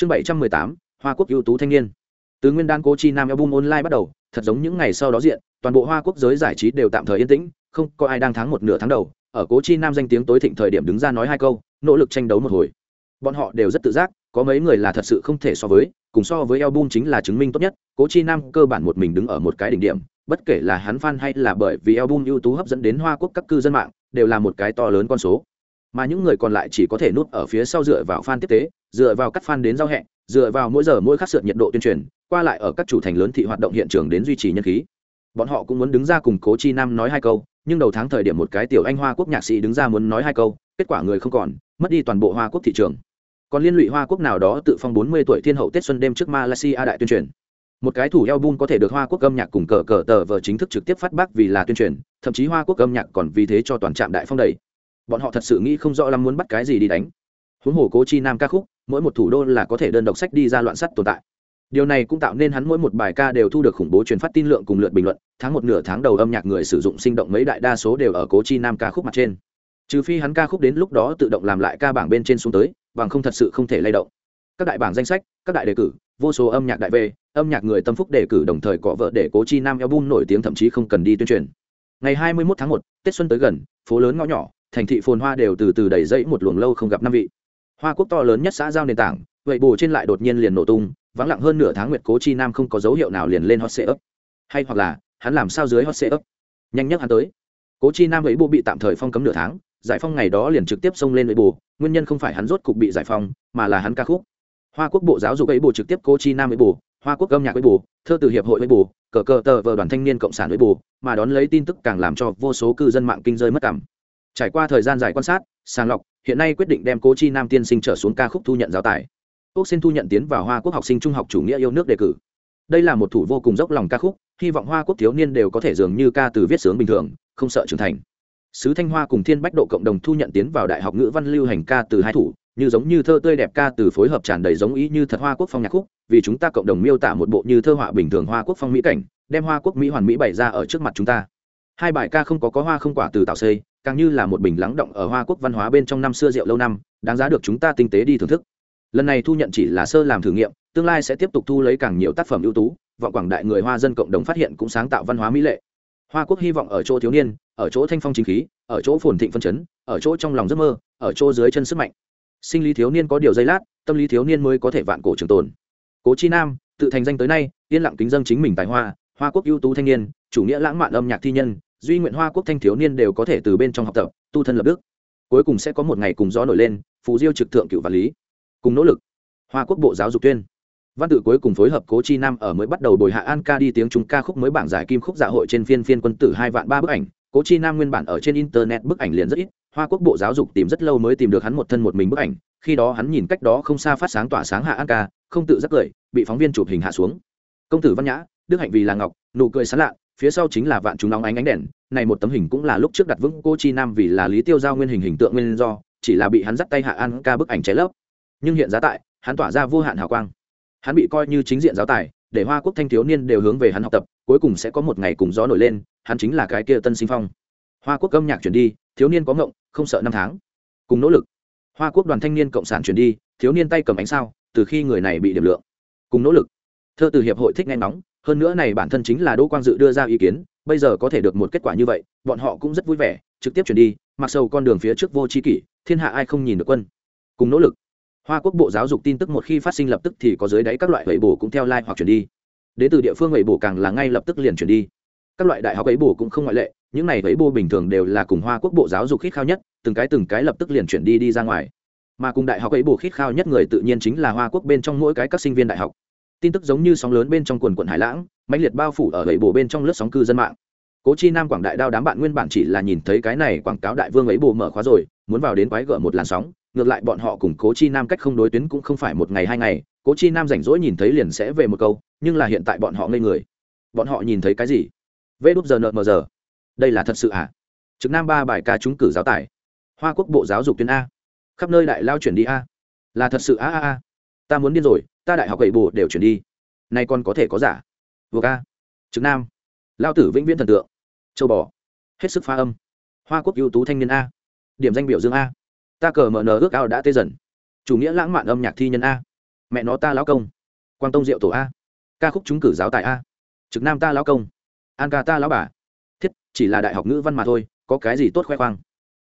chương bảy trăm mười tám, hoa quốc ưu tú thanh niên. Từ nguyên đan cố chi nam album online bắt đầu, thật giống những ngày sau đó diện, toàn bộ hoa quốc giới giải trí đều tạm thời yên tĩnh, không có ai đang thắng một nửa tháng đầu. Ở cố chi nam danh tiếng tối thịnh thời điểm đứng ra nói hai câu, nỗ lực tranh đấu một hồi. Bọn họ đều rất tự giác, có mấy người là thật sự không thể so với, cùng so với album chính là chứng minh tốt nhất, cố chi nam cơ bản một mình đứng ở một cái đỉnh điểm. Bất kể là hắn fan hay là bởi vì album ưu tú hấp dẫn đến hoa quốc các cư dân mạng, đều là một cái to lớn con số. Mà những người còn lại chỉ có thể nút ở phía sau dựa vào fan tiếp tế dựa vào cắt fan đến giao hẹn dựa vào mỗi giờ mỗi khắc sượt nhiệt độ tuyên truyền, qua lại ở các chủ thành lớn thị hoạt động hiện trường đến duy trì nhân khí. Bọn họ cũng muốn đứng ra cùng cố chi nam nói hai câu, nhưng đầu tháng thời điểm một cái tiểu anh hoa quốc nhạc sĩ đứng ra muốn nói hai câu, kết quả người không còn, mất đi toàn bộ hoa quốc thị trường. Còn liên lụy hoa quốc nào đó tự phong bốn mươi tuổi thiên hậu tết xuân đêm trước malaysia đại tuyên truyền. Một cái thủ album có thể được hoa quốc âm nhạc cùng cờ cờ tờ vờ chính thức trực tiếp phát bác vì là tuyên truyền, thậm chí hoa quốc âm nhạc còn vì thế cho toàn trạm đại phong đầy. Bọn họ thật sự nghĩ không rõ lắm muốn bắt cái gì đi đánh. Huống hồ cố chi nam ca khúc mỗi một thủ đô là có thể đơn độc sách đi ra loạn sắt tồn tại. Điều này cũng tạo nên hắn mỗi một bài ca đều thu được khủng bố truyền phát tin lượng cùng lượt bình luận tháng một nửa tháng đầu âm nhạc người sử dụng sinh động mấy đại đa số đều ở cố chi nam ca khúc mặt trên. Trừ phi hắn ca khúc đến lúc đó tự động làm lại ca bảng bên trên xuống tới bằng không thật sự không thể lay động. Các đại bảng danh sách các đại đề cử vô số âm nhạc đại về, âm nhạc người tâm phúc đề cử đồng thời có vợ để cố chi nam album nổi tiếng thậm chí không cần đi tuyên truyền. Ngày 21 tháng 1, tết xuân tới gần phố lớn ngõ nhỏ thành thị phồn hoa đều từ từ đầy dẫy một luồng lâu không gặp năm vị hoa quốc to lớn nhất xã giao nền tảng, vậy bù trên lại đột nhiên liền nổ tung, vắng lặng hơn nửa tháng nguyệt cố chi nam không có dấu hiệu nào liền lên hot sệ ấp hay hoặc là, hắn làm sao dưới hot sệ ấp nhanh nhất hắn tới. Cố chi nam ấy bù bị tạm thời phong cấm nửa tháng, giải phong ngày đó liền trực tiếp xông lên với bù, nguyên nhân không phải hắn rốt cục bị giải phong mà là hắn ca khúc. Hoa quốc bộ giáo dục ấy bù trực tiếp cố chi nam với bù, hoa quốc âm nhạc với bù, thơ từ hiệp hội với bù, cờ cờ tờ vờ đoàn thanh niên cộng sản với bù, mà đón lấy tin tức càng làm cho vô số cư dân mạng kinh rơi mất cảm. Trải qua thời gian dài quan sát sàng lọc, hiện nay quyết định đem cố chi nam tiên sinh trở xuống ca khúc thu nhận giáo tài. Quốc xin thu nhận tiến vào hoa quốc học sinh trung học chủ nghĩa yêu nước đề cử. Đây là một thủ vô cùng dốc lòng ca khúc, hy vọng hoa quốc thiếu niên đều có thể dường như ca từ viết sướng bình thường, không sợ trưởng thành. Sứ thanh hoa cùng thiên bách độ cộng đồng thu nhận tiến vào đại học ngữ văn lưu hành ca từ hai thủ, như giống như thơ tươi đẹp ca từ phối hợp tràn đầy giống ý như thật hoa quốc phong nhạc khúc, vì chúng ta cộng đồng miêu tả một bộ như thơ họa bình thường hoa quốc phong mỹ cảnh, đem hoa quốc mỹ hoàn mỹ bày ra ở trước mặt chúng ta. Hai bài ca không có có hoa không quả từ tạo xây càng như là một bình lắng động ở hoa quốc văn hóa bên trong năm xưa rượu lâu năm, đáng giá được chúng ta tinh tế đi thưởng thức. Lần này thu nhận chỉ là sơ làm thử nghiệm, tương lai sẽ tiếp tục thu lấy càng nhiều tác phẩm ưu tú, vọng quảng đại người hoa dân cộng đồng phát hiện cũng sáng tạo văn hóa mỹ lệ. Hoa quốc hy vọng ở chỗ thiếu niên, ở chỗ thanh phong chính khí, ở chỗ phồn thịnh phân chấn, ở chỗ trong lòng giấc mơ, ở chỗ dưới chân sức mạnh. Sinh lý thiếu niên có điều dây lát, tâm lý thiếu niên mới có thể vạn cổ trường tồn. Cố chi nam, tự thành danh tới nay, yên lặng kính dân chính mình tài hoa hoa quốc ưu tú thanh niên, chủ nghĩa lãng mạn âm nhạc thi nhân duy nguyện hoa quốc thanh thiếu niên đều có thể từ bên trong học tập, tu thân lập đức. Cuối cùng sẽ có một ngày cùng gió nổi lên, phù diêu trực thượng cựu vật lý. Cùng nỗ lực, hoa quốc bộ giáo dục tuyên. Văn tự cuối cùng phối hợp cố chi nam ở mới bắt đầu bồi hạ an ca đi tiếng chúng ca khúc mới bảng giải kim khúc dạ hội trên phiên phiên quân tử hai vạn ba bức ảnh. Cố chi nam nguyên bản ở trên internet bức ảnh liền rất ít, hoa quốc bộ giáo dục tìm rất lâu mới tìm được hắn một thân một mình bức ảnh, khi đó hắn nhìn cách đó không xa phát sáng tỏa sáng hạ an ca, không tự giác cười, bị phóng viên chụp hình hạ xuống. Công tử văn nhã, đức hạnh vì là ngọc, nụ cười sán lạ phía sau chính là vạn chúng nóng ánh ánh đèn, này một tấm hình cũng là lúc trước đặt vững cô chi nam vì là lý tiêu giao nguyên hình hình tượng nguyên do, chỉ là bị hắn dắt tay hạ an ca bức ảnh cháy lấp. Nhưng hiện giá tại, hắn tỏa ra vô hạn hào quang. Hắn bị coi như chính diện giáo tài, để hoa quốc thanh thiếu niên đều hướng về hắn học tập, cuối cùng sẽ có một ngày cùng gió nổi lên, hắn chính là cái kia tân sinh phong. Hoa quốc âm nhạc chuyển đi, thiếu niên có ngộng, không sợ năm tháng. Cùng nỗ lực, hoa quốc đoàn thanh niên cộng sản chuyển đi, thiếu niên tay cầm ánh sao, từ khi người này bị điểm lượng. Cùng nỗ lực, thơ từ hiệp hội thích nghe nóng hơn nữa này bản thân chính là đỗ quang dự đưa ra ý kiến, bây giờ có thể được một kết quả như vậy, bọn họ cũng rất vui vẻ, trực tiếp chuyển đi, mặc sâu con đường phía trước vô tri kỷ, thiên hạ ai không nhìn được quân. Cùng nỗ lực. Hoa quốc bộ giáo dục tin tức một khi phát sinh lập tức thì có dưới đáy các loại gậy bổ cũng theo like hoặc chuyển đi. Đến từ địa phương gậy bổ càng là ngay lập tức liền chuyển đi. Các loại đại học gậy bổ cũng không ngoại lệ, những này gậy bổ bình thường đều là cùng hoa quốc bộ giáo dục khít khao nhất, từng cái từng cái lập tức liền chuyển đi đi ra ngoài. Mà cùng đại học ấy bổ khít khao nhất người tự nhiên chính là hoa quốc bên trong mỗi cái các sinh viên đại học tin tức giống như sóng lớn bên trong quần quận hải lãng, mãnh liệt bao phủ ở ấy bổ bên trong lướt sóng cư dân mạng. Cố chi nam quảng đại đao đám bạn nguyên bản chỉ là nhìn thấy cái này quảng cáo đại vương ấy bổ mở khóa rồi, muốn vào đến quái gở một làn sóng, ngược lại bọn họ cùng cố chi nam cách không đối tuyến cũng không phải một ngày hai ngày, cố chi nam rảnh rỗi nhìn thấy liền sẽ về một câu, nhưng là hiện tại bọn họ ngây người. Bọn họ nhìn thấy cái gì? Vê đúp giờ nợ mờ giờ. Đây là thật sự à? Trực nam ba bài ca trúng cử giáo tài hoa quốc bộ giáo dục tuyến a. Khắp nơi đại lao chuyển đi a. Là thật sự a a a ta muốn điên rồi, ta đại học gậy bồ đều chuyển đi. Nay còn có thể có giả. Vừa ca. Trực nam. Lao tử vĩnh viễn thần tượng. Châu bò. Hết sức pha âm. Hoa quốc ưu tú thanh niên a. Điểm danh biểu dương a. Ta cờ mở nờ ước ao đã tê dần. Chủ nghĩa lãng mạn âm nhạc thi nhân a. Mẹ nó ta lão công. Quan tông diệu tổ a. Ca khúc trúng cử giáo tài a. Trực nam ta lão công. An ca ta lão bà. Thiết, chỉ là đại học ngữ văn mà thôi, có cái gì tốt khoe khoang?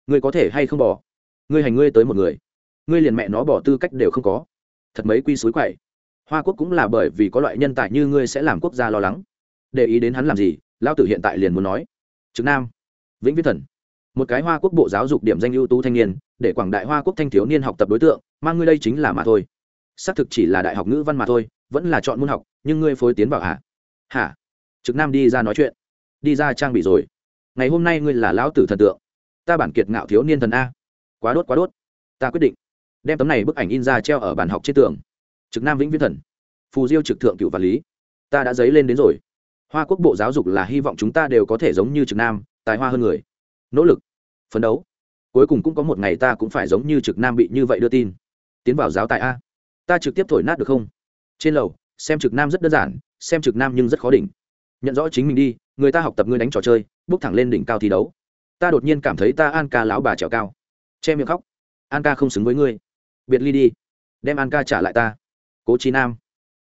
Ngươi có thể hay không bỏ? Ngươi hành ngươi tới một người. Ngươi liền mẹ nó bỏ tư cách đều không có thật mấy quy suối quậy. Hoa quốc cũng là bởi vì có loại nhân tài như ngươi sẽ làm quốc gia lo lắng. Để ý đến hắn làm gì, lão tử hiện tại liền muốn nói. Trực nam, vĩnh viễn thần. Một cái hoa quốc bộ giáo dục điểm danh ưu tú thanh niên, để quảng đại hoa quốc thanh thiếu niên học tập đối tượng, mang ngươi đây chính là mà thôi. Xác thực chỉ là đại học ngữ văn mà thôi, vẫn là chọn môn học, nhưng ngươi phối tiến vào hả? Hả? Trực nam đi ra nói chuyện. Đi ra trang bị rồi. Ngày hôm nay ngươi là lão tử thần tượng. Ta bản kiệt ngạo thiếu niên thần a. Quá đốt quá đốt. Ta quyết định đem tấm này bức ảnh in ra treo ở bàn học trên tường. Trực nam vĩnh viễn thần, phù diêu trực thượng cựu vật lý, ta đã dấy lên đến rồi. Hoa quốc bộ giáo dục là hy vọng chúng ta đều có thể giống như trực nam, tài hoa hơn người. Nỗ lực, phấn đấu. Cuối cùng cũng có một ngày ta cũng phải giống như trực nam bị như vậy đưa tin. Tiến vào giáo tài a. Ta trực tiếp thổi nát được không? Trên lầu, xem trực nam rất đơn giản, xem trực nam nhưng rất khó đỉnh. Nhận rõ chính mình đi, người ta học tập ngươi đánh trò chơi, bước thẳng lên đỉnh cao thi đấu. Ta đột nhiên cảm thấy ta an ca lão bà trèo cao. Che miệng khóc. An ca không xứng với ngươi biệt ly đi, đem an ca trả lại ta. Cố trí nam,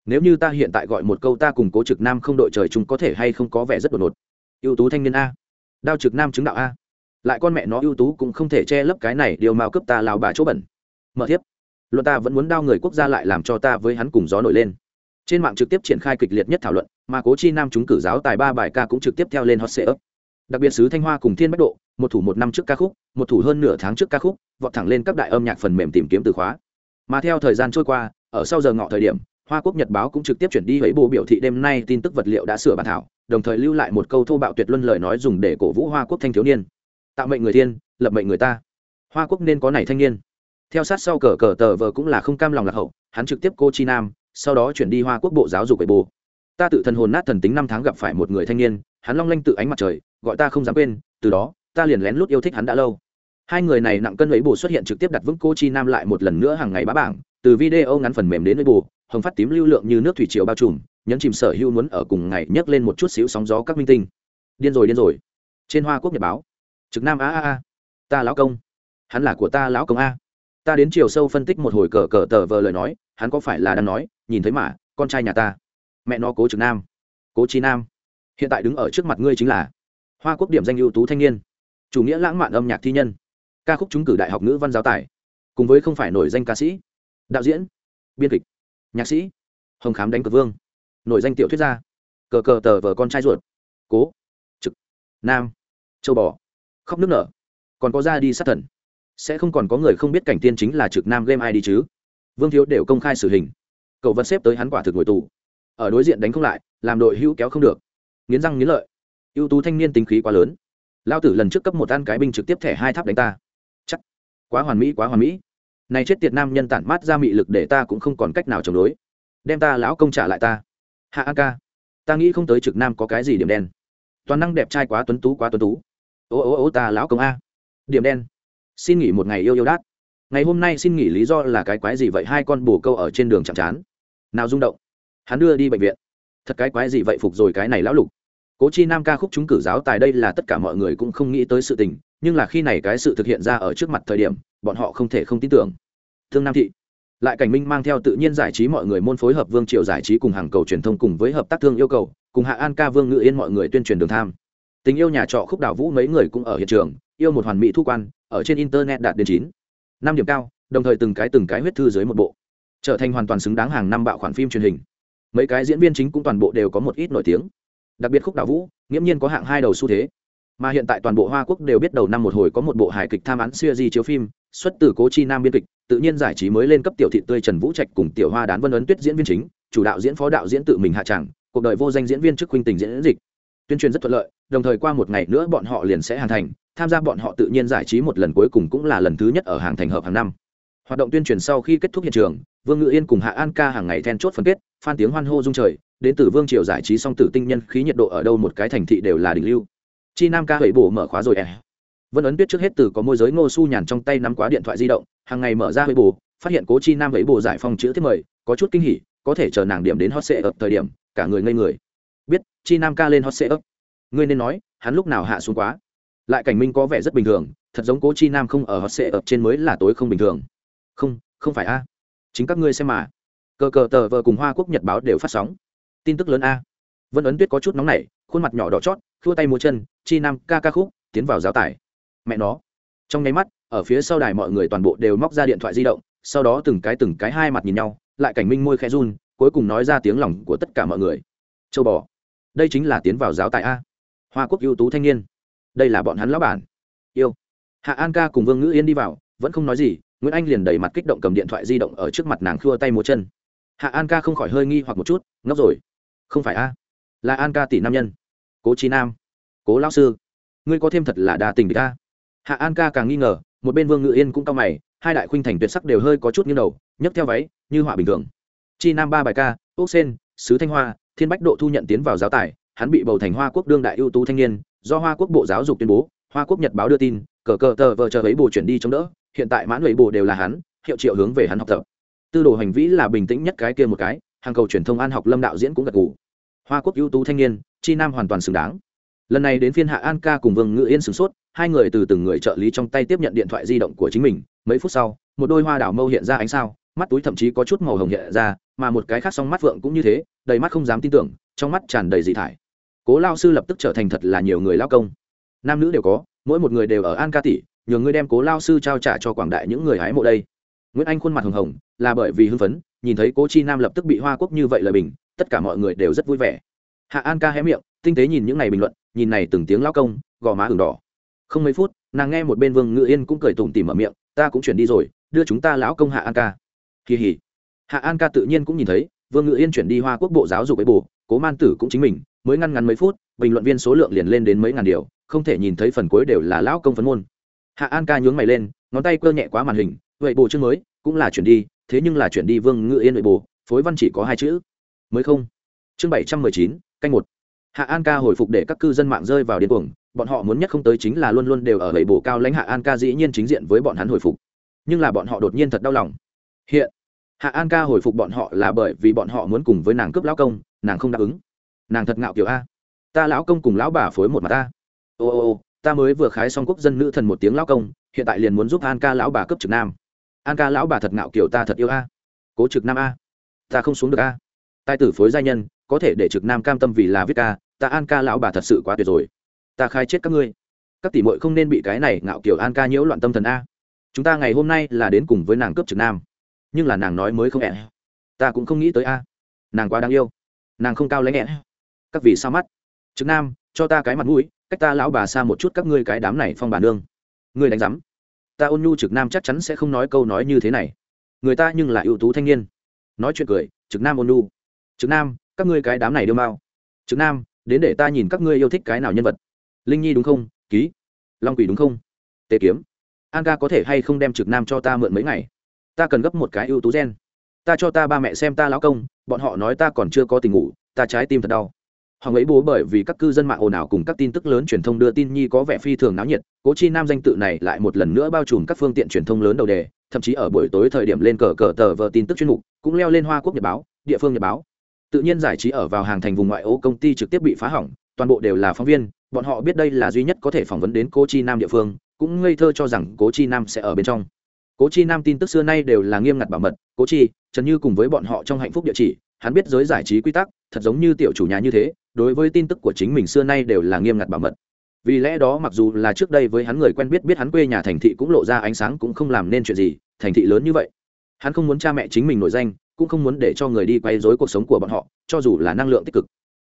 nếu như ta hiện tại gọi một câu ta cùng cố trực nam không đội trời chúng có thể hay không có vẻ rất đột ngột. Ưu tú thanh niên a. Đao trực nam chứng đạo a. Lại con mẹ nó ưu tú cũng không thể che lấp cái này, điều mao cướp ta lào bà chỗ bẩn. Mở thiếp. Luận ta vẫn muốn đao người quốc gia lại làm cho ta với hắn cùng gió nổi lên. Trên mạng trực tiếp triển khai kịch liệt nhất thảo luận, mà cố chi nam chúng cử giáo tài ba bài ca cũng trực tiếp theo lên hot sệ ấp đặc biệt sứ thanh hoa cùng thiên bách độ, một thủ một năm trước ca khúc, một thủ hơn nửa tháng trước ca khúc vọt thẳng lên các đại âm nhạc phần mềm tìm kiếm từ khóa. Mà theo thời gian trôi qua, ở sau giờ ngọ thời điểm, hoa quốc nhật báo cũng trực tiếp chuyển đi với bộ biểu thị đêm nay tin tức vật liệu đã sửa bản thảo, đồng thời lưu lại một câu thô bạo tuyệt luân lời nói dùng để cổ vũ hoa quốc thanh thiếu niên. Tạo mệnh người thiên, lập mệnh người ta. Hoa quốc nên có này thanh niên. Theo sát sau cờ cờ tờ vờ cũng là không cam lòng lạc hậu, hắn trực tiếp cô chi nam, sau đó chuyển đi hoa quốc bộ giáo dục bảy bồ ta tự thần hồn nát thần tính năm tháng gặp phải một người thanh niên, hắn long lanh tự ánh mặt trời, gọi ta không dám quên, từ đó, ta liền lén lút yêu thích hắn đã lâu hai người này nặng cân ấy bù xuất hiện trực tiếp đặt vững cô chi nam lại một lần nữa hàng ngày bá bảng, từ video ngắn phần mềm đến ấy bù, hồng phát tím lưu lượng như nước thủy triều bao trùm, nhấn chìm sở hữu muốn ở cùng ngày nhấc lên một chút xíu sóng gió các minh tinh. Điên rồi điên rồi. Trên hoa quốc nhật báo. Trực nam, a a a. Ta lão công. Hắn là của ta lão công a. Ta đến chiều sâu phân tích một hồi cờ cờ tờ vờ lời nói, hắn có phải là đang nói, nhìn thấy mà, con trai nhà ta. Mẹ nó cố trực nam. Cố chi nam. Hiện tại đứng ở trước mặt ngươi chính là hoa quốc điểm danh ưu tú thanh niên. Chủ nghĩa lãng mạn âm nhạc thi nhân ca khúc trúng cử đại học ngữ văn giáo tài, cùng với không phải nổi danh ca sĩ, đạo diễn, biên kịch, nhạc sĩ, hồng khám đánh cờ vương, nổi danh tiểu thuyết gia, cờ cờ tờ vờ con trai ruột, cố, trực, nam, châu bò, khóc nước nở, còn có ra đi sát thần. Sẽ không còn có người không biết cảnh tiên chính là trực nam game ai đi chứ. Vương thiếu đều công khai xử hình. Cậu vẫn xếp tới hắn quả thực ngồi tù. Ở đối diện đánh không lại, làm đội hữu kéo không được. Nghiến răng nghiến lợi. Ưu tú thanh niên tính khí quá lớn. Lao tử lần trước cấp một ăn cái binh trực tiếp thẻ hai tháp đánh ta quá hoàn mỹ, quá hoàn mỹ. Này chết tiệt nam nhân tản mát ra mị lực để ta cũng không còn cách nào chống đối. Đem ta lão công trả lại ta. Hạ a ca, ta nghĩ không tới trực nam có cái gì điểm đen. Toàn năng đẹp trai quá tuấn tú, quá tuấn tú. Ô ô ô, ta lão công a. Điểm đen. Xin nghỉ một ngày yêu yêu đát. Ngày hôm nay xin nghỉ lý do là cái quái gì vậy? Hai con bồ câu ở trên đường chạm chán. Nào rung động. Hắn đưa đi bệnh viện. Thật cái quái gì vậy? Phục rồi cái này lão lục. Cố chi nam ca khúc chúng cử giáo tài đây là tất cả mọi người cũng không nghĩ tới sự tình nhưng là khi này cái sự thực hiện ra ở trước mặt thời điểm, bọn họ không thể không tin tưởng. Thương nam thị. Lại cảnh minh mang theo tự nhiên giải trí mọi người môn phối hợp vương triều giải trí cùng hàng cầu truyền thông cùng với hợp tác thương yêu cầu, cùng hạ an ca vương ngự yên mọi người tuyên truyền đường tham. Tình yêu nhà trọ khúc đảo vũ mấy người cũng ở hiện trường, yêu một hoàn mỹ thu quan, ở trên internet đạt đến chín, năm điểm cao, đồng thời từng cái từng cái huyết thư dưới một bộ. Trở thành hoàn toàn xứng đáng hàng năm bạo khoản phim truyền hình. Mấy cái diễn viên chính cũng toàn bộ đều có một ít nổi tiếng. Đặc biệt khúc đảo vũ, nghiễm nhiên có hạng hai đầu xu thế mà hiện tại toàn bộ hoa quốc đều biết đầu năm một hồi có một bộ hài kịch tham án siêu di chiếu phim, xuất từ cố chi nam biên kịch, tự nhiên giải trí mới lên cấp tiểu thị tươi trần vũ trạch cùng tiểu hoa đán vân ấn tuyết diễn viên chính, chủ đạo diễn phó đạo diễn tự mình hạ tràng, cuộc đời vô danh diễn viên trước khuynh tình diễn dịch. Tuyên truyền rất thuận lợi, đồng thời qua một ngày nữa bọn họ liền sẽ hoàn thành, tham gia bọn họ tự nhiên giải trí một lần cuối cùng cũng là lần thứ nhất ở hàng thành hợp hàng năm. Hoạt động tuyên truyền sau khi kết thúc hiện trường, vương ngự yên cùng hạ an ca hàng ngày then chốt phân kết, phan tiếng hoan hô dung trời, đến từ vương triều giải trí song tử tinh nhân khí nhiệt độ ở đâu một cái thành thị đều là đỉnh lưu chi nam ca hủy bổ mở khóa rồi e vân ấn biết trước hết từ có môi giới ngô su nhàn trong tay nắm quá điện thoại di động, hàng ngày mở ra hủy bổ, phát hiện cố chi nam hủy bổ giải phong chữ thiết mời, có chút kinh hỉ, có thể chờ nàng điểm đến hot sệ ập thời điểm, cả người ngây người. Biết, chi nam ca lên hot sệ ấp. Ngươi nên nói, hắn lúc nào hạ xuống quá? Lại cảnh minh có vẻ rất bình thường, thật giống cố chi nam không ở hot sệ ập trên mới là tối không bình thường. Không không phải a. Chính các ngươi xem mà. Cờ cờ tờ vợ cùng hoa quốc nhật báo đều phát sóng. Tin tức lớn a. Vân ấn tuyết có chút nóng nảy, khuôn mặt nhỏ đỏ chót khua tay múa chân, chi nam ca ca khúc, tiến vào giáo tải. Mẹ nó. Trong nháy mắt, ở phía sau đài mọi người toàn bộ đều móc ra điện thoại di động, sau đó từng cái từng cái hai mặt nhìn nhau, lại cảnh minh môi khẽ run, cuối cùng nói ra tiếng lòng của tất cả mọi người. Châu bò. Đây chính là tiến vào giáo tại a. Hoa quốc ưu tú thanh niên. Đây là bọn hắn lão bản. Yêu. Hạ an ca cùng vương ngữ yên đi vào, vẫn không nói gì, nguyễn anh liền đẩy mặt kích động cầm điện thoại di động ở trước mặt nàng khua tay múa chân. Hạ an ca không khỏi hơi nghi hoặc một chút, ngốc rồi. Không phải a. Là an ca tỷ nam nhân cố trí nam, cố lão sư, ngươi có thêm thật là đa tình địch a hạ an ca càng nghi ngờ, một bên vương ngự yên cũng cao mày, hai đại khuynh thành tuyệt sắc đều hơi có chút như đầu, nhấc theo váy, như họa bình thường. Chi nam ba bài ca ốc sen, sứ thanh hoa, thiên bách độ thu nhận tiến vào giáo tài, hắn bị bầu thành hoa quốc đương đại ưu tú thanh niên, do hoa quốc bộ giáo dục tuyên bố, hoa quốc nhật báo đưa tin, cờ cờ tờ vờ chờ ấy bồ chuyển đi chống đỡ, hiện tại mãn lưỡi bồ đều là hắn, hiệu triệu hướng về hắn học tập. Tư đồ hành vĩ là bình tĩnh nhất cái kia một cái, hàng cầu truyền thông an học lâm đạo diễn cũng gật gù. Hoa quốc ưu tú thanh niên chi nam hoàn toàn xứng đáng. Lần này đến phiên hạ an ca cùng vương ngự yên sửng sốt, hai người từ từng người trợ lý trong tay tiếp nhận điện thoại di động của chính mình. Mấy phút sau, một đôi hoa đảo mâu hiện ra ánh sao, mắt túi thậm chí có chút màu hồng hiện ra, mà một cái khác song mắt vượng cũng như thế, đầy mắt không dám tin tưởng, trong mắt tràn đầy dị thải. Cố lao sư lập tức trở thành thật là nhiều người lao công. Nam nữ đều có, mỗi một người đều ở an ca tỷ nhờ ngươi đem cố lao sư trao trả cho quảng đại những người hái mộ đây. Nguyễn anh khuôn mặt hồng hồng, là bởi vì hưng phấn, nhìn thấy cố chi nam lập tức bị hoa quốc như vậy lời bình, tất cả mọi người đều rất vui vẻ hạ an ca hé miệng, tinh tế nhìn những ngày bình luận, nhìn này từng tiếng lao công, gò má ửng đỏ. Không mấy phút, nàng nghe một bên vương ngự yên cũng cười tủm tỉm ở miệng, ta cũng chuyển đi rồi, đưa chúng ta lão công hạ an ca. Kỳ hỉ. Hạ an ca tự nhiên cũng nhìn thấy, vương ngự yên chuyển đi hoa quốc bộ giáo dục ấy bồ cố man tử cũng chính mình, mới ngăn ngắn mấy phút, bình luận viên số lượng liền lên đến mấy ngàn điều, không thể nhìn thấy phần cuối đều là lão công phấn môn. Hạ an ca nhướng mày lên, ngón tay cơ nhẹ quá màn hình, vậy bồ chương mới, cũng là chuyển đi, thế nhưng là chuyển đi vương ngự yên nội bồ phối văn chỉ có hai chữ. Mới không? Chương bảy trăm mười chín canh một. Hạ an ca hồi phục để các cư dân mạng rơi vào điên cuồng, bọn họ muốn nhất không tới chính là luôn luôn đều ở lầy bổ cao lãnh hạ an ca dĩ nhiên chính diện với bọn hắn hồi phục. Nhưng là bọn họ đột nhiên thật đau lòng. Hiện, hạ an ca hồi phục bọn họ là bởi vì bọn họ muốn cùng với nàng cướp lão công, nàng không đáp ứng. Nàng thật ngạo kiểu a. Ta lão công cùng lão bà phối một mặt ta ô ô ô, ta mới vừa khái xong quốc dân nữ thần một tiếng lão công, hiện tại liền muốn giúp an ca lão bà cướp trực nam. An ca lão bà thật ngạo kiểu ta thật yêu a. Cố trực nam a. Ta không xuống được a. Tài tử phối gia nhân có thể để trực nam cam tâm vì là viết ca, ta an ca lão bà thật sự quá tuyệt rồi. Ta khai chết các ngươi. Các tỷ muội không nên bị cái này ngạo kiểu an ca nhiễu loạn tâm thần a. Chúng ta ngày hôm nay là đến cùng với nàng cướp trực nam. Nhưng là nàng nói mới không ẹn ta cũng không nghĩ tới a. Nàng quá đáng yêu. Nàng không cao lãnh ẹn các vị sao mắt? Trực nam, cho ta cái mặt mũi, cách ta lão bà xa một chút các ngươi cái đám này phong bà nương. Ngươi đánh giám. Ta ôn nhu trực nam chắc chắn sẽ không nói câu nói như thế này. Người ta nhưng là ưu tú thanh niên. Nói chuyện cười, trực nam ôn nhu. Trực nam các ngươi cái đám này đưa mau, trực nam đến để ta nhìn các ngươi yêu thích cái nào nhân vật. Linh nhi đúng không? Ký. Long quỷ đúng không? Tề kiếm. An ca có thể hay không đem trực nam cho ta mượn mấy ngày? Ta cần gấp một cái ưu tú gen. Ta cho ta ba mẹ xem ta lão công bọn họ nói ta còn chưa có tình ngủ ta trái tim thật đau. Hoàng ấy bố bởi vì các cư dân mạng ồn ào cùng các tin tức lớn truyền thông đưa tin nhi có vẻ phi thường náo nhiệt cố chi nam danh tự này lại một lần nữa bao trùm các phương tiện truyền thông lớn đầu đề thậm chí ở buổi tối thời điểm lên cờ cờ tờ vờ tin tức chuyên mục cũng leo lên hoa quốc nhật báo địa phương nhật báo tự nhiên giải trí ở vào hàng thành vùng ngoại ô công ty trực tiếp bị phá hỏng, toàn bộ đều là phóng viên, bọn họ biết đây là duy nhất có thể phỏng vấn đến cố chi nam địa phương, cũng ngây thơ cho rằng cố chi nam sẽ ở bên trong. Cố chi nam tin tức xưa nay đều là nghiêm ngặt bảo mật, cố chi, trần như cùng với bọn họ trong hạnh phúc địa chỉ, hắn biết giới giải trí quy tắc, thật giống như tiểu chủ nhà như thế, đối với tin tức của chính mình xưa nay đều là nghiêm ngặt bảo mật. Vì lẽ đó mặc dù là trước đây với hắn người quen biết biết hắn quê nhà thành thị cũng lộ ra ánh sáng cũng không làm nên chuyện gì, thành thị lớn như vậy. Hắn không muốn cha mẹ chính mình nổi danh cũng không muốn để cho người đi quay dối cuộc sống của bọn họ, cho dù là năng lượng tích cực.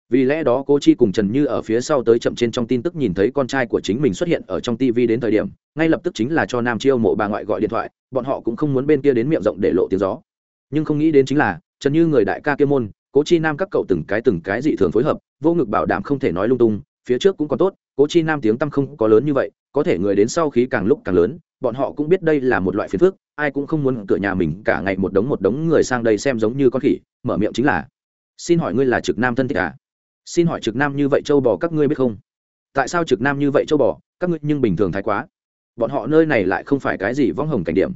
Vì lẽ đó, cô chi cùng trần như ở phía sau tới chậm trên trong tin tức nhìn thấy con trai của chính mình xuất hiện ở trong tv đến thời điểm, ngay lập tức chính là cho nam chiêu mộ bà ngoại gọi điện thoại, bọn họ cũng không muốn bên kia đến miệng rộng để lộ tiếng gió. Nhưng không nghĩ đến chính là, trần như người đại ca kia môn cố chi nam các cậu từng cái từng cái dị thường phối hợp, vô ngực bảo đảm không thể nói lung tung, phía trước cũng còn tốt cố chi nam tiếng tăm không có lớn như vậy, có thể người đến sau khí càng lúc càng lớn bọn họ cũng biết đây là một loại phiền phức, ai cũng không muốn cửa nhà mình cả ngày một đống một đống người sang đây xem giống như con khỉ, mở miệng chính là, xin hỏi ngươi là trực nam thân thích à? Xin hỏi trực nam như vậy châu bò các ngươi biết không? Tại sao trực nam như vậy châu bò, các ngươi nhưng bình thường thái quá. Bọn họ nơi này lại không phải cái gì võng hồng cảnh điểm.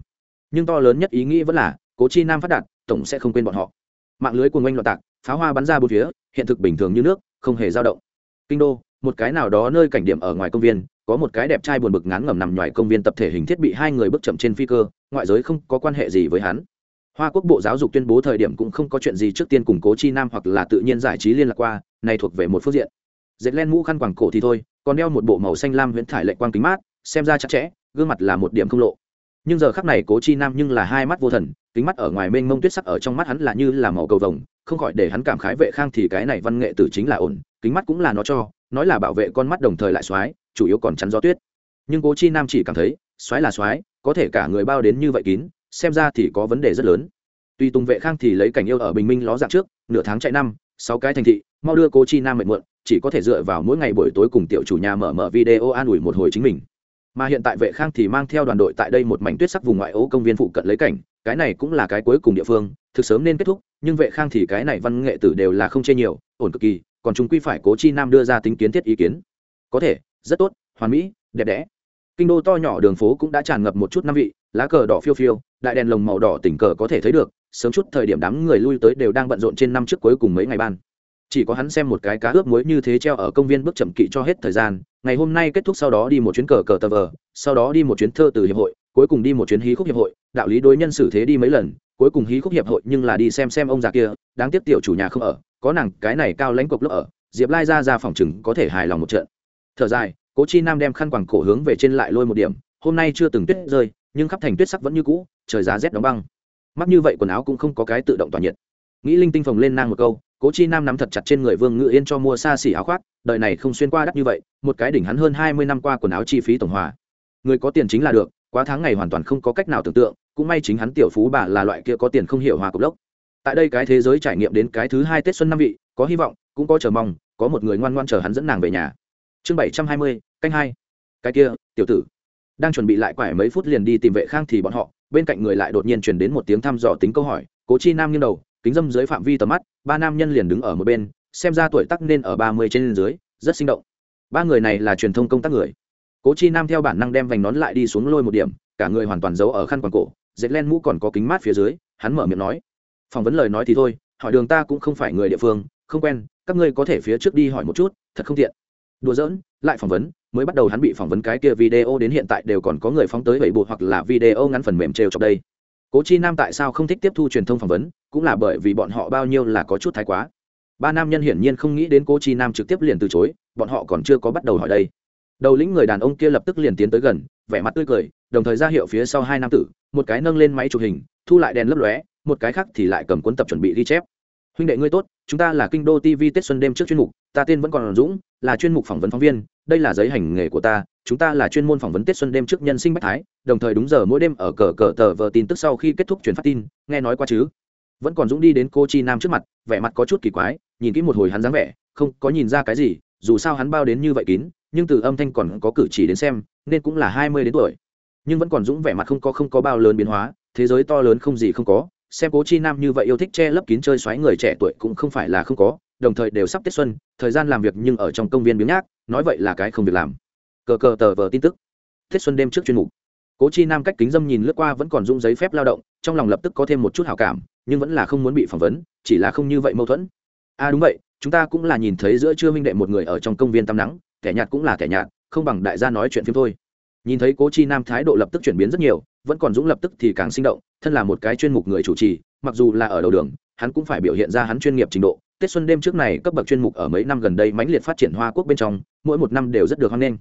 Nhưng to lớn nhất ý nghĩ vẫn là, cố chi nam phát đạt, tổng sẽ không quên bọn họ. Mạng lưới cuồng oanh loạn tạc pháo hoa bắn ra bốn phía, hiện thực bình thường như nước, không hề dao động. Kinh đô, một cái nào đó nơi cảnh điểm ở ngoài công viên có một cái đẹp trai buồn bực ngán ngẩm nằm ngoài công viên tập thể hình thiết bị hai người bước chậm trên phi cơ, ngoại giới không có quan hệ gì với hắn. Hoa quốc bộ giáo dục tuyên bố thời điểm cũng không có chuyện gì trước tiên củng cố chi nam hoặc là tự nhiên giải trí liên lạc qua, này thuộc về một phương diện. Dệt len mũ khăn quàng cổ thì thôi, còn đeo một bộ màu xanh lam huyễn thải lệ quang kính mát, xem ra chặt chẽ, gương mặt là một điểm không lộ. Nhưng giờ khắc này cố chi nam nhưng là hai mắt vô thần, kính mắt ở ngoài mênh mông tuyết sắc ở trong mắt hắn là như là màu cầu vồng, không khỏi để hắn cảm khái vệ khang thì cái này văn nghệ tử chính là ổn, kính mắt cũng là nó cho, nói là bảo vệ con mắt đồng thời lại xoái chủ yếu còn chắn gió tuyết. Nhưng cố chi nam chỉ cảm thấy, xoái là xoái, có thể cả người bao đến như vậy kín, xem ra thì có vấn đề rất lớn. Tuy tùng vệ khang thì lấy cảnh yêu ở bình minh ló dạng trước, nửa tháng chạy năm, sáu cái thành thị, mau đưa cố chi nam mệt mượn chỉ có thể dựa vào mỗi ngày buổi tối cùng tiểu chủ nhà mở mở video an ủi một hồi chính mình. Mà hiện tại vệ khang thì mang theo đoàn đội tại đây một mảnh tuyết sắc vùng ngoại ô công viên phụ cận lấy cảnh, cái này cũng là cái cuối cùng địa phương, thực sớm nên kết thúc, nhưng vệ khang thì cái này văn nghệ tử đều là không chê nhiều, ổn cực kỳ, còn chúng quy phải cố chi nam đưa ra tính kiến thiết ý kiến. Có thể rất tốt, hoàn mỹ, đẹp đẽ. Kinh đô to nhỏ đường phố cũng đã tràn ngập một chút năm vị, lá cờ đỏ phiêu phiêu, đại đèn lồng màu đỏ tỉnh cờ có thể thấy được, sớm chút thời điểm đám người lui tới đều đang bận rộn trên năm trước cuối cùng mấy ngày ban. Chỉ có hắn xem một cái cá ướp muối như thế treo ở công viên bước chậm kỵ cho hết thời gian, ngày hôm nay kết thúc sau đó đi một chuyến cờ cờ tờ vờ, sau đó đi một chuyến thơ từ hiệp hội, cuối cùng đi một chuyến hí khúc hiệp hội, đạo lý đối nhân xử thế đi mấy lần, cuối cùng hí khúc hiệp hội nhưng là đi xem xem ông già kia, đáng tiếc tiểu chủ nhà không ở, có nàng cái này cao lãnh cục lớp ở, diệp lai ra ra phòng chừng có thể hài lòng một trận thở dài, cố chi nam đem khăn quàng cổ hướng về trên lại lôi một điểm, hôm nay chưa từng tuyết rơi, nhưng khắp thành tuyết sắc vẫn như cũ, trời giá rét đóng băng. Mắt như vậy quần áo cũng không có cái tự động tỏa nhiệt. Nghĩ linh tinh phồng lên nang một câu, cố chi nam nắm thật chặt trên người vương ngự yên cho mua xa xỉ áo khoác đợi này không xuyên qua đắt như vậy, một cái đỉnh hắn hơn hai mươi năm qua quần áo chi phí tổng hòa. Người có tiền chính là được, quá tháng ngày hoàn toàn không có cách nào tưởng tượng, cũng may chính hắn tiểu phú bà là loại kia có tiền không hiểu hòa cục lốc. Tại đây cái thế giới trải nghiệm đến cái thứ hai tết xuân năm vị, có hy vọng, cũng có chờ mong, có một người ngoan ngoan chờ hắn dẫn nàng về nhà chương bảy trăm hai mươi, canh hai. Cái kia, tiểu tử. Đang chuẩn bị lại quải mấy phút liền đi tìm vệ khang thì bọn họ, bên cạnh người lại đột nhiên truyền đến một tiếng thăm dò tính câu hỏi, cố chi nam nghiêng đầu, kính dâm dưới phạm vi tầm mắt, ba nam nhân liền đứng ở một bên, xem ra tuổi tắc nên ở ba mươi trên dưới, rất sinh động. Ba người này là truyền thông công tác người. Cố chi nam theo bản năng đem vành nón lại đi xuống lôi một điểm, cả người hoàn toàn giấu ở khăn quàng cổ, dệt len mũ còn có kính mát phía dưới, hắn mở miệng nói. Phỏng vấn lời nói thì thôi, hỏi đường ta cũng không phải người địa phương, không quen, các ngươi có thể phía trước đi hỏi một chút, thật không tiện đùa giỡn, lại phỏng vấn, mới bắt đầu hắn bị phỏng vấn cái kia video đến hiện tại đều còn có người phóng tới bảy bộ hoặc là video ngắn phần mềm trêu trong đây. Cố chi nam tại sao không thích tiếp thu truyền thông phỏng vấn, cũng là bởi vì bọn họ bao nhiêu là có chút thái quá. Ba nam nhân hiển nhiên không nghĩ đến cố chi nam trực tiếp liền từ chối, bọn họ còn chưa có bắt đầu hỏi đây. Đầu lĩnh người đàn ông kia lập tức liền tiến tới gần, vẻ mặt tươi cười, đồng thời ra hiệu phía sau hai nam tử, một cái nâng lên máy chụp hình, thu lại đèn lấp lóe, một cái khác thì lại cầm cuốn tập chuẩn bị ghi chép. Huynh đệ ngươi tốt, chúng ta là kinh đô tv tết xuân đêm trước chuyên mục, ta tên vẫn còn dũng là chuyên mục phỏng vấn phóng viên, đây là giấy hành nghề của ta, chúng ta là chuyên môn phỏng vấn tết xuân đêm trước nhân sinh bách thái, đồng thời đúng giờ mỗi đêm ở cờ cờ tờ vờ tin tức sau khi kết thúc truyền phát tin, nghe nói qua chứ? Vẫn còn dũng đi đến cô chi nam trước mặt, vẻ mặt có chút kỳ quái, nhìn kỹ một hồi hắn dáng vẻ, không có nhìn ra cái gì, dù sao hắn bao đến như vậy kín, nhưng từ âm thanh còn có cử chỉ đến xem, nên cũng là hai mươi đến tuổi. Nhưng vẫn còn dũng vẻ mặt không có không có bao lớn biến hóa, thế giới to lớn không gì không có, xem cố chi nam như vậy yêu thích che lấp kín chơi xoáy người trẻ tuổi cũng không phải là không có đồng thời đều sắp tết xuân, thời gian làm việc nhưng ở trong công viên biếng nhác, nói vậy là cái không việc làm. Cờ cờ tờ vờ tin tức. Tết xuân đêm trước chuyên mục. Cố chi nam cách kính dâm nhìn lướt qua vẫn còn dung giấy phép lao động, trong lòng lập tức có thêm một chút hào cảm, nhưng vẫn là không muốn bị phỏng vấn, chỉ là không như vậy mâu thuẫn. À đúng vậy, chúng ta cũng là nhìn thấy giữa trưa minh đệ một người ở trong công viên tắm nắng, kẻ nhạt cũng là kẻ nhạt, không bằng đại gia nói chuyện phim thôi. Nhìn thấy cố chi nam thái độ lập tức chuyển biến rất nhiều, vẫn còn dũng lập tức thì càng sinh động, thân là một cái chuyên mục người chủ trì, mặc dù là ở đầu đường hắn cũng phải biểu hiện ra hắn chuyên nghiệp trình độ. Tết xuân đêm trước này, cấp bậc chuyên mục ở mấy năm gần đây mãnh liệt phát triển hoa quốc bên trong, mỗi một năm đều rất được hoan nghênh.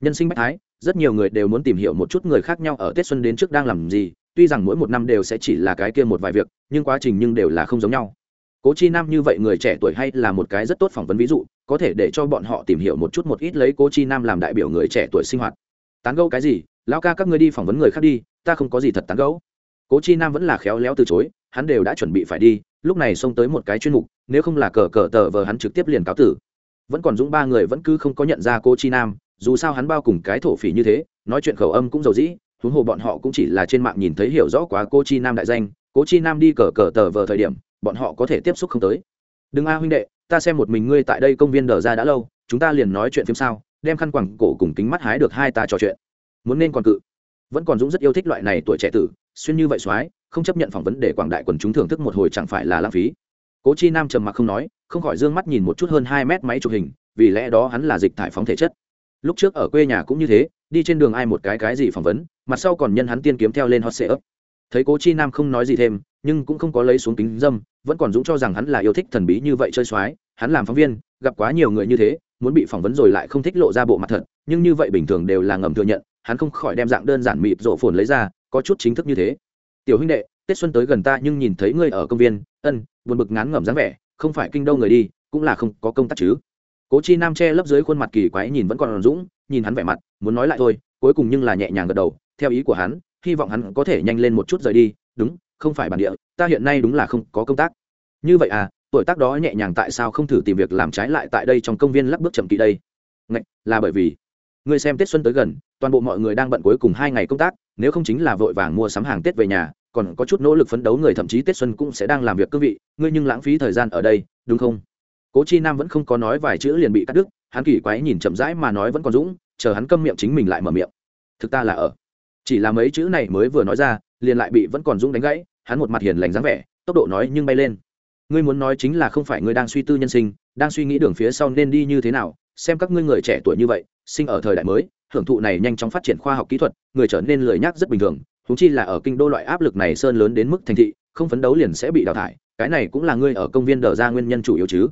Nhân sinh bách thái, rất nhiều người đều muốn tìm hiểu một chút người khác nhau ở tết xuân đến trước đang làm gì, tuy rằng mỗi một năm đều sẽ chỉ là cái kia một vài việc, nhưng quá trình nhưng đều là không giống nhau. Cố chi nam như vậy người trẻ tuổi hay là một cái rất tốt phỏng vấn ví dụ, có thể để cho bọn họ tìm hiểu một chút một ít lấy cố chi nam làm đại biểu người trẻ tuổi sinh hoạt. Tán gẫu cái gì? Lão ca, các ngươi đi phỏng vấn người khác đi, ta không có gì thật tán gẫu. Cố chi nam vẫn là khéo léo từ chối hắn đều đã chuẩn bị phải đi, lúc này xông tới một cái chuyên mục, nếu không là cờ cờ tờ vờ hắn trực tiếp liền cáo tử. Vẫn còn dũng ba người vẫn cứ không có nhận ra cô chi nam, dù sao hắn bao cùng cái thổ phỉ như thế, nói chuyện khẩu âm cũng dầu dĩ, huống hồ bọn họ cũng chỉ là trên mạng nhìn thấy hiểu rõ quá cô chi nam đại danh cố chi nam đi cờ cờ tờ vờ thời điểm, bọn họ có thể tiếp xúc không tới. Đừng a huynh đệ, ta xem một mình ngươi tại đây công viên đờ ra đã lâu, chúng ta liền nói chuyện phim sao, đem khăn quẳng cổ cùng kính mắt hái được hai ta trò chuyện. Muốn nên còn cự. Vẫn còn dũng rất yêu thích loại này tuổi trẻ tử, xuyên như vậy soái không chấp nhận phỏng vấn để quảng đại quần chúng thưởng thức một hồi chẳng phải là lãng phí. Cố chi nam trầm mặc không nói, không khỏi d ư ơ n g mắt nhìn một chút hơn hai mét máy chụp hình, vì lẽ đó hắn là dịch thải phóng thể chất. Lúc trước ở quê nhà cũng như thế, đi trên đường ai một cái cái gì phỏng vấn, mặt sau còn nhân hắn tiên kiếm theo lên hot sệ ấp thấy cố chi nam không nói gì thêm, nhưng cũng không có lấy xuống kính dâm, vẫn còn dũng cho rằng hắn là yêu thích thần bí như vậy chơi soái, hắn làm phóng viên, gặp quá nhiều người như thế, muốn bị phỏng vấn rồi lại không thích lộ ra bộ mặt thật, nhưng như vậy bình thường đều là ngầm thừa nhận, hắn không khỏi đem dạng đơn giản mịp rộ phồn lấy ra, có chút chính thức như thế tiểu huynh đệ tết xuân tới gần ta nhưng nhìn thấy ngươi ở công viên ân buồn bực ngán ngẩm dáng vẻ không phải kinh đâu người đi cũng là không có công tác chứ. Cố chi nam che lấp dưới khuôn mặt kỳ quái nhìn vẫn còn dũng nhìn hắn vẻ mặt muốn nói lại thôi cuối cùng nhưng là nhẹ nhàng gật đầu theo ý của hắn hy vọng hắn có thể nhanh lên một chút rời đi đúng không phải bản địa ta hiện nay đúng là không có công tác. Như vậy à tuổi tác đó nhẹ nhàng tại sao không thử tìm việc làm trái lại tại đây trong công viên lắp bước chậm kỵ đây? Ngạch, là bởi vì ngươi xem tết xuân tới gần toàn bộ mọi người đang bận cuối cùng hai ngày công tác nếu không chính là vội vàng mua sắm hàng tết về nhà, còn có chút nỗ lực phấn đấu người thậm chí tết xuân cũng sẽ đang làm việc cương vị, ngươi nhưng lãng phí thời gian ở đây, đúng không? Cố chi nam vẫn không có nói vài chữ liền bị cắt đứt, hắn kỳ quái nhìn chậm rãi mà nói vẫn còn dũng, chờ hắn câm miệng chính mình lại mở miệng. Thực ta là ở. Chỉ là mấy chữ này mới vừa nói ra, liền lại bị vẫn còn dũng đánh gãy, hắn một mặt hiền lành dáng vẻ, tốc độ nói nhưng bay lên. Ngươi muốn nói chính là không phải ngươi đang suy tư nhân sinh, đang suy nghĩ đường phía sau nên đi như thế nào, xem các ngươi người trẻ tuổi như vậy, sinh ở thời đại mới hưởng thụ này nhanh chóng phát triển khoa học kỹ thuật, người trở nên lười nhác rất bình thường thú chi là ở kinh đô loại áp lực này sơn lớn đến mức thành thị, không phấn đấu liền sẽ bị đào thải, cái này cũng là ngươi ở công viên đờ ra nguyên nhân chủ yếu chứ.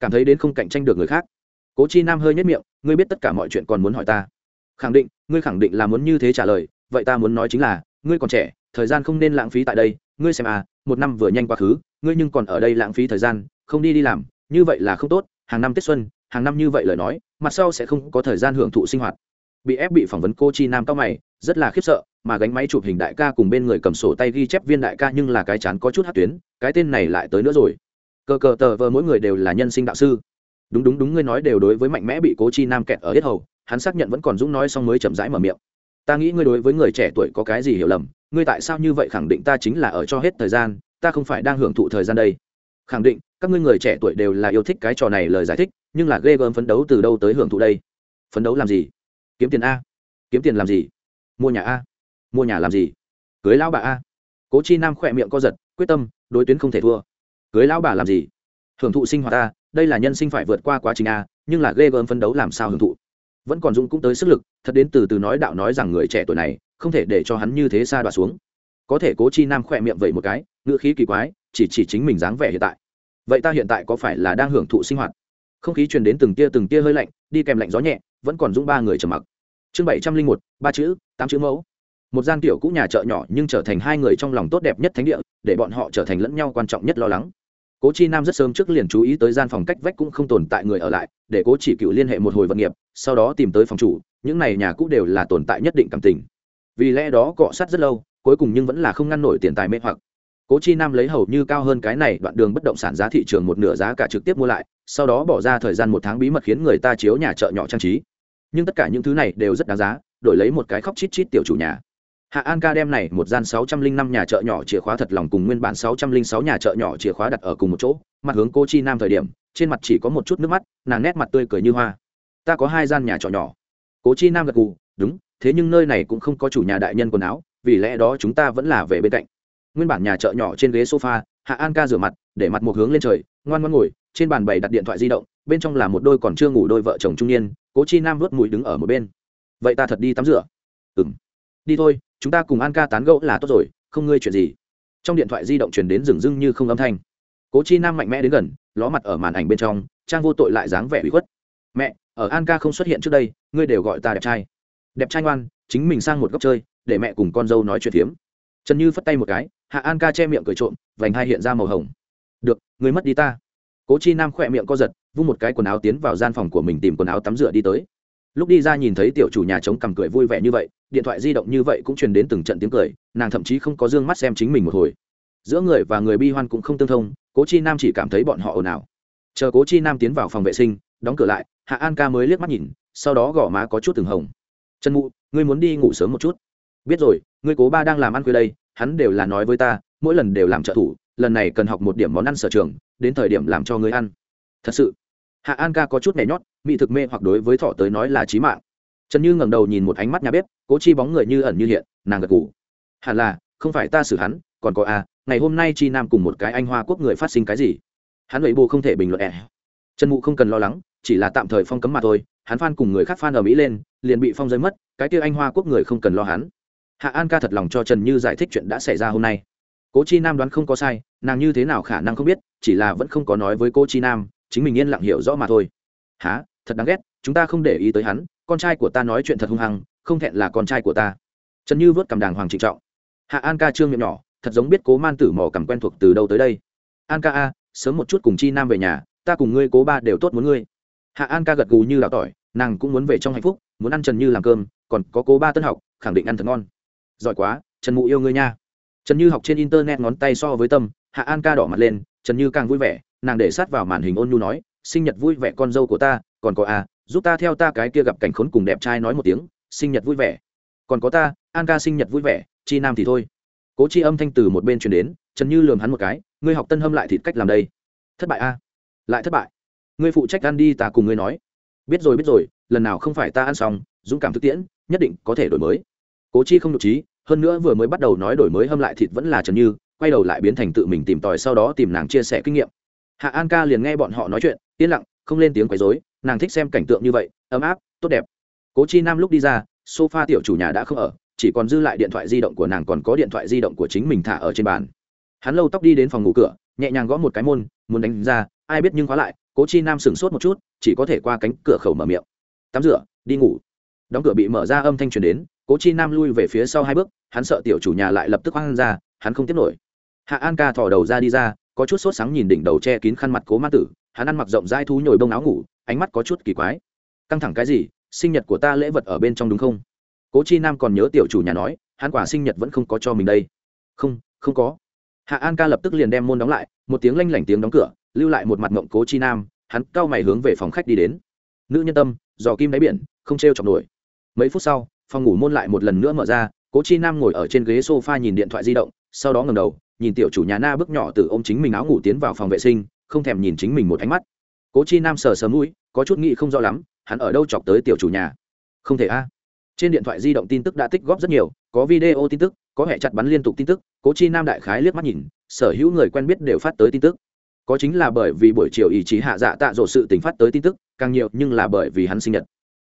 Cảm thấy đến không cạnh tranh được người khác. Cố chi nam hơi nhất miệng, ngươi biết tất cả mọi chuyện còn muốn hỏi ta. Khẳng định, ngươi khẳng định là muốn như thế trả lời, vậy ta muốn nói chính là, ngươi còn trẻ, thời gian không nên lãng phí tại đây, ngươi xem à một năm vừa nhanh quá khứ, ngươi nhưng còn ở đây lãng phí thời gian, không đi đi làm, như vậy là không tốt, hàng năm tết xuân, hàng năm như vậy lời nói, mặt sau sẽ không có thời gian hưởng thụ sinh hoạt bị ép bị phỏng vấn cô chi nam cao mày, rất là khiếp sợ, mà gánh máy chụp hình đại ca cùng bên người cầm sổ tay ghi chép viên đại ca nhưng là cái chán có chút hát tuyến, cái tên này lại tới nữa rồi. Cờ cờ tờ vờ mỗi người đều là nhân sinh đạo sư. Đúng đúng đúng ngươi nói đều đối với mạnh mẽ bị cố chi nam kẹt ở hết hầu, hắn xác nhận vẫn còn dũng nói xong mới chậm rãi mở miệng. Ta nghĩ ngươi đối với người trẻ tuổi có cái gì hiểu lầm, ngươi tại sao như vậy khẳng định ta chính là ở cho hết thời gian, ta không phải đang hưởng thụ thời gian đây. Khẳng định, các ngươi người trẻ tuổi đều là yêu thích cái trò này lời giải thích, nhưng là ghê gớm phấn đấu từ đâu tới hưởng thụ đây? Phấn đấu làm gì? Kiếm tiền a. Kiếm tiền làm gì? Mua nhà a. Mua nhà làm gì? Cưới lão bà a. Cố chi nam khỏe miệng co giật, quyết tâm, đối tuyến không thể thua. Cưới lão bà làm gì? Hưởng thụ sinh hoạt a, đây là nhân sinh phải vượt qua quá trình a, nhưng là ghê gớm phấn đấu làm sao hưởng thụ? Vẫn còn dũng cũng tới sức lực, thật đến từ từ nói đạo nói rằng người trẻ tuổi này, không thể để cho hắn như thế xa đoạt xuống. Có thể cố chi nam khỏe miệng vậy một cái, ngữ khí kỳ quái, chỉ chỉ chính mình dáng vẻ hiện tại. Vậy ta hiện tại có phải là đang hưởng thụ sinh hoạt? Không khí truyền đến từng tia từng tia hơi lạnh, đi kèm lạnh gió nhẹ vẫn còn dũng ba người trầm mặc. Chương bảy trăm linh một, ba chữ, tám chữ mẫu. Một gian tiểu cũ nhà chợ nhỏ nhưng trở thành hai người trong lòng tốt đẹp nhất thánh địa, để bọn họ trở thành lẫn nhau quan trọng nhất lo lắng. Cố chi nam rất sớm trước liền chú ý tới gian phòng cách vách cũng không tồn tại người ở lại, để cố chỉ cựu liên hệ một hồi vận nghiệp, sau đó tìm tới phòng chủ, những này nhà cũ đều là tồn tại nhất định cảm tình. Vì lẽ đó cọ sát rất lâu, cuối cùng nhưng vẫn là không ngăn nổi tiền tài mê hoặc cố chi nam lấy hầu như cao hơn cái này, đoạn đường bất động sản giá thị trường một nửa giá cả trực tiếp mua lại, sau đó bỏ ra thời gian một tháng bí mật khiến người ta chiếu nhà chợ nhỏ trang trí. Nhưng tất cả những thứ này đều rất đáng giá, đổi lấy một cái khóc chít chít tiểu chủ nhà. Hạ an ca đem này một gian sáu trăm linh năm nhà chợ nhỏ chìa khóa thật lòng cùng nguyên bản sáu trăm linh sáu nhà chợ nhỏ chìa khóa đặt ở cùng một chỗ, mặt hướng cô chi nam thời điểm, trên mặt chỉ có một chút nước mắt, nàng nét mặt tươi cười như hoa. Ta có hai gian nhà trọ nhỏ. Cố chi nam gật gù, đúng, thế nhưng nơi này cũng không có chủ nhà đại nhân quần áo, vì lẽ đó chúng ta vẫn là về bên cạnh nguyên bản nhà chợ nhỏ trên ghế sofa, hạ an ca rửa mặt, để mặt một hướng lên trời, ngoan ngoan ngồi, trên bàn bày đặt điện thoại di động, bên trong là một đôi còn chưa ngủ đôi vợ chồng trung niên, cố chi nam vớt mũi đứng ở một bên. Vậy ta thật đi tắm rửa. Ừ m đi thôi, chúng ta cùng an ca tán gẫu là tốt rồi, không ngươi chuyện gì. Trong điện thoại di động truyền đến rừng rưng như không âm thanh. Cố chi nam mạnh mẽ đến gần, ló mặt ở màn ảnh bên trong, trang vô tội lại dáng vẻ bị khuất. Mẹ, ở an ca không xuất hiện trước đây, ngươi đều gọi ta đẹp trai. Đẹp trai ngoan, chính mình sang một góc chơi, để mẹ cùng con dâu nói chuyện phiếm trần như phất tay một cái, hạ an ca che miệng cười trộm, vành hai hiện ra màu hồng. Được, người mất đi ta. Cố chi nam khỏe miệng co giật, vung một cái quần áo tiến vào gian phòng của mình tìm quần áo tắm rửa đi tới. Lúc đi ra nhìn thấy tiểu chủ nhà trống cầm cười vui vẻ như vậy, điện thoại di động như vậy cũng truyền đến từng trận tiếng cười, nàng thậm chí không có d ư ơ n g mắt xem chính mình một hồi. Giữa người và người bi hoan cũng không tương thông, cố chi nam chỉ cảm thấy bọn họ ồn ào. Chờ cố chi nam tiến vào phòng vệ sinh, đóng cửa lại, hạ an ca mới liếc mắt nhìn, sau đó gõ má có chút từng hồng. Trần mụ, ngươi muốn đi ngủ sớm một chút. Biết rồi ngươi cố ba đang làm ăn khuya đây hắn đều là nói với ta mỗi lần đều làm trợ thủ lần này cần học một điểm món ăn sở trường đến thời điểm làm cho ngươi ăn. Thật sự. Hạ an ca có chút nhẹ nhót mỹ thực mê hoặc đối với thọ tới nói là trí mạng. Trần như ngẩng đầu nhìn một ánh mắt nhà bếp cố chi bóng người như ẩn như hiện nàng gật ngủ hẳn là không phải ta xử hắn còn có a à, ngày hôm nay chi nam cùng một cái anh hoa quốc người phát sinh cái gì? Hắn nội bộ không thể bình luận ẻ. Trần mụ không cần lo lắng chỉ là tạm thời phong cấm mà thôi hắn phan cùng người khác phan ở mỹ lên liền bị phong giới mất cái kia anh hoa quốc người không cần lo hắn hạ an ca thật lòng cho trần như giải thích chuyện đã xảy ra hôm nay. Cố chi nam đoán không có sai, nàng như thế nào khả năng không biết, chỉ là vẫn không có nói với cô chi nam, chính mình yên lặng hiểu rõ mà thôi. Há thật đáng ghét, chúng ta không để ý tới hắn, con trai của ta nói chuyện thật hung hăng, không thẹn là con trai của ta. Trần như vớt cầm đàng hoàng trịnh trọng. Hạ an ca trương miệng nhỏ, thật giống biết cố man tử mò cầm quen thuộc từ đâu tới đây. An ca a, sớm một chút cùng chi nam về nhà, ta cùng ngươi cố ba đều tốt muốn ngươi. Hạ an ca gật gù như đào tỏi, nàng cũng muốn về trong hạnh phúc, muốn ăn trần như làm cơm, còn có cố ba tân học, khẳng định ăn thật ngon giỏi quá, trần mụ yêu ngươi nha. Trần như học trên internet ngón tay so với tâm, hạ an ca đỏ mặt lên, trần như càng vui vẻ, nàng để sát vào màn hình ôn nhu nói, sinh nhật vui vẻ con dâu của ta, còn có a giúp ta theo ta cái kia gặp cảnh khốn cùng đẹp trai nói một tiếng, sinh nhật vui vẻ. Còn có ta, an ca sinh nhật vui vẻ, chi nam thì thôi. Cố chi âm thanh từ một bên truyền đến, trần như lường hắn một cái, ngươi học tân hâm lại thịt cách làm đây. Thất bại a, lại thất bại. Ngươi phụ trách ăn đi ta cùng ngươi nói. Biết rồi biết rồi, lần nào không phải ta ăn xong, dũng cảm thực tiễn, nhất định có thể đổi mới cố chi không nhục trí, hơn nữa vừa mới bắt đầu nói đổi mới hâm lại thịt vẫn là trần như, quay đầu lại biến thành tự mình tìm tòi sau đó tìm nàng chia sẻ kinh nghiệm. Hạ an ca liền nghe bọn họ nói chuyện, yên lặng, không lên tiếng quấy dối nàng thích xem cảnh tượng như vậy, ấm áp, tốt đẹp. Cố chi nam lúc đi ra, sofa tiểu chủ nhà đã không ở, chỉ còn dư lại điện thoại di động của nàng còn có điện thoại di động của chính mình thả ở trên bàn. Hắn lâu tóc đi đến phòng ngủ cửa, nhẹ nhàng gõ một cái môn, muốn đánh ra, ai biết nhưng khóa lại, cố chi nam sửng sốt một chút, chỉ có thể qua cánh cửa khẩu mở miệng. Tắm rửa, đi ngủ. Đóng cửa bị mở ra âm thanh truyền đến cố chi nam lui về phía sau hai bước, hắn sợ tiểu chủ nhà lại lập tức hoang ra, hắn không tiếp nổi. Hạ an ca thò đầu ra đi ra, có chút sốt sáng nhìn đỉnh đầu che kín khăn mặt cố ma tử, hắn ăn mặc rộng dai thú nhồi bông áo ngủ, ánh mắt có chút kỳ quái. Căng thẳng cái gì, sinh nhật của ta lễ vật ở bên trong đúng không? Cố chi nam còn nhớ tiểu chủ nhà nói, hắn quả sinh nhật vẫn không có cho mình đây. Không không có. Hạ an ca lập tức liền đem môn đóng lại, một tiếng lanh lảnh tiếng đóng cửa, lưu lại một mặt mộng cố chi nam, hắn cau mày hướng về phòng khách đi đến. Nữ nhân tâm, dò kim đáy biển, không t r e o chọc nổi. Mấy phút sau phòng ngủ môn lại một lần nữa mở ra, cố chi nam ngồi ở trên ghế s o f a nhìn điện thoại di động, sau đó ngầm đầu, nhìn tiểu chủ nhà na bước nhỏ từ ô m chính mình áo ngủ tiến vào phòng vệ sinh, không thèm nhìn chính mình một ánh mắt. Cố chi nam sờ sờ mũi, có chút nghĩ không rõ lắm, hắn ở đâu chọc tới tiểu chủ nhà? Không thể a. Trên điện thoại di động tin tức đã tích góp rất nhiều, có video tin tức, có hệ chặt bắn liên tục tin tức, cố chi nam đại khái liếc mắt nhìn, sở hữu người quen biết đều phát tới tin tức. Có chính là bởi vì buổi chiều ý chí hạ dạ tạ rộ sự tình phát tới tin tức, càng nhiều nhưng là bởi vì hắn sinh nhật.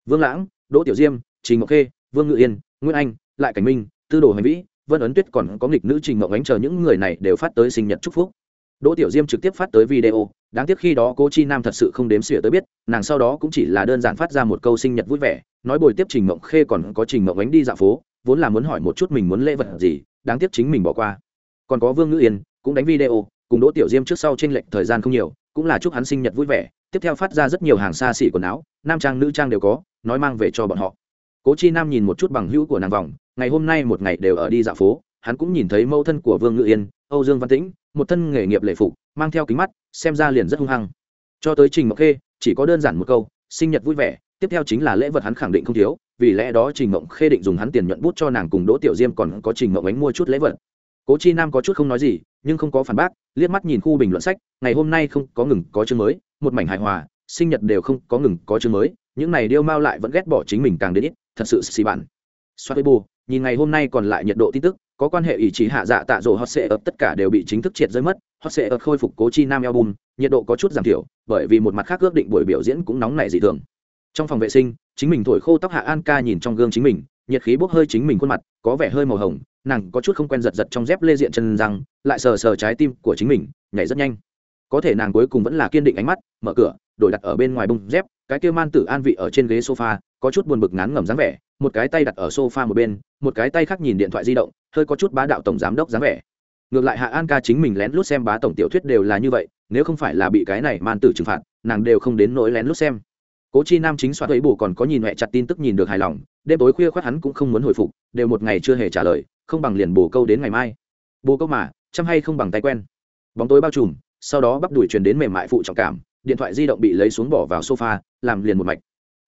Vương lãng, đỗ tiểu diêm, trình ngọc khê vương ngự yên nguyễn anh, lại cảnh minh, tư đồ hành vĩ, vân ấn tuyết còn có nghịch nữ trình ngọc ánh chờ những người này đều phát tới sinh nhật chúc phúc. Đỗ tiểu diêm trực tiếp phát tới video, đáng tiếc khi đó cô chi nam thật sự không đếm xỉa tới biết, nàng sau đó cũng chỉ là đơn giản phát ra một câu sinh nhật vui vẻ, nói bồi tiếp trình mộng khê còn có trình mộng ánh đi dạo phố, vốn là muốn hỏi một chút mình muốn lễ vật gì, đáng tiếc chính mình bỏ qua. Còn có vương ngữ yên, cũng đánh video, cùng đỗ tiểu diêm trước sau t r ê n lệch thời gian không nhiều, cũng là chúc hắn sinh nhật vui vẻ, tiếp theo phát ra rất nhiều hàng xa xỉ quần áo, nam trang nữ trang đều có, nói mang về cho bọn họ cố chi nam nhìn một chút bằng hữu của nàng vòng, ngày hôm nay một ngày đều ở đi dạo phố, hắn cũng nhìn thấy mẫu thân của vương ngự yên, âu dương văn tĩnh, một thân nghề nghiệp lệ phục, mang theo kính mắt, xem ra liền rất hung hăng. Cho tới trình mộng khê, chỉ có đơn giản một câu, sinh nhật vui vẻ, tiếp theo chính là lễ vật hắn khẳng định không thiếu, vì lẽ đó trình mộng khê định dùng hắn tiền nhuận bút cho nàng cùng đỗ tiểu diêm còn có trình mộng ánh mua chút lễ vật. Cố chi nam có chút không nói gì, nhưng không có phản bác, liếc mắt nhìn khu bình luận sách, ngày hôm nay không có ngừng có chương mới, một mảnh hài hòa, sinh nhật đều không có ngừng có chương mới, những này điêu mao lại vẫn ghét bỏ chính mình càng đến ít thật sự xì bản xoát bù nhìn ngày hôm nay còn lại nhiệt độ tin tức, có quan hệ ý chí hạ dạ tạ rỗ hot sệ ập tất cả đều bị chính thức triệt rơi mất. Hot sệ ập khôi phục cố chi nam album, nhiệt độ có chút giảm thiểu, bởi vì một mặt khác ước định buổi biểu diễn cũng nóng nảy dị thường. Trong phòng vệ sinh, chính mình thổi khô tóc hạ an ca nhìn trong gương chính mình, nhiệt khí bốc hơi chính mình khuôn mặt, có vẻ hơi màu hồng, nàng có chút không quen giật giật trong dép lê diện chân răng, lại sờ sờ trái tim của chính mình, nhảy rất nhanh. Có thể nàng cuối cùng vẫn là kiên định ánh mắt, mở cửa, đổi đặt ở bên ngoài bông dép cái kia man tử an vị ở trên ghế sofa, có chút buồn bực ngán ngẩm dáng vẻ, một cái tay đặt ở sofa một bên, một cái tay khác nhìn điện thoại di động, hơi có chút bá đạo tổng giám đốc dáng vẻ. Ngược lại hạ an ca chính mình lén lút xem bá tổng tiểu thuyết đều là như vậy, nếu không phải là bị cái này man tử trừng phạt, nàng đều không đến nỗi lén lút xem. Cố chi nam chính soát ấy bù còn có nhìn mẹ chặt tin tức nhìn được hài lòng, đêm tối khuya khoát hắn cũng không muốn hồi phục, đều một ngày chưa hề trả lời, không bằng liền bổ câu đến ngày mai. Bù câu mà, chăm hay không bằng tay quen. Bóng tối bao trùm, sau đó bắp đuổi truyền đến mềm mại phụ trọng cảm điện thoại di động bị lấy xuống bỏ vào sofa làm liền một mạch.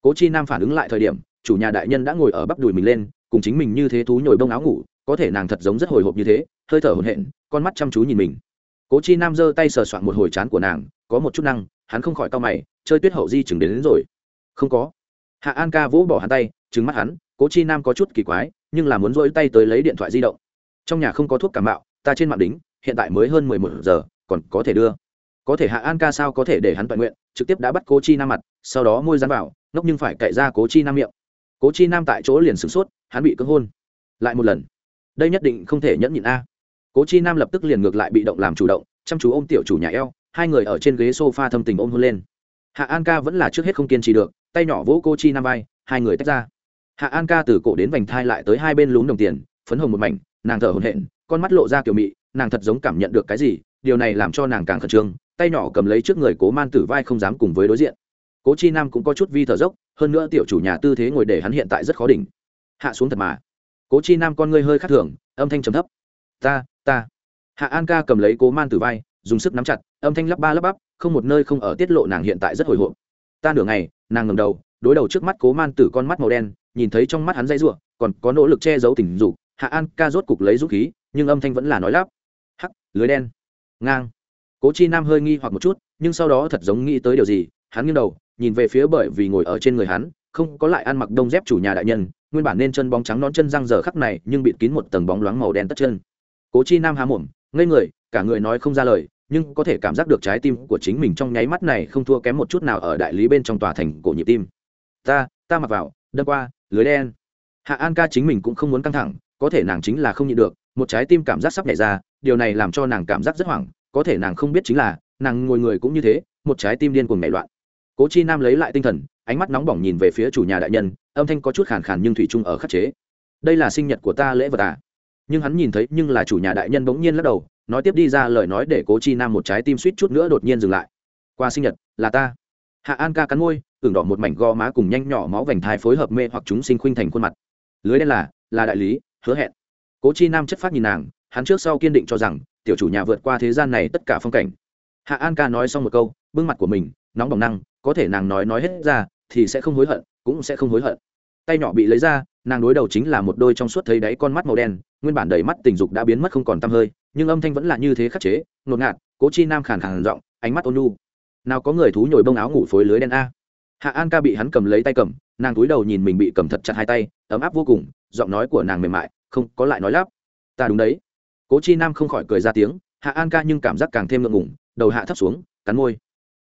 Cố chi nam phản ứng lại thời điểm chủ nhà đại nhân đã ngồi ở bắp đùi mình lên cùng chính mình như thế thú nhồi bông áo ngủ có thể nàng thật giống rất hồi hộp như thế hơi thở hồn hện con mắt chăm chú nhìn mình. Cố chi nam giơ tay sờ soạn một hồi chán của nàng có một chút năng hắn không khỏi cau mày chơi tuyết hậu di chừng đến, đến rồi. Không có. Hạ an ca vỗ bỏ hắn tay trứng mắt hắn cố chi nam có chút kỳ quái nhưng là muốn rỗi tay tới lấy điện thoại di động. Trong nhà không có thuốc cảm bạo ta trên mạng đính hiện tại mới hơn mười một giờ còn có thể đưa có thể hạ an ca sao có thể để hắn toàn nguyện, trực tiếp đã bắt cố chi nam mặt, sau đó môi dán vào ngốc nhưng phải cậy ra cố chi nam miệng. Cố chi nam tại chỗ liền sửng sốt, hắn bị cưỡng hôn. Lại một lần. Đây nhất định không thể nhẫn nhịn a. Cố chi nam lập tức liền ngược lại bị động làm chủ động, chăm chú ôm tiểu chủ nhà eo, hai người ở trên ghế s o f a thâm tình ôm hôn lên. Hạ an ca vẫn là trước hết không kiên trì được, tay nhỏ vỗ cô chi nam vai, hai người tách ra. Hạ an ca từ cổ đến vành thai lại tới hai bên lún đồng tiền, phấn hồng một mảnh, nàng thở hồn hện con mắt lộ ra kiểu mị, nàng thật giống cảm nhận được cái gì, điều này làm cho nàng càng khẩn trương tay nhỏ cầm lấy trước người cố man tử vai không dám cùng với đối diện. Cố chi nam cũng có chút vi thở dốc, hơn nữa tiểu chủ nhà tư thế ngồi để hắn hiện tại rất khó đỉnh. Hạ xuống thật mà. Cố chi nam con ngươi hơi khắc thường, âm thanh trầm thấp. Ta ta. Hạ an ca cầm lấy cố man tử vai, dùng sức nắm chặt, âm thanh lắp ba lắp bắp, không một nơi không ở tiết lộ nàng hiện tại rất hồi hộp. Ta nửa ngày, nàng ngầm đầu, đối đầu trước mắt cố man tử con mắt màu đen, nhìn thấy trong mắt hắn dây r còn có nỗ lực che giấu tình dục, hạ an ca rốt cục lấy dũng khí, nhưng âm thanh vẫn là nói lắp. Hắc, lưới đen. Ngang cố chi nam hơi nghi hoặc một chút, nhưng sau đó thật giống nghĩ tới điều gì, hắn nghiêng đầu, nhìn về phía bởi vì ngồi ở trên người hắn, không có lại ăn mặc đông dép chủ nhà đại nhân, nguyên bản nên chân bóng trắng nón chân răng giờ khắc này nhưng bịt kín một tầng bóng loáng màu đen tất chân. Cố chi nam há mồm, ngây người, cả người nói không ra lời, nhưng có thể cảm giác được trái tim của chính mình trong nháy mắt này không thua kém một chút nào ở đại lý bên trong tòa thành cổ nhịp tim. Ta ta mặc vào, đâm qua, lưới đen. Hạ an ca chính mình cũng không muốn căng thẳng, có thể nàng chính là không nhịn được, một trái tim cảm giác sắp nhảy ra, điều này làm cho nàng cảm giác rất hoảng có thể nàng không biết chính là, nàng ngồi người cũng như thế, một trái tim điên cuồng nảy loạn. Cố chi nam lấy lại tinh thần, ánh mắt nóng bỏng nhìn về phía chủ nhà đại nhân, âm thanh có chút khàn khàn nhưng thủy chung ở khắc chế. Đây là sinh nhật của ta lễ vật à? Nhưng hắn nhìn thấy, nhưng là chủ nhà đại nhân bỗng nhiên lắc đầu, nói tiếp đi ra lời nói để cố chi nam một trái tim suýt chút nữa đột nhiên dừng lại. Qua sinh nhật, là ta. Hạ an ca cắn môi tưởng đỏ một mảnh gò má cùng nhanh nhỏ máu vành thai phối hợp mê hoặc chúng sinh khuynh thành khuôn mặt. Lưới đen là là đại lý, hứa hẹn. Cố chi nam chất phát nhìn nàng, hắn trước sau kiên định cho rằng tiểu chủ nhà vượt qua thế gian này tất cả phong cảnh. Hạ an ca nói xong một câu, bưng mặt của mình, nóng bỏng năng, có thể nàng nói nói hết ra, thì sẽ không hối hận, cũng sẽ không hối hận. Tay nhỏ bị lấy ra, nàng đối đầu chính là một đôi trong suốt thấy đáy con mắt màu đen, nguyên bản đầy mắt tình dục đã biến mất không còn t hơi, nhưng âm thanh vẫn là như thế khắc chế, ngột ngạt, cố chi nam khàn khàn giọng, ánh mắt ôn lu nào có người thú nhồi bông áo ngủ phối lưới đen a? Hạ an ca bị hắn cầm lấy tay cầm, nàng túi đầu nhìn mình bị cầm thật chặt hai tay, ấm áp vô cùng, giọng nói của nàng mềm mại, không có lại nói lắp. Ta đúng đấy cố chi nam không khỏi cười ra tiếng, hạ an ca nhưng cảm giác càng thêm ngượng ngủng đầu hạ thấp xuống, cắn môi.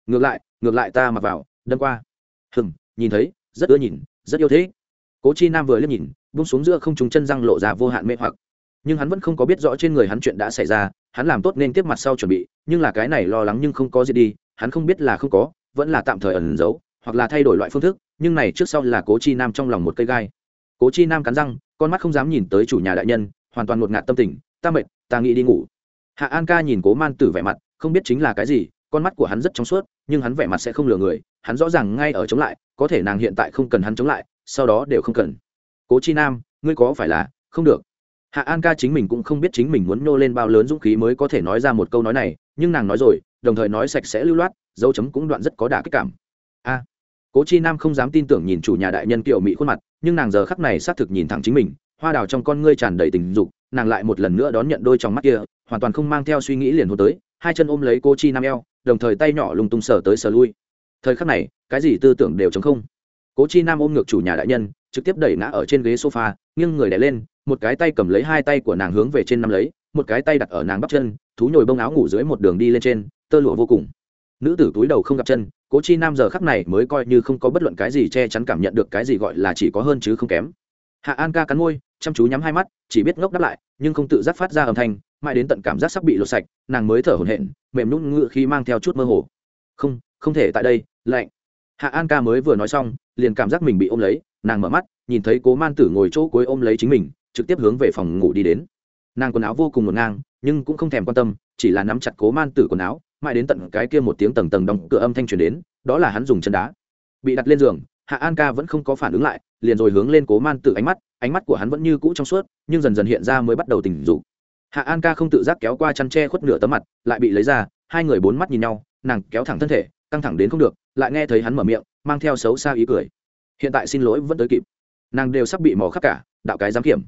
Ngược lại ngược lại ta mặc vào, đâm qua. Hừng nhìn thấy, rất ưa nhìn, rất yêu thế. Cố chi nam vừa liếc nhìn bung xuống giữa không trúng chân răng lộ ra vô hạn mê hoặc. Nhưng hắn vẫn không có biết rõ trên người hắn chuyện đã xảy ra, hắn làm tốt nên tiếp mặt sau chuẩn bị, nhưng là cái này lo lắng nhưng không có gì đi, hắn không biết là không có, vẫn là tạm thời ẩn giấu, hoặc là thay đổi loại phương thức, nhưng này trước sau là cố chi nam trong lòng một cây gai. Cố chi nam cắn răng, con mắt không dám nhìn tới chủ nhà đại nhân, hoàn toàn ngột ngạt tâm tình, ta mệt ta nghĩ đi ngủ. Hạ an ca nhìn cố man tử vẻ mặt, không biết chính là cái gì, con mắt của hắn rất trong suốt, nhưng hắn vẻ mặt sẽ không lừa người, hắn rõ ràng ngay ở chống lại, có thể nàng hiện tại không cần hắn chống lại, sau đó đều không cần. Cố chi nam, ngươi có phải là, không được. Hạ an ca chính mình cũng không biết chính mình muốn nô lên bao lớn dũng khí mới có thể nói ra một câu nói này, nhưng nàng nói rồi, đồng thời nói sạch sẽ lưu loát, dấu chấm cũng đoạn rất có đả kích cảm. A. Cố chi nam không dám tin tưởng nhìn chủ nhà đại nhân kiểu mỹ khuôn mặt, nhưng nàng giờ khắc này xác thực nhìn thẳng chính mình hoa đào trong con ngươi tràn đầy tình dục, nàng lại một lần nữa đón nhận đôi trong mắt kia, hoàn toàn không mang theo suy nghĩ liền hôn tới, hai chân ôm lấy cô chi nam eo, đồng thời tay nhỏ lung tung sờ tới sờ lui. Thời khắc này, cái gì tư tưởng đều chống không. Cố chi nam ôm ngược chủ nhà đại nhân, trực tiếp đẩy ngã ở trên ghế sofa, nghiêng người đè lên, một cái tay cầm lấy hai tay của nàng hướng về trên năm lấy, một cái tay đặt ở nàng bắp chân, thú nhồi bông áo ngủ dưới một đường đi lên trên, tơ lụa vô cùng. Nữ tử túi đầu không gặp chân cố chi nam giờ khắc này mới coi như không có bất luận cái gì che chắn cảm nhận được cái gì gọi là chỉ có hơn chứ không kém. Hạ an ca cắn môi chăm chú nhắm hai mắt, chỉ biết ngốc đáp lại, nhưng không tự giác phát ra âm thanh, mãi đến tận cảm giác sắp bị lột sạch, nàng mới thở hổn hển, mềm nhún ngựa khi mang theo chút mơ hồ. Không không thể, tại đây, lạnh. Hạ an ca mới vừa nói xong, liền cảm giác mình bị ôm lấy, nàng mở mắt, nhìn thấy cố man tử ngồi chỗ cuối ôm lấy chính mình, trực tiếp hướng về phòng ngủ đi đến. Nàng quần áo vô cùng ngổn ngang, nhưng cũng không thèm quan tâm, chỉ là nắm chặt cố man tử quần áo, mãi đến tận cái kia một tiếng tầng tầng đóng cửa âm thanh truyền đến, đó là hắn dùng chân đá. Bị đặt lên giường, hạ an ca vẫn không có phản ứng lại, liền rồi hướng lên cố man tử ánh mắt ánh mắt của hắn vẫn như cũ trong suốt, nhưng dần dần hiện ra mới bắt đầu tình dục. hạ an ca không tự giác kéo qua chăn tre khuất nửa tấm mặt, lại bị lấy ra, hai người bốn mắt nhìn nhau, nàng kéo thẳng thân thể, căng thẳng đến không được, lại nghe thấy hắn mở miệng, mang theo xấu xa ý cười. Hiện tại xin lỗi vẫn tới kịp. Nàng đều sắp bị mò khắc cả, đạo cái giám kiểm.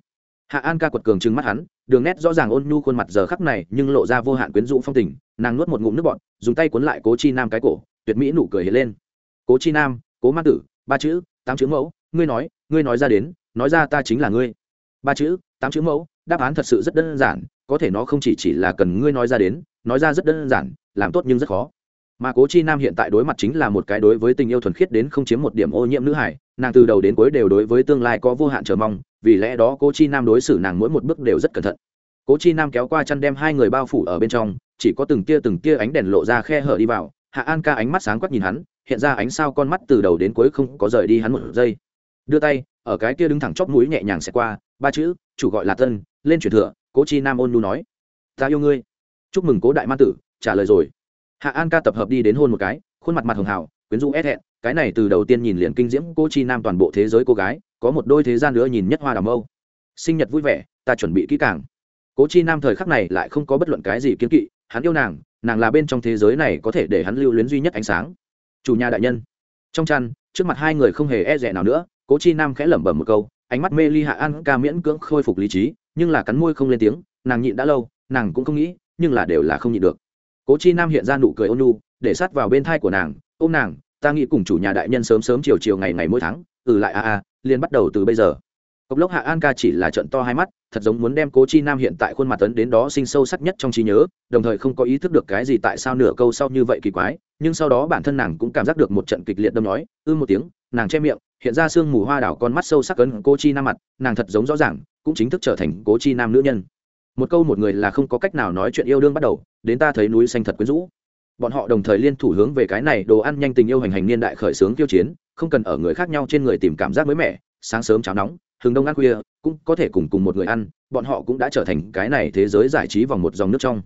Hạ an ca quật cường trừng mắt hắn, đường nét rõ ràng ôn nhu khuôn mặt giờ khắc này, nhưng lộ ra vô hạn quyến rũ phong tình, nàng nuốt một ngụm nước bọt, dùng tay cuốn lại cố chi nam cái cổ, tuyệt mỹ nụ cười hiện lên. Cố chi nam, cố ma tử, ba chữ, tám chữ mẫu, ngươi nói ngươi nói ra đến nói ra ta chính là ngươi. Ba chữ, tám chữ mẫu, đáp án thật sự rất đơn giản, có thể nó không chỉ chỉ là cần ngươi nói ra đến, nói ra rất đơn giản, làm tốt nhưng rất khó. Mà cố chi nam hiện tại đối mặt chính là một cái đối với tình yêu thuần khiết đến không chiếm một điểm ô nhiễm nữ hải, nàng từ đầu đến cuối đều đối với tương lai có vô hạn chờ mong, vì lẽ đó cố chi nam đối xử nàng mỗi một bước đều rất cẩn thận. Cố chi nam kéo qua chăn đem hai người bao phủ ở bên trong, chỉ có từng tia từng tia ánh đèn lộ ra khe hở đi vào, hạ an ca ánh mắt sáng quắc nhìn hắn, hiện ra ánh sao con mắt từ đầu đến cuối không có rời đi hắn một giây. Đưa tay ở cái kia đứng thẳng chóp mũi nhẹ nhàng xẹt qua, ba chữ, chủ gọi là tân, lên truyền thừa, cố chi nam ôn nhu nói. Ta yêu ngươi. Chúc mừng cố đại man tử, trả lời rồi. Hạ an ca tập hợp đi đến hôn một cái, khuôn mặt mặt hường hào, quyến rũ ép hẹn, cái này từ đầu tiên nhìn liền kinh diễm cô chi nam toàn bộ thế giới cô gái, có một đôi thế gian nữa nhìn nhất hoa đào mâu. Sinh nhật vui vẻ, ta chuẩn bị kỹ càng. Cố chi nam thời khắc này lại không có bất luận cái gì kiến kỵ, hắn yêu nàng nàng là bên trong thế giới này có thể để hắn lưu luyến duy nhất ánh sáng. Chủ nhà đại nhân. Trong chăn, trước mặt hai người không hề e rẻ nào nữa cố chi nam khẽ lẩm bẩm một câu, ánh mắt mê ly hạ an ca miễn cưỡng khôi phục lý trí, nhưng là cắn môi không lên tiếng, nàng nhịn đã lâu, nàng cũng không nghĩ, nhưng là đều là không nhịn được. Cố chi nam hiện ra nụ cười ôn nhu, để sát vào bên thai của nàng, ôm nàng, ta nghĩ cùng chủ nhà đại nhân sớm sớm chiều chiều ngày ngày mỗi tháng ừ lại a a, liền bắt đầu từ bây giờ cốc lốc hạ an ca chỉ là trận to hai mắt, thật giống muốn đem cố chi nam hiện tại khuôn mặt tấn đến đó sinh sâu sắc nhất trong trí nhớ, đồng thời không có ý thức được cái gì tại sao nửa câu sau như vậy kỳ quái, nhưng sau đó bản thân nàng cũng cảm giác được một trận kịch liệt đâm nói, ư một tiếng, nàng che miệng, hiện ra sương mù hoa đảo con mắt sâu sắc cấn Cố chi nam mặt, nàng thật giống rõ ràng, cũng chính thức trở thành cố chi nam nữ nhân. Một câu một người là không có cách nào nói chuyện yêu đương bắt đầu, đến ta thấy núi xanh thật quyến rũ. Bọn họ đồng thời liên thủ hướng về cái này đồ ăn nhanh tình yêu hành hành niên đại khởi sướng tiêu chiến, không cần ở người khác nhau trên người tìm cảm giác mới mẻ, sáng sớm cháo nóng hừng đông ăn khuya, cũng có thể cùng cùng một người ăn, bọn họ cũng đã trở thành cái này thế giới giải trí vòng một dòng nước trong.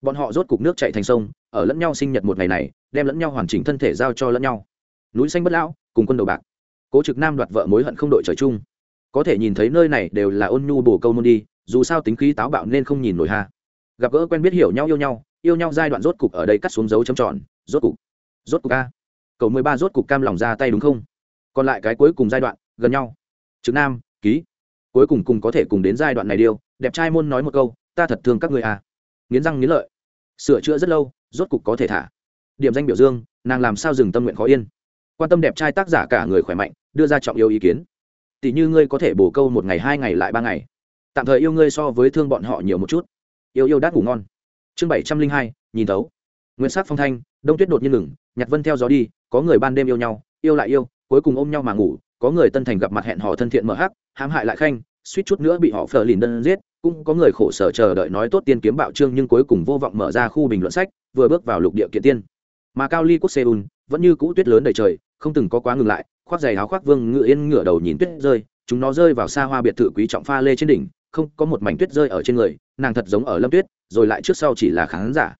Bọn họ rốt cục nước chạy thành sông, ở lẫn nhau sinh nhật một ngày này, đem lẫn nhau hoàn chỉnh thân thể giao cho lẫn nhau. Núi xanh bất lão, cùng quân đầu bạc. Cố trực nam đoạt vợ mối hận không đội trời chung. Có thể nhìn thấy nơi này đều là ôn nhu bổ câu môn đi, dù sao tính khí táo bạo nên không nhìn nổi ha. Gặp gỡ quen biết hiểu nhau yêu nhau yêu nhau giai đoạn rốt cục ở đây cắt xuống dấu chấm tròn, rốt cục rốt cục a. Cầu mười ba rốt cục cam lòng ra tay đúng không? Còn lại cái cuối cùng giai đoạn, gần nhau. Trực nam ký. Cuối cùng cùng có thể cùng đến giai đoạn này điêu, đẹp trai môn nói một câu, ta thật thương các người à. Nghiến răng nghiến lợi. Sửa chữa rất lâu, rốt cục có thể thả. Điểm danh biểu dương, nàng làm sao dừng tâm nguyện khó yên. Quan tâm đẹp trai tác giả cả người khỏe mạnh, đưa ra trọng yêu ý kiến. Tỷ như ngươi có thể bổ câu một ngày, hai ngày lại ba ngày. Tạm thời yêu ngươi so với thương bọn họ nhiều một chút. Yêu yêu đắt ngủ ngon. Chương bảy trăm linh hai, nhìn tấu nguyên sắc phong thanh, đông tuyết đột nhiên ngừng nhặt vân theo gió đi, có người ban đêm yêu nhau, yêu lại yêu, cuối cùng ôm nhau mà ngủ có người tân thành gặp mặt hẹn hò thân thiện mở hắc, hãm hại lại khanh, suýt chút nữa bị họ phờ lìn đơn giết, cũng có người khổ sở chờ đợi nói tốt tiên kiếm bạo trương nhưng cuối cùng vô vọng mở ra khu bình luận sách, vừa bước vào lục địa kiện tiên. Mà cao ly quốc seoul vẫn như cũ tuyết lớn đầy trời, không từng có quá ngừng lại, khoác giày áo khoác vương ngự yên ngửa đầu nhìn tuyết rơi, chúng nó rơi vào xa hoa biệt thự quý trọng pha lê trên đỉnh, không có một mảnh tuyết rơi ở trên người, nàng thật giống ở lâm tuyết, rồi lại trước sau chỉ là khán giả.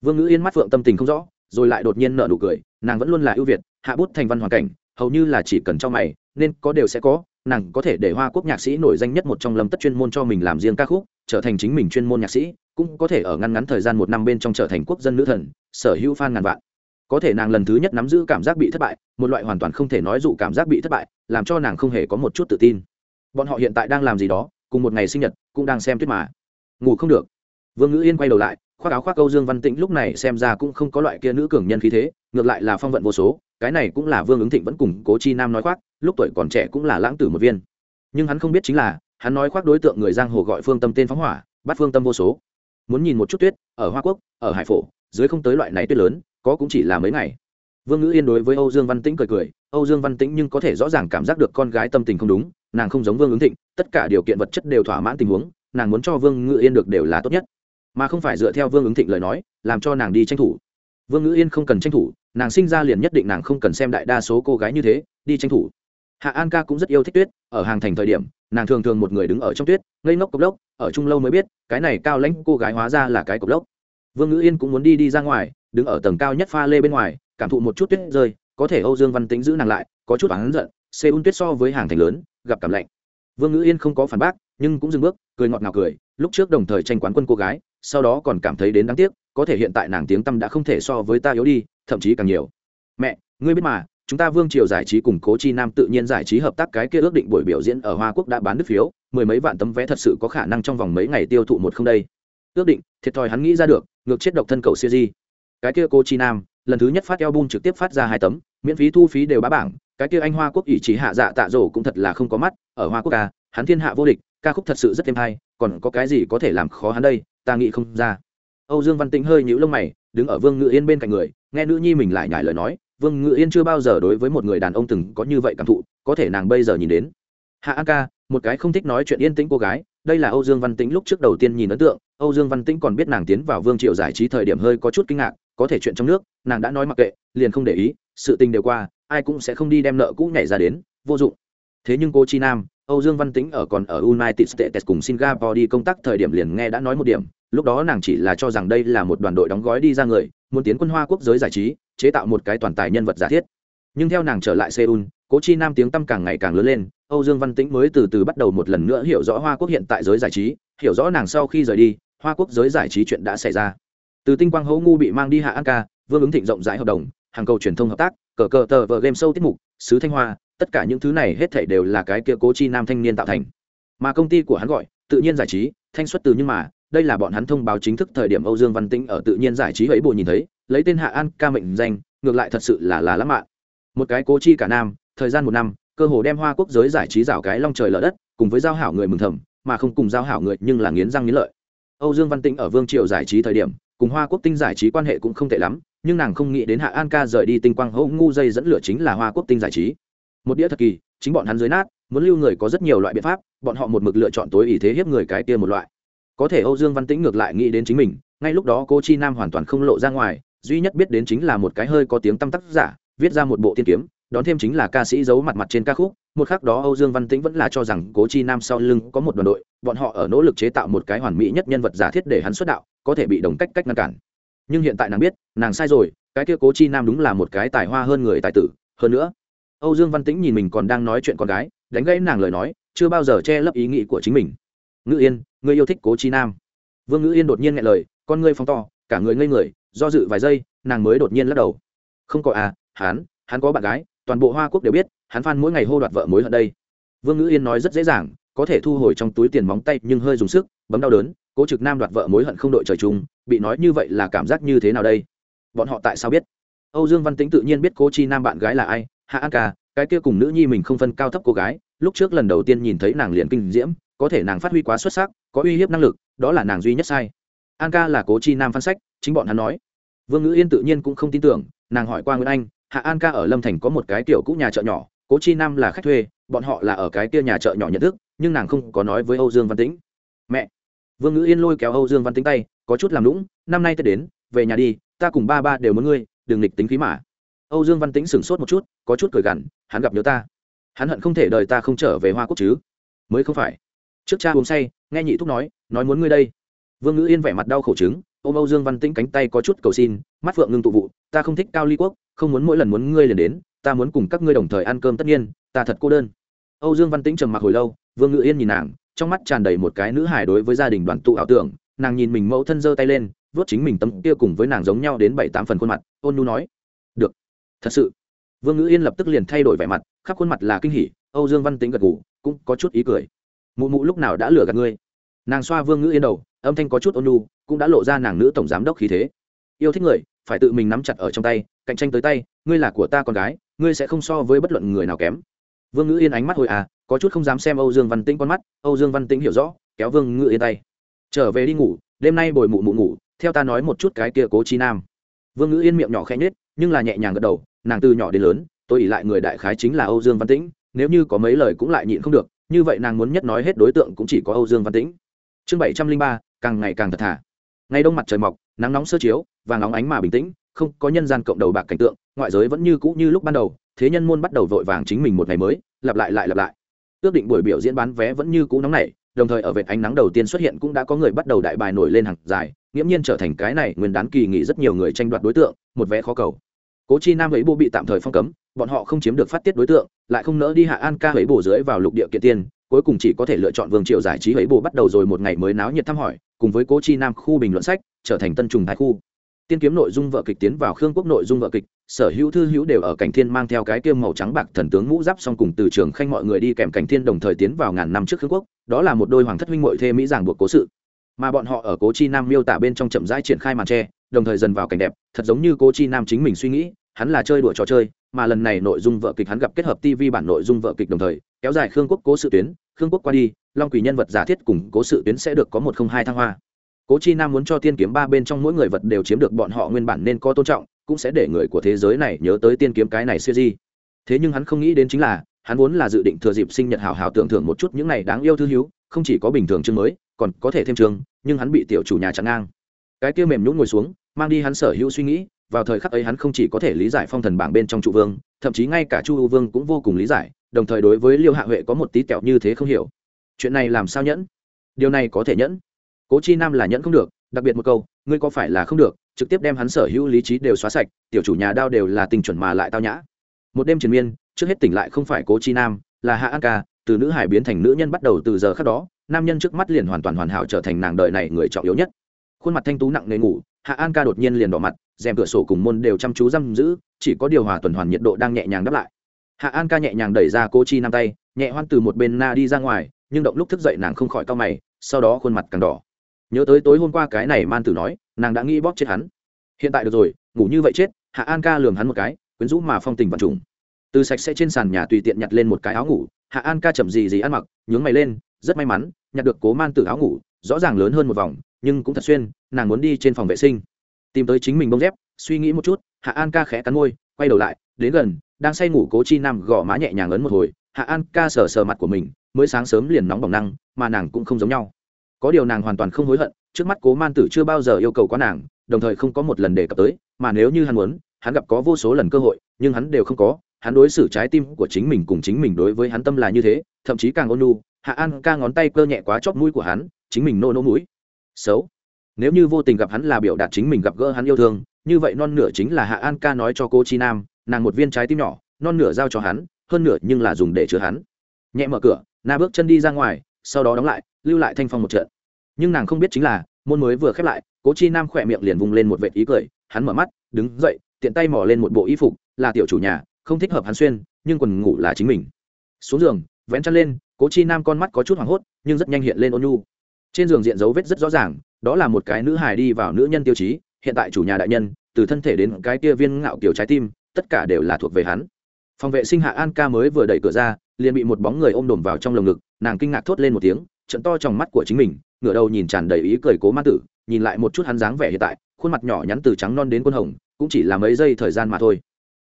Vương ngữ yên mắt phượng tâm tình không rõ, rồi lại đột nhiên nợ nụ cười, nàng vẫn luôn là ưu việt, hạ bút thành văn hoàn cảnh, hầu như là chỉ cần cho mày nên có đều sẽ có, nàng có thể để hoa quốc nhạc sĩ nổi danh nhất một trong lâm tất chuyên môn cho mình làm riêng ca khúc, trở thành chính mình chuyên môn nhạc sĩ, cũng có thể ở ngăn ngắn thời gian một năm bên trong trở thành quốc dân nữ thần, sở hữu f ngàn vạn. Có thể nàng lần thứ nhất nắm giữ cảm giác bị thất bại, một loại hoàn toàn không thể nói dụ cảm giác bị thất bại, làm cho nàng không hề có một chút tự tin. Bọn họ hiện tại đang làm gì đó, cùng một ngày sinh nhật, cũng đang xem tuyết mà. Ngủ không được. Vương ngữ yên quay đầu lại khoác áo khoác câu dương văn tĩnh lúc này xem ra cũng không có loại kia nữ cường nhân khí thế, ngược lại là phong vận vô số, cái này cũng là vương ứng thịnh vẫn cùng cố chi nam nói khoác, lúc tuổi còn trẻ cũng là lãng tử một viên. Nhưng hắn không biết chính là, hắn nói khoác đối tượng người giang hồ gọi phương tâm tên phóng hỏa, bắt phương tâm vô số. Muốn nhìn một chút tuyết, ở hoa quốc, ở hải phổ, dưới không tới loại này tuyết lớn, có cũng chỉ là mấy ngày. Vương ngữ yên đối với âu dương văn tĩnh cười cười, âu dương văn tĩnh nhưng có thể rõ ràng cảm giác được con gái tâm tình không đúng, nàng không giống vương ứng thịnh, tất cả điều kiện vật chất đều thỏa mãn tình huống, nàng muốn cho vương ngữ yên được đều là tốt nhất mà không phải dựa theo vương ứng thịnh lời nói, làm cho nàng đi tranh thủ. Vương ngữ yên không cần tranh thủ, nàng sinh ra liền nhất định nàng không cần xem đại đa số cô gái như thế, đi tranh thủ. Hạ an ca cũng rất yêu thích tuyết, ở hàng thành thời điểm, nàng thường thường một người đứng ở trong tuyết, ngây ngốc cộc lốc, ở trung lâu mới biết, cái này cao lãnh cô gái hóa ra là cái cộc lốc. Vương ngữ yên cũng muốn đi đi ra ngoài, đứng ở tầng cao nhất pha lê bên ngoài, cảm thụ một chút tuyết rơi, có thể âu dương văn tính giữ nàng lại, có chút oán giận xe un tuyết so với hàng thành lớn, gặp cảm lạnh. Vương ngữ yên không có phản bác, nhưng cũng dừng bước, cười ngọt ngào cười, lúc trước đồng thời tranh quán quân cô gái sau đó còn cảm thấy đến đáng tiếc, có thể hiện tại nàng tiếng tâm đã không thể so với ta yếu đi, thậm chí càng nhiều. Mẹ, ngươi biết mà, chúng ta vương triều giải trí cùng cố chi nam tự nhiên giải trí hợp tác cái kia ước định buổi biểu diễn ở hoa quốc đã bán đứt phiếu, mười mấy vạn tấm vé thật sự có khả năng trong vòng mấy ngày tiêu thụ một không đây. Ước định, thiệt thòi hắn nghĩ ra được, ngược chết độc thân cầu siêu di. Cái kia cố chi nam, lần thứ nhất phát album trực tiếp phát ra hai tấm, miễn phí thu phí đều bá bảng, cái kia anh hoa quốc ỷ chỉ hạ dạ tạ rổ cũng thật là không có mắt, ở hoa quốc ca, hắn thiên hạ vô địch, ca khúc thật sự rất thêm hay, còn có cái gì có thể làm khó hắn đây? Ta nghĩ không ra. Âu dương văn tĩnh hơi nhũ lông mày, đứng ở vương ngự yên bên cạnh người, nghe nữ nhi mình lại nhải lời nói, vương ngự yên chưa bao giờ đối với một người đàn ông từng có như vậy cảm thụ, có thể nàng bây giờ nhìn đến. Hạ a ca, một cái không thích nói chuyện yên tĩnh cô gái, đây là âu dương văn tĩnh lúc trước đầu tiên nhìn ấn tượng, âu dương văn tĩnh còn biết nàng tiến vào vương triệu giải trí thời điểm hơi có chút kinh ngạc, có thể chuyện trong nước, nàng đã nói mặc kệ, liền không để ý, sự tình đều qua, ai cũng sẽ không đi đem nợ cũ nhảy ra đến, vô dụng. Thế nhưng cô chi nam, âu dương văn tĩnh ở còn ở united states cùng singapore đi công tác thời điểm liền nghe đã nói một điểm lúc đó nàng chỉ là cho rằng đây là một đoàn đội đóng gói đi ra người, muốn tiến quân hoa quốc giới giải trí, chế tạo một cái toàn tài nhân vật giả thiết. Nhưng theo nàng trở lại seoul, cố chi nam tiếng tăm càng ngày càng lớn lên, âu dương văn tĩnh mới từ từ bắt đầu một lần nữa hiểu rõ hoa quốc hiện tại giới giải trí, hiểu rõ nàng sau khi rời đi, hoa quốc giới giải trí chuyện đã xảy ra. Từ tinh quang hấu ngu bị mang đi hạ an ca, vương ứng thịnh rộng rãi hợp đồng, hàng cầu truyền thông hợp tác, cờ cờ tờ vờ game sâu tiết mục, sứ thanh hoa, tất cả những thứ này hết thảy đều là cái kia cố chi nam thanh niên tạo thành. Mà công ty của hắn gọi, tự nhiên giải trí, thanh xuất từ nhưng mà đây là bọn hắn thông báo chính thức thời điểm âu dương văn tĩnh ở tự nhiên giải trí ấy bộ nhìn thấy, lấy tên hạ an ca mệnh danh, ngược lại thật sự là là lãng mạn. Một cái cố chi cả nam, thời gian một năm, cơ hồ đem hoa quốc giới giải trí rào cái long trời lở đất, cùng với giao hảo người mừng thầm, mà không cùng giao hảo người nhưng là nghiến răng nghiến lợi. Âu dương văn tĩnh ở vương triều giải trí thời điểm, cùng hoa quốc tinh giải trí quan hệ cũng không tệ lắm, nhưng nàng không nghĩ đến hạ an ca rời đi tinh quang hậu ngu dây dẫn lửa chính là hoa quốc tinh giải trí. Một đĩa thật kỳ, chính bọn hắn dưới nát, muốn lưu người có rất nhiều loại biện pháp, bọn họ một mực lựa chọn tối ý thế hiếp người cái kia một loại có thể âu dương văn tĩnh ngược lại nghĩ đến chính mình, ngay lúc đó cô chi nam hoàn toàn không lộ ra ngoài, duy nhất biết đến chính là một cái hơi có tiếng tăm tác giả, viết ra một bộ tiên kiếm, đón thêm chính là ca sĩ giấu mặt mặt trên ca khúc. Một khác đó âu dương văn tĩnh vẫn là cho rằng cố chi nam sau lưng có một đoàn đội, bọn họ ở nỗ lực chế tạo một cái hoàn mỹ nhất nhân vật giả thiết để hắn xuất đạo, có thể bị đồng cách cách ngăn cản. Nhưng hiện tại nàng biết, nàng sai rồi, cái kia cố chi nam đúng là một cái tài hoa hơn người tài tử. Hơn nữa, âu dương văn tĩnh nhìn mình còn đang nói chuyện con gái, đánh gãy nàng lời nói, chưa bao giờ che lấp ý nghĩ của chính mình. Ngự yên ngươi yêu thích cố chi nam. Vương ngữ yên đột nhiên nghe lời, con ngươi phóng to, cả người ngây người, do dự vài giây, nàng mới đột nhiên lắc đầu. Không có à hắn hắn có bạn gái, toàn bộ hoa quốc đều biết, hắn phan mỗi ngày hô đoạt vợ mối hận đây. Vương ngữ yên nói rất dễ dàng, có thể thu hồi trong túi tiền móng tay nhưng hơi dùng sức, bấm đau đớn, cố trực nam đoạt vợ mối hận không đội trời chung, bị nói như vậy là cảm giác như thế nào đây? Bọn họ tại sao biết? Âu dương văn tĩnh tự nhiên biết cố chi nam bạn gái là ai, hạ an ca, cái kia cùng nữ nhi mình không phân cao thấp cô gái, lúc trước lần đầu tiên nhìn thấy nàng liền kinh diễm có thể nàng phát huy quá xuất sắc, có uy hiếp năng lực, đó là nàng duy nhất sai. An ca là cố chi nam phan sách, chính bọn hắn nói. Vương ngữ yên tự nhiên cũng không tin tưởng, nàng hỏi qua nguyễn anh, hạ an ca ở lâm thành có một cái kiểu cũ nhà chợ nhỏ, cố chi nam là khách thuê, bọn họ là ở cái kia nhà chợ nhỏ nhận thức, nhưng nàng không có nói với âu dương văn tĩnh. Mẹ. Vương ngữ yên lôi kéo âu dương văn tĩnh tay, có chút làm lũng, năm nay tết đến, về nhà đi, ta cùng ba ba đều muốn ngươi, đừng nghịch tính khí mà. Âu dương văn tĩnh sửng sốt một chút, có chút cười gằn, hắn gặp nhớ ta. Hắn hận không thể đời ta không trở về hoa quốc chứ. Mới không phải trước cha uống say, nghe nhị thúc nói nói muốn ngươi đây. Vương ngữ yên vẻ mặt đau khổ chứng, ôm âu dương văn tĩnh cánh tay có chút cầu xin, mắt phượng ngưng tụ vụ, ta không thích cao ly quốc, không muốn mỗi lần muốn ngươi liền đến, ta muốn cùng các ngươi đồng thời ăn cơm tất nhiên, ta thật cô đơn. Âu dương văn tĩnh trầm mặc hồi lâu, vương ngữ yên nhìn nàng, trong mắt tràn đầy một cái nữ hài đối với gia đình đoàn tụ ảo tưởng, nàng nhìn mình mẫu thân giơ tay lên vớt chính mình tấm kia cùng với nàng giống nhau đến bảy tám phần khuôn mặt, ôn nu nói, được, thật sự. Vương ngữ yên lập tức liền thay đổi vẻ mặt, khắp khuôn mặt là kinh hỉ, âu dương văn tính gật ngủ cũng có chút ý cười mụ mụ lúc nào đã lừa gạt ngươi? Nàng xoa vương ngữ yên đầu, âm thanh có chút ôn nu cũng đã lộ ra nàng nữ tổng giám đốc khí thế. Yêu thích người, phải tự mình nắm chặt ở trong tay, cạnh tranh tới tay, ngươi là của ta con gái, ngươi sẽ không so với bất luận người nào kém. Vương ngữ yên ánh mắt hồi à có chút không dám xem âu dương văn tĩnh con mắt, âu dương văn tĩnh hiểu rõ, kéo vương ngữ yên tay. Trở về đi ngủ, đêm nay bồi mụ mụ ngủ, theo ta nói một chút cái kia cố chi nam. Vương ngữ yên miệng nhỏ khẽ nhết nhưng là nhẹ nhàng gật đầu, nàng từ nhỏ đến lớn, tôi ỉ lại người đại khái chính là âu dương văn tĩnh, nếu như có mấy lời cũng lại nhịn không được như vậy nàng muốn nhất nói hết đối tượng cũng chỉ có âu dương văn tĩnh. Chương bảy trăm linh ba, càng ngày càng thật thà. Ngày đông mặt trời mọc, nắng nóng sơ chiếu và nóng ánh mà bình tĩnh, không có nhân gian cộng đầu bạc cảnh tượng, ngoại giới vẫn như cũ như lúc ban đầu, thế nhân môn bắt đầu vội vàng chính mình một ngày mới, lặp lại lại lặp lại. Ước định buổi biểu diễn bán vé vẫn như cũ nóng nảy, đồng thời ở vệt ánh nắng đầu tiên xuất hiện cũng đã có người bắt đầu đại bài nổi lên hàng dài, nghiễm nhiên trở thành cái này nguyên đán kỳ nghỉ rất nhiều người tranh đoạt đối tượng, một vé khó cầu cố chi nam ấy bộ bị tạm thời phong cấm, bọn họ không chiếm được phát tiết đối tượng, lại không nỡ đi hạ an ca ấy bộ dưới vào lục địa kiện tiên cuối cùng chỉ có thể lựa chọn vương triệu giải trí ấy bộ bắt đầu rồi một ngày mới náo nhiệt thăm hỏi, cùng với cố chi nam khu bình luận sách, trở thành tân trùng thái khu. Tiên kiếm nội dung vợ kịch tiến vào khương quốc nội dung vợ kịch, sở hữu thư hữu đều ở cảnh thiên mang theo cái kiêm màu trắng bạc thần tướng mũ giáp xong cùng từ trường khanh mọi người đi kèm cảnh thiên đồng thời tiến vào ngàn năm trước khương quốc, đó là một đôi hoàng thất huynh mội thê mỹ giảng buộc cố sự. Mà bọn họ ở cố chi nam miêu tả bên trong chậm rãi triển khai màn tre đồng thời dần vào cảnh đẹp, thật giống như cố chi nam chính mình suy nghĩ, hắn là chơi đùa trò chơi, mà lần này nội dung vợ kịch hắn gặp kết hợp tv bản nội dung vợ kịch đồng thời, kéo dài khương quốc cố sự tuyến, khương quốc qua đi, long quỷ nhân vật giả thiết cùng cố sự tuyến sẽ được có một không hai thăng hoa. Cố chi nam muốn cho tiên kiếm ba bên trong mỗi người vật đều chiếm được bọn họ nguyên bản nên có tôn trọng, cũng sẽ để người của thế giới này nhớ tới tiên kiếm cái này siêu di. Thế nhưng hắn không nghĩ đến chính là, hắn vốn là dự định thừa dịp sinh nhật hào hào tưởng thưởng một chút những này đáng yêu thư hiếu không chỉ có bình thường chương mới, còn có thể thêm chương, nhưng hắn bị tiểu chủ nhà chặn ngang cái kia mềm nhũn ngồi xuống, mang đi hắn sở hữu suy nghĩ, vào thời khắc ấy hắn không chỉ có thể lý giải phong thần bảng bên trong trụ vương, thậm chí ngay cả chu u vương cũng vô cùng lý giải, đồng thời đối với liêu hạ huệ có một tí tẹo như thế không hiểu. Chuyện này làm sao nhẫn? Điều này có thể nhẫn? Cố chi nam là nhẫn không được, đặc biệt một câu, ngươi có phải là không được, trực tiếp đem hắn sở hữu lý trí đều xóa sạch, tiểu chủ nhà đao đều là tình chuẩn mà lại tao nhã. Một đêm triền miên, trước hết tỉnh lại không phải cố chi nam, là hạ an ca, từ nữ hải biến thành nữ nhân bắt đầu từ giờ khác đó, nam nhân trước mắt liền hoàn toàn hoàn hảo trở thành nàng đời này người trọng yếu nhất khuôn mặt thanh tú nặng nề ngủ, hạ an ca đột nhiên liền đỏ mặt, rèm cửa sổ cùng môn đều chăm chú giam giữ, chỉ có điều hòa tuần hoàn nhiệt độ đang nhẹ nhàng đáp lại. Hạ an ca nhẹ nhàng đẩy ra cô chi năm tay, nhẹ hoan từ một bên na đi ra ngoài, nhưng động lúc thức dậy nàng không khỏi cau mày, sau đó khuôn mặt càng đỏ. Nhớ tới tối hôm qua cái này man tử nói, nàng đã nghĩ bóp chết hắn. Hiện tại được rồi, ngủ như vậy chết, hạ an ca lường hắn một cái, quyến rũ mà phong tình vận trùng. Từ sạch sẽ trên sàn nhà tùy tiện nhặt lên một cái áo ngủ, hạ an ca chậm gì gì ăn mặc, nhướng mày lên, rất may mắn, nhặt được cố man tử áo ngủ, rõ ràng lớn hơn một vòng nhưng cũng thật xuyên nàng muốn đi trên phòng vệ sinh. Tìm tới chính mình bông dép suy nghĩ một chút hạ an ca khẽ cắn môi quay đầu lại đến gần đang say ngủ cố chi nam gõ má nhẹ nhàng ấn một hồi hạ an ca sờ sờ mặt của mình mới sáng sớm liền nóng bỏng năng mà nàng cũng không giống nhau. Có điều nàng hoàn toàn không hối hận trước mắt cố man tử chưa bao giờ yêu cầu quá nàng đồng thời không có một lần đề cập tới mà nếu như hắn muốn hắn gặp có vô số lần cơ hội nhưng hắn đều không có hắn đối xử trái tim của chính mình cùng chính mình đối với hắn tâm là như thế thậm chí càng ôn nu, hạ an ca ngón tay cơ nhẹ quá chóp mũi của hắn chính mình nô nô mũi xấu. Nếu như vô tình gặp hắn là biểu đạt chính mình gặp gỡ hắn yêu thương, như vậy non nửa chính là hạ an ca nói cho cô chi nam, nàng một viên trái tim nhỏ, non nửa giao cho hắn, hơn nửa nhưng là dùng để chứa hắn. Nhẹ mở cửa, na bước chân đi ra ngoài, sau đó đóng lại, lưu lại thanh phong một trận. Nhưng nàng không biết chính là, môn mới vừa khép lại cố chi nam khỏe miệng liền vung lên một vệ ý cười, hắn mở mắt, đứng dậy, tiện tay mỏ lên một bộ y phục, là tiểu chủ nhà, không thích hợp hắn xuyên, nhưng quần ngủ là chính mình. Xuống giường, vén chăn lên cố chi nam con mắt có chút hoảng hốt, nhưng rất nhanh hiện lên ôn nhu trên giường diện dấu vết rất rõ ràng, đó là một cái nữ hài đi vào nữ nhân tiêu chí, hiện tại chủ nhà đại nhân, từ thân thể đến cái kia viên ngạo kiểu trái tim, tất cả đều là thuộc về hắn. Phòng vệ sinh hạ an ca mới vừa đẩy cửa ra, liền bị một bóng người ôm đồm vào trong lồng ngực, nàng kinh ngạc thốt lên một tiếng, trận to trong mắt của chính mình, ngửa đầu nhìn tràn đầy ý cười cố ma tử, nhìn lại một chút hắn dáng vẻ hiện tại, khuôn mặt nhỏ nhắn từ trắng non đến quân hồng, cũng chỉ là mấy giây thời gian mà thôi.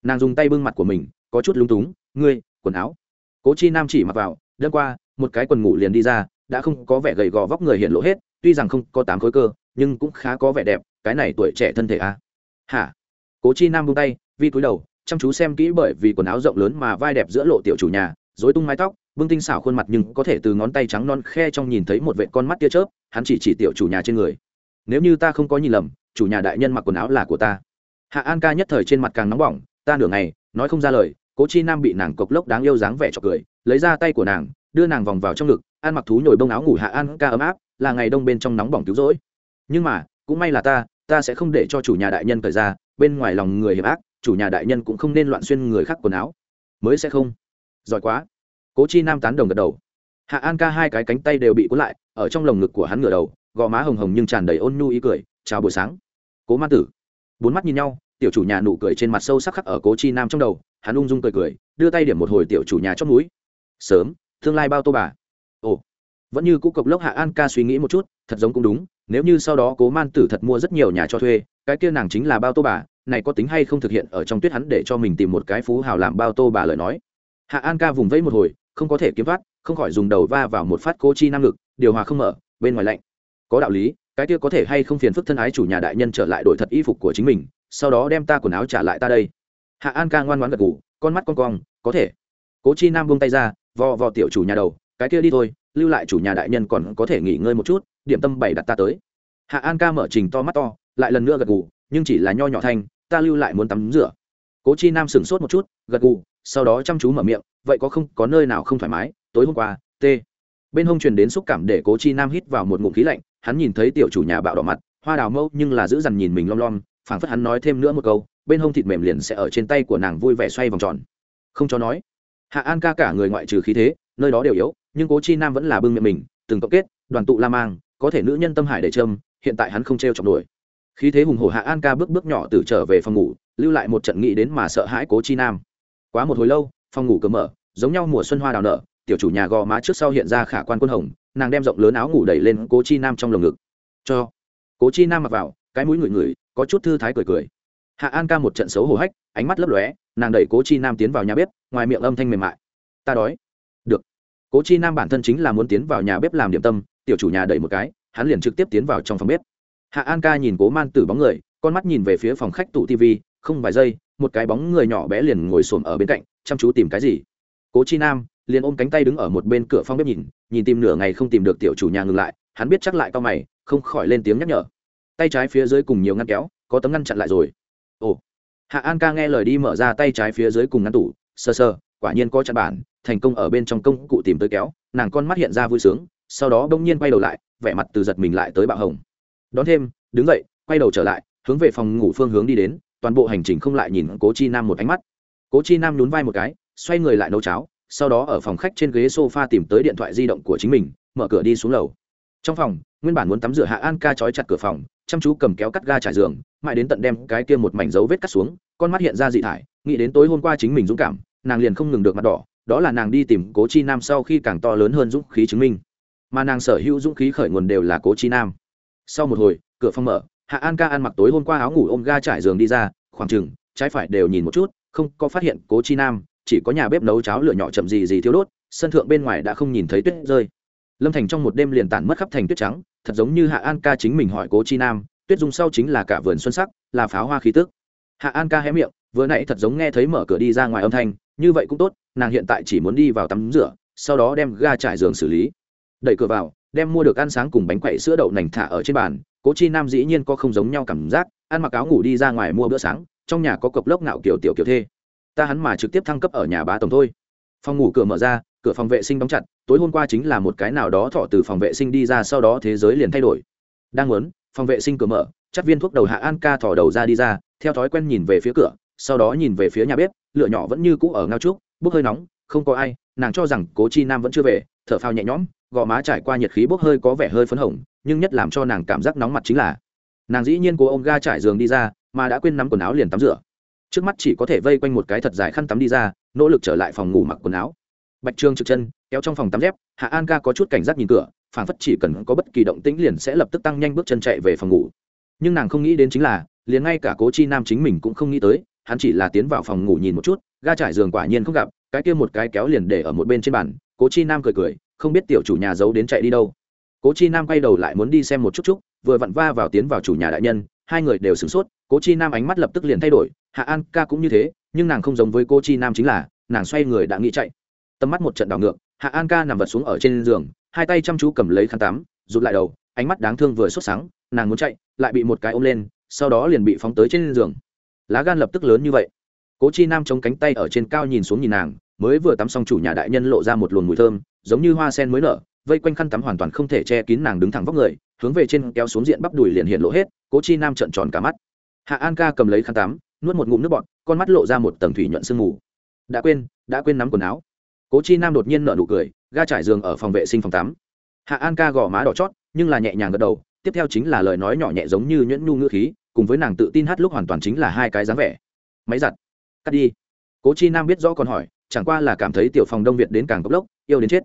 Nàng dùng tay bưng mặt của mình, có chút lúng túng, ngươi, quần áo. Cố chi nam chỉ mặc vào, đêm qua, một cái quần ngủ liền đi ra đã không có vẻ gầy gò vóc người hiện lộ hết, tuy rằng không có tám khối cơ, nhưng cũng khá có vẻ đẹp, cái này tuổi trẻ thân thể à. hả? Cố chi nam bung tay, vi cúi đầu, chăm chú xem kỹ bởi vì quần áo rộng lớn mà vai đẹp giữa lộ tiểu chủ nhà dối tung mái tóc, bưng tinh xảo khuôn mặt nhưng có thể từ ngón tay trắng non khe trong nhìn thấy một vệ con mắt tia chớp, hắn chỉ chỉ tiểu chủ nhà trên người. Nếu như ta không có nhìn lầm, chủ nhà đại nhân mặc quần áo là của ta. Hạ an ca nhất thời trên mặt càng nóng bỏng, ta nửa ngày, nói không ra lời, cố chi nam bị nàng cộc lốc đáng yêu dáng vẻ cho cười, lấy ra tay của nàng, đưa nàng vòng vào trong ngực ăn mặc thú nhồi bông áo ngủ hạ an ca ấm áp, là ngày đông bên trong nóng bỏng cứu rỗi. Nhưng mà, cũng may là ta ta sẽ không để cho chủ nhà đại nhân thời ra, bên ngoài lòng người hiểm ác, chủ nhà đại nhân cũng không nên loạn xuyên người khác quần áo. Mới sẽ không. Giỏi quá. Cố chi nam tán đồng gật đầu. Hạ an ca hai cái cánh tay đều bị cuốn lại, ở trong lồng ngực của hắn ngửa đầu, gò má hồng hồng nhưng tràn đầy ôn nhu ý cười, chào buổi sáng. Cố ma tử. Bốn mắt nhìn nhau, tiểu chủ nhà nụ cười trên mặt sâu sắc khắc ở cố chi nam trong đầu, hắn ung dung cười cười, đưa tay điểm một hồi tiểu chủ nhà chót núi sớm, tương lai bao tô bà ồ. Vẫn như cũ cộc lốc hạ an ca suy nghĩ một chút, thật giống cũng đúng, nếu như sau đó cố man tử thật mua rất nhiều nhà cho thuê, cái kia nàng chính là bao tô bà, này có tính hay không thực hiện ở trong tuyết hắn để cho mình tìm một cái phú hào làm bao tô bà lời nói. Hạ an ca vùng vẫy một hồi, không có thể kiếm thoát, không khỏi dùng đầu va vào một phát cố chi năng lực điều hòa không mở, bên ngoài lạnh. Có đạo lý, cái kia có thể hay không phiền phức thân ái chủ nhà đại nhân trở lại đổi thật y phục của chính mình, sau đó đem ta quần áo trả lại ta đây. Hạ an ca ngoan ngoãn gật ngủ con mắt con cong, có thể. Cố chi nam buông tay ra, vò vò tiểu chủ nhà đầu cái kia đi thôi, lưu lại chủ nhà đại nhân còn có thể nghỉ ngơi một chút, điểm tâm bảy đặt ta tới. Hạ an ca mở trình to mắt to, lại lần nữa gật gù, nhưng chỉ là nho nhỏ thanh, ta lưu lại muốn tắm rửa. Cố chi nam sửng sốt một chút, gật gù, sau đó chăm chú mở miệng, vậy có không, có nơi nào không thoải mái? Tối hôm qua, t. Bên hông truyền đến xúc cảm để cố chi nam hít vào một ngụm khí lạnh, hắn nhìn thấy tiểu chủ nhà bạo đỏ mặt, hoa đào mâu nhưng là giữ dằn nhìn mình lom lom, phảng phất hắn nói thêm nữa một câu, bên hông thịt mềm liền sẽ ở trên tay của nàng vui vẻ xoay vòng tròn. Không cho nói. Hạ an ca cả người ngoại trừ khí thế, nơi đó đều yếu nhưng cố chi nam vẫn là bưng miệng mình, từng cộng kết, đoàn tụ la mang, có thể nữ nhân tâm hải để trâm hiện tại hắn không t r e o chọc nổi. Khí thế hùng hổ hạ an ca bước bước nhỏ từ trở về phòng ngủ, lưu lại một trận nghĩ đến mà sợ hãi cố chi nam. Quá một hồi lâu, phòng ngủ cờ mở, giống nhau mùa xuân hoa đào nở, tiểu chủ nhà gò má trước sau hiện ra khả quan quân hồng, nàng đem rộng lớn áo ngủ đẩy lên cố chi nam trong lồng ngực. Cho, cố chi nam mặc vào, cái mũi ngửi ngửi, có chút thư thái cười cười. Hạ an ca một trận xấu hổ hách, ánh mắt lấp lóe, nàng đẩy cố chi nam tiến vào nhà bếp, ngoài miệng âm thanh mềm mại. Ta đói cố chi nam bản thân chính là muốn tiến vào nhà bếp làm điểm tâm, tiểu chủ nhà đẩy một cái, hắn liền trực tiếp tiến vào trong phòng bếp. Hạ an ca nhìn cố man tử bóng người, con mắt nhìn về phía phòng khách tủ tv không vài giây, một cái bóng người nhỏ bé liền ngồi xổm ở bên cạnh, chăm chú tìm cái gì. Cố chi nam liền ôm cánh tay đứng ở một bên cửa phòng bếp nhìn nhìn tìm nửa ngày không tìm được tiểu chủ nhà ngừng lại, hắn biết chắc lại cao mày, không khỏi lên tiếng nhắc nhở. Tay trái phía dưới cùng nhiều ngăn kéo, có tấm ngăn chặn lại rồi. Ồ. Hạ an ca nghe lời đi mở ra tay trái phía dưới cùng ngăn tủ sơ sơ quả nhiên có chặn bản, thành công ở bên trong công cụ tìm tới kéo, nàng con mắt hiện ra vui sướng, sau đó bỗng nhiên quay đầu lại, vẻ mặt từ giật mình lại tới bạo hồng. Đón thêm, đứng dậy, quay đầu trở lại, hướng về phòng ngủ phương hướng đi đến, toàn bộ hành trình không lại nhìn cố chi nam một ánh mắt. Cố chi nam nhún vai một cái, xoay người lại nấu cháo, sau đó ở phòng khách trên ghế sofa tìm tới điện thoại di động của chính mình, mở cửa đi xuống lầu. Trong phòng, nguyên bản muốn tắm rửa hạ an ca trói chặt cửa phòng, chăm chú cầm kéo cắt ga trải giường, mãi đến tận đem cái kia một mảnh dấu vết cắt xuống, con mắt hiện ra dị thải, nghĩ đến tối hôm qua chính mình dũng cảm nàng liền không ngừng được mặt đỏ, đó là nàng đi tìm cố chi nam sau khi càng to lớn hơn dũng khí chứng minh. Mà nàng sở hữu dũng khí khởi nguồn đều là cố chi nam. Sau một hồi, cửa phòng mở, hạ an ca ăn mặc tối hôm qua áo ngủ ôm ga trải giường đi ra, khoảng chừng, trái phải đều nhìn một chút, không có phát hiện cố chi nam, chỉ có nhà bếp nấu cháo lửa nhỏ chậm gì gì thiếu đốt, sân thượng bên ngoài đã không nhìn thấy tuyết rơi. Lâm thành trong một đêm liền tản mất khắp thành tuyết trắng, thật giống như hạ an ca chính mình hỏi cố chi nam, tuyết dung sau chính là cả vườn xuân sắc, là pháo hoa khí tức. Hạ an ca hé miệng vừa nãy thật giống nghe thấy mở cửa đi ra ngoài âm thanh, như vậy cũng tốt, nàng hiện tại chỉ muốn đi vào tắm rửa, sau đó đem ga trải giường xử lý. Đẩy cửa vào, đem mua được ăn sáng cùng bánh quậy sữa đậu nành thả ở trên bàn, cố chi nam dĩ nhiên có không giống nhau cảm giác, ăn mặc áo ngủ đi ra ngoài mua bữa sáng, trong nhà có cộc lốc ngạo kiểu tiểu kiểu thê. Ta hắn mà trực tiếp thăng cấp ở nhà bá tổng thôi. Phòng ngủ cửa mở ra, cửa phòng vệ sinh đóng chặt, tối hôm qua chính là một cái nào đó thọ từ phòng vệ sinh đi ra sau đó thế giới liền thay đổi. Đang muốn, phòng vệ sinh cửa mở, chắc viên thuốc đầu hạ an ca thỏ đầu ra đi ra, theo thói quen nhìn về phía cửa sau đó nhìn về phía nhà bếp, lửa nhỏ vẫn như cũ ở ngao trúc, bốc hơi nóng, không có ai, nàng cho rằng cố chi nam vẫn chưa về, thở phao nhẹ nhõm, gò má trải qua nhiệt khí bốc hơi có vẻ hơi phấn hồng, nhưng nhất làm cho nàng cảm giác nóng mặt chính là, nàng dĩ nhiên cố ông ga trải giường đi ra, mà đã quên nắm quần áo liền tắm rửa. Trước mắt chỉ có thể vây quanh một cái thật dài khăn tắm đi ra, nỗ lực trở lại phòng ngủ mặc quần áo. Bạch trương trực chân, kéo trong phòng tắm dép, hạ an ca có chút cảnh giác nhìn cửa phản phất chỉ cần có bất kỳ động tĩnh liền sẽ lập tức tăng nhanh bước chân chạy về phòng ngủ. Nhưng nàng không nghĩ đến chính là, liền ngay cả cố chi nam chính mình cũng không nghĩ tới hắn chỉ là tiến vào phòng ngủ nhìn một chút, ga trải giường quả nhiên không gặp, cái kia một cái kéo liền để ở một bên trên bàn, cố chi nam cười cười, không biết tiểu chủ nhà giấu đến chạy đi đâu. Cố chi nam quay đầu lại muốn đi xem một chút chút, vừa vặn va vào tiến vào chủ nhà đại nhân, hai người đều sửng sốt, cố chi nam ánh mắt lập tức liền thay đổi, hạ an ca cũng như thế, nhưng nàng không giống với cô chi nam chính là, nàng xoay người đã nghĩ chạy. Tầm mắt một trận đảo ngược, hạ an ca nằm vật xuống ở trên giường, hai tay chăm chú cầm lấy khăn tắm, rụt lại đầu, ánh mắt đáng thương vừa sốt sáng, nàng muốn chạy, lại bị một cái ôm lên, sau đó liền bị phóng tới trên giường lá gan lập tức lớn như vậy. Cố chi nam chống cánh tay ở trên cao nhìn xuống nhìn nàng, mới vừa tắm xong chủ nhà đại nhân lộ ra một luồng mùi thơm, giống như hoa sen mới nở, vây quanh khăn tắm hoàn toàn không thể che kín nàng đứng thẳng vóc người, hướng về trên kéo xuống diện bắp đùi liền hiện lộ hết, cố chi nam trợn tròn cả mắt. Hạ an ca cầm lấy khăn tắm, nuốt một ngụm nước bọt, con mắt lộ ra một tầng thủy nhuận sương mù. Đã quên đã quên nắm quần áo. Cố chi nam đột nhiên nở nụ cười, ga trải giường ở phòng vệ sinh phòng tắm. Hạ an ca gõ má đỏ chót, nhưng là nhẹ nhàng gật đầu, tiếp theo chính là lời nói nhỏ nhẹ giống như nhuyễn nhu ngữ khí cùng với nàng tự tin hát lúc hoàn toàn chính là hai cái dáng vẻ. Máy giặt. Cắt đi. Cố chi nam biết rõ còn hỏi, chẳng qua là cảm thấy tiểu phòng đông việt đến càng cốc lốc, yêu đến chết.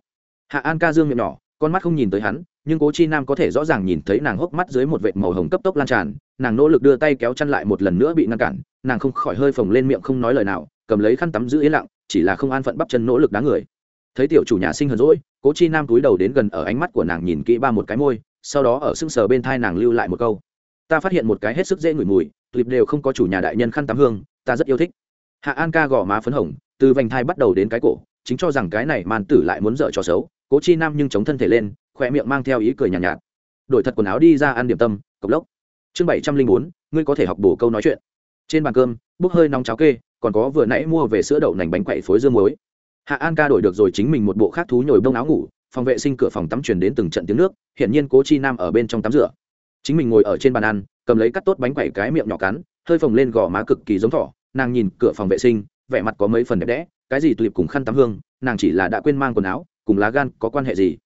Hạ an ca dương miệng nhỏ, con mắt không nhìn tới hắn, nhưng cố chi nam có thể rõ ràng nhìn thấy nàng hốc mắt dưới một vệt màu hồng cấp tốc lan tràn, nàng nỗ lực đưa tay kéo chăn lại một lần nữa bị ngăn cản, nàng không khỏi hơi phồng lên miệng không nói lời nào, cầm lấy khăn tắm giữ yên lặng, chỉ là không an phận bắp chân nỗ lực đá người. Thấy tiểu chủ nhà sinh hờn rỗi cố chi nam túi đầu đến gần ở ánh mắt của nàng nhìn kỹ ba một cái môi, sau đó ở sưng sờ bên thai nàng lưu lại một câu ta phát hiện một cái hết sức dễ ngửi mùi clip đều không có chủ nhà đại nhân khăn tắm hương ta rất yêu thích. Hạ an ca gõ má phấn hồng từ vành thai bắt đầu đến cái cổ chính cho rằng cái này màn tử lại muốn dở trò xấu cố chi nam nhưng chống thân thể lên khỏe miệng mang theo ý cười nhàn nhạt, nhạt. Đổi thật quần áo đi ra ăn điểm tâm cộc lốc. Chương bảy trăm linh bốn ngươi có thể học bổ câu nói chuyện. Trên bàn cơm bốc hơi nóng cháo kê còn có vừa nãy mua về sữa đậu nành bánh quậy phối dương muối. Hạ an ca đổi được rồi chính mình một bộ khác thú nhồi bông áo ngủ phòng vệ sinh cửa phòng tắm truyền đến từng trận tiếng nước hiện nhiên cố chi nam ở bên trong tắm rửa chính mình ngồi ở trên bàn ăn, cầm lấy cắt tốt bánh quẩy cái miệng nhỏ cắn, hơi phồng lên gò má cực kỳ giống thỏ. Nàng nhìn cửa phòng vệ sinh, vẻ mặt có mấy phần đẹp đẽ, cái gì tụi cùng khăn tắm hương, nàng chỉ là đã quên mang quần áo, cùng lá gan có quan hệ gì?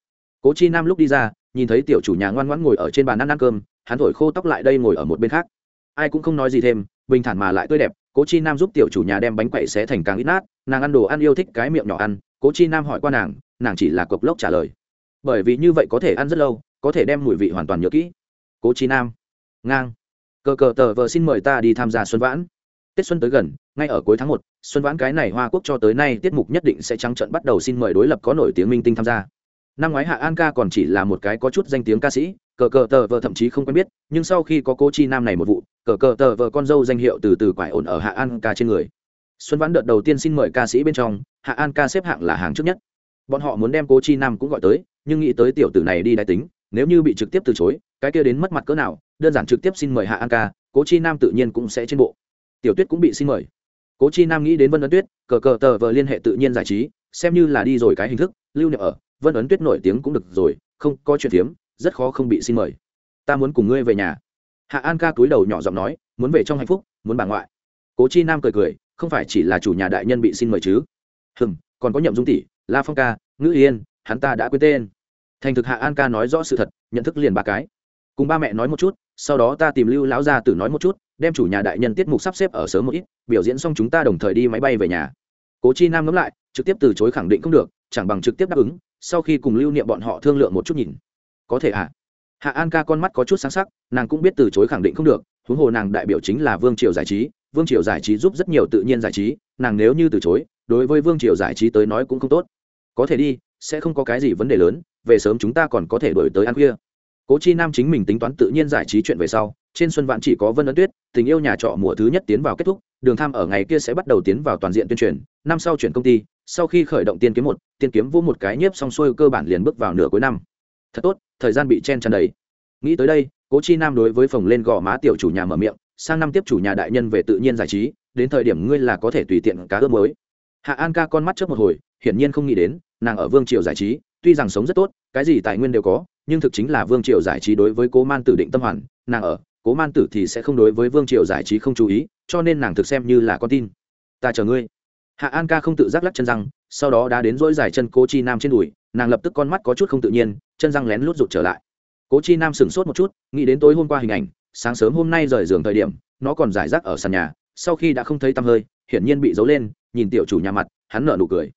Cố chi nam lúc đi ra, nhìn thấy tiểu chủ nhà ngoan ngoãn ngồi ở trên bàn ăn ăn cơm, hắn thổi khô tóc lại đây ngồi ở một bên khác. Ai cũng không nói gì thêm, bình thản mà lại tươi đẹp, cố chi nam giúp tiểu chủ nhà đem bánh quậy xé thành càng ít nát, nàng ăn đồ ăn yêu thích cái miệng nhỏ ăn, cố chi nam hỏi qua nàng nàng chỉ là cộc lốc trả lời. Bởi vì như vậy có thể ăn rất lâu, có thể đem mùi vị hoàn toàn nhớ kỹ cố chi nam. Ngang. Cờ cờ tờ vợ xin mời ta đi tham gia xuân vãn. Tết xuân tới gần, ngay ở cuối tháng một, xuân vãn cái này hoa quốc cho tới nay tiết mục nhất định sẽ trắng trận bắt đầu xin mời đối lập có nổi tiếng minh tinh tham gia. Năm ngoái hạ an ca còn chỉ là một cái có chút danh tiếng ca sĩ, cờ cờ tờ vợ thậm chí không quen biết, nhưng sau khi có cô chi nam này một vụ, cờ cờ tờ vợ con dâu danh hiệu từ từ quải ổn ở hạ an ca trên người. Xuân vãn đợt đầu tiên xin mời ca sĩ bên trong, hạ an ca xếp hạng là hàng trước nhất. Bọn họ muốn đem cô chi nam cũng gọi tới, nhưng nghĩ tới tiểu tử này đi đại tính nếu như bị trực tiếp từ chối, cái kia đến mất mặt cỡ nào, đơn giản trực tiếp xin mời hạ an ca, cố chi nam tự nhiên cũng sẽ trên bộ. Tiểu tuyết cũng bị xin mời. Cố chi nam nghĩ đến vân ấn tuyết, cờ cờ tờ vờ liên hệ tự nhiên giải trí, xem như là đi rồi cái hình thức, lưu niệm ở, vân ấn tuyết nổi tiếng cũng được rồi, không, có chuyện phiếm, rất khó không bị xin mời. Ta muốn cùng ngươi về nhà. Hạ an ca túi đầu nhỏ giọng nói, muốn về trong hạnh phúc, muốn bà ngoại. Cố chi nam cười cười, không phải chỉ là chủ nhà đại nhân bị xin mời chứ. Hừm, còn có nhậm dung tỷ, la phong ca, ngữ yên, hắn ta đã quên tên thành thực hạ an ca nói rõ sự thật, nhận thức liền ba cái. Cùng ba mẹ nói một chút, sau đó ta tìm lưu lão gia tử nói một chút, đem chủ nhà đại nhân tiết mục sắp xếp ở sớm một ít, biểu diễn xong chúng ta đồng thời đi máy bay về nhà. Cố chi nam ngẫm lại, trực tiếp từ chối khẳng định không được, chẳng bằng trực tiếp đáp ứng, sau khi cùng lưu niệm bọn họ thương lượng một chút nhìn. Có thể ạ à? hạ an ca con mắt có chút sáng sắc, nàng cũng biết từ chối khẳng định không được, huống hồ nàng đại biểu chính là vương triều giải trí, vương triều giải trí giúp rất nhiều tự nhiên giải trí, nàng nếu như từ chối, đối với vương triều giải trí tới nói cũng không tốt. Có thể đi, sẽ không có cái gì vấn đề lớn về sớm chúng ta còn có thể đổi tới ăn khuya. Cố chi nam chính mình tính toán tự nhiên giải trí chuyện về sau, trên xuân vạn chỉ có vân ấn tuyết, tình yêu nhà trọ mùa thứ nhất tiến vào kết thúc, đường tham ở ngày kia sẽ bắt đầu tiến vào toàn diện tuyên truyền, năm sau chuyển công ty, sau khi khởi động tiên kiếm một, tiên kiếm vô một cái nhiếp xong xuôi cơ bản liền bước vào nửa cuối năm. Thật tốt, thời gian bị chen chăn đầy. Nghĩ tới đây, cố chi nam đối với phòng lên gò má tiểu chủ nhà mở miệng, sang năm tiếp chủ nhà đại nhân về tự nhiên giải trí, đến thời điểm ngươi là có thể tùy tiện cá ướp mới hạ an ca con mắt trước một hồi, hiển nhiên không nghĩ đến, nàng ở vương triều giải trí tuy rằng sống rất tốt, cái gì tài nguyên đều có, nhưng thực chính là vương triều giải trí đối với cố man tử định tâm hoàn, nàng ở, cố man tử thì sẽ không đối với vương triều giải trí không chú ý, cho nên nàng thực xem như là con tin. Ta chờ ngươi. Hạ an ca không tự giác lắc chân răng, sau đó đã đến dỗi dài chân cố chi nam trên đùi, nàng lập tức con mắt có chút không tự nhiên, chân răng lén lút rụt trở lại. Cố chi nam sửng sốt một chút, nghĩ đến tối hôm qua hình ảnh, sáng sớm hôm nay rời giường thời điểm, nó còn giải rác ở sàn nhà, sau khi đã không thấy tăm hơi, hiển nhiên bị giấu lên, nhìn tiểu chủ nhà mặt, hắn nở nụ cười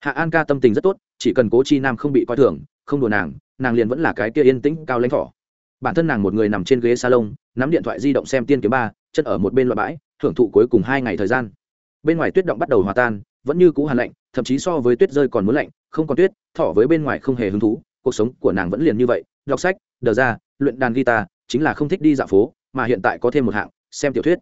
hạ an ca tâm tình rất tốt, chỉ cần cố chi nam không bị coi thường, không đùa nàng nàng liền vẫn là cái kia yên tĩnh, cao lãnh thỏ. Bản thân nàng một người nằm trên ghế salon, nắm điện thoại di động xem tiên kiếm ba, chân ở một bên loại bãi thưởng thụ cuối cùng hai ngày thời gian. Bên ngoài tuyết động bắt đầu hòa tan, vẫn như cũ hàn lạnh, thậm chí so với tuyết rơi còn muốn lạnh, không còn tuyết, thỏ với bên ngoài không hề hứng thú, cuộc sống của nàng vẫn liền như vậy, đọc sách, đờ ra, luyện đàn guitar, chính là không thích đi dạo phố, mà hiện tại có thêm một hạng, xem tiểu thuyết.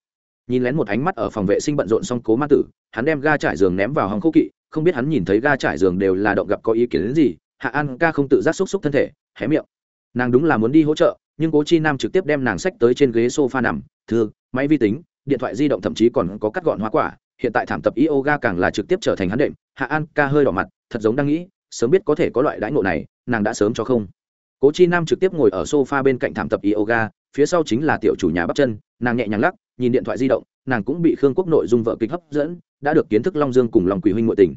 Nhìn lén một ánh mắt ở phòng vệ sinh bận rộn xong cố ma tử, hắn đem ga trải giường ném vào hòng khô kỵ không biết hắn nhìn thấy ga trải giường đều là động gặp có ý kiến đến gì, hạ an ca không tự giác xúc xúc thân thể, hé miệng. Nàng đúng là muốn đi hỗ trợ, nhưng cố chi nam trực tiếp đem nàng sách tới trên ghế s o f a nằm. Thư, máy vi tính, điện thoại di động thậm chí còn có cắt gọn hoa quả, hiện tại thảm tập yoga càng là trực tiếp trở thành hắn đệm. Hạ an ca hơi đỏ mặt, thật giống đang nghĩ, sớm biết có thể có loại đãi ngộ này, nàng đã sớm cho không. Cố chi nam trực tiếp ngồi ở sofa bên cạnh thảm tập yoga, phía sau chính là tiểu chủ nhà bắp chân, nàng nhẹ nhàng lắc, nhìn điện thoại di động nàng cũng bị khương quốc nội dung vợ kịch hấp dẫn, đã được kiến thức long dương cùng lòng quỷ huynh nội tình.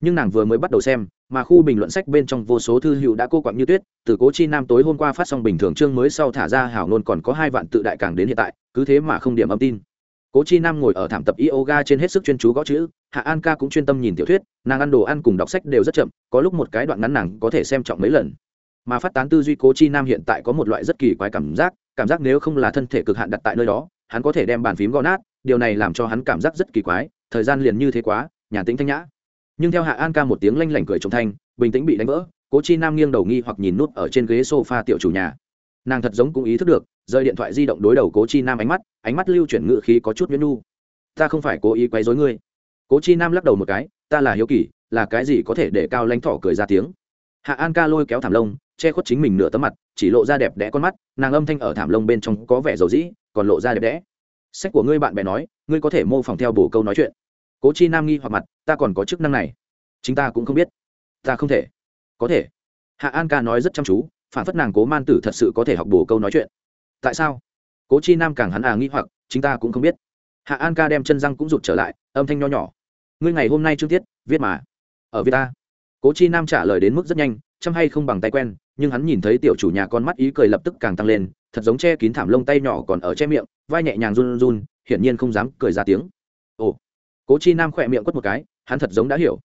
Nhưng nàng vừa mới bắt đầu xem, mà khu bình luận sách bên trong vô số thư hữu đã cô quặng như tuyết, từ cố chi nam tối hôm qua phát xong bình thường chương mới sau thả ra hảo nôn còn có hai vạn tự đại càng đến hiện tại, cứ thế mà không điểm âm tin. Cố chi nam ngồi ở thảm tập yoga trên hết sức chuyên chú gõ chữ, hạ an ca cũng chuyên tâm nhìn tiểu thuyết, nàng ăn đồ ăn cùng đọc sách đều rất chậm, có lúc một cái đoạn ngắn nàng có thể xem trọng mấy lần. Mà phát tán tư duy cố chi nam hiện tại có một loại rất kỳ quái cảm giác cảm giác nếu không là thân thể cực hạn đặt tại nơi đó, hắn có thể đem bàn phím gõ nát điều này làm cho hắn cảm giác rất kỳ quái, thời gian liền như thế quá nhà tính thanh nhã. Nhưng theo hạ an ca một tiếng lanh lảnh cười trống thanh, bình tĩnh bị đánh vỡ, cố chi nam nghiêng đầu nghi hoặc nhìn nút ở trên ghế sofa tiểu chủ nhà. Nàng thật giống cũng ý thức được rơi điện thoại di động đối đầu cố chi nam ánh mắt ánh mắt lưu chuyển ngự khí có chút nhuyễn nu. Ta không phải cố ý quấy dối ngươi. Cố chi nam lắc đầu một cái, ta là hiếu kỳ, là cái gì có thể để cao lãnh thỏ cười ra tiếng? Hạ an ca lôi kéo thảm lông, che khuất chính mình nửa tấm mặt, chỉ lộ ra đẹp đẽ con mắt, nàng âm thanh ở thảm lông bên trong có vẻ dầu dĩ, còn lộ ra đẹp đẽ sách của ngươi bạn bè nói, ngươi có thể mô phỏng theo bổ câu nói chuyện. Cố chi nam nghi hoặc mặt, ta còn có chức năng này. Chính ta cũng không biết. Ta không thể. Có thể. Hạ an ca nói rất chăm chú, phản phất nàng cố man tử thật sự có thể học bổ câu nói chuyện. Tại sao? Cố chi nam càng hắn à nghi hoặc, chính ta cũng không biết. Hạ an ca đem chân răng cũng rụt trở lại, âm thanh nho nhỏ. Ngươi ngày hôm nay chương tiết, viết mà. Ở viết ta. Cố chi nam trả lời đến mức rất nhanh, chăm hay không bằng tay quen, nhưng hắn nhìn thấy tiểu chủ nhà con mắt ý cười lập tức càng tăng lên thật giống che kín thảm lông tay nhỏ còn ở che miệng, vai nhẹ nhàng run run, hiển nhiên không dám cười ra tiếng. Ồ, cố chi nam khỏe miệng quất một cái, hắn thật giống đã hiểu.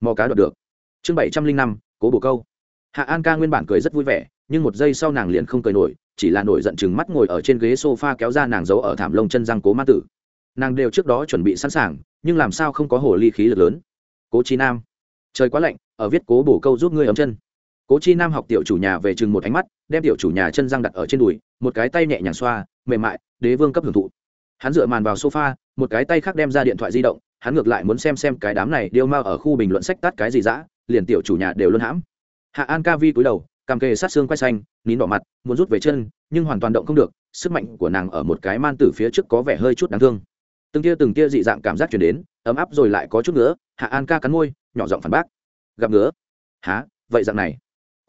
Mò cá đoạt được. Chương bảy trăm linh năm, cố bồ câu. Hạ an ca nguyên bản cười rất vui vẻ, nhưng một giây sau nàng liền không cười nổi, chỉ là nổi giận chừng mắt ngồi ở trên ghế sofa kéo ra nàng giấu ở thảm lông chân răng cố ma tử. Nàng đều trước đó chuẩn bị sẵn sàng, nhưng làm sao không có hồ ly khí lực lớn. Cố chi nam. Trời quá lạnh, ở viết cố bổ câu giúp ngươi ấm chân cố chi nam học tiểu chủ nhà về chừng một ánh mắt, đem tiểu chủ nhà chân răng đặt ở trên đùi, một cái tay nhẹ nhàng xoa, mềm mại, đế vương cấp hưởng thụ. Hắn dựa màn vào sofa, một cái tay khác đem ra điện thoại di động, hắn ngược lại muốn xem xem cái đám này điêu mao ở khu bình luận sách tắt cái gì dã, liền tiểu chủ nhà đều luôn hãm. Hạ an ca vi cúi đầu, cằm kề sát xương quay xanh, nín đỏ mặt, muốn rút về chân, nhưng hoàn toàn động không được, sức mạnh của nàng ở một cái man từ phía trước có vẻ hơi chút đáng thương. Từng tia từng tia dị dạng cảm giác chuyển đến, ấm áp rồi lại có chút nữa hạ an ca cắn môi, nhỏ giọng phản bác. Gặp ngứa? Há vậy dạng này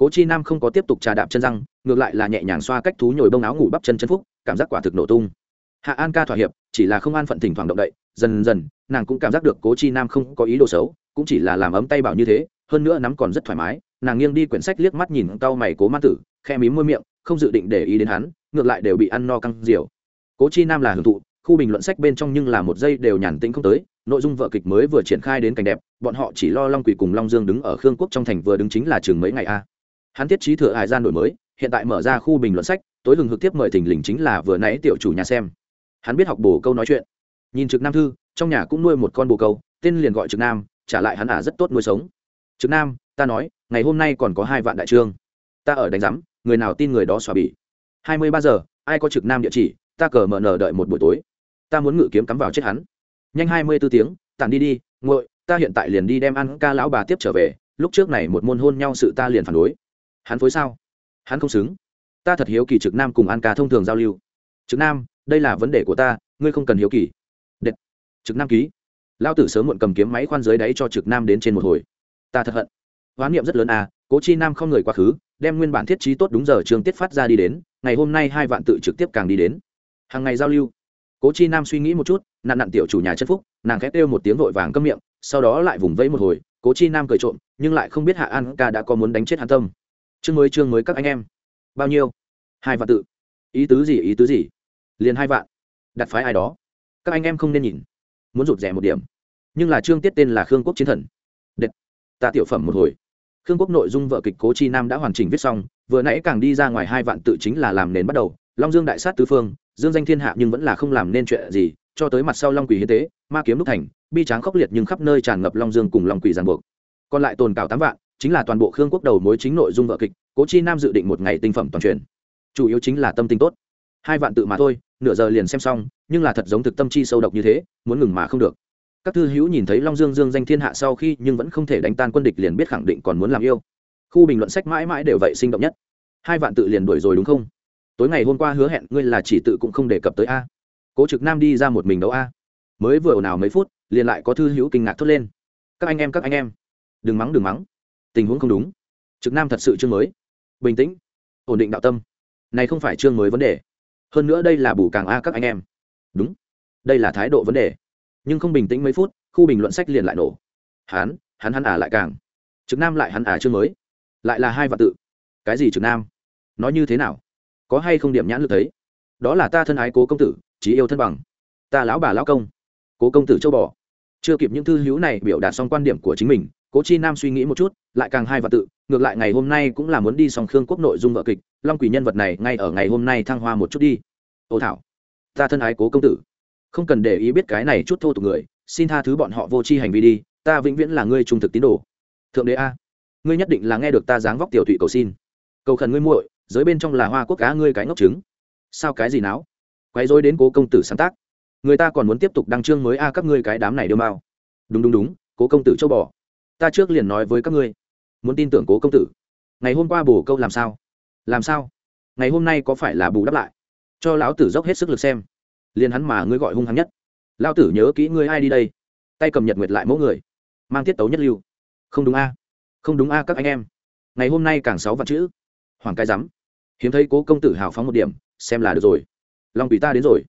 cố chi nam không có tiếp tục trà đạp chân răng, ngược lại là nhẹ nhàng xoa cách thú nhồi bông áo ngủ bắp chân chân phúc, cảm giác quả thực nổ tung. Hạ an ca thỏa hiệp, chỉ là không an phận thỉnh thoảng động đậy, dần dần, nàng cũng cảm giác được cố chi nam không có ý đồ xấu, cũng chỉ là làm ấm tay bảo như thế, hơn nữa nắm còn rất thoải mái, nàng nghiêng đi quyển sách liếc mắt nhìn cau mày cố man tử khe mím môi miệng, không dự định để ý đến hắn, ngược lại đều bị ăn no căng diều. Cố chi nam là hưởng thụ, khu bình luận sách bên trong nhưng là một giây đều nhàn tĩnh không tới, nội dung vợ kịch mới vừa triển khai đến cảnh đẹp, bọn họ chỉ lo long quỷ cùng long dương đứng ở khương quốc trong thành vừa đứng chính là chừng mấy ngày a hắn thiết trí thừa hải gian đổi mới, hiện tại mở ra khu bình luận sách, tối hừng hực tiếp mời thình lình chính là vừa nãy tiểu chủ nhà xem. Hắn biết học bồ câu nói chuyện. Nhìn trực nam thư, trong nhà cũng nuôi một con bồ câu, tên liền gọi trực nam, trả lại hắn à rất tốt nuôi sống. Trực nam, ta nói, ngày hôm nay còn có hai vạn đại trương. Ta ở đánh giám, người nào tin người đó xòa bỉ. Hai mươi ba giờ, ai có trực nam địa chỉ, ta cờ mở nở đợi một buổi tối. Ta muốn ngự kiếm cắm vào chết hắn. Nhanh hai mươi b ố tiếng tàn đi đi ngội ta hiện tại liền đi đem ăn ca lão bà tiếp trở về, lúc trước này một môn hôn nhau sự ta liền phản đối hắn phối sao? Hắn không xứng. Ta thật hiếu kỳ trực nam cùng an ca thông thường giao lưu. Trực nam, đây là vấn đề của ta, ngươi không cần hiếu kỳ. Đệt. trực nam ký. Lao tử sớm muộn cầm kiếm máy khoan dưới đáy cho trực nam đến trên một hồi. Ta thật hận. Hoán niệm rất lớn à cố chi nam không người quá khứ, đem nguyên bản thiết trí tốt đúng giờ trường tiết phát ra đi đến, ngày hôm nay hai vạn tự trực tiếp càng đi đến. Hàng ngày giao lưu. Cố chi nam suy nghĩ một chút nạn nạn tiểu chủ nhà chân phúc, nàng khét kêu một tiếng vội vàng câm miệng, sau đó lại vùng vẫy một hồi, cố chi nam cười trộm, nhưng lại không biết hạ an ca đã có muốn đánh chết hắn tâm chương mới chương mới các anh em. Bao nhiêu? Hai vạn tự. Ý tứ gì, ý tứ gì? Liền hai vạn. Đặt phái ai đó? Các anh em không nên nhìn. Muốn rụt rẻ một điểm. Nhưng là chương tiết tên là khương quốc chiến thần. Đệt. ta tiểu phẩm một hồi. Khương quốc nội dung vợ kịch cố chi nam đã hoàn chỉnh viết xong, vừa nãy càng đi ra ngoài hai vạn tự chính là làm nền bắt đầu. Long dương đại sát tứ phương, dương danh thiên hạ nhưng vẫn là không làm nên chuyện gì, cho tới mặt sau long quỷ hiến tế, ma kiếm đúc thành, bi tráng khốc liệt nhưng khắp nơi tràn ngập long dương cùng long quỷ giàn buộc. Còn lại tồn cào tám vạn chính là toàn bộ khương quốc đầu mối chính nội dung vợ kịch, cố chi nam dự định một ngày tinh phẩm toàn truyền. Chủ yếu chính là tâm tình tốt. Hai vạn tự mà thôi, nửa giờ liền xem xong, nhưng là thật giống thực tâm chi sâu độc như thế, muốn ngừng mà không được. Các thư hữu nhìn thấy long dương dương danh thiên hạ sau khi nhưng vẫn không thể đánh tan quân địch liền biết khẳng định còn muốn làm yêu. Khu bình luận sách mãi mãi đều vậy sinh động nhất. Hai vạn tự liền đuổi rồi đúng không? Tối ngày hôm qua hứa hẹn ngươi là chỉ tự cũng không đề cập tới a. Cố trực nam đi ra một mình đấu a. Mới vừa ồn ào mấy phút, liền lại có thư hữu kinh ngạc thốt lên. Các anh em, các anh em. Đừng mắng đừng mắng tình huống không đúng. Trực nam thật sự chương mới. Bình tĩnh ổn định đạo tâm. Này không phải chương mới vấn đề. Hơn nữa đây là bù càng a các anh em. Đúng đây là thái độ vấn đề. Nhưng không bình tĩnh mấy phút khu bình luận sách liền lại nổ. Hán, hắn hắn à lại càng. Trực nam lại hắn à chương mới. Lại là hai vạn tự. Cái gì trực nam? Nói như thế nào? Có hay không điểm nhãn lực thấy? Đó là ta thân ái cố công tử trí yêu thân bằng. Ta lão bà lão công cố công tử châu bò. Chưa kịp những thư hữu này biểu đạt xong quan điểm của chính mình cố chi nam suy nghĩ một chút, lại càng hai và tự, ngược lại ngày hôm nay cũng là muốn đi sòng khương quốc nội dung vợ kịch, long quỷ nhân vật này ngay ở ngày hôm nay thăng hoa một chút đi. Ô thảo, ta thân ái cố công tử. Không cần để ý biết cái này chút thô tục người, xin tha thứ bọn họ vô tri hành vi đi, ta vĩnh viễn là ngươi trung thực tín đồ. Thượng đế a, ngươi nhất định là nghe được ta dáng vóc tiểu thụy cầu xin. Cầu khẩn ngươi muội, giới bên trong là hoa quốc cá ngươi cái ngốc trứng. Sao cái gì não quay dối đến cố công tử sáng tác. Người ta còn muốn tiếp tục đăng chương mới a các ngươi cái đám này đưa mao đúng đúng đúng, cố công tử châu bò ta trước liền nói với các ngươi. Muốn tin tưởng cố công tử. Ngày hôm qua bổ câu làm sao? Làm sao? Ngày hôm nay có phải là bù đắp lại? Cho lão tử dốc hết sức lực xem. Liền hắn mà ngươi gọi hung hăng nhất. Lão tử nhớ kỹ ngươi ai đi đây. Tay cầm nhật nguyệt lại mẫu người. Mang tiết tấu nhất lưu. Không đúng a. Không đúng a các anh em. Ngày hôm nay càng sáu vạn chữ. Hoàng cái rắm. Hiếm thấy cố công tử hào phóng một điểm, xem là được rồi. Long quỷ ta đến rồi.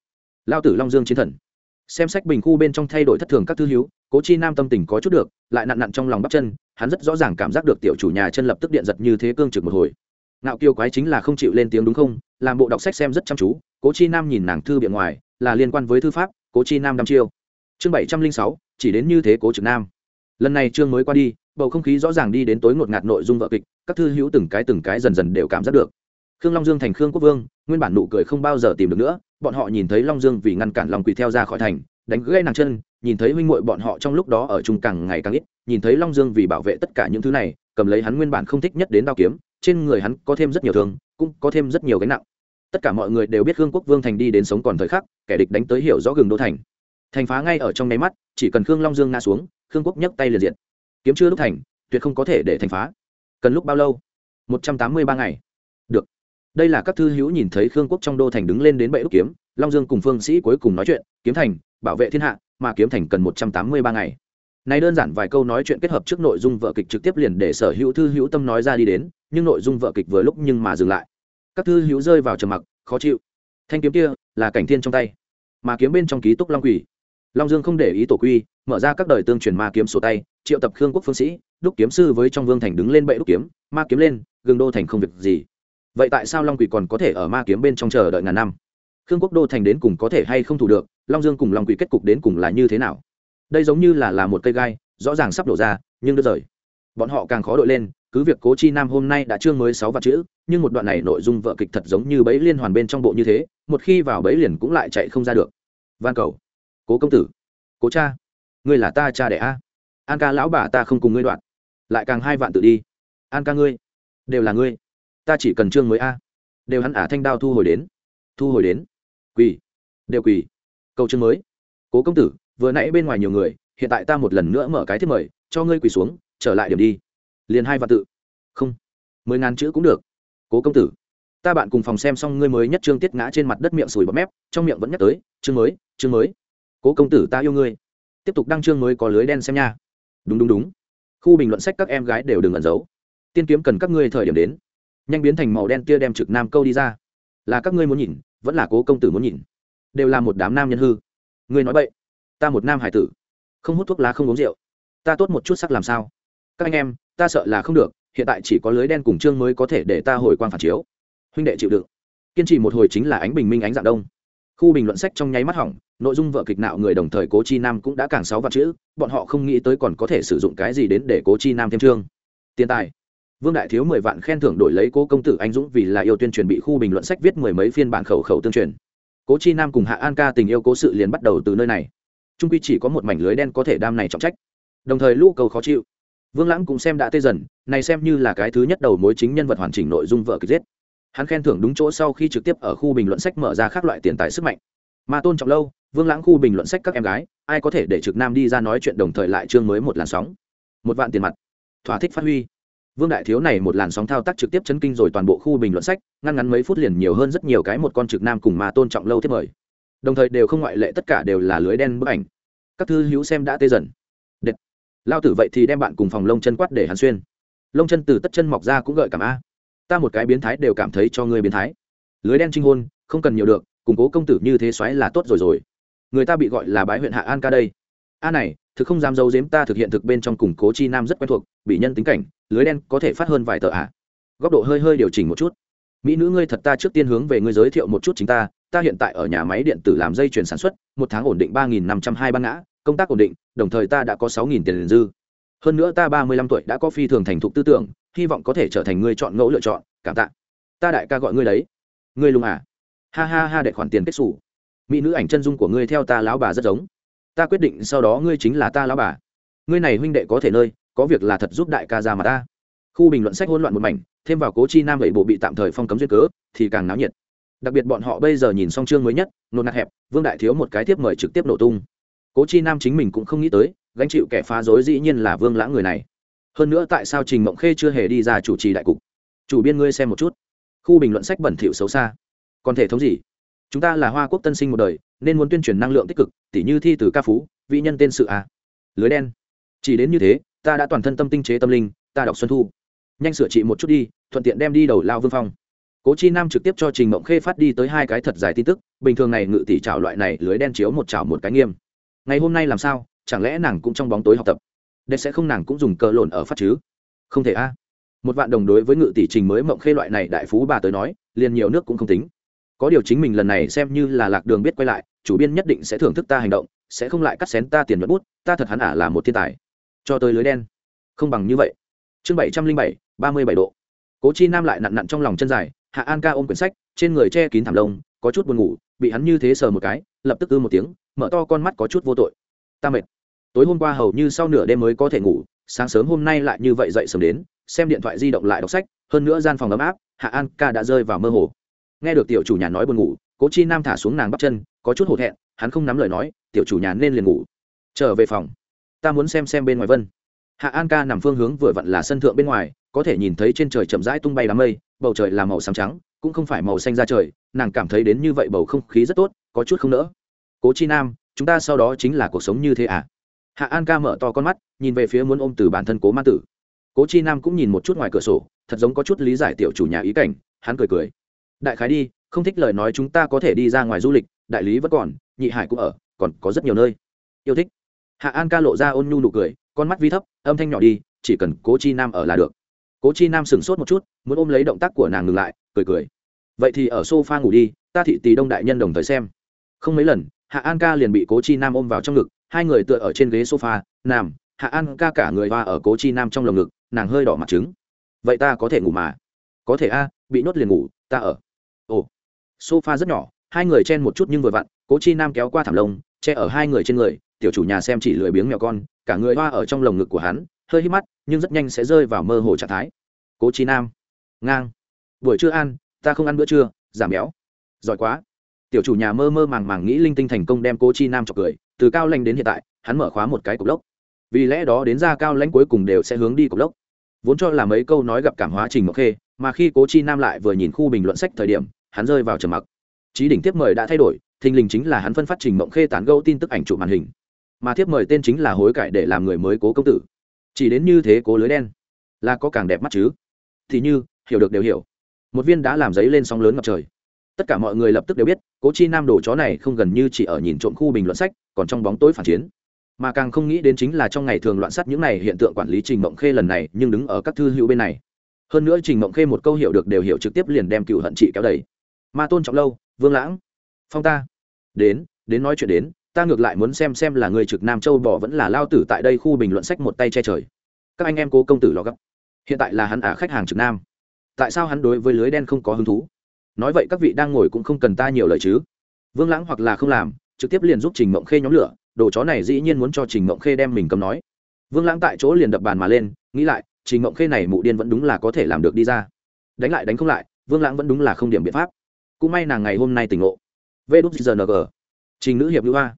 Lao tử long dương chiến thần xem sách bình khu bên trong thay đổi thất thường các thư hiếu cố chi nam tâm tình có chút được, lại nặn nặn trong lòng bắp chân, hắn rất rõ ràng cảm giác được tiểu chủ nhà chân lập tức điện giật như thế cương trực một hồi. Ngạo kiêu quái chính là không chịu lên tiếng đúng không? Làm bộ đọc sách xem rất chăm chú, cố chi nam nhìn nàng thư biện ngoài, là liên quan với thư pháp, cố chi nam đăm chiêu. Chương bảy trăm linh sáu, chỉ đến như thế cố trực nam. Lần này chương mới qua đi, bầu không khí rõ ràng đi đến tối ngột ngạt nội dung vợ kịch, các thư hữu từng cái từng cái dần dần đều cảm giác được khương long dương thành khương quốc vương, nguyên bản nụ cười không bao giờ tìm được nữa, bọn họ nhìn thấy long dương vì ngăn cản long quỳ theo ra khỏi thành, đánh gãy nàng chân, nhìn thấy huynh muội bọn họ trong lúc đó ở chung càng ngày càng ít, nhìn thấy long dương vì bảo vệ tất cả những thứ này, cầm lấy hắn nguyên bản không thích nhất đến đao kiếm, trên người hắn có thêm rất nhiều thương, cũng có thêm rất nhiều gánh nặng. Tất cả mọi người đều biết khương quốc vương thành đi đến sống còn thời khắc, kẻ địch đánh tới hiểu rõ gừng đô thành. Thành phá ngay ở trong nháy mắt, chỉ cần khương long dương ngã xuống, khương quốc nhấc tay liền diện kiếm chưa lúc thành, tuyệt không có thể để thành phá. Cần lúc bao lâu? Một trăm tám mươi ba ngày đây là các thư hữu nhìn thấy khương quốc trong đô thành đứng lên đến bệ đúc kiếm, long dương cùng phương sĩ cuối cùng nói chuyện, kiếm thành, bảo vệ thiên hạ, mà kiếm thành cần một trăm tám mươi ba ngày. Này đơn giản vài câu nói chuyện kết hợp trước nội dung vợ kịch trực tiếp liền để sở hữu thư hữu tâm nói ra đi đến, nhưng nội dung vợ kịch vừa lúc nhưng mà dừng lại. Các thư hữu rơi vào trầm mặc, khó chịu. Thanh kiếm kia là cảnh thiên trong tay, mà kiếm bên trong ký túc long quỷ long dương không để ý tổ quy, mở ra các đời tương truyền ma kiếm sổ tay, triệu tập khương quốc phương sĩ, đúc kiếm sư với trong vương thành đứng lên bệ đúc kiếm, ma kiếm lên gương đô thành không việc gì vậy tại sao long quỷ còn có thể ở ma kiếm bên trong chờ đợi ngàn năm? Khương quốc đô thành đến cùng có thể hay không thủ được, long dương cùng long quỷ kết cục đến cùng là như thế nào? Đây giống như là là một cây gai, rõ ràng sắp đổ ra, nhưng đứt rời. Bọn họ càng khó đội lên, cứ việc cố chi nam hôm nay đã chương mới sáu vạn chữ, nhưng một đoạn này nội dung vợ kịch thật giống như bẫy liên hoàn bên trong bộ như thế, một khi vào bẫy liền cũng lại chạy không ra được. Van cầu, cố công tử, cố cha, ngươi là ta cha đẻ a. An ca lão bà ta không cùng ngươi đoạn, lại càng hai vạn tự đi. An ca ngươi, đều là ngươi ta chỉ cần chương mới a. Đều hắn ả thanh đao thu hồi đến. Thu hồi đến. Quỳ. Đều quỳ. Câu chương mới. Cố công tử, vừa nãy bên ngoài nhiều người, hiện tại ta một lần nữa mở cái thiết mời, cho ngươi quỳ xuống, trở lại điểm đi. Liền hai vạn tự. Không. Mười ngàn chữ cũng được. Cố công tử, ta bạn cùng phòng xem xong ngươi mới nhất trương tiết ngã trên mặt đất miệng sùi bọt mép, trong miệng vẫn nhắc tới, chương mới chương mới. Cố công tử, ta yêu ngươi. Tiếp tục đăng chương mới có lưới đen xem nha. Đúng đúng đúng. Khu bình luận sách các em gái đều đừng ẩn giấu. Tiên kiếm cần các ngươi thời điểm đến nhanh biến thành màu đen kia đem trực nam câu đi ra. Là các ngươi muốn nhìn, vẫn là cố công tử muốn nhìn? Đều là một đám nam nhân hư. Ngươi nói vậy ta một nam hải tử. Không hút thuốc lá, không uống rượu. Ta tốt một chút sắc làm sao? Các anh em, ta sợ là không được, hiện tại chỉ có lưới đen cùng chương mới có thể để ta hồi quan phản chiếu. Huynh đệ chịu đựng. Kiên trì một hồi chính là ánh bình minh ánh dạng đông. Khu bình luận sách trong nháy mắt hỏng, nội dung vợ kịch nạo người đồng thời cố chi nam cũng đã càng sáu vạn chữ, bọn họ không nghĩ tới còn có thể sử dụng cái gì đến để cố chi nam thêm chương tiền tài vương đại thiếu mười vạn khen thưởng đổi lấy cố công tử anh dũng vì là yêu tuyên truyền bị khu bình luận sách viết mười mấy phiên bản khẩu khẩu tương truyền. Cố chi nam cùng hạ an ca tình yêu cố sự liền bắt đầu từ nơi này. Trung quy chỉ có một mảnh lưới đen có thể đam này trọng trách. Đồng thời lũ cầu khó chịu. Vương lãng cũng xem đã tê dần, này xem như là cái thứ nhất đầu mối chính nhân vật hoàn chỉnh nội dung vợ kịch giết. Hắn khen thưởng đúng chỗ sau khi trực tiếp ở khu bình luận sách mở ra các loại tiền tài sức mạnh. Mà tôn trọng lâu, vương lãng khu bình luận sách các em gái, ai có thể để trực nam đi ra nói chuyện đồng thời lại chương mới một làn sóng. Một vạn tiền mặt. Thỏa thích phát huy vương đại thiếu này một làn sóng thao tác trực tiếp chấn kinh rồi toàn bộ khu bình luận sách, ngăn ngắn mấy phút liền nhiều hơn rất nhiều cái một con trực nam cùng mà tôn trọng lâu tiếp mời. Đồng thời đều không ngoại lệ tất cả đều là lưới đen bức ảnh. Các thư hữu xem đã tê dần. Đệt. lao tử vậy thì đem bạn cùng phòng lông chân quát để hắn xuyên. Lông chân từ tất chân mọc ra cũng gợi cảm a. Ta một cái biến thái đều cảm thấy cho ngươi biến thái. Lưới đen trinh hôn, không cần nhiều được, củng cố công tử như thế xoáy là tốt rồi rồi. Người ta bị gọi là bái huyện hạ an ca đây. A này thực không dám giấu giếm ta thực hiện thực bên trong củng cố chi nam rất quen thuộc, bị nhân tính cảnh, lưới đen có thể phát hơn vài tờ ạ. À. góc độ hơi hơi điều chỉnh một chút. Mỹ nữ ngươi thật ta trước tiên hướng về ngươi giới thiệu một chút chính ta ta hiện tại ở nhà máy điện tử làm dây chuyển sản xuất, một tháng ổn định ba nghìn năm trăm hai ba ngã, công tác ổn định, đồng thời ta đã có sáu nghìn tiền dư. Hơn nữa ta ba mươi lăm tuổi đã có phi thường thành thục tư tưởng, hy vọng có thể trở thành người chọn ngẫu lựa chọn, cảm tạ. Ta đại ca gọi ngươi đấy. Ngươi lùng à? Ha ha ha, để khoản tiền kết xù. Mỹ nữ ảnh chân dung của ngươi theo ta, lão bà rất giống ta quyết định sau đó ngươi chính là ta lão bà. Ngươi này huynh đệ có thể nơi, có việc là thật giúp đại ca ra mà ta. Khu bình luận sách hỗn loạn một mảnh, thêm vào cố chi nam bảy bộ bị tạm thời phong cấm duyên cớ, thì càng náo nhiệt. Đặc biệt bọn họ bây giờ nhìn xong chương mới nhất nôn nạt hẹp, vương đại thiếu một cái tiếp mời trực tiếp nổ tung. Cố chi nam chính mình cũng không nghĩ tới, gánh chịu kẻ phá rối dĩ nhiên là vương lãng người này. Hơn nữa tại sao trình mộng khê chưa hề đi ra chủ trì đại cục? Chủ biên ngươi xem một chút. Khu bình luận sách bẩn thỉu xấu xa. Còn thể thống gì? Chúng ta là hoa quốc tân sinh một đời nên muốn tuyên truyền năng lượng tích cực, tỉ như thi từ ca phú vị nhân tên sự a lưới đen. Chỉ đến như thế, ta đã toàn thân tâm tinh chế tâm linh, ta đọc xuân thu. Nhanh sửa trị một chút đi, thuận tiện đem đi đầu lao vương phong. Cố chi nam trực tiếp cho trình mộng khê phát đi tới hai cái thật dài tin tức, bình thường này ngự tỷ trào loại này lưới đen chiếu một trào một cái nghiêm. Ngày hôm nay làm sao, chẳng lẽ nàng cũng trong bóng tối học tập? Để sẽ không nàng cũng dùng cờ lộn ở phát chứ? Không thể a. Một vạn đồng đối với ngự tỷ trình mới mộng khê loại này đại phú bà tới nói, liền nhiều nước cũng không tính có điều chính mình lần này xem như là lạc đường biết quay lại, chủ biên nhất định sẽ thưởng thức ta hành động, sẽ không lại cắt xén ta tiền nhuận bút, ta thật hắn ả là một thiên tài. Cho tới lưới đen. Không bằng như vậy. Chương bảy trăm linh bảy, ba mươi bảy độ. Cố chi nam lại nặn nặn trong lòng chân dài, hạ an ca ôm quyển sách, trên người che kín thảm lông, có chút buồn ngủ, bị hắn như thế sờ một cái, lập tức ư một tiếng, mở to con mắt có chút vô tội. Ta mệt. Tối hôm qua hầu như sau nửa đêm mới có thể ngủ, sáng sớm hôm nay lại như vậy dậy sớm đến, xem điện thoại di động lại đọc sách, hơn nữa gian phòng ấm áp, hạ an ca đã rơi vào mơ hồ nghe được tiểu chủ nhà nói buồn ngủ, cố chi nam thả xuống nàng bắt chân, có chút hổ thẹn, hắn không nắm lời nói, tiểu chủ nhà nên liền ngủ. Trở về phòng. Ta muốn xem xem bên ngoài vân. Hạ an ca nằm phương hướng vừa vặn là sân thượng bên ngoài, có thể nhìn thấy trên trời chậm rãi tung bay đám mây, bầu trời là màu xám trắng, cũng không phải màu xanh ra trời, nàng cảm thấy đến như vậy bầu không khí rất tốt, có chút không nỡ. Cố chi nam, chúng ta sau đó chính là cuộc sống như thế à? Hạ an ca mở to con mắt, nhìn về phía muốn ôm từ bản thân cố ma tử. Cố chi nam cũng nhìn một chút ngoài cửa sổ, thật giống có chút lý giải tiểu chủ nhà ý cảnh, hắn cười cười đại khái đi, không thích lời nói chúng ta có thể đi ra ngoài du lịch, đại lý vẫn còn, nhị hải cũng ở, còn có rất nhiều nơi. Yêu thích. Hạ an ca lộ ra ôn nhu nụ cười, con mắt vi thấp, âm thanh nhỏ đi, chỉ cần cố chi nam ở là được. Cố chi nam sửng sốt một chút, muốn ôm lấy động tác của nàng ngừng lại, cười cười. Vậy thì ở s o f a ngủ đi, ta thị tì đông đại nhân đồng thời xem. Không mấy lần, hạ an ca liền bị cố chi nam ôm vào trong ngực, hai người tựa ở trên ghế sofa, nằm, hạ an ca cả người hoa ở cố chi nam trong lồng ngực, nàng hơi đỏ mặt trứng. Vậy ta có thể ngủ mà? Có thể a, bị nhốt liền ngủ, ta ở ồ, sofa rất nhỏ, hai người chen một chút nhưng vừa vặn, cố chi nam kéo qua thảm lông, che ở hai người trên người, tiểu chủ nhà xem chỉ lười biếng mèo con, cả người hoa ở trong lồng ngực của hắn, hơi hít mắt, nhưng rất nhanh sẽ rơi vào mơ hồ trạng thái. Cố chi nam, ngang. Buổi trưa ăn, ta không ăn bữa trưa, giảm béo. Giỏi quá. Tiểu chủ nhà mơ mơ màng màng nghĩ linh tinh thành công đem cố chi nam chọc cười, từ cao lanh đến hiện tại, hắn mở khóa một cái cục lốc. Vì lẽ đó đến ra cao lãnh cuối cùng đều sẽ hướng đi cục lốc. Vốn cho là mấy câu nói gặp cảm hóa trình mộc khê, mà khi cố chi nam lại vừa nhìn khu bình luận sách thời điểm hắn rơi vào trầm mặc. Trí đỉnh tiếp mời đã thay đổi, thình lình chính là hắn phân phát trình mộng khê tán gẫu tin tức ảnh chụp màn hình. Mà thiếp mời tên chính là hối cải để làm người mới cố công tử. Chỉ đến như thế cố lưới đen, là có càng đẹp mắt chứ? Thì như, hiểu được đều hiểu. Một viên đã làm giấy lên sóng lớn ngập trời. Tất cả mọi người lập tức đều biết, cố chi nam đồ chó này không gần như chỉ ở nhìn trộm khu bình luận sách, còn trong bóng tối phản chiến. Mà càng không nghĩ đến chính là trong ngày thường loạn sắt những này hiện tượng quản lý trình mộng khê lần này nhưng đứng ở các thư hữu bên này. Hơn nữa trình mộng khê một câu hiểu được đều hiểu trực tiếp liền đem cựu hận trị kéo đầy ma tôn trọng lâu, vương lãng, phong ta, đến đến nói chuyện đến, ta ngược lại muốn xem xem là người trực nam châu bỏ vẫn là lao tử tại đây khu bình luận sách một tay che trời. Các anh em cố công tử lo gấp. Hiện tại là hắn ả khách hàng trực nam. Tại sao hắn đối với lưới đen không có hứng thú? Nói vậy các vị đang ngồi cũng không cần ta nhiều lời chứ. Vương lãng hoặc là không làm, trực tiếp liền giúp trình mộng khê nhóm lửa, đồ chó này dĩ nhiên muốn cho trình mộng khê đem mình cầm nói. Vương lãng tại chỗ liền đập bàn mà lên, nghĩ lại, trình mộng khê này mụ điên vẫn đúng là có thể làm được đi ra. Đánh lại đánh không lại, vương lãng vẫn đúng là không điểm biện pháp cũng may nàng ngày hôm nay tỉnh ngộ. Vê đúc giờ ng trình nữ hiệp nữ a.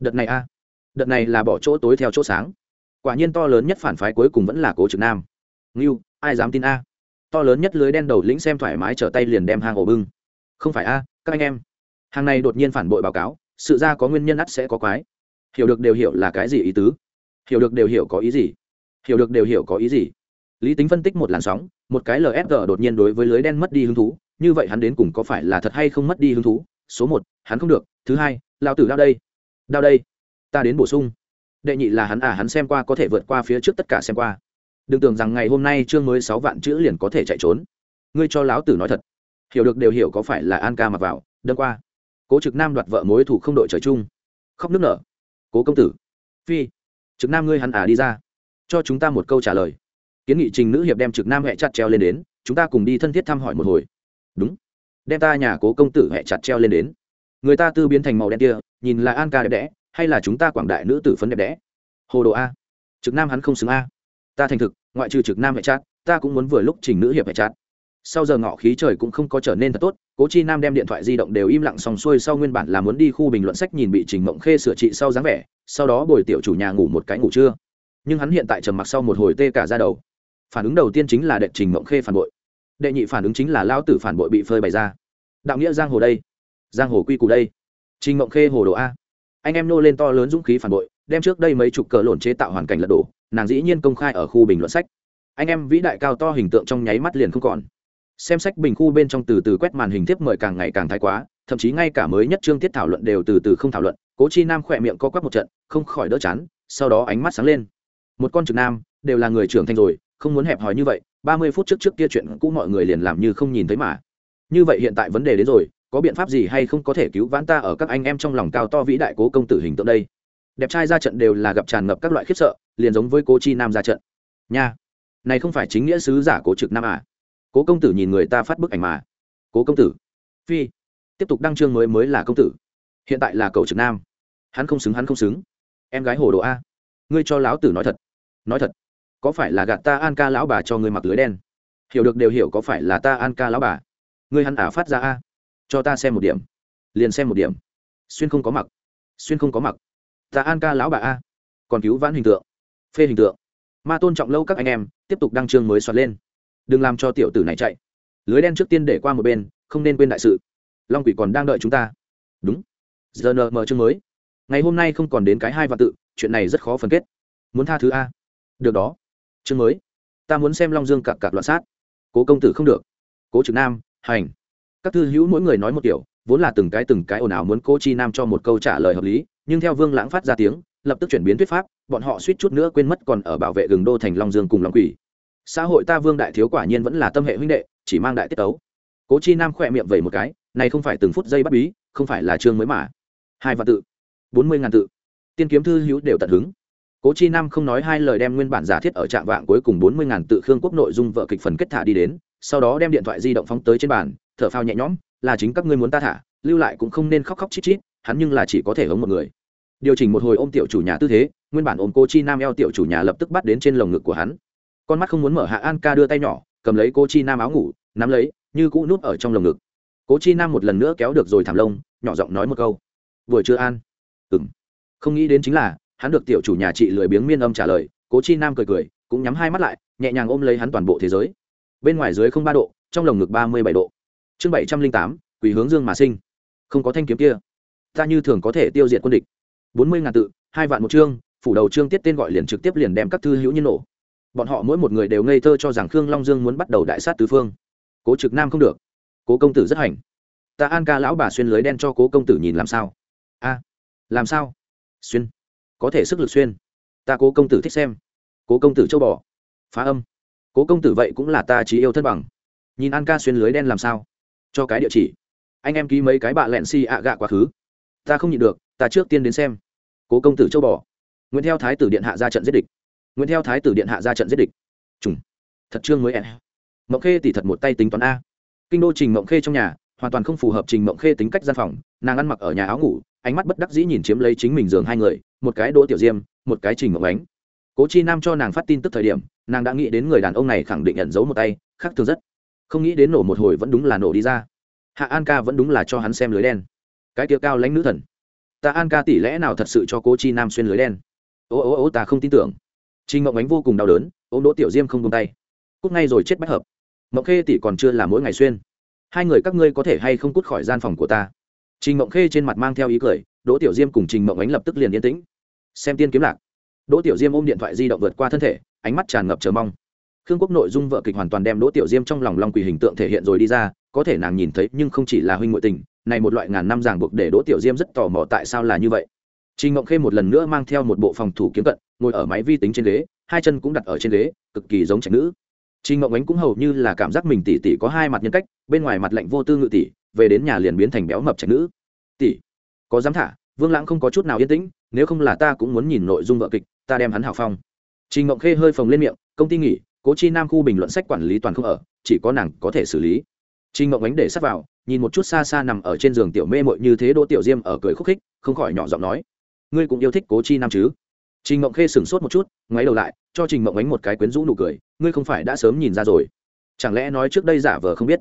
Đợt này a. Đợt này là bỏ chỗ tối theo chỗ sáng. Quả nhiên to lớn nhất phản phái cuối cùng vẫn là cố trực nam. Ngưu, ai dám tin a? To lớn nhất lưới đen đầu lĩnh xem thoải mái trở tay liền đem hàng ổ bưng. Không phải a, các anh em. Hàng này đột nhiên phản bội báo cáo, sự ra có nguyên nhân ắt sẽ có quái. Hiểu được đều hiểu là cái gì ý tứ. Hiểu được đều hiểu có ý gì. Hiểu được đều hiểu có ý gì. Lý tính phân tích một làn sóng, một cái lfg đột nhiên đối với lưới đen mất đi hứng thú như vậy hắn đến cùng có phải là thật hay không mất đi hứng thú? Số một, hắn không được. Thứ hai lao tử đao đây. Đao đây. Ta đến bổ sung. Đệ nhị là hắn à hắn xem qua có thể vượt qua phía trước tất cả xem qua. Đừng tưởng rằng ngày hôm nay chương mới sáu vạn chữ liền có thể chạy trốn. Ngươi cho lão tử nói thật. Hiểu được đều hiểu có phải là an ca mặc vào. Đâm qua. Cố trực nam đoạt vợ mối thủ không đội trời chung. Khóc nước nở. Cố công tử. Phi. Trực nam ngươi hắn à đi ra. Cho chúng ta một câu trả lời. Kiến nghị trình nữ hiệp đem trực nam hẹ chặt treo lên đến. Chúng ta cùng đi thân thiết thăm hỏi một hồi đúng. Đem ta nhà cố công tử hẹ chặt treo lên đến. Người ta tư biến thành màu đen kia, nhìn là an ca đẹp đẽ, hay là chúng ta quảng đại nữ tử phấn đẹp đẽ? Hồ đồ a. Trực nam hắn không xứng a. Ta thành thực, ngoại trừ trực nam hẹ chặt, ta cũng muốn vừa lúc trình nữ hiệp hẹ chặt. Sau giờ ngọ khí trời cũng không có trở nên thật tốt, cố chi nam đem điện thoại di động đều im lặng xong xuôi sau nguyên bản là muốn đi khu bình luận sách nhìn bị trình mộng khê sửa trị sau dáng vẻ, sau đó bồi tiểu chủ nhà ngủ một cái ngủ trưa. Nhưng hắn hiện tại trầm mặc sau một hồi tê cả ra đầu. Phản ứng đầu tiên chính là đệ trình mộng khê phản bội đệ nhị phản ứng chính là lao tử phản bội bị phơi bày ra. Đạo nghĩa giang hồ đây. Giang hồ quy củ đây. Trình mộng khê hồ đồ a. Anh em nô lên to lớn dũng khí phản bội, đem trước đây mấy chục cờ lộn chế tạo hoàn cảnh lật đổ, nàng dĩ nhiên công khai ở khu bình luận sách. Anh em vĩ đại cao to hình tượng trong nháy mắt liền không còn. Xem sách bình khu bên trong từ từ quét màn hình tiếp mời càng ngày càng thái quá, thậm chí ngay cả mới nhất chương tiết thảo luận đều từ từ không thảo luận, cố chi nam khỏe miệng co quắp một trận, không khỏi đỡ chán, sau đó ánh mắt sáng lên. Một con trực nam, đều là người trưởng thành rồi, không muốn hẹp hòi như vậy ba mươi phút trước trước kia chuyện cũ mọi người liền làm như không nhìn thấy mà. Như vậy hiện tại vấn đề đến rồi, có biện pháp gì hay không có thể cứu vãn ta ở các anh em trong lòng cao to vĩ đại cố công tử hình tượng đây? Đẹp trai ra trận đều là gặp tràn ngập các loại khiếp sợ, liền giống với cố chi nam ra trận. Nha, này không phải chính nghĩa sứ giả cố trực nam à? Cố công tử nhìn người ta phát bức ảnh mà. Cố công tử. Phi, tiếp tục đăng chương mới mới là công tử. Hiện tại là cầu trực nam. Hắn không xứng, hắn không xứng. Em gái hồ đồ a. Ngươi cho lão tử nói thật. Nói thật có phải là gạt ta an ca lão bà cho ngươi mặc lưới đen? Hiểu được đều hiểu có phải là ta an ca lão bà. Ngươi hắn ả phát ra a. Cho ta xem một điểm. Liền xem một điểm. Xuyên không có mặc. Xuyên không có mặc. Ta an ca lão bà a. Còn cứu vãn hình tượng. Phê hình tượng. Ma tôn trọng lâu các anh em, tiếp tục đăng chương mới xoắn lên. Đừng làm cho tiểu tử này chạy. Lưới đen trước tiên để qua một bên, không nên quên đại sự. Long quỷ còn đang đợi chúng ta. Đúng. Giờ nờ mờ chương mới. Ngày hôm nay không còn đến cái hai vạn tự, chuyện này rất khó phân kết. Muốn tha thứ a. Được đó chương mới. Ta muốn xem long dương cặp cặp loạn sát. Cố công tử không được. Cố trực nam, hành. Các thư hữu mỗi người nói một kiểu, vốn là từng cái từng cái ồn ào muốn cố chi nam cho một câu trả lời hợp lý, nhưng theo vương lãng phát ra tiếng, lập tức chuyển biến thuyết pháp, bọn họ suýt chút nữa quên mất còn ở bảo vệ gừng đô thành long dương cùng long quỷ. Xã hội ta vương đại thiếu quả nhiên vẫn là tâm hệ huynh đệ, chỉ mang đại tiết tấu. Cố chi nam khỏe miệng vẩy một cái, này không phải từng phút giây bắt bí, không phải là chương mới mà. Hai vạn tự. Bốn mươi ngàn tự. Tiên kiếm thư hữu đều tận hứng cố chi nam không nói hai lời đem nguyên bản giả thiết ở trạm vạng cuối cùng bốn mươi ngàn tự khương quốc nội dung vợ kịch phần kết thả đi đến, sau đó đem điện thoại di động phóng tới trên bàn, thở phao nhẹ nhõm, là chính các ngươi muốn ta thả, lưu lại cũng không nên khóc khóc chít chít, hắn nhưng là chỉ có thể hống một người. Điều chỉnh một hồi ôm tiểu chủ nhà tư thế, nguyên bản ôm cô chi nam eo tiểu chủ nhà lập tức bắt đến trên lồng ngực của hắn. Con mắt không muốn mở hạ an ca đưa tay nhỏ, cầm lấy cô chi nam áo ngủ, nắm lấy, như cũ núp ở trong lồng ngực. Cố chi nam một lần nữa kéo được rồi thảm lông, nhỏ giọng nói một câu. Vừa chưa an. Ừ m không nghĩ đến chính là hắn được tiểu chủ nhà chị lười biếng miên âm trả lời, cố chi nam cười cười, cũng nhắm hai mắt lại, nhẹ nhàng ôm lấy hắn toàn bộ thế giới. Bên ngoài dưới không ba độ, trong lồng ngực ba mươi bảy độ. Chương bảy trăm linh tám, quỷ hướng dương mà sinh. Không có thanh kiếm kia. Ta như thường có thể tiêu diệt quân địch. bốn mươi ngàn tự, hai vạn một chương, phủ đầu chương tiết tên gọi liền trực tiếp liền đem các thư hữu nhiên nổ. Bọn họ mỗi một người đều ngây thơ cho rằng khương long dương muốn bắt đầu đại sát tứ phương. Cố trực nam không được. Cố công tử rất hành. Ta an ca lão bà xuyên lưới đen cho cố công tử nhìn làm sao? A, làm sao? Xuyên có thể sức lực xuyên. Ta cố công tử thích xem. Cố công tử châu bò. Phá âm. Cố công tử vậy cũng là ta chỉ yêu thân bằng. Nhìn an ca xuyên lưới đen làm sao? Cho cái địa chỉ. Anh em ký mấy cái bạ lẹn si ạ gạ quá khứ. Ta không nhịn được, ta trước tiên đến xem. Cố công tử châu bò. Nguyễn theo thái tử điện hạ ra trận giết địch. Nguyễn theo thái tử điện hạ ra trận giết địch. Trùng. Thật trương mới e mộng khê tỉ thật một tay tính toán a. Kinh đô trình mộng khê trong nhà, hoàn toàn không phù hợp trình mộng khê tính cách gian phòng. Nàng ăn mặc ở nhà áo ngủ, ánh mắt bất đắc dĩ nhìn chiếm lấy chính mình giường hai người một cái đỗ tiểu diêm, một cái trình mộng ánh. Cố chi nam cho nàng phát tin tức thời điểm, nàng đã nghĩ đến người đàn ông này khẳng định nhận dấu một tay, khác thường rất. Không nghĩ đến nổ một hồi vẫn đúng là nổ đi ra. Hạ an ca vẫn đúng là cho hắn xem lưới đen. Cái kia cao lãnh nữ thần. Ta an ca tỷ lẽ nào thật sự cho cố chi nam xuyên lưới đen? Ô ô ô, ta không tin tưởng. Trình mộng ánh vô cùng đau đớn ô đỗ tiểu diêm không tung tay. Cút ngay rồi chết bách hợp. Mộng khê tỷ còn chưa là mỗi ngày xuyên. Hai người các ngươi có thể hay không cút khỏi gian phòng của ta? Trình mộng khê trên mặt mang theo ý cười đỗ tiểu diêm cùng trình mộng ánh lập tức liền yên tĩnh. Xem tiên kiếm lạc. Đỗ tiểu diêm ôm điện thoại di động vượt qua thân thể, ánh mắt tràn ngập chờ mong. Khương quốc nội dung vợ kịch hoàn toàn đem đỗ tiểu diêm trong lòng long quỳ hình tượng thể hiện rồi đi ra, có thể nàng nhìn thấy nhưng không chỉ là huynh ngội tình, này một loại ngàn năm ràng buộc để đỗ tiểu diêm rất tò mò tại sao là như vậy. Trình ngộng khê một lần nữa mang theo một bộ phòng thủ kiếm cận, ngồi ở máy vi tính trên ghế, hai chân cũng đặt ở trên ghế, cực kỳ giống trẻ nữ. Trình ngộng ánh cũng hầu như là cảm giác mình tỷ tỷ có hai mặt nhân cách, bên ngoài mặt lạnh vô tư ngự tỷ về đến nhà liền biến thành béo mập trẻ nữ. Tỷ có dám thả, vương lãng không có chút nào yên tĩnh, nếu không là ta cũng muốn nhìn nội dung vợ kịch, ta đem hắn hào phong. Trình ngộng khê hơi phồng lên miệng, công ty nghỉ, cố chi nam khu bình luận sách quản lý toàn không ở, chỉ có nàng có thể xử lý. Trình ngộng ánh để sắp vào, nhìn một chút xa xa nằm ở trên giường tiểu mê mội như thế đỗ tiểu diêm ở cười khúc khích, không khỏi nhỏ giọng nói, ngươi cũng yêu thích cố chi nam chứ? Trình mộng khê sửng sốt một chút, ngoáy đầu lại, cho trình mộng ánh một cái quyến rũ nụ cười, ngươi không phải đã sớm nhìn ra rồi. Chẳng lẽ nói trước đây giả vờ không biết?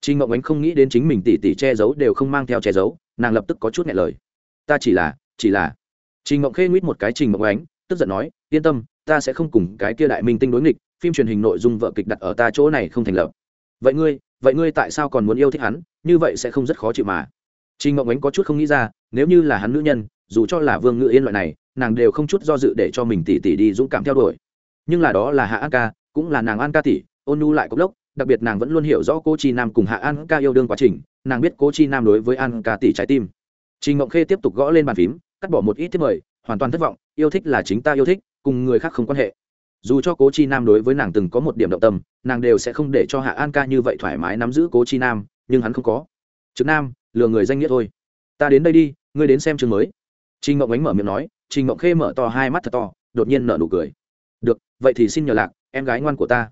Trình mộng ánh không nghĩ đến chính mình tỉ tỉ che giấu đều không mang theo che giấu nàng lập tức có chút nhẹ lời. Ta chỉ là chỉ là. Trình mộng khê nguyết một cái trình mộng ánh, tức giận nói, yên tâm, ta sẽ không cùng cái kia đại minh tinh đối nghịch, phim truyền hình nội dung vợ kịch đặt ở ta chỗ này không thành lập. Vậy ngươi vậy ngươi tại sao còn muốn yêu thích hắn? Như vậy sẽ không rất khó chịu mà. Trình mộng ánh có chút không nghĩ ra, nếu như là hắn nữ nhân, dù cho là vương ngự yên loại này, nàng đều không chút do dự để cho mình tỷ tỷ đi dũng cảm theo đuổi. Nhưng là đó là hạ an ca, cũng là nàng an ca tỷ, ôn nu lại cốc lốc đặc biệt nàng vẫn luôn hiểu rõ cô chi nam cùng hạ an ca yêu đương quá trình nàng biết cô chi nam đối với an ca tỷ trái tim. Trình ngộng khê tiếp tục gõ lên bàn phím cắt bỏ một ít thiết mời hoàn toàn thất vọng yêu thích là chính ta yêu thích cùng người khác không quan hệ. Dù cho cố chi nam đối với nàng từng có một điểm động tâm nàng đều sẽ không để cho hạ an ca như vậy thoải mái nắm giữ cố chi nam nhưng hắn không có. Trực nam lừa người danh nghĩa thôi. Ta đến đây đi ngươi đến xem chương mới. Trình Mộng ánh mở miệng nói, Trình Mộng Khê mở to hai mắt thật to, đột nhiên nở nụ cười. "Được, vậy thì xin nhờ lạc, em gái ngoan của ta."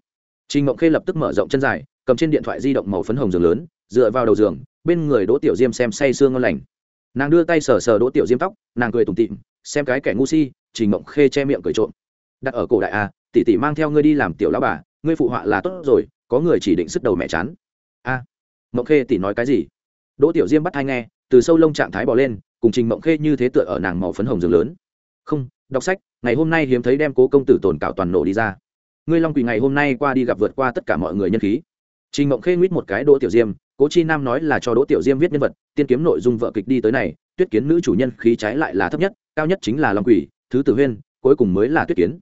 Trình Mộng Khê lập tức mở rộng chân dài, cầm trên điện thoại di động màu phấn hồng giường lớn, dựa vào đầu giường, bên người Đỗ Tiểu Diêm xem say sương ngon lành. Nàng đưa tay sờ sờ Đỗ Tiểu Diêm tóc, nàng cười tủm tỉm, xem cái kẻ ngu si trình mộng khê che miệng cười trộm. Đặt ở cổ đại a tỷ tỷ mang theo ngươi đi làm tiểu lão bà ngươi phụ họa là tốt rồi có người chỉ định sức đầu mẹ chán. A mộng khê tỷ nói cái gì? Đỗ tiểu diêm bắt hai nghe từ sâu lông trạng thái bò lên cùng trình mộng khê như thế tựa ở nàng màu phấn hồng giường lớn. Không đọc sách ngày hôm nay hiếm thấy đem cố công tử tổn cảo toàn nổ đi ra ngươi long quỳ ngày hôm nay qua đi gặp vượt qua tất cả mọi người nhân khí. Trình mộng khê nguyết một cái đỗ tiểu diêm, cố chi nam nói là cho đỗ tiểu diêm viết nhân vật, tiên kiếm nội dung vợ kịch đi tới này, tuyết kiến nữ chủ nhân khí trái lại là thấp nhất, cao nhất chính là long quỷ thứ tử huyên, cuối cùng mới là tuyết kiến.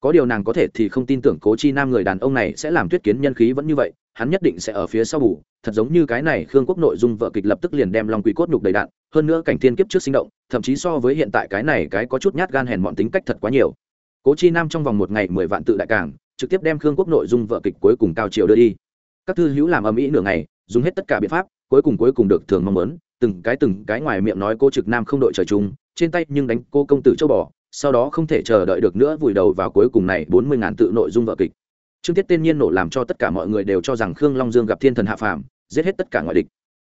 Có điều nàng có thể thì không tin tưởng cố chi nam người đàn ông này sẽ làm tuyết kiến nhân khí vẫn như vậy, hắn nhất định sẽ ở phía sau bù, thật giống như cái này khương quốc nội dung vợ kịch lập tức liền đem long quỷ cốt nhục đầy đạn, hơn nữa cảnh thiên kiếp trước sinh động, thậm chí so với hiện tại cái này cái có chút nhát gan hèn mọn tính cách thật quá nhiều. Cố chi nam trong vòng một ngày mười vạn tự đại cảng trực tiếp đem khương quốc nội dung vợ kịch cuối cùng cao triều đưa đi. Các thư hữu làm âm ĩ nửa ngày, dùng hết tất cả biện pháp, cuối cùng cuối cùng được thường mong muốn, từng cái từng cái ngoài miệng nói cô trực nam không đội trời chung, trên tay nhưng đánh cô công tử châu bò, sau đó không thể chờ đợi được nữa vùi đầu vào cuối cùng này bốn mươi ngàn tự nội dung vợ kịch. Chương tiết tên nhiên nổ làm cho tất cả mọi người đều cho rằng khương long dương gặp thiên thần hạ phàm, giết hết tất cả ngoại địch.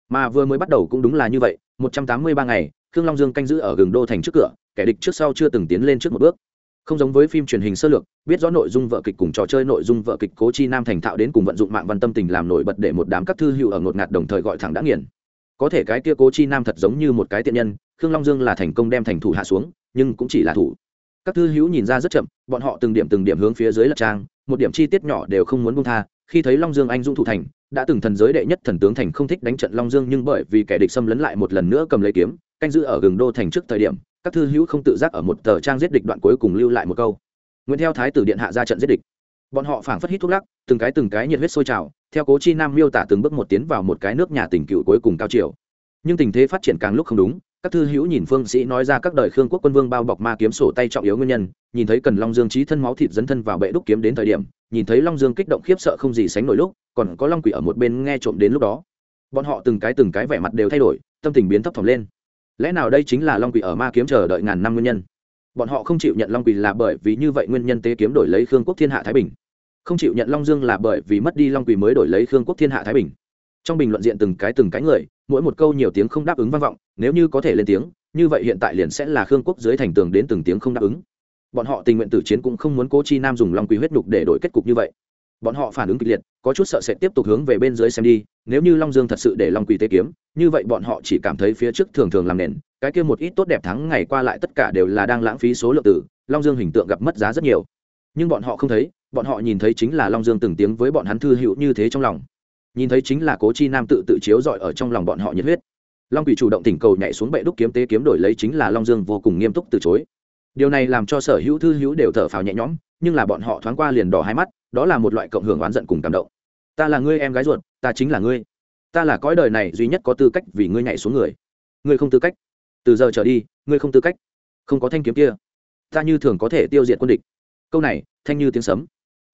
Mà vừa mới bắt đầu cũng đúng là như vậy, một trăm tám mươi ba ngày, khương long dương canh giữ ở gừng đô thành trước cửa, kẻ địch trước sau chưa từng tiến lên trước một bước không giống với phim truyền hình sơ lược, biết rõ nội dung vợ kịch cùng trò chơi nội dung vợ kịch cố chi nam thành thạo đến cùng vận dụng mạng văn tâm tình làm nổi bật để một đám các thư hữu ở ngột ngạt đồng thời gọi thẳng đã nghiền. Có thể cái kia cố chi nam thật giống như một cái tiện nhân, khương long dương là thành công đem thành thủ hạ xuống, nhưng cũng chỉ là thủ. Các thư hữu nhìn ra rất chậm, bọn họ từng điểm từng điểm hướng phía dưới lật trang, một điểm chi tiết nhỏ đều không muốn buông tha, khi thấy long dương anh dũng thủ thành, đã từng thần giới đệ nhất thần tướng thành không thích đánh trận long dương nhưng bởi vì kẻ địch xâm lấn lại một lần nữa cầm lấy kiếm canh giữ ở gừng đô thành trước thời điểm, các thư hữu không tự giác ở một tờ trang giết địch đoạn cuối cùng lưu lại một câu. Nguyễn theo thái tử điện hạ ra trận giết địch. Bọn họ phảng phất hít thuốc lắc, từng cái từng cái nhiệt huyết sôi trào, theo cố chi nam miêu tả từng bước một tiến vào một cái nước nhà tình cựu cuối cùng cao triều. Nhưng tình thế phát triển càng lúc không đúng, các thư hữu nhìn phương sĩ nói ra các đời khương quốc quân vương bao bọc ma kiếm sổ tay trọng yếu nguyên nhân, nhìn thấy cần long dương trí thân máu thịt dấn thân vào bệ đúc kiếm đến thời điểm, nhìn thấy long dương kích động khiếp sợ không gì sánh nổi lúc, còn có long quỷ ở một bên nghe trộm đến lúc đó. Bọn họ từng cái từng cái vẻ mặt đều thay đổi, tâm tình biến thấp thỏm lên lẽ nào đây chính là long quỷ ở ma kiếm chờ đợi ngàn năm nguyên nhân? Bọn họ không chịu nhận long quỷ là bởi vì như vậy nguyên nhân tế kiếm đổi lấy khương quốc thiên hạ thái bình. Không chịu nhận long dương là bởi vì mất đi long quỷ mới đổi lấy khương quốc thiên hạ thái bình. Trong bình luận diện từng cái từng cái người, mỗi một câu nhiều tiếng không đáp ứng vang vọng, nếu như có thể lên tiếng, như vậy hiện tại liền sẽ là khương quốc dưới thành tường đến từng tiếng không đáp ứng. Bọn họ tình nguyện tử chiến cũng không muốn cố chi nam dùng long quỷ huyết nhục để đổi kết cục như vậy bọn họ phản ứng kịch liệt, có chút sợ sẽ tiếp tục hướng về bên dưới xem đi, nếu như long dương thật sự để long quỳ tế kiếm, như vậy bọn họ chỉ cảm thấy phía trước thường thường làm nền, cái kia một ít tốt đẹp thắng ngày qua lại tất cả đều là đang lãng phí số lượng tử, long dương hình tượng gặp mất giá rất nhiều. Nhưng bọn họ không thấy, bọn họ nhìn thấy chính là long dương từng tiếng với bọn hắn thư hữu như thế trong lòng. Nhìn thấy chính là cố chi nam tự tự chiếu dọi ở trong lòng bọn họ nhiệt huyết. Long quỷ chủ động tỉnh cầu nhảy xuống bệ đúc kiếm tế kiếm đổi lấy chính là long dương vô cùng nghiêm túc từ chối điều này làm cho sở hữu thư hữu đều thở phào nhẹ nhõm, nhưng là bọn họ thoáng qua liền đỏ hai mắt, đó là một loại cộng hưởng oán giận cùng cảm động. Ta là ngươi em gái ruột, ta chính là ngươi. Ta là cõi đời này duy nhất có tư cách vì ngươi nhảy xuống người. Ngươi không tư cách. Từ giờ trở đi, ngươi không tư cách. Không có thanh kiếm kia. Ta như thường có thể tiêu diệt quân địch. Câu này, thanh như tiếng sấm.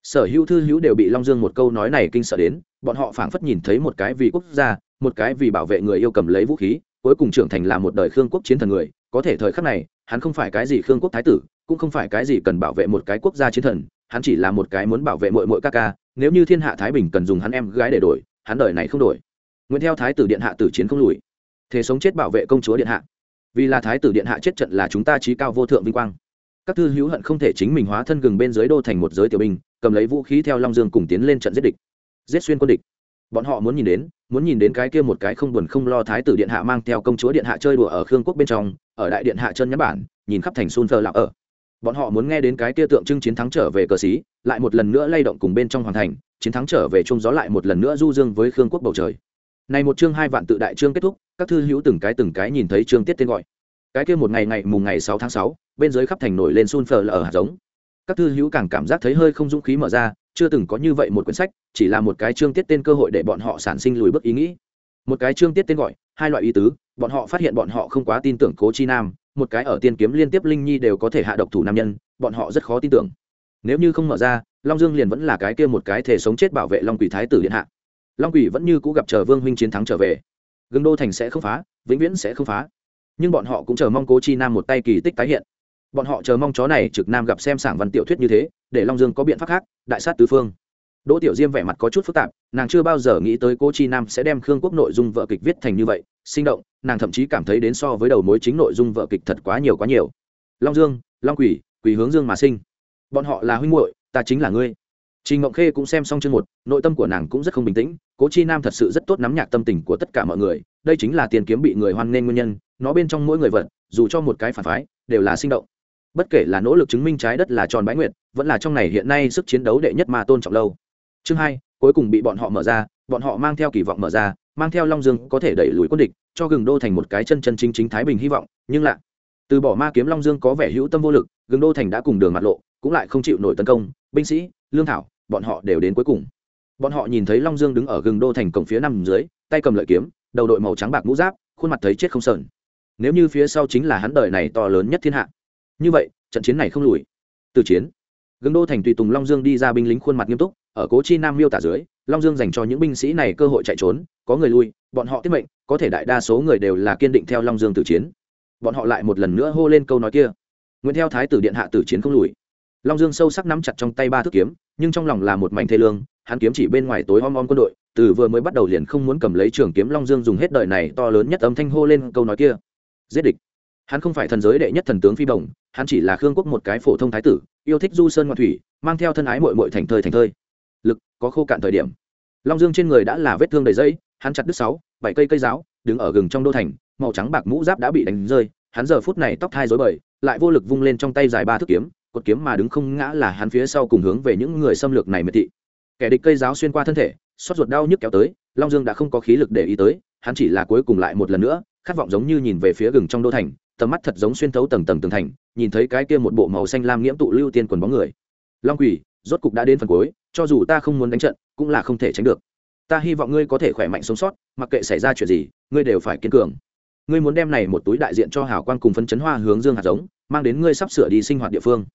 Sở hữu thư hữu đều bị long dương một câu nói này kinh sợ đến, bọn họ phảng phất nhìn thấy một cái vì quốc gia, một cái vì bảo vệ người yêu cầm lấy vũ khí, cuối cùng trưởng thành là một đời khương quốc chiến thần người, có thể thời khắc này hắn không phải cái gì khương quốc thái tử, cũng không phải cái gì cần bảo vệ một cái quốc gia chiến thần, hắn chỉ là một cái muốn bảo vệ mội mội ca ca, nếu như thiên hạ thái bình cần dùng hắn em gái để đổi, hắn đời này không đổi. Nguyễn theo thái tử điện hạ tử chiến không lùi. Thế sống chết bảo vệ công chúa điện hạ. Vì là thái tử điện hạ chết trận là chúng ta trí cao vô thượng vinh quang. Các thư hữu hận không thể chính mình hóa thân gừng bên dưới đô thành một giới tiểu binh, cầm lấy vũ khí theo long dương cùng tiến lên trận giết địch. Giết xuyên quân địch. Bọn họ muốn nhìn đến, muốn nhìn đến cái kia một cái không buồn không lo thái tử điện hạ mang theo công chúa điện hạ chơi đùa ở khương quốc bên trong ở đại điện hạ chân nhắn bản, nhìn khắp thành sun phờ lạc ở. Bọn họ muốn nghe đến cái tia tượng trưng chiến thắng trở về cờ xí, lại một lần nữa lay động cùng bên trong hoàng thành, chiến thắng trở về chung gió lại một lần nữa du dương với khương quốc bầu trời. Này một chương hai vạn tự đại chương kết thúc, các thư hữu từng cái từng cái nhìn thấy chương tiết tên gọi. Cái kia một ngày ngày mùng ngày sáu tháng sáu, bên dưới khắp thành nổi lên sun phờ ở hạt giống. Các thư hữu càng cảm giác thấy hơi không dũng khí mở ra, chưa từng có như vậy một quyển sách, chỉ là một cái chương tiết tên cơ hội để bọn họ sản sinh lùi bước ý nghĩ. Một cái chương tiết tên gọi, hai loại ý tứ bọn họ phát hiện bọn họ không quá tin tưởng cố chi nam, một cái ở tiên kiếm liên tiếp linh nhi đều có thể hạ độc thủ nam nhân, bọn họ rất khó tin tưởng. Nếu như không mở ra, long dương liền vẫn là cái kia một cái thể sống chết bảo vệ long quỷ thái tử điện hạ. Long quỷ vẫn như cũ gặp chờ vương huynh chiến thắng trở về. Gương đô thành sẽ không phá, vĩnh viễn sẽ không phá. Nhưng bọn họ cũng chờ mong cố chi nam một tay kỳ tích tái hiện. Bọn họ chờ mong chó này trực nam gặp xem sảng văn tiểu thuyết như thế, để long dương có biện pháp khác, đại sát tứ phương đỗ tiểu diêm vẻ mặt có chút phức tạp, nàng chưa bao giờ nghĩ tới cố chi nam sẽ đem khương quốc nội dung vợ kịch viết thành như vậy, sinh động, nàng thậm chí cảm thấy đến so với đầu mối chính nội dung vợ kịch thật quá nhiều quá nhiều. Long dương, long quỷ quỷ hướng dương mà sinh. Bọn họ là huynh muội, ta chính là ngươi. Trình ngộng khê cũng xem xong chương một, nội tâm của nàng cũng rất không bình tĩnh, cố chi nam thật sự rất tốt nắm nhạc tâm tình của tất cả mọi người, đây chính là tiền kiếm bị người hoan nghênh nguyên nhân, nó bên trong mỗi người vật, dù cho một cái phản phái, đều là sinh động. Bất kể là nỗ lực chứng minh trái đất là tròn bãi nguyệt, vẫn là trong này hiện nay sức chiến đấu đệ nhất mà tôn trọng lâu chương hai, cuối cùng bị bọn họ mở ra, bọn họ mang theo kỳ vọng mở ra, mang theo long dương có thể đẩy lùi quân địch, cho gừng đô thành một cái chân chân chính chính thái bình hy vọng, nhưng lạ. Từ bỏ ma kiếm long dương có vẻ hữu tâm vô lực, gừng đô thành đã cùng đường mặt lộ, cũng lại không chịu nổi tấn công, binh sĩ, lương thảo, bọn họ đều đến cuối cùng. Bọn họ nhìn thấy long dương đứng ở gừng đô thành cổng phía nằm dưới, tay cầm lợi kiếm, đầu đội màu trắng bạc mũ giáp, khuôn mặt thấy chết không sờn. Nếu như phía sau chính là hắn đời này to lớn nhất thiên hạ. Như vậy, trận chiến này không lùi. Từ chiến, gừng đô thành tùy tùng long dương đi ra binh lính khuôn mặt nghiêm túc ở cố chi nam miêu tả dưới, long dương dành cho những binh sĩ này cơ hội chạy trốn, có người lui, bọn họ tiết mệnh, có thể đại đa số người đều là kiên định theo long dương tử chiến. Bọn họ lại một lần nữa hô lên câu nói kia. Nguyễn theo thái tử điện hạ tử chiến không lùi. Long dương sâu sắc nắm chặt trong tay ba thước kiếm, nhưng trong lòng là một mảnh thê lương, hắn kiếm chỉ bên ngoài tối om om quân đội, từ vừa mới bắt đầu liền không muốn cầm lấy trường kiếm long dương dùng hết đời này to lớn nhất âm thanh hô lên câu nói kia. Giết địch. Hắn không phải thần giới đệ nhất thần tướng phi bồng hắn chỉ là khương quốc một cái phổ thông thái tử, yêu thích du sơn ngoại thủy, mang theo thân ái mội mội thành thơi thành thơi có khô cạn thời điểm. Long dương trên người đã là vết thương đầy dây hắn chặt đứt sáu, bảy cây cây giáo, đứng ở gừng trong đô thành, màu trắng bạc mũ giáp đã bị đánh rơi, hắn giờ phút này tóc thai rối bời, lại vô lực vung lên trong tay dài ba thước kiếm, cột kiếm mà đứng không ngã là hắn phía sau cùng hướng về những người xâm lược này miệt thị. Kẻ địch cây giáo xuyên qua thân thể xót ruột đau nhức kéo tới, long dương đã không có khí lực để ý tới, hắn chỉ là cuối cùng lại một lần nữa, khát vọng giống như nhìn về phía gừng trong đô thành, tầm mắt thật giống xuyên thấu tầng tầng tường thành, nhìn thấy cái kia một bộ màu xanh lam nghiễm tụ lưu tiên quần bóng người. Long quỷ rốt cục đã đến phần cuối cho dù ta không muốn đánh trận, cũng là không thể tránh được. Ta hy vọng ngươi có thể khỏe mạnh sống sót, mặc kệ xảy ra chuyện gì, ngươi đều phải kiên cường. Ngươi muốn đem này một túi đại diện cho hảo quan cùng phấn chấn hoa hướng dương hạt giống, mang đến ngươi sắp sửa đi sinh hoạt địa phương.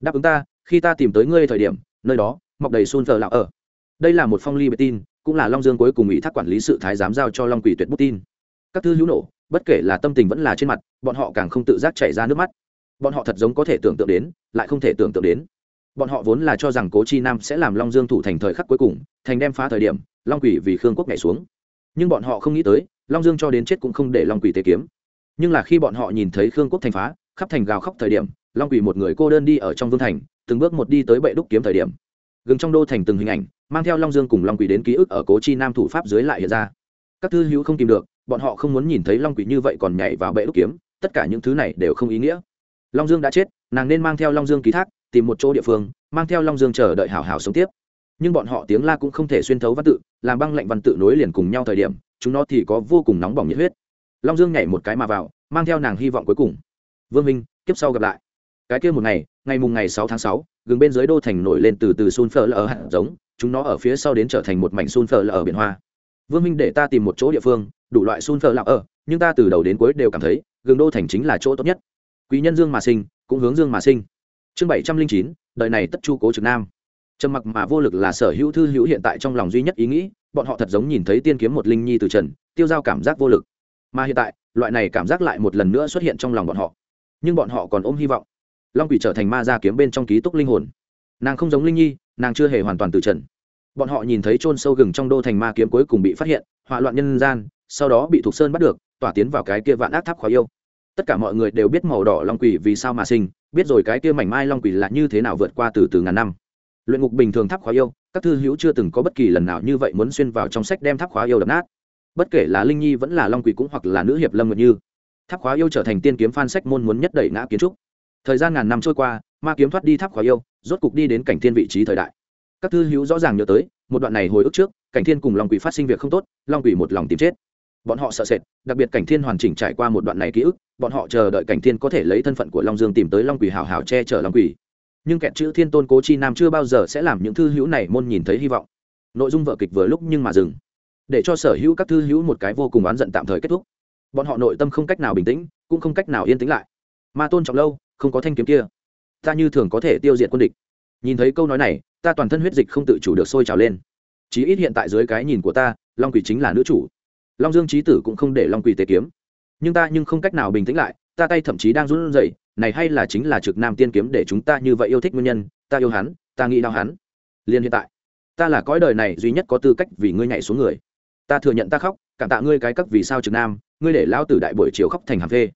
Đáp ứng ta, khi ta tìm tới ngươi thời điểm, nơi đó, mọc đầy xôn thờ lạc ở. Đây là một phong ly bệ tin cũng là long dương cuối cùng ủy thác quản lý sự thái giám giao cho long quỷ tuyệt bút tin các thư hữu nổ, bất kể là tâm tình vẫn là trên mặt, bọn họ càng không tự giác chảy ra nước mắt. Bọn họ thật giống có thể tưởng tượng đến, lại không thể tưởng tượng đến bọn họ vốn là cho rằng cố chi nam sẽ làm long dương thủ thành thời khắc cuối cùng, thành đem phá thời điểm, long quỷ vì khương quốc nhảy xuống. Nhưng bọn họ không nghĩ tới, long dương cho đến chết cũng không để long quỷ tế kiếm. Nhưng là khi bọn họ nhìn thấy khương quốc thành phá, khắp thành gào khóc thời điểm, long quỷ một người cô đơn đi ở trong vương thành, từng bước một đi tới bệ đúc kiếm thời điểm. Gừng trong đô thành từng hình ảnh, mang theo long dương cùng long quỷ đến ký ức ở cố chi nam thủ pháp dưới lại hiện ra. Các thư hữu không tìm được, bọn họ không muốn nhìn thấy long quỷ như vậy còn nhảy vào bệ đúc kiếm, tất cả những thứ này đều không ý nghĩa. Long dương đã chết, nàng nên mang theo long dương ký thác tìm một chỗ địa phương, mang theo long dương chờ đợi hảo hảo sống tiếp. Nhưng bọn họ tiếng la cũng không thể xuyên thấu văn tự, làm băng lệnh văn tự nối liền cùng nhau thời điểm, chúng nó thì có vô cùng nóng bỏng nhiệt huyết. Long dương nhảy một cái mà vào, mang theo nàng hy vọng cuối cùng. Vương minh, kiếp sau gặp lại. Cái kia một ngày ngày mùng ngày sáu tháng sáu, gừng bên dưới đô thành nổi lên từ từ sun phở lở hạt giống, chúng nó ở phía sau đến trở thành một mảnh sun phở lở biển hoa. Vương minh để ta tìm một chỗ địa phương, đủ loại sun phở lở ở nhưng ta từ đầu đến cuối đều cảm thấy, gừng đô thành chính là chỗ tốt nhất. Quý nhân dương mà sinh, cũng hướng dương mà sinh chương bảy trăm linh chín, đời này tất chu cố trực nam. Trầm mặc mà vô lực là sở hữu thư hữu hiện tại trong lòng duy nhất ý nghĩ, bọn họ thật giống nhìn thấy tiên kiếm một linh nhi từ trần, tiêu giao cảm giác vô lực. Mà hiện tại, loại này cảm giác lại một lần nữa xuất hiện trong lòng bọn họ. Nhưng bọn họ còn ôm hy vọng. Long quỷ trở thành ma gia kiếm bên trong ký túc linh hồn. Nàng không giống linh nhi, nàng chưa hề hoàn toàn từ trần. Bọn họ nhìn thấy chôn sâu gừng trong đô thành ma kiếm cuối cùng bị phát hiện, hỏa loạn nhân gian, sau đó bị thục sơn bắt được, tỏa tiến vào cái kia vạn ác tháp khóa yêu tất cả mọi người đều biết màu đỏ long quỷ vì sao mà sinh, biết rồi cái kia mảnh mai long quỷ là như thế nào vượt qua từ từ ngàn năm. Luyện ngục bình thường tháp khóa yêu, các thư hữu chưa từng có bất kỳ lần nào như vậy muốn xuyên vào trong sách đem tháp khóa yêu đập nát. Bất kể là linh nhi vẫn là long quỷ cũng hoặc là nữ hiệp lâm nguyệt như, tháp khóa yêu trở thành tiên kiếm phan sách môn muốn nhất đẩy ngã kiến trúc. Thời gian ngàn năm trôi qua, ma kiếm thoát đi tháp khóa yêu, rốt cục đi đến cảnh thiên vị trí thời đại. Các thư hữu rõ ràng nhớ tới, một đoạn này hồi ức trước, cảnh thiên cùng long quỷ phát sinh việc không tốt, long quỷ một lòng tìm chết bọn họ sợ sệt, đặc biệt cảnh thiên hoàn chỉnh trải qua một đoạn này ký ức, bọn họ chờ đợi cảnh thiên có thể lấy thân phận của long dương tìm tới long quỷ hào hào che chở long quỷ. Nhưng kẹt chữ thiên tôn cố chi nam chưa bao giờ sẽ làm những thư hữu này môn nhìn thấy hy vọng. Nội dung vợ kịch vừa lúc nhưng mà dừng. Để cho sở hữu các thư hữu một cái vô cùng oán giận tạm thời kết thúc. Bọn họ nội tâm không cách nào bình tĩnh, cũng không cách nào yên tĩnh lại. Ma tôn trọng lâu, không có thanh kiếm kia. Ta như thường có thể tiêu diệt quân địch. Nhìn thấy câu nói này, ta toàn thân huyết dịch không tự chủ được sôi trào lên. Chí ít hiện tại dưới cái nhìn của ta, long quỷ chính là nữ chủ long dương trí tử cũng không để long quỳ tế kiếm. Nhưng ta nhưng không cách nào bình tĩnh lại, ta tay thậm chí đang run rẩy, này hay là chính là trực nam tiên kiếm để chúng ta như vậy yêu thích nguyên nhân, ta yêu hắn, ta nghĩ đau hắn. Liền hiện tại, ta là cõi đời này duy nhất có tư cách vì ngươi nhảy xuống người. Ta thừa nhận ta khóc, cảm tạ ngươi cái cắc vì sao trực nam, ngươi để lao tử đại buổi chiều khóc thành hàm phê.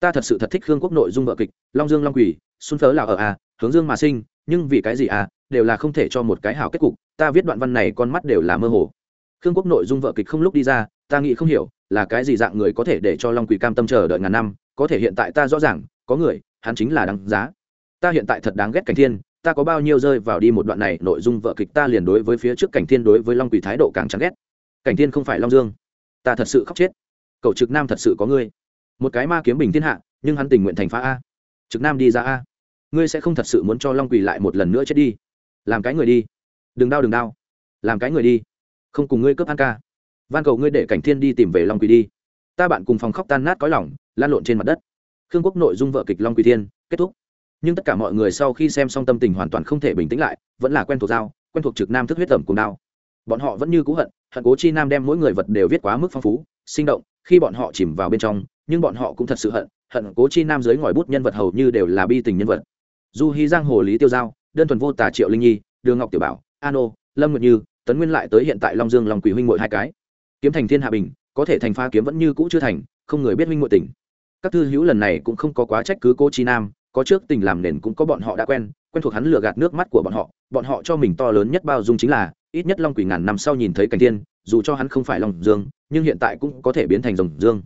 Ta thật sự thật thích khương quốc nội dung vợ kịch, long dương long quỳ, xuân phớ là ở à hướng dương mà sinh, nhưng vì cái gì à đều là không thể cho một cái hảo kết cục, ta viết đoạn văn này con mắt đều là mơ hồ. Khương quốc nội dung vợ kịch không lúc đi ra ta nghĩ không hiểu, là cái gì dạng người có thể để cho long quỷ cam tâm chờ đợi ngàn năm, có thể hiện tại ta rõ ràng, có người, hắn chính là đáng giá. Ta hiện tại thật đáng ghét cảnh thiên, ta có bao nhiêu rơi vào đi một đoạn này, nội dung vợ kịch ta liền đối với phía trước cảnh thiên đối với long quỷ thái độ càng chán ghét. Cảnh thiên không phải long dương. Ta thật sự khóc chết. Cậu trực nam thật sự có ngươi. Một cái ma kiếm bình thiên hạ, nhưng hắn tình nguyện thành phá a. Trực nam đi ra a. Ngươi sẽ không thật sự muốn cho long quỳ lại một lần nữa chết đi. Làm cái người đi. Đừng đau đừng đau. Làm cái người đi. Không cùng ngươi cướp ăn ca van cầu ngươi để cảnh thiên đi tìm về long quỳ đi. Ta bạn cùng phòng khóc tan nát có lòng, lan lộn trên mặt đất. Khương quốc nội dung vợ kịch long quỳ thiên, kết thúc. Nhưng tất cả mọi người sau khi xem xong tâm tình hoàn toàn không thể bình tĩnh lại, vẫn là quen thuộc dao, quen thuộc trực nam thức huyết tẩm cùng đao. Bọn họ vẫn như cũ hận hận cố chi nam đem mỗi người vật đều viết quá mức phong phú, sinh động, khi bọn họ chìm vào bên trong, nhưng bọn họ cũng thật sự hận hận cố chi nam dưới ngòi bút nhân vật hầu như đều là bi tình nhân vật. Du hy giang hồ lý tiêu giao, đơn thuần vô tà triệu linh nhi, đường ngọc tiểu bảo an ô lâm nguyệt như, tấn nguyên lại tới hiện tại long dương long quỷ huynh mội hai cái kiếm thành thiên hạ bình, có thể thành pha kiếm vẫn như cũ chưa thành, không người biết minh ngụy tình. Các thư hữu lần này cũng không có quá trách cứ cô chi nam, có trước tình làm nền cũng có bọn họ đã quen quen thuộc hắn lừa gạt nước mắt của bọn họ bọn họ cho mình to lớn nhất bao dung chính là, ít nhất long quỷ ngàn năm sau nhìn thấy cảnh thiên, dù cho hắn không phải long dương, nhưng hiện tại cũng có thể biến thành rồng dương.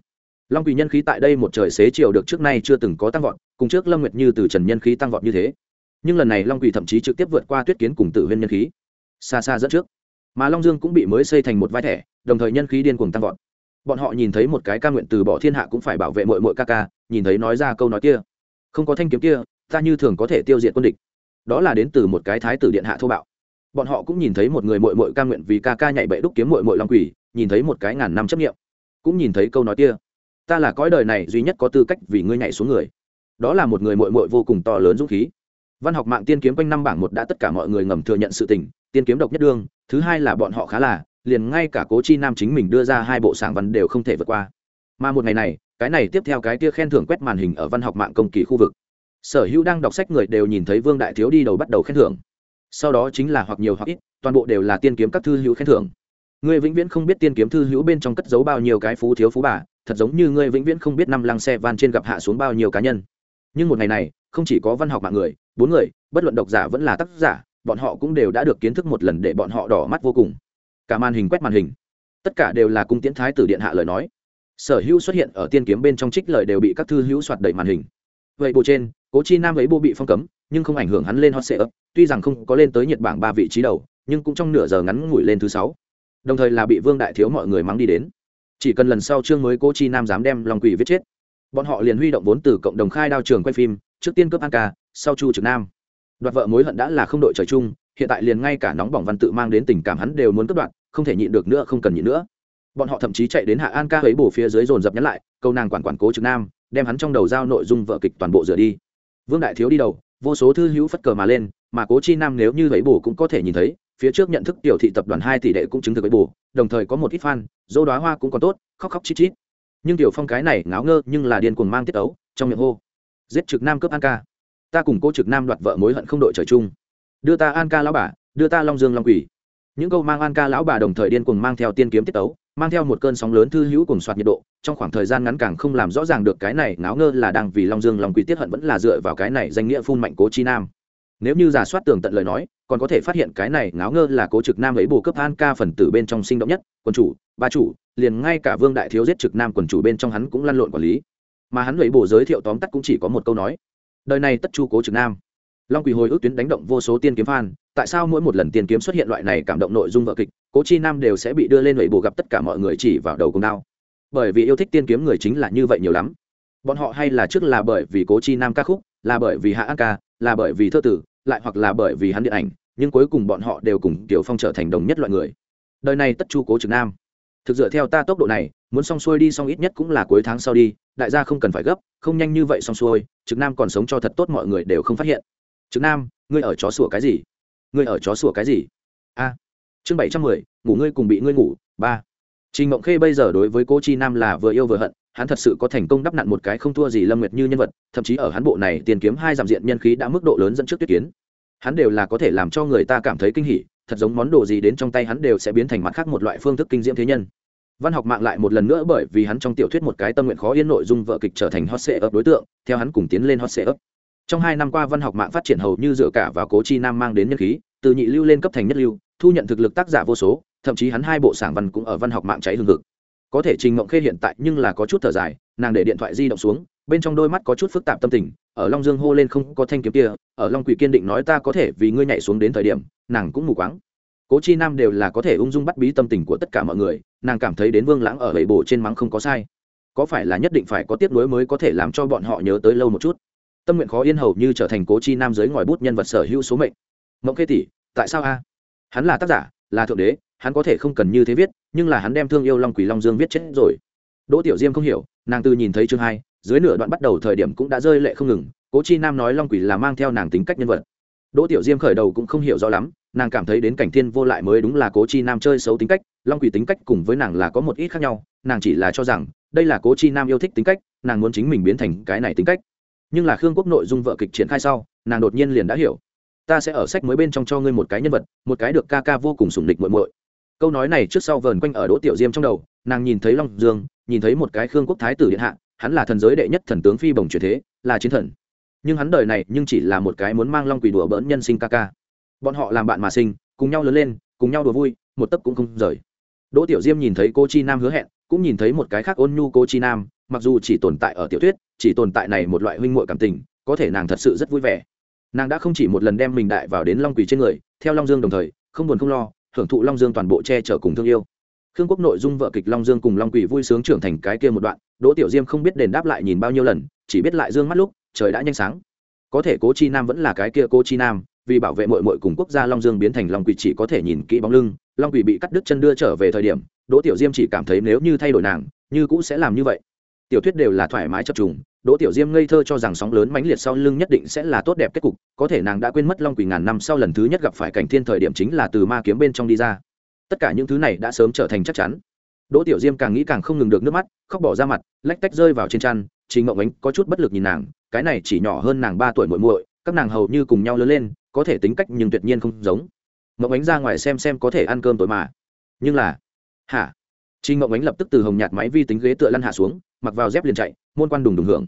Long quỷ nhân khí tại đây một trời xế chiều được trước nay chưa từng có tăng vọt, cùng trước lâm nguyệt như từ trần nhân khí tăng vọt như thế. Nhưng lần này long quỷ thậm chí trực tiếp vượt qua tuyết kiến cùng tử huyên nhân khí. Xa xa dẫn trước mà long dương cũng bị mới xây thành một vai thẻ, đồng thời nhân khí điên cuồng tăng vọt. Bọn họ nhìn thấy một cái ca nguyện từ bỏ thiên hạ cũng phải bảo vệ mội mội ca ca, nhìn thấy nói ra câu nói kia. Không có thanh kiếm kia, ta như thường có thể tiêu diệt quân địch. Đó là đến từ một cái thái tử điện hạ thô bạo. Bọn họ cũng nhìn thấy một người mội mội ca nguyện vì ca ca nhạy bậy đúc kiếm mội mội long quỷ, nhìn thấy một cái ngàn năm chấp nghiệm cũng nhìn thấy câu nói kia. Ta là cõi đời này duy nhất có tư cách vì ngươi nhảy xuống người. Đó là một người mội mội vô cùng to lớn dũng khí văn học mạng tiên kiếm quanh năm bảng một đã tất cả mọi người ngầm thừa nhận sự tình, tiên kiếm độc nhất đương, thứ hai là bọn họ khá là, liền ngay cả cố chi nam chính mình đưa ra hai bộ sảng văn đều không thể vượt qua. Mà một ngày này, cái này tiếp theo cái kia khen thưởng quét màn hình ở văn học mạng công kỳ khu vực. Sở hữu đang đọc sách người đều nhìn thấy vương đại thiếu đi đầu bắt đầu khen thưởng. Sau đó chính là hoặc nhiều hoặc ít, toàn bộ đều là tiên kiếm các thư hữu khen thưởng. Ngươi vĩnh viễn không biết tiên kiếm thư hữu bên trong cất giấu bao nhiêu cái phú thiếu phú bà, thật giống như ngươi vĩnh viễn không biết năm lăng xe van trên gặp hạ xuống bao nhiêu cá nhân. Nhưng một ngày này, không chỉ có văn học mạng người bốn người, bất luận độc giả vẫn là tác giả, bọn họ cũng đều đã được kiến thức một lần để bọn họ đỏ mắt vô cùng. Cả màn hình quét màn hình. Tất cả đều là cung tiễn thái tử điện hạ lời nói. Sở hữu xuất hiện ở tiên kiếm bên trong trích lời đều bị các thư hữu soạt đẩy màn hình. Vậy bộ trên, cố chi nam ấy bộ bị phong cấm, nhưng không ảnh hưởng hắn lên hot sệ ấp tuy rằng không có lên tới nhiệt bảng ba vị trí đầu, nhưng cũng trong nửa giờ ngắn ngủi lên thứ sáu. Đồng thời là bị vương đại thiếu mọi người mắng đi đến. Chỉ cần lần sau chương mới cố chi nam dám đem lòng quỷ viết chết. Bọn họ liền huy động vốn từ cộng đồng khai đao trường quay phim, trước tiên cướp an ca sau chu trực nam. Đoạt vợ mối hận đã là không đội trời chung, hiện tại liền ngay cả nóng bỏng văn tự mang đến tình cảm hắn đều muốn cất đoạt, không thể nhịn được nữa, không cần nhịn nữa. Bọn họ thậm chí chạy đến hạ an ca ấy bổ phía dưới dồn dập nhắn lại câu nàng quản quản cố trực nam, đem hắn trong đầu giao nội dung vợ kịch toàn bộ rửa đi. Vương đại thiếu đi đầu, vô số thư hữu phất cờ mà lên, mà cố chi nam nếu như ấy bổ cũng có thể nhìn thấy, phía trước nhận thức tiểu thị tập đoàn hai tỷ đệ cũng chứng thực ấy bổ, đồng thời có một ít fan, dô đoá hoa cũng còn tốt, khóc khóc chít chít. Nhưng tiểu phong cái này ngáo ngơ nhưng là điên cuồng mang tiết ấu, trong miệng hô. Giết trực nam cướp an ca ta cùng cô trực nam đoạt vợ mối hận không đội trời chung. Đưa ta an ca lão bà, đưa ta long dương long quỷ. Những câu mang an ca lão bà đồng thời điên cuồng mang theo tiên kiếm tiết tấu, mang theo một cơn sóng lớn thư hữu cùng soạt nhiệt độ, trong khoảng thời gian ngắn càng không làm rõ ràng được cái này ngáo ngơ là đang vì long dương long quỷ tiết hận vẫn là dựa vào cái này danh nghĩa phun mạnh cố chi nam. Nếu như giả soát tường tận lời nói, còn có thể phát hiện cái này ngáo ngơ là cố trực nam ấy bù cấp an ca phần tử bên trong sinh động nhất, quân chủ ba chủ, liền ngay cả vương đại thiếu giết trực nam quần chủ bên trong hắn cũng lăn lộn quản lý. Mà hắn lấy bù giới thiệu tóm tắt cũng chỉ có một câu nói đời này tất chu cố trực nam. Long quỳ hồi ước tuyến đánh động vô số tiên kiếm phan tại sao mỗi một lần tiên kiếm xuất hiện loại này cảm động nội dung vợ kịch, cố chi nam đều sẽ bị đưa lên lệ bù gặp tất cả mọi người chỉ vào đầu cùng đao? Bởi vì yêu thích tiên kiếm người chính là như vậy nhiều lắm. Bọn họ hay là trước là bởi vì cố chi nam ca khúc, là bởi vì hạ an ca, là bởi vì thơ tử, lại hoặc là bởi vì hắn điện ảnh, nhưng cuối cùng bọn họ đều cùng tiểu phong trở thành đồng nhất loại người. Đời này tất chu cố trực nam. Thực dựa theo ta tốc độ này, muốn xong xuôi đi xong ít nhất cũng là cuối tháng sau đi đại gia không cần phải gấp, không nhanh như vậy xong xuôi, trực nam còn sống cho thật tốt mọi người đều không phát hiện. Trực nam, ngươi ở chó sủa cái gì? Ngươi ở chó sủa cái gì? A. Chương bảy trăm mười, ngủ ngươi cùng bị ngươi ngủ, ba. Trình mộng khê bây giờ đối với cô chi nam là vừa yêu vừa hận, hắn thật sự có thành công đắp nặn một cái không thua gì lâm nguyệt như nhân vật, thậm chí ở hắn bộ này tiền kiếm hai giảm diện nhân khí đã mức độ lớn dẫn trước tuyết kiến. Hắn đều là có thể làm cho người ta cảm thấy kinh hỉ, thật giống món đồ gì đến trong tay hắn đều sẽ biến thành mặt khác một loại phương thức kinh diễm thế nhân văn học mạng lại một lần nữa bởi vì hắn trong tiểu thuyết một cái tâm nguyện khó yên nội dung vợ kịch trở thành hot sệ ấp đối tượng, theo hắn cùng tiến lên hot sệ ấp trong hai năm qua văn học mạng phát triển hầu như dựa cả vào cố chi nam mang đến nhân khí, từ nhị lưu lên cấp thành nhất lưu, thu nhận thực lực tác giả vô số, thậm chí hắn hai bộ sản văn cũng ở văn học mạng cháy hương thực có thể trình mộng khê hiện tại nhưng là có chút thở dài, nàng để điện thoại di động xuống, bên trong đôi mắt có chút phức tạp tâm tình, ở long dương hô lên không có thanh kiếm kia, ở long quỷ kiên định nói ta có thể vì ngươi nhảy xuống đến thời điểm, nàng cũng mù quáng cố chi nam đều là có thể ung dung bắt bí tâm tình của tất cả mọi người, nàng cảm thấy đến vương lãng ở bầy bổ trên mắng không có sai. Có phải là nhất định phải có tiếp nối mới có thể làm cho bọn họ nhớ tới lâu một chút? Tâm nguyện khó yên hầu như trở thành cố chi nam giới ngòi bút nhân vật sở hữu số mệnh. Mộng khê tỷ, tại sao a? Hắn là tác giả, là thượng đế, hắn có thể không cần như thế viết, nhưng là hắn đem thương yêu long quỷ long dương viết chết rồi. Đỗ tiểu diêm không hiểu, nàng từ nhìn thấy chương hai, dưới nửa đoạn bắt đầu thời điểm cũng đã rơi lệ không ngừng, cố chi nam nói long quỷ là mang theo nàng tính cách nhân vật. Đỗ tiểu diêm khởi đầu cũng không hiểu rõ lắm nàng cảm thấy đến cảnh thiên vô lại mới đúng là cố chi nam chơi xấu tính cách, long quỷ tính cách cùng với nàng là có một ít khác nhau, nàng chỉ là cho rằng, đây là cố chi nam yêu thích tính cách, nàng muốn chính mình biến thành cái này tính cách. Nhưng là khương quốc nội dung vợ kịch triển khai sau, nàng đột nhiên liền đã hiểu. Ta sẽ ở sách mới bên trong cho ngươi một cái nhân vật, một cái được ca ca vô cùng sủng địch muội muội. Câu nói này trước sau vờn quanh ở đỗ tiểu diêm trong đầu, nàng nhìn thấy long dương, nhìn thấy một cái khương quốc thái tử điện hạ, hắn là thần giới đệ nhất thần tướng phi bồng truyền thế, là chiến thần. Nhưng hắn đời này nhưng chỉ là một cái muốn mang long quỷ đùa bỡn nhân sinh ca ca bọn họ làm bạn mà sinh, cùng nhau lớn lên, cùng nhau đùa vui, một tấc cũng không rời. Đỗ tiểu diêm nhìn thấy cô chi nam hứa hẹn, cũng nhìn thấy một cái khác ôn nhu cô chi nam, mặc dù chỉ tồn tại ở tiểu thuyết, chỉ tồn tại này một loại huynh muội cảm tình, có thể nàng thật sự rất vui vẻ. Nàng đã không chỉ một lần đem mình đại vào đến long quỷ trên người, theo long dương đồng thời, không buồn không lo, hưởng thụ long dương toàn bộ che chở cùng thương yêu. Khương quốc nội dung vợ kịch long dương cùng long quỷ vui sướng trưởng thành cái kia một đoạn, đỗ tiểu diêm không biết đền đáp lại nhìn bao nhiêu lần, chỉ biết lại dương mắt lúc, trời đã nhanh sáng. Có thể cố chi nam vẫn là cái kia cố chi nam vì bảo vệ mội mội cùng quốc gia long dương biến thành long quỷ chỉ có thể nhìn kỹ bóng lưng, long quỷ bị cắt đứt chân đưa trở về thời điểm, đỗ tiểu diêm chỉ cảm thấy nếu như thay đổi nàng, như cũ sẽ làm như vậy. Tiểu thuyết đều là thoải mái chập trùng, đỗ tiểu diêm ngây thơ cho rằng sóng lớn mãnh liệt sau lưng nhất định sẽ là tốt đẹp kết cục, có thể nàng đã quên mất long quỷ ngàn năm sau lần thứ nhất gặp phải cảnh thiên thời điểm chính là từ ma kiếm bên trong đi ra. Tất cả những thứ này đã sớm trở thành chắc chắn. Đỗ tiểu diêm càng nghĩ càng không ngừng được nước mắt, khóc bỏ ra mặt, lách tách rơi vào trên chăn, trình ngộng ánh có chút bất lực nhìn nàng, cái này chỉ nhỏ hơn nàng ba tuổi muội muội, các nàng hầu như cùng nhau lớn lên có thể tính cách nhưng tuyệt nhiên không giống. Mộng ánh ra ngoài xem xem có thể ăn cơm tối mà. Nhưng là hả? Trình Mộng ánh lập tức từ hồng nhạt máy vi tính ghế tựa lăn hạ xuống mặc vào dép liền chạy môn quan đùng đùng hưởng.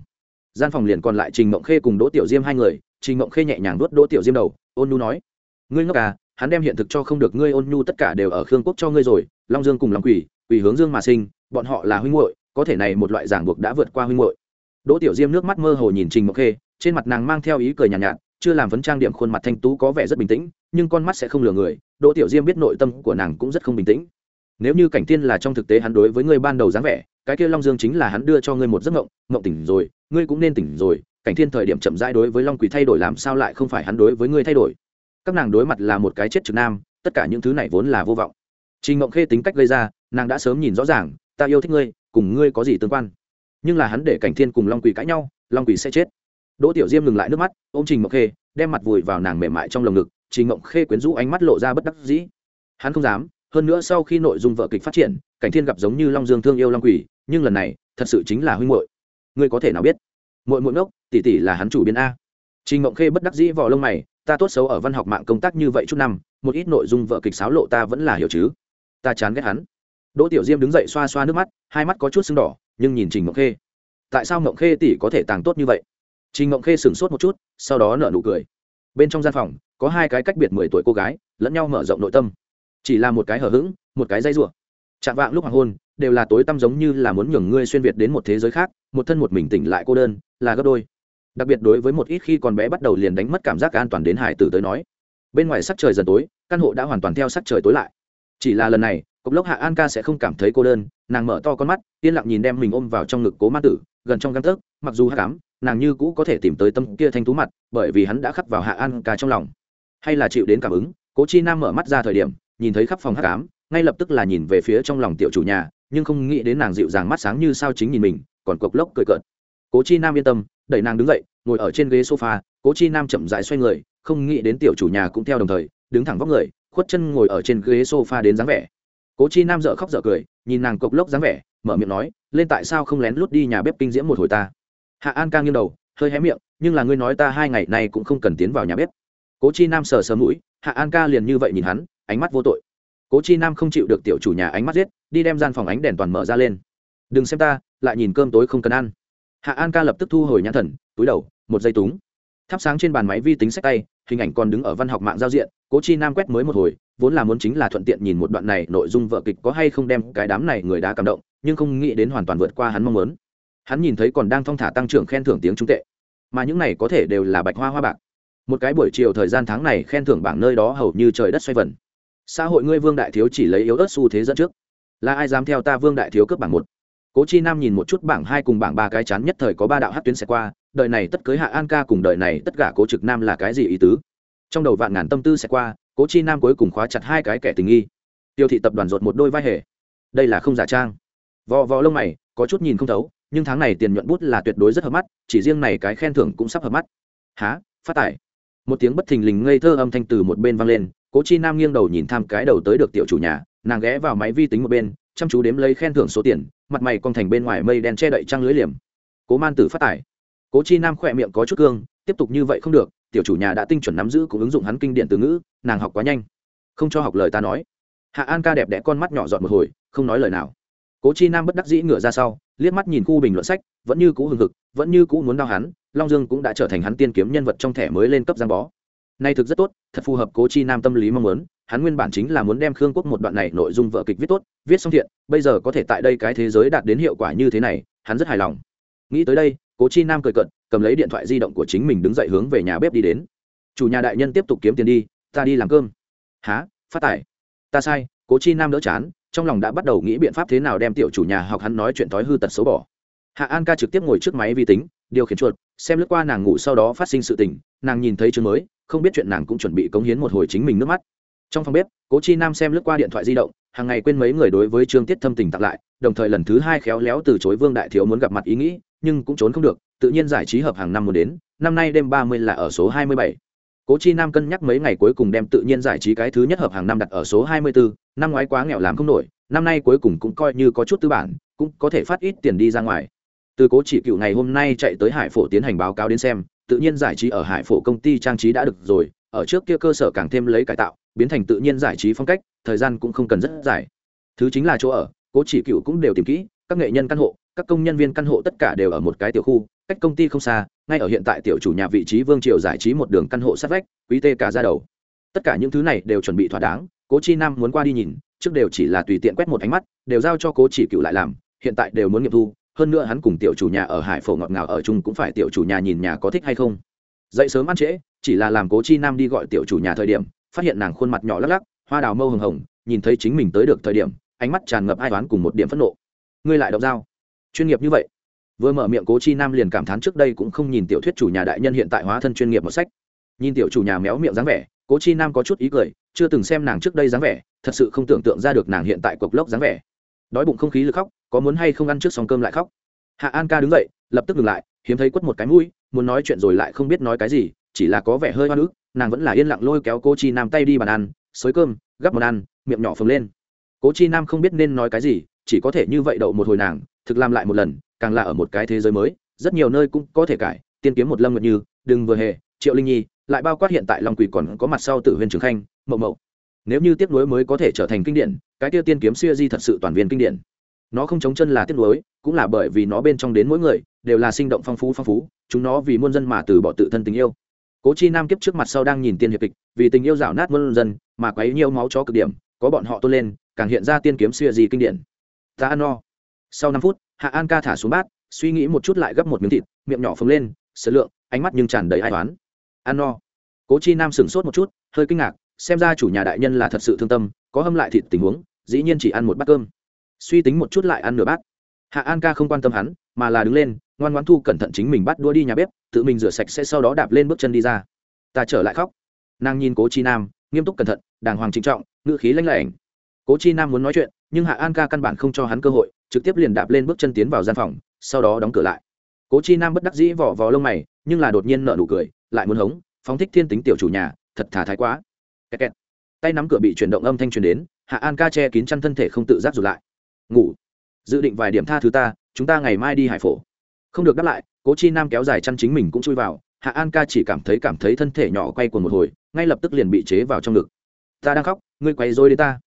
Gian phòng liền còn lại trình Mộng khê cùng đỗ tiểu diêm hai người trình Mộng khê nhẹ nhàng đốt đỗ tiểu diêm đầu ôn nhu nói ngươi ngốc à hắn đem hiện thực cho không được ngươi ôn nhu tất cả đều ở khương quốc cho ngươi rồi long dương cùng long quỷ quỷ hướng dương mà sinh bọn họ là huynh muội có thể này một loại giảng buộc đã vượt qua huynh muội. Đỗ tiểu diêm nước mắt mơ hồ nhìn trình Mộng khê trên mặt nàng mang theo ý cười nhàn nhạt, nhạt chưa làm vấn trang điểm khuôn mặt thanh tú có vẻ rất bình tĩnh, nhưng con mắt sẽ không lừa người, đỗ tiểu diêm biết nội tâm của nàng cũng rất không bình tĩnh. Nếu như cảnh tiên là trong thực tế hắn đối với ngươi ban đầu dáng vẻ, cái kia long dương chính là hắn đưa cho ngươi một giấc mộng mộng tỉnh rồi, ngươi cũng nên tỉnh rồi, cảnh thiên thời điểm chậm rãi đối với long quỷ thay đổi làm sao lại không phải hắn đối với ngươi thay đổi. Các nàng đối mặt là một cái chết trực nam, tất cả những thứ này vốn là vô vọng. Trình ngộng khê tính cách gây ra, nàng đã sớm nhìn rõ ràng, ta yêu thích ngươi, cùng ngươi có gì tương quan. Nhưng là hắn để cảnh thiên cùng long quỷ cãi nhau, long quỷ sẽ chết đỗ tiểu diêm ngừng lại nước mắt ô m trình mộng khê, đem mặt vùi vào nàng mềm mại trong lồng ngực, trình mộng khê quyến rũ ánh mắt lộ ra bất đắc dĩ. Hắn không dám, hơn nữa sau khi nội dung vợ kịch phát triển, cảnh thiên gặp giống như long dương thương yêu long quỷ, nhưng lần này, thật sự chính là huynh muội. ngươi có thể nào biết? Muội muội ngốc, tỷ tỷ là hắn chủ biên a. Trình mộng khê bất đắc dĩ vỏ lông mày, ta tốt xấu ở văn học mạng công tác như vậy chút năm, một ít nội dung vợ kịch xáo lộ ta vẫn là hiểu chứ. Ta chán ghét hắn. Đỗ tiểu diêm đứng dậy xoa xoa nước mắt, hai mắt có chút sưng đỏ, nhưng nhìn trình mộng khê. Tại sao mộng khê tỷ có thể tàng tốt như vậy? Trình Ngộng khê sửng sốt một chút sau đó nở nụ cười. Bên trong gian phòng có hai cái cách biệt mười tuổi cô gái lẫn nhau mở rộng nội tâm. Chỉ là một cái hờ hững, một cái dây rủa. Trạng vạng lúc hoàng hôn đều là tối tăm giống như là muốn nhường ngươi xuyên việt đến một thế giới khác một thân một mình tỉnh lại cô đơn là gấp đôi. Đặc biệt đối với một ít khi còn bé bắt đầu liền đánh mất cảm giác an toàn đến hải tử tới nói. Bên ngoài sắc trời dần tối căn hộ đã hoàn toàn theo sắc trời tối lại. Chỉ là lần này cục lốc hạ an ca sẽ không cảm thấy cô đơn nàng mở to con mắt yên lặng nhìn đem mình ôm vào trong ngực cố ma tử gần trong gang tấc mặc dù hắc ám, nàng như cũ có thể tìm tới tâm kia thanh thú mặt, bởi vì hắn đã khắc vào hạ an ca trong lòng. Hay là chịu đến cảm ứng, cố chi nam mở mắt ra thời điểm, nhìn thấy khắp phòng hát cám ngay lập tức là nhìn về phía trong lòng tiểu chủ nhà, nhưng không nghĩ đến nàng dịu dàng mắt sáng như sao chính nhìn mình, còn cộc lốc cười cợt. Cố chi nam yên tâm, đẩy nàng đứng dậy, ngồi ở trên ghế sofa, cố chi nam chậm rãi xoay người, không nghĩ đến tiểu chủ nhà cũng theo đồng thời, đứng thẳng vóc người, khuất chân ngồi ở trên ghế sofa đến dáng vẻ. Cố chi nam dợ khóc dợ cười, nhìn nàng cộc lốc dáng vẻ, mở miệng nói, lên tại sao không lén lút đi nhà bếp kinh diễm một hồi ta? Hạ an ca nghiêng đầu, hơi hé miệng, nhưng là ngươi nói ta hai ngày nay cũng không cần tiến vào nhà bếp. Cố chi nam sờ sờ mũi, hạ an ca liền như vậy nhìn hắn, ánh mắt vô tội. Cố chi nam không chịu được tiểu chủ nhà ánh mắt giết, đi đem gian phòng ánh đèn toàn mở ra lên. Đừng xem ta, lại nhìn cơm tối không cần ăn. Hạ an ca lập tức thu hồi nhãn thần, túi đầu, một giây túng. Thắp sáng trên bàn máy vi tính sách tay, hình ảnh còn đứng ở văn học mạng giao diện, cố chi nam quét mới một hồi, vốn là muốn chính là thuận tiện nhìn một đoạn này nội dung vợ kịch có hay không đem cái đám này người đã cảm động, nhưng không nghĩ đến hoàn toàn vượt qua hắn mong muốn hắn nhìn thấy còn đang thong thả tăng trưởng khen thưởng tiếng trung tệ. Mà những này có thể đều là bạch hoa hoa bạc. Một cái buổi chiều thời gian tháng này khen thưởng bảng nơi đó hầu như trời đất xoay vần. Xã hội ngươi vương đại thiếu chỉ lấy yếu ớt xu thế dẫn trước. Là ai dám theo ta vương đại thiếu cướp bảng một? Cố chi nam nhìn một chút bảng hai cùng bảng ba cái chán nhất thời có ba đạo hát tuyến xe qua, đời này tất cưới hạ an ca cùng đời này tất cả cố trực nam là cái gì ý tứ? Trong đầu vạn ngàn tâm tư xe qua, cố chi nam cuối cùng khóa chặt hai cái kẻ tình nghi. Tiêu thị tập đoàn rột một đôi vai hề. Đây là không giả trang. Vò vò lông mày, có chút nhìn không thấu nhưng tháng này tiền nhuận bút là tuyệt đối rất hợp mắt, chỉ riêng này cái khen thưởng cũng sắp hợp mắt. Há phát tải. Một tiếng bất thình lình ngây thơ âm thanh từ một bên vang lên, cố chi nam nghiêng đầu nhìn tham cái đầu tới được tiểu chủ nhà, nàng ghé vào máy vi tính một bên, chăm chú đếm lấy khen thưởng số tiền, mặt mày con thành bên ngoài mây đen che đậy trăng lưới liềm. Cố man tử phát tải. Cố chi nam khỏe miệng có chút cương, tiếp tục như vậy không được, tiểu chủ nhà đã tinh chuẩn nắm giữ cũng ứng dụng hắn kinh điển từ ngữ, nàng học quá nhanh. Không cho học lời ta nói. Hạ an ca đẹp đẽ con mắt nhỏ giọt một hồi, không nói lời nào. Cố chi nam bất đắc dĩ ngửa ra sau liếc mắt nhìn khu bình luận sách, vẫn như cũ hừng hực, vẫn như cũ muốn đau hắn, long dương cũng đã trở thành hắn tiên kiếm nhân vật trong thẻ mới lên cấp giang bó. Nay thực rất tốt, thật phù hợp cố chi nam tâm lý mong muốn, hắn nguyên bản chính là muốn đem khương quốc một đoạn này nội dung vợ kịch viết tốt, viết xong thiện, bây giờ có thể tại đây cái thế giới đạt đến hiệu quả như thế này, hắn rất hài lòng. Nghĩ tới đây, cố chi nam cười cận cầm lấy điện thoại di động của chính mình đứng dậy hướng về nhà bếp đi đến. Chủ nhà đại nhân tiếp tục kiếm tiền đi, ta đi làm cơm. Há phát tải ta sai, cố chi nam đỡ chán trong lòng đã bắt đầu nghĩ biện pháp thế nào đem tiểu chủ nhà học hắn nói chuyện thói hư tật xấu bỏ. Hạ an ca trực tiếp ngồi trước máy vi tính, điều khiển chuột, xem lướt qua nàng ngủ sau đó phát sinh sự tình, nàng nhìn thấy chương mới, không biết chuyện nàng cũng chuẩn bị cống hiến một hồi chính mình nước mắt. Trong phòng bếp, cố chi nam xem lướt qua điện thoại di động, hàng ngày quên mấy người đối với trương tiết thâm tình tặng lại, đồng thời lần thứ hai khéo léo từ chối vương đại thiếu muốn gặp mặt ý nghĩ, nhưng cũng trốn không được, tự nhiên giải trí hợp hàng năm muốn đến, năm nay đêm ba mươi là ở số hai mươi bảy cố chi nam cân nhắc mấy ngày cuối cùng đem tự nhiên giải trí cái thứ nhất hợp hàng năm đặt ở số hai mươi bốn năm ngoái quá nghèo làm không nổi, năm nay cuối cùng cũng coi như có chút tư bản, cũng có thể phát ít tiền đi ra ngoài. Từ cố chỉ cựu ngày hôm nay chạy tới hải phổ tiến hành báo cáo đến xem, tự nhiên giải trí ở hải phổ công ty trang trí đã được rồi, ở trước kia cơ sở càng thêm lấy cải tạo, biến thành tự nhiên giải trí phong cách, thời gian cũng không cần rất dài. Thứ chính là chỗ ở, cố chỉ cựu cũng đều tìm kỹ, các nghệ nhân căn hộ, các công nhân viên căn hộ tất cả đều ở một cái tiểu khu, cách công ty không xa ngay ở hiện tại tiểu chủ nhà vị trí vương triều giải trí một đường căn hộ sát vách, quý tê cả ra đầu. Tất cả những thứ này đều chuẩn bị thỏa đáng, cố chi nam muốn qua đi nhìn, trước đều chỉ là tùy tiện quét một ánh mắt, đều giao cho cố chỉ cựu lại làm, hiện tại đều muốn nghiệm thu, hơn nữa hắn cùng tiểu chủ nhà ở hải phổ ngọt ngào ở chung cũng phải tiểu chủ nhà nhìn nhà có thích hay không. Dậy sớm ăn trễ, chỉ là làm cố chi nam đi gọi tiểu chủ nhà thời điểm, phát hiện nàng khuôn mặt nhỏ lắc lắc, hoa đào mâu hồng hồng, nhìn thấy chính mình tới được thời điểm, ánh mắt tràn ngập ai toán cùng một điểm phẫn nộ. Ngươi lại động dao. Chuyên nghiệp như vậy vừa mở miệng cố chi nam liền cảm thán trước đây cũng không nhìn tiểu thuyết chủ nhà đại nhân hiện tại hóa thân chuyên nghiệp một sách. Nhìn tiểu chủ nhà méo miệng dáng vẻ, cố chi nam có chút ý cười, chưa từng xem nàng trước đây dáng vẻ, thật sự không tưởng tượng ra được nàng hiện tại cộc lốc dáng vẻ. Đói bụng không khí lực khóc, có muốn hay không ăn trước xong cơm lại khóc. Hạ an ca đứng dậy, lập tức ngừng lại, hiếm thấy quất một cái mũi, muốn nói chuyện rồi lại không biết nói cái gì, chỉ là có vẻ hơi hoa nước nàng vẫn là yên lặng lôi kéo cô chi nam tay đi bàn ăn, xới cơm, gắp món ăn, miệng nhỏ phồng lên. Cố chi nam không biết nên nói cái gì, chỉ có thể như vậy đậu một hồi nàng, thực làm lại một lần càng là ở một cái thế giới mới, rất nhiều nơi cũng có thể cải, tiên kiếm một lâm nguyệt như, đừng vừa hề, triệu linh nhi, lại bao quát hiện tại long quỷ còn có mặt sau tự huyền trường khanh, mậu mậu. Nếu như tiếp nối mới có thể trở thành kinh điển, cái tiêu tiên kiếm xuya di thật sự toàn viên kinh điển. Nó không chống chân là tiếp nối, cũng là bởi vì nó bên trong đến mỗi người, đều là sinh động phong phú phong phú, chúng nó vì muôn dân mà từ bỏ tự thân tình yêu. Cố chi nam kiếp trước mặt sau đang nhìn tiên hiệp kịch, vì tình yêu rảo nát muôn dân, mà quấy nhiều máu chó cực điểm, có bọn họ tôn lên, càng hiện ra tiên kiếm xuya di kinh điển. Ta no. Sau năm phút hạ an ca thả xuống bát, suy nghĩ một chút lại gấp một miếng thịt, miệng nhỏ phồng lên sơ lượng, ánh mắt nhưng tràn đầy ai toán ăn no. Cố chi nam sửng sốt một chút, hơi kinh ngạc, xem ra chủ nhà đại nhân là thật sự thương tâm, có hâm lại thịt tình huống, dĩ nhiên chỉ ăn một bát cơm. Suy tính một chút lại ăn nửa bát. Hạ an ca không quan tâm hắn, mà là đứng lên, ngoan ngoãn thu cẩn thận chính mình bắt đua đi nhà bếp, tự mình rửa sạch sẽ sau đó đạp lên bước chân đi ra. Ta trở lại khóc. Nàng nhìn cố chi nam, nghiêm túc cẩn thận, đàng hoàng trinh trọng, ngữ khí lãnh lệ cố chi nam muốn nói chuyện, nhưng hạ an ca căn bản không cho hắn cơ hội, trực tiếp liền đạp lên bước chân tiến vào gian phòng, sau đó đóng cửa lại. Cố chi nam bất đắc dĩ vỏ vò lông mày, nhưng là đột nhiên nợ nụ cười, lại muốn hống, phóng thích thiên tính tiểu chủ nhà, thật thà thái quá. Kẹt kẹt. tay nắm cửa bị chuyển động âm thanh truyền đến, hạ an ca che kín chăn thân thể không tự giác rụt lại. Ngủ. Dự định vài điểm tha thứ ta, chúng ta ngày mai đi hải phổ. Không được đáp lại, cố chi nam kéo dài chăn chính mình cũng chui vào, hạ an ca chỉ cảm thấy cảm thấy thân thể nhỏ quay cuồng một hồi, ngay lập tức liền bị chế vào trong ngực. Ta đang khóc, ngươi quay dối đến ta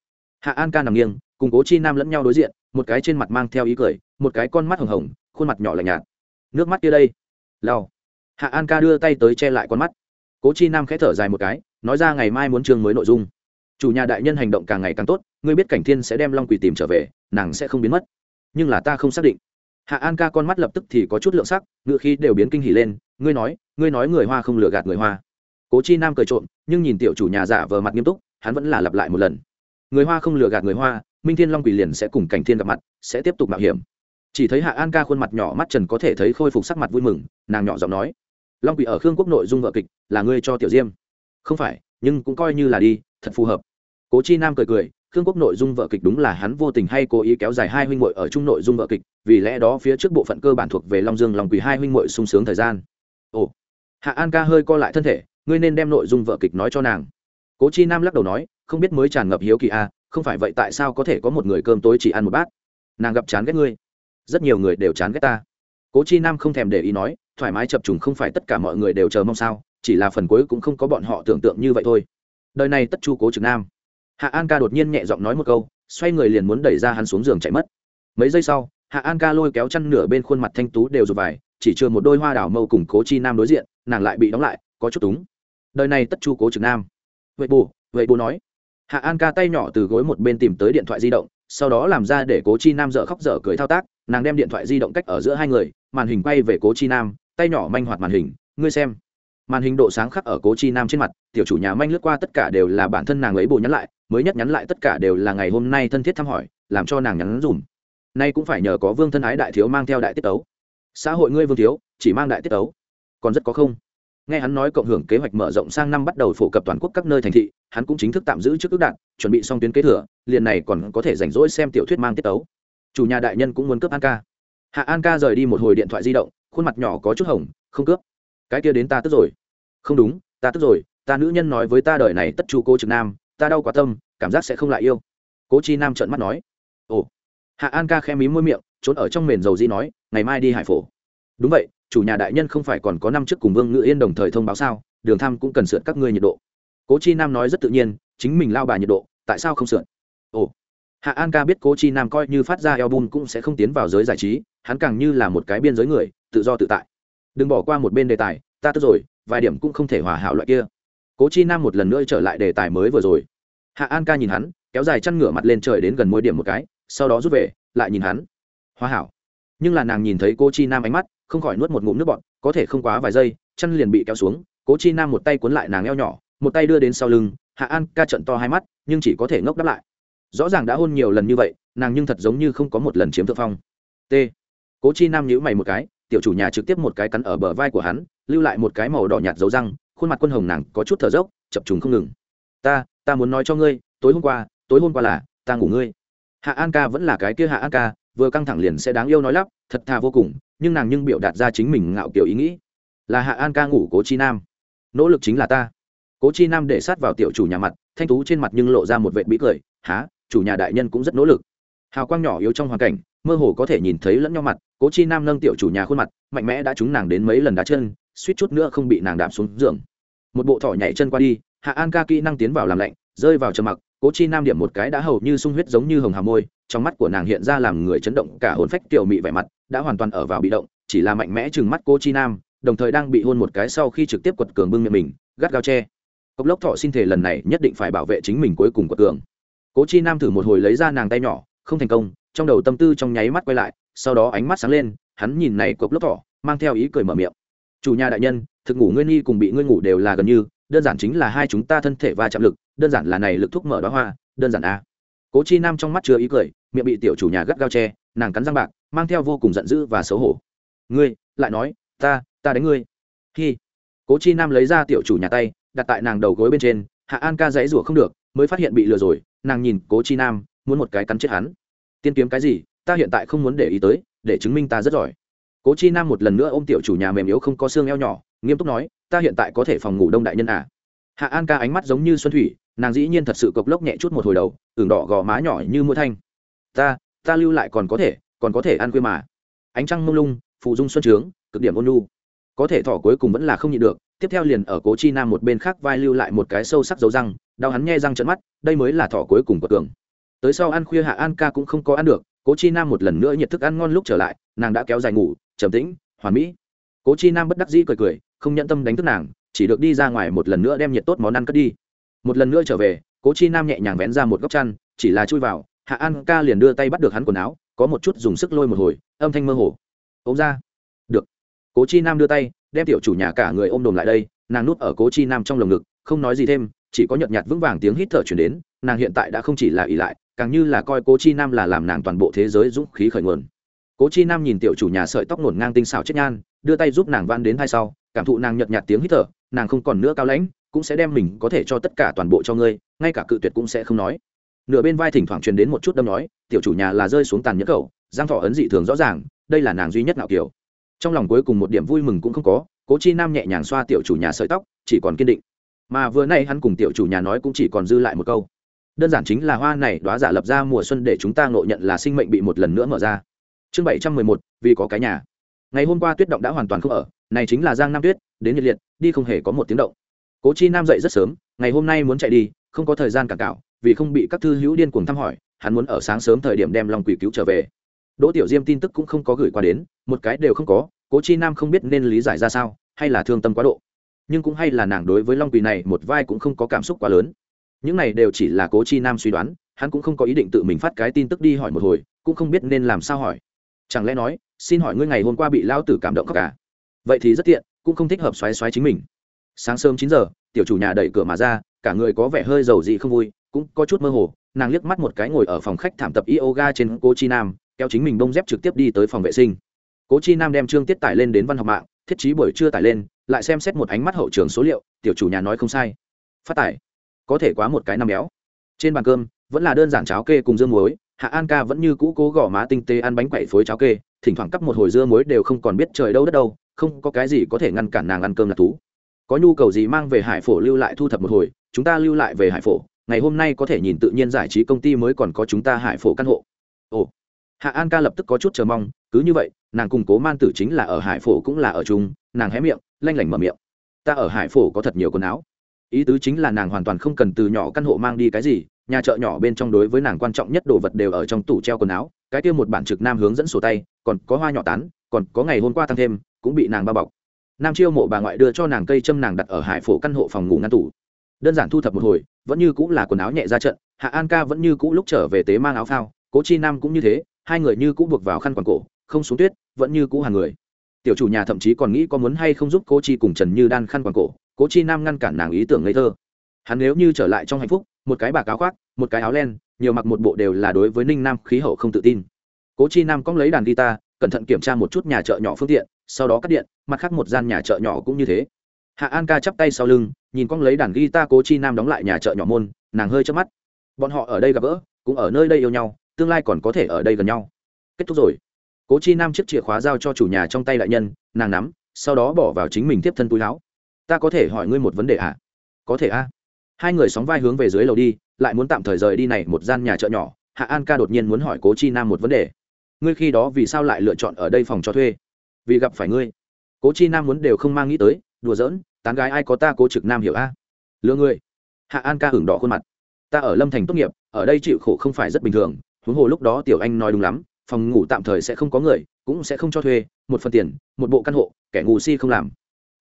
hạ an ca nằm nghiêng, cùng cố chi nam lẫn nhau đối diện, một cái trên mặt mang theo ý cười, một cái con mắt hồng hồng, khuôn mặt nhỏ lạnh nhạt. Nước mắt kia đây. Lao hạ an ca đưa tay tới che lại con mắt. Cố chi nam khẽ thở dài một cái, nói ra ngày mai muốn chương mới nội dung. Chủ nhà đại nhân hành động càng ngày càng tốt, ngươi biết cảnh thiên sẽ đem long quỷ tìm trở về, nàng sẽ không biến mất. Nhưng là ta không xác định. Hạ an ca con mắt lập tức thì có chút lượng sắc, ngựa khí đều biến kinh hỉ lên, ngươi nói ngươi nói người hoa không lừa gạt người hoa. Cố chi nam cười trộm, nhưng nhìn tiểu chủ nhà giả vờ mặt nghiêm túc, hắn vẫn là lặp lại một lần người hoa không lừa gạt người hoa, minh thiên long quỷ liền sẽ cùng cảnh thiên gặp mặt, sẽ tiếp tục mạo hiểm. Chỉ thấy hạ an ca khuôn mặt nhỏ mắt trần có thể thấy khôi phục sắc mặt vui mừng, nàng nhỏ giọng nói, long quỷ ở khương quốc nội dung vợ kịch, là ngươi cho tiểu diêm. Không phải, nhưng cũng coi như là đi, thật phù hợp. Cố chi nam cười cười, khương quốc nội dung vợ kịch đúng là hắn vô tình hay cố ý kéo dài hai huynh muội ở chung nội dung vợ kịch, vì lẽ đó phía trước bộ phận cơ bản thuộc về long dương long quỷ hai huynh muội sung sướng thời gian. Ồ. Hạ an ca hơi co lại thân thể, ngươi nên đem nội dung vợ kịch nói cho nàng cố chi nam lắc đầu nói không biết mới tràn ngập hiếu kỳ a à, không phải vậy tại sao có thể có một người cơm tối chỉ ăn một bát? Nàng gặp chán ghét ngươi. Rất nhiều người đều chán ghét ta. Cố chi nam không thèm để ý nói thoải mái chập trùng không phải tất cả mọi người đều chờ mong sao chỉ là phần cuối cũng không có bọn họ tưởng tượng như vậy thôi. Đời này tất chu cố trực nam. Hạ an ca đột nhiên nhẹ giọng nói một câu xoay người liền muốn đẩy ra hắn xuống giường chạy mất. Mấy giây sau hạ an ca lôi kéo chăn nửa bên khuôn mặt thanh tú đều rụt vải chỉ chưa một đôi hoa đảo mâu cùng cố chi nam đối diện nàng lại bị đóng lại có chút túng. Đời này tất chu cố trực nam vậy bù vậy bù nói. Hạ an ca tay nhỏ từ gối một bên tìm tới điện thoại di động, sau đó làm ra để cố chi nam dở khóc dở cười thao tác, nàng đem điện thoại di động cách ở giữa hai người, màn hình quay về cố chi nam, tay nhỏ manh hoạt màn hình, ngươi xem. Màn hình độ sáng khắc ở cố chi nam trên mặt, tiểu chủ nhà manh lướt qua tất cả đều là bản thân nàng ấy bù nhắn lại, mới nhất nhắn lại tất cả đều là ngày hôm nay thân thiết thăm hỏi, làm cho nàng nhắn dùm. Nay cũng phải nhờ có vương thân ái đại thiếu mang theo đại tiết tấu. Xã hội ngươi vương thiếu, chỉ mang đại tiết tấu. Còn rất có không nghe hắn nói cộng hưởng kế hoạch mở rộng sang năm bắt đầu phổ cập toàn quốc các nơi thành thị, hắn cũng chính thức tạm giữ trước ước đạn chuẩn bị xong tuyến kế thừa, liền này còn có thể rảnh rỗi xem tiểu thuyết mang tiết tấu. Chủ nhà đại nhân cũng muốn cướp an ca. Hạ an ca rời đi một hồi điện thoại di động, khuôn mặt nhỏ có chút hồng, không cướp. Cái kia đến ta tức rồi. Không đúng, ta tức rồi, ta nữ nhân nói với ta đời này tất chu cô trực nam, ta đau quá tâm, cảm giác sẽ không lại yêu. Cố chi nam trợn mắt nói. Ồ. Hạ an ca khe mí môi miệng, trốn ở trong mền dầu di nói, ngày mai đi hải phổ. Đúng vậy chủ nhà đại nhân không phải còn có năm trước cùng vương ngự yên đồng thời thông báo sao? Đường tham cũng cần sượt các ngươi nhiệt độ. Cố chi nam nói rất tự nhiên, chính mình lao bà nhiệt độ, tại sao không sượt ồ, hạ an ca biết cố chi nam coi như phát ra eo bun cũng sẽ không tiến vào giới giải trí, hắn càng như là một cái biên giới người, tự do tự tại. Đừng bỏ qua một bên đề tài, ta tức rồi, vài điểm cũng không thể hòa hảo loại kia. Cố chi nam một lần nữa trở lại đề tài mới vừa rồi. Hạ an ca nhìn hắn, kéo dài chăn ngửa mặt lên trời đến gần môi điểm một cái, sau đó rút về, lại nhìn hắn. Hoa hảo. Nhưng là nàng nhìn thấy cô chi nam ánh mắt không khỏi nuốt một ngụm nước bọn có thể không quá vài giây, chân liền bị kéo xuống, cố chi nam một tay cuốn lại nàng eo nhỏ, một tay đưa đến sau lưng, hạ an ca trận to hai mắt, nhưng chỉ có thể ngốc đáp lại. Rõ ràng đã hôn nhiều lần như vậy, nàng nhưng thật giống như không có một lần chiếm thượng phong. T. Cố chi nam nhíu mày một cái, tiểu chủ nhà trực tiếp một cái cắn ở bờ vai của hắn, lưu lại một cái màu đỏ nhạt dấu răng, khuôn mặt quân hồng nàng có chút thở dốc, chập trùng không ngừng. Ta ta muốn nói cho ngươi, tối hôm qua, tối hôm qua là ta ngủ ngươi. Hạ an ca vẫn là cái kia hạ an ca vừa căng thẳng liền sẽ đáng yêu nói lắp, thật thà vô cùng, nhưng nàng nhưng biểu đạt ra chính mình ngạo kiểu ý nghĩ. Là hạ an ca ngủ cố chi nam. Nỗ lực chính là ta. Cố chi nam để sát vào tiểu chủ nhà mặt, thanh tú trên mặt nhưng lộ ra một vệ bí cười há chủ nhà đại nhân cũng rất nỗ lực. Hào quang nhỏ yếu trong hoàn cảnh, mơ hồ có thể nhìn thấy lẫn nhau mặt, cố chi nam nâng tiểu chủ nhà khuôn mặt, mạnh mẽ đã trúng nàng đến mấy lần đá chân, suýt chút nữa không bị nàng đạp xuống giường. Một bộ thỏ nhảy chân qua đi, hạ an ca kỹ năng tiến vào làm lạnh, rơi vào trầm mặc cố chi nam điểm một cái đã hầu như sung huyết giống như hồng hà môi, trong mắt của nàng hiện ra làm người chấn động, cả hồn phách tiểu mị vẻ mặt đã hoàn toàn ở vào bị động, chỉ là mạnh mẽ chừng mắt cô chi nam, đồng thời đang bị hôn một cái sau khi trực tiếp quật cường bưng miệng mình, gắt gao che. Cốc lốc thọ xin thể lần này nhất định phải bảo vệ chính mình cuối cùng quật cường cố chi nam thử một hồi lấy ra nàng tay nhỏ, không thành công, trong đầu tâm tư trong nháy mắt quay lại, sau đó ánh mắt sáng lên, hắn nhìn này cốc lốc thọ, mang theo ý cười mở miệng. Chủ nhà đại nhân, thực ngủ ngươi nghi cùng bị ngươi ngủ đều là gần như đơn giản chính là hai chúng ta thân thể va chạm lực, đơn giản là này lực thúc mở đó hoa, đơn giản a. Cố chi nam trong mắt chứa ý cười, miệng bị tiểu chủ nhà gắt gao che, nàng cắn răng bạc, mang theo vô cùng giận dữ và xấu hổ. Ngươi, lại nói, ta ta đánh ngươi. Khi cố chi nam lấy ra tiểu chủ nhà tay, đặt tại nàng đầu gối bên trên, hạ an ca dãy rủa không được, mới phát hiện bị lừa rồi, nàng nhìn cố chi nam, muốn một cái cắn chết hắn. Tiên kiếm cái gì, ta hiện tại không muốn để ý tới, để chứng minh ta rất giỏi. Cố chi nam một lần nữa ôm tiểu chủ nhà mềm yếu không có xương eo nhỏ, nghiêm túc nói ta hiện tại có thể phòng ngủ đông đại nhân à. Hạ an ca ánh mắt giống như xuân thủy, nàng dĩ nhiên thật sự cộc lốc nhẹ chút một hồi đầu, ửng đỏ gò má nhỏ như mũi thanh. Ta ta lưu lại còn có thể, còn có thể ăn khuya mà. Ánh trăng mông lung, phụ dung xuân trướng, cực điểm ôn lu có thể thỏ cuối cùng vẫn là không nhịn được, tiếp theo liền ở cố chi nam một bên khác vai lưu lại một cái sâu sắc dấu răng, đau hắn nghe răng trận mắt, đây mới là thỏ cuối cùng của cường tới sau ăn khuya hạ an ca cũng không có ăn được, cố chi nam một lần nữa nhiệt thức ăn ngon lúc trở lại, nàng đã kéo dài ngủ, trầm tĩnh, hoàn mỹ cố chi nam bất đắc dĩ cười cười, không nhận tâm đánh thức nàng, chỉ được đi ra ngoài một lần nữa đem nhiệt tốt món ăn cất đi. Một lần nữa trở về, cố chi nam nhẹ nhàng vén ra một góc chăn, chỉ là chui vào, hạ an ca liền đưa tay bắt được hắn quần áo, có một chút dùng sức lôi một hồi, âm thanh mơ hồ. Ôm ra. Được. Cố chi nam đưa tay, đem tiểu chủ nhà cả người ôm đồm lại đây, nàng núp ở cố chi nam trong lồng ngực, không nói gì thêm, chỉ có nhợt nhạt vững vàng tiếng hít thở chuyển đến, nàng hiện tại đã không chỉ là ỉ lại, càng như là coi cố chi nam là làm nàng toàn bộ thế giới dũng khí khởi nguồn cố chi nam nhìn tiểu chủ nhà sợi tóc nổn ngang tinh xảo chết nhan, đưa tay giúp nàng van đến thai sau, cảm thụ nàng nhợt nhạt tiếng hít thở, nàng không còn nữa cao lãnh, cũng sẽ đem mình có thể cho tất cả toàn bộ cho ngươi, ngay cả cự tuyệt cũng sẽ không nói. Nửa bên vai thỉnh thoảng truyền đến một chút đâm nói, tiểu chủ nhà là rơi xuống tàn nhẫn cầu giang thọ ấn dị thường rõ ràng, đây là nàng duy nhất nào kiểu. Trong lòng cuối cùng một điểm vui mừng cũng không có, cố chi nam nhẹ nhàng xoa tiểu chủ nhà sợi tóc, chỉ còn kiên định. Mà vừa nay hắn cùng tiểu chủ nhà nói cũng chỉ còn dư lại một câu. Đơn giản chính là hoa này đoá giả lập ra mùa xuân để chúng ta ngộ nhận là sinh mệnh bị một lần nữa mở ra chương bảy trăm mười một, vì có cái nhà. Ngày hôm qua tuyết động đã hoàn toàn không ở, này chính là giang nam tuyết, đến nhiệt liệt, đi không hề có một tiếng động. Cố chi nam dậy rất sớm, ngày hôm nay muốn chạy đi, không có thời gian cản cạo, vì không bị các thư hữu điên cuồng thăm hỏi, hắn muốn ở sáng sớm thời điểm đem long quỷ cứu trở về. Đỗ tiểu diêm tin tức cũng không có gửi qua đến, một cái đều không có, cố chi nam không biết nên lý giải ra sao, hay là thương tâm quá độ. Nhưng cũng hay là nàng đối với long quỷ này một vai cũng không có cảm xúc quá lớn. Những này đều chỉ là cố chi nam suy đoán, hắn cũng không có ý định tự mình phát cái tin tức đi hỏi một hồi, cũng không biết nên làm sao hỏi chẳng lẽ nói, xin hỏi ngươi ngày hôm qua bị lao tử cảm động khóc cả vậy thì rất tiện, cũng không thích hợp xoáy xoáy chính mình. Sáng sớm chín giờ, tiểu chủ nhà đẩy cửa mà ra, cả người có vẻ hơi giàu dị không vui, cũng có chút mơ hồ, nàng liếc mắt một cái ngồi ở phòng khách thảm tập yoga trên cô chi nam, kéo chính mình bông dép trực tiếp đi tới phòng vệ sinh. Cố chi nam đem trương tiết tải lên đến văn học mạng, thiết chí buổi trưa tải lên, lại xem xét một ánh mắt hậu trường số liệu, tiểu chủ nhà nói không sai. Phát tải. Có thể quá một cái năm béo. Trên bàn cơm, vẫn là đơn giản cháo kê cùng dương muối hạ an ca vẫn như cũ cố gõ má tinh tế ăn bánh quậy phối cháo kê, thỉnh thoảng cắp một hồi dưa muối đều không còn biết trời đâu đất đâu, không có cái gì có thể ngăn cản nàng ăn cơm là thú. Có nhu cầu gì mang về hải phổ lưu lại thu thập một hồi, chúng ta lưu lại về hải phổ, ngày hôm nay có thể nhìn tự nhiên giải trí công ty mới còn có chúng ta hải phổ căn hộ. Ồ. Hạ an ca lập tức có chút chờ mong, cứ như vậy, nàng cùng cố man tử chính là ở hải phổ cũng là ở chung, nàng hé miệng, lanh lảnh mở miệng. Ta ở hải phổ có thật nhiều quần áo. Ý tứ chính là nàng hoàn toàn không cần từ nhỏ căn hộ mang đi cái gì nhà chợ nhỏ bên trong đối với nàng quan trọng nhất đồ vật đều ở trong tủ treo quần áo, cái kia một bản trực nam hướng dẫn sổ tay, còn có hoa nhỏ tán, còn có ngày hôm qua tăng thêm, cũng bị nàng bao bọc. Nam chiêu mộ bà ngoại đưa cho nàng cây châm nàng đặt ở hải phổ căn hộ phòng ngủ ngăn tủ. Đơn giản thu thập một hồi, vẫn như cũng là quần áo nhẹ ra trận, hạ an ca vẫn như cũ lúc trở về tế mang áo phao, cố chi nam cũng như thế, hai người như cũ buộc vào khăn quàng cổ, không xuống tuyết, vẫn như cũ hàng người. Tiểu chủ nhà thậm chí còn nghĩ có muốn hay không giúp cố chi cùng trần như đan khăn quàng cổ, cố chi nam ngăn cản nàng ý tưởng ngây thơ. Hắn nếu như trở lại trong hạnh phúc một cái bạc áo khoác, một cái áo len, nhiều mặc một bộ đều là đối với ninh nam khí hậu không tự tin. Cố chi nam cóng lấy đàn guitar, cẩn thận kiểm tra một chút nhà chợ nhỏ phương tiện, sau đó cắt điện, mặt khác một gian nhà chợ nhỏ cũng như thế. Hạ an ca chắp tay sau lưng, nhìn cóng lấy đàn guitar cố chi nam đóng lại nhà chợ nhỏ môn, nàng hơi chớp mắt. Bọn họ ở đây gặp gỡ, cũng ở nơi đây yêu nhau, tương lai còn có thể ở đây gần nhau. Kết thúc rồi. Cố chi nam chiếc chìa khóa giao cho chủ nhà trong tay đại nhân, nàng nắm, sau đó bỏ vào chính mình tiếp thân túi láo ta có thể hỏi ngươi một vấn đề ạ à? có thể a. à? Hai người sóng vai hướng về dưới lầu đi, lại muốn tạm thời rời đi này một gian nhà chợ nhỏ, hạ an ca đột nhiên muốn hỏi cố chi nam một vấn đề. Ngươi khi đó vì sao lại lựa chọn ở đây phòng cho thuê? Vì gặp phải ngươi. Cố chi nam muốn đều không mang nghĩ tới, đùa giỡn, tán gái ai có ta cố trực nam hiểu a? À? lừa ngươi hạ an ca hưởng đỏ khuôn mặt. Ta ở lâm thành tốt nghiệp, ở đây chịu khổ không phải rất bình thường, huống hồ lúc đó tiểu anh nói đúng lắm, phòng ngủ tạm thời sẽ không có người, cũng sẽ không cho thuê, một phần tiền, một bộ căn hộ, kẻ ngủ si không làm.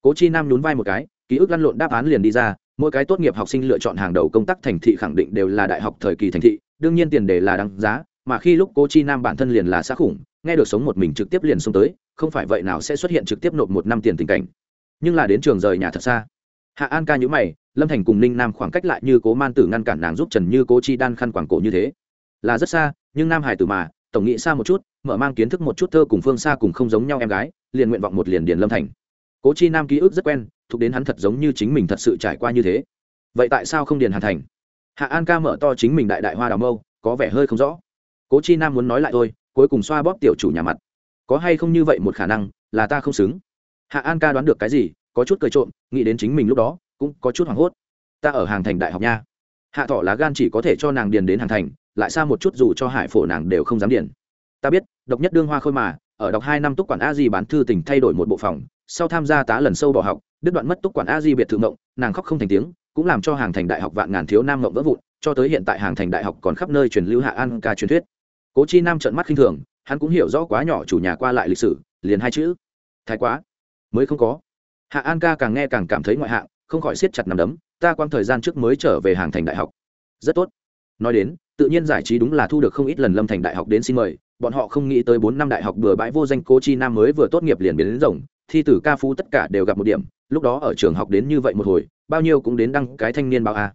Cố chi nam nhún vai một cái, ký ức lăn lộn đáp án liền đi ra mỗi cái tốt nghiệp học sinh lựa chọn hàng đầu công tác thành thị khẳng định đều là đại học thời kỳ thành thị, đương nhiên tiền đề là đáng giá, mà khi lúc cố chi nam bản thân liền là xã khủng, nghe được sống một mình trực tiếp liền xông tới, không phải vậy nào sẽ xuất hiện trực tiếp nộp một năm tiền tình cảnh. Nhưng là đến trường rời nhà thật xa. Hạ an ca nhữ mày, lâm thành cùng ninh nam khoảng cách lại như cố man tử ngăn cản nàng giúp trần như cố chi đan khăn quảng cổ như thế. Là rất xa, nhưng nam hải tử mà, tổng nghĩ xa một chút, mở mang kiến thức một chút thơ cùng phương xa cùng không giống nhau em gái, liền nguyện vọng một liền điền lâm thành cố chi nam ký ức rất quen, thuộc đến hắn thật giống như chính mình thật sự trải qua như thế. Vậy tại sao không điền hàn thành? Hạ an ca mở to chính mình đại đại hoa đào mâu, có vẻ hơi không rõ. Cố chi nam muốn nói lại thôi, cuối cùng xoa bóp tiểu chủ nhà mặt. Có hay không như vậy một khả năng, là ta không xứng. Hạ an ca đoán được cái gì, có chút cười trộm, nghĩ đến chính mình lúc đó, cũng có chút hoảng hốt. Ta ở hàng thành đại học nha. Hạ thọ lá gan chỉ có thể cho nàng điền đến hàng thành, lại xa một chút dù cho hải phổ nàng đều không dám điền. Ta biết, độc nhất đương hoa khôi mà ở đọc hai năm túc quản a di bán thư tỉnh thay đổi một bộ phòng, sau tham gia tá lần sâu bỏ học, đứt đoạn mất túc quản a di biệt thự mộng nàng khóc không thành tiếng, cũng làm cho hàng thành đại học vạn ngàn thiếu nam mộng vỡ vụn, cho tới hiện tại hàng thành đại học còn khắp nơi truyền lưu hạ an ca truyền thuyết. Cố chi nam trợn mắt khinh thường, hắn cũng hiểu rõ quá nhỏ chủ nhà qua lại lịch sử, liền hai chữ, thái quá. Mới không có. Hạ an ca càng nghe càng cảm thấy ngoại hạng, không khỏi siết chặt nằm đấm, ta quang thời gian trước mới trở về hàng thành đại học. Rất tốt. Nói đến, tự nhiên giải trí đúng là thu được không ít lần lâm thành đại học đến xin mời bọn họ không nghĩ tới bốn năm đại học bừa bãi vô danh cố chi nam mới vừa tốt nghiệp liền biến đến rồng, thi tử ca phú tất cả đều gặp một điểm, lúc đó ở trường học đến như vậy một hồi, bao nhiêu cũng đến đăng cái thanh niên báo a.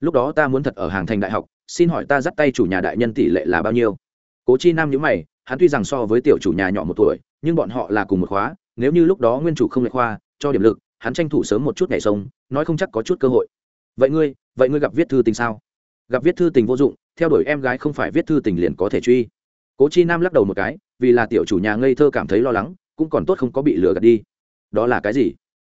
Lúc đó ta muốn thật ở hàng thành đại học, xin hỏi ta dắt tay chủ nhà đại nhân tỷ lệ là bao nhiêu? Cố chi nam nhữ mày, hắn tuy rằng so với tiểu chủ nhà nhỏ một tuổi, nhưng bọn họ là cùng một khóa, nếu như lúc đó nguyên chủ không lệ khoa, cho điểm lực, hắn tranh thủ sớm một chút ngày sống nói không chắc có chút cơ hội. Vậy ngươi vậy ngươi gặp viết thư tình sao? Gặp viết thư tình vô dụng, theo đuổi em gái không phải viết thư tình liền có thể truy cố chi nam lắc đầu một cái, vì là tiểu chủ nhà ngây thơ cảm thấy lo lắng, cũng còn tốt không có bị lừa gạt đi. Đó là cái gì?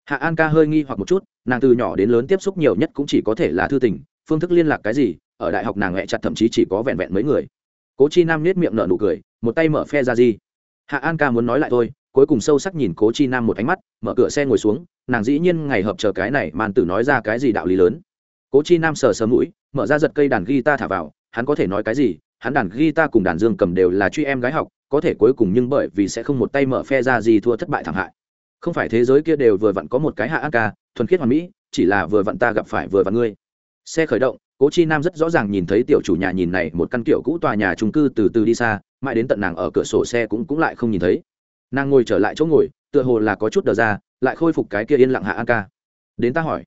Hạ an ca hơi nghi hoặc một chút, nàng từ nhỏ đến lớn tiếp xúc nhiều nhất cũng chỉ có thể là thư tình, phương thức liên lạc cái gì, ở đại học nàng hẹ chặt thậm chí chỉ có vẹn vẹn mấy người. Cố chi nam nết miệng nở nụ cười, một tay mở phe ra gì. Hạ an ca muốn nói lại thôi, cuối cùng sâu sắc nhìn cố chi nam một ánh mắt, mở cửa xe ngồi xuống, nàng dĩ nhiên ngày hợp chờ cái này màn tử nói ra cái gì đạo lý lớn. Cố chi nam sờ sờ mũi, mở ra giật cây đàn guitar thả vào, hắn có thể nói cái gì hắn đàn guitar cùng đàn dương cầm đều là truy em gái học, có thể cuối cùng nhưng bởi vì sẽ không một tay mở phe ra gì thua thất bại thảm hại. Không phải thế giới kia đều vừa vặn có một cái hạ an ca thuần khiết hoàn mỹ, chỉ là vừa vặn ta gặp phải vừa vặn ngươi. Xe khởi động, cố chi nam rất rõ ràng nhìn thấy tiểu chủ nhà nhìn này, một căn kiểu cũ tòa nhà trung cư từ từ đi xa, mãi đến tận nàng ở cửa sổ xe cũng cũng lại không nhìn thấy. Nàng ngồi trở lại chỗ ngồi, tựa hồ là có chút đờ ra, lại khôi phục cái kia yên lặng hạ an ca đến ta hỏi.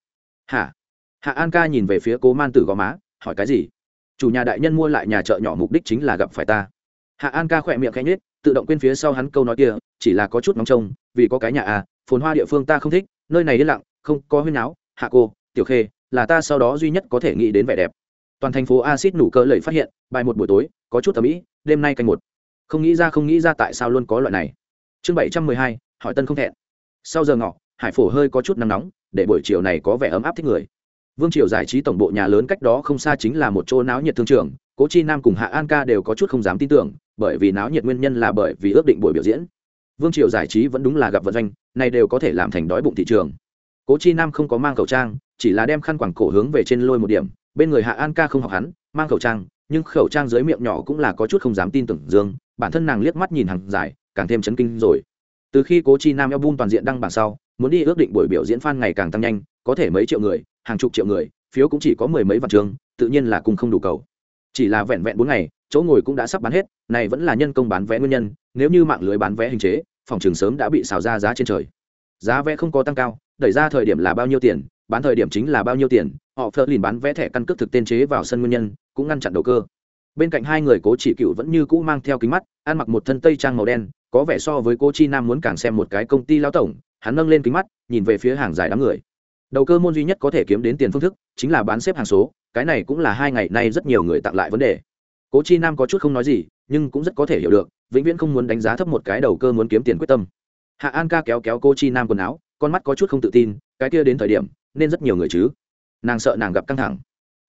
Hả? Hạ an ca nhìn về phía cố man tử gò má, hỏi cái gì? Chủ nhà đại nhân mua lại nhà chợ nhỏ mục đích chính là gặp phải ta. Hạ an ca khỏe miệng khẽ nhết tự động quên phía sau hắn câu nói kia, chỉ là có chút nóng trông, vì có cái nhà à phồn hoa địa phương ta không thích, nơi này yên lặng, không có huyên áo hạ cô, tiểu khê, là ta sau đó duy nhất có thể nghĩ đến vẻ đẹp. Toàn thành phố acid nủ cơ lầy phát hiện, bài một buổi tối, có chút tầm ĩ đêm nay canh một. Không nghĩ ra, không nghĩ ra tại sao luôn có loại này. Chương bảy trăm mười hai, hỏi tân không thẹn. Sau giờ ngọ, hải phổ hơi có chút nắng nóng, để buổi chiều này có vẻ ấm áp thích người vương triều giải trí tổng bộ nhà lớn cách đó không xa chính là một chỗ náo nhiệt thương trường, cố chi nam cùng hạ an ca đều có chút không dám tin tưởng, bởi vì náo nhiệt nguyên nhân là bởi vì ước định buổi biểu diễn. Vương triều giải trí vẫn đúng là gặp vận doanh, này đều có thể làm thành đói bụng thị trường. Cố chi nam không có mang khẩu trang, chỉ là đem khăn quảng cổ hướng về trên lôi một điểm, bên người hạ an ca không học hắn, mang khẩu trang, nhưng khẩu trang dưới miệng nhỏ cũng là có chút không dám tin tưởng dương, bản thân nàng liếc mắt nhìn hàng dài, càng thêm chấn kinh rồi. Từ khi cố chi nam album toàn diện đăng bảng sau, muốn đi ước định buổi biểu diễn fan ngày càng tăng nhanh có thể mấy triệu người, hàng chục triệu người, phiếu cũng chỉ có mười mấy vạn trường, tự nhiên là cùng không đủ cầu. Chỉ là vẹn vẹn bốn ngày, chỗ ngồi cũng đã sắp bán hết, này vẫn là nhân công bán vé nguyên nhân, nếu như mạng lưới bán vé hình chế, phòng trường sớm đã bị xào ra giá trên trời. Giá vé không có tăng cao, đẩy ra thời điểm là bao nhiêu tiền, bán thời điểm chính là bao nhiêu tiền, họ phớt lìn bán vé thẻ căn cước thực tên chế vào sân nguyên nhân, cũng ngăn chặn đầu cơ. Bên cạnh hai người cố chỉ cựu vẫn như cũ mang theo kính mắt, ăn mặc một thân tây trang màu đen, có vẻ so với cô chi nam muốn càng xem một cái công ty lao tổng, hắn nâng lên kính mắt, nhìn về phía hàng dài đám người đầu cơ môn duy nhất có thể kiếm đến tiền phương thức chính là bán xếp hàng số, cái này cũng là hai ngày nay rất nhiều người tặng lại vấn đề. Cố chi nam có chút không nói gì, nhưng cũng rất có thể hiểu được, vĩnh viễn không muốn đánh giá thấp một cái đầu cơ muốn kiếm tiền quyết tâm. Hạ an ca kéo kéo cô chi nam quần áo, con mắt có chút không tự tin, cái kia đến thời điểm, nên rất nhiều người chứ. Nàng sợ nàng gặp căng thẳng.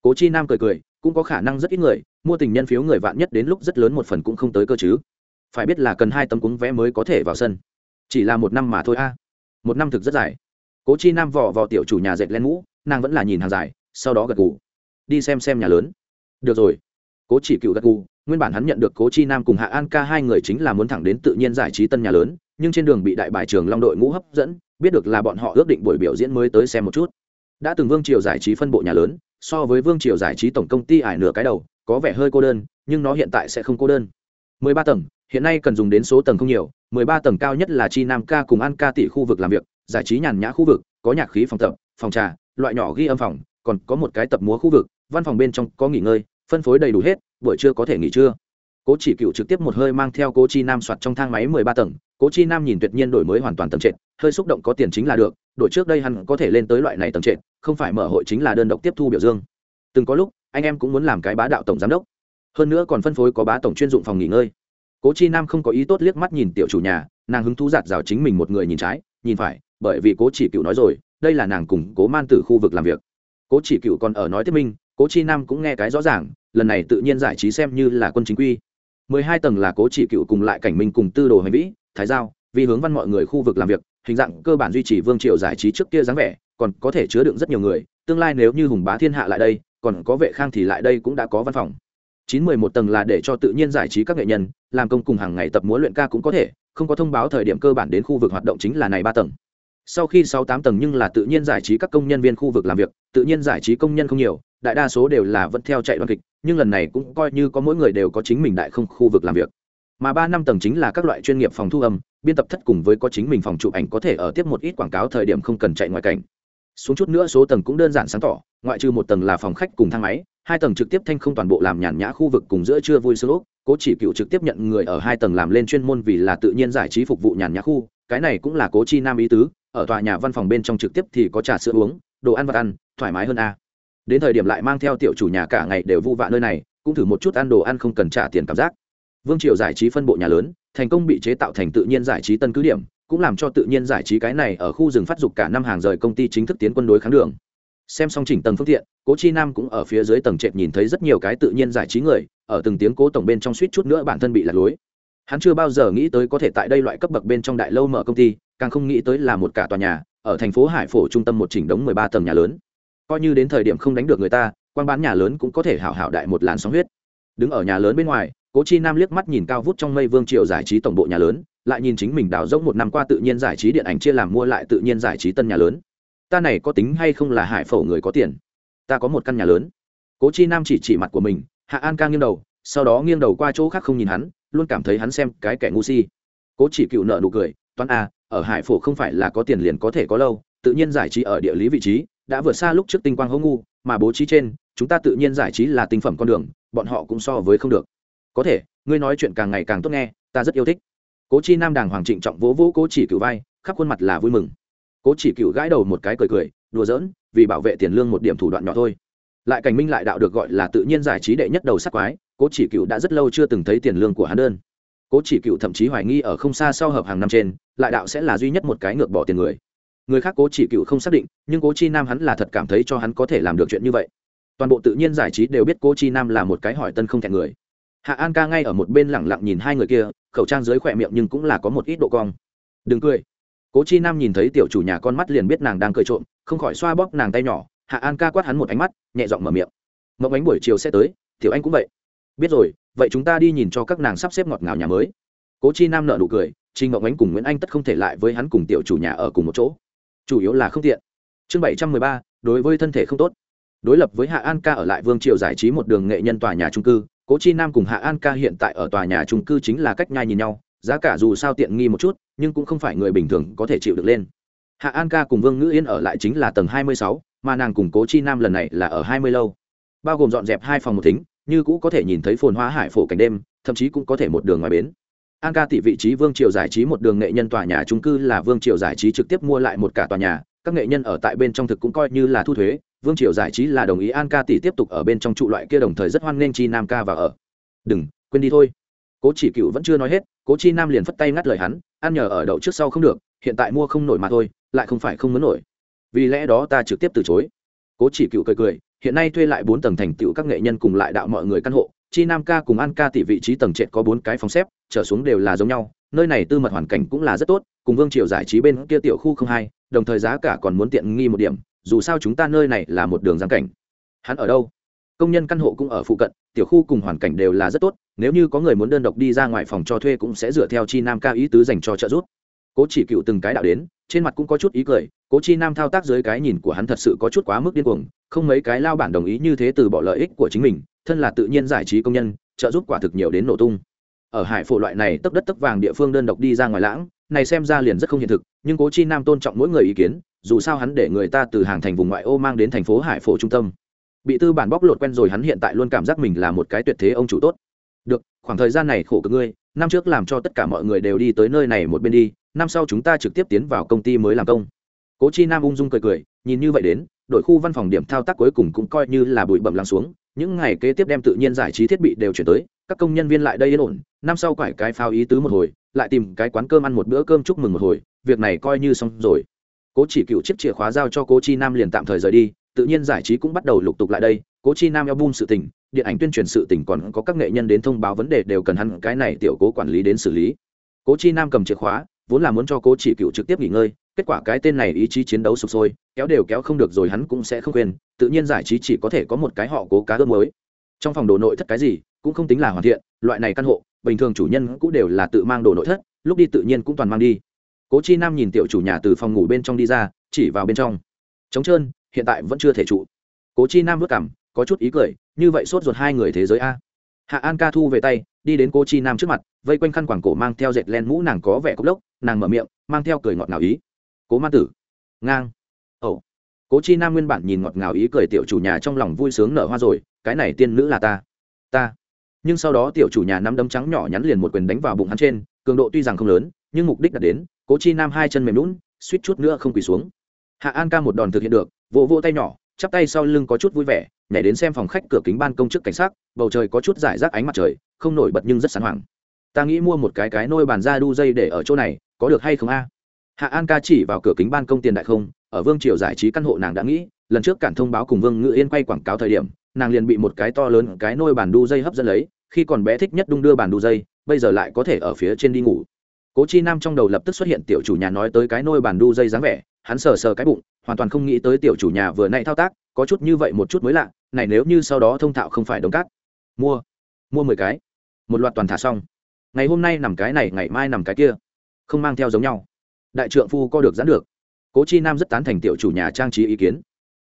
Cố chi nam cười cười, cũng có khả năng rất ít người, mua tình nhân phiếu người vạn nhất đến lúc rất lớn một phần cũng không tới cơ chứ. Phải biết là cần hai tấm cúng vé mới có thể vào sân. Chỉ là một năm mà thôi a. Một năm thực rất dài cố chi nam vỏ vò tiểu chủ nhà dệt len mũ, nàng vẫn là nhìn hàng dài, sau đó gật gù. Đi xem xem nhà lớn. Được rồi. Cố chỉ cựu gật gù, nguyên bản hắn nhận được cố chi nam cùng hạ an ca hai người chính là muốn thẳng đến tự nhiên giải trí tân nhà lớn, nhưng trên đường bị đại bài trường long đội ngũ hấp dẫn, biết được là bọn họ ước định buổi biểu diễn mới tới xem một chút. Đã từng vương triều giải trí phân bộ nhà lớn, so với vương triều giải trí tổng công ty ải nửa cái đầu, có vẻ hơi cô đơn, nhưng nó hiện tại sẽ không cô đơn. Mười ba tầng, hiện nay cần dùng đến số tầng không nhiều, mười ba tầng cao nhất là chi nam ca cùng an ca tỷ khu vực làm việc giải trí nhàn nhã khu vực, có nhạc khí phòng tập, phòng trà, loại nhỏ ghi âm phòng, còn có một cái tập múa khu vực, văn phòng bên trong có nghỉ ngơi, phân phối đầy đủ hết, buổi trưa có thể nghỉ trưa. Cố chỉ cựu trực tiếp một hơi mang theo cố chi nam soạt trong thang máy mười ba tầng, cố chi nam nhìn tuyệt nhiên đổi mới hoàn toàn tầng trệt, hơi xúc động có tiền chính là được, đổi trước đây hắn có thể lên tới loại này tầng trệt, không phải mở hội chính là đơn độc tiếp thu biểu dương. Từng có lúc, anh em cũng muốn làm cái bá đạo tổng giám đốc. Hơn nữa còn phân phối có bá tổng chuyên dụng phòng nghỉ ngơi. Cố chi nam không có ý tốt liếc mắt nhìn tiểu chủ nhà, nàng hứng thú giạt rào chính mình một người nhìn trái, nhìn phải bởi vì cố chỉ cựu nói rồi, đây là nàng cùng cố man tử khu vực làm việc. Cố chỉ cựu còn ở nói tiếp minh, cố chi nam cũng nghe cái rõ ràng, lần này tự nhiên giải trí xem như là quân chính quy. Mười hai tầng là cố chỉ cựu cùng lại cảnh minh cùng tư đồ hành vĩ, thái giao, vì hướng văn mọi người khu vực làm việc, hình dạng cơ bản duy trì vương triều giải trí trước kia dáng vẻ, còn có thể chứa đựng rất nhiều người, tương lai nếu như hùng bá thiên hạ lại đây, còn có vệ khang thì lại đây cũng đã có văn phòng. Chín mười một tầng là để cho tự nhiên giải trí các nghệ nhân, làm công cùng hàng ngày tập múa luyện ca cũng có thể, không có thông báo thời điểm cơ bản đến khu vực hoạt động chính là này ba tầng sau khi sáu tám tầng nhưng là tự nhiên giải trí các công nhân viên khu vực làm việc, tự nhiên giải trí công nhân không nhiều, đại đa số đều là vẫn theo chạy đoàn kịch, nhưng lần này cũng coi như có mỗi người đều có chính mình đại không khu vực làm việc. Mà ba năm tầng chính là các loại chuyên nghiệp phòng thu âm, biên tập thất cùng với có chính mình phòng chụp ảnh có thể ở tiếp một ít quảng cáo thời điểm không cần chạy ngoài cảnh. Xuống chút nữa số tầng cũng đơn giản sáng tỏ, ngoại trừ một tầng là phòng khách cùng thang máy, hai tầng trực tiếp thanh không toàn bộ làm nhàn nhã khu vực cùng giữa trưa vui sướng úc cố chỉ cựu trực tiếp nhận người ở hai tầng làm lên chuyên môn vì là tự nhiên giải trí phục vụ nhàn nhã khu, cái này cũng là cố chi nam ý tứ ở tòa nhà văn phòng bên trong trực tiếp thì có trà sữa uống, đồ ăn vật ăn, thoải mái hơn a. Đến thời điểm lại mang theo tiểu chủ nhà cả ngày đều vu vạ nơi này, cũng thử một chút ăn đồ ăn không cần trả tiền cảm giác. Vương triều giải trí phân bộ nhà lớn, thành công bị chế tạo thành tự nhiên giải trí tân cứ điểm, cũng làm cho tự nhiên giải trí cái này ở khu rừng phát dục cả năm hàng rời công ty chính thức tiến quân đối kháng đường. Xem xong chỉnh tầng phương tiện, cố chi nam cũng ở phía dưới tầng trệt nhìn thấy rất nhiều cái tự nhiên giải trí người, ở từng tiếng cố tổng bên trong suýt chút nữa bản thân bị lạc lối. Hắn chưa bao giờ nghĩ tới có thể tại đây loại cấp bậc bên trong đại lâu mở công ty càng không nghĩ tới là một cả tòa nhà, ở thành phố hải phổ trung tâm một chỉnh đống mười ba tầng nhà lớn. Coi như đến thời điểm không đánh được người ta quan bán nhà lớn cũng có thể hảo hảo đại một làn sóng huyết. Đứng ở nhà lớn bên ngoài, cố chi nam liếc mắt nhìn cao vút trong mây vương triều giải trí tổng bộ nhà lớn, lại nhìn chính mình đào rỗng một năm qua tự nhiên giải trí điện ảnh chia làm mua lại tự nhiên giải trí tân nhà lớn. Ta này có tính hay không là hải phổ người có tiền? Ta có một căn nhà lớn. Cố chi nam chỉ chỉ mặt của mình, hạ an ca nghiêng đầu, sau đó nghiêng đầu qua chỗ khác không nhìn hắn, luôn cảm thấy hắn xem cái kẻ ngu si. Cố chỉ cựu nợ nụ cười, toán a ở hải phổ không phải là có tiền liền có thể có lâu, tự nhiên giải trí ở địa lý vị trí, đã vượt xa lúc trước tinh quang hữu ngu, mà bố trí trên, chúng ta tự nhiên giải trí là tinh phẩm con đường, bọn họ cũng so với không được. Có thể, ngươi nói chuyện càng ngày càng tốt nghe, ta rất yêu thích. Cố chi nam đàng hoàng trịnh trọng vỗ vỗ cố chỉ cựu vai, khắp khuôn mặt là vui mừng. Cố chỉ cựu gãi đầu một cái cười cười, đùa giỡn, vì bảo vệ tiền lương một điểm thủ đoạn nhỏ thôi. Lại cảnh minh lại đạo được gọi là tự nhiên giải trí đệ nhất đầu sắc quái, cố chỉ cựu đã rất lâu chưa từng thấy tiền lương của hắn đơn cố chỉ cựu thậm chí hoài nghi ở không xa sau hợp hàng năm trên, lại đạo sẽ là duy nhất một cái ngược bỏ tiền người. Người khác cố chỉ cựu không xác định, nhưng cố chi nam hắn là thật cảm thấy cho hắn có thể làm được chuyện như vậy. Toàn bộ tự nhiên giải trí đều biết cố chi nam là một cái hỏi tân không thẹn người. Hạ an ca ngay ở một bên lẳng lặng nhìn hai người kia, khẩu trang dưới khỏe miệng nhưng cũng là có một ít độ cong. Đừng cười. Cố chi nam nhìn thấy tiểu chủ nhà con mắt liền biết nàng đang cười trộm, không khỏi xoa bóp nàng tay nhỏ. Hạ an ca quát hắn một ánh mắt, nhẹ giọng mở miệng. Mộng ánh buổi chiều sẽ tới, tiểu anh cũng vậy biết rồi, vậy chúng ta đi nhìn cho các nàng sắp xếp ngọt ngào nhà mới. Cố chi nam nợ nụ cười, chi ngọc ánh cùng nguyễn anh tất không thể lại với hắn cùng tiểu chủ nhà ở cùng một chỗ. Chủ yếu là không tiện. Chương bảy trăm mười ba, đối với thân thể không tốt. Đối lập với hạ an ca ở lại vương triều giải trí một đường nghệ nhân tòa nhà trung cư, cố chi nam cùng hạ an ca hiện tại ở tòa nhà trung cư chính là cách nhai nhìn nhau, giá cả dù sao tiện nghi một chút, nhưng cũng không phải người bình thường có thể chịu được lên. Hạ an ca cùng vương ngữ yên ở lại chính là tầng hai mươi sáu, mà nàng cùng cố chi nam lần này là ở hai mươi lâu. Bao gồm dọn dẹp hai phòng một thính như cũ có thể nhìn thấy phồn hoa hải phổ cảnh đêm, thậm chí cũng có thể một đường ngoài bến. An ca tỷ vị trí vương triều giải trí một đường nghệ nhân tòa nhà trung cư là vương triều giải trí trực tiếp mua lại một cả tòa nhà, các nghệ nhân ở tại bên trong thực cũng coi như là thu thuế, vương triều giải trí là đồng ý an ca tỷ tiếp tục ở bên trong trụ loại kia đồng thời rất hoan nghênh chi nam ca và ở. Đừng, quên đi thôi. Cố chỉ cựu vẫn chưa nói hết, cố chi nam liền phất tay ngắt lời hắn, ăn nhờ ở đậu trước sau không được, hiện tại mua không nổi mà thôi, lại không phải không muốn nổi. Vì lẽ đó ta trực tiếp từ chối. Cố chỉ cựu cười cười hiện nay thuê lại bốn tầng thành tựu các nghệ nhân cùng lại đạo mọi người căn hộ, chi nam ca cùng an ca tỷ vị trí tầng trệt có bốn cái phòng xếp, trở xuống đều là giống nhau, nơi này tư mật hoàn cảnh cũng là rất tốt, cùng vương triều giải trí bên kia tiểu khu không hai, đồng thời giá cả còn muốn tiện nghi một điểm, dù sao chúng ta nơi này là một đường giang cảnh. Hắn ở đâu? Công nhân căn hộ cũng ở phụ cận, tiểu khu cùng hoàn cảnh đều là rất tốt, nếu như có người muốn đơn độc đi ra ngoài phòng cho thuê cũng sẽ dựa theo chi nam ca ý tứ dành cho trợ giúp. Cố chỉ cựu từng cái đạo đến, trên mặt cũng có chút ý cười, cố chi nam thao tác dưới cái nhìn của hắn thật sự có chút quá mức điên cuồng không mấy cái lao bản đồng ý như thế từ bỏ lợi ích của chính mình, thân là tự nhiên giải trí công nhân, trợ giúp quả thực nhiều đến nổ tung. Ở hải phổ loại này tấp đất tấp vàng địa phương đơn độc đi ra ngoài lãng, này xem ra liền rất không hiện thực, nhưng cố chi nam tôn trọng mỗi người ý kiến, dù sao hắn để người ta từ hàng thành vùng ngoại ô mang đến thành phố hải phổ trung tâm. Bị tư bản bóc lột quen rồi hắn hiện tại luôn cảm giác mình là một cái tuyệt thế ông chủ tốt. Được, khoảng thời gian này khổ cực ngươi, năm trước làm cho tất cả mọi người đều đi tới nơi này một bên đi, năm sau chúng ta trực tiếp tiến vào công ty mới làm công. Cố chi nam ung dung cười cười, nhìn như vậy đến đội khu văn phòng điểm thao tác cuối cùng cũng coi như là bụi bẩm lắng xuống, những ngày kế tiếp đem tự nhiên giải trí thiết bị đều chuyển tới, các công nhân viên lại đây yên ổn, năm sau quải cái phao ý tứ một hồi, lại tìm cái quán cơm ăn một bữa cơm chúc mừng một hồi, việc này coi như xong rồi. Cố chỉ cựu chiếc chìa khóa giao cho cố chi nam liền tạm thời rời đi, tự nhiên giải trí cũng bắt đầu lục tục lại đây, cố chi nam album sự tình, điện ảnh tuyên truyền sự tình còn có các nghệ nhân đến thông báo vấn đề đều cần hắn cái này tiểu cố quản lý đến xử lý. Cố chi nam cầm chìa khóa, vốn là muốn cho cố chỉ cựu trực tiếp nghỉ ngơi kết quả cái tên này ý chí chiến đấu sụp sôi, kéo đều kéo không được rồi hắn cũng sẽ không quên, tự nhiên giải trí chỉ có thể có một cái họ cố cá ước mới. Trong phòng đồ nội thất cái gì, cũng không tính là hoàn thiện, loại này căn hộ, bình thường chủ nhân cũng đều là tự mang đồ nội thất, lúc đi tự nhiên cũng toàn mang đi. Cố chi nam nhìn tiểu chủ nhà từ phòng ngủ bên trong đi ra, chỉ vào bên trong. Trống trơn, hiện tại vẫn chưa thể trụ. Cố chi nam vất cảm, có chút ý cười, như vậy sốt ruột hai người thế giới a. Hạ an ca thu về tay, đi đến cố chi nam trước mặt, vây quanh khăn quảng cổ mang theo dệt len mũ nàng có vẻ cốc lốc, nàng mở miệng, mang theo cười ngọt ngào ý cố ma tử. Ngang. Ẩu、oh. cố chi nam nguyên bản nhìn ngọt ngào ý cười tiểu chủ nhà trong lòng vui sướng nở hoa rồi, cái này tiên nữ là ta. Ta. Nhưng sau đó tiểu chủ nhà nắm đấm trắng nhỏ nhắn liền một quyền đánh vào bụng hắn trên, cường độ tuy rằng không lớn, nhưng mục đích đã đến, cố chi nam hai chân mềm lún suýt chút nữa không quỳ xuống. Hạ an ca một đòn thực hiện được, vỗ vỗ tay nhỏ, chắp tay sau lưng có chút vui vẻ, nhảy đến xem phòng khách cửa kính ban công trước cảnh sát bầu trời có chút giải rác ánh mặt trời, không nổi bật nhưng rất sán hoàng ta nghĩ mua một cái cái nôi bàn ra đu dây để ở chỗ này, có được hay không a? Hạ an ca chỉ vào cửa kính ban công tiền đại không, ở vương triều giải trí căn hộ nàng đã nghĩ, lần trước cản thông báo cùng vương ngự yên quay quảng cáo thời điểm, nàng liền bị một cái to lớn, cái nôi bàn đu dây hấp dẫn lấy, khi còn bé thích nhất đung đưa bàn đu dây, bây giờ lại có thể ở phía trên đi ngủ. Cố chi nam trong đầu lập tức xuất hiện tiểu chủ nhà nói tới cái nôi bàn đu dây dáng vẻ, hắn sờ sờ cái bụng, hoàn toàn không nghĩ tới tiểu chủ nhà vừa nãy thao tác, có chút như vậy một chút mới lạ, này nếu như sau đó thông thạo không phải đống cát. Mua mua mười cái. Một loạt toàn thả xong. Ngày hôm nay nằm cái này, ngày mai nằm cái kia. Không mang theo giống nhau đại trượng phu co được giãn được. Cố chi nam rất tán thành tiểu chủ nhà trang trí ý kiến.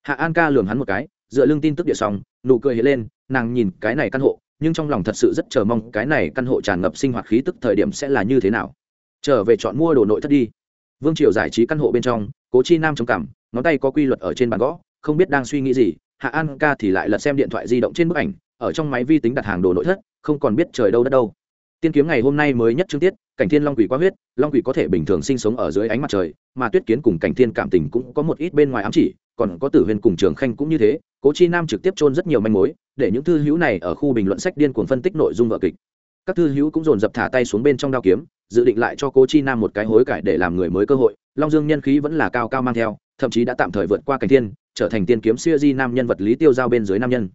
Hạ an ca lường hắn một cái, dựa lưng tin tức địa xong nụ cười hiện lên, nàng nhìn cái này căn hộ, nhưng trong lòng thật sự rất chờ mong cái này căn hộ tràn ngập sinh hoạt khí tức thời điểm sẽ là như thế nào. Trở về chọn mua đồ nội thất đi. Vương triều giải trí căn hộ bên trong, cố chi nam trầm cảm, ngón tay có quy luật ở trên bàn gõ, không biết đang suy nghĩ gì, hạ an ca thì lại lật xem điện thoại di động trên bức ảnh, ở trong máy vi tính đặt hàng đồ nội thất, không còn biết trời đâu đất đâu tiên kiếm ngày hôm nay mới nhất chương tiết, cảnh thiên long quỷ quá huyết, long quỷ có thể bình thường sinh sống ở dưới ánh mặt trời, mà tuyết kiến cùng cảnh thiên cảm tình cũng có một ít bên ngoài ám chỉ, còn có tử huyền cùng trường khanh cũng như thế, cố chi nam trực tiếp trôn rất nhiều manh mối, để những thư hữu này ở khu bình luận sách điên cuồng phân tích nội dung vợ kịch. Các thư hữu cũng dồn dập thả tay xuống bên trong đao kiếm, dự định lại cho cố chi nam một cái hối cải để làm người mới cơ hội, long dương nhân khí vẫn là cao cao mang theo, thậm chí đã tạm thời vượt qua cảnh thiên, trở thành tiên kiếm siêu di nam nhân vật lý tiêu giao bên dưới nam nhân.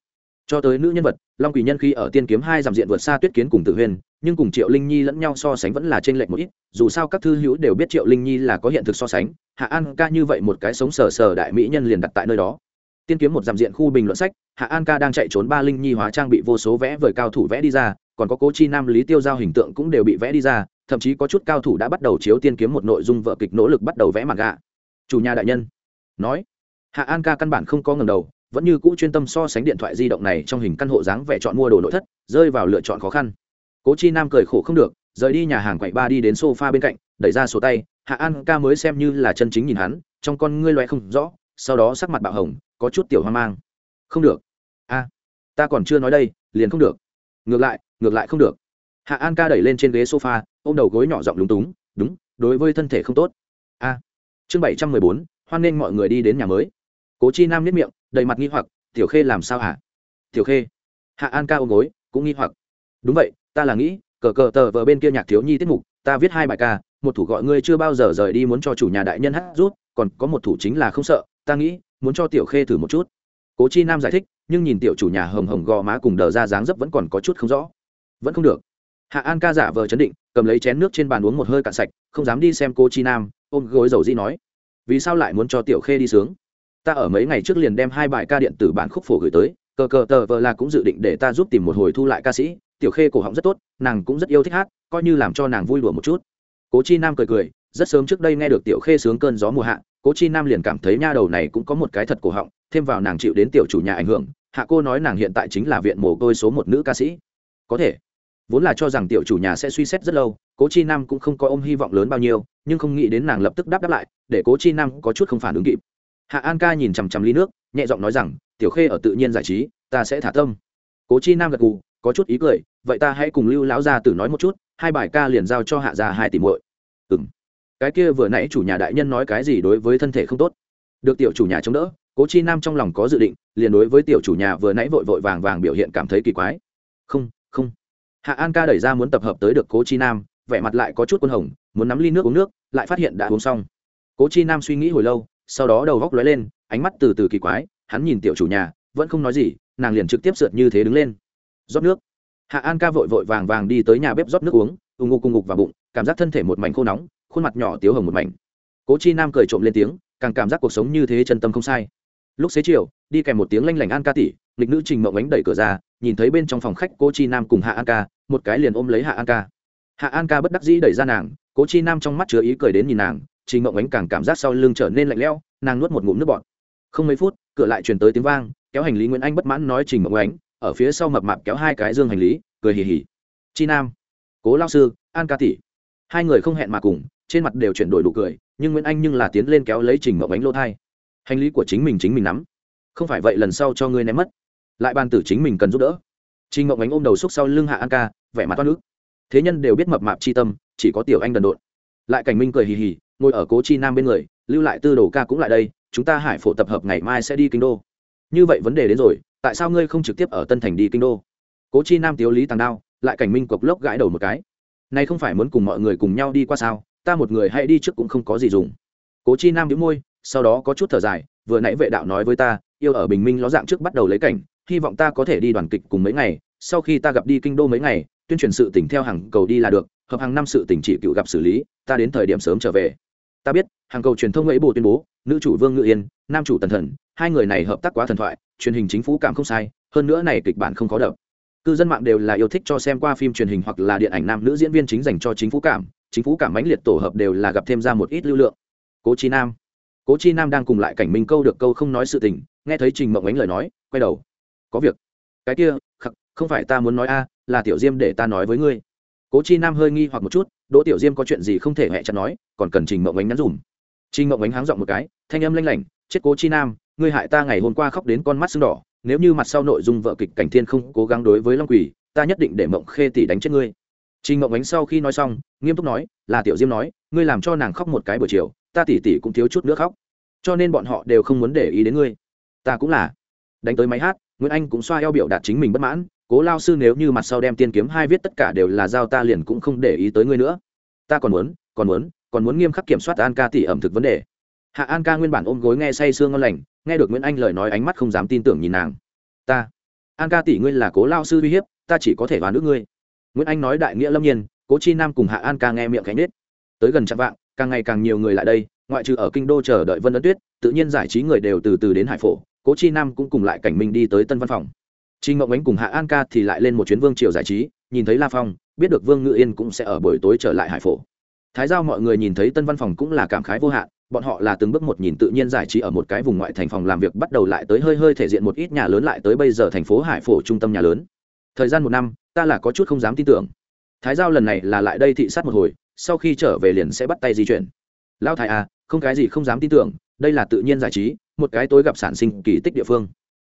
Cho tới nữ nhân vật, long quỷ nhân khí ở tiên kiếm hai giảm diện vượt xa tuyết kiến cùng tử huyền nhưng cùng triệu linh nhi lẫn nhau so sánh vẫn là t r ê n lệch một ít, dù sao các thư hữu đều biết triệu linh nhi là có hiện thực so sánh, hạ an ca như vậy một cái sống sờ sờ đại mỹ nhân liền đặt tại nơi đó. Tiên kiếm một giảm diện khu bình luận sách, hạ an ca đang chạy trốn ba linh nhi hóa trang bị vô số vẽ vời cao thủ vẽ đi ra, còn có cố chi nam lý tiêu giao hình tượng cũng đều bị vẽ đi ra, thậm chí có chút cao thủ đã bắt đầu chiếu tiên kiếm một nội dung vợ kịch nỗ lực bắt đầu vẽ mặt gạ chủ nhà đại nhân, nói, hạ an ca căn bản không có ngầm đầu, vẫn như cũ chuyên tâm so sánh điện thoại di động này trong hình căn hộ dáng vẻ chọn mua đồ nội thất, rơi vào lựa chọn khó khăn cố chi nam cười khổ không được, rời đi nhà hàng quậy ba đi đến sofa bên cạnh, đẩy ra sổ tay, hạ an ca mới xem như là chân chính nhìn hắn, trong con ngươi loe không rõ, sau đó sắc mặt bạo hồng, có chút tiểu hoang mang. Không được. A, ta còn chưa nói đây, liền không được. Ngược lại ngược lại không được. Hạ an ca đẩy lên trên ghế sofa, ôm đầu gối nhỏ giọng lúng túng, đúng, đối với thân thể không tốt. A. Chương bảy trăm mười bốn, hoan nghênh mọi người đi đến nhà mới. Cố chi nam nhất miệng, đầy mặt nghi hoặc, tiểu khê làm sao hả? Tiểu khê. Hạ an ca ôm gối, cũng nghi hoặc. Đúng vậy ta là nghĩ, cờ cờ tờ vờ bên kia nhạc thiếu nhi tiết mục, ta viết hai bài ca, một thủ gọi ngươi chưa bao giờ rời đi muốn cho chủ nhà đại nhân hát rút, còn có một thủ chính là không sợ, ta nghĩ, muốn cho tiểu khê thử một chút. Cố chi nam giải thích, nhưng nhìn tiểu chủ nhà hồng hồng gò má cùng đờ ra dáng dấp vẫn còn có chút không rõ. Vẫn không được. Hạ an ca giả vờ chấn định, cầm lấy chén nước trên bàn uống một hơi cạn sạch, không dám đi xem cô chi nam, ôm gối dầu di nói, vì sao lại muốn cho tiểu khê đi sướng? Ta ở mấy ngày trước liền đem hai bài ca điện tử bản khúc phổ gửi tới, cờ cờ tờ vờ là cũng dự định để ta giúp tìm một hồi thu lại ca sĩ tiểu khê cổ họng rất tốt, nàng cũng rất yêu thích hát, coi như làm cho nàng vui đùa một chút. Cố chi nam cười cười, rất sớm trước đây nghe được tiểu khê sướng cơn gió mùa hạ, cố chi nam liền cảm thấy nha đầu này cũng có một cái thật cổ họng, thêm vào nàng chịu đến tiểu chủ nhà ảnh hưởng, hạ cô nói nàng hiện tại chính là viện mồ côi số một nữ ca sĩ. Có thể. Vốn là cho rằng tiểu chủ nhà sẽ suy xét rất lâu, cố chi nam cũng không có ôm hy vọng lớn bao nhiêu, nhưng không nghĩ đến nàng lập tức đáp đáp lại, để cố chi nam có chút không phản ứng kịp. Hạ an ca nhìn chằm chằm ly nước, nhẹ giọng nói rằng, tiểu khê ở tự nhiên giải trí, ta sẽ thả tâm. Cố chi nam gật gù có chút ý cười, vậy ta hãy cùng lưu lão gia tử nói một chút, hai bài ca liền giao cho hạ gia hai tỷ muội. Ừ m cái kia vừa nãy chủ nhà đại nhân nói cái gì đối với thân thể không tốt. Được tiểu chủ nhà chống đỡ, cố chi nam trong lòng có dự định, liền đối với tiểu chủ nhà vừa nãy vội vội vàng vàng biểu hiện cảm thấy kỳ quái. Không không. Hạ an ca đẩy ra muốn tập hợp tới được cố chi nam, vẻ mặt lại có chút quân hồng, muốn nắm ly nước uống nước, lại phát hiện đã uống xong. Cố chi nam suy nghĩ hồi lâu, sau đó đầu góc lóe lên, ánh mắt từ từ kỳ quái, hắn nhìn tiểu chủ nhà, vẫn không nói gì, nàng liền trực tiếp sượt như thế đứng lên rót nước. Hạ an ca vội vội vàng vàng đi tới nhà bếp rót nước uống, ù ngục cùng ngục vào bụng, cảm giác thân thể một mảnh khô nóng, khuôn mặt nhỏ tiếu hồng một mảnh. Cố chi nam cười trộm lên tiếng, càng cảm giác cuộc sống như thế chân tâm không sai. Lúc xế chiều, đi kèm một tiếng lanh lảnh an ca tỷ lịch nữ trình mộng ánh đẩy cửa ra, nhìn thấy bên trong phòng khách cố chi nam cùng hạ an ca, một cái liền ôm lấy hạ an ca. Hạ an ca bất đắc dĩ đẩy ra nàng, cố chi nam trong mắt chứa ý cười đến nhìn nàng, trình mộng ánh càng cảm giác sau lưng trở nên lạnh lẽo, nàng nuốt một ngụm nước bọt. Không mấy phút, cửa lại truyền tới tiếng vang, kéo hành lý nguyễn anh bất mãn nói trình mộng ánh ở phía sau mập mạp kéo hai cái dương hành lý, cười hì hì. Chi nam, cố lao sư, an ca tỷ. Hai người không hẹn mà cùng, trên mặt đều chuyển đổi đủ cười, nhưng nguyễn anh nhưng là tiến lên kéo lấy trình mộng bánh lô thai. Hành lý của chính mình chính mình nắm. Không phải vậy lần sau cho ngươi ném mất. Lại ban tử chính mình cần giúp đỡ. Trình mộng bánh ôm đầu xúc sau lưng hạ an ca, vẻ mặt toát nước thế nhân đều biết mập mạp chi tâm, chỉ có tiểu anh đần độn. Lại cảnh minh cười hì hì, ngồi ở cố chi nam bên người, lưu lại tư đồ ca cũng lại đây, chúng ta hải phổ tập hợp ngày mai sẽ đi kinh đô. Như vậy vấn đề đến rồi tại sao ngươi không trực tiếp ở tân thành đi kinh đô? Cố chi nam, tiếu lý, tàng đao, lại cảnh minh cộc lốc gãi đầu một cái. Nay không phải muốn cùng mọi người cùng nhau đi qua sao? Ta một người hãy đi trước cũng không có gì dùng. Cố chi nam đĩu môi, sau đó có chút thở dài, vừa nãy vệ đạo nói với ta, yêu ở bình minh ló dạng trước bắt đầu lấy cảnh, hy vọng ta có thể đi đoàn kịch cùng mấy ngày, sau khi ta gặp đi kinh đô mấy ngày, tuyên truyền sự tỉnh theo hàng cầu đi là được, hợp hàng năm sự tỉnh chỉ cựu gặp xử lý, ta đến thời điểm sớm trở về. Ta biết, hàng cầu truyền thông ấy bộ tuyên bố, nữ chủ vương ngự yên, nam chủ tần thần, hai người này hợp tác quá thần thoại truyền hình chính phủ cảm không sai, hơn nữa này kịch bản không khó đập. Cư dân mạng đều là yêu thích cho xem qua phim truyền hình hoặc là điện ảnh nam nữ diễn viên chính dành cho chính phủ cảm, chính phủ cảm mãnh liệt tổ hợp đều là gặp thêm ra một ít lưu lượng. Cố chi nam. Cố chi nam đang cùng lại cảnh minh câu được câu không nói sự tình, nghe thấy trình mộng ánh lời nói, quay đầu. Có việc. Cái kia, khắc, không phải ta muốn nói a, là tiểu diêm để ta nói với ngươi. Cố chi nam hơi nghi hoặc một chút, đỗ tiểu diêm có chuyện gì không thể hẹ chặt nói, còn cần trình mộng ánh nhắn dùm. Trình mộng ánh háng giọng một cái, thanh âm lanh lảnh, chết cố chi nam ngươi hại ta ngày hôm qua khóc đến con mắt sưng đỏ, nếu như mặt sau nội dung vợ kịch cảnh thiên không cố gắng đối với long quỷ ta nhất định để mộng khê tỷ đánh chết ngươi. Trình mộng ánh sau khi nói xong, nghiêm túc nói, là tiểu diêm nói, ngươi làm cho nàng khóc một cái buổi chiều, ta tỉ tỉ cũng thiếu chút nữa khóc. Cho nên bọn họ đều không muốn để ý đến ngươi. Ta cũng là. Đánh tới máy hát, nguyễn anh cũng xoa eo biểu đạt chính mình bất mãn, cố lao sư nếu như mặt sau đem tiên kiếm hai viết tất cả đều là giao ta liền cũng không để ý tới ngươi nữa. Ta còn muốn còn muốn còn muốn nghiêm khắc kiểm soát an ca tỷ ẩm thực vấn đề hạ an ca nguyên bản ôm gối nghe say sương ngon lành nghe được nguyễn anh lời nói ánh mắt không dám tin tưởng nhìn nàng. Ta an ca tỷ ngươi là cố lao sư uy hiếp ta chỉ có thể vào nước ngươi. Nguyễn anh nói đại nghĩa lâm nhiên cố chi nam cùng hạ an ca nghe miệng cánh nết tới gần trăm vạng càng ngày càng nhiều người lại đây ngoại trừ ở kinh đô chờ đợi vân ấn tuyết tự nhiên giải trí người đều từ từ đến hải phổ cố chi nam cũng cùng lại cảnh minh đi tới tân văn phòng. Trình Ngộng Ánh cùng Hạ An Ca thì lại lên một chuyến Vương Triều giải trí, nhìn thấy La Phong, biết được Vương Ngự Yên cũng sẽ ở buổi tối trở lại Hải Phổ. Thái giao mọi người nhìn thấy Tân Văn phòng cũng là cảm khái vô hạn, bọn họ là từng bước một nhìn tự nhiên giải trí ở một cái vùng ngoại thành phòng làm việc bắt đầu lại tới hơi hơi thể diện một ít nhà lớn lại tới bây giờ thành phố Hải Phổ trung tâm nhà lớn. Thời gian một năm, ta là có chút không dám tin tưởng. Thái giao lần này là lại đây thị sát một hồi, sau khi trở về liền sẽ bắt tay di chuyển. Lão thái à, không cái gì không dám tin tưởng, đây là tự nhiên giải trí, một cái tối gặp sản sinh kỳ tích địa phương.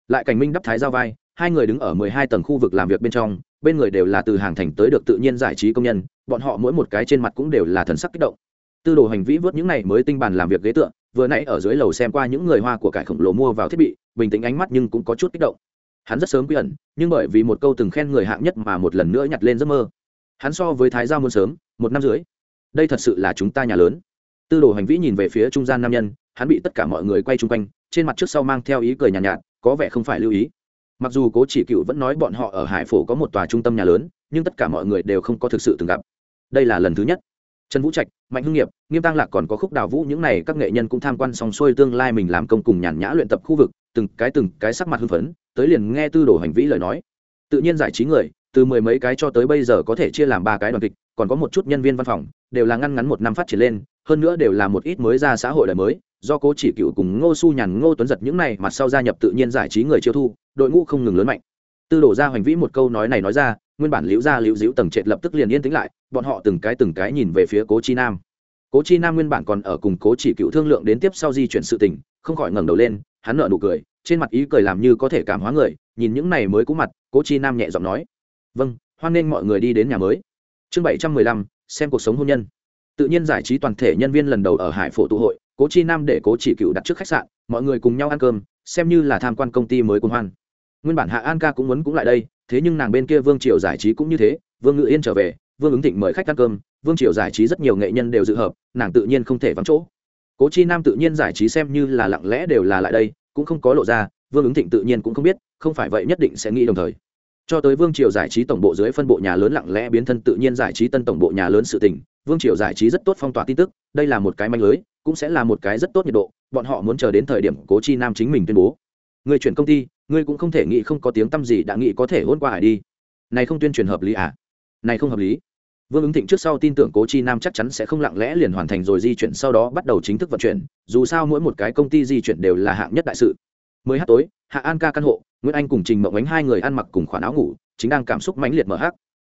Lại cảnh minh đắp thái giao vai, hai người đứng ở mười hai tầng khu vực làm việc bên trong bên người đều là từ hàng thành tới được tự nhiên giải trí công nhân bọn họ mỗi một cái trên mặt cũng đều là thần sắc kích động tư đồ hành vĩ vớt những này mới tinh bàn làm việc ghế tựa vừa nãy ở dưới lầu xem qua những người hoa của cải khổng lồ mua vào thiết bị bình tĩnh ánh mắt nhưng cũng có chút kích động. Hắn rất sớm quy ẩn nhưng bởi vì một câu từng khen người hạng nhất mà một lần nữa nhặt lên giấc mơ. Hắn so với thái giao muôn sớm một năm dưới đây thật sự là chúng ta nhà lớn. Tư đồ hành vĩ nhìn về phía trung gian nam nhân hắn bị tất cả mọi người quay chung quanh trên mặt trước sau mang theo ý cười nhàn nhạt, nhạt có vẻ không phải lưu ý. Mặc dù cố chỉ cựu vẫn nói bọn họ ở hải phổ có một tòa trung tâm nhà lớn nhưng tất cả mọi người đều không có thực sự từng gặp. Đây là lần thứ nhất trần vũ trạch, mạnh hưng nghiệp, nghiêm tăng lạc còn có khúc đào vũ, những n à y các nghệ nhân cũng tham quan xong xuôi tương lai mình làm công cùng nhàn nhã luyện tập khu vực, từng cái từng cái sắc mặt hưng phấn, tới liền nghe tư đồ hành vĩ lời nói. Tự nhiên giải trí người, từ mười mấy cái cho tới bây giờ có thể chia làm ba cái đoàn kịch, còn có một chút nhân viên văn phòng, đều là ngăn ngắn một năm phát triển lên, hơn nữa đều là một ít mới ra xã hội đời mới, do cố chỉ cựu cùng ngô su nhàn, ngô tuấn giật những này mặt sau gia nhập tự nhiên giải trí người chiêu thu, đội ngũ không ngừng lớn mạnh. Tư đổ ra hoành vĩ một câu nói này nói ra nguyên bản liễu ra liễu diễu tầng trệt lập tức liền yên tĩnh lại, bọn họ từng cái từng cái nhìn về phía cố chi nam. Cố chi nam nguyên bản còn ở cùng cố chỉ cựu thương lượng đến tiếp sau di chuyển sự tình, không khỏi ngẩng đầu lên, hắn nợ nụ cười, trên mặt ý cười làm như có thể cảm hóa người, nhìn những này mới cũ mặt, cố chi nam nhẹ giọng nói vâng hoan nghênh mọi người đi đến nhà mới. Chương bảy trăm mười lăm, xem cuộc sống hôn nhân. Tự nhiên giải trí toàn thể nhân viên lần đầu ở hải phổ tụ hội, cố chi nam để cố chỉ cựu đặt trước khách sạn, mọi người cùng nhau ăn cơm, xem như là tham quan công ty mới quân hoan nguyên bản hạ an ca cũng muốn cũng lại đây, thế nhưng nàng bên kia vương triều giải trí cũng như thế, vương ngự yên trở về, vương ứng thịnh mời khách ăn cơm, vương triều giải trí rất nhiều nghệ nhân đều dự hợp, nàng tự nhiên không thể vắng chỗ. Cố chi nam tự nhiên giải trí xem như là lặng lẽ đều là lại đây, cũng không có lộ ra, vương ứng thịnh tự nhiên cũng không biết, không phải vậy nhất định sẽ nghĩ đồng thời. Cho tới vương triều giải trí tổng bộ dưới phân bộ nhà lớn lặng lẽ biến thân tự nhiên giải trí tân tổng bộ nhà lớn sự tình, vương triều giải trí rất tốt phong tỏa tin tức, đây là một cái manh lưới, cũng sẽ là một cái rất tốt nhiệt độ, bọn họ muốn chờ đến thời điểm cố chi nam chính mình tuyên bố. Người chuyển công ty ngươi cũng không thể nghĩ không có tiếng t â m gì đã nghĩ có thể hôn qua hải đi. Này không tuyên truyền hợp lý à? Này không hợp lý. Vương ứng thịnh trước sau tin tưởng cố chi nam chắc chắn sẽ không lặng lẽ liền hoàn thành rồi di chuyển, sau đó bắt đầu chính thức vận chuyển, dù sao mỗi một cái công ty di chuyển đều là hạng nhất đại sự. Mới hát tối, hạ an ca căn hộ, nguyễn anh cùng trình mộng ánh hai người ăn mặc cùng khoản áo ngủ, chính đang cảm xúc mãnh liệt mở hát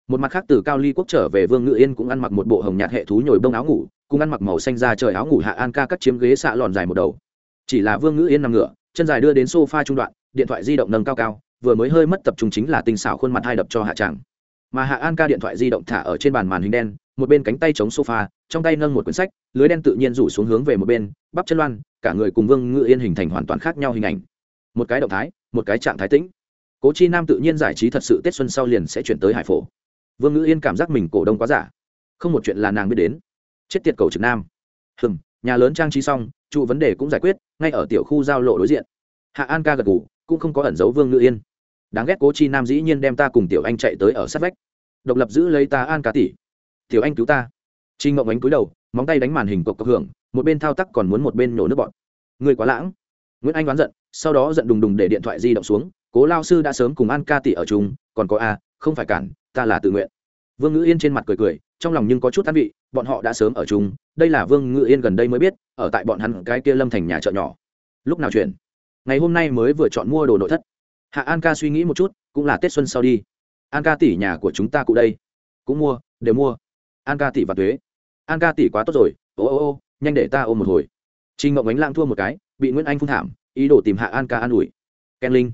một mặt khác từ cao ly quốc trở về vương ngự yên cũng ăn mặc một bộ hồng nhạt hệ thú nhồi bông áo ngủ, cùng ăn mặc màu xanh ra trời áo ngủ hạ an ca cắt chiếm ghế xạ lòn dài một đầu. Chỉ là vương ngự yên nằm ngửa, chân dài đưa đến sofa trung đoạn điện thoại di động nâng cao cao, vừa mới hơi mất tập trung chính là tinh xảo khuôn mặt hai đập cho hạ tràng. Mà hạ an ca điện thoại di động thả ở trên bàn màn hình đen, một bên cánh tay chống sofa, trong tay nâng một quyển sách, lưới đen tự nhiên rủ xuống hướng về một bên, bắp chân loan, cả người cùng vương ngự yên hình thành hoàn toàn khác nhau hình ảnh. Một cái động thái, một cái trạng thái tĩnh. Cố chi nam tự nhiên giải trí thật sự tết xuân sau liền sẽ chuyển tới hải phổ. Vương ngự yên cảm giác mình cổ đông quá giả. Không một chuyện là nàng biết đến. Chết tiệt cầu trực nam. Hừng nhà lớn trang trí xong, trụ vấn đề cũng giải quyết, ngay ở tiểu khu giao lộ đối diện. Hạ an ca gật ngủ cũng không có ẩn giấu vương ngữ yên. Đáng ghét cố chi nam dĩ nhiên đem ta cùng tiểu anh chạy tới ở sát vách. Độc lập giữ lấy ta an Cá tỷ. Tiểu anh cứu ta. Chi ngộng ánh cúi đầu, móng tay đánh màn hình cộc cộc hưởng, một bên thao tác còn muốn một bên nổ nước bọn người quá lãng. Nguyễn anh oán giận, sau đó giận đùng đùng để điện thoại di động xuống, cố lao sư đã sớm cùng an ca tỷ ở chung, còn có a, không phải cản, ta là tự nguyện. Vương ngữ yên trên mặt cười cười, trong lòng nhưng có chút an vị, bọn họ đã sớm ở chung, đây là vương ngữ yên gần đây mới biết, ở tại bọn hắn cái kia lâm thành nhà chợ nhỏ. Lúc nào chuyển? Ngày hôm nay mới vừa chọn mua đồ nội thất. Hạ an ca suy nghĩ một chút, cũng là tết xuân sau đi. An ca tỷ nhà của chúng ta cụ đây. Cũng mua, đều mua. An ca tỷ và thuế an ca tỷ quá tốt rồi. Ô ô ô, nhanh để ta ôm một hồi. Trinh ngộng ánh lang thua một cái, bị nguyễn anh phun thảm, ý đồ tìm hạ an ca an ủi. Ken linh.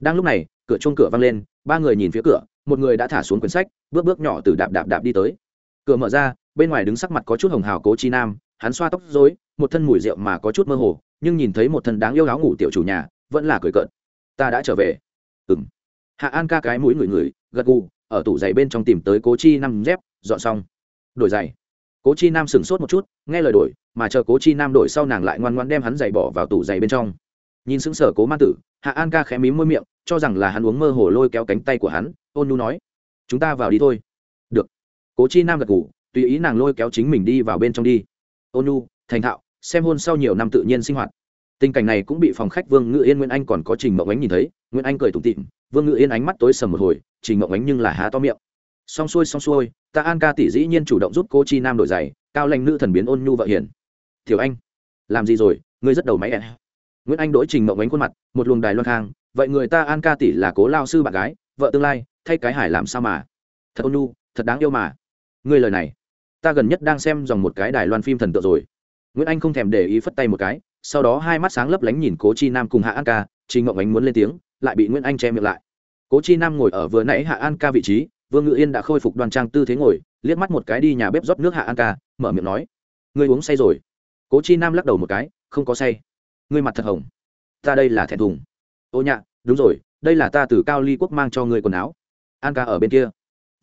Đang lúc này, cửa chung cửa văng lên, ba người nhìn phía cửa, một người đã thả xuống quyển sách, bước bước nhỏ từ đạp đạp đạp đi tới. Cửa mở ra, bên ngoài đứng sắc mặt có chút hồng hào cố chi nam hắn xoa tóc rối, một thân mùi rượu mà có chút mơ hồ nhưng nhìn thấy một thân đáng yêu áo ngủ tiểu chủ nhà vẫn là cười cợt. Ta đã trở về. Ừng hạ an ca cái mũi người người gật gù ở tủ giày bên trong tìm tới cố chi nam dép dọn xong. Đổi giày. Cố chi nam sửng sốt một chút nghe lời đổi mà chờ cố chi nam đổi sau nàng lại ngoan ngoan đem hắn giày bỏ vào tủ giày bên trong. Nhìn sững sờ cố man tử hạ an ca khẽ mím môi miệng cho rằng là hắn uống mơ hồ lôi kéo cánh tay của hắn ôn nhu nói chúng ta vào đi thôi. Được. Cố chi nam gật gù, tùy ý nàng lôi kéo chính mình đi vào bên trong đi ôn nhu thành thạo, xem hôn sau nhiều năm tự nhiên sinh hoạt. Tình cảnh này cũng bị phòng khách vương ngự yên, nguyễn anh còn có trình mộng ánh nhìn thấy. Nguyễn anh cười tủm tịm vương ngự yên ánh mắt tối sầm một hồi, trình mộng ánh nhưng là há to miệng. Xong xuôi xong xuôi, ta an ca tỷ dĩ nhiên chủ động giúp cô chi nam đổi giày, cao lanh nữ thần biến ôn nhu vợ hiền. Thiểu anh, làm gì rồi? Ngươi rất đầu máy ẹ. Nguyễn anh đổi trình mộng ánh khuôn mặt, một luồng đài loan khang. Vậy người ta an ca tỷ là cố lao sư bạn gái, vợ tương lai, thay cái hải làm sao mà? Thật ôn nhu, thật đáng yêu mà. Ngươi lời này ta gần nhất đang xem dòng một cái đài loan phim thần tượng rồi. Nguyễn anh không thèm để ý phất tay một cái, sau đó hai mắt sáng lấp lánh nhìn cố chi nam cùng hạ an ca chị ngộng ánh muốn lên tiếng, lại bị nguyễn anh che miệng lại. Cố chi nam ngồi ở vừa nãy hạ an ca vị trí, vương ngự yên đã khôi phục đoàn trang tư thế ngồi, liếc mắt một cái đi nhà bếp rót nước hạ an ca, mở miệng nói, ngươi uống say rồi. Cố chi nam lắc đầu một cái, không có say. Ngươi mặt thật hồng. Ta đây là thẹn thùng. Ô nhạ, đúng rồi, đây là ta từ cao ly quốc mang cho ngươi quần áo. An ca ở bên kia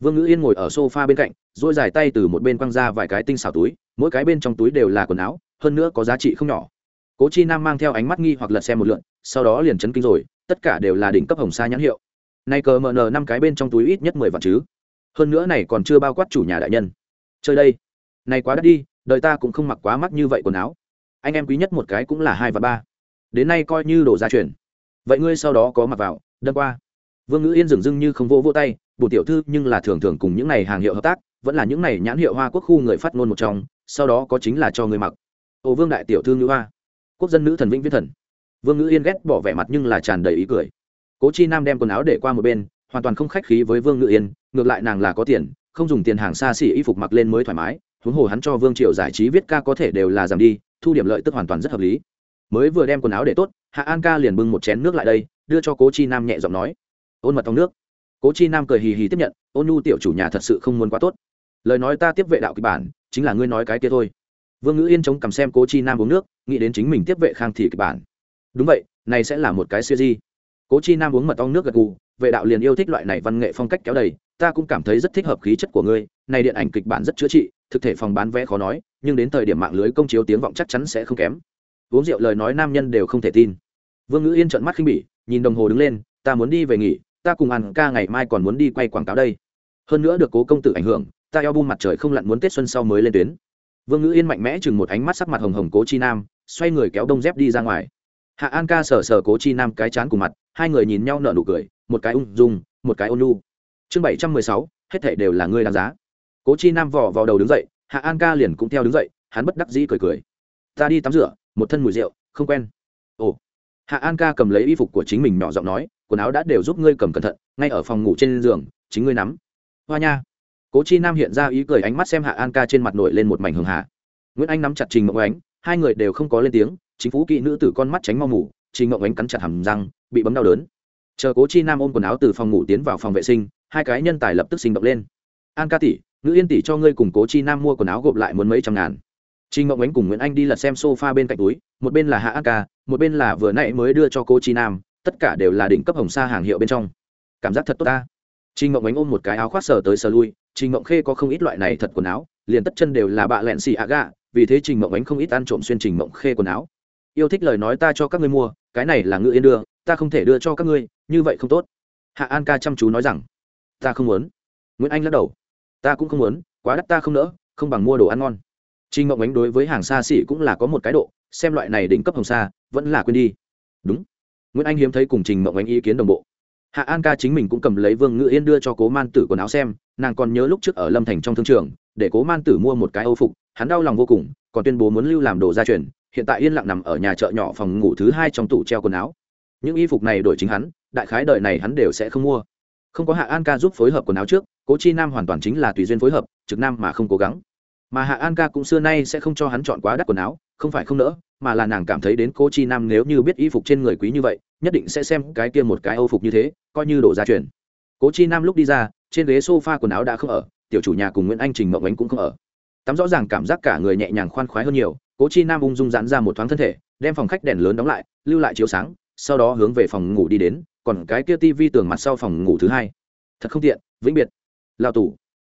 vương ngữ yên ngồi ở s o f a bên cạnh dỗi dài tay từ một bên quăng ra vài cái tinh xảo túi, mỗi cái bên trong túi đều là quần áo, hơn nữa có giá trị không nhỏ. Cố chi nam mang theo ánh mắt nghi hoặc lật xem một lượn sau đó liền chấn kinh rồi, tất cả đều là đỉnh cấp hồng sa nhãn hiệu. Nay cờ mờ nờ năm cái bên trong túi ít nhất mười vạn chứ. Hơn nữa này còn chưa bao quát chủ nhà đại nhân. Chơi đây. Này quá đắt đi, đời ta cũng không mặc quá mắc như vậy quần áo. Anh em quý nhất một cái cũng là hai và ba. Đến nay coi như đồ gia truyền. Vậy ngươi sau đó có mặc vào, đâm qua vương ngữ yên dừng dưng như không vô vô tay, bổ tiểu thư, nhưng là thường thường cùng những này hàng hiệu hợp tác, vẫn là những này nhãn hiệu hoa quốc khu người phát ngôn một trong, sau đó có chính là cho người mặc. Ồ vương đại tiểu thư ngữ hoa, quốc dân nữ thần vĩnh viễn thần. Vương ngữ yên ghét bỏ vẻ mặt nhưng là tràn đầy ý cười. Cố chi nam đem quần áo để qua một bên, hoàn toàn không khách khí với vương ngữ yên, ngược lại nàng là có tiền, không dùng tiền hàng xa xỉ y phục mặc lên mới thoải mái, huống hồ hắn cho vương triều giải trí viết ca có thể đều là giảm đi, thu điểm lợi tức hoàn toàn rất hợp lý. Mới vừa đem quần áo để tốt, hạ an ca liền bưng một chén nước lại đây, đưa cho cố chi nam nhẹ giọng nói ôn mật trong nước. Cố chi nam cười hì hì tiếp nhận, ôn nhu tiểu chủ nhà thật sự không muốn quá tốt. Lời nói ta tiếp vệ đạo kịch bản, chính là ngươi nói cái kia thôi. Vương ngữ yên chống cầm xem cố chi nam uống nước, nghĩ đến chính mình tiếp vệ khang thị kịch bản. Đúng vậy, này sẽ là một cái siêu di cố chi nam uống mật ong nước gật gù, vệ đạo liền yêu thích loại này văn nghệ phong cách kéo đầy, ta cũng cảm thấy rất thích hợp khí chất của ngươi, này điện ảnh kịch bản rất chữa trị, thực thể phòng bán vé khó nói, nhưng đến thời điểm mạng lưới công chiếu tiếng vọng chắc chắn sẽ không kém. Uống rượu lời nói nam nhân đều không thể tin. Vương ngữ yên trợn mắt khinh bỉ, nhìn đồng hồ đứng lên, ta muốn đi về nghỉ ta cùng ăn ca ngày mai còn muốn đi quay quảng cáo đây. Hơn nữa được cố công tử ảnh hưởng, ta eo bung mặt trời không lặn muốn tết xuân sau mới lên tuyến. Vương ngữ yên mạnh mẽ chừng một ánh mắt sắc mặt hồng hồng cố chi nam, xoay người kéo đông dép đi ra ngoài. Hạ an ca sờ sờ cố chi nam cái chán cùng mặt, hai người nhìn nhau nở nụ cười, một cái ung dung, một cái ôn lu chương bảy trăm mười sáu, hết thảy đều là ngươi đáng giá. Cố chi nam vò vào đầu đứng dậy, hạ an ca liền cũng theo đứng dậy, hắn bất đắc dĩ cười cười. Ta đi tắm rửa, một thân mùi rượu, không quen. Ồ. Hạ an ca cầm lấy y phục của chính mình nhỏ giọng nói quần áo đã đều giúp ngươi cầm cẩn thận ngay ở phòng ngủ trên giường chính ngươi nắm. Hoa nha. Cố chi nam hiện ra ý cười ánh mắt xem hạ an ca trên mặt nổi lên một mảnh hường hạ. Nguyễn anh nắm chặt trình mộng ánh hai người đều không có lên tiếng chính phủ kỵ nữ tử con mắt tránh mau mủ trình mộng ánh cắn chặt hầm răng bị bấm đau đớn. Chờ cố chi nam ôm quần áo từ phòng ngủ tiến vào phòng vệ sinh hai cái nhân tài lập tức sinh động lên. An ca tỷ nữ yên tỷ cho ngươi cùng cố chi nam mua quần áo gộp lại muốn mấy trăm ngàn. Trình Ngộng Ánh cùng Nguyễn Anh đi lật xem sofa bên cạnh túi, một bên là Hạ An Ca, một bên là vừa nãy mới đưa cho cô Chi Nam, tất cả đều là đỉnh cấp hồng sa hàng hiệu bên trong. Cảm giác thật tốt ta. Trình Mộng Ánh ôm một cái áo khoác sờ tới sờ lui, Trình Mộng Khê có không ít loại này thật quần áo, liền tất chân đều là bạ lẹn xì aga, vì thế Trình Mộng Ánh không ít ăn trộm xuyên Trình Mộng Khê quần áo. Yêu thích lời nói ta cho các ngươi mua, cái này là ngự yên đưa, ta không thể đưa cho các ngươi, như vậy không tốt. Hạ An Ca chăm chú nói rằng, ta không muốn. Nguyễn Anh lắc đầu, ta cũng không muốn, quá đắt ta không nỡ, không bằng mua đồ ăn ngon Trình Mộng Ánh đối với hàng xa xỉ cũng là có một cái độ, xem loại này đỉnh cấp hồng sa, vẫn là quên đi. Đúng. Nguyễn Anh hiếm thấy cùng Trình mộng anh ý kiến đồng bộ. Hạ An ca chính mình cũng cầm lấy Vương Ngự Yên đưa cho Cố Man Tử quần áo xem, nàng còn nhớ lúc trước ở Lâm Thành trong thương trường, để Cố Man Tử mua một cái Âu phục, hắn đau lòng vô cùng, còn tuyên bố muốn lưu làm đồ gia truyền, hiện tại yên lặng nằm ở nhà chợ nhỏ phòng ngủ thứ hai trong tủ treo quần áo. Những y phục này đổi chính hắn, đại khái đời này hắn đều sẽ không mua. Không có Hạ An ca giúp phối hợp quần áo trước, Cố Chi Nam hoàn toàn chính là tùy duyên phối hợp, trực nam mà không cố gắng mà hạ an ca cũng xưa nay sẽ không cho hắn chọn quá đắt quần áo không phải không nỡ mà là nàng cảm thấy đến cô chi nam nếu như biết y phục trên người quý như vậy, nhất định sẽ xem cái kia một cái âu phục như thế, coi như đổ ra truyền cố chi nam lúc đi ra, trên ghế s o f a quần áo đã không ở, tiểu chủ nhà cùng nguyễn anh trình mộng ánh cũng không ở. Tắm rõ ràng cảm giác cả người nhẹ nhàng khoan khoái hơn nhiều cố chi nam ung dung giãn ra một thoáng thân thể, đem phòng khách đèn lớn đóng lại, lưu lại chiếu sáng, sau đó hướng về phòng ngủ đi đến, còn cái kia tivi tường mặt sau phòng ngủ thứ hai. Thật không tiện, vĩnh biệt. Lao tù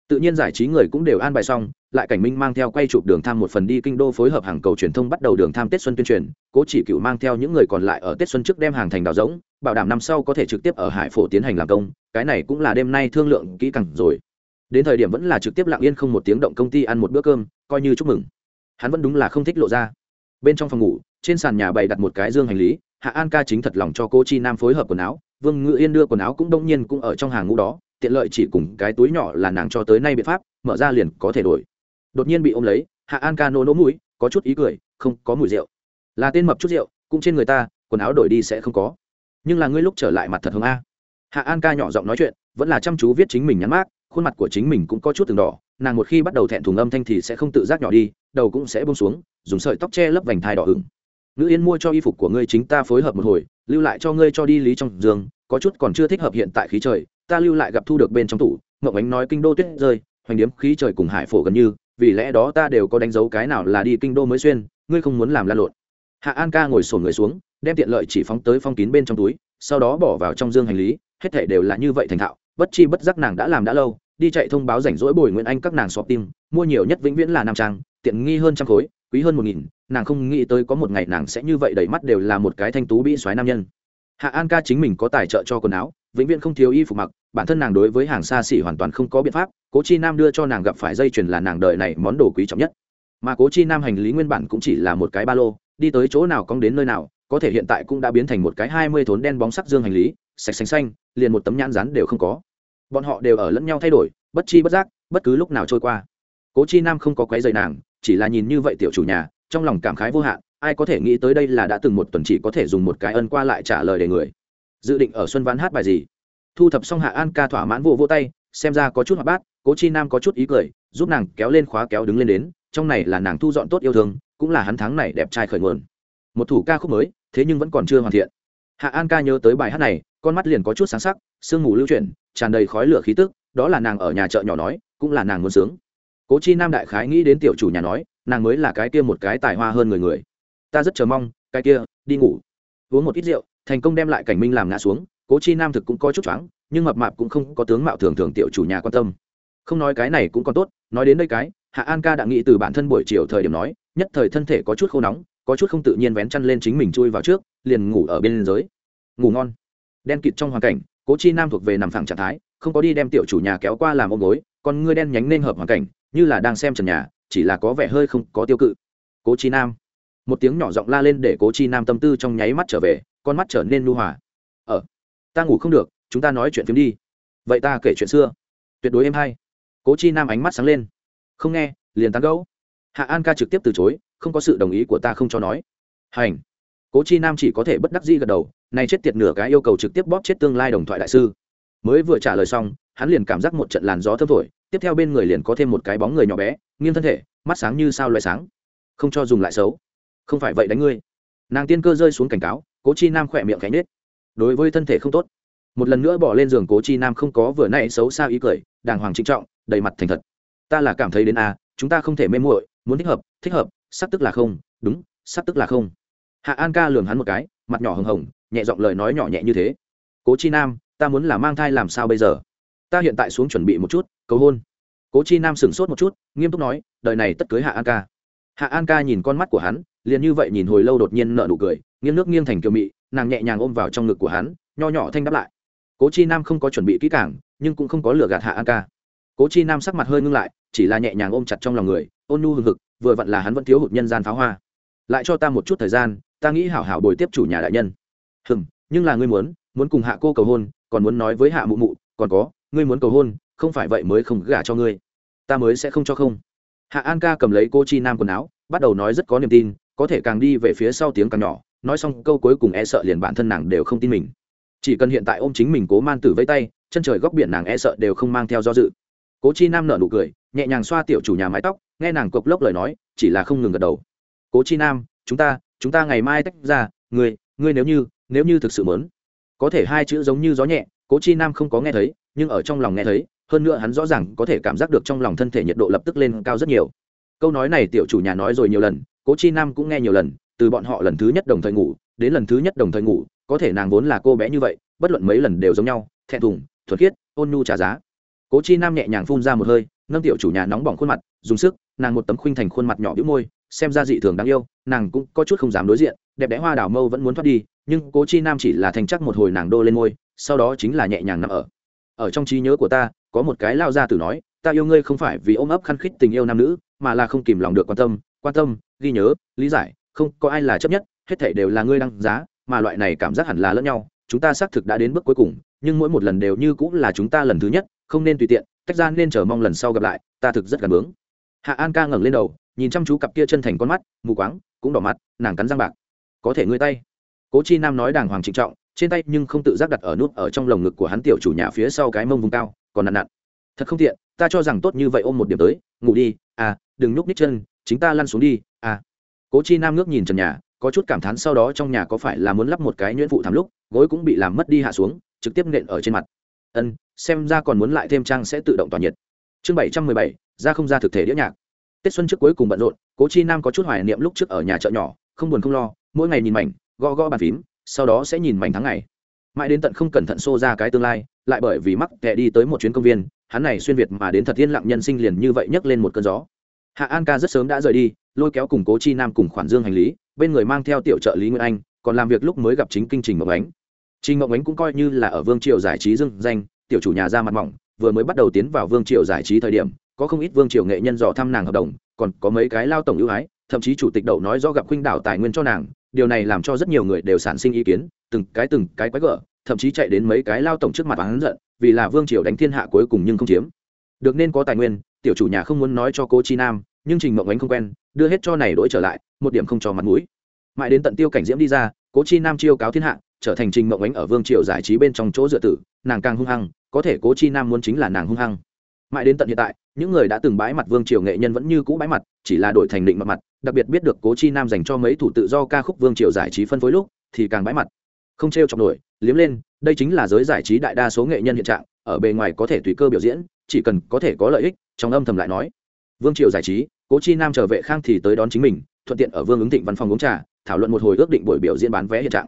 tự nhiên giải trí người cũng đều an bài xong, lại cảnh minh mang theo quay chụp đường tham một phần đi kinh đô phối hợp hàng cầu truyền thông bắt đầu đường tham tết xuân tuyên truyền, cố chỉ cựu mang theo những người còn lại ở tết xuân trước đem hàng thành đào rỗng, bảo đảm năm sau có thể trực tiếp ở hải phổ tiến hành làm công, cái này cũng là đêm nay thương lượng kỹ càng rồi. Đến thời điểm vẫn là trực tiếp lặng yên không một tiếng động công ty ăn một bữa cơm, coi như chúc mừng. Hắn vẫn đúng là không thích lộ ra. Bên trong phòng ngủ, trên sàn nhà bày đặt một cái dương hành lý, hạ an ca chính thật lòng cho cô chi nam phối hợp quần áo, vương ngự yên đưa quần áo cũng đông nhiên cũng ở trong hàng ngũ đó tiện lợi chỉ cùng cái túi nhỏ là nàng cho tới nay biện pháp, mở ra liền có thể đổi. Đột nhiên bị ôm lấy, hạ an ca nô nỗ mũi, có chút ý cười, không có mùi rượu. Là tên mập chút rượu, cũng trên người ta, quần áo đổi đi sẽ không có. Nhưng là ngươi lúc trở lại mặt thật hưng a. Hạ an ca nhỏ giọng nói chuyện, vẫn là chăm chú viết chính mình nhắn mát khuôn mặt của chính mình cũng có chút từng đỏ, nàng một khi bắt đầu thẹn thùng âm thanh thì sẽ không tự giác nhỏ đi, đầu cũng sẽ bông xuống, dùng sợi tóc che lấp vành thai đỏ hừng nữ yên mua cho y phục của ngươi chính ta phối hợp một hồi, lưu lại cho ngươi cho đi lý trong giường, có chút còn chưa thích hợp hiện tại khí trời ta lưu lại gặp thu được bên trong tủ mộng ánh nói kinh đô tuyết rơi, hoành điếm khí trời cùng hải phổ gần như, vì lẽ đó ta đều có đánh dấu cái nào là đi kinh đô mới xuyên, ngươi không muốn làm lan lộn. Hạ an ca ngồi sổn người xuống, đem tiện lợi chỉ phóng tới phong kín bên trong túi, sau đó bỏ vào trong dương hành lý, hết thể đều là như vậy thành thạo, bất chi bất giác nàng đã làm đã lâu, đi chạy thông báo rảnh rỗi bồi nguyễn anh các nàng shop tim mua nhiều nhất vĩnh viễn là nam trang, tiện nghi hơn trăm khối, quý hơn một nghìn, nàng không nghĩ tới có một ngày nàng sẽ như vậy đầy mắt đều là một cái thanh tú bị xoáy nam nhân. Hạ an ca chính mình có tài trợ cho quần áo, vĩnh viễn không thiếu y phục mặc bản thân nàng đối với hàng xa xỉ hoàn toàn không có biện pháp, cố chi nam đưa cho nàng gặp phải dây chuyền là nàng đợi này món đồ quý trọng nhất. Mà cố chi nam hành lý nguyên bản cũng chỉ là một cái ba lô, đi tới chỗ nào cong đến nơi nào, có thể hiện tại cũng đã biến thành một cái hai mươi thốn đen bóng sắc dương hành lý, sạch xanh xanh, liền một tấm nhãn rán đều không có. Bọn họ đều ở lẫn nhau thay đổi, bất chi bất giác, bất cứ lúc nào trôi qua. Cố chi nam không có quấy dày nàng, chỉ là nhìn như vậy tiểu chủ nhà, trong lòng cảm khái vô hạn, ai có thể nghĩ tới đây là đã từng một tuần chỉ có thể dùng một cái ân qua lại trả lời để người. Dự định ở xuân vãn hát bài gì thu thập xong hạ an ca thỏa mãn vô vô tay, xem ra có chút hoạt bát, cố chi nam có chút ý cười, giúp nàng kéo lên khóa kéo đứng lên đến, trong này là nàng thu dọn tốt yêu thương, cũng là hắn tháng này đẹp trai khởi nguồn. Một thủ ca khúc mới, thế nhưng vẫn còn chưa hoàn thiện. Hạ an ca nhớ tới bài hát này, con mắt liền có chút sáng sắc, sương mù lưu chuyển, tràn đầy khói lửa khí tức, đó là nàng ở nhà chợ nhỏ nói, cũng là nàng muốn sướng. Cố chi nam đại khái nghĩ đến tiểu chủ nhà nói, nàng mới là cái kia một cái tài hoa hơn người người. Ta rất chờ mong, cái kia, đi ngủ. Uống một ít rượu, thành công đem lại cảnh minh làm ngã xuống cố chi nam thực cũng có chút choáng nhưng mập mạp cũng không có tướng mạo thường thường tiểu chủ nhà quan tâm. Không nói cái này cũng còn tốt nói đến đây cái hạ an ca đã nghĩ từ bản thân buổi chiều thời điểm nói nhất thời thân thể có chút khô nóng có chút không tự nhiên vén chăn lên chính mình chui vào trước liền ngủ ở bên giới ngủ ngon. Đen kịt trong hoàn cảnh cố chi nam thuộc về nằm phẳng trạng thái không có đi đem tiểu chủ nhà kéo qua làm ôm gối còn ngươi đen nhánh nên hợp hoàn cảnh như là đang xem trần nhà chỉ là có vẻ hơi không có tiêu cự. Cố chi nam. Một tiếng nhỏ giọng la lên để cố chi nam tâm tư trong nháy mắt trở về con mắt trở nên nu hòa. Ở. ờ, ta ngủ không được, chúng ta nói chuyện phim đi. Vậy ta kể chuyện xưa. Tuyệt đối em hay. Cố chi nam ánh mắt sáng lên. Không nghe, liền tán gẫu. Hạ an ca trực tiếp từ chối, không có sự đồng ý của ta không cho nói. Hành. Cố chi nam chỉ có thể bất đắc dĩ gật đầu, này chết tiệt nửa cái yêu cầu trực tiếp bóp chết tương lai đồng thoại đại sư. Mới vừa trả lời xong, hắn liền cảm giác một trận làn gió thơm thổi, tiếp theo bên người liền có thêm một cái bóng người nhỏ bé, nghiêng thân thể, mắt sáng như sao loại sáng. Không cho dùng lại xấu. Không phải vậy đánh ngươi. Nàng tiên cơ rơi xuống cảnh cáo, cố chi nam khỏe miệng cánh nết đối với thân thể không tốt. Một lần nữa bỏ lên giường cố chi nam không có vừa nay xấu xa ý cười, đàng hoàng trịnh trọng, đầy mặt thành thật. Ta là cảm thấy đến a chúng ta không thể mê muội, muốn thích hợp thích hợp, sắp tức là không, đúng, sắp tức là không. Hạ an ca lường hắn một cái, mặt nhỏ hồng hồng, nhẹ giọng lời nói nhỏ nhẹ như thế. Cố chi nam, ta muốn là mang thai làm sao bây giờ? Ta hiện tại xuống chuẩn bị một chút, cầu hôn. Cố chi nam sửng sốt một chút, nghiêm túc nói, đời này tất cưới hạ an ca. Hạ an ca nhìn con mắt của hắn liền như vậy nhìn hồi lâu đột nhiên nợ nụ cười, nghiêng nước nghiêng thành kiều mị, nàng nhẹ nhàng ôm vào trong ngực của hắn, nho nhỏ thanh đáp lại. Cố chi nam không có chuẩn bị kỹ càng, nhưng cũng không có lừa gạt hạ an ca. Cố chi nam sắc mặt hơi ngưng lại, chỉ là nhẹ nhàng ôm chặt trong lòng người, ôn nhu hừng hực, vừa vặn là hắn vẫn thiếu hụt nhân gian pháo hoa. Lại cho ta một chút thời gian, ta nghĩ hảo hảo bồi tiếp chủ nhà đại nhân. Hừm, nhưng là ngươi muốn muốn cùng hạ cô cầu hôn, còn muốn nói với hạ mụ mụ, còn có, ngươi muốn cầu hôn, không phải vậy mới không gả cho ngươi. Ta mới sẽ không cho không. Hạ an ca cầm lấy cô chi nam quần áo, bắt đầu nói rất có niềm tin có thể càng đi về phía sau tiếng càng nhỏ, nói xong câu cuối cùng e sợ liền bản thân nàng đều không tin mình. Chỉ cần hiện tại ôm chính mình cố man tử vây tay, chân trời góc biển nàng e sợ đều không mang theo do dự. Cố chi nam nở nụ cười, nhẹ nhàng xoa tiểu chủ nhà mái tóc, nghe nàng cộc lốc lời nói, chỉ là không ngừng gật đầu. Cố chi nam, chúng ta chúng ta ngày mai tách ra, ngươi ngươi nếu như nếu như thực sự muốn. Có thể hai chữ giống như gió nhẹ, cố chi nam không có nghe thấy, nhưng ở trong lòng nghe thấy, hơn nữa hắn rõ ràng có thể cảm giác được trong lòng thân thể nhiệt độ lập tức lên cao rất nhiều. Câu nói này tiểu chủ nhà nói rồi nhiều lần cố chi nam cũng nghe nhiều lần, từ bọn họ lần thứ nhất đồng thời ngủ, đến lần thứ nhất đồng thời ngủ, có thể nàng vốn là cô bé như vậy, bất luận mấy lần đều giống nhau, thẹn thùng thuật khiết, ôn nhu trả giá. Cố chi nam nhẹ nhàng phun ra một hơi, nâng tiểu chủ nhà nóng bỏng khuôn mặt, dùng sức, nàng một tấm khuynh thành khuôn mặt nhỏ bĩu môi, xem ra dị thường đáng yêu, nàng cũng có chút không dám đối diện, đẹp đẽ hoa đào mâu vẫn muốn thoát đi, nhưng cố chi nam chỉ là thành chắc một hồi nàng đô lên môi, sau đó chính là nhẹ nhàng nằm ở. Ở trong trí nhớ của ta, có một cái lao ra từ nói, ta yêu ngươi không phải vì ôm ấp khăn khít tình yêu nam nữ, mà là không kìm lòng được quan tâm quan tâm, ghi nhớ, lý giải, không có ai là chấp nhất, hết thảy đều là ngươi đăng giá, mà loại này cảm giác hẳn là lẫn nhau, chúng ta xác thực đã đến bước cuối cùng, nhưng mỗi một lần đều như cũng là chúng ta lần thứ nhất, không nên tùy tiện, tách ra nên chờ mong lần sau gặp lại, ta thực rất gần bướng. Hạ an ca ngẩng lên đầu, nhìn chăm chú cặp kia chân thành con mắt, mù quáng, cũng đỏ mắt nàng cắn răng bạc. Có thể ngươi tay. Cố chi nam nói đàng hoàng trịnh trọng, trên tay nhưng không tự giác đặt ở nút ở trong lồng ngực của hắn tiểu chủ nhà phía sau cái mông vùng cao, còn nặn nặn. Thật không tiện, ta cho rằng tốt như vậy ôm một điểm tới, ngủ đi à đừng nhúc nít chân chính ta lăn xuống đi à. Cố chi nam ngước nhìn trần nhà, có chút cảm thán sau đó trong nhà có phải là muốn lắp một cái nhuyễn phụ thảm lúc, gối cũng bị làm mất đi hạ xuống, trực tiếp nện ở trên mặt. Ân, xem ra còn muốn lại thêm trang sẽ tự động tỏa nhiệt. Chương bảy trăm mười bảy, ra không ra thực thể đĩa nhạc. Tết xuân trước cuối cùng bận rộn, cố chi nam có chút hoài niệm lúc trước ở nhà chợ nhỏ, không buồn không lo, mỗi ngày nhìn mảnh, gõ gõ bàn phím, sau đó sẽ nhìn mảnh tháng ngày. Mãi đến tận không cẩn thận xô ra cái tương lai, lại bởi vì mắc kẹ đi tới một chuyến công viên, hắn này xuyên việt mà đến thật yên lặng nhân sinh liền như vậy nhấc lên một cơn gió hạ an ca rất sớm đã rời đi, lôi kéo cùng cố chi nam cùng khoản dương hành lý, bên người mang theo tiểu trợ lý nguyễn anh, còn làm việc lúc mới gặp chính kinh trình ngọc ánh. Trình ngọc ánh cũng coi như là ở vương triều giải trí dưng danh, tiểu chủ nhà ra mặt mỏng, vừa mới bắt đầu tiến vào vương triều giải trí thời điểm, có không ít vương triều nghệ nhân dò thăm nàng hợp đồng, còn có mấy cái lao tổng ưu ái, thậm chí chủ tịch đậu nói do gặp khuynh đảo tài nguyên cho nàng, điều này làm cho rất nhiều người đều sản sinh ý kiến, từng cái từng cái quái gở, thậm chí chạy đến mấy cái lao tổng trước mặt hắn giận, vì là vương triều đánh thiên hạ cuối cùng nhưng không chiếm. Được nên có tài nguyên tiểu chủ nhà không muốn nói cho cô chi nam, nhưng trình mộng ánh không quen, đưa hết cho này đổi trở lại, một điểm không cho mặt mũi. Mãi đến tận tiêu cảnh diễm đi ra cố chi nam chiêu cáo thiên hạ, trở thành trình mộng ánh ở vương triều giải trí bên trong chỗ dựa tử, nàng càng hung hăng, có thể cố chi nam muốn chính là nàng hung hăng. Mãi đến tận hiện tại, những người đã từng bái mặt vương triều nghệ nhân vẫn như cũ bái mặt, chỉ là đổi thành định mặt mặt, đặc biệt biết được cố chi nam dành cho mấy thủ tự do ca khúc vương triều giải trí phân phối lúc, thì càng bái mặt. Không t r e o chọc nổi, liếm lên, đây chính là giới giải trí đại đa số nghệ nhân hiện trạng, ở bề ngoài có thể tùy cơ biểu diễn chỉ cần có thể có lợi ích, trong âm thầm lại nói. Vương triều giải trí, cố chi nam trở vệ khang thì tới đón chính mình, thuận tiện ở vương ứng thịnh văn phòng uống trà, thảo luận một hồi ước định buổi biểu diễn bán vé hiện trạng.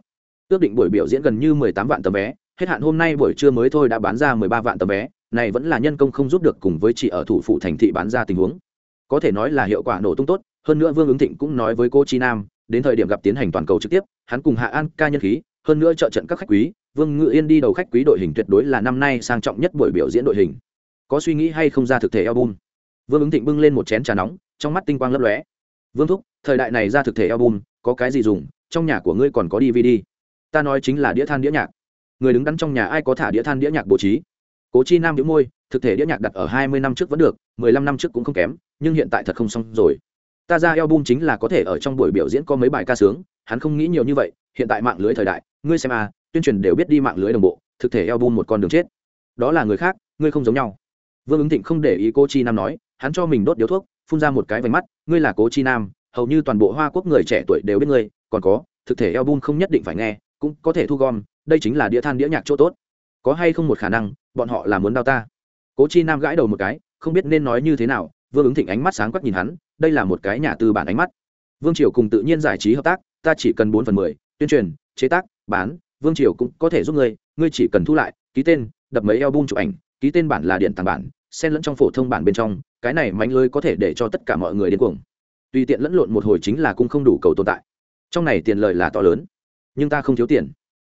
Ước định buổi biểu diễn gần như mười tám vạn tấm vé, hết hạn hôm nay buổi trưa mới thôi đã bán ra mười ba vạn tấm vé, này vẫn là nhân công không giúp được cùng với chị ở thủ phủ thành thị bán ra tình huống. Có thể nói là hiệu quả nổ tung tốt, hơn nữa vương ứng thịnh cũng nói với cô chi nam, đến thời điểm gặp tiến hành toàn cầu trực tiếp, hắn cùng hạ an ca nhân khí, hơn nữa trợ trận các khách quý, vương ngự yên đi đầu khách quý đội hình tuyệt đối là năm nay sang trọng nhất buổi biểu diễn đội hình có suy nghĩ hay không ra thực thể album. Vương ứng thịnh bưng lên một chén trà nóng, trong mắt tinh quang lấp lóe. Vương thúc, thời đại này ra thực thể album, có cái gì dùng? Trong nhà của ngươi còn có dvd ta nói chính là đĩa than đĩa nhạc. Người đứng đắn trong nhà ai có thả đĩa than đĩa nhạc bố trí? Cố chi nam đĩa môi, thực thể đĩa nhạc đặt ở hai mươi năm trước vẫn được, mười lăm năm trước cũng không kém, nhưng hiện tại thật không xong rồi. Ta ra album chính là có thể ở trong buổi biểu diễn có mấy bài ca sướng, hắn không nghĩ nhiều như vậy, hiện tại mạng lưới thời đại, ngươi xem à tuyên truyền đều biết đi mạng lưới đồng bộ, thực thể album một con đường chết. Đó là người khác, ngươi không giống nhau vương ứng thịnh không để ý cô chi nam nói, hắn cho mình đốt điếu thuốc, phun ra một cái vành mắt, ngươi là cố chi nam, hầu như toàn bộ hoa quốc người trẻ tuổi đều biết ngươi, còn có, thực thể album không nhất định phải nghe, cũng có thể thu gom, đây chính là đĩa than đĩa nhạc chỗ tốt. Có hay không một khả năng, bọn họ là muốn đau ta? Cố chi nam gãi đầu một cái, không biết nên nói như thế nào, vương ứng thịnh ánh mắt sáng quắc nhìn hắn, đây là một cái nhà tư bản ánh mắt. Vương triều cùng tự nhiên giải trí hợp tác, ta chỉ cần bốn phần mười, tuyên truyền, chế tác, bán, vương triều cũng có thể giúp ngươi ngươi chỉ cần thu lại, ký tên, đập mấy album chụp ảnh ký tên bản là điện tàng bản, xen lẫn trong phổ thông bản bên trong, cái này mánh lưới có thể để cho tất cả mọi người điên cuồng. Tùy tiện lẫn lộn một hồi chính là cũng không đủ cầu tồn tại. Trong này tiền lời là to lớn, nhưng ta không thiếu tiền.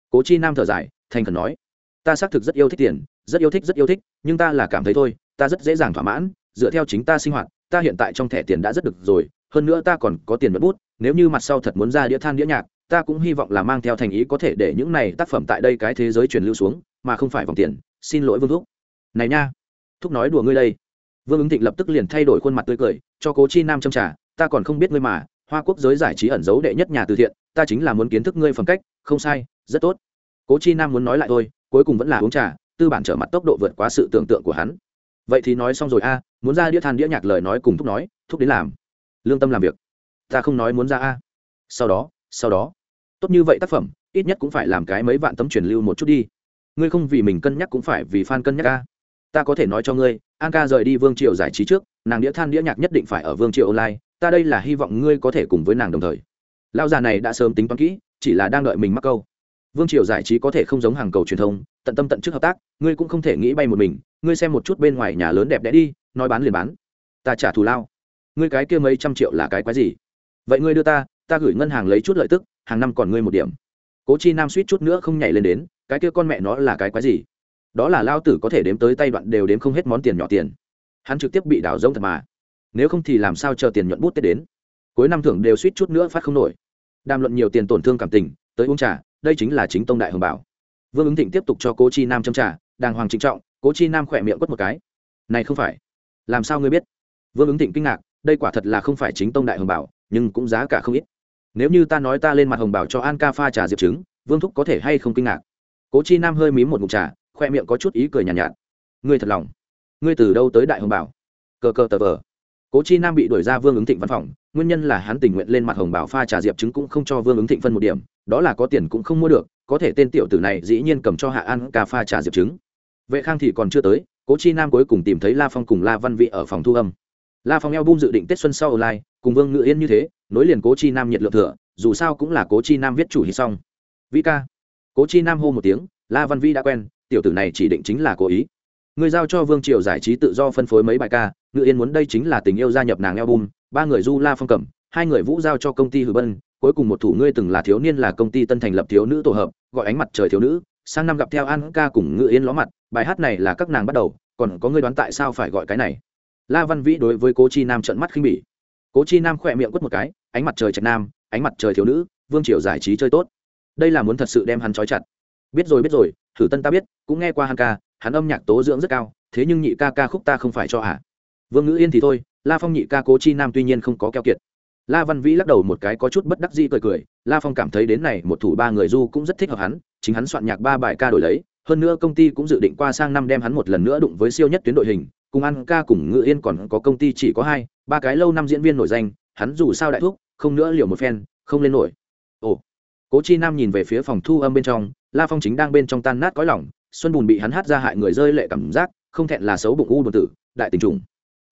Cố chi nam thở dài, thành khẩn nói, ta xác thực rất yêu thích tiền, rất yêu thích, rất yêu thích, nhưng ta là cảm thấy thôi, ta rất dễ dàng thỏa mãn, dựa theo chính ta sinh hoạt, ta hiện tại trong thẻ tiền đã rất được rồi, hơn nữa ta còn có tiền mất bút, nếu như mặt sau thật muốn ra đĩa than đĩa nhạc, ta cũng hy vọng là mang theo thành ý có thể để những này tác phẩm tại đây cái thế giới truyền lưu xuống, mà không phải vòng tiền. Xin lỗi vương thúc này nha, thúc nói đùa ngươi đây. Vương ứng thịnh lập tức liền thay đổi khuôn mặt tươi cười, cho cố chi nam châm trả ta còn không biết ngươi mà, hoa quốc giới giải trí ẩn giấu đệ nhất nhà từ thiện, ta chính là muốn kiến thức ngươi phẩm cách, không sai, rất tốt. Cố chi nam muốn nói lại thôi, cuối cùng vẫn là uống trà, tư bản trở mặt tốc độ vượt quá sự tưởng tượng của hắn. Vậy thì nói xong rồi a, muốn ra đĩa than đĩa nhạc lời nói cùng thúc nói, thúc đến làm. Lương tâm làm việc. Ta không nói muốn ra a. Sau đó sau đó. Tốt như vậy tác phẩm, ít nhất cũng phải làm cái mấy vạn tấm truyền lưu một chút đi. Ngươi không vì mình cân nhắc cũng phải vì fan cân nhắc a ta có thể nói cho ngươi, an ca rời đi vương triều giải trí trước, nàng đĩa than đĩa nhạc nhất định phải ở vương triều online, ta đây là hy vọng ngươi có thể cùng với nàng đồng thời. Lão già này đã sớm tính toán kỹ, chỉ là đang đợi mình mắc câu. Vương triều giải trí có thể không giống hàng cầu truyền thông, tận tâm tận chức hợp tác, ngươi cũng không thể nghĩ bay một mình, ngươi xem một chút bên ngoài nhà lớn đẹp đẽ đi, nói bán liền bán. Ta trả thù lao. Ngươi cái kia mấy trăm triệu là cái quái gì? Vậy ngươi đưa ta ta gửi ngân hàng lấy chút lợi tức, hàng năm còn ngươi một điểm. Cố chi nam suýt chút nữa không nhảy lên đến, cái kia con mẹ nó là cái quái gì? Đó là lao tử có thể đếm tới tay đoạn đều đếm không hết món tiền nhỏ tiền. Hắn trực tiếp bị đảo rông thật mà. Nếu không thì làm sao chờ tiền nhuận bút tết đến? Cuối năm thưởng đều suýt chút nữa phát không nổi. Đàm luận nhiều tiền tổn thương cảm tình, tới uống trà, đây chính là chính tông đại hồng bảo. Vương ứng thịnh tiếp tục cho cố chi nam châm trà, đàng hoàng trịnh trọng, cố chi nam khỏe miệng quất một cái. Này không phải. Làm sao ngươi biết? Vương ứng thịnh kinh ngạc, đây quả thật là không phải chính tông đại hồng bảo, nhưng cũng giá cả không ít. Nếu như ta nói ta lên mặt hồng bảo cho an ca pha trà diệp trứng, vương thúc có thể hay không kinh ngạc? Cố chi nam hơi mím một mục trà khoe miệng có chút ý cười nhàn nhạt, nhạt. Ngươi thật lòng. Ngươi từ đâu tới đại hồng bảo? Cờ cờ tờ vờ. Cố chi nam bị đuổi ra vương ứng thịnh văn phòng nguyên nhân là hắn tình nguyện lên mặt hồng bảo pha trà diệp trứng cũng không cho vương ứng thịnh phân một điểm đó là có tiền cũng không mua được có thể tên tiểu tử này dĩ nhiên cầm cho hạ an cà pha trà diệp trứng vệ khang thì còn chưa tới cố chi nam cuối cùng tìm thấy la phong cùng la văn vị ở phòng thu âm. La phong eo bung dự định tết xuân sau online cùng vương ngự yên như thế nối liền cố chi nam nhiệt lượng thừa dù sao cũng là cố chi nam viết chủ hít xong vĩ ca. Cố chi nam hô một tiếng la văn vi đã quen tiểu tử này chỉ định chính là cố ý. Người giao cho vương triều giải trí tự do phân phối mấy bài ca, ngự yên muốn đây chính là tình yêu gia nhập nàng album, ba người du la phong cẩm, hai người vũ giao cho công ty hử bân, cuối cùng một thủ ngươi từng là thiếu niên là công ty tân thành lập thiếu nữ tổ hợp, gọi ánh mặt trời thiếu nữ, sang năm gặp theo an ca cùng ngự yên ló mặt, bài hát này là các nàng bắt đầu, còn có ngươi đoán tại sao phải gọi cái này? La văn vĩ đối với cố chi nam trận mắt khinh bỉ. Cố chi nam khỏe miệng quất một cái, ánh mặt trời trạch nam, ánh mặt trời thiếu nữ, vương triều giải trí chơi tốt. Đây là muốn thật sự đem hắn trói chặt. Biết rồi biết rồi thử tân ta biết, cũng nghe qua hắn ca, hắn âm nhạc tố dưỡng rất cao, thế nhưng nhị ca ca khúc ta không phải cho à. Vương ngữ yên thì thôi, la phong nhị ca cố chi nam tuy nhiên không có keo kiệt. La văn vĩ lắc đầu một cái có chút bất đắc dĩ cười cười, la phong cảm thấy đến này một thủ ba người du cũng rất thích hợp hắn, chính hắn soạn nhạc ba bài ca đổi lấy, hơn nữa công ty cũng dự định qua sang năm đem hắn một lần nữa đụng với siêu nhất tuyến đội hình, cùng ăn ca cùng ngự yên còn có công ty chỉ có hai, ba cái lâu năm diễn viên nổi danh, hắn dù sao đại thuốc không nữa liều một phen, không lên nổi. Ồ. Cố chi nam nhìn về phía phòng thu âm bên trong la phong chính đang bên trong tan nát cõi lỏng xuân bùn bị hắn hát ra hại người rơi lệ cảm giác, không thẹn là xấu bụng u buồn tử, đại tình trùng.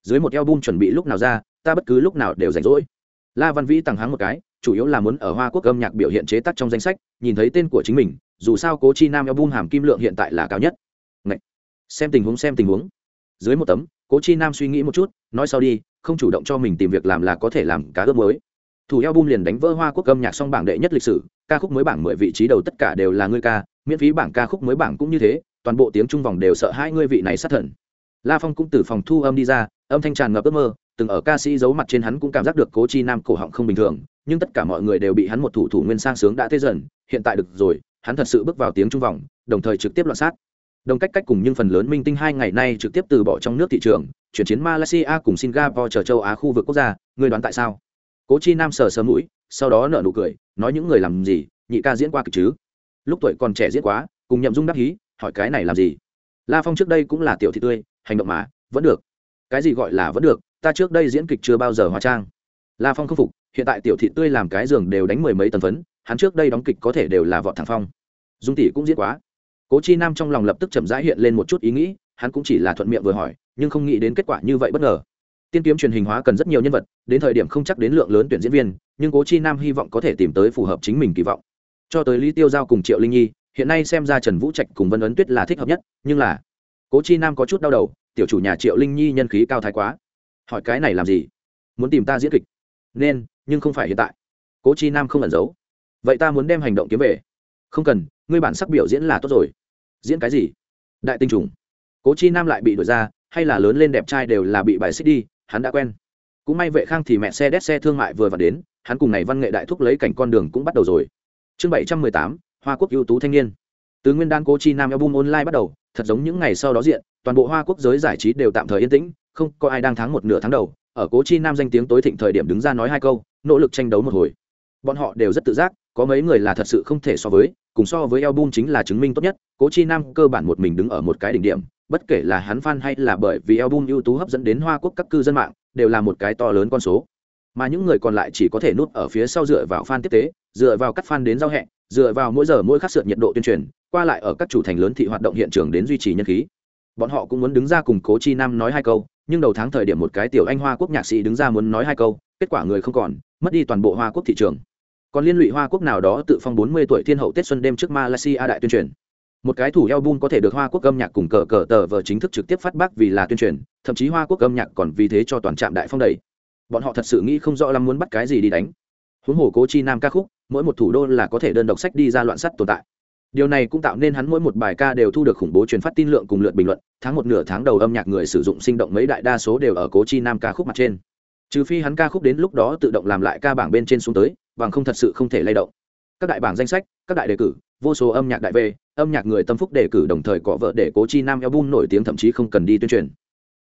Dưới một eo bum chuẩn bị lúc nào ra, ta bất cứ lúc nào đều rảnh rỗi. La văn vĩ tặng háng một cái, chủ yếu là muốn ở hoa quốc âm nhạc biểu hiện chế tác trong danh sách, nhìn thấy tên của chính mình, dù sao cố chi nam eo bum hàm kim lượng hiện tại là cao nhất. Ngậy! xem tình huống, xem tình huống. Dưới một tấm, cố chi nam suy nghĩ một chút, nói sau đi, không chủ động cho mình tìm việc làm là có thể làm cá ướp mới. Thủ eo bum liền đánh vỡ hoa quốc âm nhạc song bảng đệ nhất lịch sử ca khúc mới bảng mười vị trí đầu tất cả đều là ngươi ca, miễn phí bảng ca khúc mới bảng cũng như thế, toàn bộ tiếng trung vòng đều sợ hai ngươi vị này sát thần. La phong cũng từ phòng thu âm đi ra, âm thanh tràn ngập ước mơ, từng ở ca sĩ giấu mặt trên hắn cũng cảm giác được cố chi nam cổ họng không bình thường, nhưng tất cả mọi người đều bị hắn một thủ thủ nguyên sang sướng đã tê dần, hiện tại được rồi, hắn thật sự bước vào tiếng trung vòng, đồng thời trực tiếp loạn sát. Đồng cách cách cùng nhưng phần lớn minh tinh hai ngày nay trực tiếp từ bỏ trong nước thị trường, chuyển chiến malaysia cùng singapore chờ châu á khu vực quốc gia người đoán tại sao? Cố chi nam sờ sờ mũi, sau đó nở nụ cười nói những người làm gì, nhị ca diễn qua kịch chứ? Lúc tuổi còn trẻ diễn quá, cùng nhậm dung đắc hí, hỏi cái này làm gì? La phong trước đây cũng là tiểu thị tươi, hành động mà, vẫn được. Cái gì gọi là vẫn được, ta trước đây diễn kịch chưa bao giờ hóa trang. La phong không phục, hiện tại tiểu thị tươi làm cái giường đều đánh mười mấy tần phấn, hắn trước đây đóng kịch có thể đều là vọt thẳng phong. Dung tỷ cũng diễn quá. Cố chi nam trong lòng lập tức chậm rãi hiện lên một chút ý nghĩ, hắn cũng chỉ là thuận miệng vừa hỏi, nhưng không nghĩ đến kết quả như vậy bất ngờ tiên kiếm truyền hình hóa cần rất nhiều nhân vật, đến thời điểm không chắc đến lượng lớn tuyển diễn viên, nhưng cố chi nam hy vọng có thể tìm tới phù hợp chính mình kỳ vọng. Cho tới lý tiêu giao cùng triệu linh nhi, hiện nay xem ra trần vũ trạch cùng vân ấn tuyết là thích hợp nhất, nhưng là cố chi nam có chút đau đầu, tiểu chủ nhà triệu linh nhi nhân khí cao thái quá. Hỏi cái này làm gì? Muốn tìm ta diễn kịch? Nên, nhưng không phải hiện tại. Cố chi nam không ẩn giấu. Vậy ta muốn đem hành động kiếm về. Không cần, ngươi bản sắc biểu diễn là tốt rồi. Diễn cái gì? Đại tinh trùng. Cố chi nam lại bị đổi ra, hay là lớn lên đẹp trai đều là bị bài xích đi hắn đã quen. Cũng may vệ khang thì mẹ xe đét xe thương mại vừa vặn đến, hắn cùng này văn nghệ đại thúc lấy cảnh con đường cũng bắt đầu rồi. Chương bảy trăm mười tám, hoa quốc ưu tú thanh niên. Từ nguyên đan cố chi nam album online bắt đầu, thật giống những ngày sau đó diện, toàn bộ hoa quốc giới giải trí đều tạm thời yên tĩnh, không có ai đang thắng một nửa tháng đầu, ở cố chi nam danh tiếng tối thịnh thời điểm đứng ra nói hai câu, nỗ lực tranh đấu một hồi. Bọn họ đều rất tự giác, có mấy người là thật sự không thể so với, cùng so với album chính là chứng minh tốt nhất, cố chi nam cơ bản một mình đứng ở một cái đỉnh điểm bất kể là hắn fan hay là bởi vì album ưu tú hấp dẫn đến hoa quốc các cư dân mạng, đều là một cái to lớn con số. Mà những người còn lại chỉ có thể núp ở phía sau dựa vào fan tiếp tế, dựa vào cắt fan đến giao hẹn, dựa vào mỗi giờ mỗi khắc sượt nhiệt độ tuyên truyền, qua lại ở các chủ thành lớn thị hoạt động hiện trường đến duy trì nhân khí. Bọn họ cũng muốn đứng ra cùng cố chi nam nói hai câu, nhưng đầu tháng thời điểm một cái tiểu anh hoa quốc nhạc sĩ đứng ra muốn nói hai câu, kết quả người không còn, mất đi toàn bộ hoa quốc thị trường. Còn liên lụy hoa quốc nào đó tự phong 40 tuổi thiên hậu tết xuân đêm trước malaysia đại tuyên truyền một cái thủ album có thể được hoa quốc âm nhạc cùng cờ cờ tờ vờ chính thức trực tiếp phát bác vì là tuyên truyền, thậm chí hoa quốc âm nhạc còn vì thế cho toàn trạm đại phong đầy. Bọn họ thật sự nghĩ không rõ lắm muốn bắt cái gì đi đánh. Huống hồ cố chi nam ca khúc, mỗi một thủ đô là có thể đơn độc sách đi ra loạn sắt tồn tại. Điều này cũng tạo nên hắn mỗi một bài ca đều thu được khủng bố truyền phát tin lượng cùng lượt bình luận, tháng một nửa tháng đầu âm nhạc người sử dụng sinh động mấy đại đa số đều ở cố chi nam ca khúc mặt trên. Trừ phi hắn ca khúc đến lúc đó tự động làm lại ca bảng bên trên xuống tới, bằng không thật sự không thể lay động. Các đại bảng danh sách, các đại đề cử, vô số âm nhạc đại về âm nhạc người tâm phúc đề cử đồng thời cọ vợ để cố chi nam album nổi tiếng thậm chí không cần đi tuyên truyền.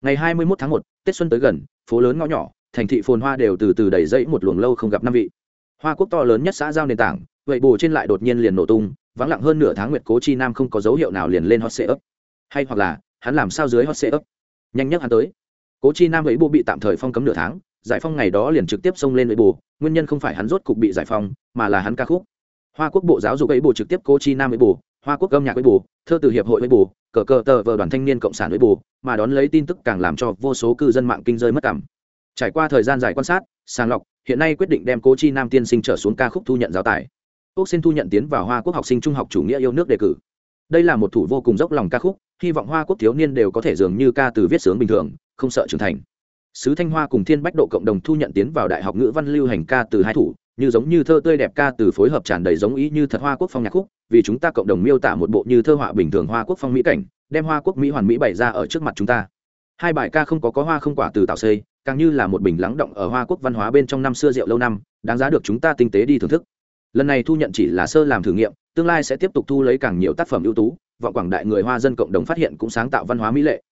Ngày 21 tháng 1, tết xuân tới gần phố lớn ngõ nhỏ thành thị phồn hoa đều từ từ đẩy dẫy một luồng lâu không gặp năm vị. Hoa quốc to lớn nhất xã giao nền tảng vậy bù trên lại đột nhiên liền nổ tung vắng lặng hơn nửa tháng nguyệt cố chi nam không có dấu hiệu nào liền lên hot ấp hay hoặc là hắn làm sao dưới hot ấp nhanh nhất hắn tới. Cố chi nam ấy bù bị tạm thời phong cấm nửa tháng giải phong ngày đó liền trực tiếp xông lên với bù nguyên nhân không phải hắn rốt cục bị giải phong mà là hắn ca khúc. Hoa quốc bộ giáo dục ấy bù trực tiếp cố chi nam ấy bù hoa quốc âm nhạc với bù thơ từ hiệp hội với bù cờ cờ tờ vờ đoàn thanh niên cộng sản với bù mà đón lấy tin tức càng làm cho vô số cư dân mạng kinh rơi mất cảm. Trải qua thời gian dài quan sát, sàng lọc, hiện nay quyết định đem cố chi nam tiên sinh trở xuống ca khúc thu nhận giáo tài. Ốc xin thu nhận tiến vào hoa quốc học sinh trung học chủ nghĩa yêu nước đề cử. Đây là một thủ vô cùng dốc lòng ca khúc, hy vọng hoa quốc thiếu niên đều có thể dường như ca từ viết sướng bình thường, không sợ trưởng thành. Sứ thanh hoa cùng thiên bách độ cộng đồng thu nhận tiến vào đại học ngữ văn lưu hành ca từ hai thủ như giống như thơ tươi đẹp ca từ phối hợp tràn đầy giống ý như thật hoa quốc phong nhạc khúc, vì chúng ta cộng đồng miêu tả một bộ như thơ họa bình thường hoa quốc phong mỹ cảnh, đem hoa quốc mỹ hoàn mỹ bày ra ở trước mặt chúng ta. Hai bài ca không có có hoa không quả từ tạo xây, càng như là một bình lắng động ở hoa quốc văn hóa bên trong năm xưa rượu lâu năm, đáng giá được chúng ta tinh tế đi thưởng thức. Lần này thu nhận chỉ là sơ làm thử nghiệm, tương lai sẽ tiếp tục thu lấy càng nhiều tác phẩm ưu tú, vọng quảng đại người hoa dân cộng đồng phát hiện cũng sáng tạo văn hóa mỹ lệ.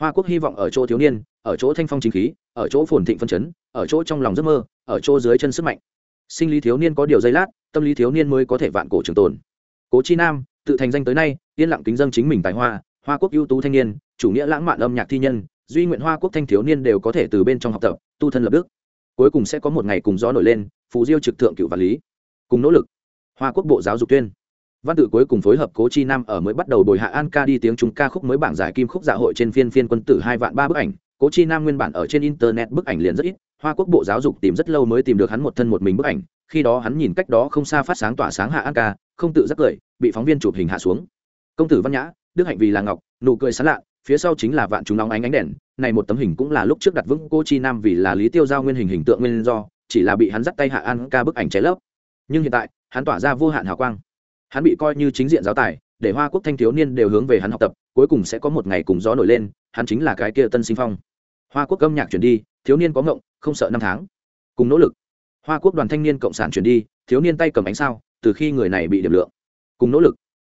Hoa quốc hy vọng ở chỗ thiếu niên, ở chỗ thanh phong chính khí, ở chỗ phồn thịnh phân chấn, ở chỗ trong lòng giấc mơ, ở chỗ dưới chân sức mạnh sinh lý thiếu niên có điều giây lát, tâm lý thiếu niên mới có thể vạn cổ trường tồn. Cố chi nam, tự thành danh tới nay, yên lặng kính dân chính mình tài hoa hoa quốc ưu tú thanh niên, chủ nghĩa lãng mạn âm nhạc thi nhân, duy nguyện hoa quốc thanh thiếu niên đều có thể từ bên trong học tập, tu thân lập đức. Cuối cùng sẽ có một ngày cùng gió nổi lên, phù diêu trực thượng cựu vật lý. Cùng nỗ lực, hoa quốc bộ giáo dục tuyên. Văn tự cuối cùng phối hợp cố chi nam ở mới bắt đầu bồi hạ an ca đi tiếng chúng ca khúc mới bảng giải kim khúc dạ hội trên phiên phiên quân tử hai vạn ba bức ảnh cố chi nam nguyên bản ở trên internet bức ảnh liền rất ít, hoa quốc bộ giáo dục tìm rất lâu mới tìm được hắn một thân một mình bức ảnh, khi đó hắn nhìn cách đó không xa phát sáng tỏa sáng hạ an ca, không tự giác cười, bị phóng viên chụp hình hạ xuống. Công tử văn nhã, đức hạnh vì là ngọc, nụ cười sán lạ, phía sau chính là vạn chúng nóng ánh ánh đèn, này một tấm hình cũng là lúc trước đặt vững cô chi nam vì là lý tiêu giao nguyên hình hình tượng nguyên do, chỉ là bị hắn dắt tay hạ an ca bức ảnh cháy lớp nhưng hiện tại, hắn tỏa ra vô hạn hào quang. Hắn bị coi như chính diện giáo tài để hoa quốc thanh thiếu niên đều hướng về hắn học tập, cuối cùng sẽ có một ngày cùng gió nổi lên, hắn chính là cái kia tân sinh phong. Hoa quốc âm nhạc chuyển đi, thiếu niên có ngộng, không sợ năm tháng. Cùng nỗ lực. Hoa quốc đoàn thanh niên cộng sản chuyển đi, thiếu niên tay cầm ánh sao, từ khi người này bị điểm lượng. Cùng nỗ lực.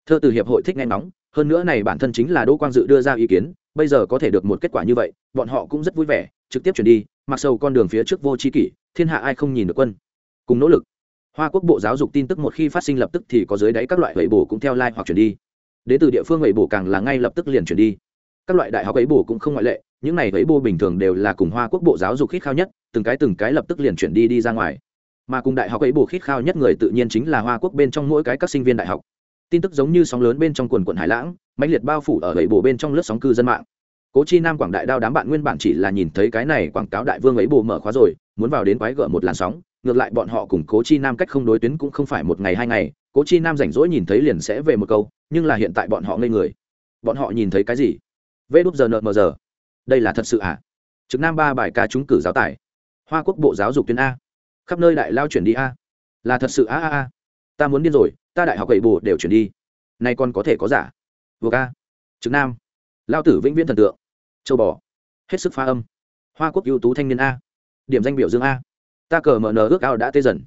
Thơ từ hiệp hội thích nghe nóng hơn nữa này bản thân chính là đỗ quang dự đưa ra ý kiến, bây giờ có thể được một kết quả như vậy, bọn họ cũng rất vui vẻ, trực tiếp chuyển đi, mặc sâu con đường phía trước vô tri kỷ, thiên hạ ai không nhìn được quân. Cùng nỗ lực hoa quốc bộ giáo dục tin tức một khi phát sinh lập tức thì có dưới đáy các loại gậy bổ cũng theo like hoặc chuyển đi. Đến từ địa phương gậy bổ càng là ngay lập tức liền chuyển đi. Các loại đại học ấy bổ cũng không ngoại lệ, những này ấy bổ bình thường đều là cùng hoa quốc bộ giáo dục khít khao nhất, từng cái từng cái lập tức liền chuyển đi đi ra ngoài. Mà cùng đại học ấy bổ khít khao nhất người tự nhiên chính là hoa quốc bên trong mỗi cái các sinh viên đại học. Tin tức giống như sóng lớn bên trong quần quận hải lãng, mãnh liệt bao phủ ở ấy bổ bên trong lớp sóng cư dân mạng. Cố chi nam quảng đại đao đám bạn nguyên bản chỉ là nhìn thấy cái này quảng cáo đại vương ấy bổ mở khóa rồi muốn vào đến quái gở một làn sóng, ngược lại bọn họ cùng cố chi nam cách không đối tuyến cũng không phải một ngày hai ngày, cố chi nam rảnh rỗi nhìn thấy liền sẽ về một câu, nhưng là hiện tại bọn họ ngây người. Bọn họ nhìn thấy cái gì? Vê đúp giờ nợ mờ giờ. Đây là thật sự à? Trực nam ba bài ca trúng cử giáo tài. Hoa quốc bộ giáo dục tuyến a. Khắp nơi đại lao chuyển đi a. Là thật sự a a a. Ta muốn điên rồi, ta đại học gậy bồ đều chuyển đi. Nay còn có thể có giả. Vừa ca. Trực nam. Lao tử vĩnh viễn thần tượng. Châu bò. Hết sức pha âm. Hoa quốc ưu tú thanh niên a điểm danh biểu dương a. Ta cờ mở nờ ước ao đã tê dần.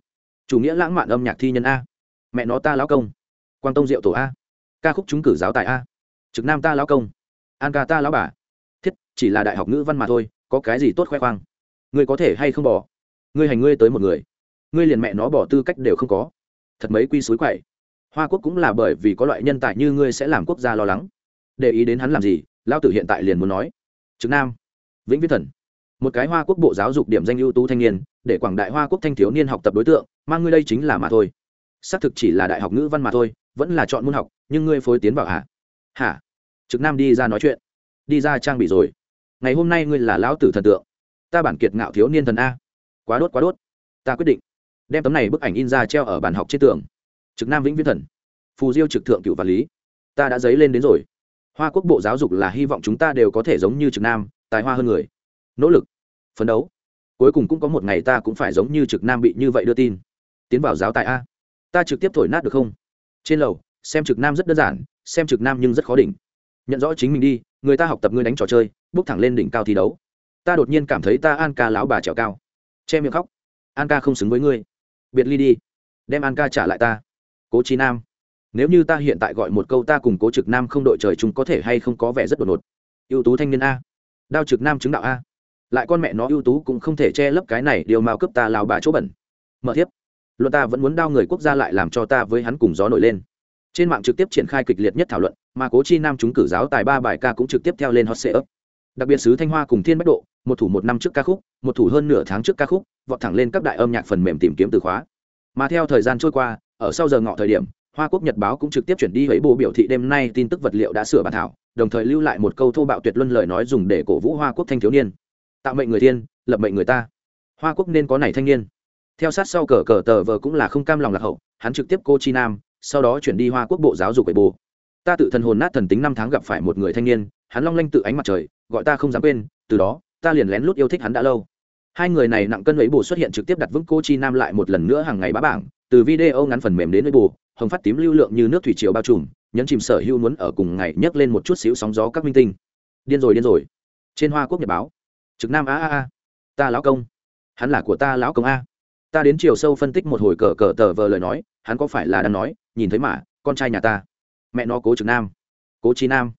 Chủ nghĩa lãng mạn âm nhạc thi nhân a. Mẹ nó ta lão công. Quang tông diệu tổ a. Ca khúc trúng cử giáo tài a. Trực nam ta lão công. An ca ta lão bà. Thiết, chỉ là đại học ngữ văn mà thôi, có cái gì tốt khoe khoang? Ngươi có thể hay không bỏ? Ngươi hành ngươi tới một người. Ngươi liền mẹ nó bỏ tư cách đều không có. Thật mấy quy suối quậy. Hoa quốc cũng là bởi vì có loại nhân tài như ngươi sẽ làm quốc gia lo lắng. Để ý đến hắn làm gì lao tử hiện tại liền muốn nói. Trực nam. Vĩnh viễn thần một cái hoa quốc bộ giáo dục điểm danh ưu tú thanh niên, để quảng đại hoa quốc thanh thiếu niên học tập đối tượng, mang ngươi đây chính là mà thôi. Xác thực chỉ là đại học ngữ văn mà thôi, vẫn là chọn môn học, nhưng ngươi phối tiến vào hả? Hả? Trực nam đi ra nói chuyện. Đi ra trang bị rồi. Ngày hôm nay ngươi là lão tử thần tượng. Ta bản kiệt ngạo thiếu niên thần a. Quá đốt quá đốt. Ta quyết định. Đem tấm này bức ảnh in ra treo ở bàn học trên tường. Trực nam vĩnh viễn thần. Phù diêu trực thượng cựu vật lý. Ta đã dấy lên đến rồi. Hoa quốc bộ giáo dục là hy vọng chúng ta đều có thể giống như trực nam, tài hoa hơn người nỗ lực, phấn đấu. Cuối cùng cũng có một ngày ta cũng phải giống như trực nam bị như vậy đưa tin. Tiến vào giáo tại a. Ta trực tiếp thổi nát được không? Trên lầu, xem trực nam rất đơn giản, xem trực nam nhưng rất khó đỉnh. Nhận rõ chính mình đi, người ta học tập ngươi đánh trò chơi, bước thẳng lên đỉnh cao thi đấu. Ta đột nhiên cảm thấy ta an ca lão bà trèo cao. Che miệng khóc. An ca không xứng với ngươi. Biệt ly đi. Đem an ca trả lại ta. Cố trí nam. Nếu như ta hiện tại gọi một câu ta cùng cố trực nam không đội trời chúng có thể hay không có vẻ rất đột ngột. Ưu tú thanh niên a. Đao trực nam chứng đạo a lại con mẹ nó ưu tú cũng không thể che lấp cái này, điều mao cướp ta lao bà chỗ bẩn. Mở tiếp luận ta vẫn muốn đao người quốc gia lại làm cho ta với hắn cùng gió nổi lên. Trên mạng trực tiếp triển khai kịch liệt nhất thảo luận, mà cố chi nam chúng cử giáo tài ba bài ca cũng trực tiếp theo lên hot sệ ấp đặc biệt sứ thanh hoa cùng thiên bách độ, một thủ một năm trước ca khúc, một thủ hơn nửa tháng trước ca khúc, vọt thẳng lên các đại âm nhạc phần mềm tìm kiếm từ khóa. Mà theo thời gian trôi qua, ở sau giờ ngọ thời điểm, hoa quốc nhật báo cũng trực tiếp chuyển đi với bộ biểu thị đêm nay tin tức vật liệu đã sửa bản thảo, đồng thời lưu lại một câu thô bạo tuyệt luân lời nói dùng để cổ vũ hoa quốc thanh thiếu niên tạo mệnh người thiên, lập mệnh người ta. Hoa quốc nên có này thanh niên. Theo sát sau cờ cờ tờ vờ cũng là không cam lòng lạc hậu, hắn trực tiếp cô chi nam, sau đó chuyển đi hoa quốc bộ giáo dục bệ bồ ta tự thần hồn nát thần tính năm tháng gặp phải một người thanh niên, hắn long lanh tự ánh mặt trời, gọi ta không dám quên, từ đó, ta liền lén lút yêu thích hắn đã lâu. Hai người này nặng cân ấy bù xuất hiện trực tiếp đặt vững cô chi nam lại một lần nữa hàng ngày bá bảng, từ video ngắn phần mềm đến ấy bù hồng phát tím lưu lượng như nước thủy triều bao trùm, nhấn chìm sở hữu muốn ở cùng ngày nhấc lên một chút xíu sóng gió các minh tinh. Điên rồi điên rồi. Trên hoa quốc nhật báo trực nam a a a. Ta lão công. Hắn là của ta lão công a. Ta đến chiều sâu phân tích một hồi cờ cờ tờ vờ lời nói, hắn có phải là đang nói, nhìn thấy mà, con trai nhà ta. Mẹ nó cố trực nam. Cố trí nam.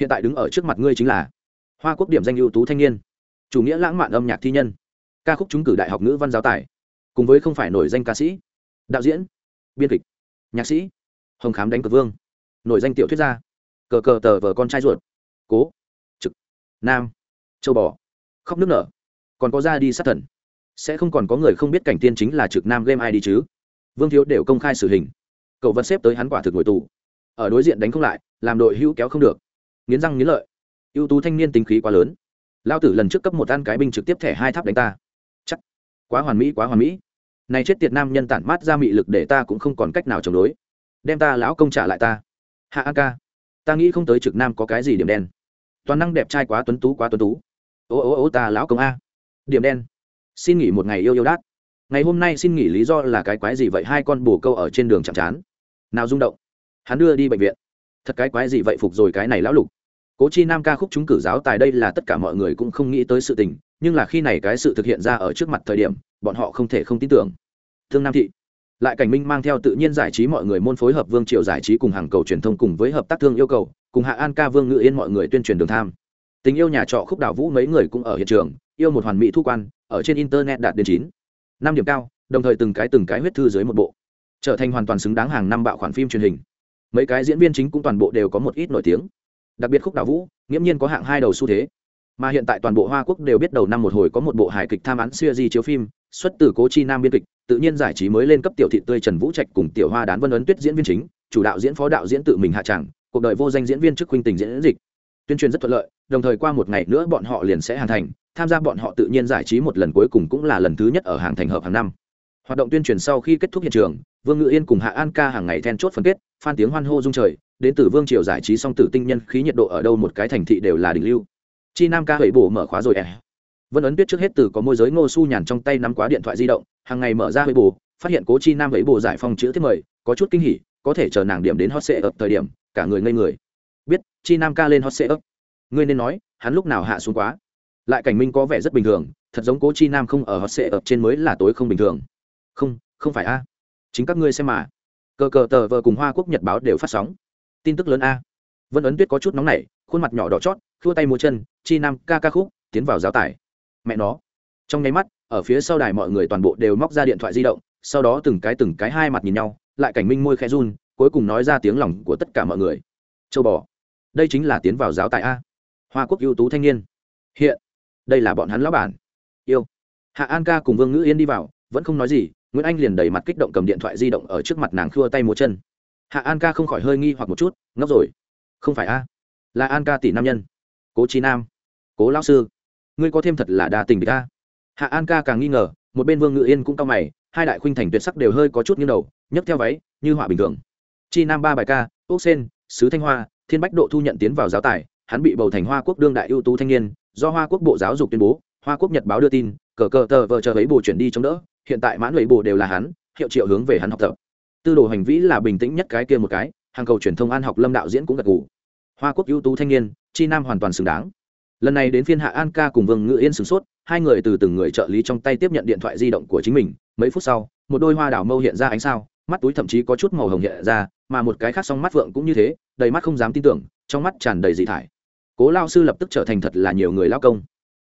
Hiện tại đứng ở trước mặt ngươi chính là hoa quốc điểm danh ưu tú thanh niên. Chủ nghĩa lãng mạn âm nhạc thi nhân. Ca khúc trúng cử đại học ngữ văn giáo tài. Cùng với không phải nổi danh ca sĩ. Đạo diễn. Biên kịch. Nhạc sĩ. Hồng khám đánh cờ vương. Nổi danh tiểu thuyết gia. Cờ cờ tờ vờ con trai ruột. Cố. Trực. Nam. Châu bò khóc nước nở. Còn có ra đi sát thần. Sẽ không còn có người không biết cảnh tiên chính là trực nam game ai đi chứ? Vương thiếu đều công khai xử hình. Cậu vẫn xếp tới hắn quả thực ngồi tù. Ở đối diện đánh không lại, làm đội hữu kéo không được. Nghiến răng nghiến lợi. Ưu tú thanh niên tính khí quá lớn. Lao tử lần trước cấp một ăn cái binh trực tiếp thẻ hai tháp đánh ta. Chắc. Quá hoàn mỹ, quá hoàn mỹ. Này chết tiệt nam nhân tản mát ra mị lực để ta cũng không còn cách nào chống đối. Đem ta lão công trả lại ta. Hạ an ca. Ta nghĩ không tới trực nam có cái gì điểm đen. Toàn năng đẹp trai quá tuấn tú, quá tuấn tú ô ô ô, ta lão công a. Điểm đen. Xin nghỉ một ngày yêu yêu đát. Ngày hôm nay xin nghỉ lý do là cái quái gì vậy? Hai con bồ câu ở trên đường chạm chán. Nào rung động. Hắn đưa đi bệnh viện. Thật cái quái gì vậy? Phục rồi cái này lão lục. Cố chi nam ca khúc chúng cử giáo tài đây là tất cả mọi người cũng không nghĩ tới sự tình, nhưng là khi này cái sự thực hiện ra ở trước mặt thời điểm, bọn họ không thể không tin tưởng. Thương nam thị. Lại cảnh minh mang theo tự nhiên giải trí mọi người môn phối hợp vương triều giải trí cùng hàng cầu truyền thông cùng với hợp tác thương yêu cầu, cùng hạ an ca vương ngự yên mọi người tuyên truyền đường tham tình yêu nhà trọ khúc đào vũ mấy người cũng ở hiện trường, yêu một hoàn mỹ thu quan, ở trên internet đạt đến chín, năm điểm cao, đồng thời từng cái từng cái huyết thư dưới một bộ. Trở thành hoàn toàn xứng đáng hàng năm bạo khoản phim truyền hình. Mấy cái diễn viên chính cũng toàn bộ đều có một ít nổi tiếng. Đặc biệt khúc đào vũ, nghiễm nhiên có hạng hai đầu xu thế. Mà hiện tại toàn bộ hoa quốc đều biết đầu năm một hồi có một bộ hài kịch tham án siêu di chiếu phim, xuất từ cố chi nam biên kịch, tự nhiên giải trí mới lên cấp tiểu thị tươi trần vũ trạch cùng tiểu hoa đán vân ấn tuyết diễn viên chính, chủ đạo diễn phó đạo diễn tự mình hạ tràng, cuộc đời vô danh diễn viên trước khuynh tình diễn dịch. Tuyên truyền rất thuận lợi đồng thời qua một ngày nữa bọn họ liền sẽ hoàn thành, tham gia bọn họ tự nhiên giải trí một lần cuối cùng cũng là lần thứ nhất ở hàng thành hợp hàng năm. Hoạt động tuyên truyền sau khi kết thúc hiện trường, vương ngự yên cùng hạ an ca hàng ngày then chốt phân kết, phan tiếng hoan hô dung trời, đến từ vương triều giải trí song tử tinh nhân khí nhiệt độ ở đâu một cái thành thị đều là đỉnh lưu. Chi nam ca hẩy bổ mở khóa rồi ẻ. Vân ấn biết trước hết từ có môi giới ngô su nhàn trong tay nắm quá điện thoại di động, hàng ngày mở ra hẩy bổ, phát hiện cố chi nam hẩy bổ giải phong chữ thiết mời, có chút kinh hỉ, có thể chờ nàng điểm đến hot sệ ấp thời điểm, cả người ngây người. Biết, chi nam ca lên hot sệ ấp ngươi nên nói, hắn lúc nào hạ xuống quá. Lại cảnh minh có vẻ rất bình thường, thật giống cố chi nam không ở hot sệ ập trên mới là tối không bình thường. Không không phải a. Chính các ngươi xem mà. Cờ cờ tờ vờ cùng hoa quốc, nhật báo đều phát sóng. Tin tức lớn a. Vân ấn tuyết có chút nóng nảy, khuôn mặt nhỏ đỏ chót, khua tay mua chân, chi nam ca ca khúc, tiến vào giáo tải mẹ nó. Trong nháy mắt, ở phía sau đài mọi người toàn bộ đều móc ra điện thoại di động, sau đó từng cái từng cái hai mặt nhìn nhau, lại cảnh minh môi khẽ run, cuối cùng nói ra tiếng lòng của tất cả mọi người. Châu bò. Đây chính là tiến vào giáo tại a hoa quốc ưu tú thanh niên. Hiện, đây là bọn hắn lão bản. Yêu. Hạ an ca cùng vương ngữ yên đi vào, vẫn không nói gì, nguyễn anh liền đẩy mặt kích động cầm điện thoại di động ở trước mặt nàng khua tay múa chân. Hạ an ca không khỏi hơi nghi hoặc một chút, ngốc rồi. Không phải a, là an ca tỷ nam nhân. Cố trí nam. Cố lão sư. Ngươi có thêm thật là đa tình địch ca hạ an ca càng nghi ngờ, một bên vương ngự yên cũng cao mày, hai đại khuynh thành tuyệt sắc đều hơi có chút như đầu, nhấc theo váy, như họa bình thường. Chi nam ba bài ca ốc sen, sứ thanh hoa, thiên bách độ thu nhận tiến vào giáo tài hắn bị bầu thành hoa quốc đương đại ưu tú thanh niên, do hoa quốc bộ giáo dục tuyên bố, hoa quốc nhật báo đưa tin, cờ cờ tờ vợ chờ ấy bồ chuyển đi chống đỡ, hiện tại mãn lấy bồ đều là hắn, hiệu triệu hướng về hắn học tập. Tư đồ hành vĩ là bình tĩnh nhất cái kia một cái, hàng cầu truyền thông an học lâm đạo diễn cũng gật gù. Hoa quốc ưu tú thanh niên, chi nam hoàn toàn xứng đáng. Lần này đến phiên hạ an ca cùng vương ngự yên sửng sốt, hai người từ từng người trợ lý trong tay tiếp nhận điện thoại di động của chính mình, mấy phút sau, một đôi hoa đảo mâu hiện ra ánh sao, mắt túi thậm chí có chút màu hồng hiện ra, mà một cái khác song mắt vượng cũng như thế, đầy mắt không dám tin tưởng, trong mắt tràn đầy dị thải cố lao sư lập tức trở thành thật là nhiều người lao công.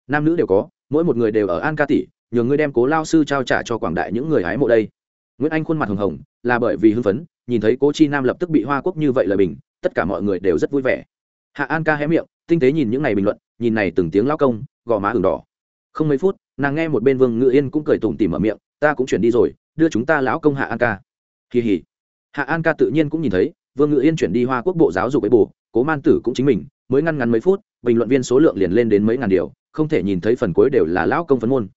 Nam nữ đều có, mỗi một người đều ở an ca tỷ nhờ ngươi đem cố lao sư trao trả cho quảng đại những người hái mộ đây. Nguyễn anh khuôn mặt hồng hồng, là bởi vì hưng phấn, nhìn thấy cố chi nam lập tức bị hoa quốc như vậy lời bình, tất cả mọi người đều rất vui vẻ. Hạ an ca hé miệng, tinh tế nhìn những ngày bình luận, nhìn này từng tiếng lao công, gò má ửng đỏ. Không mấy phút, nàng nghe một bên vương ngự yên cũng cười tủm tỉm ở miệng, ta cũng chuyển đi rồi, đưa chúng ta lão công hạ an ca. Kỳ hỉ. Hạ an ca tự nhiên cũng nhìn thấy, vương ngự yên chuyển đi hoa quốc bộ giáo dục ấy bồ cố man tử cũng chính mình mới ngăn ngắn mấy phút, bình luận viên số lượng liền lên đến mấy ngàn điều, không thể nhìn thấy phần cuối đều là lão công phấn môn.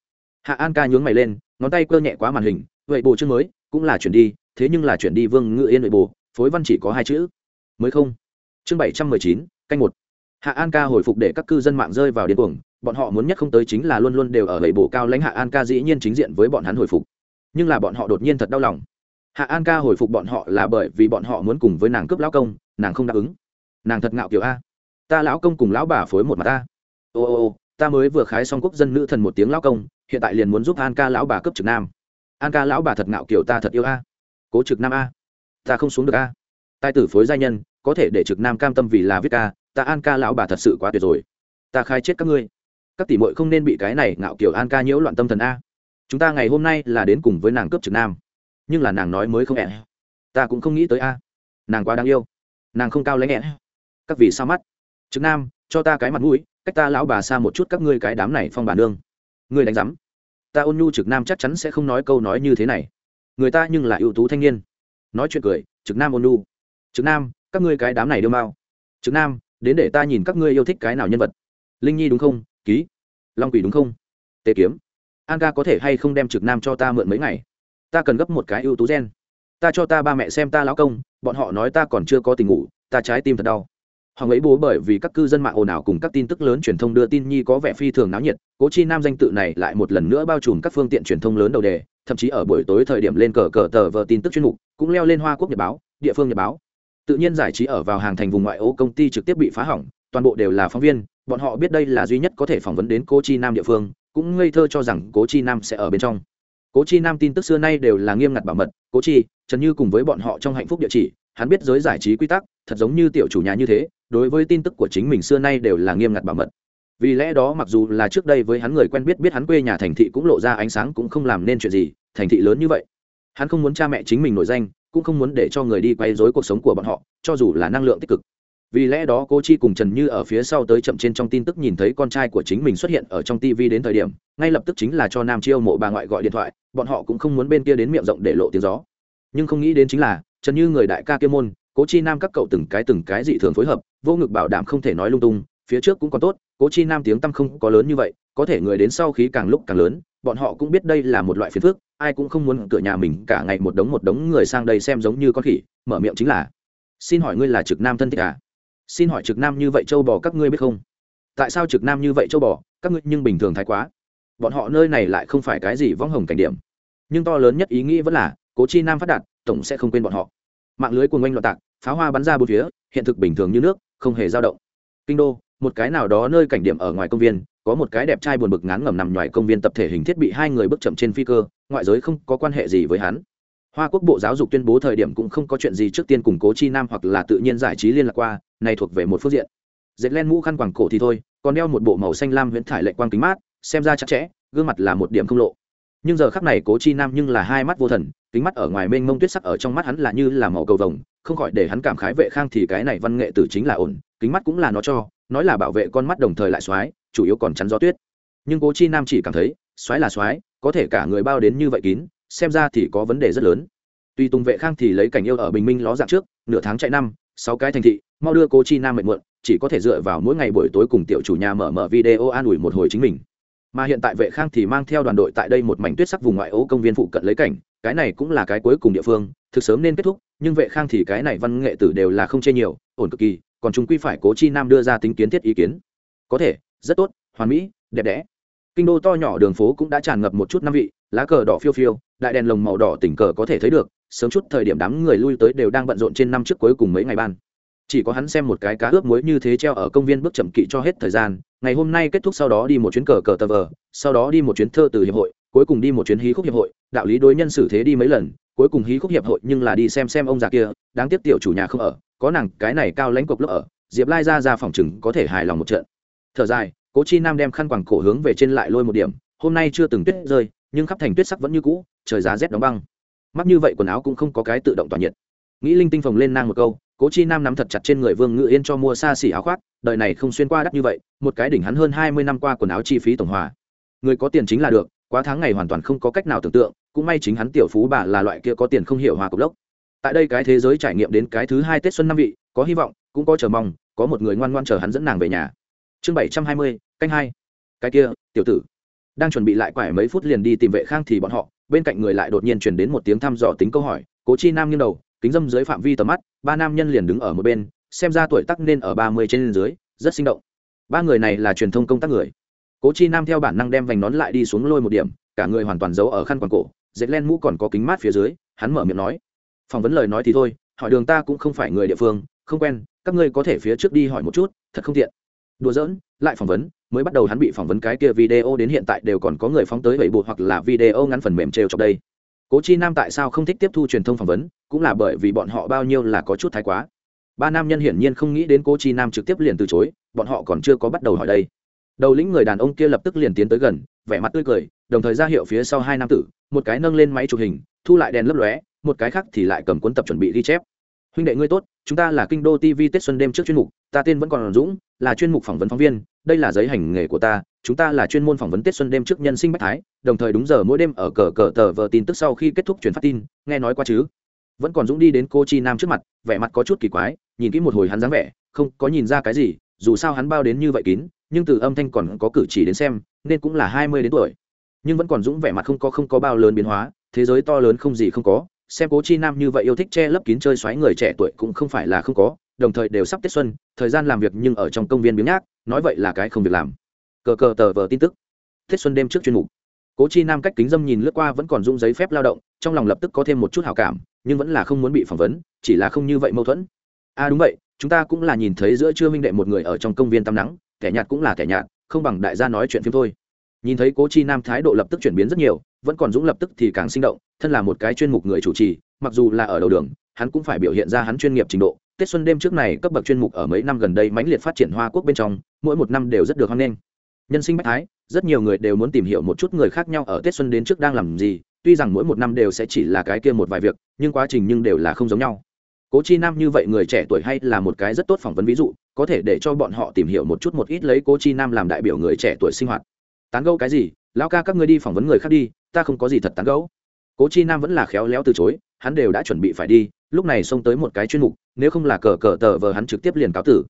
Hạ an ca nhướng mày lên, ngón tay cơ nhẹ quá màn hình, vậy bồ chương mới, cũng là chuyển đi, thế nhưng là chuyển đi vương ngự yên nội bồ phối văn chỉ có hai chữ. Mới không? Chương bảy trăm mười chín, canh một. Hạ an ca hồi phục để các cư dân mạng rơi vào điên cuồng, bọn họ muốn nhất không tới chính là luôn luôn đều ở lầy bộ cao lãnh hạ an ca dĩ nhiên chính diện với bọn hắn hồi phục. Nhưng là bọn họ đột nhiên thật đau lòng. Hạ an ca hồi phục bọn họ là bởi vì bọn họ muốn cùng với nàng cướp lão công, nàng không đáp ứng. Nàng thật ngạo kiểu a ta lão công cùng lão bà phối một mặt ta. Ô ô ô, ta mới vừa khái xong quốc dân nữ thần một tiếng lão công, hiện tại liền muốn giúp an ca lão bà cướp trực nam. An ca lão bà thật ngạo kiểu ta thật yêu a. Cố trực nam a. Ta không xuống được a. Tài tử phối gia nhân, có thể để trực nam cam tâm vì là viết ca, ta an ca lão bà thật sự quá tuyệt rồi. Ta khai chết các ngươi. Các tỷ muội không nên bị cái này ngạo kiểu an ca nhiễu loạn tâm thần a. Chúng ta ngày hôm nay là đến cùng với nàng cướp trực nam. Nhưng là nàng nói mới không hẹn ta cũng không nghĩ tới a. Nàng quá đáng yêu. Nàng không cao lãnh ẹ các vị sao mắt? Trực nam, cho ta cái mặt mũi, cách ta lão bà xa một chút các ngươi cái đám này phong bà nương. Ngươi đánh giám. Ta ôn nhu trực nam chắc chắn sẽ không nói câu nói như thế này. Người ta nhưng là ưu tú thanh niên. Nói chuyện cười, trực nam ôn nhu. Trực nam, các ngươi cái đám này đưa mau. Trực nam, đến để ta nhìn các ngươi yêu thích cái nào nhân vật. Linh nhi đúng không? Ký. Long quỷ đúng không? Tề kiếm. An ca có thể hay không đem trực nam cho ta mượn mấy ngày? Ta cần gấp một cái ưu tú gen. Ta cho ta ba mẹ xem ta lão công, bọn họ nói ta còn chưa có tình ngủ, ta trái tim thật đau hoàng ấy bố bởi vì các cư dân mạng ồn ào cùng các tin tức lớn truyền thông đưa tin nhi có vẻ phi thường náo nhiệt, cố chi nam danh tự này lại một lần nữa bao trùm các phương tiện truyền thông lớn đầu đề, thậm chí ở buổi tối thời điểm lên cờ cờ tờ vờ tin tức chuyên mục, cũng leo lên hoa quốc nhật báo, địa phương nhật báo. Tự nhiên giải trí ở vào hàng thành vùng ngoại ô công ty trực tiếp bị phá hỏng, toàn bộ đều là phóng viên, bọn họ biết đây là duy nhất có thể phỏng vấn đến cố chi nam địa phương, cũng ngây thơ cho rằng cố chi nam sẽ ở bên trong. Cố chi nam tin tức xưa nay đều là nghiêm ngặt bảo mật, cố chi, trần như cùng với bọn họ trong hạnh phúc địa chỉ, hắn biết giới giải trí quy tắc, thật giống như tiểu chủ nhà như thế đối với tin tức của chính mình xưa nay đều là nghiêm ngặt bảo mật. Vì lẽ đó mặc dù là trước đây với hắn người quen biết biết hắn quê nhà thành thị cũng lộ ra ánh sáng cũng không làm nên chuyện gì, thành thị lớn như vậy. Hắn không muốn cha mẹ chính mình nổi danh, cũng không muốn để cho người đi quay dối cuộc sống của bọn họ, cho dù là năng lượng tích cực. Vì lẽ đó cô chi cùng trần như ở phía sau tới chậm trên trong tin tức nhìn thấy con trai của chính mình xuất hiện ở trong tv đến thời điểm, ngay lập tức chính là cho nam chiêu mộ bà ngoại gọi điện thoại, bọn họ cũng không muốn bên kia đến miệng rộng để lộ tiếng gió. Nhưng không nghĩ đến chính là, trần như người đại ca kia môn cố chi nam các cậu từng cái từng cái dị thường phối hợp, vô ngực bảo đảm không thể nói lung tung, phía trước cũng còn tốt, cố chi nam tiếng tăm không có lớn như vậy, có thể người đến sau khí càng lúc càng lớn, bọn họ cũng biết đây là một loại phiền phức, ai cũng không muốn cửa nhà mình cả ngày một đống một đống người sang đây xem giống như con khỉ, mở miệng chính là, xin hỏi ngươi là trực nam thân thích à? Xin hỏi trực nam như vậy châu bò các ngươi biết không? Tại sao trực nam như vậy châu bò, các ngươi nhưng bình thường thái quá. Bọn họ nơi này lại không phải cái gì võng hồng cảnh điểm. Nhưng to lớn nhất ý nghĩ vẫn là, cố chi nam phát đạt, tổng sẽ không quên bọn họ. Mạng lưới của ngoanh loạn tạc pháo hoa bắn ra bốn phía, hiện thực bình thường như nước, không hề dao động. Kinh đô, một cái nào đó nơi cảnh điểm ở ngoài công viên, có một cái đẹp trai buồn bực ngán ngẩm nằm ngoài công viên tập thể hình thiết bị hai người bước chậm trên phi cơ, ngoại giới không có quan hệ gì với hắn. Hoa quốc bộ giáo dục tuyên bố thời điểm cũng không có chuyện gì trước tiên củng cố chi nam hoặc là tự nhiên giải trí liên lạc qua, này thuộc về một phương diện. Dệt len mũ khăn quàng cổ thì thôi, còn đeo một bộ màu xanh lam huyễn thải lệ quang kính mát, xem ra chặt chẽ, gương mặt là một điểm không lộ. Nhưng giờ khắc này cố chi nam nhưng là hai mắt vô thần, kính mắt ở ngoài mênh mông tuyết sắc ở trong mắt hắn là như là màu cầu vồng không khỏi để hắn cảm khái vệ khang thì cái này văn nghệ tử chính là ổn, kính mắt cũng là nó cho, nói là bảo vệ con mắt đồng thời lại xoái, chủ yếu còn chắn gió tuyết. Nhưng cố chi nam chỉ cảm thấy, xoái là xoái, có thể cả người bao đến như vậy kín, xem ra thì có vấn đề rất lớn. Tuy tùng vệ khang thì lấy cảnh yêu ở bình minh ló dạng trước, nửa tháng chạy năm, sáu cái thành thị, mau đưa cố chi nam mệt muộn, chỉ có thể dựa vào mỗi ngày buổi tối cùng tiểu chủ nhà mở mở video an ủi một hồi chính mình. Mà hiện tại vệ khang thì mang theo đoàn đội tại đây một mảnh tuyết sắc vùng ngoại ô công viên phụ cận lấy cảnh, cái này cũng là cái cuối cùng địa phương, thực sớm nên kết thúc nhưng vệ khang thì cái này văn nghệ tử đều là không chê nhiều, ổn cực kỳ, còn chúng quy phải cố chi nam đưa ra tính kiến thiết ý kiến. Có thể, rất tốt, hoàn mỹ, đẹp đẽ. Kinh đô to nhỏ đường phố cũng đã tràn ngập một chút năm vị, lá cờ đỏ phiêu phiêu, đại đèn lồng màu đỏ tỉnh cờ có thể thấy được, sớm chút thời điểm đám người lui tới đều đang bận rộn trên năm trước cuối cùng mấy ngày ban. Chỉ có hắn xem một cái cá ướp muối như thế treo ở công viên bước chậm kỵ cho hết thời gian, ngày hôm nay kết thúc sau đó đi một chuyến cờ cờ tờ vờ, sau đó đi một chuyến thơ từ hiệp hội, cuối cùng đi một chuyến hí khúc hiệp hội, đạo lý đối nhân xử thế đi mấy lần cuối cùng hí khúc hiệp hội nhưng là đi xem xem ông già kia, đáng tiếc tiểu chủ nhà không ở, có nàng cái này cao lãnh cục lớp ở, diệp lai ra ra phòng chừng có thể hài lòng một trận. Thở dài, cố chi nam đem khăn quàng cổ hướng về trên lại lôi một điểm, hôm nay chưa từng tuyết rơi, nhưng khắp thành tuyết sắc vẫn như cũ, trời giá rét đóng băng. Mắc như vậy quần áo cũng không có cái tự động tỏa nhiệt. Nghĩ linh tinh phồng lên nang một câu, cố chi nam nắm thật chặt trên người vương ngự yên cho mua xa xỉ áo khoác, đời này không xuyên qua đắt như vậy, một cái đỉnh hắn hơn hai mươi năm qua quần áo chi phí tổng hòa. Người có tiền chính là được, quá tháng ngày hoàn toàn không có cách nào tưởng tượng cũng may chính hắn tiểu phú bà là loại kia có tiền không hiểu hòa cục lốc. Tại đây cái thế giới trải nghiệm đến cái thứ hai tết xuân năm vị, có hy vọng, cũng có chờ mong, có một người ngoan ngoan chờ hắn dẫn nàng về nhà. Chương bảy trăm hai mươi, canh hai. Cái kia, tiểu tử. Đang chuẩn bị lại quải mấy phút liền đi tìm vệ khang thì bọn họ, bên cạnh người lại đột nhiên chuyển đến một tiếng thăm dò tính câu hỏi, cố chi nam nghiêng đầu, kính dâm dưới phạm vi tầm mắt, ba nam nhân liền đứng ở một bên, xem ra tuổi tắc nên ở ba mươi trên dưới, rất sinh động. Ba người này là truyền thông công tác người. Cố chi nam theo bản năng đem vành nón lại đi xuống lôi một điểm, cả người hoàn toàn giấu ở khăn quàng cổ dệt len mũ còn có kính mát phía dưới, hắn mở miệng nói, phỏng vấn lời nói thì thôi, hỏi đường ta cũng không phải người địa phương, không quen, các ngươi có thể phía trước đi hỏi một chút, thật không tiện. Đùa giỡn, lại phỏng vấn, mới bắt đầu hắn bị phỏng vấn cái kia video đến hiện tại đều còn có người phóng tới bảy bộ hoặc là video ngắn phần mềm trêu trong đây. Cố chi nam tại sao không thích tiếp thu truyền thông phỏng vấn, cũng là bởi vì bọn họ bao nhiêu là có chút thái quá. Ba nam nhân hiển nhiên không nghĩ đến cố chi nam trực tiếp liền từ chối, bọn họ còn chưa có bắt đầu hỏi đây đầu lĩnh người đàn ông kia lập tức liền tiến tới gần, vẻ mặt tươi cười, đồng thời ra hiệu phía sau hai nam tử, một cái nâng lên máy chụp hình, thu lại đèn lấp lóe, một cái khác thì lại cầm cuốn tập chuẩn bị ghi chép. Huynh đệ ngươi tốt, chúng ta là kinh đô tv tết xuân đêm trước chuyên mục, ta tên vẫn còn dũng, là chuyên mục phỏng vấn phóng viên, đây là giấy hành nghề của ta, chúng ta là chuyên môn phỏng vấn tết xuân đêm trước nhân sinh bách thái, đồng thời đúng giờ mỗi đêm ở cờ cờ tờ vờ tin tức sau khi kết thúc truyền phát tin, nghe nói qua chứ? Vẫn còn dũng đi đến cô chi nam trước mặt, vẻ mặt có chút kỳ quái, nhìn kỹ một hồi hắn dáng vẻ, không có nhìn ra cái gì, dù sao hắn bao đến như vậy kín nhưng từ âm thanh còn có cử chỉ đến xem, nên cũng là hai mươi đến tuổi. Nhưng vẫn còn dũng vẻ mặt không có không có bao lớn biến hóa, thế giới to lớn không gì không có, xem cố chi nam như vậy yêu thích che lấp kín chơi xoáy người trẻ tuổi cũng không phải là không có, đồng thời đều sắp tết xuân, thời gian làm việc nhưng ở trong công viên biếng nhác, nói vậy là cái không việc làm. Cờ cờ tờ vờ tin tức. Tết xuân đêm trước chuyên mục. Cố chi nam cách kính dâm nhìn lướt qua vẫn còn dung giấy phép lao động, trong lòng lập tức có thêm một chút hào cảm, nhưng vẫn là không muốn bị phỏng vấn, chỉ là không như vậy mâu thuẫn. À đúng vậy, chúng ta cũng là nhìn thấy giữa trưa minh đệ một người ở trong công viên tắm nắng kẻ nhạt cũng là kẻ nhạt, không bằng đại gia nói chuyện phim thôi. Nhìn thấy cố chi nam thái độ lập tức chuyển biến rất nhiều, vẫn còn dũng lập tức thì càng sinh động, thân là một cái chuyên mục người chủ trì, mặc dù là ở đầu đường, hắn cũng phải biểu hiện ra hắn chuyên nghiệp trình độ. Tết xuân đêm trước này, cấp bậc chuyên mục ở mấy năm gần đây mãnh liệt phát triển hoa quốc bên trong, mỗi một năm đều rất được hoan nghênh. Nhân sinh bách thái, rất nhiều người đều muốn tìm hiểu một chút người khác nhau ở tết xuân đến trước đang làm gì, tuy rằng mỗi một năm đều sẽ chỉ là cái kia một vài việc, nhưng quá trình nhưng đều là không giống nhau. Cố chi nam như vậy người trẻ tuổi hay là một cái rất tốt phỏng vấn ví dụ có thể để cho bọn họ tìm hiểu một chút một ít lấy cố chi nam làm đại biểu người trẻ tuổi sinh hoạt. Tán gẫu cái gì? Lão ca các ngươi đi phỏng vấn người khác đi, ta không có gì thật tán gẫu. Cố chi nam vẫn là khéo léo từ chối, hắn đều đã chuẩn bị phải đi, lúc này xông tới một cái chuyên mục, nếu không là cờ cờ tờ vờ hắn trực tiếp liền cáo tử.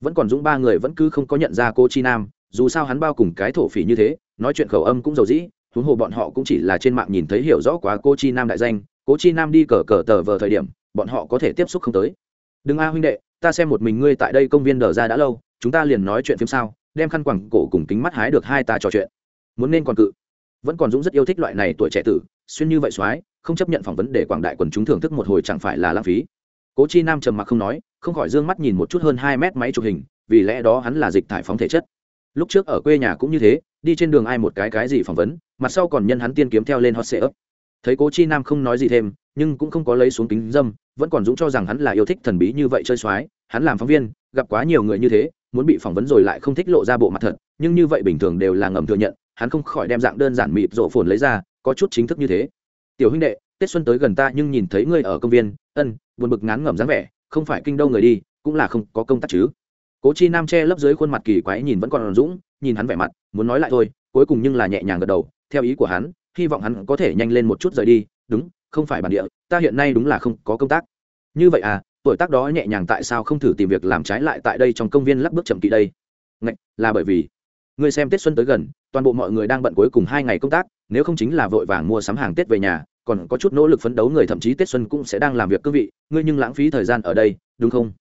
Vẫn còn dũng ba người vẫn cứ không có nhận ra cô chi nam, dù sao hắn bao cùng cái thổ phỉ như thế, nói chuyện khẩu âm cũng dầu dĩ, huống hồ bọn họ cũng chỉ là trên mạng nhìn thấy hiểu rõ quá cô chi nam đại danh, cố chi nam đi cờ cờ tờ vờ thời điểm, bọn họ có thể tiếp xúc không tới. Đừng a huynh đệ ta xem một mình ngươi tại đây công viên đờ ra đã lâu, chúng ta liền nói chuyện phim sao, đem khăn quẳng cổ cùng kính mắt hái được hai ta trò chuyện. Muốn nên còn cự. Vẫn còn dũng rất yêu thích loại này tuổi trẻ tử, xuyên như vậy soái không chấp nhận phỏng vấn để quảng đại quần chúng thưởng thức một hồi chẳng phải là lãng phí. Cố chi nam trầm mặc không nói, không khỏi d ư ơ n g mắt nhìn một chút hơn hai mét máy chụp hình, vì lẽ đó hắn là dịch thải phóng thể chất. Lúc trước ở quê nhà cũng như thế, đi trên đường ai một cái cái gì phỏng vấn, mặt sau còn nhân hắn tiên kiếm theo lên hot sê ấp thấy cố chi nam không nói gì thêm nhưng cũng không có lấy xuống kính dâm, vẫn còn dũng cho rằng hắn là yêu thích thần bí như vậy chơi soái, hắn làm phóng viên, gặp quá nhiều người như thế, muốn bị phỏng vấn rồi lại không thích lộ ra bộ mặt thật, nhưng như vậy bình thường đều là ngầm thừa nhận, hắn không khỏi đem dạng đơn giản mịt rộ phồn lấy ra, có chút chính thức như thế. Tiểu huynh đệ, tết xuân tới gần ta nhưng nhìn thấy ngươi ở công viên, ân, buồn bực ngán ngẩm dáng vẻ, không phải kinh đâu người đi, cũng là không có công tác chứ. Cố chi nam che lấp dưới khuôn mặt kỳ quái nhìn vẫn còn dũng, nhìn hắn vẻ mặt, muốn nói lại thôi, cuối cùng nhưng là nhẹ nhàng gật đầu, theo ý của hắn, hy vọng hắn có thể nhanh lên một chút rời đi, đúng không phải bản địa ta hiện nay đúng là không có công tác. Như vậy à tuổi tác đó nhẹ nhàng tại sao không thử tìm việc làm trái lại tại đây trong công viên lắp bước chậm kỵ đây? Ngạch, là bởi vì ngươi xem tết xuân tới gần toàn bộ mọi người đang bận cuối cùng hai ngày công tác nếu không chính là vội vàng mua sắm hàng tết về nhà còn có chút nỗ lực phấn đấu người thậm chí tết xuân cũng sẽ đang làm việc cương vị ngươi nhưng lãng phí thời gian ở đây đúng không?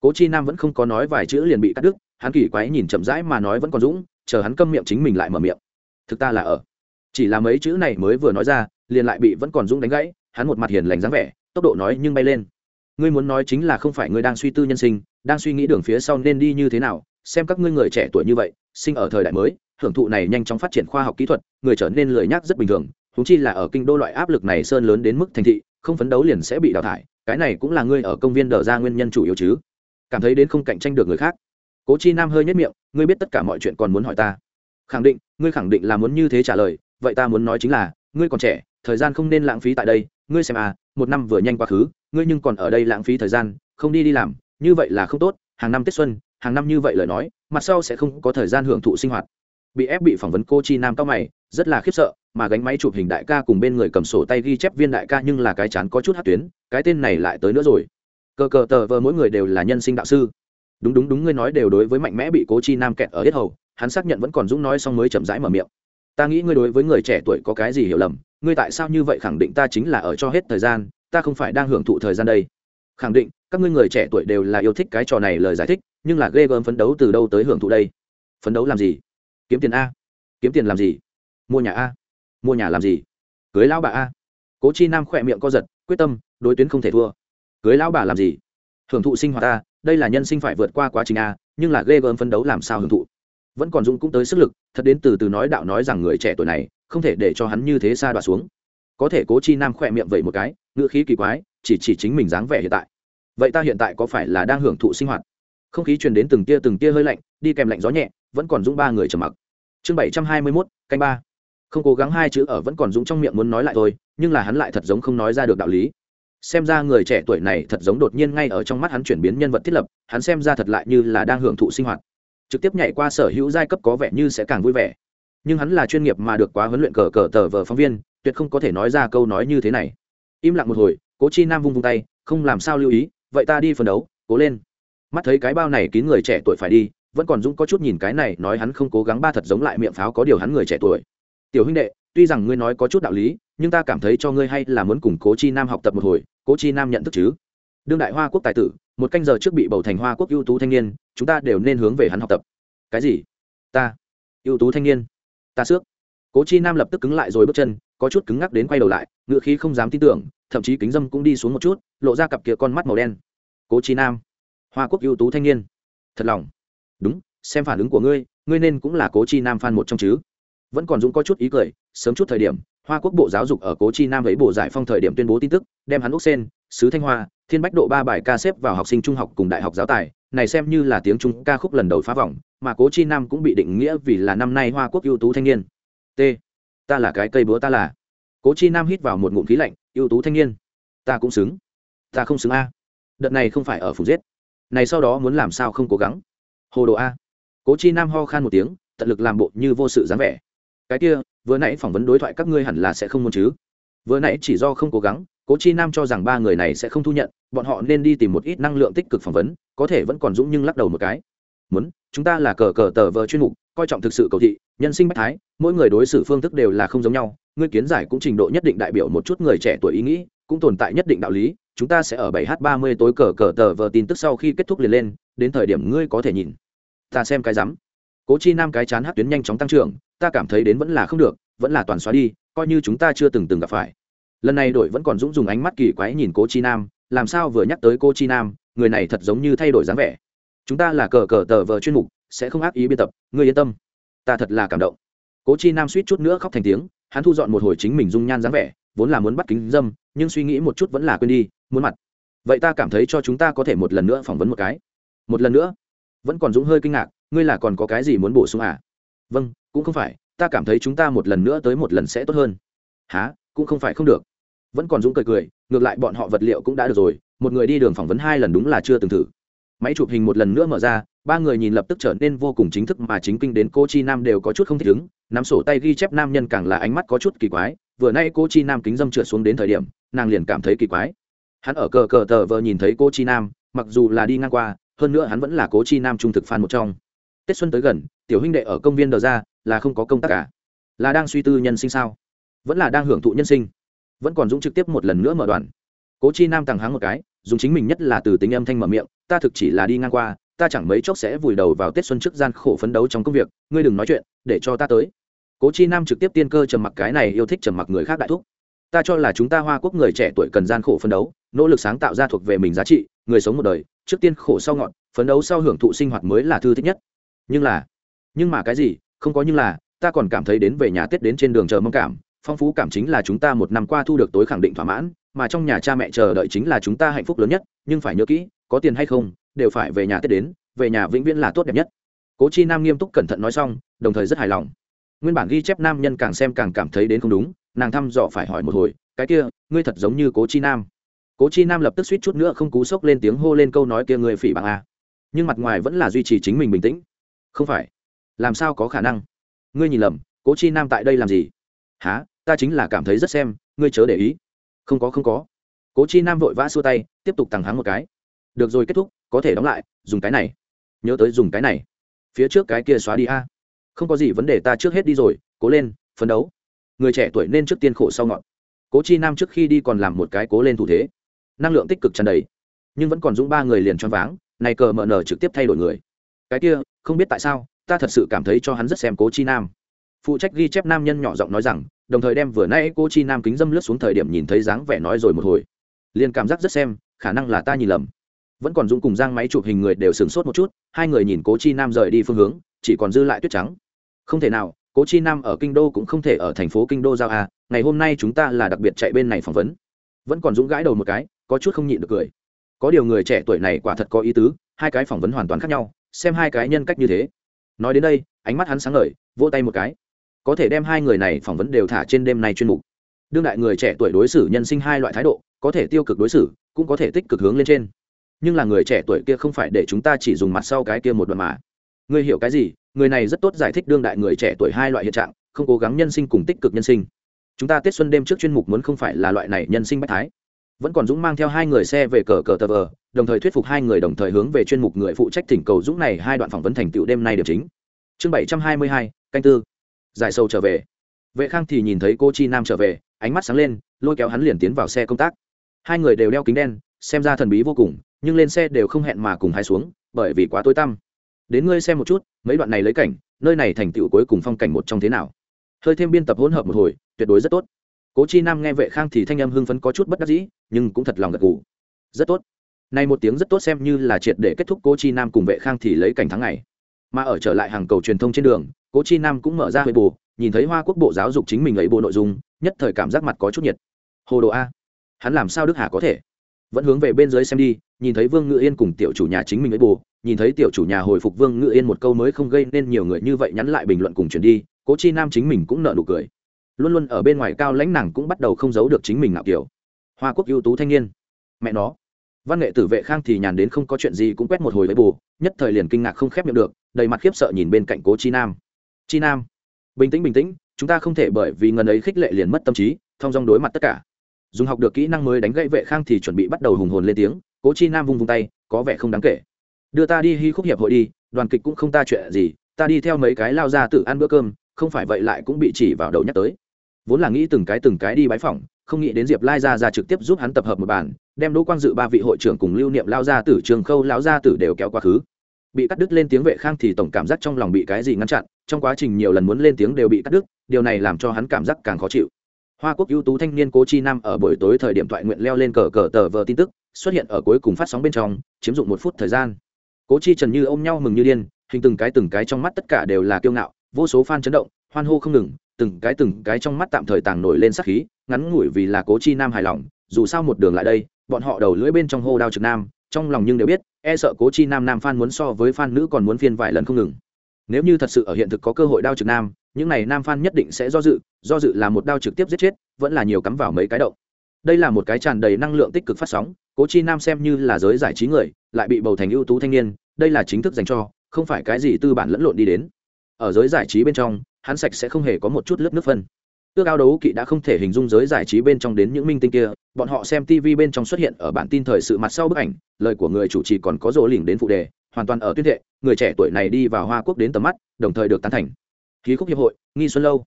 Cố chi nam vẫn không có nói vài chữ liền bị cắt đứt hắn kỳ quái nhìn chậm rãi mà nói vẫn còn dũng chờ hắn câm miệng chính mình lại mở miệng. Thực ta là ở. Chỉ là mấy chữ này mới vừa nói ra liền lại bị vẫn còn dũng đánh gãy hắn một mặt hiền lành dáng vẻ, tốc độ nói nhưng bay lên. Ngươi muốn nói chính là không phải ngươi đang suy tư nhân sinh, đang suy nghĩ đường phía sau nên đi như thế nào, xem các ngươi người trẻ tuổi như vậy, sinh ở thời đại mới, hưởng thụ này nhanh chóng phát triển khoa học kỹ thuật, người trở nên lười nhác rất bình thường thú chi là ở kinh đô loại áp lực này sơn lớn đến mức thành thị, không phấn đấu liền sẽ bị đào thải, cái này cũng là ngươi ở công viên đờ ra nguyên nhân chủ yếu chứ. Cảm thấy đến không cạnh tranh được người khác. Cố chi nam hơi nhất miệng, ngươi biết tất cả mọi chuyện còn muốn hỏi ta. Khẳng định, ngươi khẳng định là muốn như thế trả lời, vậy ta muốn nói chính là, ngươi còn trẻ, thời gian không nên lãng phí tại đây ngươi xem à một năm vừa nhanh quá khứ, ngươi nhưng còn ở đây lãng phí thời gian, không đi đi làm, như vậy là không tốt, hàng năm tết xuân, hàng năm như vậy lời nói, mặt sau sẽ không có thời gian hưởng thụ sinh hoạt. Bị ép bị phỏng vấn cô chi nam cao mày, rất là khiếp sợ, mà gánh máy chụp hình đại ca cùng bên người cầm sổ tay ghi chép viên đại ca nhưng là cái chán có chút hát tuyến, cái tên này lại tới nữa rồi. Cờ cờ tờ vờ mỗi người đều là nhân sinh đạo sư. Đúng đúng đúng ngươi nói đều đối với mạnh mẽ bị cố chi nam kẹt ở hết hầu, hắn xác nhận vẫn còn dũng nói xong mới chậm rãi mở miệng. Ta nghĩ ngươi đối với người trẻ tuổi có cái gì hiểu lầm ngươi tại sao như vậy khẳng định ta chính là ở cho hết thời gian, ta không phải đang hưởng thụ thời gian đây. Khẳng định, các ngươi người trẻ tuổi đều là yêu thích cái trò này lời giải thích, nhưng là ghê gớm phấn đấu từ đâu tới hưởng thụ đây? Phấn đấu làm gì? Kiếm tiền a. Kiếm tiền làm gì? Mua nhà a. Mua nhà làm gì? Cưới lão bà a. Cố chi nam khỏe miệng co giật, quyết tâm, đối tuyến không thể thua. Cưới lão bà làm gì? Hưởng thụ sinh hoạt a, đây là nhân sinh phải vượt qua quá trình a, nhưng là ghê gớm phấn đấu làm sao hưởng thụ? Vẫn còn dũng cũng tới sức lực, thật đến từ từ nói đạo nói rằng người trẻ tuổi này không thể để cho hắn như thế xa đoạt xuống. Có thể cố chi nam khỏe miệng vậy một cái, ngữ khí kỳ quái, chỉ chỉ chính mình dáng vẻ hiện tại. Vậy ta hiện tại có phải là đang hưởng thụ sinh hoạt? Không khí truyền đến từng tia từng tia hơi lạnh, đi kèm lạnh gió nhẹ, vẫn còn dũng ba người trầm mặc. Chương bảy trăm hai mươi mốt, canh ba. Không cố gắng hai chữ ở vẫn còn dũng trong miệng muốn nói lại thôi, nhưng là hắn lại thật giống không nói ra được đạo lý. Xem ra người trẻ tuổi này thật giống đột nhiên ngay ở trong mắt hắn chuyển biến nhân vật thiết lập, hắn xem ra thật lại như là đang hưởng thụ sinh hoạt. Trực tiếp nhảy qua sở hữu giai cấp có vẻ như sẽ càng vui vẻ nhưng hắn là chuyên nghiệp mà được quá huấn luyện cờ cờ tờ vờ phóng viên, tuyệt không có thể nói ra câu nói như thế này. Im lặng một hồi, cố chi nam vung vung tay, không làm sao lưu ý, vậy ta đi phân đấu, cố lên. Mắt thấy cái bao này kín người trẻ tuổi phải đi, vẫn còn dũng có chút nhìn cái này, nói hắn không cố gắng ba thật giống lại miệng pháo có điều hắn người trẻ tuổi. Tiểu huynh đệ, tuy rằng ngươi nói có chút đạo lý, nhưng ta cảm thấy cho ngươi hay là muốn cùng cố chi nam học tập một hồi, cố chi nam nhận thức chứ. Đương đại hoa quốc tài tử, một canh giờ trước bị bầu thành hoa quốc ưu tú thanh niên, chúng ta đều nên hướng về hắn học tập. Cái gì? Ta, ưu tú thanh niên ta xước. Cố chi nam lập tức cứng lại rồi bước chân, có chút cứng ngắc đến quay đầu lại, ngựa khí không dám tin tưởng, thậm chí kính dâm cũng đi xuống một chút, lộ ra cặp kia con mắt màu đen. Cố chi nam, hoa quốc ưu tú thanh niên. Thật lòng. Đúng, xem phản ứng của ngươi ngươi nên cũng là cố chi nam phan một trong chứ. Vẫn còn dũng có chút ý cười, sớm chút thời điểm, hoa quốc bộ giáo dục ở cố chi nam ấy bộ giải phong thời điểm tuyên bố tin tức, đem hắn úc sen, sứ thanh hoa, thiên bách độ ba bài ca xếp vào học sinh trung học cùng đại học giáo tài này xem như là tiếng trung ca khúc lần đầu phá vòng mà cố chi nam cũng bị định nghĩa vì là năm nay hoa quốc ưu tú thanh niên. T, ta là cái cây búa ta là. Cố chi nam hít vào một ngụm khí lạnh, ưu tú thanh niên. Ta cũng xứng. Ta không xứng a. Đợt này không phải ở phủ giết. Này sau đó muốn làm sao không cố gắng? Hồ đồ a. Cố chi nam ho khan một tiếng, tận lực làm bộ như vô sự dáng vẻ. Cái kia, vừa nãy phỏng vấn đối thoại các ngươi hẳn là sẽ không muốn chứ? Vừa nãy chỉ do không cố gắng cố chi nam cho rằng ba người này sẽ không thu nhận, bọn họ nên đi tìm một ít năng lượng tích cực phỏng vấn, có thể vẫn còn dũng nhưng lắc đầu một cái. Muốn, chúng ta là cờ cờ tờ vờ chuyên mục, coi trọng thực sự cầu thị, nhân sinh bách thái, mỗi người đối xử phương thức đều là không giống nhau, ngươi kiến giải cũng trình độ nhất định đại biểu một chút người trẻ tuổi ý nghĩ, cũng tồn tại nhất định đạo lý, chúng ta sẽ ở 7 h 30 tối cờ cờ tờ vờ tin tức sau khi kết thúc liền lên, đến thời điểm ngươi có thể nhìn. Ta xem cái rắm. Cố chi nam cái chán hát tuyến nhanh chóng tăng trưởng, ta cảm thấy đến vẫn là không được, vẫn là toàn xóa đi, coi như chúng ta chưa từng từng gặp phải lần này đội vẫn còn dũng dùng ánh mắt kỳ quái nhìn cố chi nam, làm sao vừa nhắc tới cô chi nam, người này thật giống như thay đổi dáng vẻ. Chúng ta là cờ cờ tờ vờ chuyên mục, sẽ không ác ý biên tập, ngươi yên tâm. Ta thật là cảm động. Cố chi nam suýt chút nữa khóc thành tiếng, hắn thu dọn một hồi chính mình dung nhan dáng vẻ, vốn là muốn bắt kính dâm, nhưng suy nghĩ một chút vẫn là quên đi, muốn mặt. Vậy ta cảm thấy cho chúng ta có thể một lần nữa phỏng vấn một cái. Một lần nữa? Vẫn còn dũng hơi kinh ngạc, ngươi là còn có cái gì muốn bổ sung à? Vâng cũng không phải, ta cảm thấy chúng ta một lần nữa tới một lần sẽ tốt hơn. Há cũng không phải không được. Vẫn còn dũng cười cười, ngược lại bọn họ vật liệu cũng đã được rồi, một người đi đường phỏng vấn hai lần đúng là chưa từng thử. Máy chụp hình một lần nữa mở ra, ba người nhìn lập tức trở nên vô cùng chính thức mà chính kinh đến cô chi nam đều có chút không thích ứng, nắm sổ tay ghi chép nam nhân càng là ánh mắt có chút kỳ quái, vừa nay cô chi nam kính dâm trượt xuống đến thời điểm, nàng liền cảm thấy kỳ quái. Hắn ở cờ cờ tờ vờ nhìn thấy cô chi nam, mặc dù là đi ngang qua, hơn nữa hắn vẫn là cố chi nam trung thực fan một trong. Tết xuân tới gần, tiểu huynh đệ ở công viên đờ ra, là không có công tác cả. Là đang suy tư nhân sinh sao? Vẫn là đang hưởng thụ nhân sinh. Vẫn còn dũng trực tiếp một lần nữa mở đoàn. Cố chi nam tàng háng một cái, dùng chính mình nhất là từ tính âm thanh mở miệng, ta thực chỉ là đi ngang qua, ta chẳng mấy chốc sẽ vùi đầu vào tết xuân trước gian khổ phấn đấu trong công việc, ngươi đừng nói chuyện, để cho ta tới. Cố chi nam trực tiếp tiên cơ trầm mặc cái này yêu thích trầm mặc người khác đại thúc. Ta cho là chúng ta hoa quốc người trẻ tuổi cần gian khổ phấn đấu, nỗ lực sáng tạo ra thuộc về mình giá trị, người sống một đời, trước tiên khổ sau ngọn, phấn đấu sau hưởng thụ sinh hoạt mới là thư thích nhất. Nhưng là, nhưng mà cái gì, không có nhưng là, ta còn cảm thấy đến về nhà tết đến trên đường chờ mong cảm phong phú cảm chính là chúng ta một năm qua thu được tối khẳng định thỏa mãn, mà trong nhà cha mẹ chờ đợi chính là chúng ta hạnh phúc lớn nhất, nhưng phải nhớ kỹ, có tiền hay không, đều phải về nhà tết đến, về nhà vĩnh viễn là tốt đẹp nhất. Cố chi nam nghiêm túc cẩn thận nói xong, đồng thời rất hài lòng. Nguyên bản ghi chép nam nhân càng xem càng cảm thấy đến không đúng, nàng thăm dò phải hỏi một hồi, cái kia, ngươi thật giống như cố chi nam. Cố chi nam lập tức suýt chút nữa không cú sốc lên tiếng hô lên câu nói kia người phỉ bằng a. Nhưng mặt ngoài vẫn là duy trì chính mình bình tĩnh. Không phải. Làm sao có khả năng? Ngươi nhìn lầm, cố chi nam tại đây làm gì? Há, ta chính là cảm thấy rất xem, ngươi chớ để ý. Không có không có. Cố chi nam vội vã xua tay, tiếp tục tằng hắng một cái. Được rồi, kết thúc, có thể đóng lại, dùng cái này. Nhớ tới dùng cái này. Phía trước cái kia xóa đi a. Không có gì vấn đề, ta trước hết đi rồi, cố lên, phấn đấu. Người trẻ tuổi nên trước tiên khổ sau ngọn. Cố chi nam trước khi đi còn làm một cái cố lên thủ thế. Năng lượng tích cực tràn đầy. Nhưng vẫn còn dũng ba người liền choáng váng, này cờ mở nở trực tiếp thay đổi người. Cái kia, không biết tại sao, ta thật sự cảm thấy cho hắn rất xem cố chi nam phụ trách ghi chép nam nhân nhỏ giọng nói rằng, đồng thời đem vừa nay cô chi nam kính dâm lướt xuống thời điểm nhìn thấy dáng vẻ nói rồi một hồi. Liền cảm giác rất xem, khả năng là ta nhìn lầm. Vẫn còn dũng cùng giang máy chụp hình người đều sửng sốt một chút, hai người nhìn cố chi nam rời đi phương hướng, chỉ còn dư lại tuyết trắng. Không thể nào, cố chi nam ở kinh đô cũng không thể ở thành phố kinh đô giao à ngày hôm nay chúng ta là đặc biệt chạy bên này phỏng vấn. Vẫn còn dũng gãi đầu một cái, có chút không nhịn được cười. Có điều người trẻ tuổi này quả thật có ý tứ, hai cái phỏng vấn hoàn toàn khác nhau, xem hai cái nhân cách như thế. Nói đến đây, ánh mắt hắn sáng ngời, vỗ tay một cái có thể đem hai người này phỏng vấn đều thả trên đêm nay chuyên mục. Đương đại người trẻ tuổi đối xử nhân sinh hai loại thái độ, có thể tiêu cực đối xử, cũng có thể tích cực hướng lên trên. Nhưng là người trẻ tuổi kia không phải để chúng ta chỉ dùng mặt sau cái kia một đoạn mà. Người hiểu cái gì? Người này rất tốt giải thích đương đại người trẻ tuổi hai loại hiện trạng, không cố gắng nhân sinh cùng tích cực nhân sinh. Chúng ta tết xuân đêm trước chuyên mục muốn không phải là loại này nhân sinh bách thái. Vẫn còn dũng mang theo hai người xe về cờ cờ tờ vờ, đồng thời thuyết phục hai người đồng thời hướng về chuyên mục người phụ trách thỉnh cầu dũng này hai đoạn phỏng vấn thành tựu đêm nay điểm chính. Chương bảy trăm hai mươi hai, canh tư giải sâu trở về. Vệ khang thì nhìn thấy cô chi nam trở về ánh mắt sáng lên lôi kéo hắn liền tiến vào xe công tác. Hai người đều đeo kính đen xem ra thần bí vô cùng nhưng lên xe đều không hẹn mà cùng hai xuống bởi vì quá tối tăm. Đến ngươi xem một chút mấy đoạn này lấy cảnh nơi này thành tựu cuối cùng phong cảnh một trong thế nào? Hơi thêm biên tập hỗn hợp một hồi tuyệt đối rất tốt. Cố chi nam nghe vệ khang thì thanh âm hưng phấn có chút bất đắc dĩ nhưng cũng thật lòng gật gù. Rất tốt. Này một tiếng rất tốt xem như là triệt để kết thúc Cố Chi Nam cùng Vệ Khang thì lấy cảnh thắng này. Mà ở trở lại hàng cầu truyền thông trên đường, Cố Chi Nam cũng mở ra hơi bù, nhìn thấy Hoa Quốc Bộ giáo dục chính mình ấy bộ nội dung, nhất thời cảm giác mặt có chút nhiệt. Hồ đồ a, hắn làm sao Đức Hà có thể? Vẫn hướng về bên dưới xem đi, nhìn thấy Vương Ngự Yên cùng tiểu chủ nhà chính mình ấy bù, nhìn thấy tiểu chủ nhà hồi phục Vương Ngự Yên một câu mới không gây nên nhiều người như vậy nhắn lại bình luận cùng chuyển đi, Cố Chi Nam chính mình cũng nở nụ cười. Luôn luôn ở bên ngoài cao lãnh nàng cũng bắt đầu không giấu được chính mình ngạo kiểu. Hoa Quốc ưu tú thanh niên. Mẹ nó, văn nghệ tử vệ khang thì nhàn đến không có chuyện gì cũng quét một hồi với bù nhất thời liền kinh ngạc không khép miệng được đầy mặt khiếp sợ nhìn bên cạnh cố chi nam chi nam. Bình tĩnh bình tĩnh, chúng ta không thể bởi vì ngần ấy khích lệ liền mất tâm trí thong dong đối mặt tất cả. Dùng học được kỹ năng mới đánh gãy vệ khang thì chuẩn bị bắt đầu hùng hồn lên tiếng, cố chi nam vung vung tay, có vẻ không đáng kể. Đưa ta đi hy khúc hiệp hội đi, đoàn kịch cũng không ta chuyện gì, ta đi theo mấy cái lao ra tự ăn bữa cơm, không phải vậy lại cũng bị chỉ vào đầu nhắc tới. Vốn là nghĩ từng cái từng cái đi bái phỏng, không nghĩ đến diệp lai ra ra trực tiếp giúp hắn tập hợp một bản đem đỗ quang dự ba vị hội trưởng cùng lưu niệm lao gia tử, trường khâu lão gia tử đều kéo quá khứ. Bị cắt đứt lên tiếng vệ khang thì tổng cảm giác trong lòng bị cái gì ngăn chặn trong quá trình nhiều lần muốn lên tiếng đều bị cắt đứt, điều này làm cho hắn cảm giác càng khó chịu. Hoa quốc ưu tú thanh niên cố chi nam ở buổi tối thời điểm thoại nguyện leo lên cờ cờ tờ vờ tin tức, xuất hiện ở cuối cùng phát sóng bên trong, chiếm dụng một phút thời gian. Cố chi trần như ôm nhau mừng như điên, hình từng cái từng cái trong mắt tất cả đều là kiêu ngạo, vô số fan chấn động, hoan hô không ngừng, từng cái từng cái trong mắt tạm thời tàng nổi lên sắc khí, ngắn ngủi vì là cố chi nam hài lòng, dù sao một đường lại đây, bọn họ đầu lưỡi bên trong hô đao trực nam, trong lòng nhưng đều biết e sợ cố chi nam nam f muốn so với f nữ còn muốn phiên vài lần không ngừng nếu như thật sự ở hiện thực có cơ hội đao trực nam, những này nam phan nhất định sẽ do dự do dự là một đao trực tiếp giết chết, vẫn là nhiều cắm vào mấy cái động. đây là một cái tràn đầy năng lượng tích cực phát sóng, cố chi nam xem như là giới giải trí người, lại bị bầu thành ưu tú thanh niên, đây là chính thức dành cho, không phải cái gì tư bản lẫn lộn đi đến. Ở giới giải trí bên trong, hắn sạch sẽ không hề có một chút lớp nước phân. Ước ao đấu kỵ đã không thể hình dung giới giải trí bên trong đến những minh tinh kia, bọn họ xem tv bên trong xuất hiện ở bản tin thời sự mặt sau bức ảnh, lời của người chủ trì còn có rỗ lỉnh đến phụ đề hoàn toàn ở tuyên thệ, người trẻ tuổi này đi vào hoa quốc đến tầm mắt, đồng thời được tán thành. Khí khúc hiệp hội, nghi xuân lâu.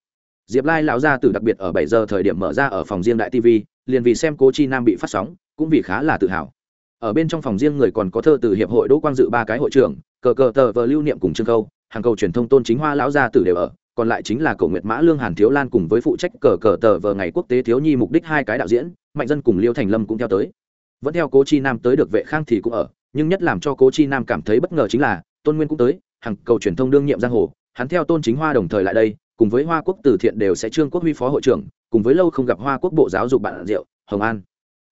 Diệp lai lão gia tử đặc biệt ở bảy giờ thời điểm mở ra ở phòng riêng đại tv liền vì xem cố chi nam bị phát sóng, cũng vì khá là tự hào. Ở bên trong phòng riêng người còn có thơ từ hiệp hội đỗ quang dự ba cái hội trưởng, cờ cờ tờ vờ lưu niệm cùng trương câu, hàng cầu truyền thông tôn chính hoa lão gia tử đều ở, còn lại chính là cầu nguyệt mã, lương hàn thiếu lan cùng với phụ trách cờ cờ tờ vờ ngày quốc tế thiếu nhi mục đích hai cái đạo diễn, mạnh dân cùng liêu thành lâm cũng theo tới. Vẫn theo cố chi nam tới được vệ khang thì cũng ở nhưng nhất làm cho cố chi nam cảm thấy bất ngờ chính là, tôn nguyên cũng tới hàng cầu truyền thông đương nhiệm giang hồ, hắn theo tôn chính hoa đồng thời lại đây, cùng với hoa quốc từ thiện đều sẽ trương quốc huy phó hội trưởng, cùng với lâu không gặp hoa quốc bộ giáo dục bạn diệu, hồng an.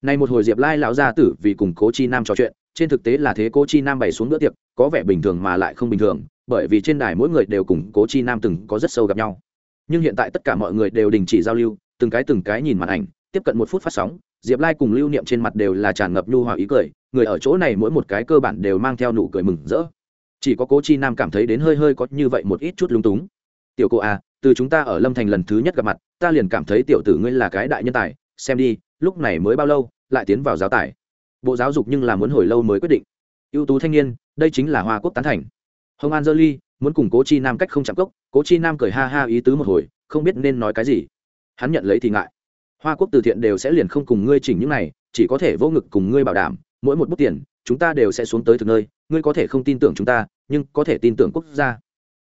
Nay một hồi diệp lai lão gia tử vì cùng cố chi nam trò chuyện, trên thực tế là thế cố chi nam bày xuống bữa tiệc, có vẻ bình thường mà lại không bình thường, bởi vì trên đài mỗi người đều cùng cố chi nam từng có rất sâu gặp nhau. Nhưng hiện tại tất cả mọi người đều đình chỉ giao lưu, từng cái từng cái nhìn màn ảnh, tiếp cận một phút phát sóng diệp lai cùng lưu niệm trên mặt đều là tràn ngập nhu hòa ý cười, người ở chỗ này mỗi một cái cơ bản đều mang theo nụ cười mừng rỡ. Chỉ có cố chi nam cảm thấy đến hơi hơi có như vậy một ít chút lung túng. Tiểu cô à từ chúng ta ở lâm thành lần thứ nhất gặp mặt, ta liền cảm thấy tiểu tử ngươi là cái đại nhân tài, xem đi, lúc này mới bao lâu, lại tiến vào giáo tài. Bộ giáo dục nhưng là muốn hồi lâu mới quyết định. Ưu tú thanh niên, đây chính là hoa quốc tán thành. Hồng an dơ ly, muốn cùng cố chi nam cách không chạm cốc, cố chi nam cười ha ha ý tứ một hồi, không biết nên nói cái gì. Hắn nhận lấy thì ngại hoa quốc từ thiện đều sẽ liền không cùng ngươi chỉnh những này, chỉ có thể vô ngực cùng ngươi bảo đảm, mỗi một bút tiền, chúng ta đều sẽ xuống tới thực nơi, ngươi có thể không tin tưởng chúng ta, nhưng có thể tin tưởng quốc gia.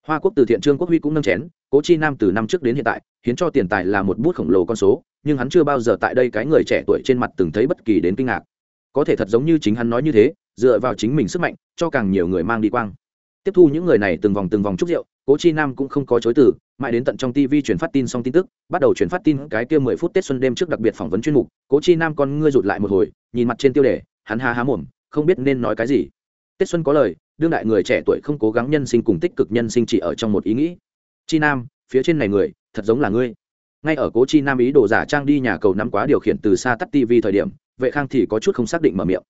Hoa quốc từ thiện trương quốc huy cũng nâng chén, cố chi nam từ năm trước đến hiện tại, hiến cho tiền tài là một bút khổng lồ con số, nhưng hắn chưa bao giờ tại đây cái người trẻ tuổi trên mặt từng thấy bất kỳ đến kinh ngạc. Có thể thật giống như chính hắn nói như thế, dựa vào chính mình sức mạnh, cho càng nhiều người mang đi quang. Tiếp thu những người này từng vòng từng vòng chúc rượu, cố chi nam cũng không có chối từ mãi đến tận trong tv truyền phát tin xong tin tức, bắt đầu truyền phát tin cái kia mười phút tết xuân đêm trước đặc biệt phỏng vấn chuyên mục, cố chi nam con ngươi rụt lại một hồi, nhìn mặt trên tiêu đề, hắn há há mồm, không biết nên nói cái gì. Tết xuân có lời, đương đại người trẻ tuổi không cố gắng nhân sinh cùng tích cực nhân sinh chỉ ở trong một ý nghĩ. Chi nam, phía trên này người, thật giống là ngươi. Ngay ở cố chi nam ý đồ giả trang đi nhà cầu năm quá điều khiển từ xa tắt tv thời điểm, vệ khang thì có chút không xác định mở miệng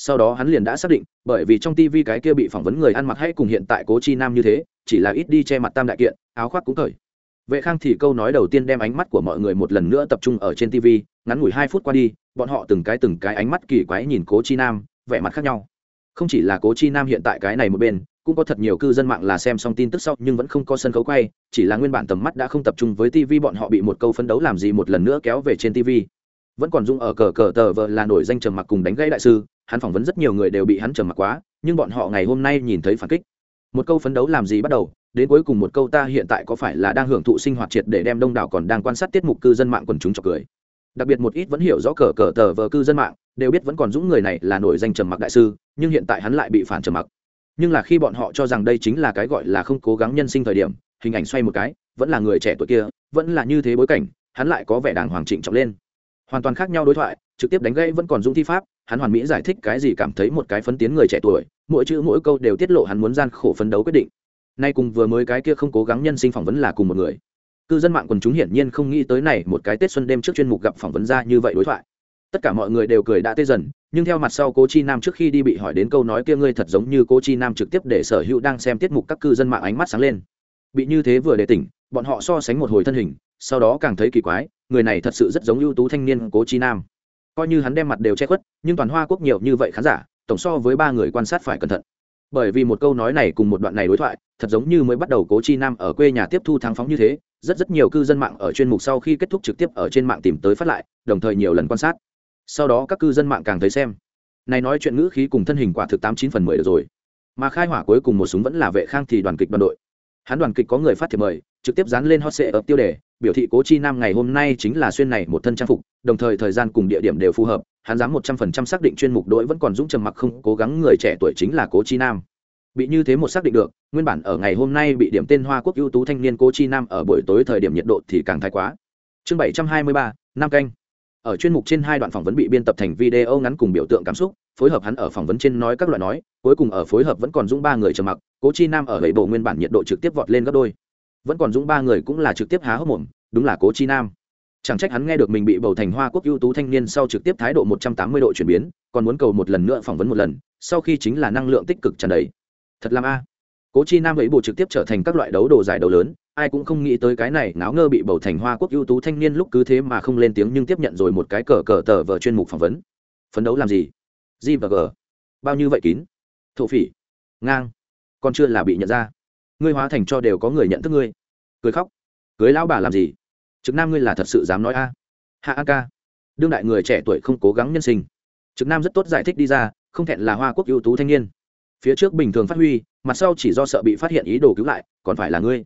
sau đó hắn liền đã xác định, bởi vì trong tv cái kia bị phỏng vấn người ăn mặc hay cùng hiện tại cố chi nam như thế, chỉ là ít đi che mặt tam đại kiện, áo khoác cũng thời. Vệ khang thì câu nói đầu tiên đem ánh mắt của mọi người một lần nữa tập trung ở trên tv ngắn ngủi hai phút qua đi, bọn họ từng cái từng cái ánh mắt kỳ quái nhìn cố chi nam, vẻ mặt khác nhau. Không chỉ là cố chi nam hiện tại cái này một bên, cũng có thật nhiều cư dân mạng là xem xong tin tức sau nhưng vẫn không có sân khấu quay, chỉ là nguyên bản tầm mắt đã không tập trung với tv bọn họ bị một câu phấn đấu làm gì một lần nữa kéo về trên tv vẫn còn dung ở cờ cờ tờ vợ là nổi danh trầm mặc cùng đánh gãy đại sư hắn phỏng vấn rất nhiều người đều bị hắn trầm mặc quá, nhưng bọn họ ngày hôm nay nhìn thấy phản kích. Một câu phấn đấu làm gì bắt đầu, đến cuối cùng một câu ta hiện tại có phải là đang hưởng thụ sinh hoạt triệt để đem đông đảo còn đang quan sát tiết mục cư dân mạng quần chúng chọc cười. Đặc biệt một ít vẫn hiểu rõ cờ cờ tờ vờ cư dân mạng, đều biết vẫn còn dũng người này là nổi danh trầm mặc đại sư, nhưng hiện tại hắn lại bị phản trầm mặc. Nhưng là khi bọn họ cho rằng đây chính là cái gọi là không cố gắng nhân sinh thời điểm, hình ảnh xoay một cái, vẫn là người trẻ tuổi kia, vẫn là như thế bối cảnh, hắn lại có vẻ đàng hoàng trịnh trọng lên. Hoàn toàn khác nhau đối thoại, trực tiếp đánh gãy vẫn còn dũng thi pháp hắn hoàn mỹ giải thích cái gì cảm thấy một cái phấn tiến người trẻ tuổi, mỗi chữ mỗi câu đều tiết lộ hắn muốn gian khổ phấn đấu quyết định. Nay cùng vừa mới cái kia không cố gắng nhân sinh phỏng vấn là cùng một người. Cư dân mạng quần chúng hiển nhiên không nghĩ tới này một cái tết xuân đêm trước chuyên mục gặp phỏng vấn ra như vậy đối thoại. Tất cả mọi người đều cười đã tê dần, nhưng theo mặt sau cố chi nam trước khi đi bị hỏi đến câu nói kia ngươi thật giống như cố chi nam trực tiếp để sở hữu đang xem tiết mục các cư dân mạng ánh mắt sáng lên. Bị như thế vừa để tỉnh, bọn họ so sánh một hồi thân hình, sau đó càng thấy kỳ quái, người này thật sự rất giống ưu tú thanh niên cố chi nam coi như hắn đem mặt đều che khuất, nhưng toàn hoa quốc nhiều như vậy khán giả, tổng so với ba người quan sát phải cẩn thận. Bởi vì một câu nói này cùng một đoạn này đối thoại, thật giống như mới bắt đầu cố chi nam ở quê nhà tiếp thu thắng phóng như thế, rất rất nhiều cư dân mạng ở chuyên mục sau khi kết thúc trực tiếp ở trên mạng tìm tới phát lại, đồng thời nhiều lần quan sát. Sau đó các cư dân mạng càng thấy xem. Này nói chuyện ngữ khí cùng thân hình quả thực tám chín phần mười được rồi. Mà khai hỏa cuối cùng một súng vẫn là vệ khang thì đoàn kịch đoàn đội. Hắn đoàn kịch có người phát thiệp mời, trực tiếp dán lên hot sệ ập tiêu đề biểu thị cố chi nam ngày hôm nay chính là xuyên này một thân trang phục, đồng thời thời gian cùng địa điểm đều phù hợp, hắn dám một trăm phần trăm xác định chuyên mục đội vẫn còn dũng trầm mặc không, cố gắng người trẻ tuổi chính là cố chi nam. Bị như thế một xác định được, nguyên bản ở ngày hôm nay bị điểm tên hoa quốc ưu tú thanh niên cố chi nam ở buổi tối thời điểm nhiệt độ thì càng thái quá. Chương bảy trăm hai mươi ba năm canh. Ở chuyên mục trên hai đoạn phỏng vấn bị biên tập thành video ngắn cùng biểu tượng cảm xúc, phối hợp hắn ở phỏng vấn trên nói các loại nói, cuối cùng ở phối hợp vẫn còn dũng ba người trầm mặc, cố chi nam ở gậy bộ nguyên bản nhiệt độ trực tiếp vọt lên gấp đôi vẫn còn dũng ba người cũng là trực tiếp há hốc mồm, đúng là cố chi nam. Chẳng trách hắn nghe được mình bị bầu thành hoa quốc ưu tú thanh niên sau trực tiếp thái độ một trăm tám mươi độ chuyển biến, còn muốn cầu một lần nữa phỏng vấn một lần, sau khi chính là năng lượng tích cực tràn đầy. Thật làm a. Cố chi nam ấy bộ trực tiếp trở thành các loại đấu đồ giải đấu lớn, ai cũng không nghĩ tới cái này náo ngơ bị bầu thành hoa quốc ưu tú thanh niên lúc cứ thế mà không lên tiếng nhưng tiếp nhận rồi một cái cờ cờ tờ vờ chuyên mục phỏng vấn. Phấn đấu làm gì? G và g. Bao nhiêu vậy kín? Thổ phỉ. Ngang. Còn chưa là bị nhận ra. Ngươi hóa thành cho đều có người nhận thức ngươi cười khóc. Cưới lão bà làm gì? Trực nam ngươi là thật sự dám nói a? Hạ a ca. Đương đại người trẻ tuổi không cố gắng nhân sinh. Trực nam rất tốt giải thích đi ra, không thẹn là hoa quốc ưu tú thanh niên. Phía trước bình thường phát huy, mặt sau chỉ do sợ bị phát hiện ý đồ cứu lại, còn phải là ngươi.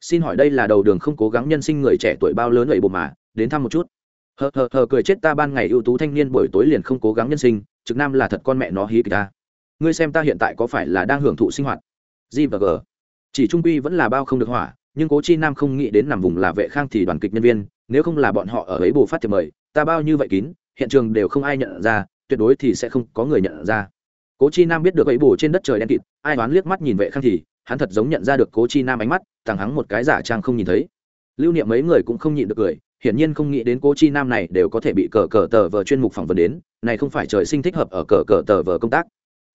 Xin hỏi đây là đầu đường không cố gắng nhân sinh người trẻ tuổi bao lớn vậy bộ mà, đến thăm một chút. Hờ hờ hờ cười chết ta ban ngày ưu tú thanh niên buổi tối liền không cố gắng nhân sinh, trực nam là thật con mẹ nó hí kịch ta. Ngươi xem ta hiện tại có phải là đang hưởng thụ sinh hoạt? G và g. Chỉ trung quy vẫn là bao không được hỏa nhưng cố chi nam không nghĩ đến nằm vùng là vệ khang thì đoàn kịch nhân viên, nếu không là bọn họ ở ấy bù phát thiệp mời, ta bao như vậy kín, hiện trường đều không ai nhận ra, tuyệt đối thì sẽ không có người nhận ra. Cố chi nam biết được ấy bù trên đất trời đen kịt, ai đoán liếc mắt nhìn vệ khang thì, hắn thật giống nhận ra được cố chi nam ánh mắt thằng hắn một cái giả trang không nhìn thấy. Lưu niệm mấy người cũng không nhịn được cười, hiển nhiên không nghĩ đến cố chi nam này đều có thể bị cờ cờ tờ vờ chuyên mục phỏng vấn đến, này không phải trời sinh thích hợp ở cờ cờ tờ vờ công tác.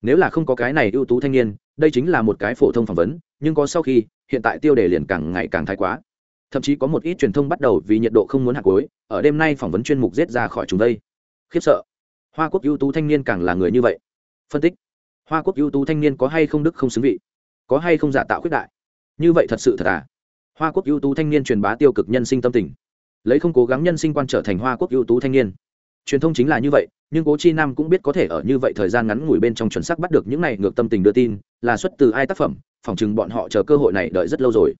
Nếu là không có cái này ưu tú thanh niên, đây chính là một cái phổ thông phỏng vấn nhưng có sau khi, hiện tại tiêu đề liền càng ngày càng thái quá. Thậm chí có một ít truyền thông bắt đầu vì nhiệt độ không muốn hạt cối ở đêm nay phỏng vấn chuyên mục rết ra khỏi chúng đây. Khiếp sợ. Hoa quốc ưu tú thanh niên càng là người như vậy. Phân tích. Hoa quốc ưu tú thanh niên có hay không đức không xứng vị? Có hay không giả tạo khuyết đại? Như vậy thật sự thật à? Hoa quốc ưu tú thanh niên truyền bá tiêu cực nhân sinh tâm tình. Lấy không cố gắng nhân sinh quan trở thành hoa quốc ưu tú thanh niên truyền thông chính là như vậy, nhưng cố chi nam cũng biết có thể ở như vậy thời gian ngắn ngủi bên trong chuẩn xác bắt được những này ngược tâm tình đưa tin, là xuất từ ai tác phẩm, phỏng chừng bọn họ chờ cơ hội này đợi rất lâu rồi.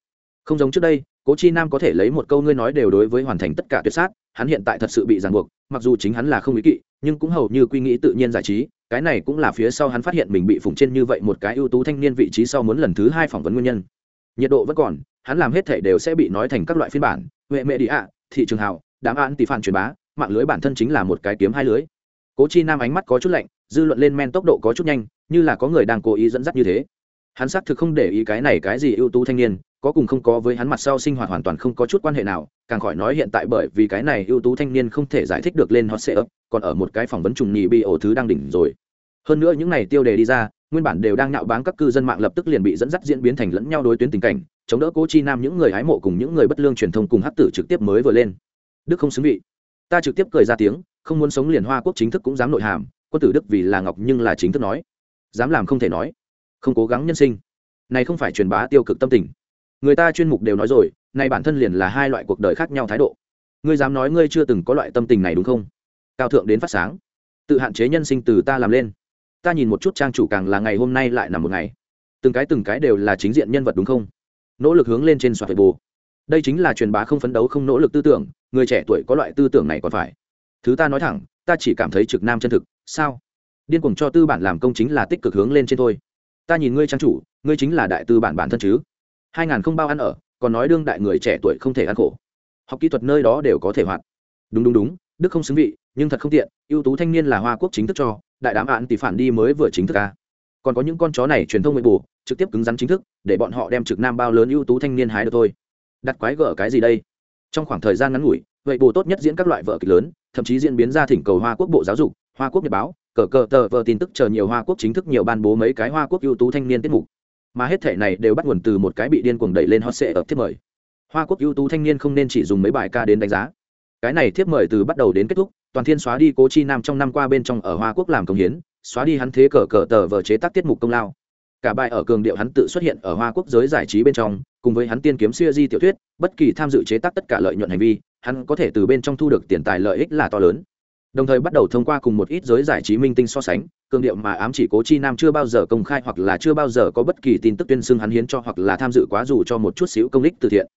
Không giống trước đây, cố chi nam có thể lấy một câu ngươi nói đều đối với hoàn thành tất cả tuyệt sát, hắn hiện tại thật sự bị ràng buộc, mặc dù chính hắn là không ý kỵ, nhưng cũng hầu như quy nghĩ tự nhiên giải trí, cái này cũng là phía sau hắn phát hiện mình bị phủng trên như vậy một cái ưu tú thanh niên vị trí sau muốn lần thứ hai phỏng vấn nguyên nhân. Nhiệt độ vẫn còn, hắn làm hết thể đều sẽ bị nói thành các loại phiên bản, huệ mẹ đi ạ, thị trường hào đám án tỷ phản truyền bá mạng lưới bản thân chính là một cái kiếm hai lưới. Cố chi nam ánh mắt có chút lạnh, dư luận lên men tốc độ có chút nhanh, như là có người đang cố ý dẫn dắt như thế. Hắn xác thực không để ý cái này cái gì ưu tú thanh niên, có cùng không có với hắn mặt sau sinh hoạt hoàn toàn không có chút quan hệ nào, càng khỏi nói hiện tại bởi vì cái này ưu tú thanh niên không thể giải thích được lên hot sệ ấp còn ở một cái phỏng vấn trùng nhị bị ổ thứ đang đỉnh rồi. Hơn nữa những này tiêu đề đi ra, nguyên bản đều đang nạo báng các cư dân mạng lập tức liền bị dẫn dắt diễn biến thành lẫn nhau đối tuyến tình cảnh, chống đỡ cố chi nam những người hái mộ cùng những người bất lương truyền thông cùng hát tử trực tiếp mới vừa lên. Đức không xứng vị ta trực tiếp cười ra tiếng, không muốn sống liền hoa quốc chính thức cũng dám nội hàm, quân tử đức vì là ngọc nhưng là chính thức nói. Dám làm không thể nói. Không cố gắng nhân sinh. Này không phải truyền bá tiêu cực tâm tình. Người ta chuyên mục đều nói rồi, này bản thân liền là hai loại cuộc đời khác nhau thái độ. Ngươi dám nói ngươi chưa từng có loại tâm tình này đúng không? Cao thượng đến phát sáng. Tự hạn chế nhân sinh từ ta làm lên. Ta nhìn một chút trang chủ càng là ngày hôm nay lại nằm một ngày. Từng cái từng cái đều là chính diện nhân vật đúng không? Nỗ lực hướng lên trên soạt bù đây chính là truyền bá không phấn đấu không nỗ lực tư tưởng, người trẻ tuổi có loại tư tưởng này còn phải. Thứ ta nói thẳng, ta chỉ cảm thấy trực nam chân thực, sao? Điên cuồng cho tư bản làm công chính là tích cực hướng lên trên thôi. Ta nhìn ngươi trang chủ, ngươi chính là đại tư bản bản thân chứ. Hai ngàn không bao ăn ở, còn nói đương đại người trẻ tuổi không thể ăn khổ. Học kỹ thuật nơi đó đều có thể hoạt. Đúng đúng đúng, đức không xứng vị, nhưng thật không tiện, ưu tú thanh niên là hoa quốc chính thức cho, đại đám án tỷ phản đi mới vừa chính thức ca còn có những con chó này truyền thông nội bù trực tiếp cứng rắn chính thức, để bọn họ đem trực nam bao lớn ưu tú thanh niên hái được thôi đặt quái gở cái gì đây? Trong khoảng thời gian ngắn ngủi, vậy bù tốt nhất diễn các loại vợ kịch lớn, thậm chí diễn biến ra thỉnh cầu hoa quốc bộ giáo dục, hoa quốc nhật báo, cờ cờ tờ vợ tin tức chờ nhiều hoa quốc chính thức nhiều ban bố mấy cái hoa quốc ưu tú thanh niên tiết mục. Mà hết thể này đều bắt nguồn từ một cái bị điên cuồng đẩy lên hot sệ ở thiết mời. Hoa quốc ưu tú thanh niên không nên chỉ dùng mấy bài ca đến đánh giá. Cái này thiếp mời từ bắt đầu đến kết thúc, toàn thiên xóa đi cố chi nam trong năm qua bên trong ở hoa quốc làm công hiến, xóa đi hắn thế cờ cờ tờ vờ chế tác tiết mục công lao cả bài ở cường điệu hắn tự xuất hiện ở hoa quốc giới giải trí bên trong, cùng với hắn tiên kiếm siêu di tiểu thuyết, bất kỳ tham dự chế tác tất cả lợi nhuận hành vi, hắn có thể từ bên trong thu được tiền tài lợi ích là to lớn. Đồng thời bắt đầu thông qua cùng một ít giới giải trí minh tinh so sánh, cường điệu mà ám chỉ cố chi nam chưa bao giờ công khai hoặc là chưa bao giờ có bất kỳ tin tức tuyên xưng hắn hiến cho hoặc là tham dự quá dù cho một chút xíu công ích từ thiện.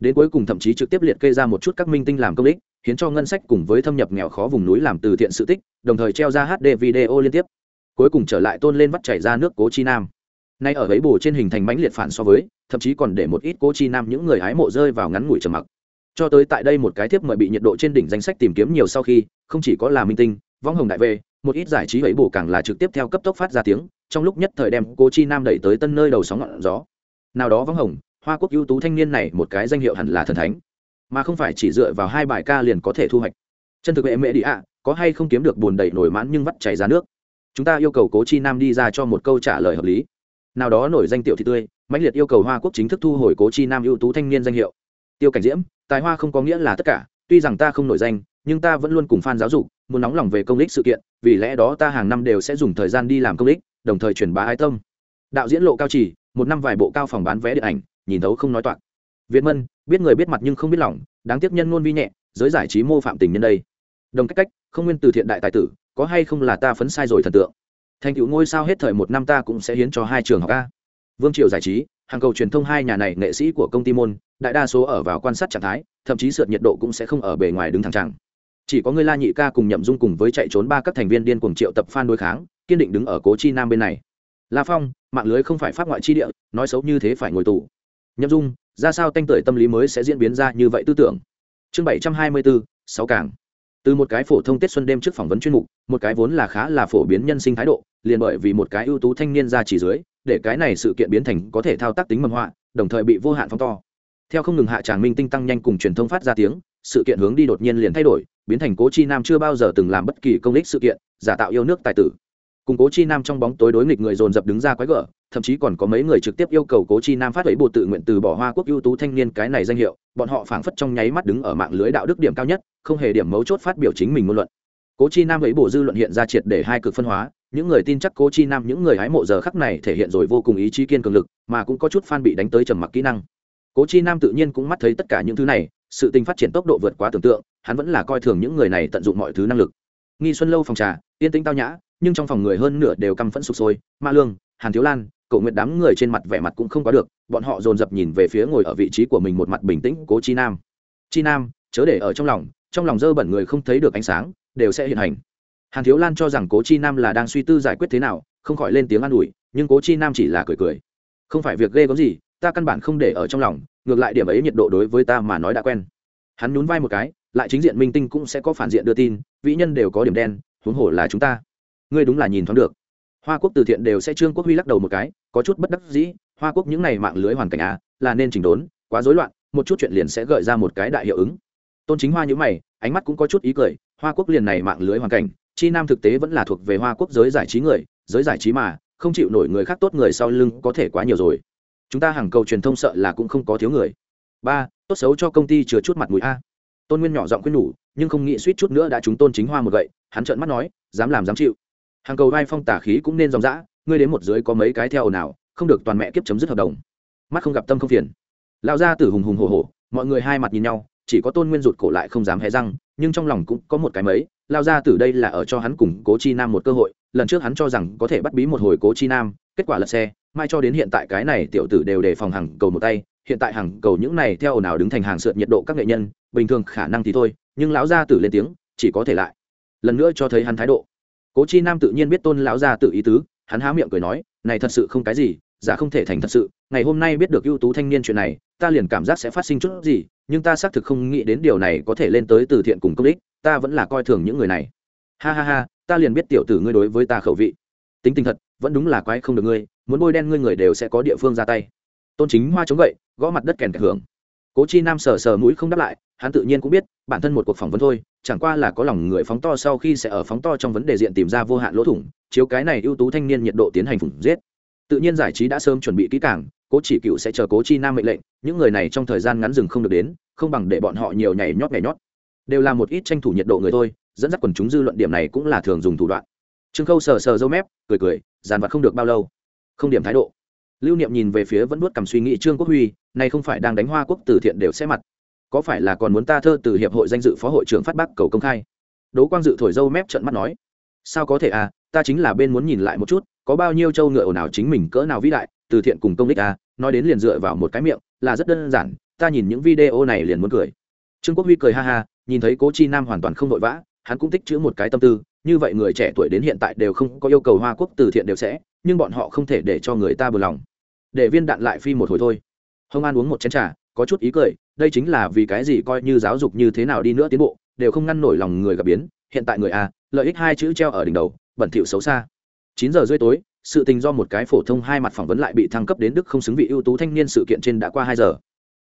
Đến cuối cùng thậm chí trực tiếp liệt kê ra một chút các minh tinh làm công ích, hiến cho ngân sách cùng với thâm nhập nghèo khó vùng núi làm từ thiện sự tích, đồng thời treo ra hd video liên tiếp. Cuối cùng trở lại tôn lên vắt chảy ra nước cố chi nam nay ở ấy bù trên hình thành mãnh liệt phản so với, thậm chí còn để một ít cô chi nam những người hái mộ rơi vào ngắn ngủi trầm mặc. Cho tới tại đây một cái tiếp mời bị nhiệt độ trên đỉnh danh sách tìm kiếm nhiều sau khi, không chỉ có là minh tinh, vong hồng đại về một ít giải trí ấy bù càng là trực tiếp theo cấp tốc phát ra tiếng, trong lúc nhất thời đem cô chi nam đẩy tới tân nơi đầu sóng ngọn gió. Nào đó vong hồng, hoa quốc ưu tú thanh niên này một cái danh hiệu hẳn là thần thánh. Mà không phải chỉ dựa vào hai bài ca liền có thể thu hoạch. Chân thực mẹ mẹ đi ạ, có hay không kiếm được bùn đầy nổi mãn nhưng vắt chảy ra nước. Chúng ta yêu cầu cố chi nam đi ra cho một câu trả lời hợp lý nào đó nổi danh tiểu thị tươi mãnh liệt yêu cầu hoa quốc chính thức thu hồi cố chi nam ưu tú thanh niên danh hiệu. Tiêu cảnh diễm tài hoa không có nghĩa là tất cả tuy rằng ta không nổi danh nhưng ta vẫn luôn cùng f a n giáo dục muốn nóng lòng về công lý sự kiện vì lẽ đó ta hàng năm đều sẽ dùng thời gian đi làm công lý, đồng thời truyền bá ái tâm. Đạo diễn lộ cao trì một năm vài bộ cao phòng bán vé điện ảnh nhìn thấu không nói toạc. Việt mân biết người biết mặt nhưng không biết lòng đáng tiếc nhân ngôn vi nhẹ giới giải trí mô phạm tình nhân đây. Đồng cách cách không nguyên từ thiện đại tài tử có hay không là ta phấn sai rồi thần tượng? Thành tựu ngôi sao hết thời một năm ta cũng sẽ hiến cho hai trường học a. Vương triều giải trí, hàng cầu truyền thông hai nhà này nghệ sĩ của công ty môn đại đa số ở vào quan sát trạng thái, thậm chí sượt nhiệt độ cũng sẽ không ở bề ngoài đứng thẳng chẳng. Chỉ có người la nhị ca cùng nhậm dung cùng với chạy trốn ba các thành viên điên cuồng triệu tập phan đối kháng, kiên định đứng ở cố chi nam bên này. La phong, mạng lưới không phải pháp ngoại chi địa, nói xấu như thế phải ngồi tù. Nhậm dung, ra sao tanh tưởi tâm lý mới sẽ diễn biến ra như vậy tư tưởng? Chương bảy trăm hai mươi bốn, sáu cảng từ một cái phổ thông tết xuân đêm trước phỏng vấn chuyên mục, một cái vốn là khá là phổ biến nhân sinh thái độ, liền bởi vì một cái ưu tú thanh niên ra chỉ dưới, để cái này sự kiện biến thành có thể thao tác tính mầm họa, đồng thời bị vô hạn phóng to. Theo không ngừng hạ tràng minh tinh tăng nhanh cùng truyền thông phát ra tiếng, sự kiện hướng đi đột nhiên liền thay đổi, biến thành cố chi nam chưa bao giờ từng làm bất kỳ công lích sự kiện, giả tạo yêu nước tài tử. Cùng cố chi nam trong bóng tối đối nghịch người dồn dập đứng ra quái gở, thậm chí còn có mấy người trực tiếp yêu cầu cố chi nam phát ấy bộ tự nguyện từ bỏ hoa quốc ưu tú thanh niên cái này danh hiệu, bọn họ phảng phất trong nháy mắt đứng ở mạng lưới đạo đức điểm cao nhất không hề điểm mấu chốt phát biểu chính mình ngôn luận. Cố chi nam ấy bộ dư luận hiện ra triệt để hai cực phân hóa, những người tin chắc cố chi nam, những người hái mộ giờ khắc này thể hiện rồi vô cùng ý chí kiên cường lực, mà cũng có chút fan bị đánh tới trầm mặc kỹ năng. Cố chi nam tự nhiên cũng mắt thấy tất cả những thứ này, sự tình phát triển tốc độ vượt quá tưởng tượng, hắn vẫn là coi thường những người này tận dụng mọi thứ năng lực. Nghi xuân lâu phòng trà, yên tĩnh tao nhã, nhưng trong phòng người hơn nửa đều căm phẫn sụp sôi, ma lương, hàn thiếu lan cậu nguyện đám người trên mặt vẻ mặt cũng không có được, bọn họ dồn dập nhìn về phía ngồi ở vị trí của mình một mặt bình tĩnh cố chi nam. Chi nam, chớ để ở trong lòng trong lòng dơ bẩn người không thấy được ánh sáng, đều sẽ hiện hành. Hàn thiếu lan cho rằng cố chi nam là đang suy tư giải quyết thế nào, không khỏi lên tiếng an ủi, nhưng cố chi nam chỉ là cười cười. Không phải việc ghê có gì, ta căn bản không để ở trong lòng, ngược lại điểm ấy nhiệt độ đối với ta mà nói đã quen. Hắn nhún vai một cái, lại chính diện minh tinh cũng sẽ có phản diện đưa tin, vĩ nhân đều có điểm đen, huống hồ là chúng ta. Ngươi đúng là nhìn thoáng được. Hoa quốc từ thiện đều sẽ trương quốc huy lắc đầu một cái, có chút bất đắc dĩ, hoa quốc những n à y mạng lưới hoàn cảnh à là nên chỉnh đốn, quá rối loạn, một chút chuyện liền sẽ gợi ra một cái đại hiệu ứng tôn chính hoa nhữ mày ánh mắt cũng có chút ý cười hoa quốc liền này mạng lưới hoàn cảnh chi nam thực tế vẫn là thuộc về hoa quốc giới giải trí người giới giải trí mà không chịu nổi người khác tốt người sau lưng có thể quá nhiều rồi. Chúng ta hàng cầu truyền thông sợ là cũng không có thiếu người. Ba tốt xấu cho công ty chừa chút mặt mũi a. Tôn nguyên nhỏ giọng khuyên nhủ nhưng không nghĩ suýt chút nữa đã chúng tôn chính hoa một gậy hắn trợn mắt nói dám làm dám chịu. Hàng cầu vai phong tả khí cũng nên dòng dã ngươi đến một dưới có mấy cái theo nào không được toàn mẹ kiếp chấm dứt hợp đồng. Mắt không gặp tâm không phiền. Lão gia tử hùng hùng hổ hổ, mọi người hai mặt nhìn nhau chỉ có tôn nguyên rụt cổ lại không dám hé răng, nhưng trong lòng cũng có một cái mấy, lao ra từ đây là ở cho hắn cùng cố chi nam một cơ hội, lần trước hắn cho rằng có thể bắt bí một hồi cố chi nam, kết quả lật xe, mai cho đến hiện tại cái này tiểu tử đều đề phòng hàng cầu một tay, hiện tại hàng cầu những này theo nào đứng thành hàng sượt nhiệt độ các nghệ nhân, bình thường khả năng thì thôi, nhưng lão gia tử lên tiếng, chỉ có thể lại. Lần nữa cho thấy hắn thái độ. Cố chi nam tự nhiên biết tôn lão gia tự ý tứ, hắn há miệng cười nói, này thật sự không cái gì giả không thể thành thật sự, ngày hôm nay biết được ưu tú thanh niên chuyện này, ta liền cảm giác sẽ phát sinh chút gì, nhưng ta xác thực không nghĩ đến điều này có thể lên tới từ thiện cùng công ích, ta vẫn là coi thường những người này. Ha ha ha, ta liền biết tiểu tử ngươi đối với ta khẩu vị. Tính tình thật, vẫn đúng là quái không được ngươi, muốn bôi đen ngươi người đều sẽ có địa phương ra tay. Tôn chính hoa chống gậy, gõ mặt đất kèn kẹt hưởng. Cố chi nam sờ sờ mũi không đáp lại, hắn tự nhiên cũng biết, bản thân một cuộc phỏng vấn thôi, chẳng qua là có lòng người phóng to sau khi sẽ ở phóng to trong vấn đề diện tìm ra vô hạn lỗ thủng, chiếu cái này ưu tú thanh niên nhiệt độ tiến hành phủng giết tự nhiên giải trí đã sớm chuẩn bị kỹ càng, cố chỉ cựu sẽ chờ cố chi nam mệnh lệnh, những người này trong thời gian ngắn rừng không được đến, không bằng để bọn họ nhiều nhảy nhót nhảy nhót. Đều là một ít tranh thủ nhiệt độ người thôi, dẫn dắt quần chúng dư luận điểm này cũng là thường dùng thủ đoạn. Trương khâu sờ sờ dâu mép, cười cười, dàn vặt không được bao lâu. Không điểm thái độ. Lưu niệm nhìn về phía vẫn nuốt cầm suy nghĩ trương quốc huy, này không phải đang đánh hoa quốc từ thiện đều sẽ mặt. Có phải là còn muốn ta thơ từ hiệp hội danh dự phó hội trưởng phát bác cầu công khai? Đỗ quang dự thổi dâu mép trận mắt nói. Sao có thể à ta chính là bên muốn nhìn lại một chút có bao nhiêu châu ngựa ồn ào chính mình cỡ nào vĩ đại, từ thiện cùng công đích à nói đến liền dựa vào một cái miệng, là rất đơn giản, ta nhìn những video này liền muốn cười. Trương quốc huy cười ha ha, nhìn thấy cố chi nam hoàn toàn không vội vã, hắn cũng tích chữ một cái tâm tư, như vậy người trẻ tuổi đến hiện tại đều không có yêu cầu hoa quốc từ thiện đều sẽ, nhưng bọn họ không thể để cho người ta bừa lòng. Để viên đạn lại phi một hồi thôi. Hông an uống một chén trà, có chút ý cười, đây chính là vì cái gì coi như giáo dục như thế nào đi nữa tiến bộ, đều không ngăn nổi lòng người gặp biến, hiện tại người a, lợi ích hai chữ treo ở đỉnh đầu, bẩn thỉu xấu xa chín giờ rưỡi tối, sự tình do một cái phổ thông hai mặt phỏng vấn lại bị thăng cấp đến đức không xứng vị ưu tú thanh niên sự kiện trên đã qua hai giờ.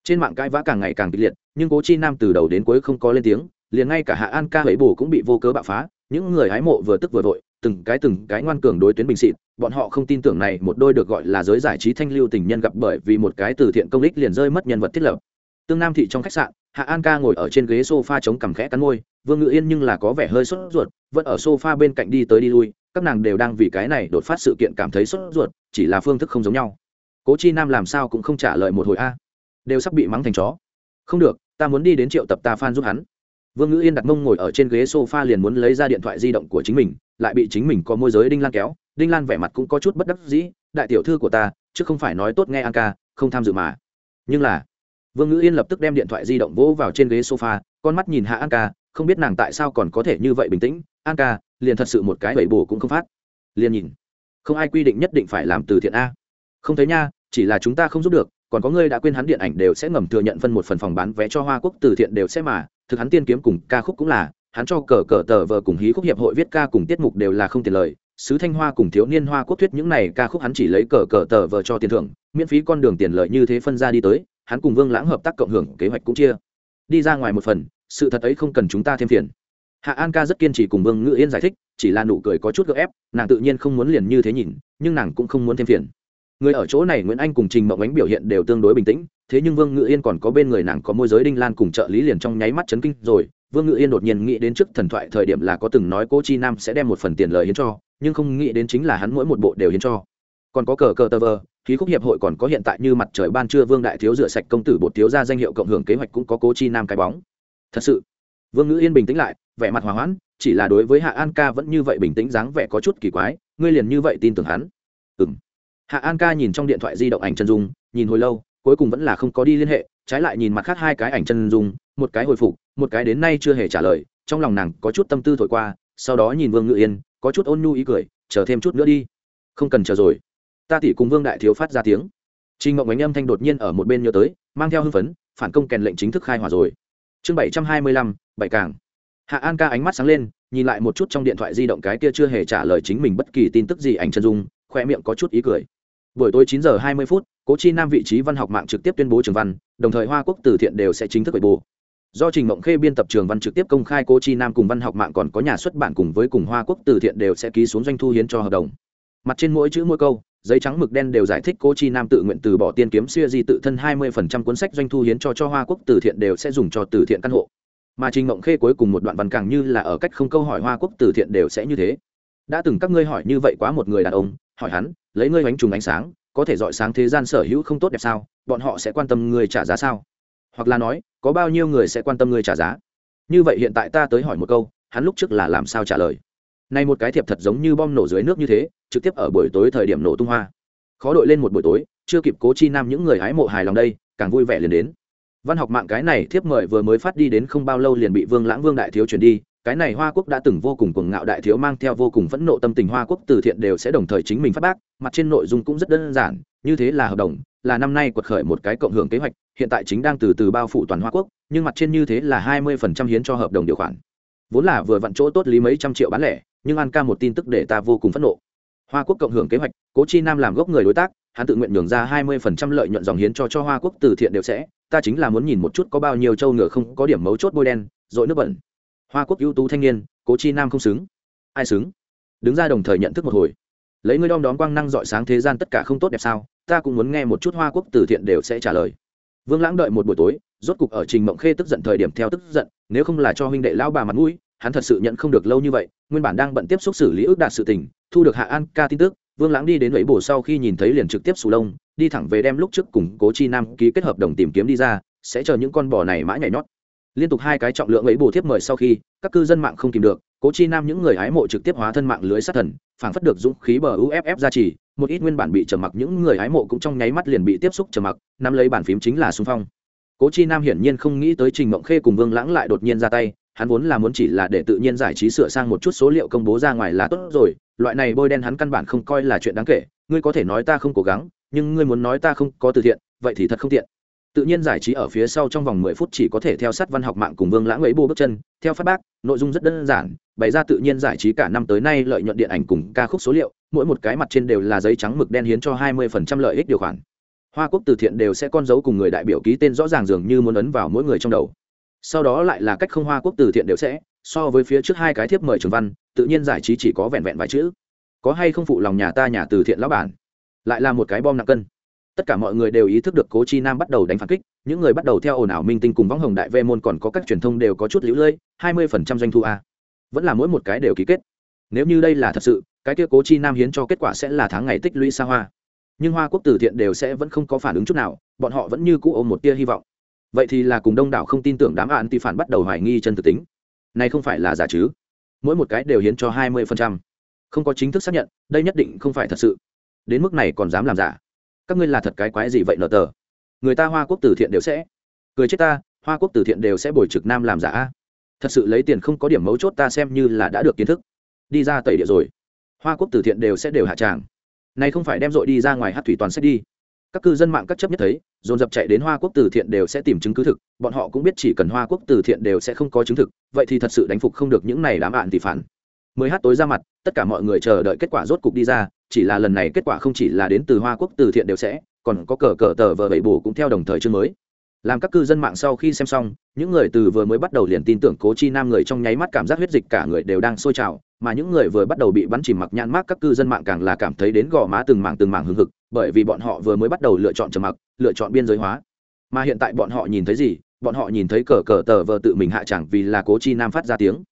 Trên mạng cãi vã càng ngày càng kịch liệt, nhưng cố chi nam từ đầu đến cuối không có lên tiếng, liền ngay cả hạ an ca ấy bù cũng bị vô cớ bạo phá, những người hái mộ vừa tức vừa vội, từng cái từng cái ngoan cường đối tuyến bình xịt, bọn họ không tin tưởng này một đôi được gọi là giới giải trí thanh lưu tình nhân gặp bởi vì một cái từ thiện công lích liền rơi mất nhân vật thiết lập. Tương nam thị trong khách sạn, hạ an ca ngồi ở trên ghế sofa chống cằm khẽ cắn môi, vương ngự yên nhưng là có vẻ hơi sốt ruột, vẫn ở sofa bên cạnh đi tới đi lui các nàng đều đang vì cái này đột phát sự kiện cảm thấy sốt ruột, chỉ là phương thức không giống nhau. Cố chi nam làm sao cũng không trả lời một hồi a. Đều sắp bị mắng thành chó. Không được, ta muốn đi đến triệu tập ta phan giúp hắn. Vương ngữ yên đặt mông ngồi ở trên ghế sofa liền muốn lấy ra điện thoại di động của chính mình, lại bị chính mình có môi giới đinh lan kéo. Đinh lan vẻ mặt cũng có chút bất đắc dĩ, đại tiểu thư của ta, chứ không phải nói tốt nghe an ca, không tham dự mà. Nhưng là, vương ngữ yên lập tức đem điện thoại di động vỗ vào trên ghế sofa, con mắt nhìn hạ an ca, không biết nàng tại sao còn có thể như vậy bình tĩnh. An ca liền thật sự một cái bậy bổ cũng không phát. Liền nhìn. Không ai quy định nhất định phải làm từ thiện a. Không thấy nha, chỉ là chúng ta không giúp được, còn có ngươi đã quên hắn điện ảnh đều sẽ ngầm thừa nhận phân một phần phòng bán vé cho hoa quốc từ thiện đều sẽ mà, thực hắn tiên kiếm cùng ca khúc cũng là, hắn cho cờ cờ tờ vờ cùng hí khúc hiệp hội viết ca cùng tiết mục đều là không tiền lời. Sứ thanh hoa cùng thiếu niên hoa quốc thuyết những này ca khúc hắn chỉ lấy cờ cờ tờ vờ cho tiền thưởng, miễn phí con đường tiền lợi như thế phân ra đi tới, hắn cùng vương lãng hợp tác cộng hưởng kế hoạch cũng chia. Đi ra ngoài một phần, sự thật ấy không cần chúng ta thêm phiền hạ an ca rất kiên trì cùng vương ngự yên giải thích, chỉ là nụ cười có chút gợ ép, nàng tự nhiên không muốn liền như thế nhìn, nhưng nàng cũng không muốn thêm phiền. Người ở chỗ này nguyễn anh cùng trình mộng ánh biểu hiện đều tương đối bình tĩnh, thế nhưng vương ngự yên còn có bên người nàng có môi giới đinh lan cùng trợ lý liền trong nháy mắt chấn kinh rồi. Vương ngự yên đột nhiên nghĩ đến trước thần thoại thời điểm là có từng nói cô chi nam sẽ đem một phần tiền lời hiến cho, nhưng không nghĩ đến chính là hắn mỗi một bộ đều hiến cho. Còn có cờ cờ tờ vờ khí khúc hiệp hội còn có hiện tại như mặt trời ban trưa vương đại thiếu rửa sạch công tử bột thiếu ra danh hiệu cộng hưởng kế hoạch cũng có cố chi nam cái bóng. Thật sự, vương ngữ yên bình tĩnh lại vẻ mặt hòa hoãn chỉ là đối với hạ an ca vẫn như vậy bình tĩnh dáng vẻ có chút kỳ quái ngươi liền như vậy tin tưởng hắn? Ừ m hạ an ca nhìn trong điện thoại di động ảnh chân dung nhìn hồi lâu cuối cùng vẫn là không có đi liên hệ trái lại nhìn mặt khác hai cái ảnh chân dung một cái hồi phục một cái đến nay chưa hề trả lời trong lòng nàng có chút tâm tư thổi qua sau đó nhìn vương ngự yên có chút ôn nhu ý cười chờ thêm chút nữa đi. Không cần chờ rồi. Ta tỷ cùng vương đại thiếu phát ra tiếng. Trình Ngộng Ánh âm thanh đột nhiên ở một bên nhớ tới, mang theo hưng phấn, phản công kèn lệnh chính thức khai hỏa rồi. Chương bảy trăm hai mươi lăm, bảy càng. Hạ An ca ánh mắt sáng lên, nhìn lại một chút trong điện thoại di động cái kia chưa hề trả lời chính mình bất kỳ tin tức gì ảnh chân dung, khoe miệng có chút ý cười. Buổi tối chín giờ hai mươi phút, Cố Chi Nam vị trí văn học mạng trực tiếp tuyên bố trường văn, đồng thời Hoa Quốc từ thiện đều sẽ chính thức bày bù. Do Trình Mộng Khê biên tập trường văn trực tiếp công khai Cố Chi Nam cùng văn học mạng còn có nhà xuất bản cùng với cùng Hoa Quốc từ thiện đều sẽ ký xuống doanh thu hiến cho hợp đồng. Mặt trên mỗi chữ mỗi câu, giấy trắng mực đen đều giải thích cố chi nam tự nguyện từ bỏ tiên kiếm xuya di tự thân hai mươi phần trăm cuốn sách doanh thu hiến cho cho hoa quốc từ thiện đều sẽ dùng cho từ thiện căn hộ mà trình mộng khê cuối cùng một đoạn văn càng như là ở cách không câu hỏi hoa quốc từ thiện đều sẽ như thế. Đã từng các ngươi hỏi như vậy quá một người đàn ông, hỏi hắn, lấy ngươi bánh trùng ánh sáng, có thể dọi sáng thế gian sở hữu không tốt đẹp sao, bọn họ sẽ quan tâm người trả giá sao? Hoặc là nói, có bao nhiêu người sẽ quan tâm người trả giá? Như vậy hiện tại ta tới hỏi một câu, hắn lúc trước là làm sao trả lời? Nay một cái thiệp thật giống như bom nổ dưới nước như thế, trực tiếp ở buổi tối thời điểm nổ tung hoa. Khó đội lên một buổi tối, chưa kịp cố chi nam những người hái mộ hài lòng đây, càng vui vẻ liền đến văn học mạng cái này thiếp mời vừa mới phát đi đến không bao lâu liền bị vương lãng vương đại thiếu chuyển đi, cái này hoa quốc đã từng vô cùng cuồng ngạo đại thiếu mang theo vô cùng phẫn nộ tâm tình hoa quốc từ thiện đều sẽ đồng thời chính mình phát bác, mặt trên nội dung cũng rất đơn giản, như thế là hợp đồng, là năm nay quật khởi một cái cộng hưởng kế hoạch, hiện tại chính đang từ từ bao phủ toàn hoa quốc, nhưng mặt trên như thế là hai mươi phần trăm hiến cho hợp đồng điều khoản. Vốn là vừa vặn chỗ tốt lý mấy trăm triệu bán lẻ, nhưng an ca một tin tức để ta vô cùng phẫn nộ. Hoa quốc cộng hưởng kế hoạch, cố chi nam làm gốc người đối tác, hắn tự nguyện nhường ra hai mươi phần trăm lợi nhuận dòng hiến cho cho hoa quốc từ thiện đều sẽ ta chính là muốn nhìn một chút có bao nhiêu châu ngựa không có điểm mấu chốt bôi đen dội nước bẩn. Hoa quốc ưu tú thanh niên, cố chi nam không xứng. Ai xứng? Đứng ra đồng thời nhận thức một hồi. Lấy ngươi đom đóm quang năng dọi sáng thế gian tất cả không tốt đẹp sao, ta cũng muốn nghe một chút hoa quốc từ thiện đều sẽ trả lời. Vương lãng đợi một buổi tối, rốt cục ở trình mộng khê tức giận thời điểm theo tức giận, nếu không là cho huynh đệ lão bà mặt mũi, hắn thật sự nhận không được lâu như vậy, nguyên bản đang bận tiếp xúc xử lý ước đạt sự tình, thu được hạ an ca tin tức, vương lãng đi đến lấy bổ sau khi nhìn thấy liền trực tiếp sù lông đi thẳng về đem lúc trước cùng cố chi nam ký kết hợp đồng tìm kiếm đi ra, sẽ chờ những con bò này mãi nhảy nhót. Liên tục hai cái trọng lượng ấy bổ tiếp mời sau khi, các cư dân mạng không tìm được, cố chi nam những người hái mộ trực tiếp hóa thân mạng lưới sát thần, phảng phất được dũng khí bờ uff ra chỉ một ít nguyên bản bị trầm mặc những người hái mộ cũng trong nháy mắt liền bị tiếp xúc trầm mặc, nắm lấy bản phím chính là xung phong. Cố chi nam hiển nhiên không nghĩ tới trình mộng khê cùng vương lãng lại đột nhiên ra tay, hắn vốn là muốn chỉ là để tự nhiên giải trí sửa sang một chút số liệu công bố ra ngoài là tốt rồi, loại này bôi đen hắn căn bản không coi là chuyện đáng kể, ngươi có thể nói ta không cố gắng nhưng ngươi muốn nói ta không có từ thiện, vậy thì thật không tiện. Tự nhiên giải trí ở phía sau trong vòng mười phút chỉ có thể theo sát văn học mạng cùng vương lãng ấy bô bước chân, theo phát bác, nội dung rất đơn giản, bày ra tự nhiên giải trí cả năm tới nay lợi nhuận điện ảnh cùng ca khúc số liệu, mỗi một cái mặt trên đều là giấy trắng mực đen hiến cho hai mươi phần trăm lợi ích điều khoản. Hoa quốc từ thiện đều sẽ con dấu cùng người đại biểu ký tên rõ ràng dường như muốn ấn vào mỗi người trong đầu. Sau đó lại là cách không hoa quốc từ thiện đều sẽ, so với phía trước hai cái thiếp mời trường văn, tự nhiên giải trí chỉ có vẹn vẹn vài chữ. Có hay không phụ lòng nhà ta nhà từ thiện lão bản? Lại là một cái bom nặng cân. Tất cả mọi người đều ý thức được cố chi nam bắt đầu đánh phản kích, những người bắt đầu theo ồn ào minh tinh cùng võng hồng đại vê môn còn có các truyền thông đều có chút lũ lưỡi, hai mươi phần trăm doanh thu a. Vẫn là mỗi một cái đều ký kết. Nếu như đây là thật sự, cái kia cố chi nam hiến cho kết quả sẽ là tháng ngày tích lũy xa hoa. Nhưng hoa quốc từ thiện đều sẽ vẫn không có phản ứng chút nào, bọn họ vẫn như cũ ôm một tia hy vọng. Vậy thì là cùng đông đảo không tin tưởng đám ạn thì phản bắt đầu hoài nghi chân thực tính. Này không phải là giả chứ? Mỗi một cái đều hiến cho hai mươi phần trăm. Không có chính thức xác nhận, đây nhất định không phải thật sự đến mức này còn dám làm giả. Các ngươi là thật cái quái gì vậy nợ tờ? Người ta hoa quốc từ thiện đều sẽ cười chết ta, hoa quốc từ thiện đều sẽ bồi trực nam làm giả. Thật sự lấy tiền không có điểm mấu chốt ta xem như là đã được kiến thức. Đi ra tẩy địa rồi. Hoa quốc từ thiện đều sẽ đều hạ tràng. Này không phải đem dội đi ra ngoài hát thủy toàn sách đi. Các cư dân mạng các chấp nhất thấy, dồn dập chạy đến hoa quốc từ thiện đều sẽ tìm chứng cứ thực, bọn họ cũng biết chỉ cần hoa quốc từ thiện đều sẽ không có chứng thực, vậy thì thật sự đánh phục không được những này đám bạn thì phản. Mới hát tối ra mặt, tất cả mọi người chờ đợi kết quả rốt cục đi ra chỉ là lần này kết quả không chỉ là đến từ hoa quốc, từ thiện đều sẽ, còn có cờ cờ tờ vờ bảy bù cũng theo đồng thời chương mới. Làm các cư dân mạng sau khi xem xong, những người từ vừa mới bắt đầu liền tin tưởng cố chi nam người trong nháy mắt cảm giác huyết dịch cả người đều đang sôi trào, mà những người vừa bắt đầu bị bắn chìm mặc nhãn mát các cư dân mạng càng là cảm thấy đến gò má từng mảng từng mảng hừng hực, bởi vì bọn họ vừa mới bắt đầu lựa chọn trầm mặc, lựa chọn biên giới hóa. Mà hiện tại bọn họ nhìn thấy gì? Bọn họ nhìn thấy cờ cờ tờ vờ tự mình hạ chẳng vì là cố chi nam phát ra tiếng.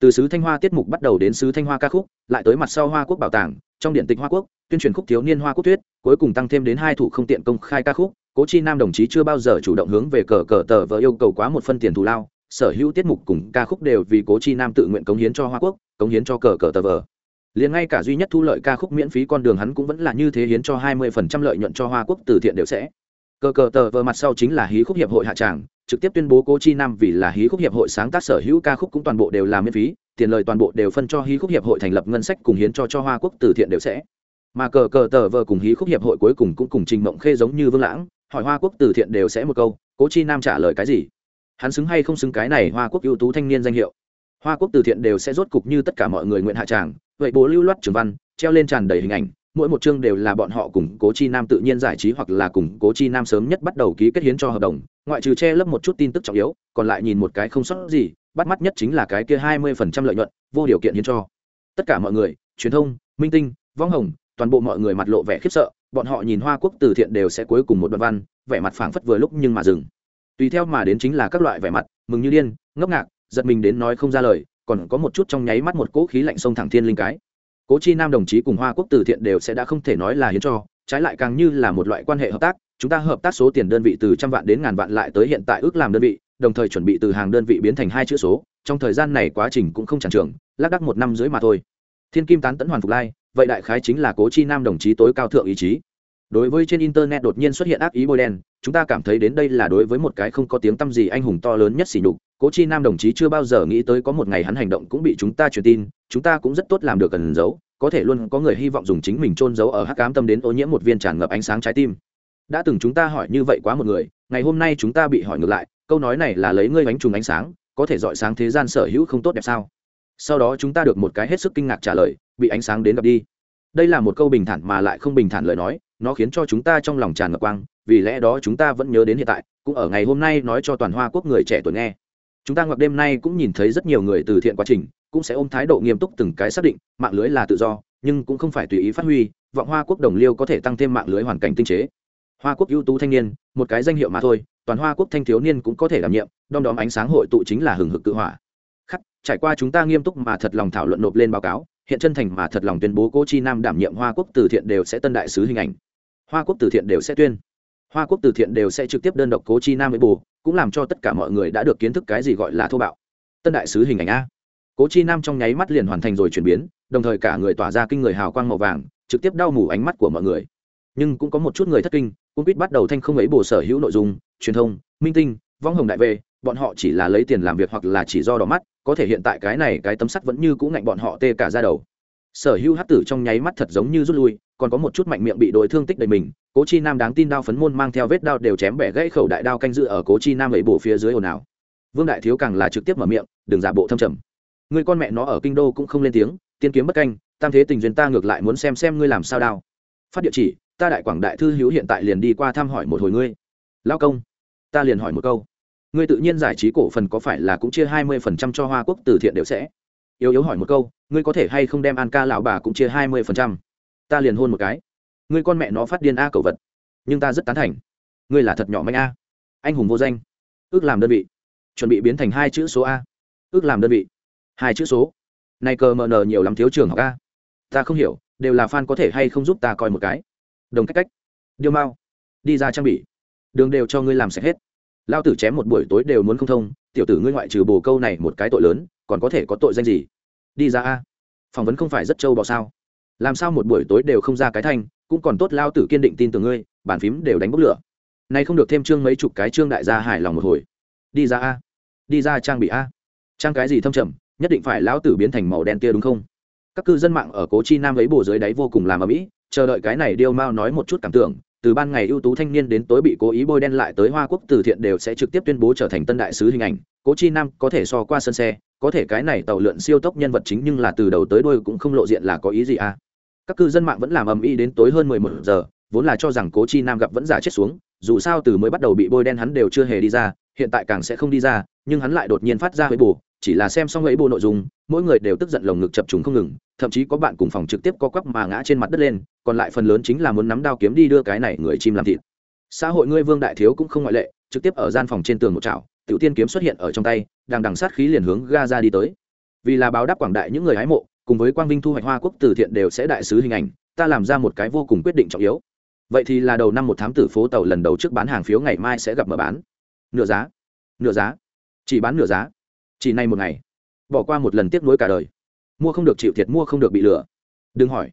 Từ sứ thanh hoa tiết mục bắt đầu đến sứ thanh hoa ca khúc, lại tới mặt sau hoa quốc bảo tàng trong điện tịch hoa quốc, tuyên truyền khúc thiếu niên hoa quốc tuyết cuối cùng tăng thêm đến hai thủ không tiện công khai ca khúc, cố chi nam đồng chí chưa bao giờ chủ động hướng về cờ cờ tờ vờ yêu cầu quá một phân tiền thù lao, sở hữu tiết mục cùng ca khúc đều vì cố chi nam tự nguyện cống hiến cho hoa quốc, cống hiến cho cờ cờ tờ vờ liền ngay cả duy nhất thu lợi ca khúc miễn phí con đường hắn cũng vẫn là như thế hiến cho hai mươi phần trăm lợi nhuận cho hoa quốc từ thiện đều sẽ. Cờ cờ tờ vờ mặt sau chính là hí khúc hiệp hội hạ tràng, trực tiếp tuyên bố cố chi nam vì là hí khúc hiệp hội sáng tác sở hữu ca khúc cũng toàn bộ đều là miễn phí tiền lời toàn bộ đều phân cho hí khúc hiệp hội thành lập ngân sách cùng hiến cho cho hoa quốc từ thiện đều sẽ. Mà cờ cờ tờ vờ cùng hí khúc hiệp hội cuối cùng cũng cùng trình mộng khê giống như vương lãng, hỏi hoa quốc từ thiện đều sẽ một câu, cố chi nam trả lời cái gì? Hắn xứng hay không xứng cái này hoa quốc ưu tú thanh niên danh hiệu? Hoa quốc từ thiện đều sẽ rốt cục như tất cả mọi người nguyện hạ tràng, vậy bố lưu loát trường văn, treo lên tràn đầy hình ảnh, mỗi một chương đều là bọn họ cùng cố chi nam tự nhiên giải trí hoặc là cùng cố chi nam sớm nhất bắt đầu ký kết hiến cho hợp đồng, ngoại trừ che lấp một chút tin tức trọng yếu, còn lại nhìn một cái không sót gì bắt mắt nhất chính là cái kia hai mươi phần trăm lợi nhuận, vô điều kiện hiến cho. Tất cả mọi người, truyền thông, minh tinh vong hồng, toàn bộ mọi người mặt lộ vẻ khiếp sợ, bọn họ nhìn hoa quốc từ thiện đều sẽ cuối cùng một đoạn văn, vẻ mặt phảng phất vừa lúc nhưng mà dừng. Tùy theo mà đến chính là các loại vẻ mặt, mừng như điên, ngốc ngạc, giật mình đến nói không ra lời, còn có một chút trong nháy mắt một cỗ khí lạnh sông thẳng thiên linh cái. Cố chi nam đồng chí cùng hoa quốc từ thiện đều sẽ đã không thể nói là hiến cho, trái lại càng như là một loại quan hệ hợp tác, chúng ta hợp tác số tiền đơn vị từ trăm vạn đến ngàn vạn lại tới hiện tại ước làm đơn vị đồng thời chuẩn bị từ hàng đơn vị biến thành hai chữ số, trong thời gian này quá trình cũng không chẳng trường lác đắc một năm dưới mà thôi. Thiên kim tán tẫn hoàn phục lai, vậy đại khái chính là cố chi nam đồng chí tối cao thượng ý chí. Đối với trên internet đột nhiên xuất hiện ác ý bôi đen, chúng ta cảm thấy đến đây là đối với một cái không có tiếng tăm gì anh hùng to lớn nhất xỉ nhục, cố chi nam đồng chí chưa bao giờ nghĩ tới có một ngày hắn hành động cũng bị chúng ta truyền tin, chúng ta cũng rất tốt làm được cần giấu, có thể luôn có người hy vọng dùng chính mình trôn giấu ở hắc cám tâm đến ô nhiễm một viên tràn ngập ánh sáng trái tim. Đã từng chúng ta hỏi như vậy quá một người, ngày hôm nay chúng ta bị hỏi ngược lại câu nói này là lấy ngươi bánh trùng ánh sáng, có thể dọi sáng thế gian sở hữu không tốt đẹp sao? Sau đó chúng ta được một cái hết sức kinh ngạc trả lời, bị ánh sáng đến gặp đi. Đây là một câu bình thản mà lại không bình thản lời nói, nó khiến cho chúng ta trong lòng tràn ngập quang, vì lẽ đó chúng ta vẫn nhớ đến hiện tại, cũng ở ngày hôm nay nói cho toàn hoa quốc người trẻ tuổi nghe. Chúng ta ngoặc đêm nay cũng nhìn thấy rất nhiều người từ thiện quá trình, cũng sẽ ôm thái độ nghiêm túc từng cái xác định, mạng lưới là tự do, nhưng cũng không phải tùy ý phát huy, vọng hoa quốc đồng liêu có thể tăng thêm mạng lưới hoàn cảnh tinh chế hoa quốc ưu tú thanh niên, một cái danh hiệu mà thôi, toàn hoa quốc thanh thiếu niên cũng có thể đảm nhiệm, đom đóm ánh sáng hội tụ chính là hừng hực cự hỏa. Khắc, trải qua chúng ta nghiêm túc mà thật lòng thảo luận nộp lên báo cáo, hiện chân thành mà thật lòng tuyên bố cô chi nam đảm nhiệm hoa quốc từ thiện đều sẽ tân đại sứ hình ảnh. Hoa quốc từ thiện đều sẽ tuyên. Hoa quốc từ thiện đều sẽ trực tiếp đơn độc cố chi nam với bù, cũng làm cho tất cả mọi người đã được kiến thức cái gì gọi là thô bạo. Tân đại sứ hình ảnh a. Cố chi nam trong nháy mắt liền hoàn thành rồi chuyển biến, đồng thời cả người tỏa ra kinh người hào quang màu vàng, trực tiếp đau mù ánh mắt của mọi người. Nhưng cũng có một chút người thất kinh cung quýt bắt đầu thanh không ấy bổ sở hữu nội dung, truyền thông, minh tinh, vong hồng đại về bọn họ chỉ là lấy tiền làm việc hoặc là chỉ do đỏ mắt, có thể hiện tại cái này cái tấm sắt vẫn như cũ ngạnh bọn họ tê cả ra đầu. Sở hữu hát tử trong nháy mắt thật giống như rút lui, còn có một chút mạnh miệng bị đội thương tích đầy mình, cố chi nam đáng tin đao phấn môn mang theo vết đao đều chém bẻ gãy khẩu đại đao canh dự ở cố chi nam ấy bổ phía dưới ồn ào. Vương đại thiếu càng là trực tiếp mở miệng, đừng giả bộ thâm trầm. Người con mẹ nó ở kinh đô cũng không lên tiếng, tiên kiếm bất canh, tam thế tình duyên ta ngược lại muốn xem xem ngươi làm sao đao. Phát địa chỉ ta đại quảng đại thư hữu hiện tại liền đi qua thăm hỏi một hồi ngươi. Lao công, ta liền hỏi một câu. Ngươi tự nhiên giải trí cổ phần có phải là cũng chia hai mươi phần trăm cho hoa quốc từ thiện đều sẽ? Yếu yếu hỏi một câu, ngươi có thể hay không đem an ca lão bà cũng chia hai mươi phần trăm? Ta liền hôn một cái. Ngươi con mẹ nó phát điên a cầu vật. Nhưng ta rất tán thành. Ngươi là thật nhỏ manh a. Anh hùng vô danh. Ước làm đơn vị. Chuẩn bị biến thành hai chữ số a. Ước làm đơn vị. Hai chữ số. Này cờ mờ nờ nhiều lắm thiếu trường học a. Ta không hiểu, đều là fan có thể hay không giúp ta coi một cái đồng cách cách. Điêu Mao, đi ra trang bị. Đường đều cho ngươi làm sạch hết. Lao tử chém một buổi tối đều muốn không thông tiểu tử ngươi ngoại trừ bồ câu này một cái tội lớn còn có thể có tội danh gì? Đi ra a. Phỏng vấn không phải rất trâu bọ sao? Làm sao một buổi tối đều không ra cái thanh cũng còn tốt lao tử kiên định tin tưởng ngươi bàn phím đều đánh bốc lửa. Nay không được thêm chương mấy chục cái chương đại gia hài lòng một hồi. Đi ra a. Đi ra trang bị a. Trang cái gì thâm trầm nhất định phải lão tử biến thành màu đen kia đúng không? Các cư dân mạng ở cố chi nam lấy bồ dưới đáy vô cùng làm ở mỹ chờ đợi cái này điêu mao nói một chút cảm tưởng, từ ban ngày ưu tú thanh niên đến tối bị cố ý bôi đen lại tới hoa quốc từ thiện đều sẽ trực tiếp tuyên bố trở thành tân đại sứ hình ảnh. Cố chi nam có thể so qua sân xe, có thể cái này tàu lượn siêu tốc nhân vật chính nhưng là từ đầu tới đôi cũng không lộ diện là có ý gì à. Các cư dân mạng vẫn làm ầm ĩ đến tối hơn mười một giờ, vốn là cho rằng cố chi nam gặp vẫn giả chết xuống, dù sao từ mới bắt đầu bị bôi đen hắn đều chưa hề đi ra, hiện tại càng sẽ không đi ra, nhưng hắn lại đột nhiên phát ra hơi bù chỉ là xem xong ấy bộ nội dung, mỗi người đều tức giận lồng ngực chập trùng không ngừng, thậm chí có bạn cùng phòng trực tiếp co quắp mà ngã trên mặt đất lên, còn lại phần lớn chính là muốn nắm đao kiếm đi đưa cái này người chim làm thịt. Xã hội ngươi vương đại thiếu cũng không ngoại lệ, trực tiếp ở gian phòng trên tường một chảo, tiểu tiên kiếm xuất hiện ở trong tay, đang đằng sát khí liền hướng ga ra đi tới. Vì là báo đáp quảng đại những người hái mộ, cùng với quang vinh thu hoạch hoa quốc từ thiện đều sẽ đại sứ hình ảnh, ta làm ra một cái vô cùng quyết định trọng yếu. Vậy thì là đầu năm một tháng tử phố tàu lần đầu trước bán hàng phiếu ngày mai sẽ gặp mở bán. Nửa giá. Nửa giá. Chỉ bán nửa giá chỉ nay một ngày, bỏ qua một lần tiếp nối cả đời. Mua không được chịu thiệt, mua không được bị lừa. Đừng hỏi.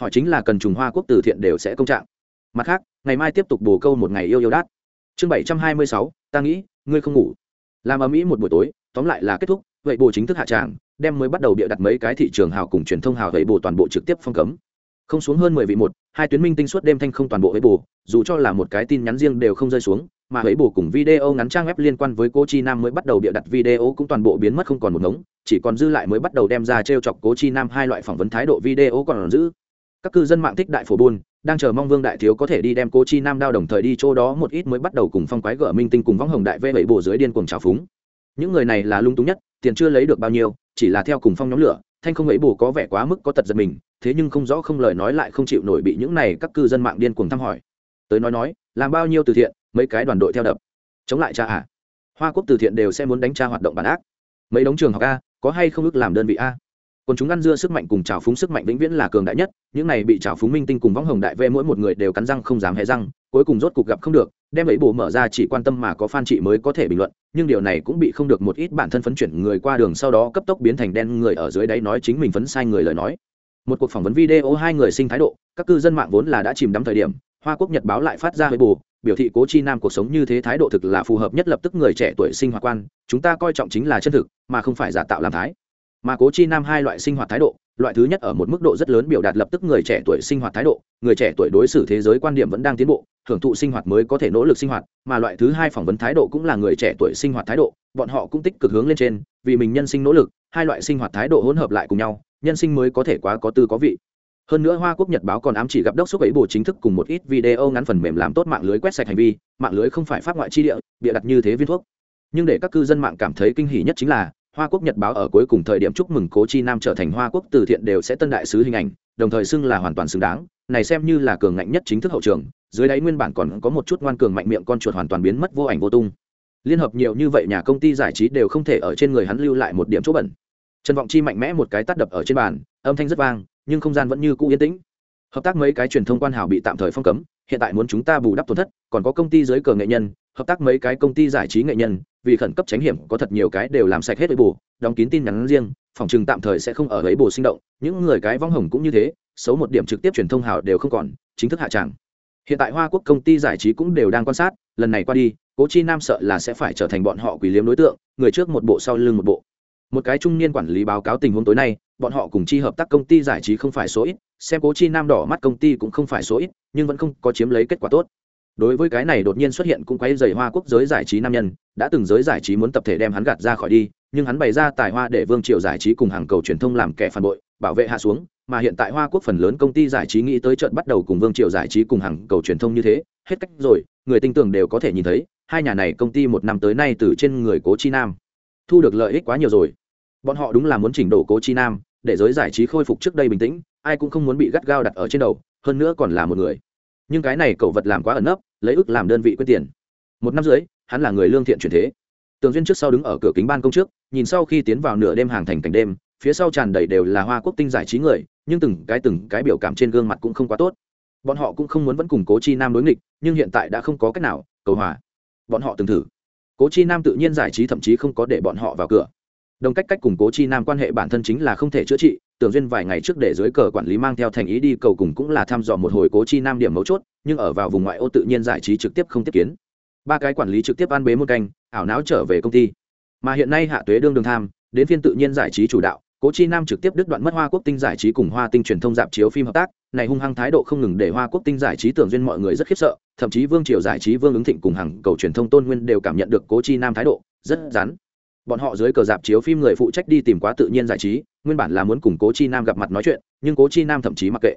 Hỏi chính là cần trùng hoa quốc từ thiện đều sẽ công trạng. Mặt khác, ngày mai tiếp tục bổ câu một ngày yêu yêu đát. Chương bảy trăm hai mươi sáu, ta nghĩ, ngươi không ngủ. Làm ở mỹ một buổi tối, tóm lại là kết thúc, vậy bồ chính thức hạ tràng, đem mới bắt đầu bịa đặt mấy cái thị trường hào cùng truyền thông hào vậy bồ toàn bộ trực tiếp phong cấm. Không xuống hơn mười vị một hai tuyến minh tinh suốt đêm thanh không toàn bộ với bù dù cho là một cái tin nhắn riêng đều không rơi xuống, mà ấy bù cùng video ngắn trang web liên quan với cô chi nam mới bắt đầu bịa đặt video cũng toàn bộ biến mất không còn một ngống, chỉ còn dư lại mới bắt đầu đem ra t r e o chọc cố chi nam hai loại phỏng vấn thái độ video còn giữ. Các cư dân mạng thích đại phổ buôn, đang chờ mong vương đại thiếu có thể đi đem cô chi nam đao đồng thời đi chỗ đó một ít mới bắt đầu cùng phong quái gở minh tinh cùng võng hồng đại vê bảy bồ dưới điên cùng trào phúng. Những người này là lung túng nhất, tiền chưa lấy được bao nhiêu, chỉ là theo cùng phong nhóm lửa, thanh không ấy bồ có vẻ quá mức có tật giật mình thế nhưng không rõ không lời nói lại không chịu nổi bị những này các cư dân mạng điên cuồng thăm hỏi. Tới nói nói, làm bao nhiêu từ thiện, mấy cái đoàn đội theo đập. Chống lại cha à. Hoa quốc từ thiện đều sẽ muốn đánh tra hoạt động bản ác. Mấy đống trường học a, có hay không ước làm đơn vị a? Còn chúng ăn dưa sức mạnh cùng trào phúng sức mạnh vĩnh viễn là cường đại nhất, những này bị trào phúng minh tinh cùng võng hồng đại vê mỗi một người đều cắn răng không dám hé răng, cuối cùng rốt cục gặp không được, đem ấy bổ mở ra chỉ quan tâm mà có fan chị mới có thể bình luận, nhưng điều này cũng bị không được một ít bản thân phấn chuyển người qua đường sau đó cấp tốc biến thành đen người ở dưới đáy nói chính mình phấn sai người lời nói một cuộc phỏng vấn video hai người sinh thái độ, các cư dân mạng vốn là đã chìm đắm thời điểm, hoa quốc, nhật báo lại phát ra hơi bù biểu thị cố chi nam cuộc sống như thế thái độ thực là phù hợp nhất lập tức người trẻ tuổi sinh hoạt quan, chúng ta coi trọng chính là chân thực, mà không phải giả tạo làm thái. Mà cố chi nam hai loại sinh hoạt thái độ, loại thứ nhất ở một mức độ rất lớn biểu đạt lập tức người trẻ tuổi sinh hoạt thái độ, người trẻ tuổi đối xử thế giới quan điểm vẫn đang tiến bộ, hưởng thụ sinh hoạt mới có thể nỗ lực sinh hoạt, mà loại thứ hai phỏng vấn thái độ cũng là người trẻ tuổi sinh hoạt thái độ, bọn họ cũng tích cực hướng lên trên, vì mình nhân sinh nỗ lực, hai loại sinh hoạt thái độ hỗn hợp lại cùng nhau nhân sinh mới có thể quá có tư có vị. Hơn nữa hoa quốc, nhật báo còn ám chỉ gặp đốc xúc ấy bổ chính thức cùng một ít video ngắn phần mềm làm tốt mạng lưới quét sạch hành vi, mạng lưới không phải pháp ngoại chi địa, bịa đặt như thế viên thuốc. Nhưng để các cư dân mạng cảm thấy kinh hỉ nhất chính là, hoa quốc, nhật báo ở cuối cùng thời điểm chúc mừng cố chi nam trở thành hoa quốc từ thiện đều sẽ tân đại sứ hình ảnh, đồng thời xưng là hoàn toàn xứng đáng, này xem như là cường ngạnh nhất chính thức hậu trường, dưới đáy nguyên bản còn có một chút ngoan cường mạnh miệng con chuột hoàn toàn biến mất vô ảnh vô tung. Liên hợp nhiều như vậy nhà công ty giải trí đều không thể ở trên người hắn lưu lại một điểm chỗ bẩn trần vọng chi mạnh mẽ một cái tắt đập ở trên bàn, âm thanh rất vang, nhưng không gian vẫn như cũ yên tĩnh. Hợp tác mấy cái truyền thông quan hảo bị tạm thời phong cấm, hiện tại muốn chúng ta bù đắp tổn thất, còn có công ty dưới cờ nghệ nhân, hợp tác mấy cái công ty giải trí nghệ nhân, vì khẩn cấp tránh hiểm có thật nhiều cái đều làm sạch hết với bù, đóng kín tin nhắn riêng, phòng trừng tạm thời sẽ không ở ấy bù sinh động, những người cái vong hồng cũng như thế, xấu một điểm trực tiếp truyền thông hảo đều không còn, chính thức hạ tràng. Hiện tại hoa quốc công ty giải trí cũng đều đang quan sát, lần này qua đi, cố chi nam sợ là sẽ phải trở thành bọn họ quỷ liếm đối tượng, người trước một bộ sau lưng một bộ một cái trung niên quản lý báo cáo tình huống tối nay, bọn họ cùng chi hợp tác công ty giải trí không phải số ít, xem cố chi nam đỏ mắt công ty cũng không phải số ít, nhưng vẫn không có chiếm lấy kết quả tốt. Đối với cái này đột nhiên xuất hiện cũng quấy dày hoa quốc giới giải trí nam nhân, đã từng giới giải trí muốn tập thể đem hắn gạt ra khỏi đi, nhưng hắn bày ra tài hoa để vương triều giải trí cùng hàng cầu truyền thông làm kẻ phản bội, bảo vệ hạ xuống, mà hiện tại hoa quốc phần lớn công ty giải trí nghĩ tới trận bắt đầu cùng vương triều giải trí cùng hàng cầu truyền thông như thế, hết cách rồi, người tin tưởng đều có thể nhìn thấy, hai nhà này công ty một năm tới nay từ trên người cố chi nam. Thu được lợi ích quá nhiều rồi bọn họ đúng là muốn chỉnh đổ cố chi nam, để giới giải trí khôi phục trước đây bình tĩnh, ai cũng không muốn bị gắt gao đặt ở trên đầu, hơn nữa còn là một người. Nhưng cái này cậu vật làm quá ẩn nấp, lấy ức làm đơn vị quyết tiền. Một năm dưới hắn là người lương thiện truyền thế. Tường duyên trước sau đứng ở cửa kính ban công trước, nhìn sau khi tiến vào nửa đêm hàng thành cảnh đêm, phía sau tràn đầy đều là hoa quốc tinh giải trí người, nhưng từng cái từng cái biểu cảm trên gương mặt cũng không quá tốt. Bọn họ cũng không muốn vẫn củng cố chi nam đối nghịch, nhưng hiện tại đã không có cách nào, cầu hòa. Bọn họ từng thử. Cố chi nam tự nhiên giải trí thậm chí không có để bọn họ vào cửa đồng cách cách củng cố chi nam quan hệ bản thân chính là không thể chữa trị, tưởng duyên vài ngày trước để dưới cờ quản lý mang theo thành ý đi cầu cùng cũng là thăm dò một hồi cố chi nam điểm mấu chốt, nhưng ở vào vùng ngoại ô tự nhiên giải trí trực tiếp không tiếp kiến. Ba cái quản lý trực tiếp ăn bế một canh, ảo não trở về công ty. Mà hiện nay hạ tuế đương đường tham, đến phiên tự nhiên giải trí chủ đạo, cố chi nam trực tiếp đứt đoạn mất hoa quốc tinh giải trí cùng hoa tinh truyền thông dạp chiếu phim hợp tác, này hung hăng thái độ không ngừng để hoa quốc tinh giải trí tưởng duyên mọi người rất khiếp sợ, thậm chí vương triều giải trí vương ứng thịnh cùng hàng cầu truyền thông tôn nguyên đều cảm nhận được cố chi nam thái độ, rất rắn bọn họ dưới cờ dạp chiếu phim người phụ trách đi tìm quá tự nhiên giải trí, nguyên bản là muốn cùng cố chi nam gặp mặt nói chuyện, nhưng cố chi nam thậm chí mặc kệ.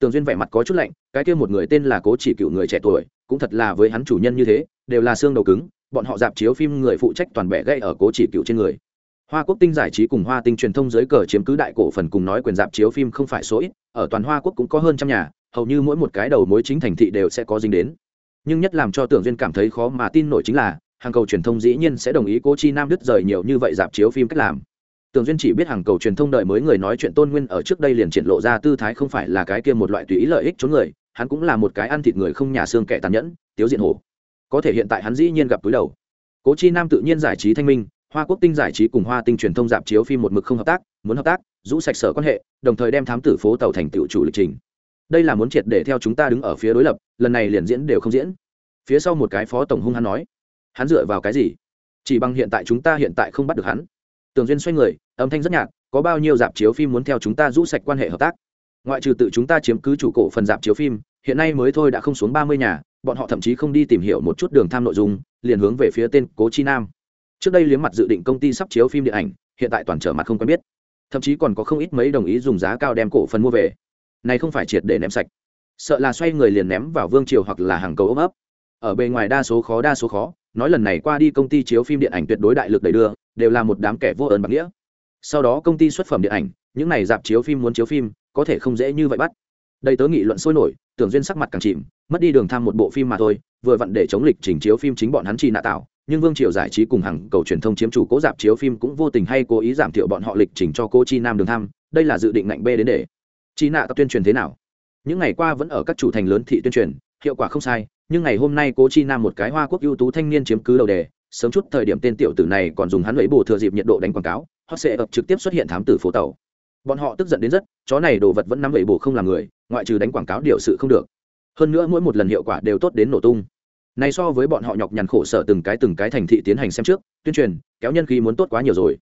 Tường duyên vẻ mặt có chút lạnh, cái kia một người tên là cố chỉ cựu người trẻ tuổi, cũng thật là với hắn chủ nhân như thế, đều là xương đầu cứng, bọn họ dạp chiếu phim người phụ trách toàn bẻ gây ở cố chỉ cựu trên người. Hoa quốc tinh giải trí cùng hoa tinh truyền thông dưới cờ chiếm cứ đại cổ phần cùng nói quyền dạp chiếu phim không phải số ít, ở toàn hoa quốc cũng có hơn trăm nhà, hầu như mỗi một cái đầu mối chính thành thị đều sẽ có dính đến. Nhưng nhất làm cho tưởng duyên cảm thấy khó mà tin nổi chính là hàng cầu truyền thông dĩ nhiên sẽ đồng ý cố chi nam đứt rời nhiều như vậy dạp chiếu phim cách làm tường Duyên chỉ biết hàng cầu truyền thông đợi mới người nói chuyện Tôn Nguyên ở trước đây liền triển lộ ra tư thái không phải là cái kia một loại tùy ý lợi ích trốn người, hắn cũng là một cái ăn thịt người không nhà xương kẻ tàn nhẫn, tiếu diện hổ. Có thể hiện tại hắn dĩ nhiên gặp túi đầu. Cố Chi Nam tự nhiên giải trí thanh minh, Hoa Quốc Tinh giải trí cùng Hoa Tinh truyền thông dạp chiếu phim một mực không hợp tác, muốn hợp tác, rũ sạch sở quan hệ, đồng thời đem thám tử phố tàu thành tiểu chủ lịch trình. Đây là muốn triệt để theo chúng ta đứng ở phía đối lập, lần này liền diễn đều không diễn. Phía sau một cái phó tổng hung hắn nói, hắn dựa vào cái gì? Chỉ bằng hiện tại chúng ta hiện tại không bắt được hắn. Tường duyên xoay người, âm thanh rất nhạt, có bao nhiêu dạp chiếu phim muốn theo chúng ta rũ sạch quan hệ hợp tác? Ngoại trừ tự chúng ta chiếm cứ chủ cổ phần dạp chiếu phim, hiện nay mới thôi đã không xuống ba mươi nhà, bọn họ thậm chí không đi tìm hiểu một chút đường tham nội dung, liền hướng về phía tên cố chi nam. Trước đây liếm mặt dự định công ty sắp chiếu phim điện ảnh, hiện tại toàn trở mặt không quen biết. Thậm chí còn có không ít mấy đồng ý dùng giá cao đem cổ phần mua về. Này không phải triệt để ném sạch. Sợ là xoay người liền ném vào vương triều hoặc là hàng cầu ôm ấp. Ở bề ngoài đa số khó đa số khó nói lần này qua đi công ty chiếu phim điện ảnh tuyệt đối đại lực đẩy đưa, đều là một đám kẻ vô ơn bạc nghĩa. Sau đó công ty xuất phẩm điện ảnh, những này dạp chiếu phim muốn chiếu phim, có thể không dễ như vậy bắt. Đây tớ nghị luận sôi nổi, tưởng duyên sắc mặt càng chìm, mất đi đường tham một bộ phim mà thôi, vừa vặn để chống lịch trình chiếu phim chính bọn hắn chi nạ tạo, nhưng vương triều giải trí cùng hàng cầu truyền thông chiếm chủ cố dạp chiếu phim cũng vô tình hay cố ý giảm thiểu bọn họ lịch trình cho cô chi nam đường tham, đây là dự định ngạnh b đến để. Chi nạ tạo tuyên truyền thế nào? Những ngày qua vẫn ở các chủ thành lớn thị tuyên truyền, hiệu quả không sai nhưng ngày hôm nay cố chi nam một cái hoa quốc ưu tú thanh niên chiếm cứ đầu đề, sớm chút thời điểm tên tiểu tử này còn dùng hắn lấy bồ thừa dịp nhiệt độ đánh quảng cáo họ sẽ ập trực tiếp xuất hiện thám tử phố tàu. Bọn họ tức giận đến rất, chó này đồ vật vẫn nắm lấy bù không làm người, ngoại trừ đánh quảng cáo điều sự không được. Hơn nữa mỗi một lần hiệu quả đều tốt đến nổ tung. Này so với bọn họ nhọc nhằn khổ sở từng cái từng cái thành thị tiến hành xem trước, tuyên truyền, kéo nhân khí muốn tốt quá nhiều rồi.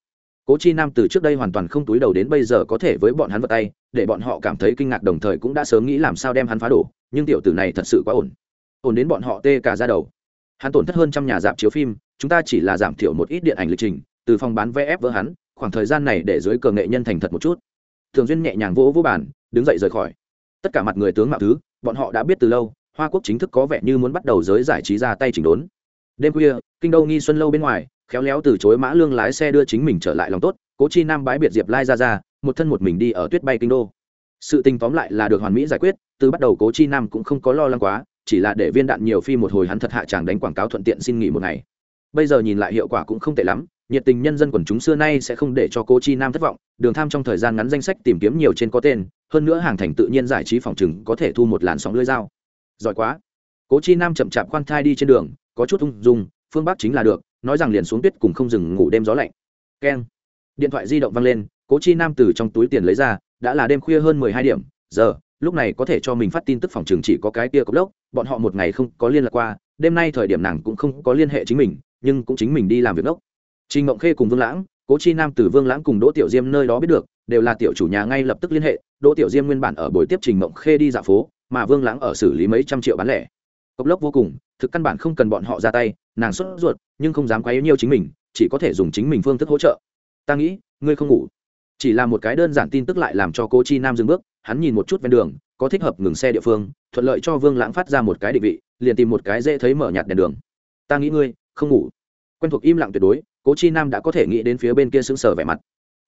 Cố chi nam từ trước đây hoàn toàn không túi đầu đến bây giờ có thể với bọn hắn vật tay, để bọn họ cảm thấy kinh ngạc đồng thời cũng đã sớm nghĩ làm sao đem hắn phá đổ, nhưng tiểu tử này thật sự quá ổn ổn đến bọn họ tê cả ra đầu. Hắn tổn thất hơn trăm nhà dạp chiếu phim, chúng ta chỉ là giảm thiểu một ít điện ảnh lịch trình, từ phòng bán vé ép vỡ hắn, khoảng thời gian này để giới cờ nghệ nhân thành thật một chút. Thường duyên nhẹ nhàng vỗ vỗ bàn, đứng dậy rời khỏi. Tất cả mặt người tướng mạo thứ, bọn họ đã biết từ lâu, hoa quốc chính thức có vẻ như muốn bắt đầu giới giải trí ra tay chỉnh đốn. Đêm khuya, kinh đô nghi xuân lâu bên ngoài, khéo léo từ chối mã lương lái xe đưa chính mình trở lại lòng tốt, cố chi nam bái biệt diệp lai ra ra, một thân một mình đi ở tuyết bay kinh đô. Sự tình tóm lại là được hoàn mỹ giải quyết, từ bắt đầu cố chi nam cũng không có lo lắng quá chỉ là để viên đạn nhiều phi một hồi hắn thật hạ chàng đánh quảng cáo thuận tiện xin nghỉ một ngày. Bây giờ nhìn lại hiệu quả cũng không tệ lắm, nhiệt tình nhân dân quần chúng xưa nay sẽ không để cho cố chi nam thất vọng, đường tham trong thời gian ngắn danh sách tìm kiếm nhiều trên có tên, hơn nữa hàng thành tự nhiên giải trí phòng chừng có thể thu một làn sóng lưới dao. Giỏi quá. Cố chi nam chậm chạp khoan thai đi trên đường, có chút ung dung, phương bắc chính là được, nói rằng liền xuống tuyết cùng không dừng ngủ đêm gió lạnh. Keng. Điện thoại di động văng lên, cố chi nam từ trong túi tiền lấy ra, đã là đêm khuya hơn mười hai điểm, giờ lúc này có thể cho mình phát tin tức phòng trường chỉ có cái kia cốc lốc bọn họ một ngày không có liên lạc qua, đêm nay thời điểm nàng cũng không có liên hệ chính mình, nhưng cũng chính mình đi làm việc lốc. trình ngộng khê cùng vương lãng, cố chi nam từ vương lãng cùng đỗ tiểu diêm nơi đó biết được, đều là tiểu chủ nhà ngay lập tức liên hệ, đỗ tiểu diêm nguyên bản ở buổi tiếp trình ngộng khê đi dạo phố, mà vương lãng ở xử lý mấy trăm triệu bán lẻ. Cốc lốc vô cùng, thực căn bản không cần bọn họ ra tay, nàng xuất ruột, nhưng không dám quá yếu nhiều chính mình, chỉ có thể dùng chính mình phương thức hỗ trợ. Ta nghĩ, ngươi không ngủ chỉ là một cái đơn giản tin tức lại làm cho cô chi nam dừng bước, hắn nhìn một chút ven đường, có thích hợp ngừng xe địa phương, thuận lợi cho vương lãng phát ra một cái định vị, liền tìm một cái dễ thấy mở nhạt đèn đường. Ta nghĩ ngươi, không ngủ. Quen thuộc im lặng tuyệt đối cố chi nam đã có thể nghĩ đến phía bên kia sững sờ vẻ mặt.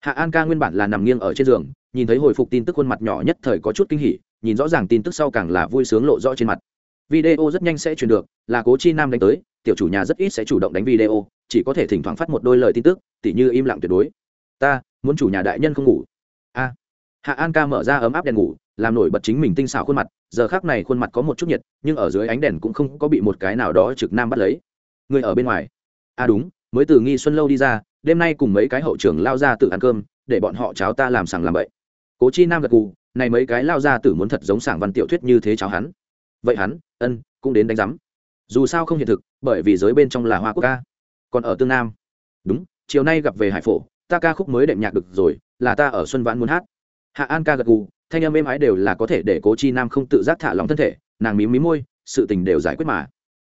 Hạ an ca nguyên bản là nằm nghiêng ở trên giường, nhìn thấy hồi phục tin tức khuôn mặt nhỏ nhất thời có chút kinh hỉ, nhìn rõ ràng tin tức sau càng là vui sướng lộ rõ trên mặt. Video rất nhanh sẽ truyền được, là cố chi nam đánh tới, tiểu chủ nhà rất ít sẽ chủ động đánh video, chỉ có thể thỉnh thoảng phát một đôi lời tin tức, tỉ như im lặng tuyệt đối ta, muốn chủ nhà đại nhân không ngủ. A. Hạ an ca mở ra ấm áp đèn ngủ, làm nổi bật chính mình tinh xảo khuôn mặt, giờ khác này khuôn mặt có một chút nhiệt, nhưng ở dưới ánh đèn cũng không có bị một cái nào đó trực nam bắt lấy. Người ở bên ngoài. A đúng, mới từ nghi xuân lâu đi ra, đêm nay cùng mấy cái hậu trưởng lao ra tự ăn cơm, để bọn họ cháo ta làm sàng làm vậy. Cố chi nam gật cù này mấy cái lao ra tử muốn thật giống sảng văn tiểu thuyết như thế cháo hắn. Vậy hắn, ân, cũng đến đánh giám. Dù sao không hiện thực, bởi vì giới bên trong là hoa quốc ca còn ở tương nam. Đúng, chiều nay gặp về hải phổ ta ca khúc mới đệm nhạc được rồi, là ta ở xuân vãn muốn hát. Hạ an ca gật gù, thanh âm êm ái đều là có thể để cố chi nam không tự giác thả lòng thân thể, nàng mím mí môi, sự tình đều giải quyết mà.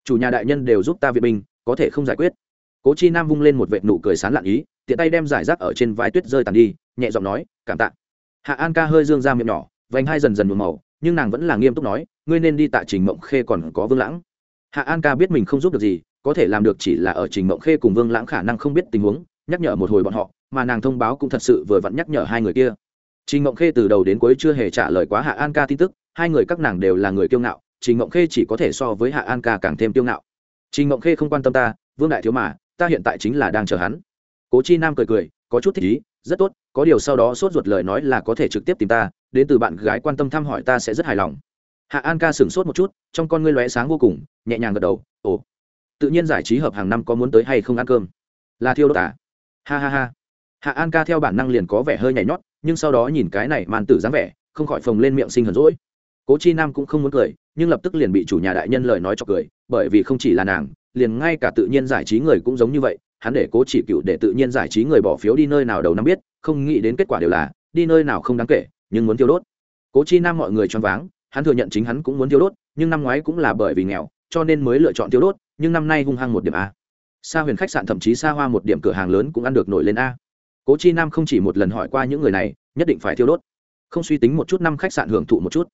Chủ nhà đại nhân đều giúp ta viện binh, có thể không giải quyết. Cố chi nam vung lên một vệt nụ cười sán lạn ý, tiện tay đem giải rác ở trên vai tuyết rơi tàn đi, nhẹ giọng nói, cảm tạ. Hạ an ca hơi dương ra miệng nhỏ, vành hai dần dần nhuộm màu, nhưng nàng vẫn là nghiêm túc nói, ngươi nên đi tạ trình mộng khê còn có vương lãng. Hạ an ca biết mình không giúp được gì, có thể làm được chỉ là ở trình mộng khê cùng vương lãng khả năng không biết tình huống, nhắc nhở một hồi bọn họ mà nàng thông báo cũng thật sự vừa vặn nhắc nhở hai người kia. Trình mộng khê từ đầu đến cuối chưa hề trả lời quá hạ an ca tin tức, hai người các nàng đều là người kiêu ngạo, trình mộng khê chỉ có thể so với hạ an ca càng thêm kiêu ngạo. Trình mộng khê không quan tâm ta, vương đại thiếu mà, ta hiện tại chính là đang chờ hắn. Cố chi nam cười cười, có chút thích ý, rất tốt, có điều sau đó sốt ruột lời nói là có thể trực tiếp tìm ta, đến từ bạn gái quan tâm thăm hỏi ta sẽ rất hài lòng. Hạ an ca sửng sốt một chút, trong con ngươi lóe sáng vô cùng, nhẹ nhàng gật đầu, ồ, tự nhiên giải trí hợp hàng năm có muốn tới hay không ăn cơm? Là thiêu đốt à? ha ha ha hạ an ca theo bản năng liền có vẻ hơi nhảy nhót, nhưng sau đó nhìn cái này màn tử dáng vẻ, không khỏi phồng lên miệng sinh hờn rỗi cố chi nam cũng không muốn cười, nhưng lập tức liền bị chủ nhà đại nhân lời nói cho cười, bởi vì không chỉ là nàng, liền ngay cả tự nhiên giải trí người cũng giống như vậy, hắn để cố chỉ cựu để tự nhiên giải trí người bỏ phiếu đi nơi nào đầu năm biết, không nghĩ đến kết quả đều là, đi nơi nào không đáng kể, nhưng muốn tiêu đốt. Cố chi nam mọi người choáng váng, hắn thừa nhận chính hắn cũng muốn tiêu đốt, nhưng năm ngoái cũng là bởi vì nghèo, cho nên mới lựa chọn tiêu đốt, nhưng năm nay hung hăng một điểm a. Xa huyền khách sạn thậm chí xa hoa một điểm cửa hàng lớn cũng ăn được nổi lên a cố chi nam không chỉ một lần hỏi qua những người này, nhất định phải thiêu đốt. Không suy tính một chút năm khách sạn hưởng thụ một chút.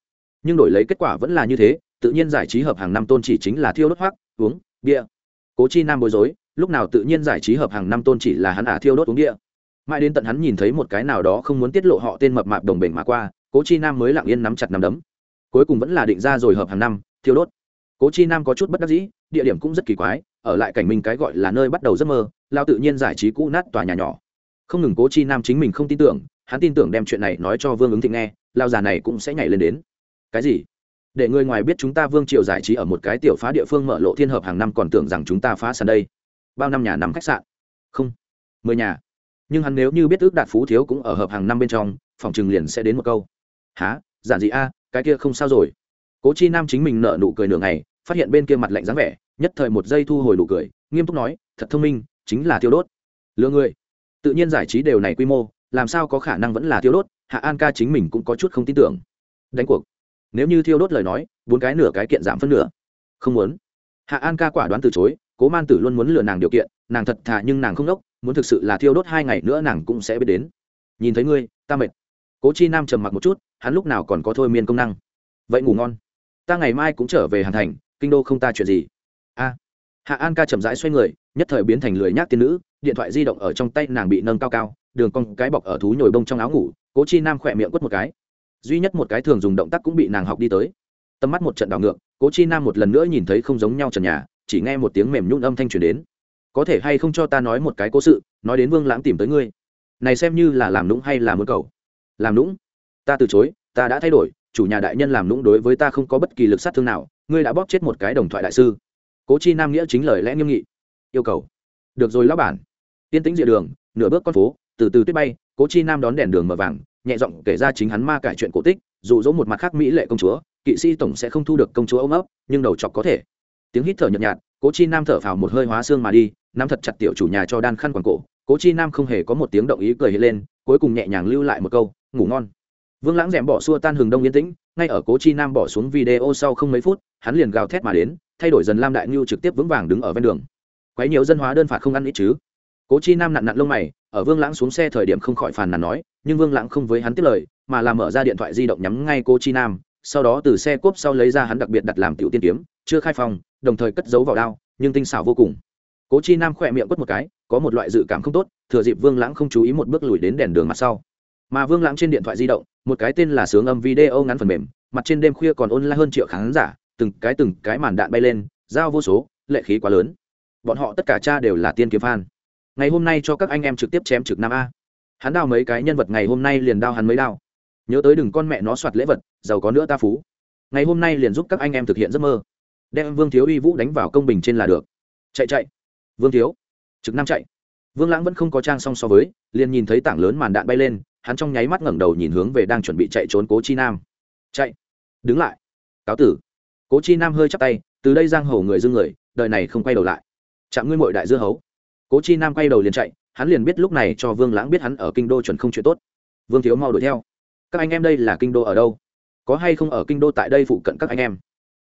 Nhưng đổi lấy kết quả vẫn là như thế, tự nhiên giải trí hợp hàng năm tôn chỉ chính là thiêu đốt hoác uống, bia. Cố chi nam bối rối, lúc nào tự nhiên giải trí hợp hàng năm tôn chỉ là hắn ả à thiêu đốt uống bia. Mãi đến tận hắn nhìn thấy một cái nào đó không muốn tiết lộ họ tên mập mạp đồng bể mà qua, cố chi nam mới lặng yên nắm chặt nắm đấm. Cuối cùng vẫn là định ra rồi hợp hàng năm, thiêu đốt. Cố chi nam có chút bất đắc dĩ, địa điểm cũng rất kỳ quái, ở lại cảnh mình cái gọi là nơi bắt đầu giấc mơ, lao tự nhiên giải trí cũ nát tòa nhà nhỏ không ngừng cố chi nam chính mình không tin tưởng, hắn tin tưởng đem chuyện này nói cho vương ứng thịnh nghe, lao già này cũng sẽ nhảy lên đến. Cái gì? Để người ngoài biết chúng ta vương triều giải trí ở một cái tiểu phá địa phương mở lộ thiên hợp hàng năm còn tưởng rằng chúng ta phá sàn đây. Bao năm nhà nằm khách sạn? Không. Mười nhà. Nhưng hắn nếu như biết ước đạt phú thiếu cũng ở hợp hàng năm bên trong, phòng trừng liền sẽ đến một câu. Há giản dị a, cái kia không sao rồi. Cố chi nam chính mình nợ nụ cười nửa ngày, phát hiện bên kia mặt lạnh dáng vẻ, nhất thời một giây thu hồi nụ cười, nghiêm túc nói, thật thông minh, chính là thiêu đốt. Lừa người tự nhiên giải trí đều này quy mô, làm sao có khả năng vẫn là thiêu đốt, hạ an ca chính mình cũng có chút không tin tưởng. Đánh cuộc. Nếu như thiêu đốt lời nói, bốn cái nửa cái kiện giảm phân nửa. Không muốn. Hạ an ca quả đoán từ chối, cố man tử luôn muốn lừa nàng điều kiện, nàng thật thà nhưng nàng không đốc, muốn thực sự là thiêu đốt hai ngày nữa nàng cũng sẽ biết đến. Nhìn thấy ngươi, ta mệt. Cố chi nam trầm mặc một chút, hắn lúc nào còn có thôi miên công năng. Vậy ngủ ngon. Ta ngày mai cũng trở về hàn thành, kinh đô không ta chuyện gì. A hạ an ca chậm rãi xoay người, nhất thời biến thành lười nhác tiên nữ, điện thoại di động ở trong tay nàng bị nâng cao cao, đường cong cái bọc ở thú nhồi bông trong áo ngủ, cố chi nam khỏe miệng quất một cái. Duy nhất một cái thường dùng động tác cũng bị nàng học đi tới. Tầm mắt một trận đảo ngược, cố chi nam một lần nữa nhìn thấy không giống nhau trần nhà, chỉ nghe một tiếng mềm nhún âm thanh truyền đến. Có thể hay không cho ta nói một cái cố sự, nói đến vương lãng tìm tới ngươi? Này xem như là làm lũng hay là muốn cầu? Làm lũng ta từ chối, ta đã thay đổi, chủ nhà đại nhân làm lũng đối với ta không có bất kỳ lực sát thương nào, ngươi đã bóp chết một cái đồng thoại đại sư cố chi nam nghĩa chính lời lẽ nghiêm nghị. Yêu cầu. Được rồi lão bản. Tiên tĩnh diện đường, nửa bước con phố, từ từ tuyết bay, cố chi nam đón đèn đường mở vàng, nhẹ giọng kể ra chính hắn ma cải chuyện cổ tích, dụ dỗ một mặt khác mỹ lệ công chúa, kỵ sĩ tổng sẽ không thu được công chúa ôm ấp, nhưng đầu chọc có thể. Tiếng hít thở nhợt nhạt, cố chi nam thở phào một hơi hóa xương mà đi, nắm thật chặt tiểu chủ nhà cho đan khăn quàng cổ. Cố chi nam không hề có một tiếng động ý cười lên, cuối cùng nhẹ nhàng lưu lại một câu, ngủ ngon. Vương lãng rèm bỏ xua tan hừng đông yên tĩnh, ngay ở cố chi nam bỏ xuống video sau không mấy phút, hắn liền gào thét mà đến thay đổi dần lam đại ngưu trực tiếp vững vàng đứng ở ven đường. Quấy nhiều dân hóa đơn phạt không ăn ít chứ? Cố chi nam nặn nặn lông mày, ở vương lãng xuống xe thời điểm không khỏi phàn nàn nói, nhưng vương lãng không với hắn tiếp lời, mà làm mở ra điện thoại di động nhắm ngay cố chi nam, sau đó từ xe cốp sau lấy ra hắn đặc biệt đặt làm tiểu tiên kiếm, chưa khai phòng, đồng thời cất giấu vào đao, nhưng tinh xảo vô cùng. Cố chi nam khỏe miệng quất một cái, có một loại dự cảm không tốt, thừa dịp vương lãng không chú ý một bước lùi đến đèn đường mặt sau. Mà vương lãng trên điện thoại di động, một cái tên là sướng âm video ngắn phần mềm, mặt trên đêm khuya còn online hơn triệu khán giả từng cái từng cái màn đạn bay lên, giao vô số, lệ khí quá lớn. Bọn họ tất cả cha đều là tiên kiếm fan. Ngày hôm nay cho các anh em trực tiếp chém trực nam a. Hắn đao mấy cái nhân vật ngày hôm nay liền đao hắn mấy đao. Nhớ tới đừng con mẹ nó soạt lễ vật, giàu có nữa ta phú. Ngày hôm nay liền giúp các anh em thực hiện giấc mơ. Đem vương thiếu uy vũ đánh vào công bình trên là được. Chạy chạy. Vương thiếu. Trực nam chạy. Vương lãng vẫn không có trang song so với, liền nhìn thấy tảng lớn màn đạn bay lên, hắn trong nháy mắt ngẩng đầu nhìn hướng về đang chuẩn bị chạy trốn cố chi nam. Chạy. Đứng lại. Cáo tử cố chi nam hơi chắp tay, từ đây giang hồ người dưng người, đời này không quay đầu lại. Chạm ngươi mội đại dưa hấu. Cố chi nam quay đầu liền chạy, hắn liền biết lúc này cho vương lãng biết hắn ở kinh đô chuẩn không chuyện tốt. Vương thiếu mau đuổi theo. Các anh em đây là kinh đô ở đâu? Có hay không ở kinh đô tại đây phụ cận các anh em?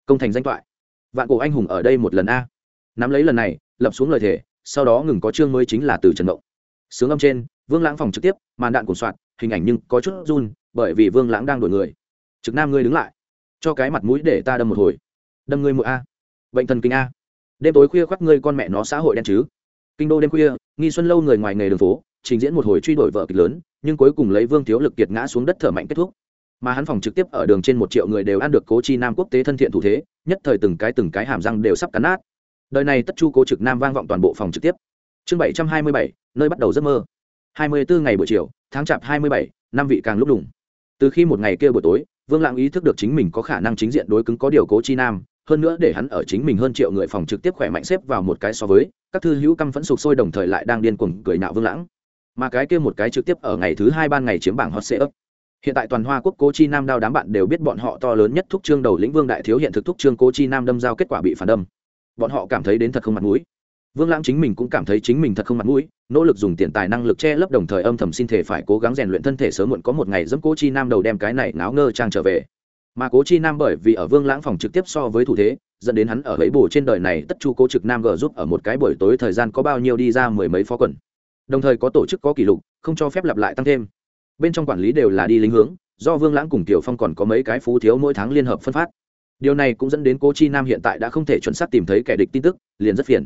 Công thành danh thoại vạn cổ anh hùng ở đây một lần a. Nắm lấy lần này, lập xuống lời thề, sau đó ngừng có chương mới chính là từ trần động sướng âm trên, vương lãng phòng trực tiếp, màn đạn cuộn soạt, hình ảnh nhưng có chút run, bởi vì vương lãng đang đổi người. Trực nam ngươi đứng lại cho cái mặt mũi để ta đâm một hồi. Đâm ngươi mũi a. Bệnh thần kinh a. Đêm tối khuya khoác ngươi con mẹ nó xã hội đen chứ. Kinh đô đêm khuya, nghi xuân lâu người ngoài nghề đường phố, trình diễn một hồi truy đuổi vợ kịch lớn, nhưng cuối cùng lấy vương thiếu lực kiệt ngã xuống đất thở mạnh kết thúc. Mà hắn phòng trực tiếp ở đường trên một triệu người đều ăn được cố chi nam quốc tế thân thiện thủ thế, nhất thời từng cái từng cái hàm răng đều sắp cắn nát. Đời này tất chu cố trực nam vang vọng toàn bộ phòng trực tiếp. Chương bảy trăm hai mươi bảy, nơi bắt đầu giấc mơ. Hai mươi bốn ngày buổi chiều, tháng chạp hai mươi bảy, năm vị càng lúc đủng từ khi một ngày kia buổi tối vương lãng ý thức được chính mình có khả năng chính diện đối cứng có điều cố chi nam, hơn nữa để hắn ở chính mình hơn triệu người phòng trực tiếp khỏe mạnh xếp vào một cái so với, các thư hữu căm phẫn sục sôi đồng thời lại đang điên cuồng cười nạo vương lãng. Mà cái kia một cái trực tiếp ở ngày thứ hai ban ngày chiếm bảng hot sệ ấp hiện tại toàn hoa quốc cố chi nam đao đám bạn đều biết bọn họ to lớn nhất thúc trương đầu lĩnh vương đại thiếu hiện thực thúc trương cố chi nam đâm giao kết quả bị phản đâm. Bọn họ cảm thấy đến thật không mặt mũi vương lãng chính mình cũng cảm thấy chính mình thật không mặt mũi, nỗ lực dùng tiền tài năng lực che lấp đồng thời âm thầm xin thể phải cố gắng rèn luyện thân thể sớm muộn có một ngày dẫm cố chi nam đầu đem cái này náo ngơ trang trở về. Mà cố chi nam bởi vì ở vương lãng phòng trực tiếp so với thủ thế, dẫn đến hắn ở ấy bù trên đời này tất chu cố trực nam g giúp ở một cái buổi tối thời gian có bao nhiêu đi ra mười mấy phó quần. Đồng thời có tổ chức có kỷ lục, không cho phép lặp lại tăng thêm. Bên trong quản lý đều là đi lính hướng, do vương lãng cùng tiểu phong còn có mấy cái phú thiếu mỗi tháng liên hợp phân phát. Điều này cũng dẫn đến cố chi nam hiện tại đã không thể chuẩn xác tìm thấy kẻ địch tin tức, liền rất phiền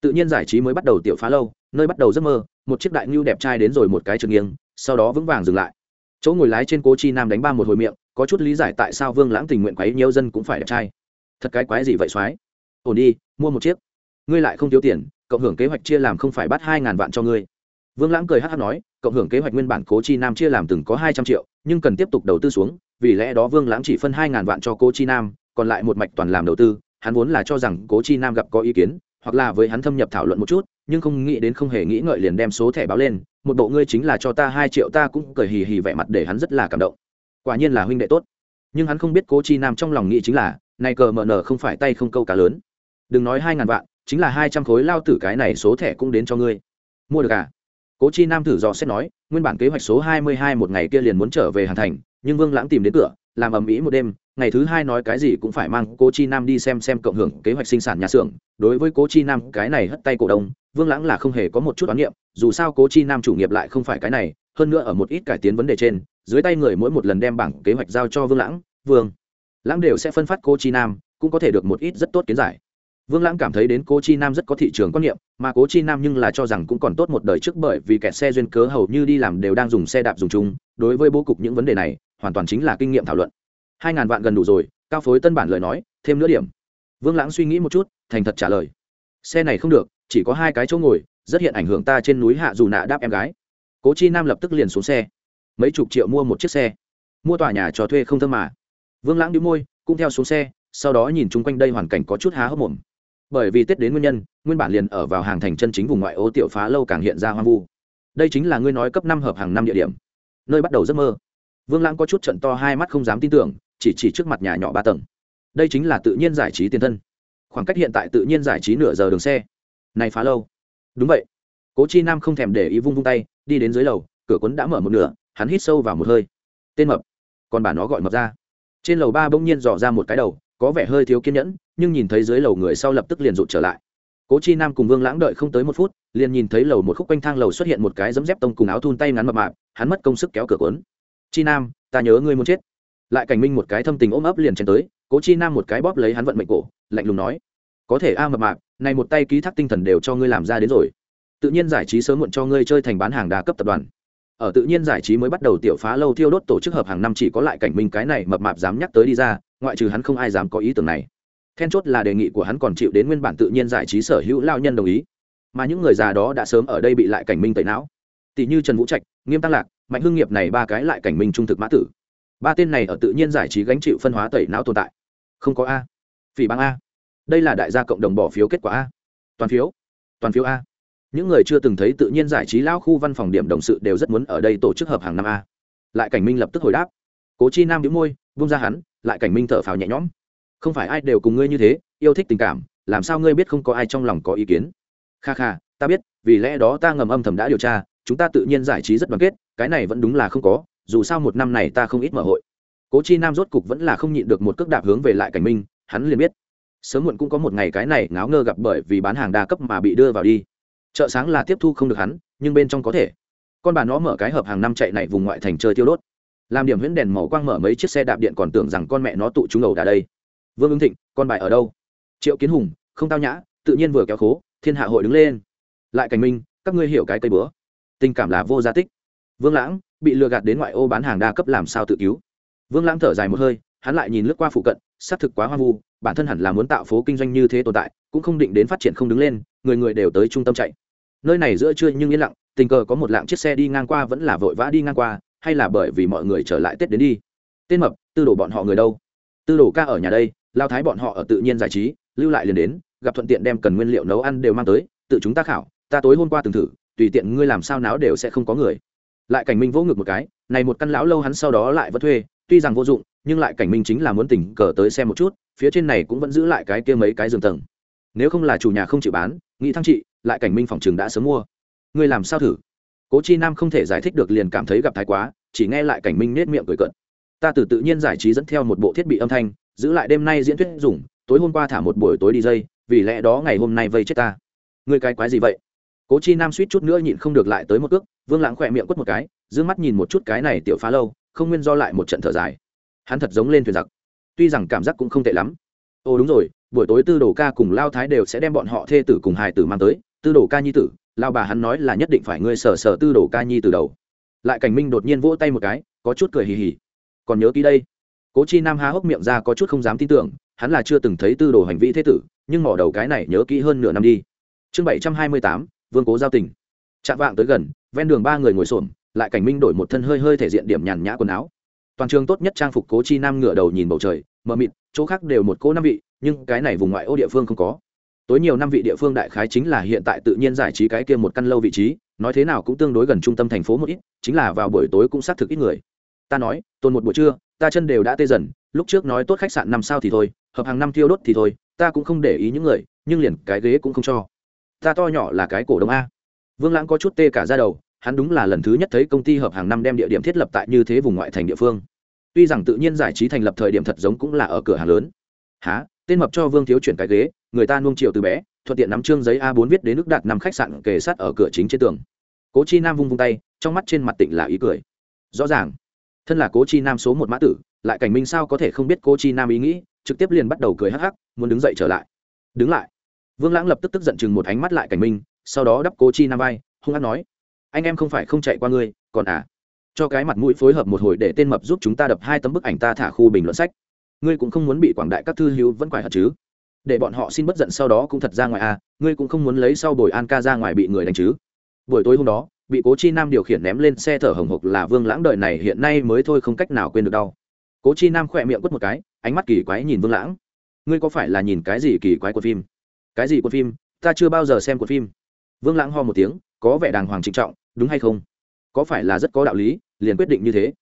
tự nhiên giải trí mới bắt đầu tiểu phá lâu, nơi bắt đầu giấc mơ, một chiếc đại ngưu đẹp trai đến rồi một cái trường nghiêng, sau đó vững vàng dừng lại. Chỗ ngồi lái trên cố chi nam đánh ba một hồi miệng, có chút lý giải tại sao vương lãng tình nguyện quấy nhiều dân cũng phải đẹp trai. Thật cái quái gì vậy soái? Ổn đi, mua một chiếc. Ngươi lại không thiếu tiền, cộng hưởng kế hoạch chia làm không phải bắt hai ngàn vạn cho ngươi. Vương lãng cười hát hát nói, cộng hưởng kế hoạch nguyên bản cố chi nam chia làm từng có hai trăm triệu, nhưng cần tiếp tục đầu tư xuống, vì lẽ đó vương lãng chỉ phân hai ngàn vạn cho cố chi nam, còn lại một mạch toàn làm đầu tư, hắn vốn là cho rằng cố chi nam gặp có ý kiến hoặc là với hắn thâm nhập thảo luận một chút, nhưng không nghĩ đến không hề nghĩ ngợi liền đem số thẻ báo lên, một bộ ngươi chính là cho ta hai triệu, ta cũng cười hì hì vẻ mặt để hắn rất là cảm động. Quả nhiên là huynh đệ tốt. Nhưng hắn không biết cố chi nam trong lòng nghĩ chính là, này cờ mờ nở không phải tay không câu cá lớn. Đừng nói hai ngàn vạn, chính là hai trăm khối lao tử cái này số thẻ cũng đến cho ngươi. Mua được à? Cố chi nam thử dò xét nói, nguyên bản kế hoạch số hai mươi hai một ngày kia liền muốn trở về hàn thành, nhưng vương lãng tìm đến cửa làm ầm ĩ một đêm, ngày thứ hai nói cái gì cũng phải mang Cô chi nam đi xem xem cộng hưởng kế hoạch sinh sản nhà xưởng. Đối với Cô chi nam, cái này hất tay cổ đông, vương lãng là không hề có một chút oán niệm, dù sao Cô chi nam chủ nghiệp lại không phải cái này, hơn nữa ở một ít cải tiến vấn đề trên, dưới tay người mỗi một lần đem bảng kế hoạch giao cho vương lãng vương lãng đều sẽ phân phát Cô chi nam, cũng có thể được một ít rất tốt kiến giải. Vương lãng cảm thấy đến cố chi nam rất có thị trường quan niệm, mà cố chi nam nhưng là cho rằng cũng còn tốt một đời trước bởi vì kẹt xe duyên cớ hầu như đi làm đều đang dùng xe đạp dùng chung. Đối với bố cục những vấn đề này hoàn toàn chính là kinh nghiệm thảo luận. Hai ngàn vạn gần đủ rồi, cao phối tân bản lời nói, thêm nữa điểm. Vương lãng suy nghĩ một chút, thành thật trả lời. Xe này không được, chỉ có hai cái chỗ ngồi, rất hiện ảnh hưởng ta trên núi hạ dù nạ đáp em gái. Cố chi nam lập tức liền xuống xe. Mấy chục triệu mua một chiếc xe. Mua tòa nhà cho thuê không thơm mà. Vương lãng đĩu môi, cũng theo xuống xe, sau đó nhìn chung quanh đây hoàn cảnh có chút há hốc mồm. Bởi vì tết đến nguyên nhân, nguyên bản liền ở vào hàng thành chân chính vùng ngoại ô tiểu phá lâu càng hiện ra hoang vu. Đây chính là ngươi nói cấp năm hợp hàng năm địa điểm. Nơi bắt đầu giấc mơ vương lãng có chút trận to hai mắt không dám tin tưởng, chỉ chỉ trước mặt nhà nhỏ ba tầng. Đây chính là tự nhiên giải trí tiền thân. Khoảng cách hiện tại tự nhiên giải trí nửa giờ đường xe. Này phá lâu. Đúng vậy. Cố chi nam không thèm để ý vung vung tay, đi đến dưới lầu, cửa quấn đã mở một nửa, hắn hít sâu vào một hơi. Tên mập. Còn bà nó gọi mập ra. Trên lầu ba bỗng nhiên dò ra một cái đầu, có vẻ hơi thiếu kiên nhẫn, nhưng nhìn thấy dưới lầu người sau lập tức liền rụt trở lại. Cố chi nam cùng vương lãng đợi không tới một phút, liền nhìn thấy lầu một khúc quanh thang lầu xuất hiện một cái dấm dép tông cùng áo thun tay ngắn mập mạp, hắn mất công sức kéo cửa cuốn chi nam, ta nhớ ngươi muốn chết. Lại cảnh minh một cái thâm tình ôm ấp liền chen tới, cố chi nam một cái bóp lấy hắn vận mệnh cổ, lạnh lùng nói, có thể a, mập mạp, này một tay ký thác tinh thần đều cho ngươi làm ra đến rồi. Tự nhiên giải trí sớm muộn cho ngươi chơi thành bán hàng đa cấp tập đoàn. Ở tự nhiên giải trí mới bắt đầu tiểu phá lâu thiêu đốt tổ chức hợp hàng năm chỉ có lại cảnh minh cái này mập mạp dám nhắc tới đi ra, ngoại trừ hắn không ai dám có ý tưởng này. Then chốt là đề nghị của hắn còn chịu đến nguyên bản tự nhiên giải trí sở hữu lao nhân đồng ý. Mà những người già đó đã sớm ở đây bị lại cảnh minh tẩy não. Tỷ như trần vũ trạch, nghiêm tăng lạc mạnh hương nghiệp này ba cái lại cảnh minh trung thực mã tử. Ba tên này ở tự nhiên giải trí gánh chịu phân hóa tẩy não tồn tại. Không có a. Phỉ bang a. Đây là đại gia cộng đồng bỏ phiếu kết quả a. Toàn phiếu. Toàn phiếu a. Những người chưa từng thấy tự nhiên giải trí lao khu văn phòng điểm đồng sự đều rất muốn ở đây tổ chức hợp hàng năm a. Lại cảnh minh lập tức hồi đáp. Cố chi nam đĩu môi, vung ra hắn, lại cảnh minh thở phào nhẹ nhõm. Không phải ai đều cùng ngươi như thế, yêu thích tình cảm, làm sao ngươi biết không có ai trong lòng có ý kiến? Kha kha, ta biết, vì lẽ đó ta ngầm âm thầm đã điều tra, chúng ta tự nhiên giải trí rất đoàn kết cái này vẫn đúng là không có, dù sao một năm này ta không ít mở hội. Cố chi nam rốt cục vẫn là không nhịn được một cước đạp hướng về lại cảnh minh, hắn liền biết. Sớm muộn cũng có một ngày cái này ngáo ngơ gặp bởi vì bán hàng đa cấp mà bị đưa vào đi. Chợ sáng là tiếp thu không được hắn, nhưng bên trong có thể. Con bà nó mở cái hợp hàng năm chạy này vùng ngoại thành chơi tiêu đốt. Làm điểm huyễn đèn màu quang mở mấy chiếc xe đạp điện còn tưởng rằng con mẹ nó tụ chúng ẩu đà đây. Vương ứng thịnh, con bài ở đâu? Triệu kiến hùng, không tao nhã, tự nhiên vừa kéo khố, thiên hạ hội đứng lên. Lại cảnh minh, các ngươi hiểu cái cây bữa. Tình cảm là vô gia tích vương lãng bị lừa gạt đến ngoại ô bán hàng đa cấp làm sao tự cứu. Vương lãng thở dài một hơi, hắn lại nhìn lướt qua phụ cận, xác thực quá hoang vu, bản thân hẳn là muốn tạo phố kinh doanh như thế tồn tại, cũng không định đến phát triển không đứng lên, người người đều tới trung tâm chạy. Nơi này giữa trưa nhưng yên lặng, tình cờ có một lạng chiếc xe đi ngang qua vẫn là vội vã đi ngang qua, hay là bởi vì mọi người trở lại tết đến đi. Tên mập, tư đồ bọn họ người đâu? Tư đồ ca ở nhà đây, lao thái bọn họ ở tự nhiên giải trí, lưu lại liền đến, gặp thuận tiện đem cần nguyên liệu nấu ăn đều mang tới, tự chúng ta khảo, ta tối hôm qua từng thử, tùy tiện ngươi làm sao náo đều sẽ không có người lại cảnh minh vỗ ngực một cái, này một căn lão lâu hắn sau đó lại vẫn thuê, tuy rằng vô dụng, nhưng lại cảnh minh chính là muốn tỉnh cờ tới xem một chút, phía trên này cũng vẫn giữ lại cái kia mấy cái giường tầng. Nếu không là chủ nhà không chịu bán, nghĩ thăng trị, lại cảnh minh phòng trường đã sớm mua. Ngươi làm sao thử? Cố chi nam không thể giải thích được liền cảm thấy gặp thái quá, chỉ nghe lại cảnh minh nết miệng cười cận ta từ tự nhiên giải trí dẫn theo một bộ thiết bị âm thanh, giữ lại đêm nay diễn thuyết dùng, tối hôm qua thả một buổi tối đi dây, vì lẽ đó ngày hôm nay vây chết ta. Người cái quái gì vậy? Cố chi nam suýt chút nữa nhịn không được lại tới một cước vương lãng khỏe miệng quất một cái giữ mắt nhìn một chút cái này tiểu phá lâu, không nguyên do lại một trận thở dài. Hắn thật giống lên thuyền giặc. Tuy rằng cảm giác cũng không tệ lắm. Ồ, đúng rồi, buổi tối tư đồ ca cùng lao thái đều sẽ đem bọn họ thê tử cùng hài tử mang tới. Tư đồ ca nhi tử, lao bà hắn nói là nhất định phải ngươi sờ sờ tư đồ ca nhi từ đầu. Lại cảnh minh đột nhiên vỗ tay một cái, có chút cười hì hì. Còn nhớ ký đây. Cố chi nam há hốc miệng ra có chút không dám tin tưởng, hắn là chưa từng thấy tư đồ hành vi thế tử, nhưng mỏ đầu cái này nhớ kỹ hơn nửa năm đi. Chương bảy trăm hai mươi tám, vương cố giao tình. Chạm vạng tới gần ven đường ba người ngồi xổm, lại cảnh minh đổi một thân hơi hơi thể diện điểm nhàn nhã quần áo. Toàn trường tốt nhất trang phục cố chi nam ngửa đầu nhìn bầu trời, mờ mịt, chỗ khác đều một cỗ năm vị, nhưng cái này vùng ngoại ô địa phương không có. Tối nhiều năm vị địa phương đại khái chính là hiện tại tự nhiên giải trí cái kia một căn lâu vị trí, nói thế nào cũng tương đối gần trung tâm thành phố một ít, chính là vào buổi tối cũng xác thực ít người. Ta nói tồn một buổi trưa, ta chân đều đã tê dần, lúc trước nói tốt khách sạn năm sao thì thôi, hợp hàng năm thiêu đốt thì thôi, ta cũng không để ý những người, nhưng liền cái ghế cũng không cho. Ta to nhỏ là cái cổ đông a. Vương lãng có chút tê cả ra đầu hắn đúng là lần thứ nhất thấy công ty hợp hàng năm đem địa điểm thiết lập tại như thế vùng ngoại thành địa phương. Tuy rằng tự nhiên giải trí thành lập thời điểm thật giống cũng là ở cửa hàng lớn. Há tên mập cho vương thiếu chuyển cái ghế, người ta nuông chiều từ bé, thuận tiện nắm trương giấy a 4 viết đến nước đạt năm khách sạn kề sát ở cửa chính trên tường. Cố chi nam vung vung tay, trong mắt trên mặt tịnh là ý cười. Rõ ràng, thân là cố chi nam số một mã tử, lại cảnh minh sao có thể không biết cố chi nam ý nghĩ, trực tiếp liền bắt đầu cười hắc hắc, muốn đứng dậy trở lại. Đứng lại. Vương lãng lập tức tức giận chừng một ánh mắt lại cảnh minh, sau đó đắp cố chi nam vai, hung hăng nói anh em không phải không chạy qua ngươi, còn à? Cho cái mặt mũi phối hợp một hồi để tên mập giúp chúng ta đập hai tấm bức ảnh ta thả khu bình luận sách. Ngươi cũng không muốn bị quảng đại các thư hữu vẫn quải hận chứ? Để bọn họ xin bất giận sau đó cũng thật ra ngoài à ngươi cũng không muốn lấy sau bồi an ca ra ngoài bị người đánh chứ? Buổi tối hôm đó, bị cố chi nam điều khiển ném lên xe thở hồng hộc là vương lãng đời này hiện nay mới thôi không cách nào quên được đau. Cố chi nam khỏe miệng quất một cái, ánh mắt kỳ quái nhìn vương lãng. Ngươi có phải là nhìn cái gì kỳ quái của phim? Cái gì của phim? Ta chưa bao giờ xem của phim. Vương lãng ho một tiếng có vẻ đàng hoàng trịnh trọng, đúng hay không? Có phải là rất có đạo lý, liền quyết định như thế?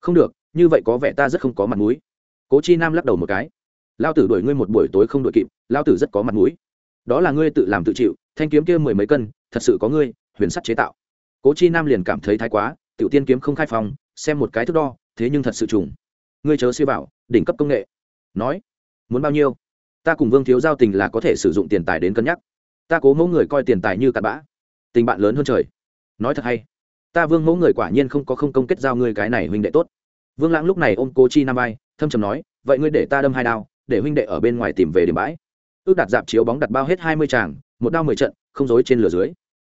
Không được, như vậy có vẻ ta rất không có mặt mũi. Cố chi nam lắc đầu một cái. Lao tử đuổi ngươi một buổi tối không đuổi kịp, lao tử rất có mặt mũi. Đó là ngươi tự làm tự chịu, thanh kiếm kia mười mấy cân, thật sự có ngươi, huyền sắt chế tạo. Cố chi nam liền cảm thấy thái quá, tiểu tiên kiếm không khai phòng, xem một cái thước đo, thế nhưng thật sự trùng. Ngươi chớ siêu bảo, đỉnh cấp công nghệ. Nói, muốn bao nhiêu? Ta cùng vương thiếu giao tình là có thể sử dụng tiền tài đến cân nhắc. Ta cố mẫu người coi tiền tài như cặn bã tình bạn lớn hơn trời. Nói thật hay, ta vương mẫu người quả nhiên không có không công kết giao ngươi cái này huynh đệ tốt. Vương lãng lúc này ôm cô chi nam vai, thâm trầm nói, vậy ngươi để ta đâm hai đao, để huynh đệ ở bên ngoài tìm về điểm bãi. Ước đặt dạp chiếu bóng đặt bao hết hai mươi tràng, một đao mười trận, không dối trên lửa dưới.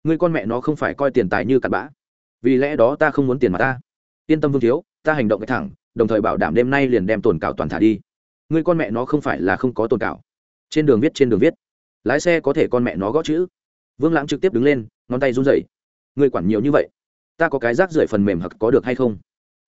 Ngươi con mẹ nó không phải coi tiền tài như cặn bã. Vì lẽ đó ta không muốn tiền mà ta. Yên tâm vương thiếu, ta hành động cái thẳng, đồng thời bảo đảm đêm nay liền đem tồn cảo toàn thả đi. Ngươi con mẹ nó không phải là không có tồn cảo. Trên đường viết, trên đường viết. Lái xe có thể con mẹ nó gõ chữ. Vương lãng trực tiếp đứng lên ngón tay run rẩy. Ngươi quản nhiều như vậy, ta có cái rác rưởi phần mềm hoặc có được hay không?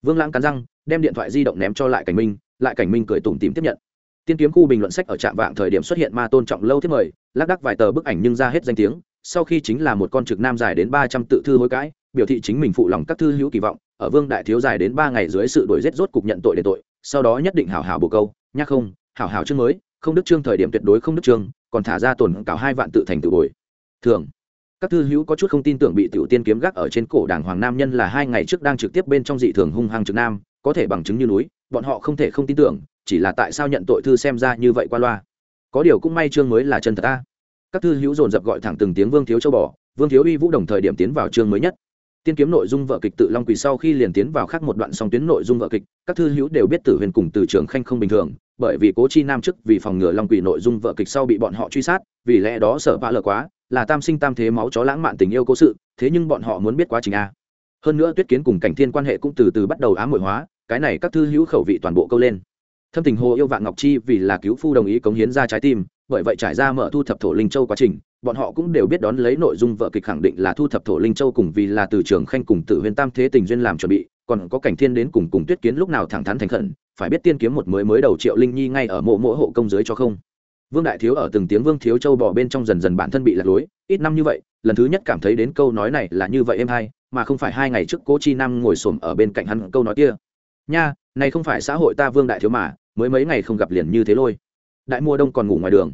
Vương lãng cắn răng, đem điện thoại di động ném cho lại cảnh minh, lại cảnh minh cười tủm tìm tiếp nhận. Tiên kiếm khu bình luận sách ở trạm vạng thời điểm xuất hiện ma tôn trọng lâu thiết mời, lác đắc vài tờ bức ảnh nhưng ra hết danh tiếng, sau khi chính là một con trực nam dài đến ba trăm tự thư hối cãi, biểu thị chính mình phụ lòng các thư hữu kỳ vọng, ở vương đại thiếu dài đến ba ngày dưới sự đổi rét rốt cục nhận tội để tội, sau đó nhất định hảo hảo bồ câu nhắc không, hảo hảo chương mới, không đức trương thời điểm tuyệt đối không đức trương còn thả ra tổn cáo hai vạn tự thành tự bồi. Thường các thư hữu có chút không tin tưởng bị tiểu tiên kiếm gác ở trên cổ đảng hoàng nam nhân là hai ngày trước đang trực tiếp bên trong dị thường hung hăng trực nam, có thể bằng chứng như núi, bọn họ không thể không tin tưởng, chỉ là tại sao nhận tội thư xem ra như vậy qua loa. Có điều cũng may chương mới là chân thật ta. Các thư hữu dồn dập gọi thẳng từng tiếng vương thiếu châu bò vương thiếu uy vũ đồng thời điểm tiến vào chương mới nhất tiên kiếm nội dung vợ kịch tự long quỳ sau khi liền tiến vào khác một đoạn song tuyến nội dung vợ kịch, các thư hữu đều biết tử huyền cùng từ trường khanh không bình thường, bởi vì cố chi nam chức vì phòng ngừa long quỳ nội dung vợ kịch sau bị bọn họ truy sát, vì lẽ đó sợ vã lờ quá, là tam sinh tam thế máu chó lãng mạn tình yêu cố sự, thế nhưng bọn họ muốn biết quá trình a. Hơn nữa tuyết kiến cùng cảnh thiên quan hệ cũng từ từ bắt đầu ám hội hóa, cái này các thư hữu khẩu vị toàn bộ câu lên. Thâm tình hồ yêu vạn ngọc chi vì là cứu phu đồng ý cống hiến ra trái tim bởi vậy trải ra mở thu thập thổ linh châu quá trình, bọn họ cũng đều biết đón lấy nội dung vợ kịch khẳng định là thu thập thổ linh châu cùng vì là từ trường khanh cùng tử huyền tam thế tình duyên làm chuẩn bị, còn có cảnh thiên đến cùng cùng tuyết kiến lúc nào thẳng thắn thành khẩn, phải biết tiên kiếm một mới mới đầu triệu linh nhi ngay ở mộ mộ hộ công dưới cho không. Vương đại thiếu ở từng tiếng vương thiếu châu bỏ bên trong dần dần bản thân bị lạc lối, ít năm như vậy, lần thứ nhất cảm thấy đến câu nói này là như vậy em hay, mà không phải hai ngày trước cố chi nam ngồi xổm ở bên cạnh hắn câu nói kia. Nha, này không phải xã hội ta vương đại thiếu mà, mới mấy ngày không gặp liền như thế lôi đại mùa đông còn ngủ ngoài đường.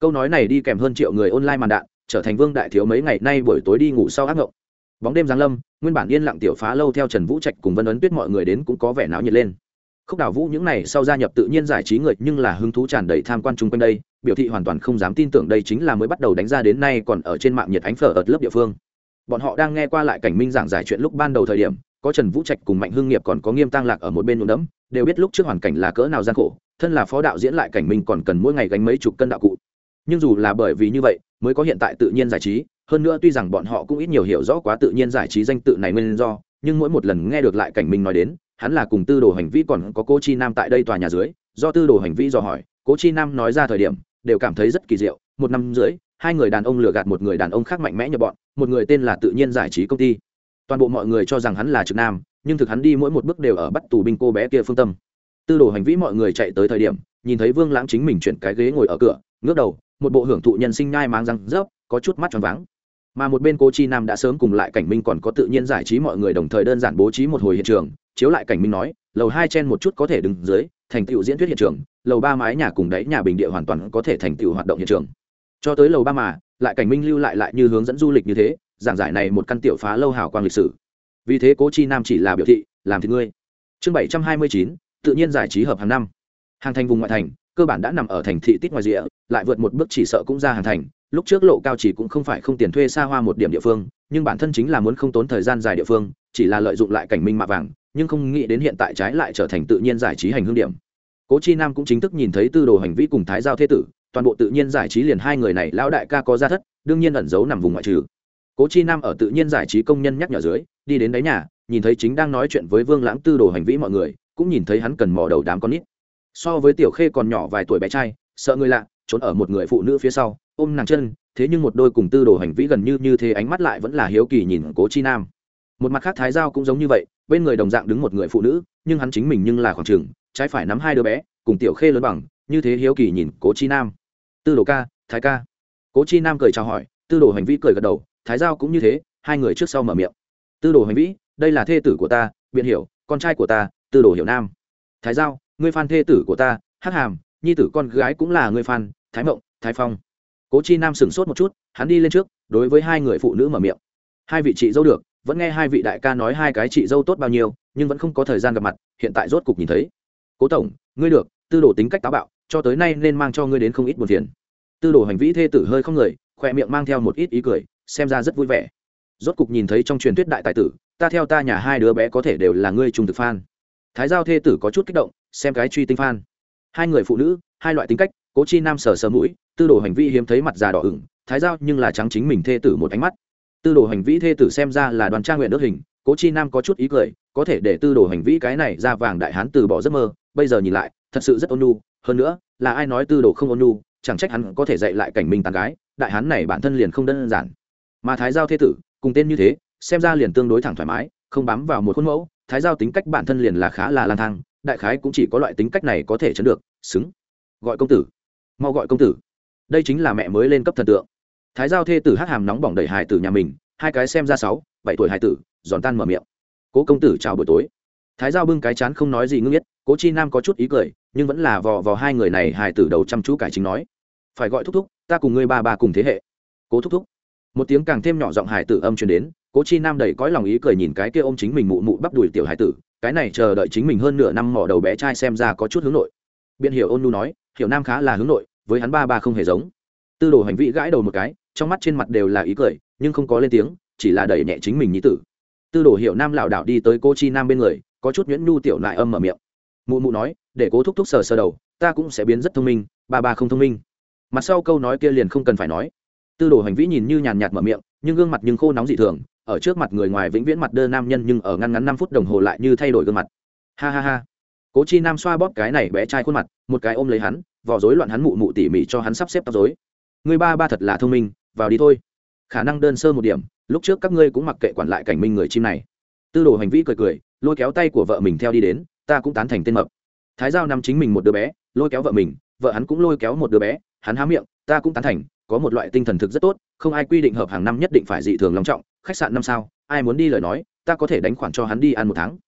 Câu nói này đi kèm hơn triệu người online màn đạn, trở thành vương đại thiếu mấy ngày nay buổi tối đi ngủ sau ác ngộng. Bóng đêm giáng lâm, nguyên bản yên lặng tiểu phá lâu theo trần vũ trạch cùng vân ấn tuyết mọi người đến cũng có vẻ náo nhiệt lên. Khúc đào vũ những này sau gia nhập tự nhiên giải trí người, nhưng là hứng thú tràn đầy tham quan chung quanh đây, biểu thị hoàn toàn không dám tin tưởng đây chính là mới bắt đầu đánh ra đến nay còn ở trên mạng nhiệt ánh phở ở lớp địa phương. Bọn họ đang nghe qua lại cảnh minh giảng giải chuyện lúc ban đầu thời điểm, có trần vũ trạch cùng mạnh hưng nghiệp còn có nghiêm tăng lạc ở một bên nhuộm đẫm, đều biết lúc trước hoàn cảnh là cỡ nào gian khổ thân là phó đạo diễn lại cảnh mình còn cần mỗi ngày gánh mấy chục cân đạo cụ. Nhưng dù là bởi vì như vậy, mới có hiện tại tự nhiên giải trí, hơn nữa tuy rằng bọn họ cũng ít nhiều hiểu rõ quá tự nhiên giải trí danh tự này nguyên do, nhưng mỗi một lần nghe được lại cảnh mình nói đến, hắn là cùng tư đồ hành vi còn có cô chi nam tại đây tòa nhà dưới, do tư đồ hành vi dò hỏi, cố chi nam nói ra thời điểm, đều cảm thấy rất kỳ diệu, một năm dưới hai người đàn ông lừa gạt một người đàn ông khác mạnh mẽ như bọn, một người tên là tự nhiên giải trí công ty. Toàn bộ mọi người cho rằng hắn là trực nam, nhưng thực hắn đi mỗi một bước đều ở bắt tù binh cô bé kia phương tâm tư đồ hành vi mọi người chạy tới thời điểm, nhìn thấy vương lãng chính mình chuyển cái ghế ngồi ở cửa, ngước đầu, một bộ hưởng thụ nhân sinh nhai mang răng rớp, có chút mắt tròn váng. Mà một bên cô chi nam đã sớm cùng lại cảnh minh còn có tự nhiên giải trí mọi người đồng thời đơn giản bố trí một hồi hiện trường, chiếu lại cảnh minh nói, lầu hai chen một chút có thể đứng dưới, thành tựu diễn thuyết hiện trường, lầu ba mái nhà cùng đáy nhà bình địa hoàn toàn có thể thành tựu hoạt động hiện trường. Cho tới lầu ba mà, lại cảnh minh lưu lại lại như hướng dẫn du lịch như thế, giảng giải này một căn tiểu phá lâu hào quang lịch sử. Vì thế cố chi nam chỉ là biểu thị, làm thì ngươi. Chương bảy trăm hai mươi chín tự nhiên giải trí hợp hàng năm. Hàng thành vùng ngoại thành, cơ bản đã nằm ở thành thị tít ngoài rìa, lại vượt một bước chỉ sợ cũng ra hàng thành. Lúc trước lộ cao chỉ cũng không phải không tiền thuê xa hoa một điểm địa phương, nhưng bản thân chính là muốn không tốn thời gian dài địa phương, chỉ là lợi dụng lại cảnh minh mạ vàng, nhưng không nghĩ đến hiện tại trái lại trở thành tự nhiên giải trí hành hương điểm. Cố chi nam cũng chính thức nhìn thấy tư đồ hành vi cùng thái giao thế tử, toàn bộ tự nhiên giải trí liền hai người này lão đại ca có ra thất, đương nhiên ẩn giấu nằm vùng ngoại trừ. Cố chi nam ở tự nhiên giải trí công nhân nhắc nhở dưới, đi đến đáy nhà, nhìn thấy chính đang nói chuyện với vương lãng tư đồ hành vi mọi người cũng nhìn thấy hắn cần mò đầu đám con nít. So với tiểu khê còn nhỏ vài tuổi bé trai, sợ người lạ, trốn ở một người phụ nữ phía sau, ôm nàng chân, thế nhưng một đôi cùng tư đồ hành vi gần như như thế ánh mắt lại vẫn là hiếu kỳ nhìn cố chi nam. Một mặt khác thái giao cũng giống như vậy, bên người đồng dạng đứng một người phụ nữ, nhưng hắn chính mình nhưng là khoảng trường, trái phải nắm hai đứa bé, cùng tiểu khê lớn bằng, như thế hiếu kỳ nhìn cố chi nam. Tư đồ ca, thái ca. Cố chi nam cười chào hỏi, tư đồ hành vi cười gật đầu, thái giao cũng như thế, hai người trước sau mở miệng. Tư đồ hành vĩ, đây là thê tử của ta, biện hiểu, con trai của ta tư đồ hiểu nam. Thái giao, ngươi phan thê tử của ta, hắc hàm, nhi tử con gái cũng là ngươi phan thái mộng, thái phong. Cố chi nam sửng sốt một chút, hắn đi lên trước, đối với hai người phụ nữ mở miệng. Hai vị chị dâu được, vẫn nghe hai vị đại ca nói hai cái chị dâu tốt bao nhiêu, nhưng vẫn không có thời gian gặp mặt, hiện tại rốt cục nhìn thấy. Cố tổng, ngươi được, tư đồ tính cách táo bạo, cho tới nay nên mang cho ngươi đến không ít buồn phiền. Tư đồ hành vĩ thê tử hơi không người, khoe miệng mang theo một ít ý cười, xem ra rất vui vẻ. Rốt cục nhìn thấy trong truyền thuyết đại tài tử, ta theo ta nhà hai đứa bé có thể đều là ngươi trung thực phan thái giao thê tử có chút kích động, xem cái truy tinh phan. Hai người phụ nữ, hai loại tính cách, cố chi nam sờ sờ mũi, tư đồ hành vi hiếm thấy mặt già đỏ ửng, thái giao nhưng là trắng chính mình thê tử một ánh mắt. Tư đồ hành vi thê tử xem ra là đoàn trang nguyện đức hình, cố chi nam có chút ý cười, có thể để tư đồ hành vi cái này ra vàng đại hán từ bỏ giấc mơ, bây giờ nhìn lại, thật sự rất ôn nhu, hơn nữa, là ai nói tư đồ không ôn nhu, chẳng trách hắn có thể dạy lại cảnh mình tàn gái, đại hán này bản thân liền không đơn giản. Mà thái giao Thê tử, cùng tên như thế, xem ra liền tương đối thẳng thoải mái, không bám vào một khuôn mẫu thái giao tính cách bản thân liền là khá là lang thang, đại khái cũng chỉ có loại tính cách này có thể chấn được, xứng. Gọi công tử. Mau gọi công tử. Đây chính là mẹ mới lên cấp thần tượng. Thái giao thê tử hát hàm nóng bỏng đẩy hài tử nhà mình, hai cái xem ra sáu, bảy tuổi hài tử, giòn tan mở miệng. Cố công tử chào buổi tối. Thái giao bưng cái chán không nói gì ngưng biết cố chi nam có chút ý cười, nhưng vẫn là vò vò hai người này hài tử đầu chăm chú cải chính nói. Phải gọi thúc thúc, ta cùng ngươi ba ba cùng thế hệ. Cố thúc thúc. Một tiếng càng thêm nhỏ giọng hài tử âm truyền đến cố chi nam đầy cõi lòng ý cười nhìn cái kia ôm chính mình mụ mụ bắp đùi tiểu Hải tử, cái này chờ đợi chính mình hơn nửa năm mỏ đầu bé trai xem ra có chút hướng nội. Biện hiểu ôn nu nói, hiểu nam khá là hướng nội, với hắn ba ba không hề giống. Tư đồ hành vi gãi đầu một cái, trong mắt trên mặt đều là ý cười, nhưng không có lên tiếng, chỉ là đẩy nhẹ chính mình nhí tử. Tư đồ hiểu nam lảo đảo đi tới cô chi nam bên người, có chút nhuyễn nhu tiểu lại âm mở miệng. Mụ mụ nói, để cố thúc thúc sờ sờ đầu, ta cũng sẽ biến rất thông minh, ba ba không thông minh. Mặt sau câu nói kia liền không cần phải nói. Tư đồ hành vĩ nhìn như nhàn nhạt mở miệng, nhưng gương mặt nhưng khô nóng dị thường ở trước mặt người ngoài vĩnh viễn mặt đơ nam nhân nhưng ở ngăn ngắn năm phút đồng hồ lại như thay đổi gương mặt. Ha ha ha. Cố chi nam xoa bóp cái này bé trai khuôn mặt, một cái ôm lấy hắn, vò rối loạn hắn mụ mụ tỉ mỉ cho hắn sắp xếp tóc dối người ba ba thật là thông minh, vào đi thôi. Khả năng đơn sơ một điểm, lúc trước các ngươi cũng mặc kệ quản lại cảnh minh người chim này. Tư đồ hành vi cười cười, lôi kéo tay của vợ mình theo đi đến, ta cũng tán thành tên mập. Thái giao nằm chính mình một đứa bé, lôi kéo vợ mình, vợ hắn cũng lôi kéo một đứa bé, hắn há miệng, ta cũng tán thành, có một loại tinh thần thực rất tốt, không ai quy định hợp hàng năm nhất định phải dị thường long trọng khách sạn năm sao, ai muốn đi lời nói, ta có thể đánh khoản cho hắn đi ăn một tháng.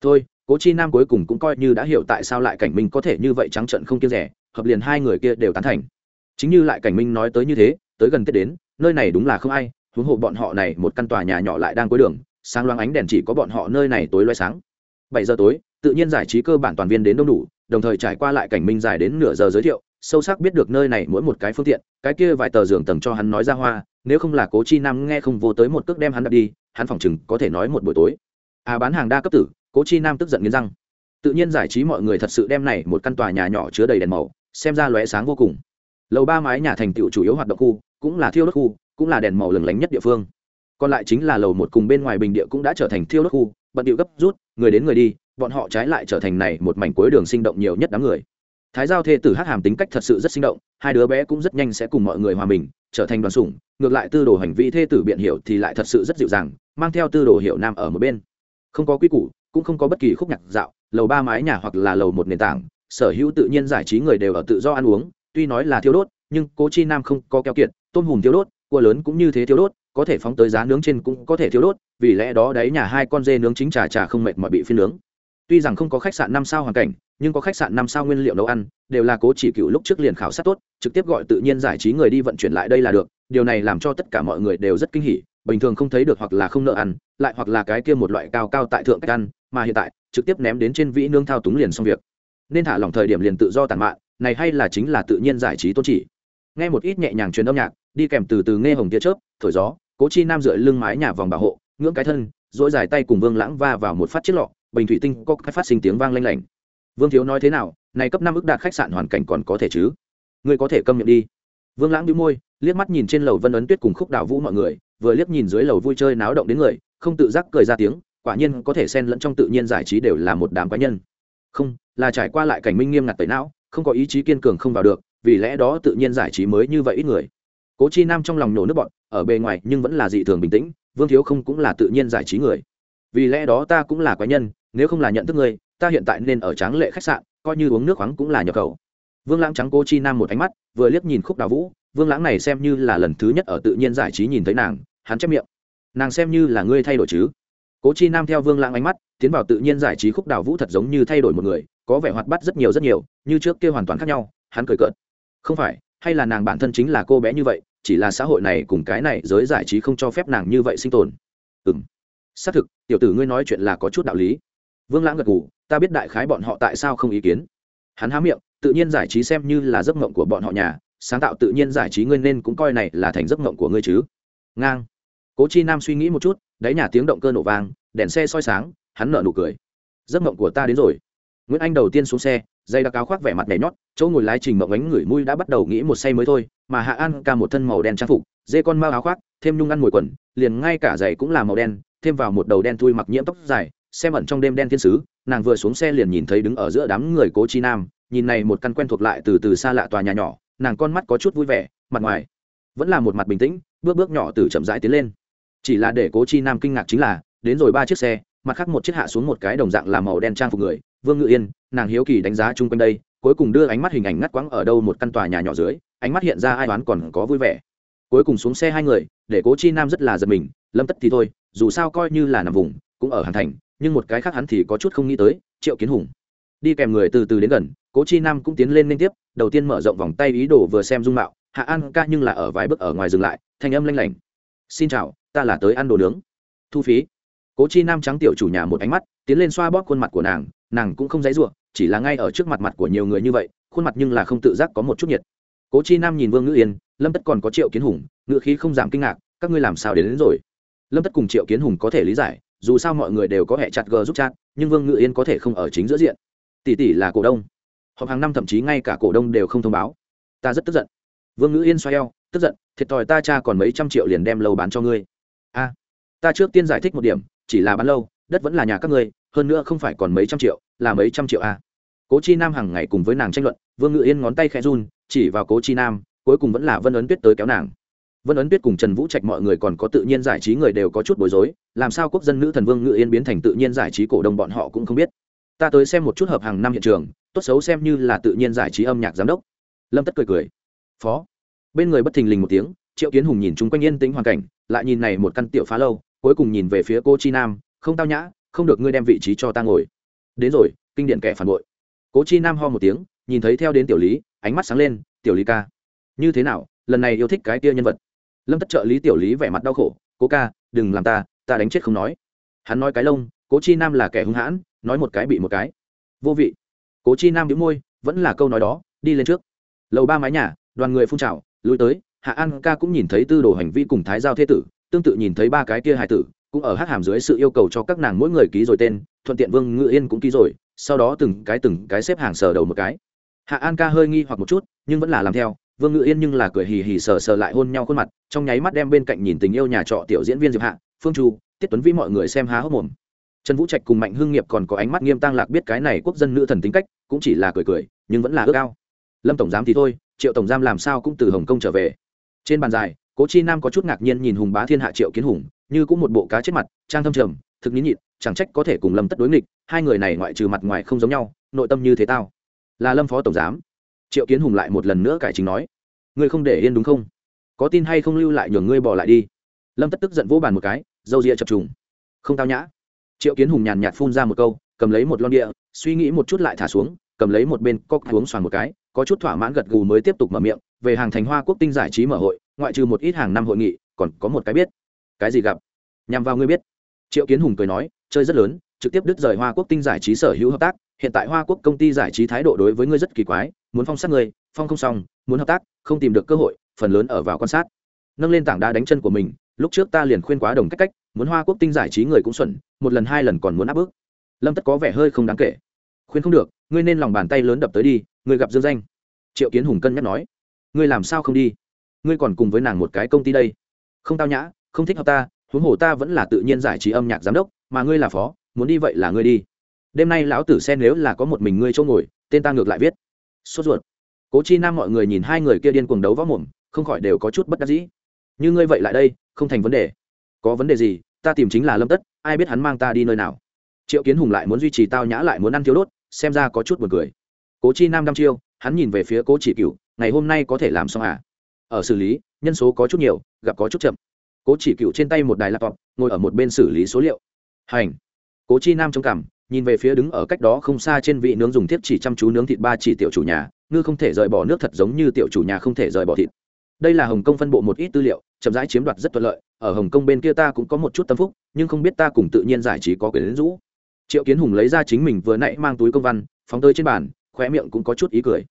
Thôi, cố chi nam cuối cùng cũng coi như đã hiểu tại sao lại cảnh minh có thể như vậy trắng trận không kia rẻ, hợp liền hai người kia đều tán thành. Chính như lại cảnh minh nói tới như thế, tới gần tết đến, nơi này đúng là không ai, huống hộ bọn họ này một căn tòa nhà nhỏ lại đang cuối đường, sáng loáng ánh đèn chỉ có bọn họ nơi này tối loay sáng. Bảy giờ tối, tự nhiên giải trí cơ bản toàn viên đến đông đủ, đồng thời trải qua lại cảnh minh dài đến nửa giờ giới thiệu, sâu sắc biết được nơi này mỗi một cái phương tiện, cái kia vài tờ giường tầng cho hắn nói ra hoa nếu không là cố chi nam nghe không vô tới một cước đem hắn đặt đi, hắn phỏng chừng có thể nói một buổi tối. À bán hàng đa cấp tử, cố chi nam tức giận nghiến răng. Tự nhiên giải trí mọi người thật sự đem này một căn tòa nhà nhỏ chứa đầy đèn màu, xem ra lóe sáng vô cùng. Lầu ba mái nhà thành tựu chủ yếu hoạt động khu, cũng là thiêu đốt khu, cũng là đèn màu lừng lánh nhất địa phương. Còn lại chính là lầu một cùng bên ngoài bình địa cũng đã trở thành thiêu đốt khu, bận điệu gấp rút, người đến người đi, bọn họ trái lại trở thành này một mảnh cuối đường sinh động nhiều nhất đám người thái giao thê tử hát hàm tính cách thật sự rất sinh động, hai đứa bé cũng rất nhanh sẽ cùng mọi người hòa mình, trở thành đoàn sủng, ngược lại tư đồ hành vi thê tử biện hiểu thì lại thật sự rất dịu dàng, mang theo tư đồ hiệu nam ở một bên. Không có quy củ, cũng không có bất kỳ khúc nhạc dạo, lầu ba mái nhà hoặc là lầu một nền tảng, sở hữu tự nhiên giải trí người đều ở tự do ăn uống, tuy nói là thiêu đốt, nhưng cố chi nam không có keo kiệt, tôm hùm thiêu đốt, cua lớn cũng như thế thiêu đốt, có thể phóng tới giá nướng trên cũng có thể thiêu đốt, vì lẽ đó đấy nhà hai con dê nướng chính trà trà không mệt mọi bị phiên nướng. Tuy rằng không có khách sạn năm sao hoàn cảnh nhưng có khách sạn năm sao nguyên liệu nấu ăn, đều là cố chỉ cựu lúc trước liền khảo sát tốt, trực tiếp gọi tự nhiên giải trí người đi vận chuyển lại đây là được, điều này làm cho tất cả mọi người đều rất kinh hỉ, bình thường không thấy được hoặc là không nợ ăn, lại hoặc là cái kia một loại cao cao tại thượng cách ăn, mà hiện tại, trực tiếp ném đến trên vĩ nương thao túng liền xong việc. Nên thả lỏng thời điểm liền tự do tàn mạn, này hay là chính là tự nhiên giải trí tôn chỉ. Nghe một ít nhẹ nhàng truyền âm nhạc, đi kèm từ từ nghe hồng tia chớp, thổi gió, cố chi nam dựa lưng mái nhà vòng bảo hộ, ngưỡng cái thân dỗi dài tay cùng vương lãng va vào một phát chiếc lọ, bình thủy tinh có cái phát sinh tiếng vang lanh lảnh vương thiếu nói thế nào, này cấp năm ức đạt khách sạn hoàn cảnh còn có thể chứ? Ngươi có thể câm miệng đi. Vương lãng đĩu môi, liếc mắt nhìn trên lầu vân ấn tuyết cùng khúc đào vũ mọi người, vừa liếc nhìn dưới lầu vui chơi náo động đến người, không tự giác cười ra tiếng, quả nhiên có thể xen lẫn trong tự nhiên giải trí đều là một đám cá nhân. Không, là trải qua lại cảnh minh nghiêm ngặt tẩy não, không có ý chí kiên cường không vào được, vì lẽ đó tự nhiên giải trí mới như vậy ít người. Cố chi nam trong lòng nổ nước bọn ở bề ngoài nhưng vẫn là dị thường bình tĩnh, vương thiếu không cũng là tự nhiên giải trí người. Vì lẽ đó ta cũng là quái nhân, nếu không là nhận thức ngươi ta hiện tại nên ở tráng lệ khách sạn, coi như uống nước khoáng cũng là nhập khẩu. Vương lãng trắng cô chi nam một ánh mắt, vừa liếc nhìn khúc đào vũ, vương lãng này xem như là lần thứ nhất ở tự nhiên giải trí nhìn thấy nàng, hắn chép miệng. Nàng xem như là ngươi thay đổi chứ? Cố chi nam theo vương lãng ánh mắt, tiến vào tự nhiên giải trí khúc đào vũ thật giống như thay đổi một người, có vẻ hoạt bát rất nhiều rất nhiều, như trước kia hoàn toàn khác nhau, hắn cười cợt. Không phải, hay là nàng bản thân chính là cô bé như vậy, chỉ là xã hội này cùng cái này giới giải trí không cho phép nàng như vậy sinh tồn. Ừ m xác thực, tiểu tử ngươi nói chuyện là có chút đạo lý vương lãng gật gù, ta biết đại khái bọn họ tại sao không ý kiến. Hắn há miệng tự nhiên giải trí xem như là giấc mộng của bọn họ nhà sáng tạo tự nhiên giải trí ngươi nên cũng coi này là thành giấc mộng của ngươi chứ. Ngang. Cố chi nam suy nghĩ một chút đáy nhà tiếng động cơ nổ vang đèn xe soi sáng hắn nở nụ cười. Giấc mộng của ta đến rồi. Nguyễn anh đầu tiên xuống xe dây đặc áo khoác vẻ mặt nhảy nhót chỗ ngồi lái trình mộng ánh ngửi mui đã bắt đầu nghĩ một say mới thôi mà hạ an ca một thân màu đen trang phục dê con mao áo khoác thêm nhung ăn mùi quần liền ngay cả giày cũng là màu đen thêm vào một đầu đen thui mặc nhiễm tóc dài xem ẩn trong đêm đen thiên sứ, nàng vừa xuống xe liền nhìn thấy đứng ở giữa đám người cố chi nam, nhìn này một căn quen thuộc lại từ từ xa lạ tòa nhà nhỏ, nàng con mắt có chút vui vẻ, mặt ngoài vẫn là một mặt bình tĩnh, bước bước nhỏ từ chậm rãi tiến lên. Chỉ là để cố chi nam kinh ngạc chính là, đến rồi ba chiếc xe, mặt khác một chiếc hạ xuống một cái đồng dạng làm màu đen trang phục người, vương ngự yên, nàng hiếu kỳ đánh giá chung quanh đây, cuối cùng đưa ánh mắt hình ảnh ngắt quãng ở đâu một căn tòa nhà nhỏ dưới, ánh mắt hiện ra ai đoán còn có vui vẻ. Cuối cùng xuống xe hai người, để cố chi nam rất là giật mình, lâm tất thì thôi, dù sao coi như là nằm vùng, cũng ở hàn thành nhưng một cái khác hắn thì có chút không nghĩ tới triệu kiến hùng. Đi kèm người từ từ đến gần cố chi nam cũng tiến lên liên tiếp đầu tiên mở rộng vòng tay ý đồ vừa xem dung mạo hạ an ca nhưng là ở vài bước ở ngoài dừng lại thanh âm lanh lảnh. Xin chào ta là tới ăn đồ nướng. Thu phí. Cố chi nam trắng tiểu chủ nhà một ánh mắt tiến lên xoa bóp khuôn mặt của nàng nàng cũng không dãy ruộng chỉ là ngay ở trước mặt mặt của nhiều người như vậy khuôn mặt nhưng là không tự giác có một chút nhiệt. Cố chi nam nhìn vương ngữ yên lâm tất còn có triệu kiến hùng ngữ khí không giảm kinh ngạc các ngươi làm sao đến, đến rồi? Lâm tất cùng triệu kiến hùng có thể lý giải dù sao mọi người đều có hệ chặt g giúp chat, nhưng vương Ngự yên có thể không ở chính giữa diện. Tỷ tỷ là cổ đông. Họp hàng năm thậm chí ngay cả cổ đông đều không thông báo. Ta rất tức giận. Vương Ngự yên xoay eo, tức giận, thiệt thòi ta cha còn mấy trăm triệu liền đem lâu bán cho ngươi. A, ta trước tiên giải thích một điểm, chỉ là bán lâu, đất vẫn là nhà các ngươi, hơn nữa không phải còn mấy trăm triệu, là mấy trăm triệu a. Cố chi nam hàng ngày cùng với nàng tranh luận, vương ngự yên ngón tay khẽ run, chỉ vào cố chi nam, cuối cùng vẫn là vân ấn tuyết tới kéo nàng vân ấn tuyết cùng trần vũ trạch mọi người còn có tự nhiên giải trí người đều có chút bối rối, làm sao quốc dân nữ thần vương ngự yên biến thành tự nhiên giải trí cổ đông bọn họ cũng không biết. Ta tới xem một chút hợp hàng năm hiện trường, tốt xấu xem như là tự nhiên giải trí âm nhạc giám đốc. Lâm tất cười cười. Phó. Bên người bất thình lình một tiếng, triệu kiến hùng nhìn chung quanh yên tĩnh hoàn cảnh, lại nhìn này một căn tiểu phá lâu, cuối cùng nhìn về phía cô chi nam, không tao nhã, không được ngươi đem vị trí cho ta ngồi. Đến rồi, kinh điển kẻ phản bội. Cố chi nam ho một tiếng, nhìn thấy theo đến tiểu lý, ánh mắt sáng lên, tiểu lý ca, như thế nào, lần này yêu thích cái tia nhân vật? Lâm tất trợ lý tiểu lý vẻ mặt đau khổ, cố ca, đừng làm ta ta đánh chết không nói. Hắn nói cái lông, cố chi nam là kẻ hung hãn, nói một cái bị một cái. Vô vị. Cố chi nam đĩu môi, vẫn là câu nói đó, đi lên trước. Lầu ba mái nhà, đoàn người phun trào, lui tới, hạ an ca cũng nhìn thấy tư đồ hành vi cùng thái giao thế tử, tương tự nhìn thấy ba cái kia hài tử, cũng ở hát hàm dưới sự yêu cầu cho các nàng mỗi người ký rồi tên, thuận tiện vương ngự yên cũng ký rồi, sau đó từng cái từng cái xếp hàng sờ đầu một cái. Hạ an ca hơi nghi hoặc một chút, nhưng vẫn là làm theo vương ngự yên nhưng là cười hì hì sờ sờ lại hôn nhau khuôn mặt, trong nháy mắt đem bên cạnh nhìn tình yêu nhà trọ tiểu diễn viên diệp hạ, phương chu, tiết tuấn vĩ mọi người xem há hốc mồm. Trần vũ trạch cùng mạnh hưng nghiệp còn có ánh mắt nghiêm tăng lạc biết cái này quốc dân nữ thần tính cách, cũng chỉ là cười cười, nhưng vẫn là ước ao. Lâm tổng giám thì thôi, triệu tổng giám làm sao cũng từ hồng kông trở về. Trên bàn dài, cố chi nam có chút ngạc nhiên nhìn hùng bá thiên hạ triệu kiến hùng, như cũng một bộ cá chết mặt, trang thâm trầm, thực nín nhịn, chẳng trách có thể cùng lâm tất đối nghịch, hai người này ngoại trừ mặt ngoài không giống nhau, nội tâm như thế tao. Là lâm phó tổng giám triệu kiến hùng lại một lần nữa cải chính nói, ngươi không để yên đúng không? Có tin hay không lưu lại nhường ngươi bỏ lại đi. Lâm tất tức giận vỗ bàn một cái dâu rịa chập trùng. Không tao nhã. Triệu kiến hùng nhàn nhạt phun ra một câu, cầm lấy một lon địa, suy nghĩ một chút lại thả xuống, cầm lấy một bên cốc uống xoàn một cái, có chút thỏa mãn gật gù mới tiếp tục mở miệng, về hàng thành hoa quốc tinh giải trí mở hội, ngoại trừ một ít hàng năm hội nghị, còn có một cái biết. Cái gì gặp? Nhằm vào ngươi biết. Triệu kiến hùng cười nói, chơi rất lớn, trực tiếp đứt rời hoa quốc tinh giải trí sở hữu hợp tác, hiện tại hoa quốc công ty giải trí thái độ đối với ngươi rất kỳ quái muốn phong sát người, phong không xong muốn hợp tác không tìm được cơ hội phần lớn ở vào quan sát. Nâng lên tảng đá đánh chân của mình lúc trước ta liền khuyên quá đồng cách cách muốn hoa quốc tinh giải trí người cũng xuẩn một lần hai lần còn muốn áp bức. Lâm tất có vẻ hơi không đáng kể. Khuyên không được ngươi nên lòng bàn tay lớn đập tới đi ngươi gặp dương danh. Triệu kiến hùng cân nhắc nói. Ngươi làm sao không đi? Ngươi còn cùng với nàng một cái công ty đây. Không tao nhã không thích hợp ta huống hồ ta vẫn là tự nhiên giải trí âm nhạc giám đốc mà ngươi là phó muốn đi vậy là ngươi đi. Đêm nay lão tử xem nếu là có một mình ngươi chỗ ngồi tên ta ngược lại viết sốt ruột. Cố chi nam mọi người nhìn hai người kia điên cuồng đấu võ mồm, không khỏi đều có chút bất đắc dĩ. Như ngươi vậy lại đây, không thành vấn đề. Có vấn đề gì, ta tìm chính là lâm tất, ai biết hắn mang ta đi nơi nào. Triệu kiến hùng lại muốn duy trì tao nhã lại muốn ăn thiếu đốt, xem ra có chút buồn cười. Cố chi nam đăm chiêu, hắn nhìn về phía cố chỉ cựu ngày hôm nay có thể làm xong à? Ở xử lý, nhân số có chút nhiều, gặp có chút chậm. Cố chỉ cựu trên tay một đài laptop, ngồi ở một bên xử lý số liệu. Hành. Cố chi nam trông cảm nhìn về phía đứng ở cách đó không xa trên vị nướng dùng thiết chỉ chăm chú nướng thịt ba chỉ tiểu chủ nhà, ngư không thể rời bỏ nước thật giống như tiểu chủ nhà không thể rời bỏ thịt. Đây là hồng kông phân bộ một ít tư liệu, chậm rãi chiếm đoạt rất thuận lợi, ở hồng kông bên kia ta cũng có một chút tâm phúc, nhưng không biết ta cùng tự nhiên giải trí có quyền đến rũ. Triệu kiến hùng lấy ra chính mình vừa nãy mang túi công văn, phóng tới trên bàn, khóe miệng cũng có chút ý cười.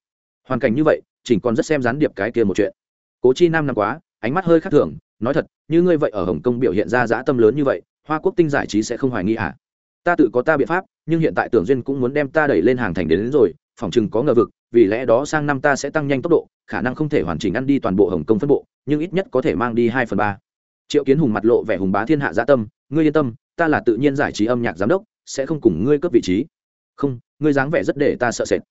Hoàn cảnh như vậy, chỉnh còn rất xem gián điệp cái kia một chuyện. Cố chi nam năm quá, ánh mắt hơi khác thường, nói thật, như ngươi vậy ở hồng kông biểu hiện ra dã tâm lớn như vậy, hoa quốc tinh giải trí sẽ không hoài nghi à? Ta tự có ta biện pháp nhưng hiện tại tưởng duyên cũng muốn đem ta đẩy lên hàng thành đến, đến rồi phòng chừng có ngờ vực vì lẽ đó sang năm ta sẽ tăng nhanh tốc độ khả năng không thể hoàn chỉnh ăn đi toàn bộ hồng kông phân bộ nhưng ít nhất có thể mang đi hai phần ba. Triệu kiến hùng mặt lộ vẻ hùng bá thiên hạ gia tâm ngươi yên tâm ta là tự nhiên giải trí âm nhạc giám đốc sẽ không cùng ngươi cướp vị trí. Không ngươi dáng vẻ rất để ta sợ sệt.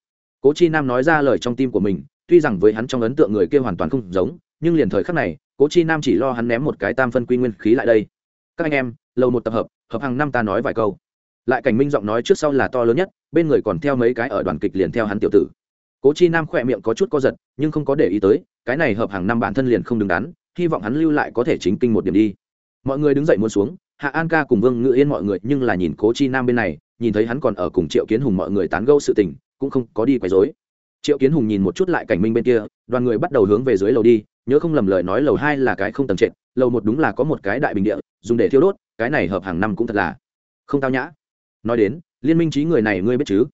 Cố chi nam nói ra lời trong tim của mình tuy rằng với hắn trong ấn tượng người kia hoàn toàn không giống nhưng liền thời khắc này cố chi nam chỉ lo hắn ném một cái tam phân quy nguyên khí lại đây. Các anh em lâu một tập hợp hợp hàng năm ta nói vài câu lại cảnh minh giọng nói trước sau là to lớn nhất, bên người còn theo mấy cái ở đoàn kịch liền theo hắn tiểu tử. Cố chi nam khỏe miệng có chút co giật, nhưng không có để ý tới, cái này hợp hàng năm bản thân liền không đứng đắn, hy vọng hắn lưu lại có thể chính kinh một điểm đi. Mọi người đứng dậy muốn xuống, hạ an ca cùng vương ngự yên mọi người nhưng là nhìn cố chi nam bên này, nhìn thấy hắn còn ở cùng triệu kiến hùng mọi người tán gẫu sự tình, cũng không có đi quấy rối. Triệu kiến hùng nhìn một chút lại cảnh minh bên kia, đoàn người bắt đầu hướng về dưới lầu đi, nhớ không lầm lời nói lầu hai là cái không tầm trệt, lầu một đúng là có một cái đại bình địa, dùng để thiêu đốt, cái này hợp hàng năm cũng thật là không tao nhã nói đến, liên minh trí người này ngươi biết chứ?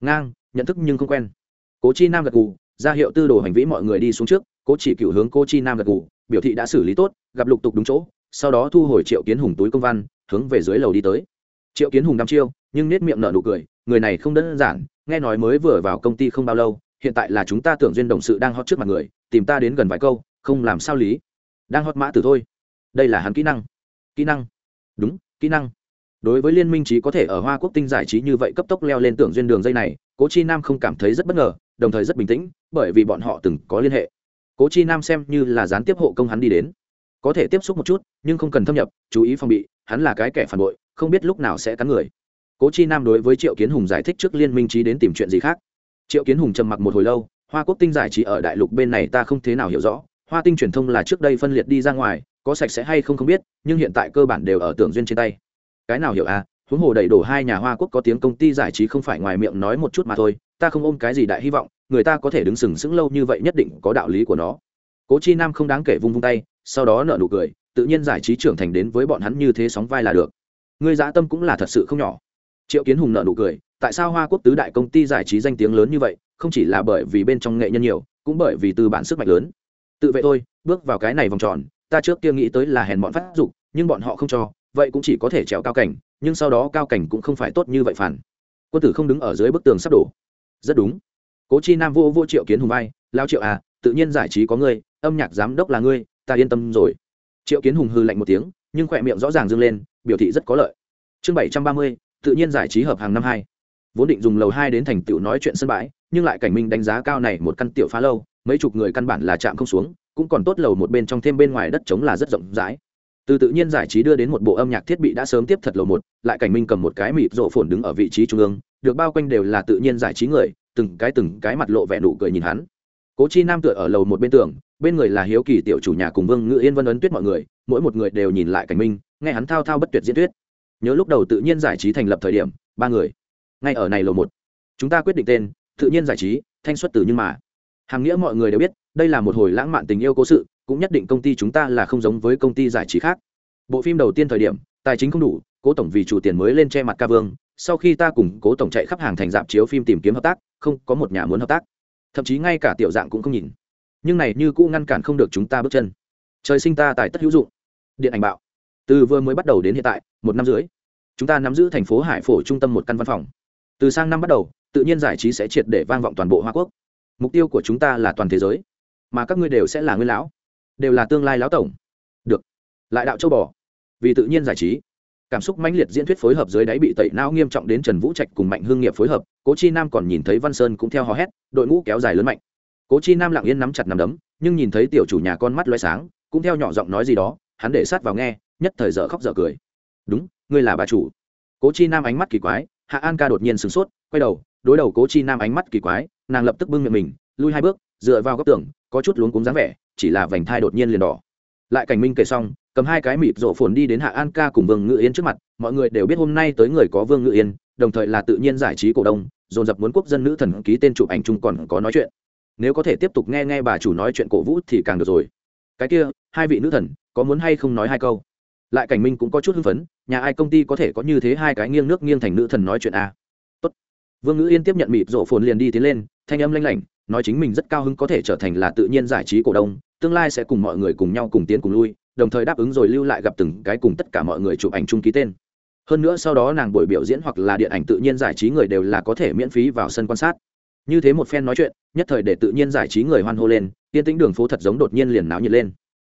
Ngang, nhận thức nhưng không quen. Cố chi nam gật gù, ra hiệu tư đồ hành vĩ mọi người đi xuống trước, cố chỉ cựu hướng cô chi nam gật gù, biểu thị đã xử lý tốt, gặp lục tục đúng chỗ, sau đó thu hồi triệu kiến hùng túi công văn, hướng về dưới lầu đi tới. Triệu kiến hùng đăm chiêu, nhưng nết miệng nở nụ cười, người này không đơn giản, nghe nói mới vừa vào công ty không bao lâu, hiện tại là chúng ta tưởng duyên đồng sự đang hót trước mặt người, tìm ta đến gần vài câu, không làm sao lý. Đang hót mã từ thôi. Đây là hắn kỹ năng. Kỹ năng. Đúng, kỹ năng đối với liên minh trí có thể ở hoa quốc tinh giải trí như vậy cấp tốc leo lên tưởng duyên đường dây này, cố chi nam không cảm thấy rất bất ngờ, đồng thời rất bình tĩnh, bởi vì bọn họ từng có liên hệ. Cố chi nam xem như là gián tiếp hộ công hắn đi đến. Có thể tiếp xúc một chút, nhưng không cần thâm nhập, chú ý phòng bị, hắn là cái kẻ phản bội, không biết lúc nào sẽ cắn người. Cố chi nam đối với triệu kiến hùng giải thích trước liên minh trí đến tìm chuyện gì khác. Triệu kiến hùng trầm mặc một hồi lâu, hoa quốc tinh giải trí ở đại lục bên này ta không thế nào hiểu rõ, hoa tinh truyền thông là trước đây phân liệt đi ra ngoài, có sạch sẽ hay không không biết, nhưng hiện tại cơ bản đều ở tưởng duyên trên tay cái nào hiểu à huống hồ đầy đủ hai nhà hoa quốc có tiếng công ty giải trí không phải ngoài miệng nói một chút mà thôi, ta không ôm cái gì đại hy vọng, người ta có thể đứng sừng sững lâu như vậy nhất định có đạo lý của nó. Cố chi nam không đáng kể vung vung tay, sau đó nợ nụ cười, tự nhiên giải trí trưởng thành đến với bọn hắn như thế sóng vai là được. Người dã tâm cũng là thật sự không nhỏ. Triệu kiến hùng nợ nụ cười, tại sao hoa quốc tứ đại công ty giải trí danh tiếng lớn như vậy, không chỉ là bởi vì bên trong nghệ nhân nhiều, cũng bởi vì từ bản sức mạnh lớn. Tự vệ thôi, bước vào cái này vòng tròn, ta trước kia nghĩ tới là hèn bọn phát dục, nhưng bọn họ không cho vậy cũng chỉ có thể trèo cao cảnh, nhưng sau đó cao cảnh cũng không phải tốt như vậy phản. Quân tử không đứng ở dưới bức tường sắp đổ. Rất đúng. Cố chi nam vô vô triệu kiến hùng vai, lao triệu à tự nhiên giải trí có ngươi, âm nhạc giám đốc là ngươi, ta yên tâm rồi. Triệu kiến hùng hư lạnh một tiếng, nhưng khỏe miệng rõ ràng dâng lên, biểu thị rất có lợi. Chương bảy trăm ba mươi, tự nhiên giải trí hợp hàng năm hai. Vốn định dùng lầu hai đến thành tựu nói chuyện sân bãi, nhưng lại cảnh minh đánh giá cao này một căn tiểu phá lâu, mấy chục người căn bản là chạm không xuống, cũng còn tốt lầu một bên trong thêm bên ngoài đất trống là rất rộng rãi từ tự nhiên giải trí đưa đến một bộ âm nhạc thiết bị đã sớm tiếp thật lầu một, lại cảnh minh cầm một cái mịp rộ phồn đứng ở vị trí trung ương, được bao quanh đều là tự nhiên giải trí người, từng cái từng cái mặt lộ vẻ nụ cười nhìn hắn. Cố chi nam tựa ở lầu một bên tường, bên người là hiếu kỳ tiểu chủ nhà cùng vương ngự yên vân ấn tuyết mọi người, mỗi một người đều nhìn lại cảnh minh, nghe hắn thao thao bất tuyệt diễn thuyết. Nhớ lúc đầu tự nhiên giải trí thành lập thời điểm, ba người, ngay ở này lầu một. Chúng ta quyết định tên, tự nhiên giải trí, thanh xuất từ nhưng mà. Hàm nghĩa mọi người đều biết, đây là một hồi lãng mạn tình yêu cố sự cũng nhất định công ty chúng ta là không giống với công ty giải trí khác. Bộ phim đầu tiên thời điểm, tài chính không đủ, cố tổng vì chủ tiền mới lên che mặt ca vương, sau khi ta cùng cố tổng chạy khắp hàng thành dạp chiếu phim tìm kiếm hợp tác, không có một nhà muốn hợp tác. Thậm chí ngay cả tiểu dạng cũng không nhìn. Nhưng này như cũ ngăn cản không được chúng ta bước chân. Trời sinh ta tài tất hữu dụng. Điện ảnh bạo. Từ vừa mới bắt đầu đến hiện tại, một năm rưỡi, chúng ta nắm giữ thành phố hải phổ trung tâm một căn văn phòng. Từ sang năm bắt đầu, tự nhiên giải trí sẽ triệt để vang vọng toàn bộ hoa quốc. Mục tiêu của chúng ta là toàn thế giới. Mà các ngươi đều sẽ là nguyên lão đều là tương lai lão tổng. Được. Lại đạo châu bò. Vì tự nhiên giải trí. Cảm xúc mãnh liệt diễn thuyết phối hợp dưới đáy bị tẩy não nghiêm trọng đến trần vũ trạch cùng mạnh hương nghiệp phối hợp, cố chi nam còn nhìn thấy văn sơn cũng theo hò hét, đội ngũ kéo dài lớn mạnh. Cố chi nam lặng yên nắm chặt nắm đấm, nhưng nhìn thấy tiểu chủ nhà con mắt loay sáng, cũng theo nhỏ giọng nói gì đó, hắn để sát vào nghe, nhất thời dở khóc dở cười. Đúng, ngươi là bà chủ. Cố chi nam ánh mắt kỳ quái, hạ an ca đột nhiên sửng sốt, quay đầu, đối đầu cố chi nam ánh mắt kỳ quái, nàng lập tức bưng miệng mình, lui hai bước, dựa vào góc tường, có chút luống cúng dáng vẻ chỉ là vành thai đột nhiên liền đỏ lại cảnh minh kể xong, cầm hai cái mịp rổ phồn đi đến hạ an ca cùng vương ngự yên trước mặt, mọi người đều biết hôm nay tới người có vương ngự yên, đồng thời là tự nhiên giải trí cổ đông, dồn dập muốn quốc dân nữ thần ký tên chụp ảnh chung còn có nói chuyện nếu có thể tiếp tục nghe nghe bà chủ nói chuyện cổ vũ thì càng được rồi cái kia, hai vị nữ thần, có muốn hay không nói hai câu lại cảnh minh cũng có chút hưng phấn, nhà ai công ty có thể có như thế hai cái nghiêng nước nghiêng thành nữ thần nói chuyện a à? Tốt. vương ngữ yên tiếp nhận mịp rổ phồn liền đi tiến lên, thanh âm lanh lảnh nói chính mình rất cao hứng có thể trở thành là tự nhiên giải trí cổ đông, tương lai sẽ cùng mọi người cùng nhau cùng tiến cùng lui, đồng thời đáp ứng rồi lưu lại gặp từng cái cùng tất cả mọi người chụp ảnh chung ký tên. Hơn nữa sau đó nàng buổi biểu diễn hoặc là điện ảnh tự nhiên giải trí người đều là có thể miễn phí vào sân quan sát. Như thế một phen nói chuyện, nhất thời để tự nhiên giải trí người hoan hô lên, tiên tĩnh đường phố thật giống đột nhiên liền náo nhiệt lên.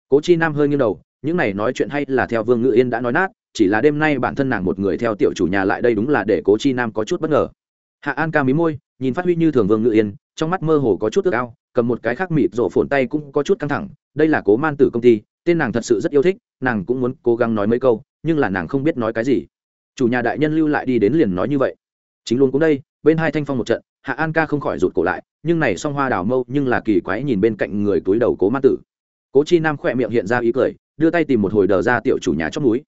Cố chi nam hơi nghiêng đầu, những này nói chuyện hay là theo vương ngự yên đã nói nát, chỉ là đêm nay bản thân nàng một người theo tiểu chủ nhà lại đây đúng là để cố chi nam có chút bất ngờ. Hạ an ca mí môi, nhìn phát huy như thường vương ngự yên trong mắt mơ hồ có chút ước ao, cầm một cái khác mịt rổ phồn tay cũng có chút căng thẳng, đây là cố man tử công ty, tên nàng thật sự rất yêu thích, nàng cũng muốn cố gắng nói mấy câu, nhưng là nàng không biết nói cái gì. Chủ nhà đại nhân lưu lại đi đến liền nói như vậy. Chính luôn cũng đây, bên hai thanh phong một trận, hạ an ca không khỏi rụt cổ lại, nhưng này song hoa đào mâu nhưng là kỳ quái nhìn bên cạnh người túi đầu cố man tử. Cố chi nam khỏe miệng hiện ra ý cười, đưa tay tìm một hồi đờ ra tiểu chủ nhà chót núi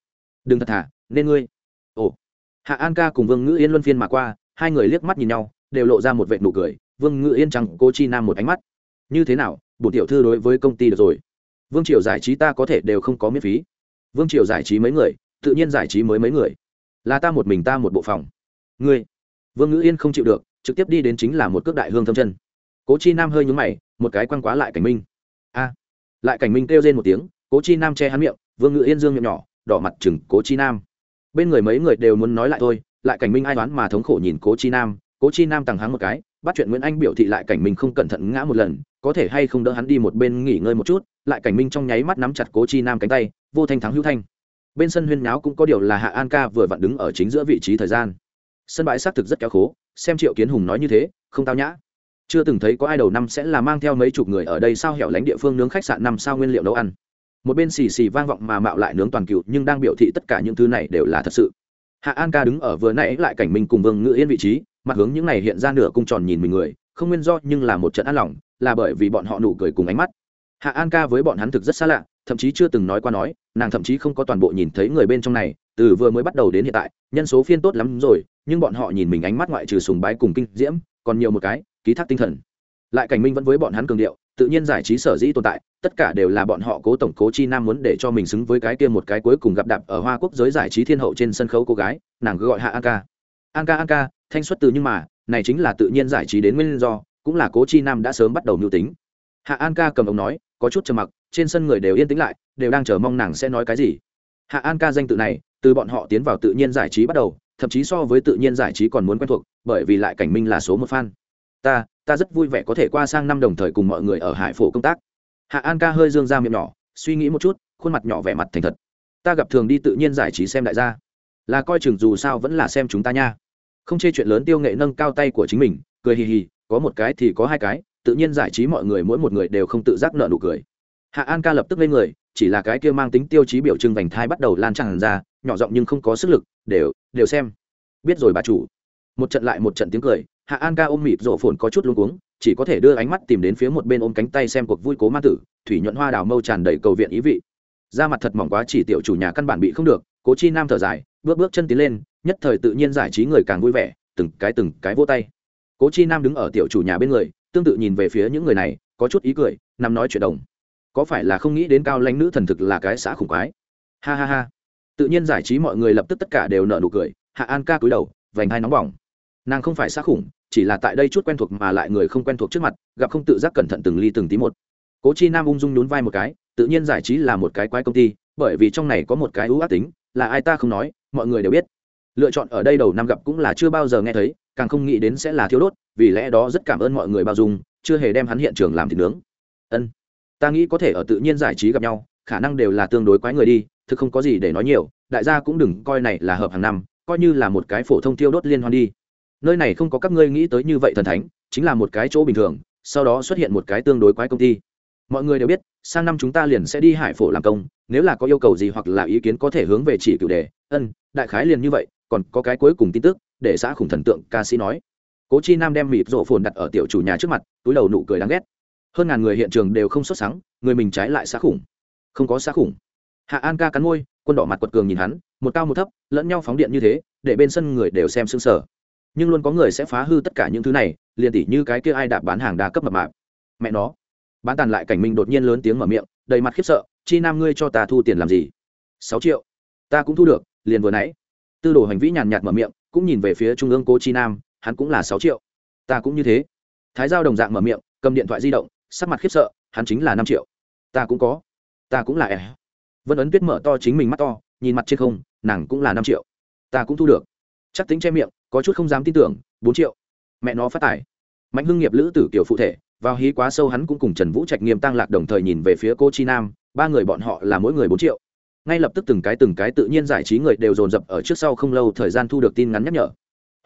đừng thật thà, nên ngươi. Ồ. Hạ an ca cùng vương ngữ yên luân phiên mà qua, hai người liếc mắt nhìn nhau, đều lộ ra một vệ nụ cười vương ngữ yên chẳng cô chi nam một ánh mắt. Như thế nào, bổn tiểu thư đối với công ty được rồi? Vương triều giải trí ta có thể đều không có miễn phí. Vương triều giải trí mấy người, tự nhiên giải trí mới mấy người. Là ta một mình ta một bộ phòng. Ngươi. Vương ngữ yên không chịu được, trực tiếp đi đến chính là một cước đại hương thâm chân. Cố chi nam hơi nhúng mày, một cái quăng quá lại cảnh minh. A. Lại cảnh minh kêu lên một tiếng, cố chi nam che hắn miệng, vương ngữ yên dương miệng nhỏ, đỏ mặt chừng cố chi nam. Bên người mấy người đều muốn nói lại thôi, lại cảnh minh ai đoán mà thống khổ nhìn cố chi nam, cố chi nam tằng hắng một cái bắt chuyện nguyễn anh biểu thị lại cảnh minh không cẩn thận ngã một lần, có thể hay không đỡ hắn đi một bên nghỉ ngơi một chút, lại cảnh minh trong nháy mắt nắm chặt cố chi nam cánh tay, vô thanh thắng hữu thanh. Bên sân huyên náo cũng có điều là hạ an ca vừa vặn đứng ở chính giữa vị trí thời gian. Sân bãi xác thực rất kéo khố, xem triệu kiến hùng nói như thế, không tao nhã. Chưa từng thấy có ai đầu năm sẽ là mang theo mấy chục người ở đây sao hẻo lánh địa phương nướng khách sạn năm sao nguyên liệu nấu ăn. Một bên xì xì vang vọng mà mạo lại nướng toàn cựu, nhưng đang biểu thị tất cả những thứ này đều là thật sự. Hạ an ca đứng ở vừa nãy lại cảnh minh cùng vương ngự yên vị trí mặt hướng những này hiện ra nửa cung tròn nhìn mình người, không nguyên do nhưng là một trận an lòng, là bởi vì bọn họ nụ cười cùng ánh mắt. Hạ an ca với bọn hắn thực rất xa lạ, thậm chí chưa từng nói qua nói, nàng thậm chí không có toàn bộ nhìn thấy người bên trong này, từ vừa mới bắt đầu đến hiện tại, nhân số phiên tốt lắm rồi, nhưng bọn họ nhìn mình ánh mắt ngoại trừ sùng bái cùng kinh diễm, còn nhiều một cái, ký thác tinh thần. Lại cảnh minh vẫn với bọn hắn cường điệu, tự nhiên giải trí sở dĩ tồn tại, tất cả đều là bọn họ cố tổng cố chi nam muốn để cho mình xứng với cái kia một cái cuối cùng gặp đạp ở hoa quốc giới giải trí thiên hậu trên sân khấu cô gái, nàng cứ gọi hạ an ca. An ca an ca thanh xuất từ nhưng mà, này chính là tự nhiên giải trí đến nguyên do, cũng là cố chi nam đã sớm bắt đầu mưu tính. Hạ an ca cầm ống nói, có chút trầm mặc, trên sân người đều yên tĩnh lại, đều đang chờ mong nàng sẽ nói cái gì. Hạ an ca danh tự này, từ bọn họ tiến vào tự nhiên giải trí bắt đầu, thậm chí so với tự nhiên giải trí còn muốn quen thuộc, bởi vì lại cảnh minh là số một fan. Ta ta rất vui vẻ có thể qua sang năm đồng thời cùng mọi người ở hải phổ công tác. Hạ an ca hơi dương ra miệng nhỏ, suy nghĩ một chút, khuôn mặt nhỏ vẻ mặt thành thật. Ta gặp thường đi tự nhiên giải trí xem đại gia. Là coi chừng dù sao vẫn là xem chúng ta nha không chê chuyện lớn tiêu nghệ nâng cao tay của chính mình, cười hì hì, có một cái thì có hai cái, tự nhiên giải trí mọi người mỗi một người đều không tự giác nợ nụ cười. Hạ an ca lập tức lên người, chỉ là cái kia mang tính tiêu chí biểu trưng vành thai bắt đầu lan tràn ra, nhỏ giọng nhưng không có sức lực, đều đều xem. Biết rồi bà chủ. Một trận lại một trận tiếng cười, hạ an ca ôm mịt rổ phồn có chút luống cuống, chỉ có thể đưa ánh mắt tìm đến phía một bên ôm cánh tay xem cuộc vui cố ma tử, thủy nhuận hoa đào mâu tràn đầy cầu viện ý vị. Da mặt thật mỏng quá, chỉ tiểu chủ nhà căn bản bị không được, cố chi nam thở dài, bước bước chân tiến lên nhất thời tự nhiên giải trí người càng vui vẻ, từng cái từng cái vô tay. Cố chi nam đứng ở tiểu chủ nhà bên người, tương tự nhìn về phía những người này, có chút ý cười, nằm nói chuyện đồng. Có phải là không nghĩ đến cao lãnh nữ thần thực là cái xã khủng quái? Ha ha ha. Tự nhiên giải trí mọi người lập tức tất cả đều nợ nụ cười, hạ an ca cúi đầu, vành hai nóng bỏng. Nàng không phải xã khủng, chỉ là tại đây chút quen thuộc mà lại người không quen thuộc trước mặt, gặp không tự giác cẩn thận từng ly từng tí một. Cố chi nam ung dung nhún vai một cái, tự nhiên giải trí là một cái quái công ty, bởi vì trong này có một cái ưu ác tính, là ai ta không nói, mọi người đều biết lựa chọn ở đây đầu năm gặp cũng là chưa bao giờ nghe thấy, càng không nghĩ đến sẽ là thiếu đốt, vì lẽ đó rất cảm ơn mọi người bao dung, chưa hề đem hắn hiện trường làm thịt nướng. Ân, ta nghĩ có thể ở tự nhiên giải trí gặp nhau, khả năng đều là tương đối quái người đi, thực không có gì để nói nhiều, đại gia cũng đừng coi này là hợp hàng năm, coi như là một cái phổ thông tiêu đốt liên hoan đi. Nơi này không có các ngươi nghĩ tới như vậy thần thánh, chính là một cái chỗ bình thường, sau đó xuất hiện một cái tương đối quái công ty. Mọi người đều biết, sang năm chúng ta liền sẽ đi hải phổ làm công, nếu là có yêu cầu gì hoặc là ý kiến có thể hướng về chỉ cựu đề. Ân, đại khái liền như vậy còn có cái cuối cùng tin tức, để xã khủng thần tượng ca sĩ nói. Cố chi nam đem mịp rộ phồn đặt ở tiểu chủ nhà trước mặt, túi đầu nụ cười đáng ghét. Hơn ngàn người hiện trường đều không xuất sáng người mình trái lại xã khủng. Không có xã khủng. Hạ an ca cắn môi, quân đỏ mặt quật cường nhìn hắn, một cao một thấp, lẫn nhau phóng điện như thế, để bên sân người đều xem sững sờ. Nhưng luôn có người sẽ phá hư tất cả những thứ này, liền tỉ như cái kia ai đạp bán hàng đa cấp mập mạp. Mẹ nó. Bán tàn lại cảnh minh đột nhiên lớn tiếng mở miệng, đầy mặt khiếp sợ, chi nam ngươi cho ta thu tiền làm gì? Sáu triệu. Ta cũng thu được, liền vừa nãy tư đồ hành vĩ nhàn nhạt mở miệng, cũng nhìn về phía trung ương cố chi nam, hắn cũng là sáu triệu. Ta cũng như thế. Thái giao đồng dạng mở miệng, cầm điện thoại di động, sắc mặt khiếp sợ, hắn chính là năm triệu. Ta cũng có. Ta cũng là ẻ. Vân ấn tuyết mở to chính mình mắt to, nhìn mặt trên không, nàng cũng là năm triệu. Ta cũng thu được. Chắc tính che miệng, có chút không dám tin tưởng, bốn triệu. Mẹ nó phát tài. Mạnh hưng nghiệp lữ tử kiểu phụ thể, vào hí quá sâu hắn cũng cùng trần vũ trạch nghiêm tăng lạc đồng thời nhìn về phía cô chi nam, ba người bọn họ là mỗi người bốn triệu ngay lập tức từng cái từng cái tự nhiên giải trí người đều dồn dập ở trước sau không lâu thời gian thu được tin ngắn nhắc nhở.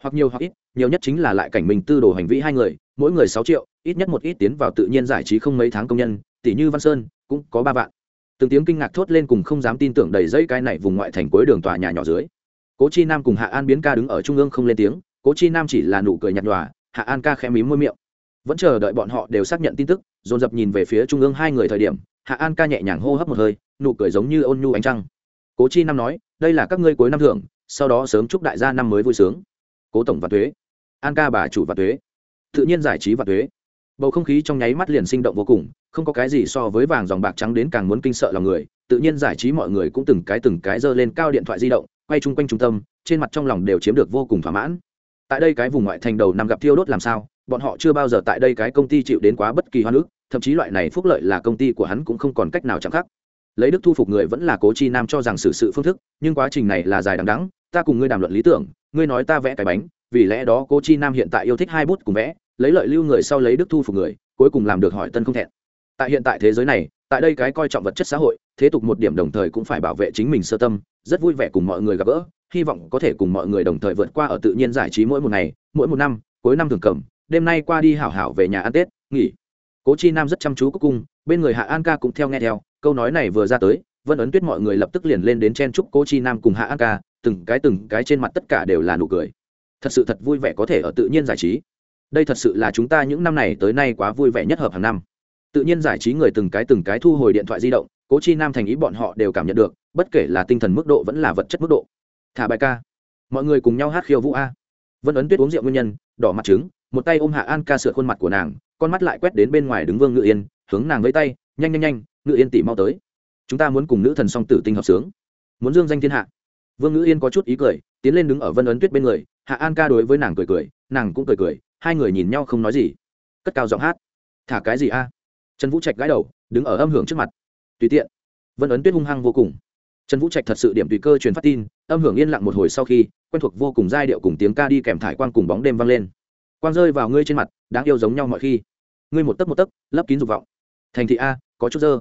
Hoặc nhiều hoặc ít, nhiều nhất chính là lại cảnh mình tư đồ hành vi hai người, mỗi người sáu triệu, ít nhất một ít tiến vào tự nhiên giải trí không mấy tháng công nhân, tỷ như văn sơn, cũng có ba vạn. Từng tiếng kinh ngạc thốt lên cùng không dám tin tưởng đầy dây cái này vùng ngoại thành cuối đường tòa nhà nhỏ dưới. Cố chi nam cùng hạ an biến ca đứng ở trung ương không lên tiếng, cố chi nam chỉ là nụ cười nhạt nhòa, hạ an ca khẽ mím môi miệng. Vẫn chờ đợi bọn họ đều xác nhận tin tức, dồn dập nhìn về phía trung ương hai người thời điểm, hạ an ca nhẹ nhàng hô hấp một hơi nụ cười giống như ôn nhu ánh trăng. Cố chi nam nói, đây là các ngươi cuối năm thưởng, sau đó sớm chúc đại gia năm mới vui sướng. Cố tổng và thuế, an ca bà chủ và thuế, tự nhiên giải trí và thuế. Bầu không khí trong nháy mắt liền sinh động vô cùng, không có cái gì so với vàng dòng bạc trắng đến càng muốn kinh sợ lòng người, tự nhiên giải trí mọi người cũng từng cái từng cái giơ lên cao điện thoại di động, quay chung quanh trung tâm, trên mặt trong lòng đều chiếm được vô cùng thỏa mãn. Tại đây cái vùng ngoại thành đầu nằm gặp thiêu đốt làm sao, bọn họ chưa bao giờ tại đây cái công ty chịu đến quá bất kỳ hoa nước thậm chí loại này phúc lợi là công ty của hắn cũng không còn cách nào chẳng khác lấy đức thu phục người vẫn là cố chi nam cho rằng xử sự phương thức, nhưng quá trình này là dài đằng đắng ta cùng ngươi đàm luận lý tưởng, ngươi nói ta vẽ cái bánh, vì lẽ đó cố chi nam hiện tại yêu thích hai bút cùng vẽ, lấy lợi lưu người sau lấy đức thu phục người, cuối cùng làm được hỏi tân không thẹn. Tại hiện tại thế giới này, tại đây cái coi trọng vật chất xã hội, thế tục một điểm đồng thời cũng phải bảo vệ chính mình sơ tâm, rất vui vẻ cùng mọi người gặp gỡ, hy vọng có thể cùng mọi người đồng thời vượt qua ở tự nhiên giải trí mỗi một ngày, mỗi một năm, cuối năm thường cầm, đêm nay qua đi hảo hảo về nhà ăn tết, nghỉ. Cố chi nam rất chăm chú cuối cùng bên người hạ an ca cũng theo nghe theo câu nói này vừa ra tới, vân ấn tuyết mọi người lập tức liền lên đến chen chúc cố chi nam cùng hạ an ca, từng cái từng cái trên mặt tất cả đều là nụ cười. Thật sự thật vui vẻ có thể ở tự nhiên giải trí. Đây thật sự là chúng ta những năm này tới nay quá vui vẻ nhất hợp hàng năm. Tự nhiên giải trí người từng cái từng cái thu hồi điện thoại di động cố chi nam thành ý bọn họ đều cảm nhận được, bất kể là tinh thần mức độ vẫn là vật chất mức độ. Thả bài ca. Mọi người cùng nhau hát khiêu vũ a. Vân ấn tuyết uống rượu nguyên nhân, đỏ mặt trứng, một tay ôm hạ an ca sửa khuôn mặt của nàng, con mắt lại quét đến bên ngoài đứng vương ngự yên, hướng nàng với tay, nhanh nhanh nhanh ngự yên tỷ mau tới. Chúng ta muốn cùng nữ thần song tử tinh hợp sướng. Muốn dương danh thiên hạ. Vương ngự yên có chút ý cười, tiến lên đứng ở vân ấn tuyết bên người, hạ an ca đối với nàng cười cười, nàng cũng cười cười, hai người nhìn nhau không nói gì. Cất cao giọng hát. Thả cái gì a? Trần vũ trạch gãi đầu, đứng ở âm hưởng trước mặt. Tùy tiện. Vân ấn tuyết hung hăng vô cùng. Trần vũ trạch thật sự điểm tùy cơ truyền phát tin, âm hưởng yên lặng một hồi sau khi, quen thuộc vô cùng giai điệu cùng tiếng ca đi kèm thải quang cùng bóng đêm vang lên. Quang rơi vào ngươi trên mặt, đáng yêu giống nhau mọi khi. Ngươi một tấc một tấc, lấp kín dục vọng. Thành thị a, có chút dơ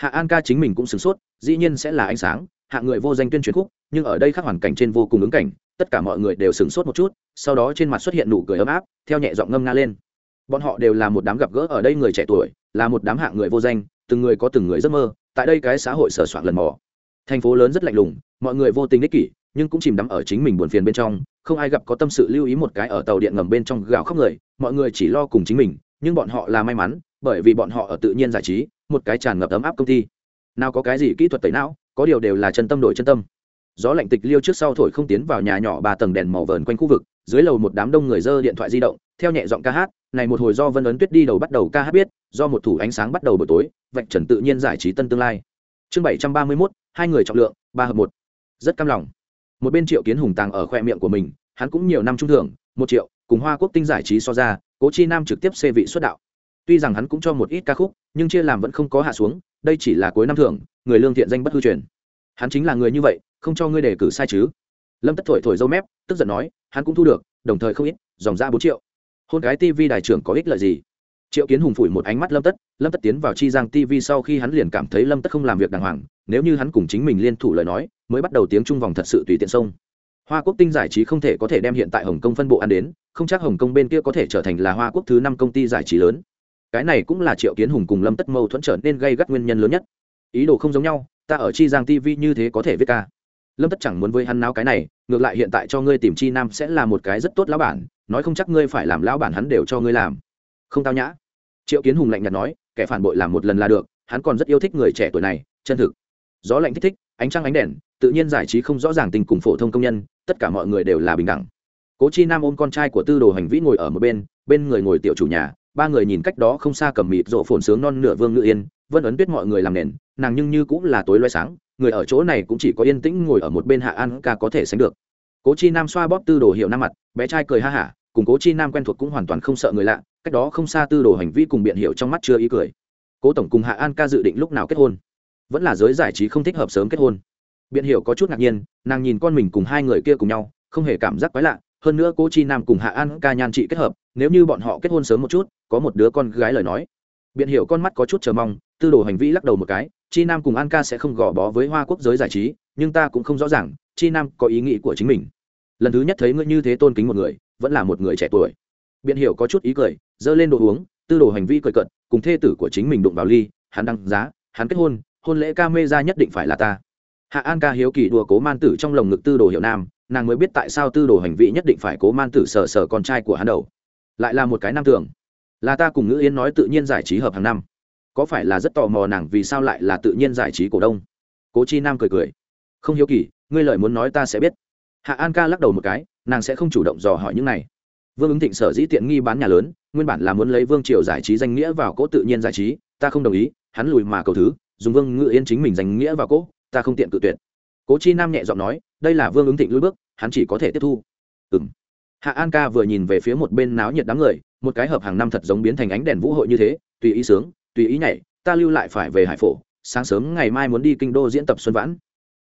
hạ an ca chính mình cũng sửng sốt, dĩ nhiên sẽ là ánh sáng, hạ người vô danh tuyên truyền khúc, nhưng ở đây khác hoàn cảnh trên vô cùng ứng cảnh, tất cả mọi người đều sửng sốt một chút, sau đó trên mặt xuất hiện nụ cười ấm áp, theo nhẹ giọng ngâm nga lên. Bọn họ đều là một đám gặp gỡ ở đây người trẻ tuổi, là một đám hạ người vô danh, từng người có từng người giấc mơ, tại đây cái xã hội sở soạn lần mò. Thành phố lớn rất lạnh lùng, mọi người vô tình ích kỷ, nhưng cũng chìm đắm ở chính mình buồn phiền bên trong, không ai gặp có tâm sự lưu ý một cái ở tàu điện ngầm bên trong gào khóc người, mọi người chỉ lo cùng chính mình, nhưng bọn họ là may mắn, bởi vì bọn họ ở tự nhiên giải trí một cái tràn ngập ấm áp công ty. Nào có cái gì kỹ thuật tẩy não, có điều đều là chân tâm đổi chân tâm. Gió lạnh tịch liêu trước sau thổi không tiến vào nhà nhỏ ba tầng đèn màu vờn quanh khu vực, dưới lầu một đám đông người dơ điện thoại di động, theo nhẹ giọng ca hát, này một hồi do vân ấn tuyết đi đầu bắt đầu ca hát biết, do một thủ ánh sáng bắt đầu buổi tối, vạch trần tự nhiên giải trí tân tương lai. Chương bảy trăm ba mươi mốt, hai người trọng lượng, ba hợp một. Rất cam lòng. Một bên triệu kiến hùng tàng ở khoe miệng của mình, hắn cũng nhiều năm trung thưởng, một triệu, cùng hoa quốc tinh giải trí so ra, cố chi nam trực tiếp xê vị xuất đạo tuy rằng hắn cũng cho một ít ca khúc, nhưng chia làm vẫn không có hạ xuống, đây chỉ là cuối năm thưởng, người lương thiện danh bất hư truyền. Hắn chính là người như vậy, không cho ngươi đề cử sai chứ? Lâm tất thổi thổi dâu mép, tức giận nói, hắn cũng thu được, đồng thời không ít, dòng ra bốn triệu. Hôn cái tv đài trưởng có ích lợi gì? Triệu kiến hùng phủi một ánh mắt lâm tất lâm tất tiến vào chi giang tv sau khi hắn liền cảm thấy lâm tất không làm việc đàng hoàng, nếu như hắn cùng chính mình liên thủ lời nói, mới bắt đầu tiếng trung vòng thật sự tùy tiện sông hoa quốc tinh giải trí không thể có thể đem hiện tại hồng kông phân bộ ăn đến, không chắc hồng kông bên kia có thể trở thành là hoa quốc thứ năm công ty giải trí lớn cái này cũng là triệu kiến hùng cùng lâm tất mâu thuẫn trở nên gây gắt nguyên nhân lớn nhất. Ý đồ không giống nhau, ta ở chi giang tv như thế có thể viết ca. Lâm tất chẳng muốn với hắn náo cái này, ngược lại hiện tại cho ngươi tìm chi nam sẽ là một cái rất tốt lão bản, nói không chắc ngươi phải làm lão bản hắn đều cho ngươi làm. Không tao nhã. Triệu kiến hùng lạnh nhạt nói, kẻ phản bội làm một lần là được, hắn còn rất yêu thích người trẻ tuổi này, chân thực. Gió lạnh thích thích, ánh trăng ánh đèn, tự nhiên giải trí không rõ ràng tình cùng phổ thông công nhân, tất cả mọi người đều là bình đẳng. Cố chi nam ôm con trai của tư đồ hành vĩ ngồi ở một bên bên người ngồi tiểu chủ nhà ba người nhìn cách đó không xa cầm mịt rộ phồn sướng non nửa vương ngự yên, vân ấn biết mọi người làm nền, nàng nhưng như cũng là tối loay sáng, người ở chỗ này cũng chỉ có yên tĩnh ngồi ở một bên hạ an ca có thể sánh được. Cố chi nam xoa bóp tư đồ hiệu nam mặt, bé trai cười ha hả, cùng cố chi nam quen thuộc cũng hoàn toàn không sợ người lạ, cách đó không xa tư đồ hành vi cùng biện hiệu trong mắt chưa ý cười. Cố tổng cùng hạ an ca dự định lúc nào kết hôn? Vẫn là giới giải trí không thích hợp sớm kết hôn. Biện hiệu có chút ngạc nhiên, nàng nhìn con mình cùng hai người kia cùng nhau, không hề cảm giác quái lạ, hơn nữa cố chi nam cùng hạ an ca nhan trị kết hợp, nếu như bọn họ kết hôn sớm một chút có một đứa con gái lời nói. Biện hiểu con mắt có chút chờ mong, tư đồ hành vi lắc đầu một cái, chi nam cùng an ca sẽ không gò bó với hoa quốc giới giải trí, nhưng ta cũng không rõ ràng, chi nam có ý nghĩ của chính mình. Lần thứ nhất thấy ngươi như thế tôn kính một người, vẫn là một người trẻ tuổi. Biện hiểu có chút ý cười dơ lên đồ uống, tư đồ hành vi cười cận cùng thê tử của chính mình đụng vào ly, hắn đăng giá, hắn kết hôn hôn lễ ca mê ra nhất định phải là ta. Hạ an ca hiếu kỳ đùa cố man tử trong lồng ngực tư đồ hiệu nam, nàng mới biết tại sao tư đồ hành vi nhất định phải cố man tử sờ sờ con trai của hắn đầu. Lại là một cái nam tưởng là ta cùng ngữ yên nói tự nhiên giải trí hợp hàng năm. Có phải là rất tò mò nàng vì sao lại là tự nhiên giải trí cổ đông? Cố chi nam cười cười. Không hiếu kỳ, ngươi lợi muốn nói ta sẽ biết. Hạ an ca lắc đầu một cái, nàng sẽ không chủ động dò hỏi những này. Vương ứng thịnh sở dĩ tiện nghi bán nhà lớn, nguyên bản là muốn lấy vương triều giải trí danh nghĩa vào cỗ tự nhiên giải trí, ta không đồng ý, hắn lùi mà cầu thứ, dùng vương ngự yên chính mình danh nghĩa vào cỗ ta không tiện cự tuyệt. Cố chi nam nhẹ giọng nói, đây là vương ứng thịnh lưỡi bước, hắn chỉ có thể tiếp thu. Ừ m hạ an ca vừa nhìn về phía một bên náo nhiệt đám người một cái hợp hàng năm thật giống biến thành ánh đèn vũ hội như thế, tùy ý sướng, tùy ý nhảy, ta lưu lại phải về hải phổ, sáng sớm ngày mai muốn đi kinh đô diễn tập xuân vãn.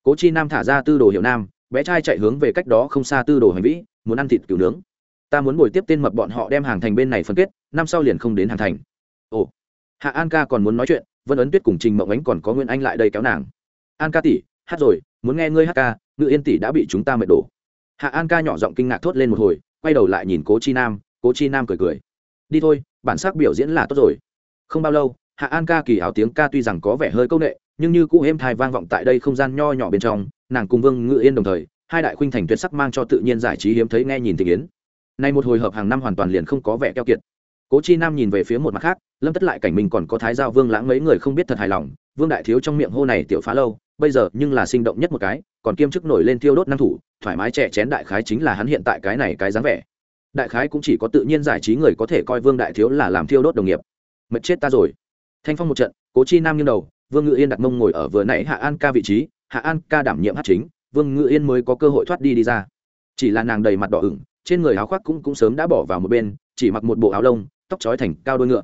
Cố chi nam thả ra tư đồ hiệu nam, bé trai chạy hướng về cách đó không xa tư đồ hành vĩ, muốn ăn thịt cừu nướng. Ta muốn buổi tiếp tên mập bọn họ đem hàng thành bên này phân kết, năm sau liền không đến hàng thành. Ồ, hạ an ca còn muốn nói chuyện, vân ấn tuyết cùng trình mộng ánh còn có nguyên anh lại đây kéo nàng. An ca tỷ, hát rồi, muốn nghe ngươi hát ca, ngự yên tỷ đã bị chúng ta mệt đổ. Hạ an ca nhỏ giọng kinh ngạc thốt lên một hồi, quay đầu lại nhìn cố chi nam, cố chi nam cười cười đi thôi, bản sắc biểu diễn là tốt rồi. Không bao lâu, hạ an ca kỳ áo tiếng ca tuy rằng có vẻ hơi công nghệ nhưng như cũ êm thai vang vọng tại đây không gian nho nhỏ bên trong, nàng cùng vương ngự yên đồng thời, hai đại khuynh thành tuyệt sắc mang cho tự nhiên giải trí hiếm thấy nghe nhìn tình yến. Nay một hồi hợp hàng năm hoàn toàn liền không có vẻ keo kiệt. Cố chi nam nhìn về phía một mặt khác, lâm tất lại cảnh mình còn có thái giao vương lãng mấy người không biết thật hài lòng, vương đại thiếu trong miệng hô này tiểu phá lâu, bây giờ nhưng là sinh động nhất một cái, còn kiêm chức nổi lên tiêu đốt năng thủ, thoải mái trẻ chén đại khái chính là hắn hiện tại cái này cái dáng vẻ đại khái cũng chỉ có tự nhiên giải trí người có thể coi vương đại thiếu là làm thiêu đốt đồng nghiệp. Mệt chết ta rồi. Thanh phong một trận, cố chi nam nghiêng đầu, vương ngự yên đặt mông ngồi ở vừa nãy hạ an ca vị trí, hạ an ca đảm nhiệm hát chính, vương ngự yên mới có cơ hội thoát đi đi ra. Chỉ là nàng đầy mặt đỏ ửng, trên người áo khoác cũng cũng sớm đã bỏ vào một bên, chỉ mặc một bộ áo lông, tóc trói thành cao đôi ngựa.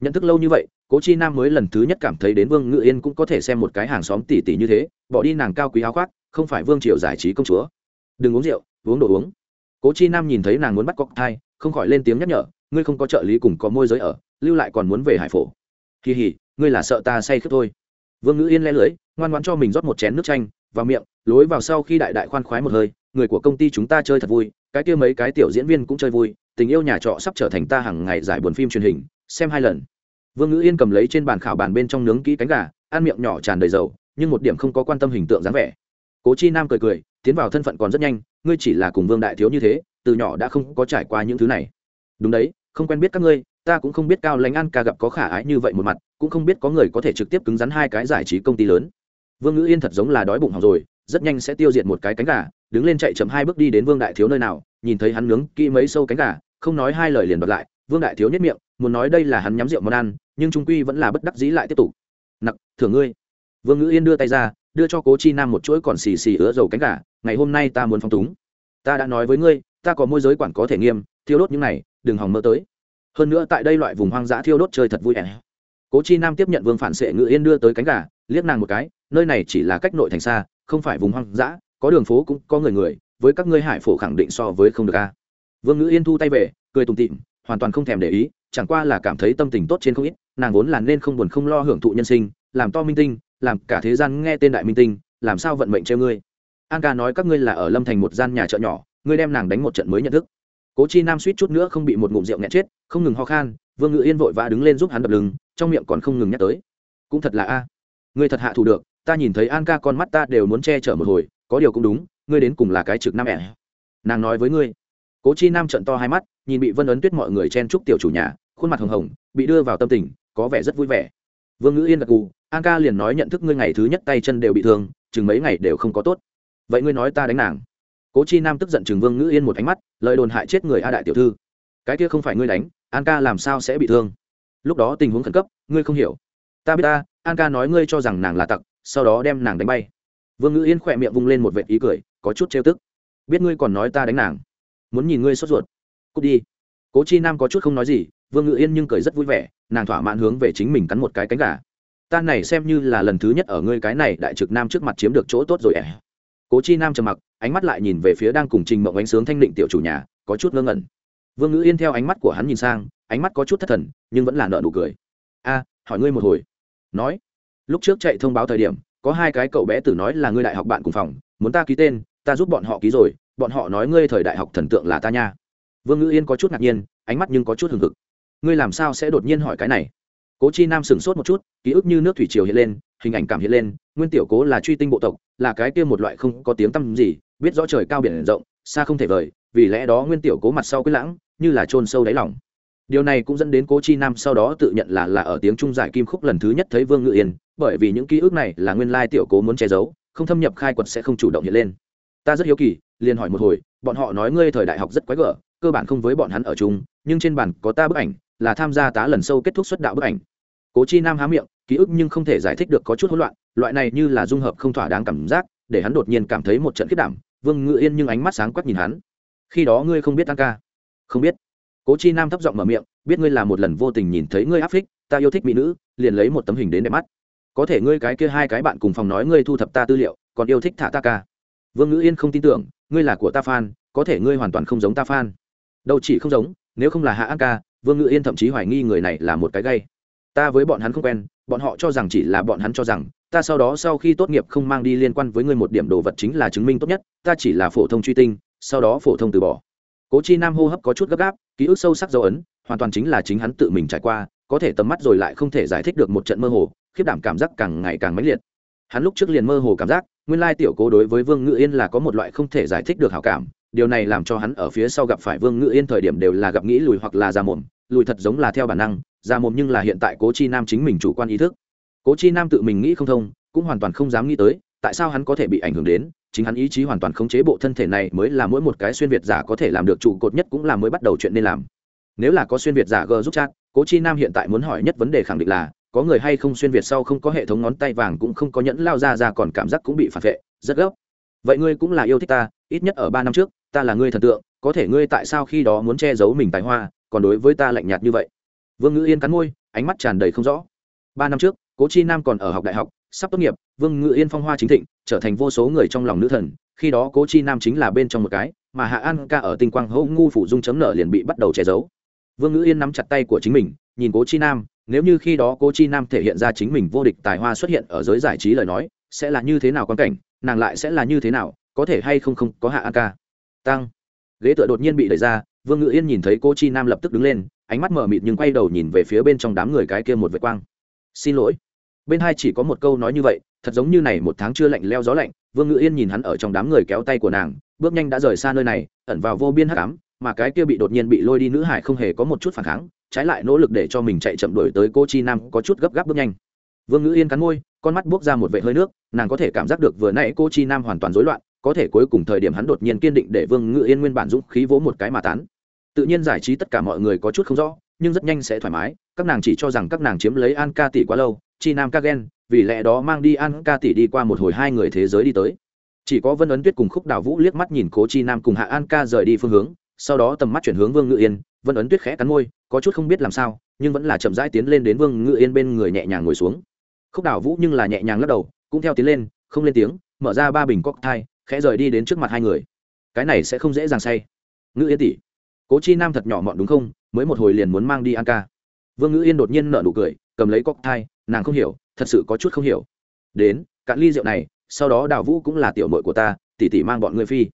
Nhận thức lâu như vậy, cố chi nam mới lần thứ nhất cảm thấy đến vương ngự yên cũng có thể xem một cái hàng xóm tỉ tỉ như thế, bỏ đi nàng cao quý áo khoác, không phải vương triều giải trí công chúa. Đừng uống rượu, uống đồ uống cố chi nam nhìn thấy nàng muốn bắt cóc thai, không khỏi lên tiếng nhắc nhở, ngươi không có trợ lý cùng có môi giới ở, lưu lại còn muốn về hải phổ. Kỳ hỉ ngươi là sợ ta say khướt thôi. Vương ngữ yên le lưới ngoan ngoan cho mình rót một chén nước chanh, vào miệng, lối vào sau khi đại đại khoan khoái một hơi, người của công ty chúng ta chơi thật vui, cái kia mấy cái tiểu diễn viên cũng chơi vui, tình yêu nhà trọ sắp trở thành ta hàng ngày giải buồn phim truyền hình, xem hai lần. Vương ngữ yên cầm lấy trên bàn khảo bàn bên trong nướng kỹ cánh gà, ăn miệng nhỏ tràn đầy dầu, nhưng một điểm không có quan tâm hình tượng dáng vẻ. Cố chi nam cười cười, tiến vào thân phận còn rất nhanh ngươi chỉ là cùng vương đại thiếu như thế, từ nhỏ đã không có trải qua những thứ này. Đúng đấy, không quen biết các ngươi, ta cũng không biết cao lãnh an ca gặp có khả ái như vậy một mặt, cũng không biết có người có thể trực tiếp cứng rắn hai cái giải trí công ty lớn. Vương ngữ yên thật giống là đói bụng hỏng rồi, rất nhanh sẽ tiêu diệt một cái cánh gà, đứng lên chạy chậm hai bước đi đến vương đại thiếu nơi nào, nhìn thấy hắn nướng kỹ mấy sâu cánh gà, không nói hai lời liền bật lại, vương đại thiếu nhất miệng, muốn nói đây là hắn nhắm rượu món ăn, nhưng trung quy vẫn là bất đắc dĩ lại tiếp tục. Nặc, thưởng ngươi. Vương ngữ yên đưa tay ra, đưa cho cố chi nam một chuỗi còn xì xì ứa dầu cánh gà ngày hôm nay ta muốn phong túng. Ta đã nói với ngươi, ta có môi giới quản có thể nghiêm, thiêu đốt những này, đừng hòng mơ tới. Hơn nữa tại đây loại vùng hoang dã thiêu đốt chơi thật vui vẻ. Cố chi nam tiếp nhận vương phản xệ ngự yên đưa tới cánh gà, liếc nàng một cái, nơi này chỉ là cách nội thành xa, không phải vùng hoang dã, có đường phố cũng có người người, với các ngươi hải phổ khẳng định so với không được a. Vương ngữ yên thu tay về, cười tùng tịm hoàn toàn không thèm để ý, chẳng qua là cảm thấy tâm tình tốt trên không ít, nàng vốn là nên không buồn không lo hưởng thụ nhân sinh, làm to minh tinh, làm cả thế gian nghe tên đại minh tinh, làm sao vận mệnh treo ngươi an ca nói các ngươi là ở lâm thành một gian nhà chợ nhỏ, ngươi đem nàng đánh một trận mới nhận thức. cố chi nam suýt chút nữa không bị một ngụm rượu nghẹn chết, không ngừng ho khan, vương ngự yên vội vã đứng lên giúp hắn đập lưng, trong miệng còn không ngừng nhắc tới. cũng thật là a, ngươi thật hạ thủ được, ta nhìn thấy an ca con mắt ta đều muốn che chở một hồi, có điều cũng đúng, ngươi đến cùng là cái trực nam ẻ. nàng nói với ngươi. cố chi nam trận to hai mắt, nhìn bị vân ấn tuyết mọi người chen chúc tiểu chủ nhà, khuôn mặt hồng hồng, bị đưa vào tâm tình, có vẻ rất vui vẻ. vương ngữ yên gật gù, an ca liền nói nhận thức ngươi ngày thứ nhất tay chân đều bị thương, chừng mấy ngày đều không có tốt vậy ngươi nói ta đánh nàng cố chi nam tức giận chừng vương ngữ yên một ánh mắt lời đồn hại chết người a đại tiểu thư cái kia không phải ngươi đánh an ca làm sao sẽ bị thương lúc đó tình huống khẩn cấp ngươi không hiểu ta biết ta an ca nói ngươi cho rằng nàng là tặc sau đó đem nàng đánh bay vương ngữ yên khỏe miệng vung lên một vệt ý cười có chút trêu tức biết ngươi còn nói ta đánh nàng muốn nhìn ngươi sốt ruột cút đi cố chi nam có chút không nói gì vương ngữ yên nhưng cười rất vui vẻ nàng thỏa mãn hướng về chính mình cắn một cái cánh gà ta này xem như là lần thứ nhất ở ngươi cái này đại trực nam trước mặt chiếm được chỗ tốt rồi ẻ cố chi nam trầm mặc, ánh mắt lại nhìn về phía đang cùng trình mộng ánh sướng thanh định tiểu chủ nhà, có chút ngơ ngẩn. Vương ngữ yên theo ánh mắt của hắn nhìn sang, ánh mắt có chút thất thần, nhưng vẫn là nợ nụ cười. A, hỏi ngươi một hồi. Nói, lúc trước chạy thông báo thời điểm, có hai cái cậu bé tử nói là ngươi đại học bạn cùng phòng, muốn ta ký tên, ta giúp bọn họ ký rồi, bọn họ nói ngươi thời đại học thần tượng là ta nha. Vương ngữ yên có chút ngạc nhiên, ánh mắt nhưng có chút hừng hực. Ngươi làm sao sẽ đột nhiên hỏi cái này? Cố chi nam sửng sốt một chút, ký ức như nước thủy triều hiện lên, hình ảnh cảm hiện lên, nguyên tiểu cố là truy tinh bộ tộc, là cái kia một loại không có tiếng tăm gì, biết rõ trời cao biển rộng, xa không thể vời, vì lẽ đó nguyên tiểu cố mặt sau quyết lãng, như là chôn sâu đáy lòng. Điều này cũng dẫn đến cố chi nam sau đó tự nhận là là ở tiếng trung giải kim khúc lần thứ nhất thấy vương ngự yên, bởi vì những ký ức này là nguyên lai tiểu cố muốn che giấu, không thâm nhập khai quật sẽ không chủ động hiện lên. Ta rất hiếu kỳ, liền hỏi một hồi, bọn họ nói ngươi thời đại học rất quái gở, cơ bản không với bọn hắn ở chung, nhưng trên bàn có ta bức ảnh, là tham gia tá lần sâu kết thúc xuất đạo bức ảnh cố chi nam há miệng, ký ức nhưng không thể giải thích được có chút hỗn loạn, loại này như là dung hợp không thỏa đáng cảm giác, để hắn đột nhiên cảm thấy một trận khiết đảm. Vương ngự yên nhưng ánh mắt sáng quắc nhìn hắn. Khi đó ngươi không biết tăng ca. Không biết. Cố chi nam thấp giọng mở miệng, biết ngươi là một lần vô tình nhìn thấy ngươi áp phích, ta yêu thích mỹ nữ, liền lấy một tấm hình đến đẹp mắt. Có thể ngươi cái kia hai cái bạn cùng phòng nói ngươi thu thập ta tư liệu, còn yêu thích thả ta ca. Vương ngữ yên không tin tưởng, ngươi là của ta fan, có thể ngươi hoàn toàn không giống ta fan. Đâu chỉ không giống, nếu không là hạ an ca, vương ngữ yên thậm chí hoài nghi người này là một cái gay ta với bọn hắn không quen, bọn họ cho rằng chỉ là bọn hắn cho rằng, ta sau đó sau khi tốt nghiệp không mang đi liên quan với ngươi một điểm đồ vật chính là chứng minh tốt nhất, ta chỉ là phổ thông truy tinh, sau đó phổ thông từ bỏ. Cố chi nam hô hấp có chút gấp gáp, ký ức sâu sắc dấu ấn, hoàn toàn chính là chính hắn tự mình trải qua, có thể tầm mắt rồi lại không thể giải thích được một trận mơ hồ, khiếp đảm cảm giác càng ngày càng mãnh liệt. Hắn lúc trước liền mơ hồ cảm giác, nguyên lai tiểu cố đối với vương ngự yên là có một loại không thể giải thích được hảo cảm, điều này làm cho hắn ở phía sau gặp phải vương ngự yên thời điểm đều là gặp nghĩ lùi hoặc là già mồm, lùi thật giống là theo bản năng ra mồm nhưng là hiện tại cố chi nam chính mình chủ quan ý thức. Cố chi nam tự mình nghĩ không thông, cũng hoàn toàn không dám nghĩ tới, tại sao hắn có thể bị ảnh hưởng đến, chính hắn ý chí hoàn toàn khống chế bộ thân thể này mới là mỗi một cái xuyên việt giả có thể làm được trụ cột nhất cũng là mới bắt đầu chuyện nên làm. Nếu là có xuyên việt giả g giúp chat, cố chi nam hiện tại muốn hỏi nhất vấn đề khẳng định là, có người hay không xuyên việt sau không có hệ thống ngón tay vàng cũng không có nhẫn lao ra ra còn cảm giác cũng bị phản vệ, rất gấp. Vậy ngươi cũng là yêu thích ta, ít nhất ở ba năm trước, ta là ngươi thần tượng, có thể ngươi tại sao khi đó muốn che giấu mình tài hoa, còn đối với ta lạnh nhạt như vậy? Vương ngữ yên cắn môi, ánh mắt tràn đầy không rõ. Ba năm trước, cố chi nam còn ở học đại học, sắp tốt nghiệp, vương ngự yên phong hoa chính thịnh, trở thành vô số người trong lòng nữ thần. Khi đó cố chi nam chính là bên trong một cái, mà hạ an ca ở tinh quang hậu ngu phủ dung chấm nợ liền bị bắt đầu che giấu. Vương ngữ yên nắm chặt tay của chính mình, nhìn cố chi nam, nếu như khi đó cố chi nam thể hiện ra chính mình vô địch tài hoa xuất hiện ở giới giải trí lời nói, sẽ là như thế nào quan cảnh, nàng lại sẽ là như thế nào, có thể hay không không có hạ an ca. Tăng. Ghế tựa đột nhiên bị đẩy ra vương ngự yên nhìn thấy cô chi nam lập tức đứng lên, ánh mắt mở mịt nhưng quay đầu nhìn về phía bên trong đám người cái kia một vệt quang. Xin lỗi. Bên hai chỉ có một câu nói như vậy, thật giống như này một tháng chưa lạnh leo gió lạnh, vương ngự yên nhìn hắn ở trong đám người kéo tay của nàng, bước nhanh đã rời xa nơi này, ẩn vào vô biên hắc ám, mà cái kia bị đột nhiên bị lôi đi nữ hải không hề có một chút phản kháng, trái lại nỗ lực để cho mình chạy chậm đuổi tới cô chi nam có chút gấp gáp bước nhanh. Vương ngữ yên cắn môi, con mắt buốc ra một vệ hơi nước, nàng có thể cảm giác được vừa nãy cô chi nam hoàn toàn rối loạn, có thể cuối cùng thời điểm hắn đột nhiên kiên định để vương ngự yên nguyên bản dũng khí vỗ một cái mà tán tự nhiên giải trí tất cả mọi người có chút không rõ, nhưng rất nhanh sẽ thoải mái. Các nàng chỉ cho rằng các nàng chiếm lấy an ca tỷ quá lâu, chi nam ca ghen vì lẽ đó mang đi an ca tỷ đi qua một hồi hai người thế giới đi tới. Chỉ có vân ấn tuyết cùng khúc đào vũ liếc mắt nhìn cố chi nam cùng hạ an ca rời đi phương hướng, sau đó tầm mắt chuyển hướng vương ngự yên. Vân ấn tuyết khẽ cắn môi, có chút không biết làm sao, nhưng vẫn là chậm rãi tiến lên đến vương ngự yên bên người nhẹ nhàng ngồi xuống. Khúc đào vũ nhưng là nhẹ nhàng lắc đầu, cũng theo tiến lên, không lên tiếng, mở ra ba bình cocktail, khẽ rời đi đến trước mặt hai người. Cái này sẽ không dễ dàng say. Ngự yên tỷ cố chi nam thật nhỏ mọn đúng không? Mới một hồi liền muốn mang đi an ca. Vương ngữ yên đột nhiên nở nụ cười, cầm lấy cocktail nàng không hiểu, thật sự có chút không hiểu. Đến, cạn ly rượu này, sau đó đào vũ cũng là tiểu mội của ta tỷ tỷ mang bọn ngươi phi.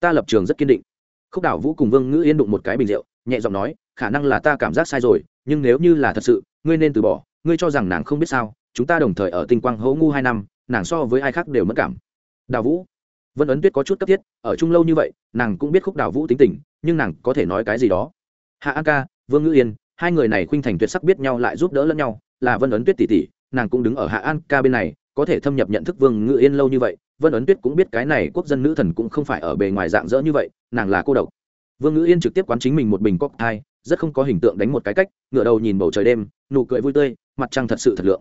Ta lập trường rất kiên định. Khúc đào vũ cùng vương ngữ yên đụng một cái bình rượu, nhẹ giọng nói, khả năng là ta cảm giác sai rồi, nhưng nếu như là thật sự, ngươi nên từ bỏ. Ngươi cho rằng nàng không biết sao, chúng ta đồng thời ở tinh quang hố ngu hai năm, nàng so với ai khác đều mất cảm. Đào vũ. Vân ấn tuyết có chút cấp thiết, ở chung lâu như vậy, nàng cũng biết khúc đào vũ tính tình nhưng nàng có thể nói cái gì đó. Hạ an ca, vương ngữ yên, hai người này khuynh thành tuyệt sắc biết nhau lại giúp đỡ lẫn nhau, là vân ấn tuyết tỷ tỷ, nàng cũng đứng ở hạ an ca bên này, có thể thâm nhập nhận thức vương ngữ yên lâu như vậy, vân ấn tuyết cũng biết cái này quốc dân nữ thần cũng không phải ở bề ngoài dạng dỡ như vậy, nàng là cô độc. Vương ngữ yên trực tiếp quán chính mình một bình cóc thai rất không có hình tượng đánh một cái cách ngựa đầu nhìn bầu trời đêm, nụ cười vui tươi, mặt trăng thật sự thật lượng.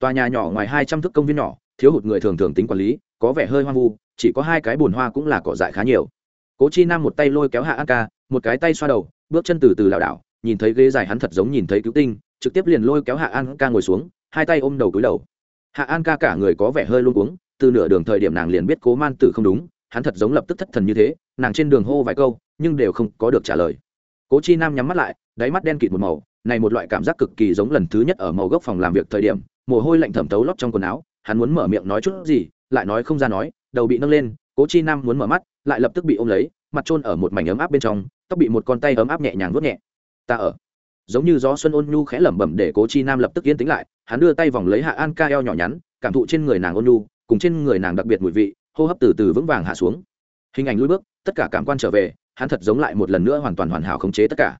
Tòa nhà nhỏ ngoài hai trăm thước công viên nhỏ, thiếu hụt người thường thường tính quản lý, có vẻ hơi hoang vu, chỉ có hai cái bùn hoa cũng là cỏ dại khá nhiều cố chi nam một tay lôi kéo hạ an ca, một cái tay xoa đầu, bước chân từ từ lảo đảo, nhìn thấy ghế dài hắn thật giống nhìn thấy cứu tinh, trực tiếp liền lôi kéo hạ an ca ngồi xuống, hai tay ôm đầu cúi đầu. Hạ an ca cả người có vẻ hơi luôn uống từ nửa đường thời điểm nàng liền biết cố man tử không đúng, hắn thật giống lập tức thất thần như thế, nàng trên đường hô vài câu, nhưng đều không có được trả lời. Cố chi nam nhắm mắt lại, đáy mắt đen kịt một màu, này một loại cảm giác cực kỳ giống lần thứ nhất ở màu gốc phòng làm việc thời điểm, mồ hôi lạnh thẩm tấu lót trong quần áo, hắn muốn mở miệng nói chút gì, lại nói không ra nói, đầu bị nâng lên cố chi nam muốn mở mắt, lại lập tức bị ôm lấy, mặt trôn ở một mảnh ấm áp bên trong, tóc bị một con tay ấm áp nhẹ nhàng vuốt nhẹ. Ta ở. Giống như gió xuân ôn nhu khẽ lẩm bẩm để cố chi nam lập tức yên tĩnh lại, hắn đưa tay vòng lấy hạ an ca eo nhỏ nhắn, cảm thụ trên người nàng ôn nhu, cùng trên người nàng đặc biệt mùi vị, hô hấp từ từ vững vàng hạ xuống. Hình ảnh lùi bước, tất cả cảm quan trở về, hắn thật giống lại một lần nữa hoàn toàn hoàn hảo khống chế tất cả.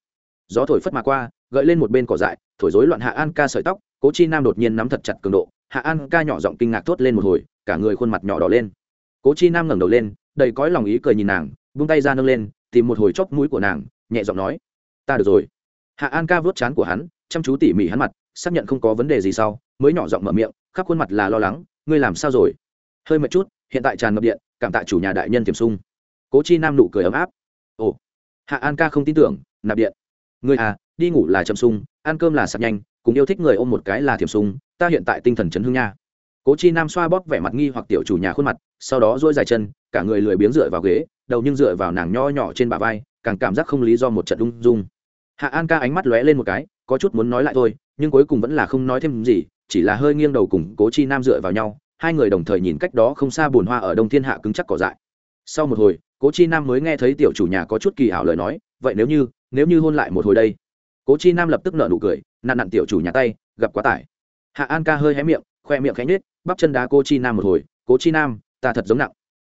Gió thổi phất mà qua, gợi lên một bên cỏ dại, thổi rối loạn hạ an ca sợi tóc, cố chi nam đột nhiên nắm thật chặt cường độ, hạ an ca nhỏ giọng kinh ngạc thốt lên một hồi, cả người khuôn mặt nhỏ đỏ lên cố chi nam ngẩng đầu lên, đầy cõi lòng ý cười nhìn nàng vung tay ra nâng lên, tìm một hồi chóp mũi của nàng, nhẹ giọng nói, ta được rồi. Hạ an ca vớt chán của hắn, chăm chú tỉ mỉ hắn mặt, xác nhận không có vấn đề gì sau, mới nhỏ giọng mở miệng, khắp khuôn mặt là lo lắng, ngươi làm sao rồi? Hơi mệt chút, hiện tại tràn ngập điện, cảm tạ chủ nhà đại nhân tiềm sung. Cố chi nam nụ cười ấm áp, ồ. Hạ an ca không tin tưởng, nạp điện. Ngươi à đi ngủ là chậm sung, ăn cơm là sạc nhanh, cùng yêu thích người ôm một cái là thiểm sung, ta hiện tại tinh thần chấn hương nha cố chi nam xoa bóp vẻ mặt nghi hoặc tiểu chủ nhà khuôn mặt, sau đó dỗi dài chân, cả người lười biếng dựa vào ghế, đầu nhưng dựa vào nàng nho nhỏ trên bả vai, càng cảm giác không lý do một trận ung dung. Hạ an ca ánh mắt lóe lên một cái, có chút muốn nói lại thôi, nhưng cuối cùng vẫn là không nói thêm gì, chỉ là hơi nghiêng đầu cùng cố chi nam dựa vào nhau, hai người đồng thời nhìn cách đó không xa bùn hoa ở đông thiên hạ cứng chắc cỏ dại. Sau một hồi, cố chi nam mới nghe thấy tiểu chủ nhà có chút kỳ ảo lời nói, vậy nếu như nếu như hôn lại một hồi đây? Cố chi nam lập tức nợ nụ cười nạn nặn tiểu chủ nhà tay, gặp quá tải. Hạ an ca hơi hé miệng, khoe miệng khẽ nhếch bắp chân đá cô chi nam một hồi, cố chi nam, ta thật giống nặng.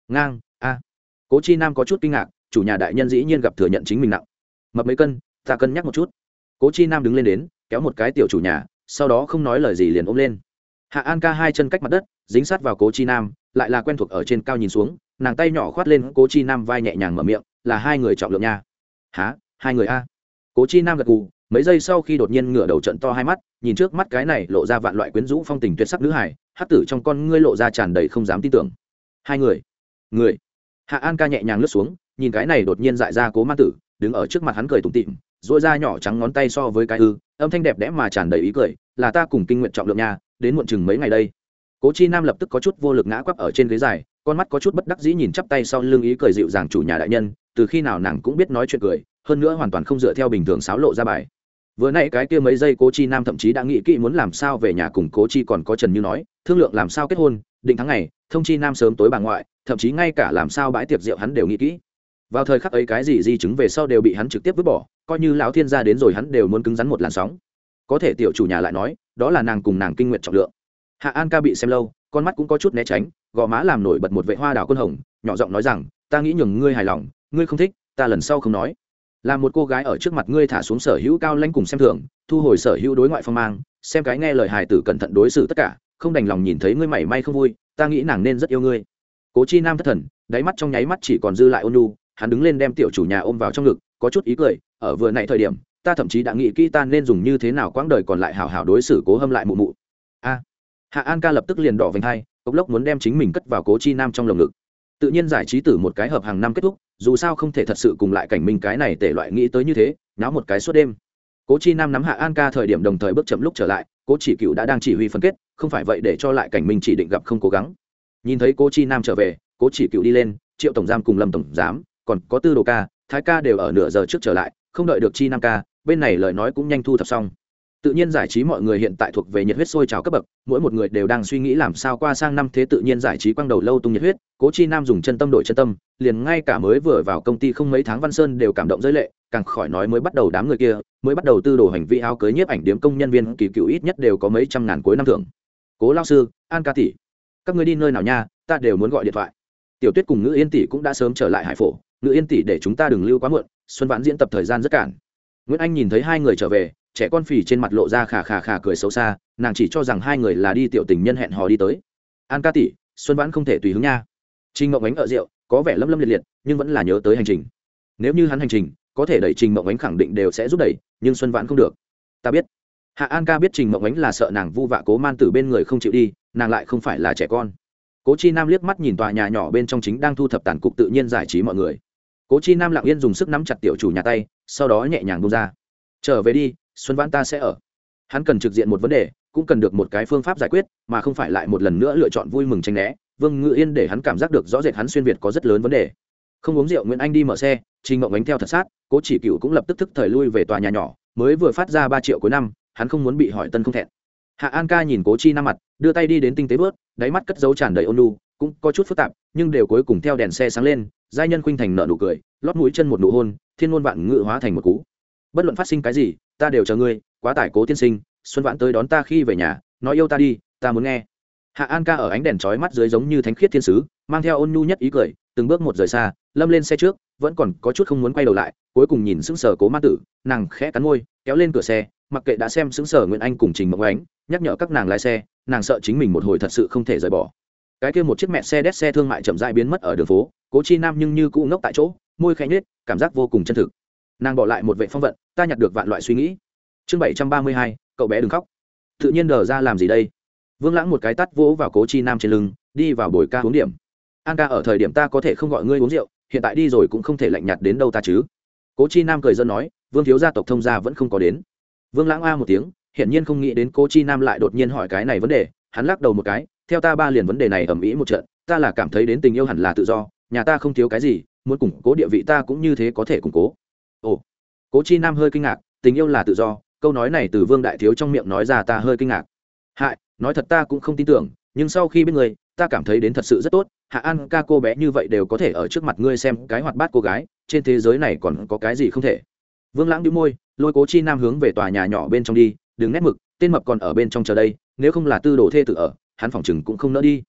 Ngang, a. Cố chi nam có chút kinh ngạc, chủ nhà đại nhân dĩ nhiên gặp thừa nhận chính mình nặng. Mập mấy cân, ta cân nhắc một chút. Cố chi nam đứng lên đến, kéo một cái tiểu chủ nhà, sau đó không nói lời gì liền ôm lên. Hạ an ca hai chân cách mặt đất, dính sát vào cố chi nam, lại là quen thuộc ở trên cao nhìn xuống, nàng tay nhỏ khoát lên cố chi nam vai nhẹ nhàng mở miệng, là hai người trọng lượng nha. Há hai người a? Cố chi nam gật gù mấy giây sau khi đột nhiên ngửa đầu trận to hai mắt, nhìn trước mắt cái này lộ ra vạn loại quyến rũ phong tình tuyệt sắc nữ hải hát tử trong con ngươi lộ ra tràn đầy không dám tin tưởng. Hai người. Người. Hạ an ca nhẹ nhàng lướt xuống, nhìn cái này đột nhiên dại ra cố ma tử, đứng ở trước mặt hắn cười tủm tịm dỗi da nhỏ trắng ngón tay so với cái ư, âm thanh đẹp đẽ mà tràn đầy ý cười, là ta cùng kinh nguyện trọng lượng nha, đến muộn chừng mấy ngày đây. Cố chi nam lập tức có chút vô lực ngã quắp ở trên ghế dài, con mắt có chút bất đắc dĩ nhìn chắp tay sau lưng ý cười dịu dàng chủ nhà đại nhân, từ khi nào nàng cũng biết nói chuyện cười, hơn nữa hoàn toàn không dựa theo bình thường sáo lộ ra bài vừa nãy cái kia mấy giây cố chi nam thậm chí đã nghĩ kỹ muốn làm sao về nhà cùng cố chi còn có trần như nói, thương lượng làm sao kết hôn, định tháng ngày, thông chi nam sớm tối bà ngoại, thậm chí ngay cả làm sao bãi tiệc rượu hắn đều nghĩ kỹ. Vào thời khắc ấy cái gì di chứng về sau đều bị hắn trực tiếp vứt bỏ, coi như lão thiên gia đến rồi hắn đều muốn cứng rắn một làn sóng. Có thể tiểu chủ nhà lại nói, đó là nàng cùng nàng kinh nguyện trọng lượng. Hạ an ca bị xem lâu, con mắt cũng có chút né tránh, gò má làm nổi bật một vệ hoa đào quân hồng, nhỏ giọng nói rằng, ta nghĩ nhường ngươi hài lòng, ngươi không thích, ta lần sau không nói là một cô gái ở trước mặt ngươi thả xuống sở hữu cao lãnh cùng xem thường, thu hồi sở hữu đối ngoại phong mang, xem cái nghe lời hài tử cẩn thận đối xử tất cả, không đành lòng nhìn thấy ngươi mảy may không vui, ta nghĩ nàng nên rất yêu ngươi. Cố chi nam thất thần, đáy mắt trong nháy mắt chỉ còn dư lại ôn nu hắn đứng lên đem tiểu chủ nhà ôm vào trong ngực, có chút ý cười, ở vừa nãy thời điểm, ta thậm chí đã nghĩ kỹ ta nên dùng như thế nào quãng đời còn lại hào hào đối xử cố hâm lại mụ mụ. A. Hạ an ca lập tức liền đỏ vành hai, cốc lốc muốn đem chính mình cất vào cố chi nam trong lồng ngực. Tự nhiên giải trí tử một cái hợp hàng năm kết thúc dù sao không thể thật sự cùng lại cảnh minh cái này tể loại nghĩ tới như thế, náo một cái suốt đêm. Cố chi nam nắm hạ an ca thời điểm đồng thời bước chậm lúc trở lại, cố chỉ cựu đã đang chỉ huy phân kết, không phải vậy để cho lại cảnh minh chỉ định gặp không cố gắng. Nhìn thấy cố chi nam trở về, cố chỉ cựu đi lên, triệu tổng giam cùng lâm tổng giám, còn có tư đồ ca, thái ca đều ở nửa giờ trước trở lại, không đợi được chi nam ca, bên này lời nói cũng nhanh thu thập xong tự nhiên giải trí mọi người hiện tại thuộc về nhiệt huyết sôi trào cấp bậc, mỗi một người đều đang suy nghĩ làm sao qua sang năm thế tự nhiên giải trí quang đầu lâu tung nhiệt huyết, cố chi nam dùng chân tâm đổi chân tâm, liền ngay cả mới vừa vào công ty không mấy tháng văn sơn đều cảm động giới lệ, càng khỏi nói mới bắt đầu đám người kia, mới bắt đầu tư đồ hành vi áo cưới nhiếp ảnh điếm công nhân viên kỳ cựu ít nhất đều có mấy trăm ngàn cuối năm thưởng. Cố lao sư, an ca tỷ, các người đi nơi nào nha, ta đều muốn gọi điện thoại. Tiểu tuyết cùng ngữ yên tỷ cũng đã sớm trở lại hải phổ, ngữ yên tỷ để chúng ta đừng lưu quá muộn, xuân vãn diễn tập thời gian rất cản nguyễn anh nhìn thấy hai người trở về trẻ con phì trên mặt lộ ra khà khà khà cười xấu xa, nàng chỉ cho rằng hai người là đi tiểu tình nhân hẹn hò đi tới. An ca tỷ, xuân vãn không thể tùy hứng nha. Trình mộng ánh ở rượu, có vẻ lâm lâm liệt liệt, nhưng vẫn là nhớ tới hành trình. Nếu như hắn hành trình, có thể đẩy trình mộng ánh khẳng định đều sẽ giúp đẩy, nhưng xuân vãn không được. Ta biết. Hạ an ca biết trình mộng ánh là sợ nàng vu vạ cố man từ bên người không chịu đi, nàng lại không phải là trẻ con. Cố chi nam liếc mắt nhìn tòa nhà nhỏ bên trong chính đang thu thập tàn cục tự nhiên giải trí mọi người. Cố chi nam lặng yên dùng sức nắm chặt tiểu chủ nhà tay, sau đó nhẹ nhàng bông ra. Trở về đi xuân vãn ta sẽ ở. Hắn cần trực diện một vấn đề, cũng cần được một cái phương pháp giải quyết, mà không phải lại một lần nữa lựa chọn vui mừng tranh né. Vương ngự yên để hắn cảm giác được rõ rệt hắn xuyên việt có rất lớn vấn đề. Không uống rượu nguyễn anh đi mở xe, trình Mộng ánh theo thật sát, cố chỉ cựu cũng lập tức thức thời lui về tòa nhà nhỏ, mới vừa phát ra ba triệu cuối năm, hắn không muốn bị hỏi tân không thẹn. Hạ an ca nhìn cố chi năm mặt, đưa tay đi đến tinh tế vớt, đáy mắt cất dấu tràn đầy ôn lu cũng có chút phức tạp, nhưng đều cuối cùng theo đèn xe sáng lên, giai nhân khuynh thành nợ nụ cười, lót mũi chân một nụ hôn, thiên ngôn vạn ngự hóa thành một cú. Bất luận phát sinh cái gì ta đều chờ ngươi quá tải cố tiên sinh xuân vãn tới đón ta khi về nhà nói yêu ta đi ta muốn nghe. Hạ an ca ở ánh đèn trói mắt dưới giống như thánh khiết thiên sứ mang theo ôn nhu nhất ý cười từng bước một rời xa lâm lên xe trước vẫn còn có chút không muốn quay đầu lại cuối cùng nhìn sững sờ cố ma tử nàng khẽ cắn môi kéo lên cửa xe mặc kệ đã xem sững sờ nguyễn anh cùng trình mộng ánh nhắc nhở các nàng lái xe nàng sợ chính mình một hồi thật sự không thể rời bỏ. Cái kia một chiếc mẹ xe đét xe thương mại chậm rãi biến mất ở đường phố cố chi nam nhưng như cũ ngốc tại chỗ môi khẽ nhếch, cảm giác vô cùng chân thực nàng bỏ lại một vệ phong vận, ta nhặt được vạn loại suy nghĩ. Chương bảy trăm ba mươi hai, cậu bé đừng khóc. Tự nhiên đờ ra làm gì đây? Vương lãng một cái tắt vỗ vào cố chi nam trên lưng, đi vào bồi ca uống điểm. An ca ở thời điểm ta có thể không gọi ngươi uống rượu, hiện tại đi rồi cũng không thể lạnh nhạt đến đâu ta chứ. Cố chi nam cười dân nói, vương thiếu gia tộc thông gia vẫn không có đến. Vương lãng a một tiếng, hiển nhiên không nghĩ đến cố chi nam lại đột nhiên hỏi cái này vấn đề, hắn lắc đầu một cái, theo ta ba liền vấn đề này ầm ĩ một trận, ta là cảm thấy đến tình yêu hẳn là tự do, nhà ta không thiếu cái gì, muốn củng cố địa vị ta cũng như thế có thể củng cố ồ. Cố chi nam hơi kinh ngạc, tình yêu là tự do, câu nói này từ vương đại thiếu trong miệng nói ra ta hơi kinh ngạc. Hại, nói thật ta cũng không tin tưởng, nhưng sau khi biết người, ta cảm thấy đến thật sự rất tốt, hạ an ca cô bé như vậy đều có thể ở trước mặt ngươi xem cái hoạt bát cô gái, trên thế giới này còn có cái gì không thể. Vương lãng đĩu môi, lôi cố chi nam hướng về tòa nhà nhỏ bên trong đi, đừng nét mực, tên mập còn ở bên trong chờ đây, nếu không là tư đồ thê tự ở, hắn phòng chừng cũng không nỡ đi.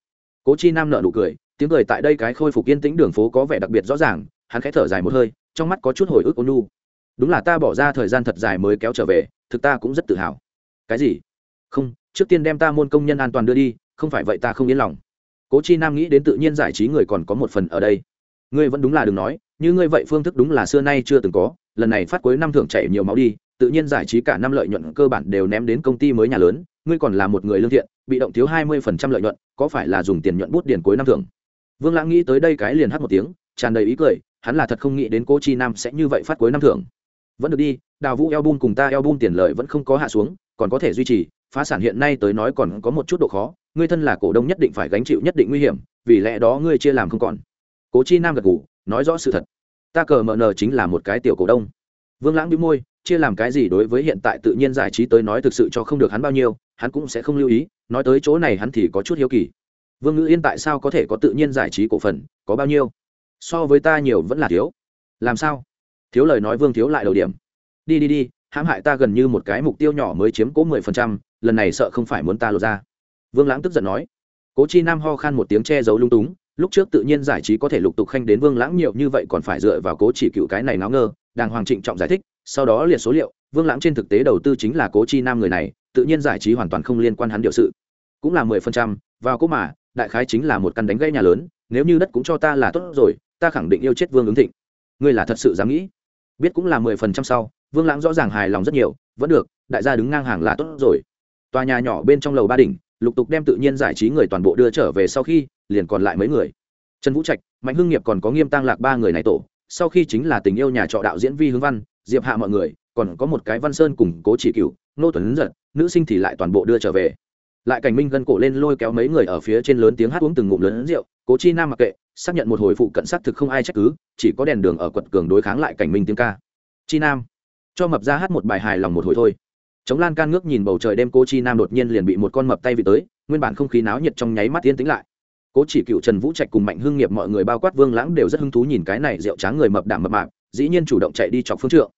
Cố chi nam nợ nụ cười, tiếng cười tại đây cái khôi phục yên tĩnh đường phố có vẻ đặc biệt rõ ràng, hắn khẽ thở dài một hơi trong mắt có chút hồi ức ôn nu đúng là ta bỏ ra thời gian thật dài mới kéo trở về, thực ta cũng rất tự hào. Cái gì? Không, trước tiên đem ta môn công nhân an toàn đưa đi, không phải vậy ta không yên lòng. Cố chi nam nghĩ đến tự nhiên giải trí người còn có một phần ở đây. Ngươi vẫn đúng là đừng nói, như ngươi vậy phương thức đúng là xưa nay chưa từng có, lần này phát cuối năm thưởng chảy nhiều máu đi, tự nhiên giải trí cả năm lợi nhuận cơ bản đều ném đến công ty mới nhà lớn, ngươi còn là một người lương thiện, bị động thiếu hai mươi phần trăm lợi nhuận, có phải là dùng tiền nhuận bút điền cuối năm thưởng? Vương lãng nghĩ tới đây cái liền hát một tiếng, tràn đầy ý cười hắn là thật không nghĩ đến cô chi nam sẽ như vậy phát cuối năm thưởng. Vẫn được đi, đào vũ eo bun cùng ta eo bun tiền lợi vẫn không có hạ xuống, còn có thể duy trì, phá sản hiện nay tới nói còn có một chút độ khó, ngươi thân là cổ đông nhất định phải gánh chịu nhất định nguy hiểm, vì lẽ đó ngươi chia làm không còn. Cố chi nam gật ngủ nói rõ sự thật. Ta cờ mờ nờ chính là một cái tiểu cổ đông. Vương lãng bị môi, chia làm cái gì đối với hiện tại tự nhiên giải trí tới nói thực sự cho không được hắn bao nhiêu, hắn cũng sẽ không lưu ý, nói tới chỗ này hắn thì có chút hiếu kỳ. Vương ngữ yên tại sao có thể có tự nhiên giải trí cổ phần, có bao nhiêu? So với ta nhiều vẫn là thiếu. Làm sao? Thiếu lời nói vương thiếu lại đầu điểm. Đi đi đi, hãm hại ta gần như một cái mục tiêu nhỏ mới chiếm cố mười phần trăm, lần này sợ không phải muốn ta lột ra. Vương lãng tức giận nói. Cố chi nam ho khan một tiếng che giấu lung túng, lúc trước tự nhiên giải trí có thể lục tục khanh đến vương lãng nhiều như vậy còn phải dựa vào cố chỉ cựu cái này náo ngơ, đàng hoàng trịnh trọng giải thích, sau đó liệt số liệu, vương lãng trên thực tế đầu tư chính là cố chi nam người này, tự nhiên giải trí hoàn toàn không liên quan hắn điều sự. Cũng là mười phần trăm, vào cố mà, đại khái chính là một căn đánh gãy nhà lớn, nếu như đất cũng cho ta là tốt rồi ta khẳng định yêu chết vương ứng thịnh. Ngươi là thật sự dám nghĩ? Biết cũng là mười phần trăm sau, vương lãng rõ ràng hài lòng rất nhiều, vẫn được, đại gia đứng ngang hàng là tốt rồi. Tòa nhà nhỏ bên trong lầu ba đỉnh, lục tục đem tự nhiên giải trí người toàn bộ đưa trở về sau khi, liền còn lại mấy người. Trần vũ trạch, mạnh hưng nghiệp còn có nghiêm tăng lạc ba người này tổ, sau khi chính là tình yêu nhà trọ đạo diễn vi hướng văn, diệp hạ mọi người, còn có một cái văn sơn cùng cố chỉ cựu nô tuấn giật, nữ sinh thì lại toàn bộ đưa trở về lại cảnh minh gân cổ lên lôi kéo mấy người ở phía trên lớn tiếng hát uống từng ngụm lớn rượu, cố chi nam mặc kệ, xác nhận một hồi phụ cận xác thực không ai trách cứ, chỉ có đèn đường ở quật cường đối kháng lại cảnh minh tiếng ca. Chi nam, cho mập ra hát một bài hài lòng một hồi thôi. Chống lan can ngước nhìn bầu trời đêm, cố chi nam đột nhiên liền bị một con mập tay vị tới, nguyên bản không khí náo nhiệt trong nháy mắt tiến tính lại. Cố chỉ cựu, trần vũ trạch cùng mạnh hưng nghiệp mọi người bao quát vương lãng đều rất hứng thú nhìn cái này rượu tráng người mập đảm mập mạp, dĩ nhiên chủ động chạy đi chọc phương trượng.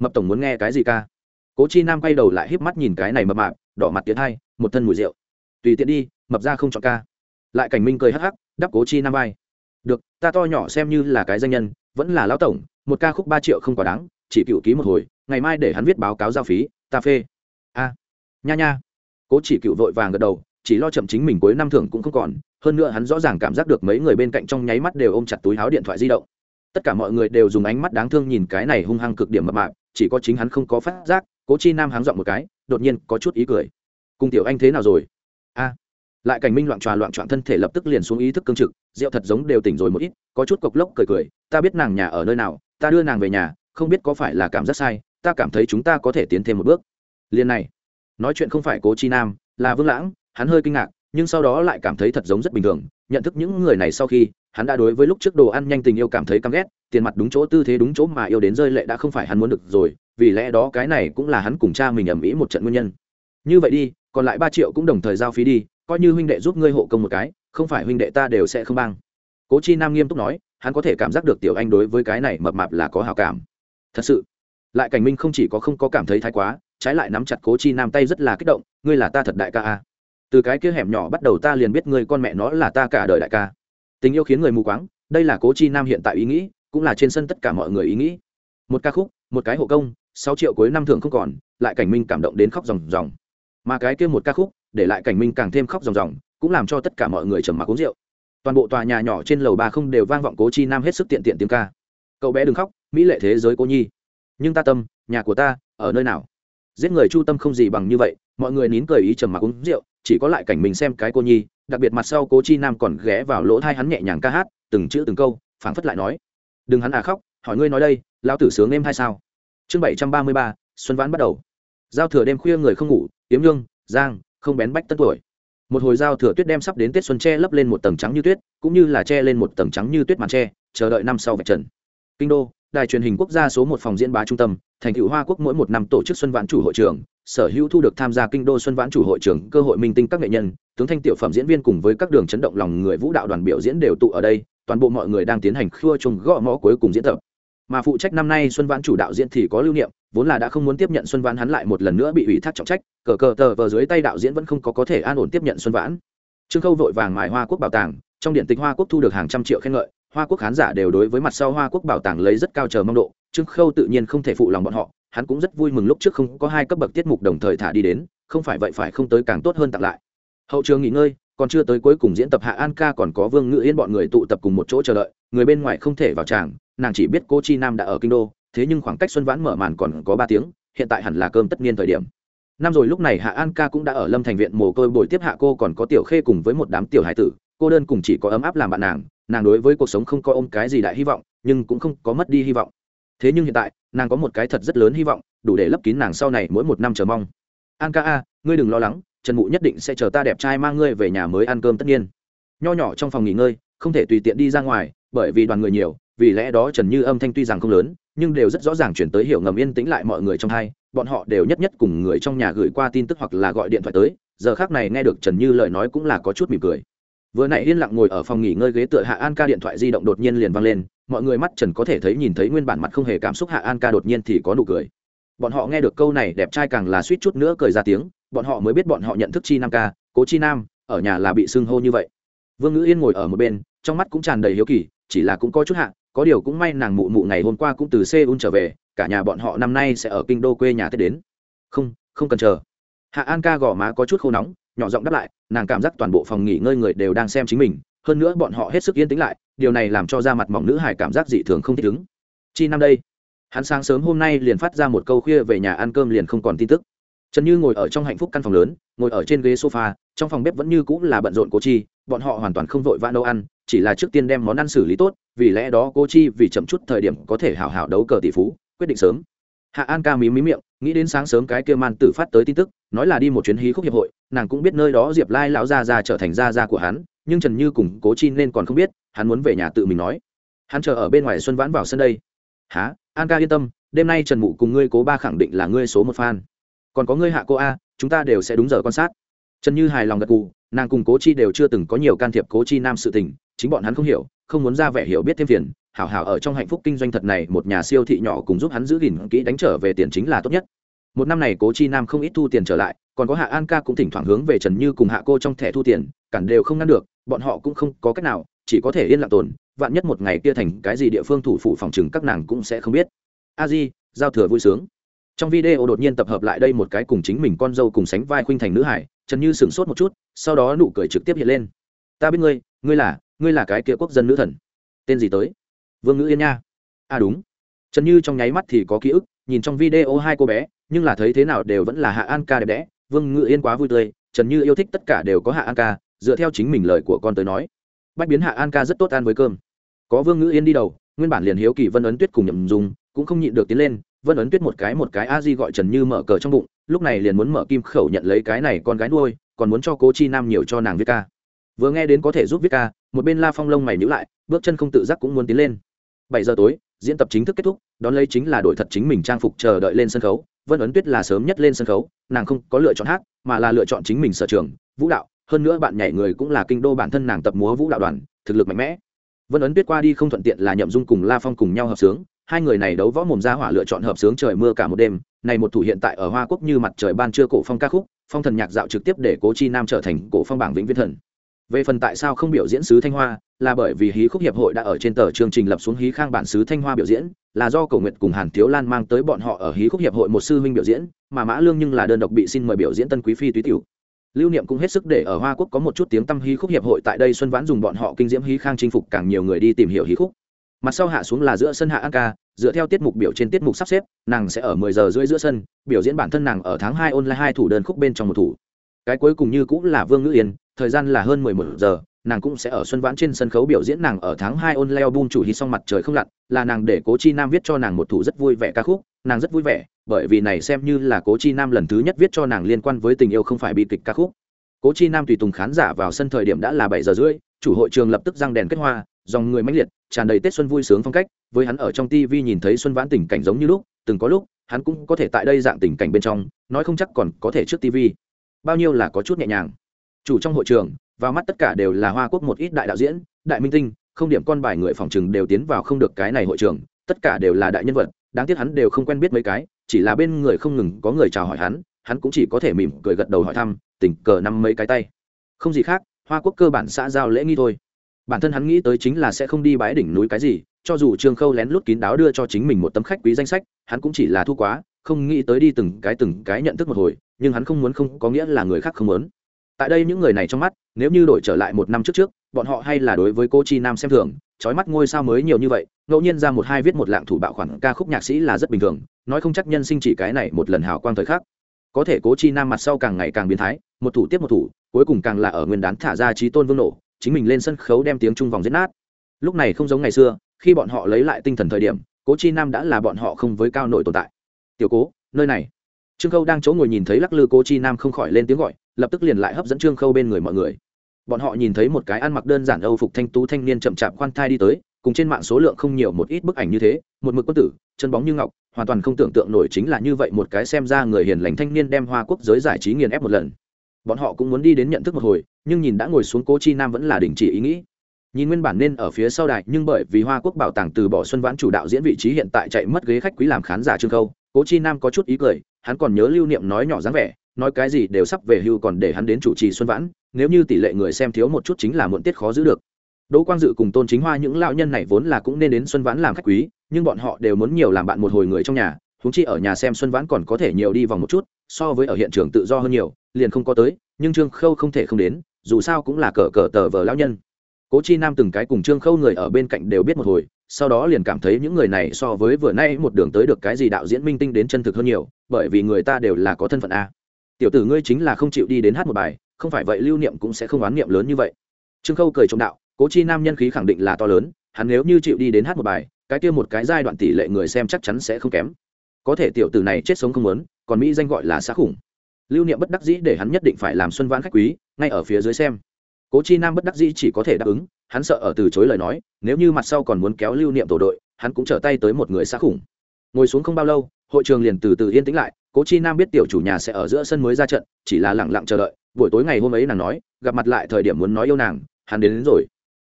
Mập tổng muốn nghe cái gì ca? Cố chi nam quay đầu lại híp mắt nhìn cái này mập mạp đỏ mặt tiến hai, một thân mùi rượu. Tùy tiện đi, mập ra không chọn ca. Lại cảnh minh cười hắc hắc, đắp cố chi nam vai. Được, ta to nhỏ xem như là cái danh nhân, vẫn là lão tổng, một ca khúc ba triệu không quá đáng, chỉ cựu ký một hồi, ngày mai để hắn viết báo cáo giao phí, ta phê. A, nha nha. Cố chỉ cựu vội vàng gật đầu, chỉ lo chậm chính mình cuối năm thưởng cũng không còn, hơn nữa hắn rõ ràng cảm giác được mấy người bên cạnh trong nháy mắt đều ôm chặt túi háo điện thoại di động. Tất cả mọi người đều dùng ánh mắt đáng thương nhìn cái này hung hăng cực điểm mập mạp, chỉ có chính hắn không có phát giác cố chi nam háng dọn một cái, đột nhiên có chút ý cười. Cùng tiểu anh thế nào rồi? A. Lại cảnh minh loạn tròa loạn trọn thân thể lập tức liền xuống ý thức cương trực, rượu thật giống đều tỉnh rồi một ít, có chút cộc lốc cười cười, ta biết nàng nhà ở nơi nào, ta đưa nàng về nhà, không biết có phải là cảm giác sai, ta cảm thấy chúng ta có thể tiến thêm một bước. Liền này, nói chuyện không phải cố chi nam, là vương lãng, hắn hơi kinh ngạc, nhưng sau đó lại cảm thấy thật giống rất bình thường, nhận thức những người này sau khi hắn đã đối với lúc trước đồ ăn nhanh tình yêu cảm thấy căm ghét, tiền mặt đúng chỗ, tư thế đúng chỗ mà yêu đến rơi lệ đã không phải hắn muốn được rồi, vì lẽ đó cái này cũng là hắn cùng cha mình ầm ĩ một trận nguyên nhân. Như vậy đi, còn lại ba triệu cũng đồng thời giao phí đi, coi như huynh đệ giúp ngươi hộ công một cái, không phải huynh đệ ta đều sẽ không băng cố chi nam nghiêm túc nói, hắn có thể cảm giác được tiểu anh đối với cái này mập mạp là có hào cảm. Thật sự, lại cảnh minh không chỉ có không có cảm thấy thái quá, trái lại nắm chặt cố chi nam tay rất là kích động, ngươi là ta thật đại ca a. Từ cái kia hẻm nhỏ bắt đầu ta liền biết ngươi con mẹ nó là ta cả đời đại ca tình yêu khiến người mù quáng, đây là cố chi nam hiện tại ý nghĩ, cũng là trên sân tất cả mọi người ý nghĩ. Một ca khúc, một cái hộ công, sáu triệu cuối năm thường không còn, lại cảnh minh cảm động đến khóc ròng ròng. Mà cái kia một ca khúc, để lại cảnh minh càng thêm khóc ròng ròng, cũng làm cho tất cả mọi người trầm mặc uống rượu. Toàn bộ tòa nhà nhỏ trên lầu ba không đều vang vọng cố chi nam hết sức tiện tiện tiếng ca. Cậu bé đừng khóc, mỹ lệ thế giới cô nhi. Nhưng ta tâm, nhà của ta, ở nơi nào? Giết người chu tâm không gì bằng như vậy, mọi người nín cười ý trầm mặc uống rượu, chỉ có lại cảnh mình xem cái cô nhi đặc biệt mặt sau cố chi nam còn ghé vào lỗ thai hắn nhẹ nhàng ca hát, từng chữ từng câu, phảng phất lại nói. Đừng hắn à khóc, hỏi ngươi nói đây, lão tử sướng em hay sao? Chương bảy trăm ba mươi ba, xuân vãn bắt đầu. Giao thừa đêm khuya người không ngủ tiếm lương giang, không bén bách tân tuổi. Một hồi giao thừa tuyết đem sắp đến tết xuân tre lấp lên một tầng trắng như tuyết, cũng như là che lên một tầng trắng như tuyết màn tre, chờ đợi năm sau vạch trần. Kinh đô, đài truyền hình quốc gia số một phòng diễn bá trung tâm, thành cựu hoa quốc mỗi một năm tổ chức xuân vãn chủ hội trưởng sở hữu thu được tham gia kinh đô xuân vãn chủ hội trưởng, cơ hội minh tinh các nghệ nhân, tướng thanh tiểu phẩm diễn viên cùng với các đường chấn động lòng người vũ đạo đoàn biểu diễn đều tụ ở đây, toàn bộ mọi người đang tiến hành khua chung gõ mõ cuối cùng diễn tập. Mà phụ trách năm nay xuân vãn chủ đạo diễn thì có lưu niệm, vốn là đã không muốn tiếp nhận xuân vãn hắn lại một lần nữa bị ủy thác trọng trách, cờ cờ tờ vờ dưới tay đạo diễn vẫn không có có thể an ổn tiếp nhận xuân vãn. Trương khâu vội vàng mài hoa quốc bảo tàng, trong điện tịch hoa quốc thu được hàng trăm triệu khen ngợi, hoa quốc khán giả đều đối với mặt sau hoa quốc bảo tàng lấy rất cao chờ mong độ, trương khâu tự nhiên không thể phụ lòng bọn họ hắn cũng rất vui mừng lúc trước không có hai cấp bậc tiết mục đồng thời thả đi đến, không phải vậy phải không tới càng tốt hơn tặng lại. Hậu trường nghỉ ngơi, còn chưa tới cuối cùng diễn tập hạ an ca còn có vương ngự yên bọn người tụ tập cùng một chỗ chờ đợi, người bên ngoài không thể vào tràng, nàng chỉ biết cô chi nam đã ở kinh đô, thế nhưng khoảng cách xuân vãn mở màn còn có ba tiếng, hiện tại hẳn là cơm tất niên thời điểm. Năm rồi lúc này hạ an ca cũng đã ở lâm thành viện mồ côi buổi tiếp hạ cô còn có tiểu khê cùng với một đám tiểu hải tử, cô đơn cùng chỉ có ấm áp làm bạn nàng nàng đối với cuộc sống không có ôm cái gì đại hy vọng, nhưng cũng không có mất đi hy vọng thế nhưng hiện tại, nàng có một cái thật rất lớn hy vọng, đủ để lấp kín nàng sau này mỗi một năm chờ mong. An ca a, ngươi đừng lo lắng, trần mụ nhất định sẽ chờ ta đẹp trai mang ngươi về nhà mới ăn cơm tất nhiên. Nho nhỏ trong phòng nghỉ ngơi, không thể tùy tiện đi ra ngoài, bởi vì đoàn người nhiều, vì lẽ đó trần như âm thanh tuy rằng không lớn, nhưng đều rất rõ ràng chuyển tới hiểu ngầm yên tĩnh lại mọi người trong hai, bọn họ đều nhất nhất cùng người trong nhà gửi qua tin tức hoặc là gọi điện thoại tới, giờ khác này nghe được trần như lời nói cũng là có chút mỉm cười. Vừa nãy yên lặng ngồi ở phòng nghỉ ngơi ghế tựa hạ an ca điện thoại di động đột nhiên liền vang lên mọi người mắt trần có thể thấy nhìn thấy nguyên bản mặt không hề cảm xúc hạ an ca đột nhiên thì có nụ cười. Bọn họ nghe được câu này đẹp trai càng là suýt chút nữa cười ra tiếng, bọn họ mới biết bọn họ nhận thức chi nam ca, cố chi nam, ở nhà là bị xưng hô như vậy. Vương ngữ yên ngồi ở một bên, trong mắt cũng tràn đầy hiếu kỳ, chỉ là cũng có chút hạ, có điều cũng may nàng mụ mụ ngày hôm qua cũng từ seoul trở về, cả nhà bọn họ năm nay sẽ ở kinh đô quê nhà tết đến. Không không cần chờ. Hạ an ca gõ má có chút khô nóng, nhỏ giọng đáp lại, nàng cảm giác toàn bộ phòng nghỉ ngơi người đều đang xem chính mình hơn nữa bọn họ hết sức yên tĩnh lại, điều này làm cho da mặt mỏng nữ hải cảm giác dị thường không thích ứng. Chi năm đây, hắn sáng sớm hôm nay liền phát ra một câu khuya về nhà ăn cơm liền không còn tin tức. Trần như ngồi ở trong hạnh phúc căn phòng lớn, ngồi ở trên ghế sofa, trong phòng bếp vẫn như cũng là bận rộn cố chi, bọn họ hoàn toàn không vội vã nấu ăn, chỉ là trước tiên đem món ăn xử lý tốt, vì lẽ đó cô chi vì chậm chút thời điểm có thể hảo hảo đấu cờ tỷ phú, quyết định sớm. Hạ an ca mí mí miệng, nghĩ đến sáng sớm cái kia man tử phát tới tin tức, nói là đi một chuyến hí khúc hiệp hội, nàng cũng biết nơi đó diệp lai lão gia ra trở thành gia gia của hắn nhưng trần như cùng cố chi nên còn không biết, hắn muốn về nhà tự mình nói. Hắn chờ ở bên ngoài xuân vãn vào sân đây. Há an ca yên tâm, đêm nay trần mụ cùng ngươi cố ba khẳng định là ngươi số một fan. Còn có ngươi hạ cô a, chúng ta đều sẽ đúng giờ quan sát. Trần như hài lòng gật cụ nàng cùng cố chi đều chưa từng có nhiều can thiệp cố chi nam sự tình, chính bọn hắn không hiểu, không muốn ra vẻ hiểu biết thêm phiền, hảo hảo ở trong hạnh phúc kinh doanh thật này một nhà siêu thị nhỏ cùng giúp hắn giữ gìn kỹ đánh trở về tiền chính là tốt nhất. Một năm này cố chi nam không ít thu tiền trở lại, còn có hạ an ca cũng thỉnh thoảng hướng về trần như cùng hạ cô trong thẻ thu tiền, cản đều không ngăn được bọn họ cũng không có cách nào, chỉ có thể yên lặng tồn, vạn nhất một ngày kia thành cái gì địa phương thủ phủ phòng chừng các nàng cũng sẽ không biết. A di, giao thừa vui sướng. Trong video đột nhiên tập hợp lại đây một cái cùng chính mình con dâu cùng sánh vai khuynh thành nữ hải, trần như sửng sốt một chút, sau đó nụ cười trực tiếp hiện lên. Ta biết ngươi ngươi là ngươi là cái kia quốc dân nữ thần. Tên gì tới? Vương ngữ yên nha. À đúng. Trần như trong nháy mắt thì có ký ức, nhìn trong video hai cô bé, nhưng là thấy thế nào đều vẫn là hạ an ca đẹp đẽ. Vương ngữ yên quá vui tươi, trần như yêu thích tất cả đều có hạ an ca dựa theo chính mình lời của con tới nói. Bách biến hạ an ca rất tốt ăn với cơm. Có vương ngữ yên đi đầu, nguyên bản liền hiếu kỳ vân ấn tuyết cùng nhậm dùng cũng không nhịn được tiến lên, vân ấn tuyết một cái một cái a di gọi trần như mở cờ trong bụng, lúc này liền muốn mở kim khẩu nhận lấy cái này con gái nuôi, còn muốn cho cố chi nam nhiều cho nàng viết ca. Vừa nghe đến có thể giúp viết ca, một bên la phong lông mày nhữ lại, bước chân không tự giác cũng muốn tiến lên. Bảy giờ tối, diễn tập chính thức kết thúc, đón lấy chính là đổi thật chính mình trang phục chờ đợi lên sân khấu, vân ấn tuyết là sớm nhất lên sân khấu, nàng không có lựa chọn hát, mà là lựa chọn chính mình sở trường, vũ đạo hơn nữa bạn nhảy người cũng là kinh đô bản thân nàng tập múa vũ đạo đoàn, thực lực mạnh mẽ. Vân ấn tuyết qua đi không thuận tiện là nhậm dung cùng la phong cùng nhau hợp sướng, hai người này đấu võ mồm ra hỏa lựa chọn hợp sướng trời mưa cả một đêm, này một thủ hiện tại ở hoa quốc như mặt trời ban trưa cổ phong ca khúc, phong thần nhạc dạo trực tiếp để cố chi nam trở thành cổ phong bảng vĩnh viễn thần. Về phần tại sao không biểu diễn sứ thanh hoa, là bởi vì hí khúc hiệp hội đã ở trên tờ chương trình lập xuống hí khang bản sứ thanh hoa biểu diễn, là do cầu nguyện cùng hàn thiếu lan mang tới bọn họ ở hí khúc hiệp hội một sư huynh biểu diễn, mà mã lương nhưng là đơn độc bị xin mời biểu diễn tân quý phi túy tiểu lưu niệm cũng hết sức để ở hoa quốc có một chút tiếng tăm hí khúc hiệp hội tại đây xuân vãn dùng bọn họ kinh diễm hí khang chinh phục, càng nhiều người đi tìm hiểu hí khúc. Mặt sau hạ xuống là giữa sân hạ an ca, dựa theo tiết mục biểu trên tiết mục sắp xếp, nàng sẽ ở 10 giờ rưỡi giữa sân, biểu diễn bản thân nàng ở tháng hai online hai thủ đơn khúc bên trong một thủ. Cái cuối cùng như cũng là vương ngữ yên, thời gian là hơn 11 giờ nàng cũng sẽ ở xuân vãn trên sân khấu biểu diễn nàng ở tháng hai online album chủ hit xong mặt trời không lặn, là nàng để cố chi nam viết cho nàng một thủ rất vui vẻ ca khúc. Nàng rất vui vẻ, bởi vì này xem như là cố chi nam lần thứ nhất viết cho nàng liên quan với tình yêu không phải bi kịch ca khúc. Cố chi nam tùy tùng khán giả vào sân thời điểm đã là bảy giờ rưỡi, chủ hội trường lập tức răng đèn kết hoa, dòng người mãnh liệt, tràn đầy tết xuân vui sướng phong cách, với hắn ở trong tv nhìn thấy xuân vãn tình cảnh giống như lúc, từng có lúc, hắn cũng có thể tại đây dạng tình cảnh bên trong, nói không chắc còn có thể trước tv bao nhiêu là có chút nhẹ nhàng. Chủ trong hội trường vào mắt tất cả đều là hoa quốc một ít đại đạo diễn, đại minh tinh, không điểm con bài người phòng chừng đều tiến vào không được cái này hội trường, tất cả đều là đại nhân vật, đáng tiếc hắn đều không quen biết mấy cái, chỉ là bên người không ngừng có người chào hỏi hắn hắn cũng chỉ có thể mỉm cười gật đầu hỏi thăm, tình cờ năm mấy cái tay. Không gì khác, hoa quốc cơ bản xã giao lễ nghi thôi. Bản thân hắn nghĩ tới chính là sẽ không đi bãi đỉnh núi cái gì, cho dù trương khâu lén lút kín đáo đưa cho chính mình một tấm khách quý danh sách, hắn cũng chỉ là thu quá, không nghĩ tới đi từng cái từng cái nhận thức một hồi, nhưng hắn không muốn không có nghĩa là người khác không muốn tại đây những người này trong mắt, nếu như đổi trở lại một năm trước trước, bọn họ hay là đối với cô chi nam xem thường, trói mắt ngôi sao mới nhiều như vậy, ngẫu nhiên ra một hai viết một lạng thủ bạo khoản ca khúc nhạc sĩ là rất bình thường, nói không chắc nhân sinh chỉ cái này một lần hào quang thời khắc. Có thể cố chi nam mặt sau càng ngày càng biến thái, một thủ tiếp một thủ, cuối cùng càng là ở nguyên đán thả ra trí tôn vương nổ, chính mình lên sân khấu đem tiếng trung vòng giết nát. Lúc này không giống ngày xưa, khi bọn họ lấy lại tinh thần thời điểm cố chi nam đã là bọn họ không với cao nổi tồn tại. Tiểu cố, nơi này. Trương khâu đang chỗ ngồi nhìn thấy lắc lư cố chi nam không khỏi lên tiếng gọi lập tức liền lại hấp dẫn trương khâu bên người mọi người. Bọn họ nhìn thấy một cái ăn mặc đơn giản âu phục thanh tú thanh niên chậm chạp khoan thai đi tới, cùng trên mạng số lượng không nhiều một ít bức ảnh như thế, một mực quân tử, chân bóng như ngọc, hoàn toàn không tưởng tượng nổi chính là như vậy một cái xem ra người hiền lành thanh niên đem hoa quốc giới giải trí nghiền ép một lần. Bọn họ cũng muốn đi đến nhận thức một hồi, nhưng nhìn đã ngồi xuống cố chi nam vẫn là đình chỉ ý nghĩ. Nhìn nguyên bản nên ở phía sau đài, nhưng bởi vì hoa quốc bảo tàng từ bỏ xuân vãn chủ đạo diễn vị trí hiện tại chạy mất ghế khách quý làm khán giả trương khâu, cố chi nam có chút ý cười, hắn còn nhớ lưu niệm nói nhỏ dáng vẻ nói cái gì đều sắp về hưu còn để hắn đến chủ trì xuân vãn, nếu như tỷ lệ người xem thiếu một chút chính là muộn tiết khó giữ được. Đỗ quang dự cùng tôn chính hoa những lão nhân này vốn là cũng nên đến xuân vãn làm khách quý, nhưng bọn họ đều muốn nhiều làm bạn một hồi người trong nhà húng chi ở nhà xem xuân vãn còn có thể nhiều đi vòng một chút, so với ở hiện trường tự do hơn nhiều, liền không có tới, nhưng trương khâu không thể không đến, dù sao cũng là cờ cờ tờ vờ lão nhân. Cố chi nam từng cái cùng trương khâu người ở bên cạnh đều biết một hồi, sau đó liền cảm thấy những người này so với vừa nay một đường tới được cái gì đạo diễn minh tinh đến chân thực hơn nhiều, bởi vì người ta đều là có thân phận a tiểu tử ngươi chính là không chịu đi đến hát một bài, không phải vậy lưu niệm cũng sẽ không oán niệm lớn như vậy. Trương khâu cười trộm đạo, cố chi nam nhân khí khẳng định là to lớn, hắn nếu như chịu đi đến hát một bài, cái kia một cái giai đoạn tỷ lệ người xem chắc chắn sẽ không kém. Có thể tiểu tử này chết sống không muốn, còn mỹ danh gọi là xã khủng. Lưu niệm bất đắc dĩ để hắn nhất định phải làm xuân vãn khách quý, ngay ở phía dưới xem. Cố chi nam bất đắc dĩ chỉ có thể đáp ứng, hắn sợ ở từ chối lời nói, nếu như mặt sau còn muốn kéo lưu niệm tổ đội, hắn cũng trở tay tới một người xã khủng. Ngồi xuống không bao lâu, hội trường liền từ từ yên tĩnh lại cố chi nam biết tiểu chủ nhà sẽ ở giữa sân mới ra trận chỉ là lẳng lặng chờ đợi. Buổi tối ngày hôm ấy nàng nói gặp mặt lại thời điểm muốn nói yêu nàng hắn đến, đến rồi.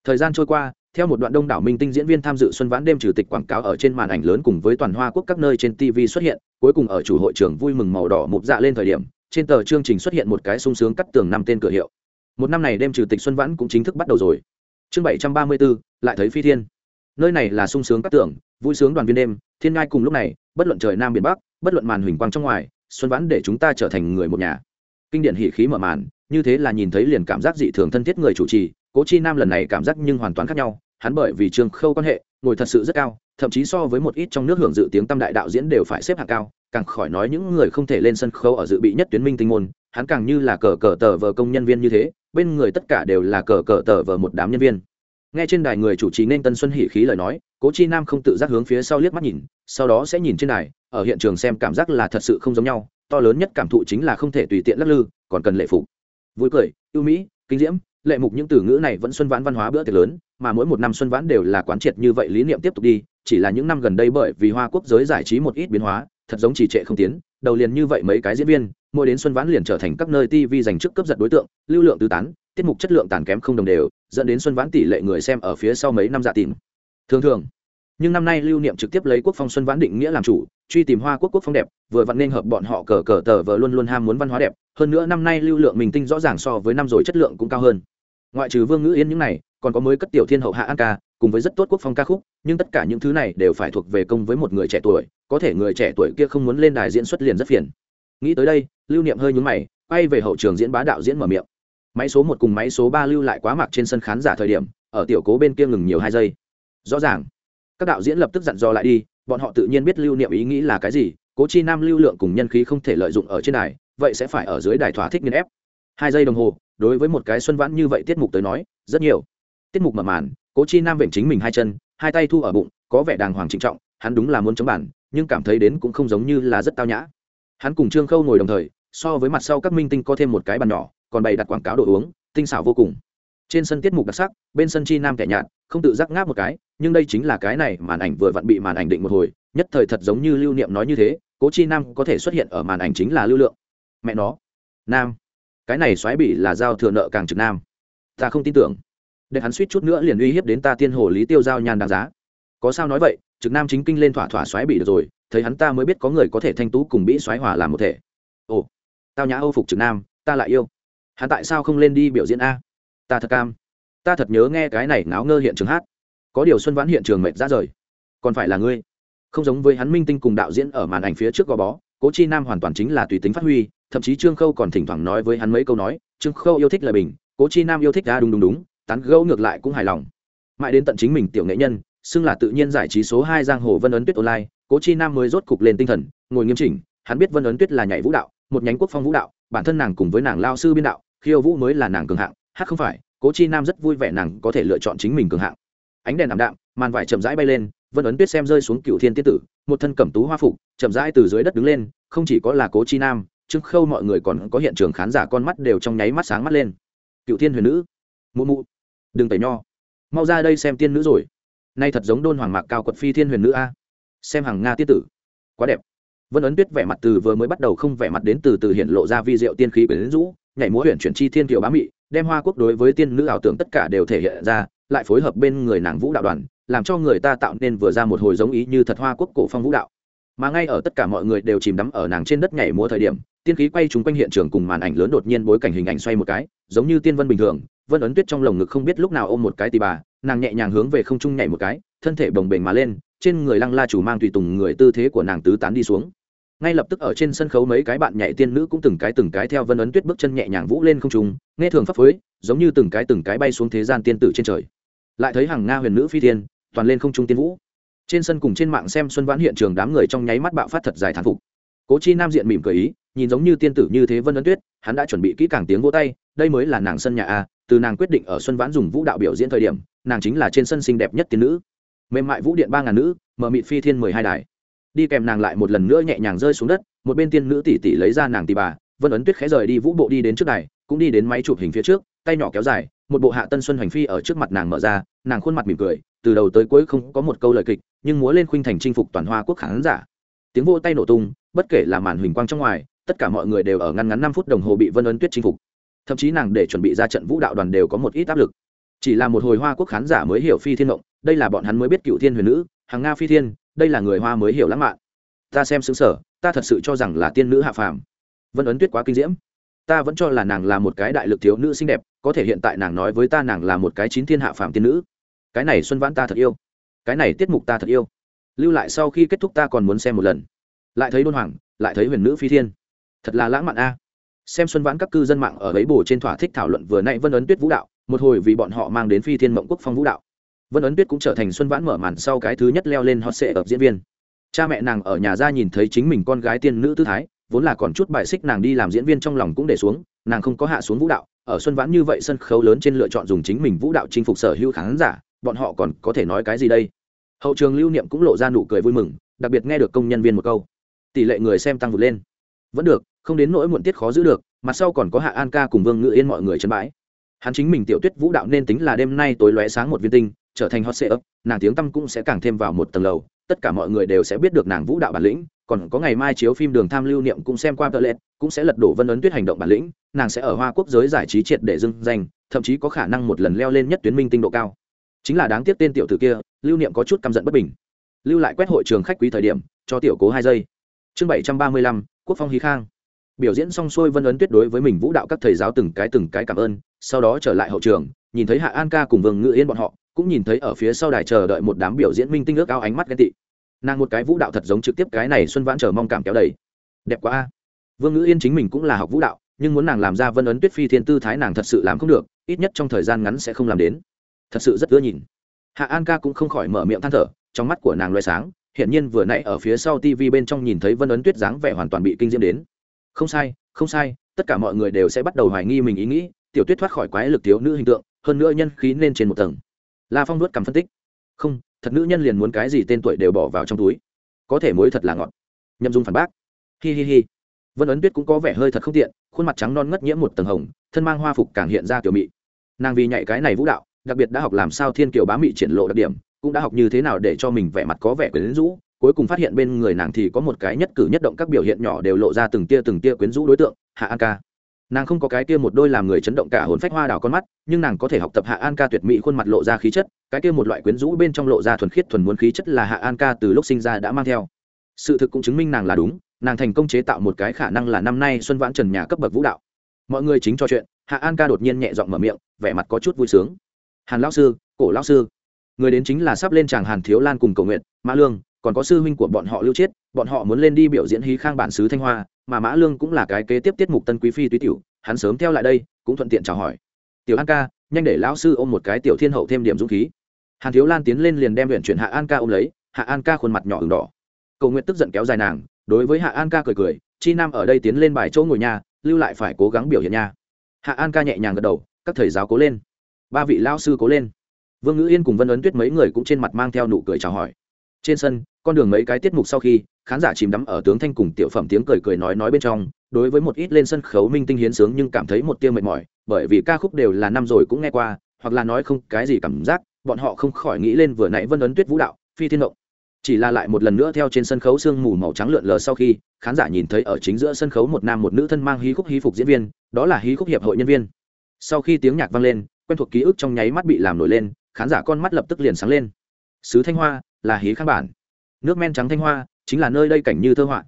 Thời gian trôi qua theo một đoạn đông đảo minh tinh diễn viên tham dự xuân vãn đêm trừ tịch quảng cáo ở trên màn ảnh lớn cùng với toàn hoa quốc các nơi trên tv xuất hiện cuối cùng ở chủ hội trường vui mừng màu đỏ mục dạ lên thời điểm trên tờ chương trình xuất hiện một cái sung sướng cắt tường năm tên cửa hiệu. Một năm này đêm trừ tịch xuân vãn cũng chính thức bắt đầu rồi. Chương bảy trăm ba mươi bốn lại thấy phi thiên. Nơi này là sung sướng cắt tường vui sướng đoàn viên đêm thiên ngai cùng lúc này bất luận trời nam biển bắc bất luận màn huỳnh quang trong ngoài, xuân vãn để chúng ta trở thành người một nhà. Kinh điển hỉ khí mở màn, như thế là nhìn thấy liền cảm giác dị thường thân thiết người chủ trì, cố chi nam lần này cảm giác nhưng hoàn toàn khác nhau, hắn bởi vì trương khâu quan hệ, ngồi thật sự rất cao, thậm chí so với một ít trong nước hưởng dự tiếng tam đại đạo diễn đều phải xếp hạng cao, càng khỏi nói những người không thể lên sân khấu ở dự bị nhất tuyến minh tinh môn, hắn càng như là cờ cờ tờ vờ công nhân viên như thế, bên người tất cả đều là cờ cờ tờ vờ một đám nhân viên. Nghe trên đài người chủ trì nên tân xuân hỉ khí lời nói, cố chi nam không tự giác hướng phía sau liếc mắt nhìn, sau đó sẽ nhìn trên đài ở hiện trường xem cảm giác là thật sự không giống nhau, to lớn nhất cảm thụ chính là không thể tùy tiện lắc lư, còn cần lệ phục. Vui cười, ưu mỹ, kinh diễm, lệ mục những từ ngữ này vẫn xuân vãn văn hóa bữa tiệc lớn, mà mỗi một năm xuân vãn đều là quán triệt như vậy lý niệm tiếp tục đi, chỉ là những năm gần đây bởi vì hoa quốc giới giải trí một ít biến hóa, thật giống chỉ trệ không tiến, đầu liền như vậy mấy cái diễn viên, mỗi đến xuân vãn liền trở thành các nơi tv dành trước cấp giật đối tượng, lưu lượng tứ tán, tiết mục chất lượng tàn kém không đồng đều, dẫn đến xuân vãn tỷ lệ người xem ở phía sau mấy năm dạ tìm. Thường thường, nhưng năm nay lưu niệm trực tiếp lấy quốc phong xuân vãn định nghĩa làm chủ truy tìm hoa quốc quốc phong đẹp, vừa vặn nên hợp bọn họ cờ cờ tờ vờ luôn luôn ham muốn văn hóa đẹp, hơn nữa năm nay lưu lượng mình tinh rõ ràng so với năm rồi chất lượng cũng cao hơn. Ngoại trừ vương ngữ yên những này, còn có mới cất tiểu thiên hậu hạ an ca, cùng với rất tốt quốc phong ca khúc, nhưng tất cả những thứ này đều phải thuộc về công với một người trẻ tuổi, có thể người trẻ tuổi kia không muốn lên đài diễn xuất liền rất phiền. Nghĩ tới đây, lưu niệm hơi nhúng mày, quay về hậu trường diễn bá đạo diễn mở miệng. Máy số một cùng máy số ba lưu lại quá mặc trên sân khán giả thời điểm, ở tiểu cố bên kia ngừng nhiều hai giây. Rõ ràng, các đạo diễn lập tức dặn dò lại đi bọn họ tự nhiên biết lưu niệm ý nghĩ là cái gì, cố chi nam lưu lượng cùng nhân khí không thể lợi dụng ở trên đài, vậy sẽ phải ở dưới đài thỏa thích nghiên ép. Hai giây đồng hồ, đối với một cái xuân vãn như vậy tiết mục tới nói, rất nhiều. Tiết mục mở màn, cố chi nam vểnh chính mình hai chân, hai tay thu ở bụng, có vẻ đàng hoàng trịnh trọng, hắn đúng là muốn chống bản, nhưng cảm thấy đến cũng không giống như là rất tao nhã. Hắn cùng trương khâu ngồi đồng thời, so với mặt sau các minh tinh có thêm một cái bàn nhỏ, còn bày đặt quảng cáo đồ uống, tinh xảo vô cùng trên sân tiết mục đặc sắc, bên sân chi nam kẻ nhạt, không tự giác ngáp một cái, nhưng đây chính là cái này màn ảnh vừa vặn bị màn ảnh định một hồi, nhất thời thật giống như lưu niệm nói như thế, cố chi nam có thể xuất hiện ở màn ảnh chính là lưu lượng. Mẹ nó. Nam. Cái này xoáy bị là giao thừa nợ càng trực nam. Ta không tin tưởng. Để hắn suýt chút nữa liền uy hiếp đến ta tiên hồ lý tiêu giao nhàn đáng giá. Có sao nói vậy, trực nam chính kinh lên thỏa thỏa xoáy bị được rồi, thấy hắn ta mới biết có người có thể thanh tú cùng bị xoáy hòa làm một thể. Ồ. Tao nhã âu phục trực nam, ta lại yêu. Hắn tại sao không lên đi biểu diễn a? Ta thật cam. Ta thật nhớ nghe cái này náo ngơ hiện trường hát. Có điều xuân vãn hiện trường mệt ra rời. Còn phải là ngươi. Không giống với hắn minh tinh cùng đạo diễn ở màn ảnh phía trước gò bó, cố chi nam hoàn toàn chính là tùy tính phát huy, thậm chí trương khâu còn thỉnh thoảng nói với hắn mấy câu nói, trương khâu yêu thích lời bình, cố chi nam yêu thích ra đúng đúng đúng, tán gẫu ngược lại cũng hài lòng. Mãi đến tận chính mình tiểu nghệ nhân, xưng là tự nhiên giải trí số hai giang hồ vân ấn tuyết online, cố chi nam mới rốt cục lên tinh thần, ngồi nghiêm chỉnh, hắn biết vân ấn tuyết là nhảy vũ đạo, một nhánh quốc phong vũ đạo, bản thân nàng cùng với nàng lao sư biên đạo, khiêu vũ mới là nàng cường hạng hát không phải, cố chi nam rất vui vẻ nàng có thể lựa chọn chính mình cường hạng. Ánh đèn ảm đạm, màn vải chậm rãi bay lên, vân ấn tuyết xem rơi xuống cựu thiên tiết tử, một thân cẩm tú hoa phục, chậm rãi từ dưới đất đứng lên, không chỉ có là cố chi nam, trương khâu mọi người còn có hiện trường khán giả con mắt đều trong nháy mắt sáng mắt lên. Cựu thiên huyền nữ, mụ mụ, đừng tẩy nho. Mau ra đây xem tiên nữ rồi. Nay thật giống đôn hoàng mạc cao quật phi thiên huyền nữ a. Xem hàng nga tiết tử. Quá đẹp. Vân ấn tuyết vẻ mặt từ vừa mới bắt đầu không vẻ mặt đến từ từ hiện lộ ra vi diệu tiên khí quyển rũ, nhảy múa huyền chuyển chi thiên kiều bá mị đem hoa quốc đối với tiên nữ ảo tưởng tất cả đều thể hiện ra, lại phối hợp bên người nàng vũ đạo đoàn, làm cho người ta tạo nên vừa ra một hồi giống ý như thật hoa quốc cổ phong vũ đạo. Mà ngay ở tất cả mọi người đều chìm đắm ở nàng trên đất nhảy múa thời điểm, tiên khí quay chúng quanh hiện trường cùng màn ảnh lớn đột nhiên bối cảnh hình ảnh xoay một cái, giống như tiên vân bình thường, vân ấn tuyết trong lồng ngực không biết lúc nào ôm một cái tì bà, nàng nhẹ nhàng hướng về không trung nhảy một cái, thân thể bồng bềnh mà lên, trên người lăng la chủ mang tùy tùng người tư thế của nàng tứ tán đi xuống ngay lập tức ở trên sân khấu mấy cái bạn nhảy tiên nữ cũng từng cái từng cái theo vân ấn tuyết bước chân nhẹ nhàng vũ lên không trung, nghe thường pháp phới giống như từng cái từng cái bay xuống thế gian tiên tử trên trời. Lại thấy hàng nga huyền nữ phi thiên, toàn lên không trung tiên vũ. Trên sân cùng trên mạng xem xuân vãn hiện trường đám người trong nháy mắt bạo phát thật dài thán phục. Cố chi nam diện mỉm cười ý, nhìn giống như tiên tử như thế vân ấn tuyết, hắn đã chuẩn bị kỹ càng tiếng vỗ tay, đây mới là nàng sân nhà a, từ nàng quyết định ở xuân vãn dùng vũ đạo biểu diễn thời điểm, nàng chính là trên sân xinh đẹp nhất tiên nữ. Mềm mại vũ điện ba ngàn nữ mờ mịt phi thiên mười hai đài đi kèm nàng lại một lần nữa nhẹ nhàng rơi xuống đất một bên tiên nữ tỷ tỷ lấy ra nàng tì bà vân ấn tuyết khẽ rời đi vũ bộ đi đến trước này, cũng đi đến máy chụp hình phía trước tay nhỏ kéo dài một bộ hạ tân xuân hành phi ở trước mặt nàng mở ra nàng khuôn mặt mỉm cười từ đầu tới cuối không có một câu lời kịch nhưng múa lên khuynh thành chinh phục toàn hoa quốc khán giả. Tiếng vô tay nổ tung bất kể là màn huỳnh quang trong ngoài tất cả mọi người đều ở ngăn ngắn năm phút đồng hồ bị vân ấn tuyết chinh phục. Thậm chí nàng để chuẩn bị ra trận vũ đạo đoàn đều có một ít áp lực. Chỉ là một hồi hoa quốc khán giả mới hiểu phi thiên động đây là bọn hắn mới biết cựu thiên huyền nữ hàng nga phi thiên đây là người hoa mới hiểu lãng mạn. Ta xem xứng sở, ta thật sự cho rằng là tiên nữ hạ phàm. Vân ấn tuyết quá kinh diễm. Ta vẫn cho là nàng là một cái đại lực thiếu nữ xinh đẹp, có thể hiện tại nàng nói với ta nàng là một cái chín thiên hạ phàm tiên nữ. Cái này xuân vãn ta thật yêu. Cái này tiết mục ta thật yêu. Lưu lại sau khi kết thúc ta còn muốn xem một lần. Lại thấy đôn hoàng, lại thấy huyền nữ phi thiên. Thật là lãng mạn a. Xem xuân vãn các cư dân mạng ở ấy bồ trên thỏa thích thảo luận vừa nãy vân ấn tuyết vũ đạo, một hồi vì bọn họ mang đến phi thiên mộng quốc phong vũ đạo vân ấn tuyết cũng trở thành xuân vãn mở màn sau cái thứ nhất leo lên hot sệ ập diễn viên. Cha mẹ nàng ở nhà ra nhìn thấy chính mình con gái tiên nữ tư thái, vốn là còn chút bài xích nàng đi làm diễn viên trong lòng cũng để xuống, nàng không có hạ xuống vũ đạo, ở xuân vãn như vậy sân khấu lớn trên lựa chọn dùng chính mình vũ đạo chinh phục sở hữu khán giả, bọn họ còn có thể nói cái gì đây? Hậu trường lưu niệm cũng lộ ra nụ cười vui mừng, đặc biệt nghe được công nhân viên một câu. Tỷ lệ người xem tăng vượt lên. Vẫn được, không đến nỗi muộn tiết khó giữ được, mặt sau còn có hạ an ca cùng vương ngự yên mọi người chân bãi. Hắn chính mình tiểu tuyết vũ đạo nên tính là đêm nay tối lóe sáng một viên tinh trở thành hot sale nàng tiếng tăm cũng sẽ càng thêm vào một tầng lầu. Tất cả mọi người đều sẽ biết được nàng vũ đạo bản lĩnh, còn có ngày mai chiếu phim đường tham lưu niệm cũng xem qua tờ lệ cũng sẽ lật đổ vân ấn tuyết hành động bản lĩnh, nàng sẽ ở hoa quốc giới giải trí triệt để dưng danh, thậm chí có khả năng một lần leo lên nhất tuyến minh tinh độ cao. Chính là đáng tiếc tên tiểu tử kia, lưu niệm có chút căm giận bất bình. Lưu lại quét hội trường khách quý thời điểm, cho tiểu cố hai giây. Chương bảy trăm ba mươi lăm, quốc phong hí khang. Biểu diễn xong xuôi vân ấn tuyết đối với mình vũ đạo các thầy giáo từng cái từng cái cảm ơn, sau đó trở lại hậu trường, nhìn thấy hạ an ca cùng vương ngự yên bọn họ cũng nhìn thấy ở phía sau đài chờ đợi một đám biểu diễn minh tinh ước ao ánh mắt ghen tị. Nàng một cái vũ đạo thật giống trực tiếp cái này xuân vãn chờ mong cảm kéo đầy. Đẹp quá a. Vương ngữ yên chính mình cũng là học vũ đạo, nhưng muốn nàng làm ra vân ấn tuyết phi thiên tư thái nàng thật sự làm không được, ít nhất trong thời gian ngắn sẽ không làm đến. Thật sự rất ưa nhìn. Hạ an ca cũng không khỏi mở miệng than thở, trong mắt của nàng loay sáng, hiển nhiên vừa nãy ở phía sau tv bên trong nhìn thấy vân ấn tuyết dáng vẻ hoàn toàn bị kinh diễm đến. Không sai không sai, tất cả mọi người đều sẽ bắt đầu hoài nghi mình ý nghĩ, tiểu tuyết thoát khỏi quái lực thiếu nữ hình tượng, hơn nữa nhân khí nên trên một tầng la phong nuốt cầm phân tích. Không, thật nữ nhân liền muốn cái gì tên tuổi đều bỏ vào trong túi. Có thể mối thật là ngọt. Nhậm dung phản bác. Hi hi hi. Vân ấn tuyết cũng có vẻ hơi thật không tiện, khuôn mặt trắng non ngất nhiễm một tầng hồng, thân mang hoa phục càng hiện ra kiểu mị. Nàng vì nhạy cái này vũ đạo, đặc biệt đã học làm sao thiên kiều bá mị triển lộ đặc điểm, cũng đã học như thế nào để cho mình vẻ mặt có vẻ quyến rũ, cuối cùng phát hiện bên người nàng thì có một cái nhất cử nhất động các biểu hiện nhỏ đều lộ ra từng tia từng tia quyến rũ đối tượng, hạ an ca nàng không có cái kia một đôi làm người chấn động cả hồn phách hoa đào con mắt, nhưng nàng có thể học tập hạ an ca tuyệt mỹ khuôn mặt lộ ra khí chất, cái kia một loại quyến rũ bên trong lộ ra thuần khiết thuần muốn khí chất là hạ an ca từ lúc sinh ra đã mang theo. Sự thực cũng chứng minh nàng là đúng, nàng thành công chế tạo một cái khả năng là năm nay xuân vãn trần nhà cấp bậc vũ đạo. Mọi người chính cho chuyện, hạ an ca đột nhiên nhẹ giọng mở miệng, vẻ mặt có chút vui sướng. Hàn lão sư, cổ lão sư, người đến chính là sắp lên chàng hàn thiếu lan cùng cầu nguyện mã lương, còn có sư huynh của bọn họ lưu chiết, bọn họ muốn lên đi biểu diễn hí khang bản xứ thanh hoa mà mã lương cũng là cái kế tiếp tiết mục tân quý phi túy tiểu, hắn sớm theo lại đây, cũng thuận tiện chào hỏi. Tiểu an ca, nhanh để lão sư ôm một cái tiểu thiên hậu thêm điểm dũng khí. Hàn thiếu lan tiến lên liền đem luyện chuyển hạ an ca ôm lấy, hạ an ca khuôn mặt nhỏ ửng đỏ. Cầu nguyện tức giận kéo dài nàng, đối với hạ an ca cười cười, chi nam ở đây tiến lên bài chỗ ngồi nhà, lưu lại phải cố gắng biểu hiện nha. Hạ an ca nhẹ nhàng gật đầu, các thầy giáo cố lên. Ba vị lão sư cố lên. Vương ngữ yên cùng vân ấn tuyết mấy người cũng trên mặt mang theo nụ cười chào hỏi. Trên sân con đường mấy cái tiết mục sau khi, khán giả chìm đắm ở tướng thanh cùng tiểu phẩm tiếng cười cười nói nói bên trong, đối với một ít lên sân khấu minh tinh hiến sướng nhưng cảm thấy một tiêu mệt mỏi, bởi vì ca khúc đều là năm rồi cũng nghe qua, hoặc là nói không cái gì cảm giác, bọn họ không khỏi nghĩ lên vừa nãy vân ấn tuyết vũ đạo, phi thiên động chỉ là lại một lần nữa theo trên sân khấu sương mù màu trắng lượn lờ sau khi, khán giả nhìn thấy ở chính giữa sân khấu một nam một nữ thân mang hí khúc hí phục diễn viên, đó là hí khúc hiệp hội nhân viên. Sau khi tiếng nhạc vang lên, quen thuộc ký ức trong nháy mắt bị làm nổi lên, khán giả con mắt lập tức liền sáng lên. Sứ thanh hoa, là hí khang bản nước men trắng thanh hoa, chính là nơi đây cảnh như thơ họa.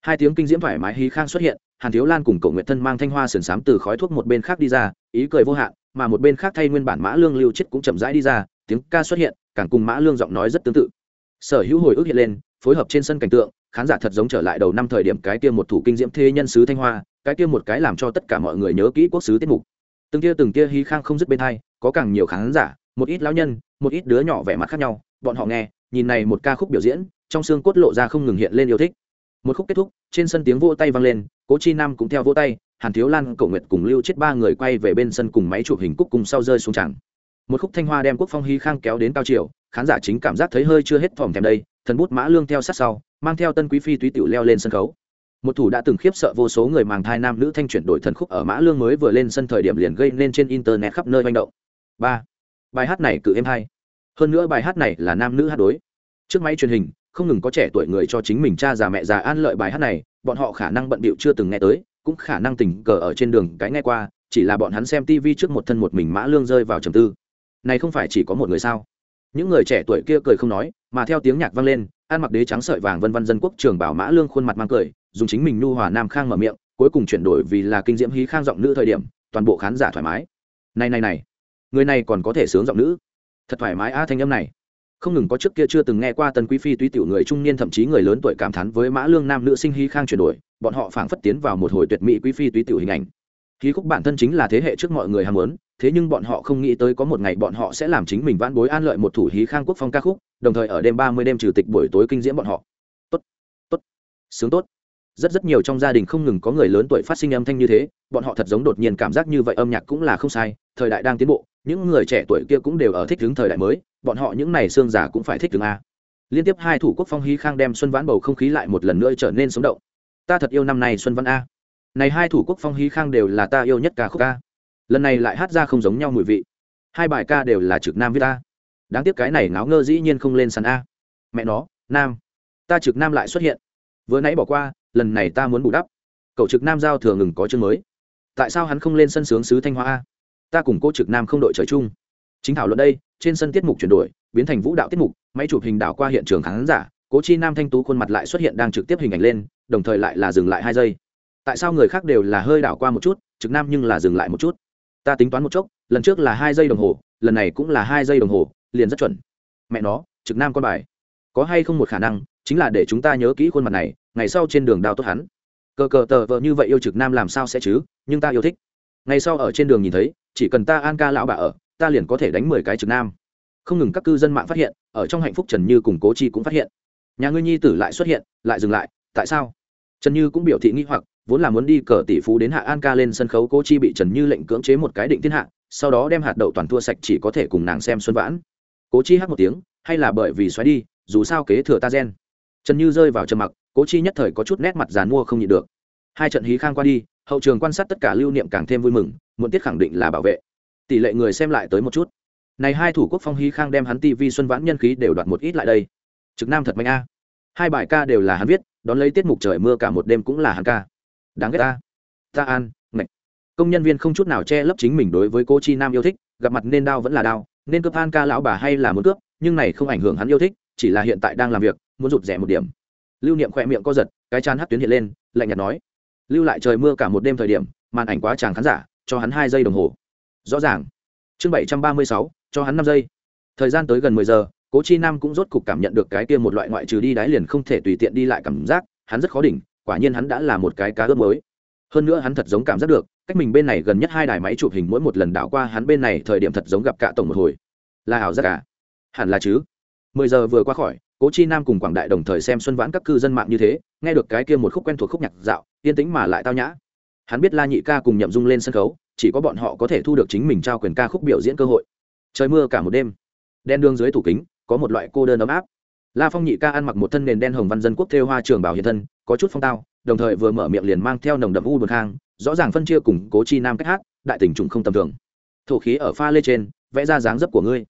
Hai tiếng kinh diễm thoải mái hí khang xuất hiện, hàn thiếu lan cùng cậu nguyện thân mang thanh hoa sườn xám từ khói thuốc một bên khác đi ra, ý cười vô hạn, mà một bên khác thay nguyên bản mã lương lưu chết cũng chậm rãi đi ra, tiếng ca xuất hiện, càng cùng mã lương giọng nói rất tương tự. Sở hữu hồi ức hiện lên, phối hợp trên sân cảnh tượng, khán giả thật giống trở lại đầu năm thời điểm cái kia một thủ kinh diễm thế nhân sứ thanh hoa, cái kia một cái làm cho tất cả mọi người nhớ kỹ quốc sứ tiết mục. Từng kia từng kia hí khang không dứt bên hai, có càng nhiều khán giả, một ít lão nhân, một ít đứa nhỏ vẻ mặt khác nhau, bọn họ nghe, nhìn này một ca khúc biểu diễn trong xương cốt lộ ra không ngừng hiện lên yêu thích. Một khúc kết thúc, trên sân tiếng vỗ tay vang lên, cố chi nam cũng theo vỗ tay, hàn thiếu lan, cổ nguyệt cùng lưu chết ba người quay về bên sân cùng máy chụp hình cúc cùng sau rơi xuống tràng. Một khúc thanh hoa đem quốc phong hy khang kéo đến cao triều khán giả chính cảm giác thấy hơi chưa hết thòm thèm đây, thần bút mã lương theo sát sau, mang theo tân quý phi túy tiểu leo lên sân khấu. Một thủ đã từng khiếp sợ vô số người màng thai nam nữ thanh chuyển đổi thần khúc ở mã lương mới vừa lên sân thời điểm liền gây nên trên internet khắp nơi manh động. Ba. Bài hát này cự em hay hơn nữa bài hát này là nam nữ hát đối. Trước máy truyền hình không ngừng có trẻ tuổi người cho chính mình cha già mẹ già an lợi bài hát này, bọn họ khả năng bận bịu chưa từng nghe tới, cũng khả năng tình cờ ở trên đường cái nghe qua, chỉ là bọn hắn xem tv trước một thân một mình mã lương rơi vào trầm tư. Này không phải chỉ có một người sao? Những người trẻ tuổi kia cười không nói, mà theo tiếng nhạc vang lên ăn mặc đế trắng sợi vàng vân vân dân quốc trường bảo mã lương khuôn mặt mang cười, dùng chính mình nhu hòa nam khang mở miệng, cuối cùng chuyển đổi vì là kinh diễm hí khang giọng nữ thời điểm, toàn bộ khán giả thoải mái. Này này này, người này còn có thể sướng giọng nữ. Thật thoải mái a thanh âm này không ngừng có trước kia chưa từng nghe qua tân quý phi túy tiểu người trung niên, thậm chí người lớn tuổi cảm thán với mã lương nam nữ sinh hí khang chuyển đổi, bọn họ phảng phất tiến vào một hồi tuyệt mỹ quý phi túy tiểu hình ảnh. Hí khúc bản thân chính là thế hệ trước mọi người ham muốn, thế nhưng bọn họ không nghĩ tới có một ngày bọn họ sẽ làm chính mình vãn bối an lợi một thủ hí khang quốc phong ca khúc, đồng thời ở đêm ba mươi đêm trừ tịch buổi tối kinh diễn bọn họ. Tốt tốt, sướng tốt. Rất rất nhiều trong gia đình không ngừng có người lớn tuổi phát sinh âm thanh như thế, bọn họ thật giống đột nhiên cảm giác như vậy, âm nhạc cũng là không sai, thời đại đang tiến bộ, những người trẻ tuổi kia cũng đều ở thích hướng thời đại mới bọn họ những này xương giả cũng phải thích hướng a. Liên tiếp hai thủ quốc phong hí khang đem xuân vãn bầu không khí lại một lần nữa trở nên sống động. Ta thật yêu năm này xuân văn a. Này hai thủ quốc phong hí khang đều là ta yêu nhất ca khúc ca. Lần này lại hát ra không giống nhau mùi vị. Hai bài ca đều là trực nam với ta. Đáng tiếc cái này ngáo ngơ dĩ nhiên không lên sàn a. Mẹ nó, nam. Ta trực nam lại xuất hiện. Vừa nãy bỏ qua, lần này ta muốn bù đắp. Cậu trực nam giao thừa ngừng có chương mới. Tại sao hắn không lên sân sướng sứ thanh hoa a? Ta cùng cô trực nam không đội trời chung chính thảo luận đây, trên sân tiết mục chuyển đổi, biến thành vũ đạo tiết mục, máy chụp hình đảo qua hiện trường khán giả, cố chi nam thanh tú khuôn mặt lại xuất hiện đang trực tiếp hình ảnh lên, đồng thời lại là dừng lại hai giây. Tại sao người khác đều là hơi đảo qua một chút, trực nam nhưng là dừng lại một chút? Ta tính toán một chốc, lần trước là hai giây đồng hồ, lần này cũng là hai giây đồng hồ, liền rất chuẩn. Mẹ nó, trực nam con bài. Có hay không một khả năng, chính là để chúng ta nhớ kỹ khuôn mặt này, ngày sau trên đường đào tốt hắn. Cờ cờ tờ vợ như vậy yêu trực nam làm sao sẽ chứ, nhưng ta yêu thích. Ngày sau ở trên đường nhìn thấy, chỉ cần ta an ca lão bà ở ta liền có thể đánh mười cái trực nam. Không ngừng các cư dân mạng phát hiện, ở trong hạnh phúc trần như cùng cố chi cũng phát hiện. Nhà ngươi nhi tử lại xuất hiện, lại dừng lại, tại sao? Trần như cũng biểu thị nghi hoặc, vốn là muốn đi cờ tỷ phú đến hạ an ca lên sân khấu, cố chi bị trần như lệnh cưỡng chế một cái định thiên hạ, sau đó đem hạt đậu toàn thua sạch chỉ có thể cùng nàng xem xuân vãn. Cố chi hát một tiếng, hay là bởi vì xoáy đi, dù sao kế thừa ta gen. Trần như rơi vào trầm mặc, cố chi nhất thời có chút nét mặt dàn mua không nhịn được. Hai trận hí khang qua đi, hậu trường quan sát tất cả lưu niệm càng thêm vui mừng, muộn tiết khẳng định là bảo vệ tỷ lệ người xem lại tới một chút. Này hai thủ quốc phong hí khang đem hắn tivi xuân vãn nhân khí đều đoạt một ít lại đây. Trực nam thật mạnh a. Hai bài ca đều là hắn viết, đón lấy tiết mục trời mưa cả một đêm cũng là hắn ca. Đáng ghét ta. Ta an, ngạch. Công nhân viên không chút nào che lấp chính mình đối với cô chi nam yêu thích, gặp mặt nên đau vẫn là đau, nên cướp an ca lão bà hay là muốn cướp, nhưng này không ảnh hưởng hắn yêu thích, chỉ là hiện tại đang làm việc, muốn rụt rẻ một điểm. Lưu niệm khỏe miệng co giật, cái chán hắt tuyến hiện lên, lạnh nhạt nói. Lưu lại trời mưa cả một đêm thời điểm, màn ảnh quá chàng khán giả, cho hắn hai giây đồng hồ rõ ràng. Chương bảy trăm ba mươi sáu, cho hắn năm giây. Thời gian tới gần mười giờ, cố chi nam cũng rốt cục cảm nhận được cái kia một loại ngoại trừ đi đáy liền không thể tùy tiện đi lại cảm giác, hắn rất khó đỉnh, quả nhiên hắn đã là một cái cá ướp mới. Hơn nữa hắn thật giống cảm giác được, cách mình bên này gần nhất hai đài máy chụp hình mỗi một lần đảo qua hắn bên này thời điểm thật giống gặp cả tổng một hồi. Là ảo giác cả hẳn là chứ. Mười giờ vừa qua khỏi, cố chi nam cùng quảng đại đồng thời xem xuân vãn các cư dân mạng như thế, nghe được cái kia một khúc quen thuộc khúc nhạc dạo, yên tĩnh mà lại tao nhã. Hắn biết la nhị ca cùng nhậm dung lên sân khấu chỉ có bọn họ có thể thu được chính mình trao quyền ca khúc biểu diễn cơ hội. Trời mưa cả một đêm. Đen đường dưới tủ kính, có một loại cô đơn ấm áp. La phong nhị ca ăn mặc một thân nền đen hồng văn dân quốc thêu hoa trường bảo hiện thân, có chút phong tao, đồng thời vừa mở miệng liền mang theo nồng đậm u bực hang rõ ràng phân chia cùng cố chi nam cách hát, đại tình trùng không tầm thường. Thổ khí ở pha lê trên, vẽ ra dáng dấp của ngươi.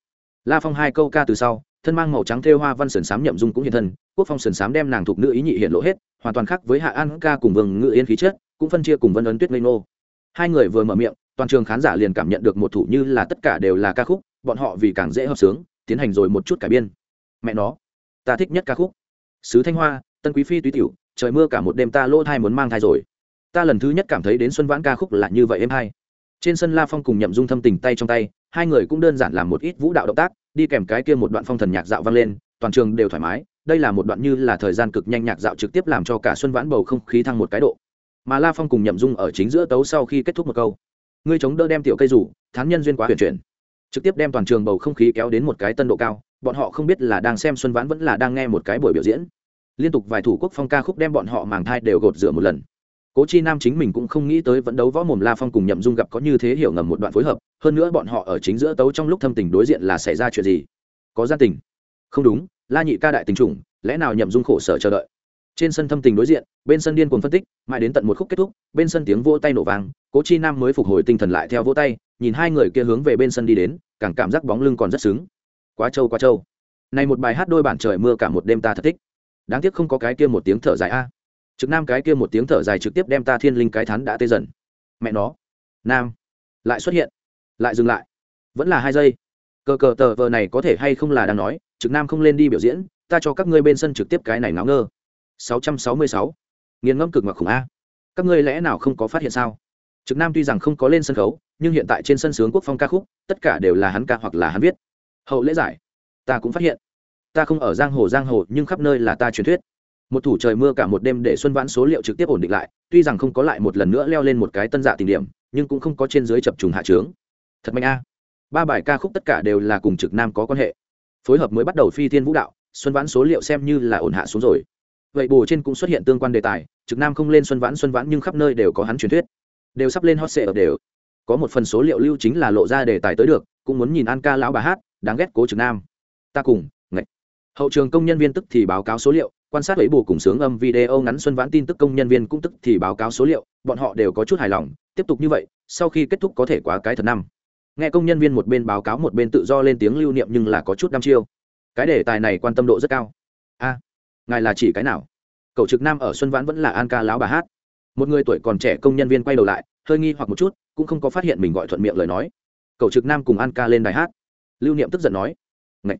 La phong hai câu ca từ sau, thân mang màu trắng thêu hoa văn sườn xám nhậm dung cũng hiện thân, quốc phong sườn xám đem nàng thuộc nữ ý nhị hiện lộ hết, hoàn toàn khác với hạ an ca cùng vương ngự yên khí chất, cũng phân chia cùng vân ấn tuyết ngây ngô hai người vừa mở miệng, toàn trường khán giả liền cảm nhận được một thủ như là tất cả đều là ca khúc, bọn họ vì càng dễ hợp sướng, tiến hành rồi một chút cải biên. Mẹ nó, ta thích nhất ca khúc. Sứ thanh hoa, tân quý phi túy tiểu, trời mưa cả một đêm ta lỗ thai muốn mang thai rồi. Ta lần thứ nhất cảm thấy đến xuân vãn ca khúc là như vậy em hay. Trên sân la phong cùng nhậm dung thâm tình tay trong tay, hai người cũng đơn giản làm một ít vũ đạo động tác, đi kèm cái kia một đoạn phong thần nhạc dạo vang lên, toàn trường đều thoải mái. Đây là một đoạn như là thời gian cực nhanh nhạc dạo trực tiếp làm cho cả xuân vãn bầu không khí thăng một cái độ mà la phong cùng nhậm dung ở chính giữa tấu sau khi kết thúc một câu. Ngươi chống đỡ đem tiểu cây rủ, thán nhân duyên quá huyền chuyển. Trực tiếp đem toàn trường bầu không khí kéo đến một cái tân độ cao, bọn họ không biết là đang xem xuân vãn vẫn là đang nghe một cái buổi biểu diễn. Liên tục vài thủ quốc phong ca khúc đem bọn họ màng thai đều gột rửa một lần. Cố chi nam chính mình cũng không nghĩ tới vẫn đấu võ mồm la phong cùng nhậm dung gặp có như thế hiểu ngầm một đoạn phối hợp, hơn nữa bọn họ ở chính giữa tấu trong lúc thâm tình đối diện là xảy ra chuyện gì? Có gia tình. Không đúng, la nhị ca đại tình trùng, lẽ nào nhậm dung khổ sở chờ đợi? Trên sân thâm tình đối diện, bên sân điên cuồng phân tích, mãi đến tận một khúc kết thúc, bên sân tiếng vỗ tay nổ vàng cố chi nam mới phục hồi tinh thần lại theo vỗ tay, nhìn hai người kia hướng về bên sân đi đến, càng cảm giác bóng lưng còn rất xứng. Quá trâu quá trâu. Này một bài hát đôi bản trời mưa cả một đêm ta thật thích. Đáng tiếc không có cái kia một tiếng thở dài a. Trực nam cái kia một tiếng thở dài trực tiếp đem ta thiên linh cái thắn đã tê dần. Mẹ nó. Nam. Lại xuất hiện. Lại dừng lại. Vẫn là hai giây. Cờ cờ tờ vờ này có thể hay không là đang nói, trực nam không lên đi biểu diễn, ta cho các ngươi bên sân trực tiếp cái này náo ngơ. 666. nghiền ngẫm cực mà khủng a. Các ngươi lẽ nào không có phát hiện sao? Trực nam tuy rằng không có lên sân khấu, nhưng hiện tại trên sân sướng quốc phong ca khúc, tất cả đều là hắn ca hoặc là hắn viết. Hậu lễ giải, ta cũng phát hiện. Ta không ở giang hồ giang hồ, nhưng khắp nơi là ta truyền thuyết. Một thủ trời mưa cả một đêm để xuân vãn số liệu trực tiếp ổn định lại, tuy rằng không có lại một lần nữa leo lên một cái tân dạ tình điểm, nhưng cũng không có trên dưới chập trùng hạ trướng. Thật mạnh a. Ba bài ca khúc tất cả đều là cùng trực nam có quan hệ. Phối hợp mới bắt đầu phi thiên vũ đạo, xuân vãn số liệu xem như là ổn hạ xuống rồi vậy bù trên cũng xuất hiện tương quan đề tài, trực nam không lên xuân vãn xuân vãn nhưng khắp nơi đều có hắn truyền thuyết. Đều sắp lên hot sệ ở đều. Có một phần số liệu lưu chính là lộ ra đề tài tới được, cũng muốn nhìn an ca lão bà hát, đáng ghét cố trực nam. Ta cùng, ngạch. Hậu trường công nhân viên tức thì báo cáo số liệu, quan sát ấy bù cùng sướng âm video ngắn xuân vãn tin tức công nhân viên cũng tức thì báo cáo số liệu, bọn họ đều có chút hài lòng, tiếp tục như vậy, sau khi kết thúc có thể quá cái thật năm. Nghe công nhân viên một bên báo cáo một bên tự do lên tiếng lưu niệm nhưng là có chút đăm chiêu. Cái đề tài này quan tâm độ rất cao. A ngài là chỉ cái nào? Cậu trực nam ở xuân vãn vẫn là an ca lão bà hát. Một người tuổi còn trẻ công nhân viên quay đầu lại, hơi nghi hoặc một chút, cũng không có phát hiện mình gọi thuận miệng lời nói. Cậu trực nam cùng an ca lên đài hát. Lưu niệm tức giận nói Ngậy.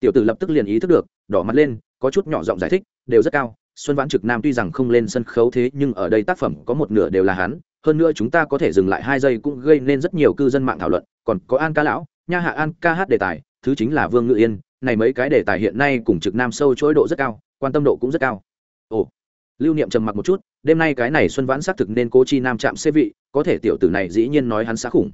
tiểu tử lập tức liền ý thức được, đỏ mặt lên, có chút nhỏ giọng giải thích, đều rất cao, xuân vãn trực nam tuy rằng không lên sân khấu thế, nhưng ở đây tác phẩm có một nửa đều là hắn. Hơn nữa chúng ta có thể dừng lại hai giây cũng gây nên rất nhiều cư dân mạng thảo luận. Còn có an ca lão, nha hạ an ca hát đề tài, thứ chính là vương ngự yên. Này mấy cái đề tài hiện nay cùng trực nam sâu chối độ rất cao quan tâm độ cũng rất cao. Ồ, lưu niệm trầm mặc một chút, đêm nay cái này xuân vãn xác thực nên cố chi nam chạm xê vị, có thể tiểu tử này dĩ nhiên nói hắn xá khủng.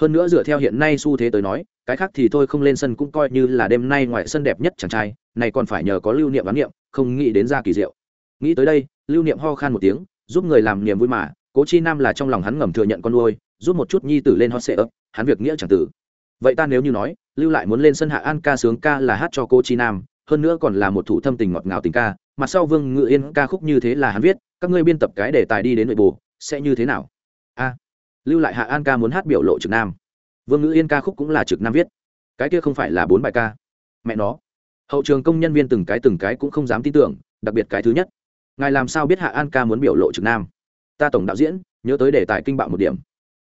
Hơn nữa dựa theo hiện nay xu thế tới nói, cái khác thì thôi không lên sân cũng coi như là đêm nay ngoại sân đẹp nhất chàng trai, này còn phải nhờ có lưu niệm bán niệm không nghĩ đến ra kỳ diệu. Nghĩ tới đây, lưu niệm ho khan một tiếng, giúp người làm niềm vui mà, cố chi nam là trong lòng hắn ngầm thừa nhận con nuôi, giúp một chút nhi tử lên hot sệ ấp, hắn việc nghĩa chẳng tử. Vậy ta nếu như nói, lưu lại muốn lên sân hạ an ca sướng ca là hát cho cô chi nam hơn nữa còn là một thủ thâm tình ngọt ngào tình ca mặt sau vương ngự yên ca khúc như thế là hắn viết, các ngươi biên tập cái đề tài đi đến nội bộ, sẽ như thế nào? A, lưu lại hạ an ca muốn hát biểu lộ trực nam. Vương ngự yên ca khúc cũng là trực nam viết. Cái kia không phải là bốn bài ca. Mẹ nó. Hậu trường công nhân viên từng cái từng cái cũng không dám tin tưởng, đặc biệt cái thứ nhất. Ngài làm sao biết hạ an ca muốn biểu lộ trực nam? Ta tổng đạo diễn, nhớ tới đề tài kinh bạo một điểm.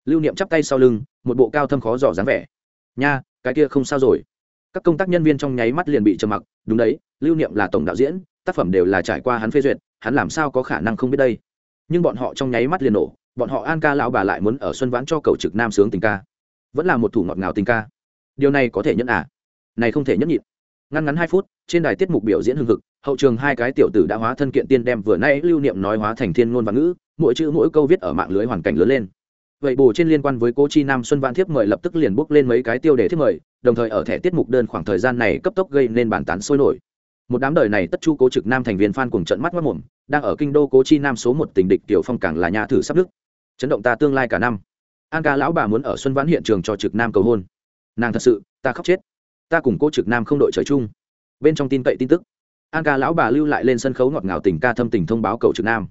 Lưu niệm chắp tay sau lưng, một bộ cao thâm khó dò dáng vẻ. Nha, cái kia không sao rồi các công tác nhân viên trong nháy mắt liền bị trầm mặc, đúng đấy, lưu niệm là tổng đạo diễn, tác phẩm đều là trải qua hắn phê duyệt, hắn làm sao có khả năng không biết đây? Nhưng bọn họ trong nháy mắt liền nổ, bọn họ an ca lão bà lại muốn ở xuân vãn cho cầu trực nam sướng tình ca. Vẫn là một thủ ngọt ngào tình ca. Điều này có thể nhẫn à? Này không thể nhẫn nhịn. Ngăn ngắn hai phút, trên đài tiết mục biểu diễn hưng hực, hậu trường hai cái tiểu tử đã hóa thân kiện tiên đem vừa nay lưu niệm nói hóa thành thiên ngôn và ngữ, mỗi chữ mỗi câu viết ở mạng lưới hoàn cảnh lớn lên vậy bù trên liên quan với cố chi nam xuân vạn thiếp mời lập tức liền bốc lên mấy cái tiêu đề thiếp mời, đồng thời ở thẻ tiết mục đơn khoảng thời gian này cấp tốc gây nên bàn tán sôi nổi. Một đám đời này tất chu cố trực nam thành viên fan cùng trận mắt mất mồm, đang ở kinh đô cố chi nam số một tình địch tiểu phong cảng là nhà thử sắp đức chấn động ta tương lai cả năm. An ca lão bà muốn ở xuân vãn hiện trường cho trực nam cầu hôn. Nàng thật sự, ta khóc chết. Ta cùng cô trực nam không đội trời chung. Bên trong tin cậy tin tức. An ca lão bà lưu lại lên sân khấu ngọt ngào tình ca thâm tình thông báo cầu trực nam.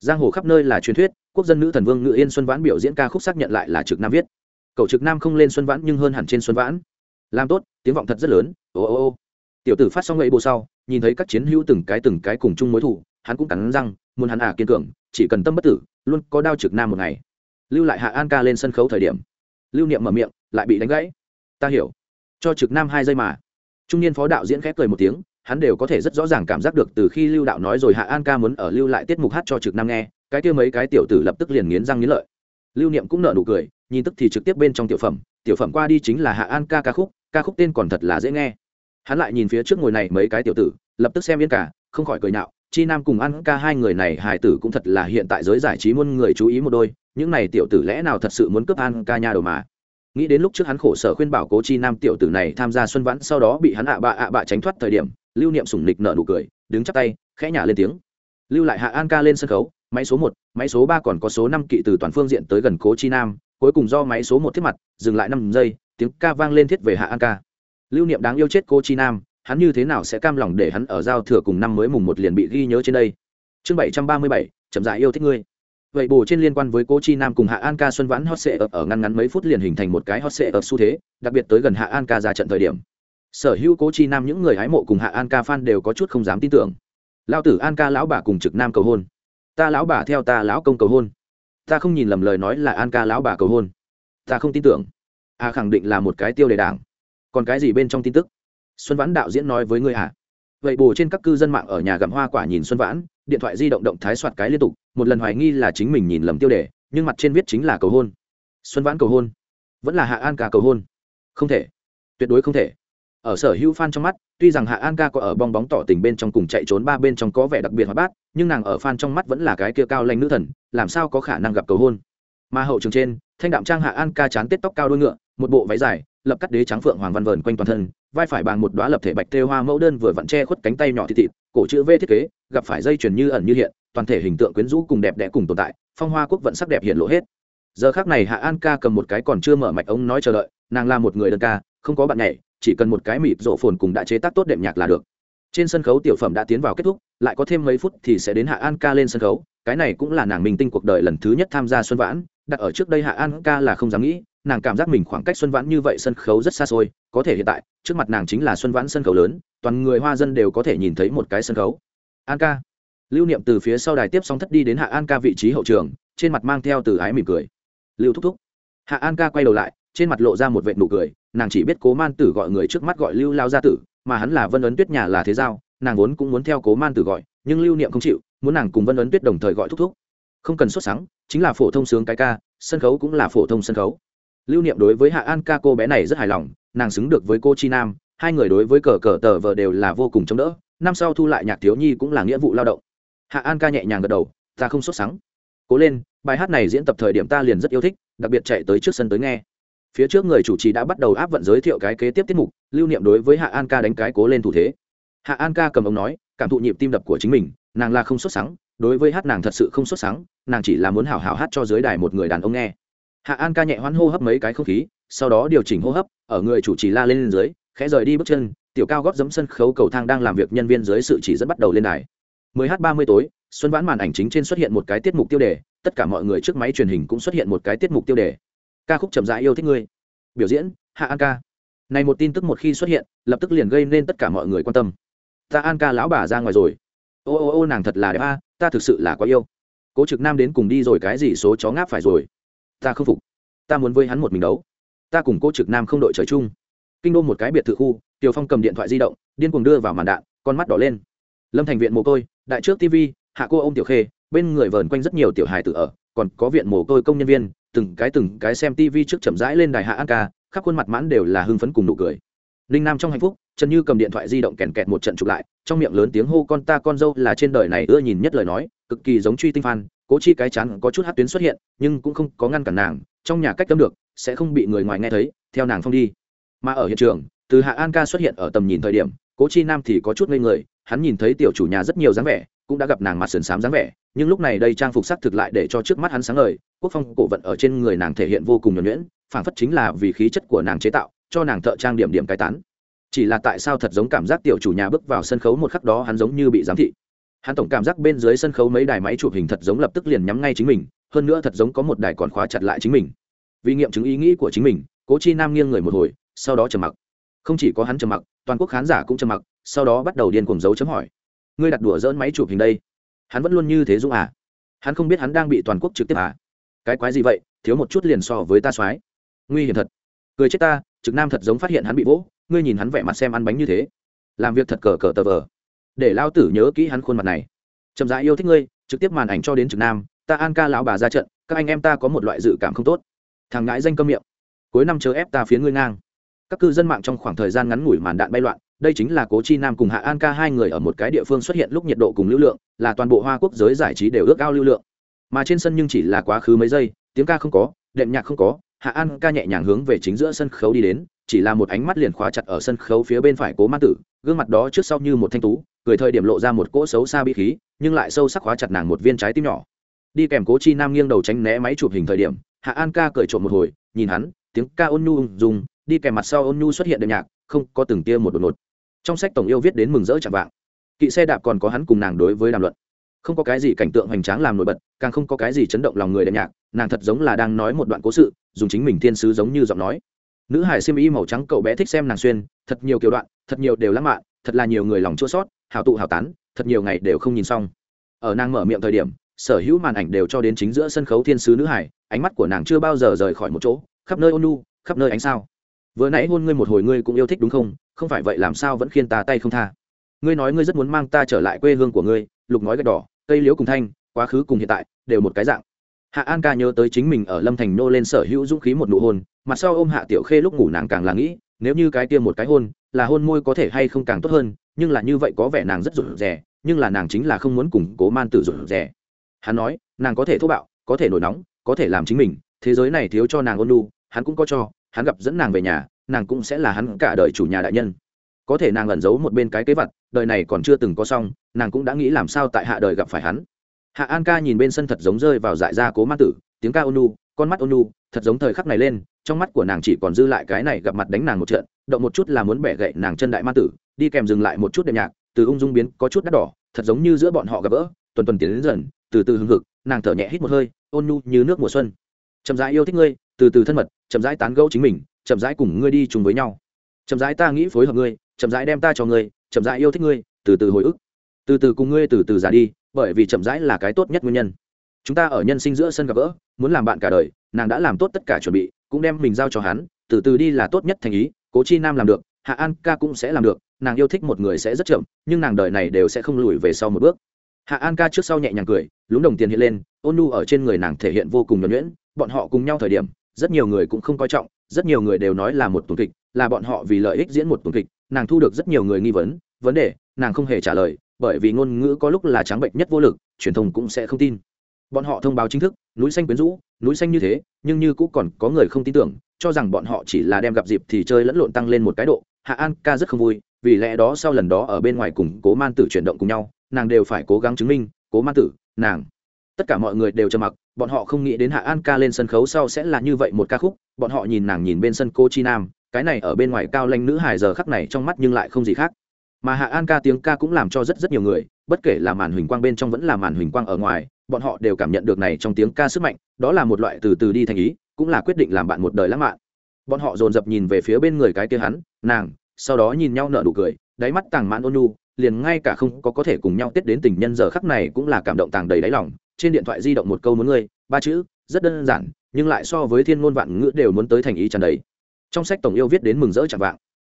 Giang hồ khắp nơi là truyền thuyết quốc dân nữ thần vương ngự yên xuân vãn biểu diễn ca khúc xác nhận lại là trực nam viết. Cậu trực nam không lên xuân vãn nhưng hơn hẳn trên xuân vãn. Làm tốt, tiếng vọng thật rất lớn, ô ô ô. Tiểu tử phát xong ấy bộ sau, nhìn thấy các chiến hữu từng cái từng cái cùng chung mối thủ, hắn cũng cắn răng, muốn hắn à kiên cường, chỉ cần tâm bất tử, luôn có đao trực nam một ngày. Lưu lại hạ an ca lên sân khấu thời điểm. Lưu niệm mở miệng, lại bị đánh gãy. Ta hiểu. Cho trực nam hai giây mà. Trung niên phó đạo diễn khép cười một tiếng, hắn đều có thể rất rõ ràng cảm giác được từ khi lưu đạo nói rồi hạ an ca muốn ở lưu lại tiết mục hát cho trực nam nghe cái kia mấy cái tiểu tử lập tức liền nghiến răng nghiến lợi. Lưu niệm cũng nợ nụ cười, nhìn tức thì trực tiếp bên trong tiểu phẩm tiểu phẩm qua đi chính là hạ an ca ca khúc ca khúc tên còn thật là dễ nghe. Hắn lại nhìn phía trước ngồi này mấy cái tiểu tử, lập tức xem yên cả, không khỏi cười nhạo, chi nam cùng ăn ca hai người này hài tử cũng thật là hiện tại giới giải trí muôn người chú ý một đôi, những này tiểu tử lẽ nào thật sự muốn cướp ăn ca nhà đầu mà. Nghĩ đến lúc trước hắn khổ sở khuyên bảo cố chi nam tiểu tử này tham gia xuân vãn, sau đó bị hắn ạ bạ ạ bạ tránh thoát thời điểm, lưu niệm sủng nịch nợ nụ cười, đứng chắp tay, khẽ nhả lên tiếng. Lưu lại hạ an ca lên sân khấu máy số một, máy số ba còn có số năm kỵ từ toàn phương diện tới gần cố chi nam, cuối cùng do máy số một thiết mặt, dừng lại năm giây, tiếng ca vang lên thiết về hạ an ca. Lưu niệm đáng yêu chết cô chi nam, hắn như thế nào sẽ cam lòng để hắn ở giao thừa cùng năm mới mùng một liền bị ghi nhớ trên đây? Chương bảy trăm ba mươi bảy, chậm dại yêu thích ngươi. Vậy bù trên liên quan với cô chi nam cùng hạ an ca xuân vãn hot sệ ập ở ngăn ngắn mấy phút liền hình thành một cái hot sệ ập xu thế, đặc biệt tới gần hạ an ca ra trận thời điểm. Sở hữu cố chi nam những người hái mộ cùng hạ an ca fan đều có chút không dám tin tưởng. Lao tử an ca lão bà cùng trực nam cầu hôn ta lão bà theo ta lão công cầu hôn. Ta không nhìn lầm lời nói là an ca lão bà cầu hôn. Ta không tin tưởng. A khẳng định là một cái tiêu đề đảng. Còn cái gì bên trong tin tức? Xuân vãn đạo diễn nói với ngươi à? Vậy bù trên các cư dân mạng ở nhà gặm hoa quả nhìn xuân vãn, điện thoại di động động thái soạt cái liên tục, một lần hoài nghi là chính mình nhìn lầm tiêu đề, nhưng mặt trên viết chính là cầu hôn. Xuân vãn cầu hôn. Vẫn là hạ an ca cầu hôn. Không thể. Tuyệt đối không thể ở sở hữu fan trong mắt, tuy rằng hạ an ca có ở bong bóng tỏ tình bên trong cùng chạy trốn ba bên trong có vẻ đặc biệt hoạt bát, nhưng nàng ở fan trong mắt vẫn là cái kia cao lanh nữ thần, làm sao có khả năng gặp cầu hôn. Mà hậu trường trên, thanh đạm trang hạ an ca chán tết tóc cao đôi ngựa, một bộ váy dài, lập cắt đế trắng phượng hoàng văn vờn quanh toàn thân, vai phải bằng một đoá lập thể bạch tê hoa mẫu đơn vừa vặn che khuất cánh tay nhỏ thịt thịt, cổ chữ v thiết kế, gặp phải dây chuyền như ẩn như hiện, toàn thể hình tượng quyến rũ cùng đẹp đẽ cùng tồn tại, phong hoa quốc vận sắc đẹp hiện lộ hết. Giờ khác này hạ an ca cầm một cái còn chưa mở mạch ống nói chờ đợi, nàng là một người đơn ca, không có bạn nhảy chỉ cần một cái mịp rộ phồn cùng đã chế tác tốt đệm nhạc là được. Trên sân khấu tiểu phẩm đã tiến vào kết thúc, lại có thêm mấy phút thì sẽ đến hạ an ca lên sân khấu, cái này cũng là nàng minh tinh cuộc đời lần thứ nhất tham gia xuân vãn, đặt ở trước đây hạ an ca là không dám nghĩ, nàng cảm giác mình khoảng cách xuân vãn như vậy sân khấu rất xa xôi, có thể hiện tại, trước mặt nàng chính là xuân vãn sân khấu lớn, toàn người hoa dân đều có thể nhìn thấy một cái sân khấu. An ca. Lưu niệm từ phía sau đài tiếp xong thất đi đến hạ an ca vị trí hậu trường, trên mặt mang theo từ ái mỉm cười. Lưu thúc thúc. Hạ an ca quay đầu lại trên mặt lộ ra một vệ nụ cười, nàng chỉ biết cố man tử gọi người trước mắt gọi lưu lao gia tử, mà hắn là vân ấn tuyết nhà là thế giao, nàng vốn cũng muốn theo cố man tử gọi, nhưng lưu niệm không chịu, muốn nàng cùng vân ấn tuyết đồng thời gọi thúc thúc. Không cần xuất sáng chính là phổ thông sướng cái ca, sân khấu cũng là phổ thông sân khấu. Lưu niệm đối với hạ an ca cô bé này rất hài lòng, nàng xứng được với cô chi nam, hai người đối với cờ cờ tờ vờ đều là vô cùng chống đỡ, năm sau thu lại nhạc thiếu nhi cũng là nghĩa vụ lao động. Hạ an ca nhẹ nhàng gật đầu, ta không xuất sáng cố lên, bài hát này diễn tập thời điểm ta liền rất yêu thích, đặc biệt chạy tới trước sân tới nghe phía trước người chủ trì đã bắt đầu áp vận giới thiệu cái kế tiếp tiết mục, lưu niệm đối với hạ an ca đánh cái cố lên thủ thế. Hạ an ca cầm ống nói, cảm thụ nhịp tim đập của chính mình, nàng là không xuất sáng đối với hát nàng thật sự không xuất sáng nàng chỉ là muốn hào hào hát cho dưới đài một người đàn ông nghe. Hạ an ca nhẹ hoán hô hấp mấy cái không khí, sau đó điều chỉnh hô hấp, ở người chủ trì la lên dưới, khẽ rời đi bước chân, tiểu cao góp dẫm sân khấu cầu thang đang làm việc nhân viên dưới sự chỉ dẫn bắt đầu lên đài. 10 h 30 tối, xuân vãn màn ảnh chính trên xuất hiện một cái tiết mục tiêu đề, tất cả mọi người trước máy truyền hình cũng xuất hiện một cái tiết mục tiêu đề ca khúc chậm rãi yêu thích ngươi. Biểu diễn, hạ an ca. Này một tin tức một khi xuất hiện, lập tức liền gây nên tất cả mọi người quan tâm. Ta an ca lão bà ra ngoài rồi. Ô ô ô, nàng thật là đẹp a, ta thực sự là quá yêu. Cố trực nam đến cùng đi rồi cái gì số chó ngáp phải rồi. Ta không phục. Ta muốn với hắn một mình đấu. Ta cùng cố trực nam không đội trời chung. Kinh đô một cái biệt thự khu tiều phong cầm điện thoại di động, điên cuồng đưa vào màn đạn, con mắt đỏ lên. Lâm thành viện mồ côi, đại trước tv hạ cô ô m tiểu khê, bên người vờn quanh rất nhiều tiểu hài tự ở, còn có viện mồ côi công nhân viên từng cái từng cái xem tv trước chậm rãi lên đài hạ an ca, khắp khuôn mặt mãn đều là hưng phấn cùng nụ cười. Ninh nam trong hạnh phúc, trần như cầm điện thoại di động kèn kẹt một trận chụp lại, trong miệng lớn tiếng hô con ta con dâu là trên đời này ưa nhìn nhất lời nói, cực kỳ giống truy tinh phan cố chi cái chắn có chút hát tuyến xuất hiện, nhưng cũng không có ngăn cản nàng, trong nhà cách tâm được, sẽ không bị người ngoài nghe thấy, theo nàng phong đi. Mà ở hiện trường, từ hạ an ca xuất hiện ở tầm nhìn thời điểm, cố chi nam thì có chút ngây người, hắn nhìn thấy tiểu chủ nhà rất nhiều dáng vẻ cũng đã gặp nàng mặt sườn xám dáng vẻ, nhưng lúc này đây trang phục sắc thực lại để cho trước mắt hắn sáng ngời, quốc phong cổ vận ở trên người nàng thể hiện vô cùng nhuẩn nhuyễn, phảng phất chính là vì khí chất của nàng chế tạo, cho nàng thợ trang điểm điểm cái tán. Chỉ là tại sao thật giống cảm giác tiểu chủ nhà bước vào sân khấu một khắc đó hắn giống như bị giám thị. Hắn tổng cảm giác bên dưới sân khấu mấy đài máy chụp hình thật giống lập tức liền nhắm ngay chính mình, hơn nữa thật giống có một đài còn khóa chặt lại chính mình. Vì nghiệm chứng ý nghĩ của chính mình, cố chi nam nghiêng người một hồi, sau đó trầm mặc. Không chỉ có hắn trầm mặc, toàn quốc khán giả cũng trầm mặc, sau đó bắt đầu điên cuồng dấu chấm hỏi ngươi đặt đùa dỡn máy chụp hình đây. Hắn vẫn luôn như thế dũng à? Hắn không biết hắn đang bị toàn quốc trực tiếp à? Cái quái gì vậy? Thiếu một chút liền so với ta soái. Nguy hiểm thật. Cười chết ta, trực nam thật giống phát hiện hắn bị vỗ, ngươi nhìn hắn vẻ mặt xem ăn bánh như thế. Làm việc thật cờ cờ tờ vờ. Để lao tử nhớ kỹ hắn khuôn mặt này. Chậm rãi yêu thích ngươi, trực tiếp màn ảnh cho đến trực nam, ta an ca lão bà ra trận, các anh em ta có một loại dự cảm không tốt. Thằng ngãi danh cơm miệng. Cuối năm chờ ép ta phía ngươi ngang. Các cư dân mạng trong khoảng thời gian ngắn ngủi màn đạn bay loạn đây chính là cố chi nam cùng hạ an ca hai người ở một cái địa phương xuất hiện lúc nhiệt độ cùng lưu lượng, là toàn bộ hoa quốc giới giải trí đều ước ao lưu lượng. Mà trên sân nhưng chỉ là quá khứ mấy giây, tiếng ca không có, đệm nhạc không có, hạ an ca nhẹ nhàng hướng về chính giữa sân khấu đi đến, chỉ là một ánh mắt liền khóa chặt ở sân khấu phía bên phải cố ma tử, gương mặt đó trước sau như một thanh tú, cười thời điểm lộ ra một cỗ xấu xa bi khí, nhưng lại sâu sắc khóa chặt nàng một viên trái tim nhỏ. Đi kèm cố chi nam nghiêng đầu tránh né máy chụp hình thời điểm, hạ an ca cười trộm một hồi, nhìn hắn, tiếng ca ôn nhu ung dùng đi kèm mặt sau ôn nhu xuất hiện đệm nhạc, không có từng tia một đột ngột trong sách tổng yêu viết đến mừng rỡ chẳng vạng. Kỵ xe đạp còn có hắn cùng nàng đối với đàm luận. Không có cái gì cảnh tượng hoành tráng làm nổi bật, càng không có cái gì chấn động lòng người đẹp nhạc, nàng thật giống là đang nói một đoạn cố sự, dùng chính mình thiên sứ giống như giọng nói. Nữ hải xiêm y màu trắng cậu bé thích xem nàng xuyên, thật nhiều kiểu đoạn, thật nhiều đều lãng mạn, thật là nhiều người lòng chua sót hào tụ hào tán, thật nhiều ngày đều không nhìn xong. Ở nàng mở miệng thời điểm, sở hữu màn ảnh đều cho đến chính giữa sân khấu thiên sứ nữ hải, ánh mắt của nàng chưa bao giờ rời khỏi một chỗ, khắp nơi ôn nu khắp nơi ánh sao vừa nãy hôn ngươi một hồi ngươi cũng yêu thích đúng không? Không phải vậy làm sao vẫn khiên ta tay không tha? Ngươi nói ngươi rất muốn mang ta trở lại quê hương của ngươi, lục nói gạch đỏ, cây liễu cùng thanh, quá khứ cùng hiện tại, đều một cái dạng. Hạ an ca nhớ tới chính mình ở lâm thành nô lên sở hữu dũng khí một nụ hôn, mặt sau ôm hạ tiểu khê lúc ngủ nàng càng là nghĩ, nếu như cái kia một cái hôn, là hôn môi có thể hay không càng tốt hơn, nhưng là như vậy có vẻ nàng rất rụt rè, nhưng là nàng chính là không muốn củng cố man tử rụt rè. Hắn nói, nàng có thể thô bạo, có thể nổi nóng, có thể làm chính mình, thế giới này thiếu cho nàng ôn lu hắn cũng có cho hắn gặp dẫn nàng về nhà, nàng cũng sẽ là hắn cả đời chủ nhà đại nhân. Có thể nàng ẩn giấu một bên cái kế vật, đời này còn chưa từng có xong, nàng cũng đã nghĩ làm sao tại hạ đời gặp phải hắn. Hạ an ca nhìn bên sân thật giống rơi vào dại ra cố ma tử, tiếng ca ônu, con mắt ônu, thật giống thời khắc này lên, trong mắt của nàng chỉ còn dư lại cái này gặp mặt đánh nàng một trận, động một chút là muốn bẻ gậy nàng chân đại ma tử, đi kèm dừng lại một chút đệm nhạc, từ ung dung biến có chút đắt đỏ, thật giống như giữa bọn họ gặp gỡ, tuần tuần tiến đến dần, từ từ hưng hực, nàng thở nhẹ hít một hơi, ôn nhu như nước mùa xuân. Chậm rãi yêu thích ngươi từ từ thân mật, chậm rãi tán gẫu chính mình, chậm rãi cùng ngươi đi chung với nhau. Chậm rãi ta nghĩ phối hợp ngươi, chậm rãi đem ta cho ngươi, chậm rãi yêu thích ngươi, từ từ hồi ức. Từ từ cùng ngươi từ từ già đi, bởi vì chậm rãi là cái tốt nhất nguyên nhân. Chúng ta ở nhân sinh giữa sân gặp gỡ, muốn làm bạn cả đời, nàng đã làm tốt tất cả chuẩn bị, cũng đem mình giao cho hắn, từ từ đi là tốt nhất thành ý, cố chi nam làm được, hạ an ca cũng sẽ làm được, nàng yêu thích một người sẽ rất chậm, nhưng nàng đời này đều sẽ không lùi về sau một bước. Hạ an ca trước sau nhẹ nhàng cười, lúng đồng tiền hiện lên, ôn nu ở trên người nàng thể hiện vô cùng nhuẩn nhuyễn, bọn họ cùng nhau thời điểm rất nhiều người cũng không coi trọng, rất nhiều người đều nói là một tuần kịch, là bọn họ vì lợi ích diễn một tuần kịch, nàng thu được rất nhiều người nghi vấn vấn đề, nàng không hề trả lời, bởi vì ngôn ngữ có lúc là trắng bệnh nhất vô lực, truyền thông cũng sẽ không tin. Bọn họ thông báo chính thức, núi xanh quyến rũ, núi xanh như thế, nhưng như cũng còn có người không tin tưởng, cho rằng bọn họ chỉ là đem gặp dịp thì chơi lẫn lộn tăng lên một cái độ. Hạ an ca rất không vui, vì lẽ đó sau lần đó ở bên ngoài cùng cố man tử chuyển động cùng nhau, nàng đều phải cố gắng chứng minh, cố man tử, nàng. Tất cả mọi người đều trầm mặc bọn họ không nghĩ đến hạ an ca lên sân khấu sau sẽ là như vậy một ca khúc, bọn họ nhìn nàng nhìn bên sân cô chi nam, cái này ở bên ngoài cao lanh nữ hài giờ khắc này trong mắt nhưng lại không gì khác. Mà hạ an ca tiếng ca cũng làm cho rất rất nhiều người, bất kể là màn huỳnh quang bên trong vẫn là màn huỳnh quang ở ngoài, bọn họ đều cảm nhận được này trong tiếng ca sức mạnh, đó là một loại từ từ đi thành ý, cũng là quyết định làm bạn một đời lãng mạn. Bọn họ dồn dập nhìn về phía bên người cái kia hắn, nàng, sau đó nhìn nhau nở nụ cười, đáy mắt tàng mãn ôn nhu, liền ngay cả không có có thể cùng nhau tết đến tình nhân giờ khắc này cũng là cảm động tàng đầy đáy lòng trên điện thoại di động một câu muốn ngươi, ba chữ, rất đơn giản, nhưng lại so với thiên ngôn vạn ngữ đều muốn tới thành ý tràn đầy. Trong sách tổng yêu viết đến mừng rỡ chẳng vạng.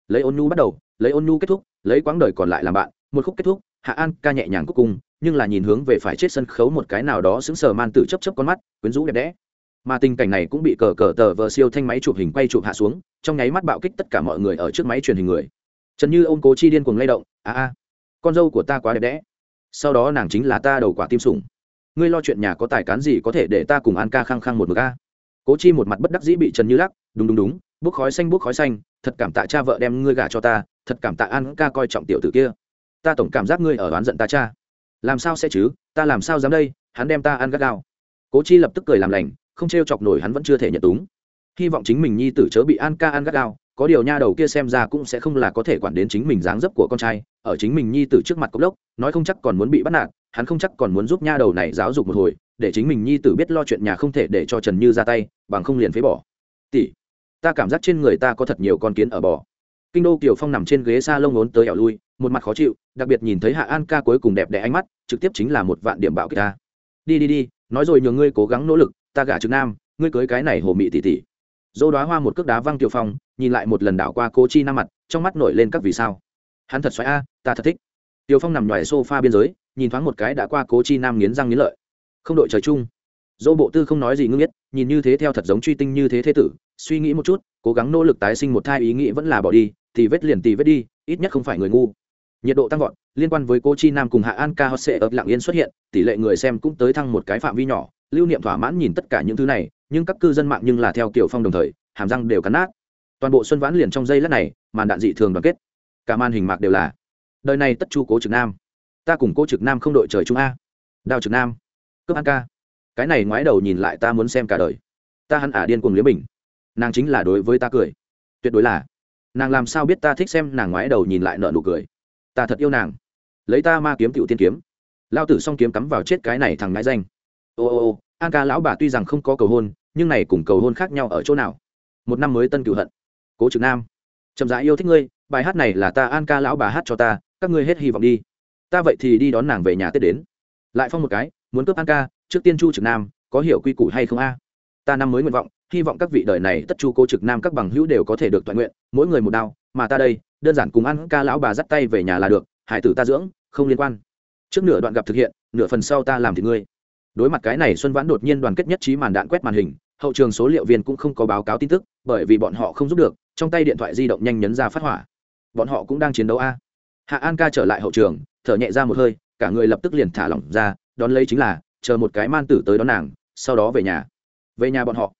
Lấy ôn nhu bắt đầu, lấy ôn nhu kết thúc, lấy quãng đời còn lại làm bạn, một khúc kết thúc, hạ an ca nhẹ nhàng cuối cùng, nhưng là nhìn hướng về phải chết sân khấu một cái nào đó sững sờ man tử chấp chấp con mắt, quyến rũ đẹp đẽ. Mà tình cảnh này cũng bị cờ cờ tờ vờ siêu thanh máy chụp hình quay chụp hạ xuống, trong nháy mắt bạo kích tất cả mọi người ở trước máy truyền hình người. Trần như ôm cố chi điên cuồng lay động, a a, con dâu của ta quá đẹp đẽ. Sau đó nàng chính là ta đầu quả tim sủng ngươi lo chuyện nhà có tài cán gì có thể để ta cùng an ca khăng khăng một mực a? Cố chi một mặt bất đắc dĩ bị trần như lắc, đúng đúng đúng, bốc khói xanh, bốc khói xanh, thật cảm tạ cha vợ đem ngươi gả cho ta, thật cảm tạ an ca coi trọng tiểu tử kia. Ta tổng cảm giác ngươi ở oán giận ta cha. Làm sao sẽ chứ? Ta làm sao dám đây? Hắn đem ta ăn gắt gao. Cố chi lập tức cười làm lành, không t r e o chọc nổi hắn vẫn chưa thể nhận túng. Hy vọng chính mình nhi tử chớ bị an ca ăn gắt gao, có điều nha đầu kia xem ra cũng sẽ không là có thể quản đến chính mình dáng dấp của con trai. Ở chính mình nhi tử trước mặt cốc lốc, nói không chắc còn muốn bị bắt nạt hắn không chắc còn muốn giúp nha đầu này giáo dục một hồi, để chính mình nhi tử biết lo chuyện nhà không thể để cho trần như ra tay, bằng không liền phế bỏ. Tỷ, ta cảm giác trên người ta có thật nhiều con kiến ở bò. Kinh đô kiều phong nằm trên ghế s a lông ốn tới ẻo lui, một mặt khó chịu, đặc biệt nhìn thấy hạ an ca cuối cùng đẹp đẽ ánh mắt, trực tiếp chính là một vạn điểm bạo kỳ ta. Đi đi đi, nói rồi nhường ngươi cố gắng nỗ lực, ta gả trực nam, ngươi cưới cái này hồ mị tỉ tỉ dô đoá hoa một cước đá văng kiều phong, nhìn lại một lần đảo qua cố chi nam mặt, trong mắt nổi lên các vì sao. Hắn thật xoáy a, ta thật thích. Tiều phong nằm ngoài sofa biên giới nhìn thoáng một cái đã qua cố chi nam nghiến răng nghiến lợi. Không đội trời chung. Dỗ bộ tư không nói gì ngưng biết, nhìn như thế theo thật giống truy tinh như thế thế tử, suy nghĩ một chút, cố gắng nỗ lực tái sinh một thai ý nghĩ vẫn là bỏ đi, thì vết liền tì vết đi, ít nhất không phải người ngu. Nhiệt độ tăng vọt, liên quan với cô chi nam cùng hạ an ca hot sệ ập lặng yên xuất hiện, tỷ lệ người xem cũng tới thăng một cái phạm vi nhỏ, lưu niệm thỏa mãn nhìn tất cả những thứ này, nhưng các cư dân mạng nhưng là theo kiểu phong đồng thời, hàm răng đều cắn nát. Toàn bộ xuân vãn liền trong giây lát này, màn đạn dị thường đoàn kết. Cả màn hình mạc đều là. Đời này tất chu cố trực nam ta cùng cố trực nam không đội trời chung a. Đào trực nam cướp an ca. Cái này ngoái đầu nhìn lại ta muốn xem cả đời. Ta hẳn ả điên cuồng liếm mình, nàng chính là đối với ta cười. Tuyệt đối là. Nàng làm sao biết ta thích xem nàng ngoái đầu nhìn lại nợ nụ cười. Ta thật yêu nàng. Lấy ta ma kiếm cựu tiên kiếm. Lao tử s kiếm cắm vào chết cái này thằng ngãi danh. Ô ô ô an ca lão bà tuy rằng không có cầu hôn nhưng này cùng cầu hôn khác nhau ở chỗ nào? Một năm mới tân cựu hận. Cố trực nam chậm rãi yêu thích ngươi bài hát này là ta an ca lão bà hát cho ta các ngươi hết hy vọng đi ta vậy thì đi đón nàng về nhà tết đến. Lại phong một cái, muốn cướp an ca, trước tiên chu trực nam, có hiểu quy củ hay không a? Ta năm mới nguyện vọng, hy vọng các vị đời này tất chu cố trực nam các bằng hữu đều có thể được toàn nguyện, mỗi người một đao, mà ta đây, đơn giản cùng ăn ca lão bà dắt tay về nhà là được, hải tử ta dưỡng, không liên quan. Trước nửa đoạn gặp thực hiện, nửa phần sau ta làm thì ngươi. Đối mặt cái này xuân vãn đột nhiên đoàn kết nhất trí màn đạn quét màn hình, hậu trường số liệu viên cũng không có báo cáo tin tức, bởi vì bọn họ không giúp được, trong tay điện thoại di động nhanh nhấn ra phát hỏa. Bọn họ cũng đang chiến đấu a. Hạ an ca trở lại hậu trường thở nhẹ ra một hơi, cả người lập tức liền thả lỏng ra, đón lấy chính là, chờ một cái man tử tới đón nàng, sau đó về nhà. Về nhà bọn họ.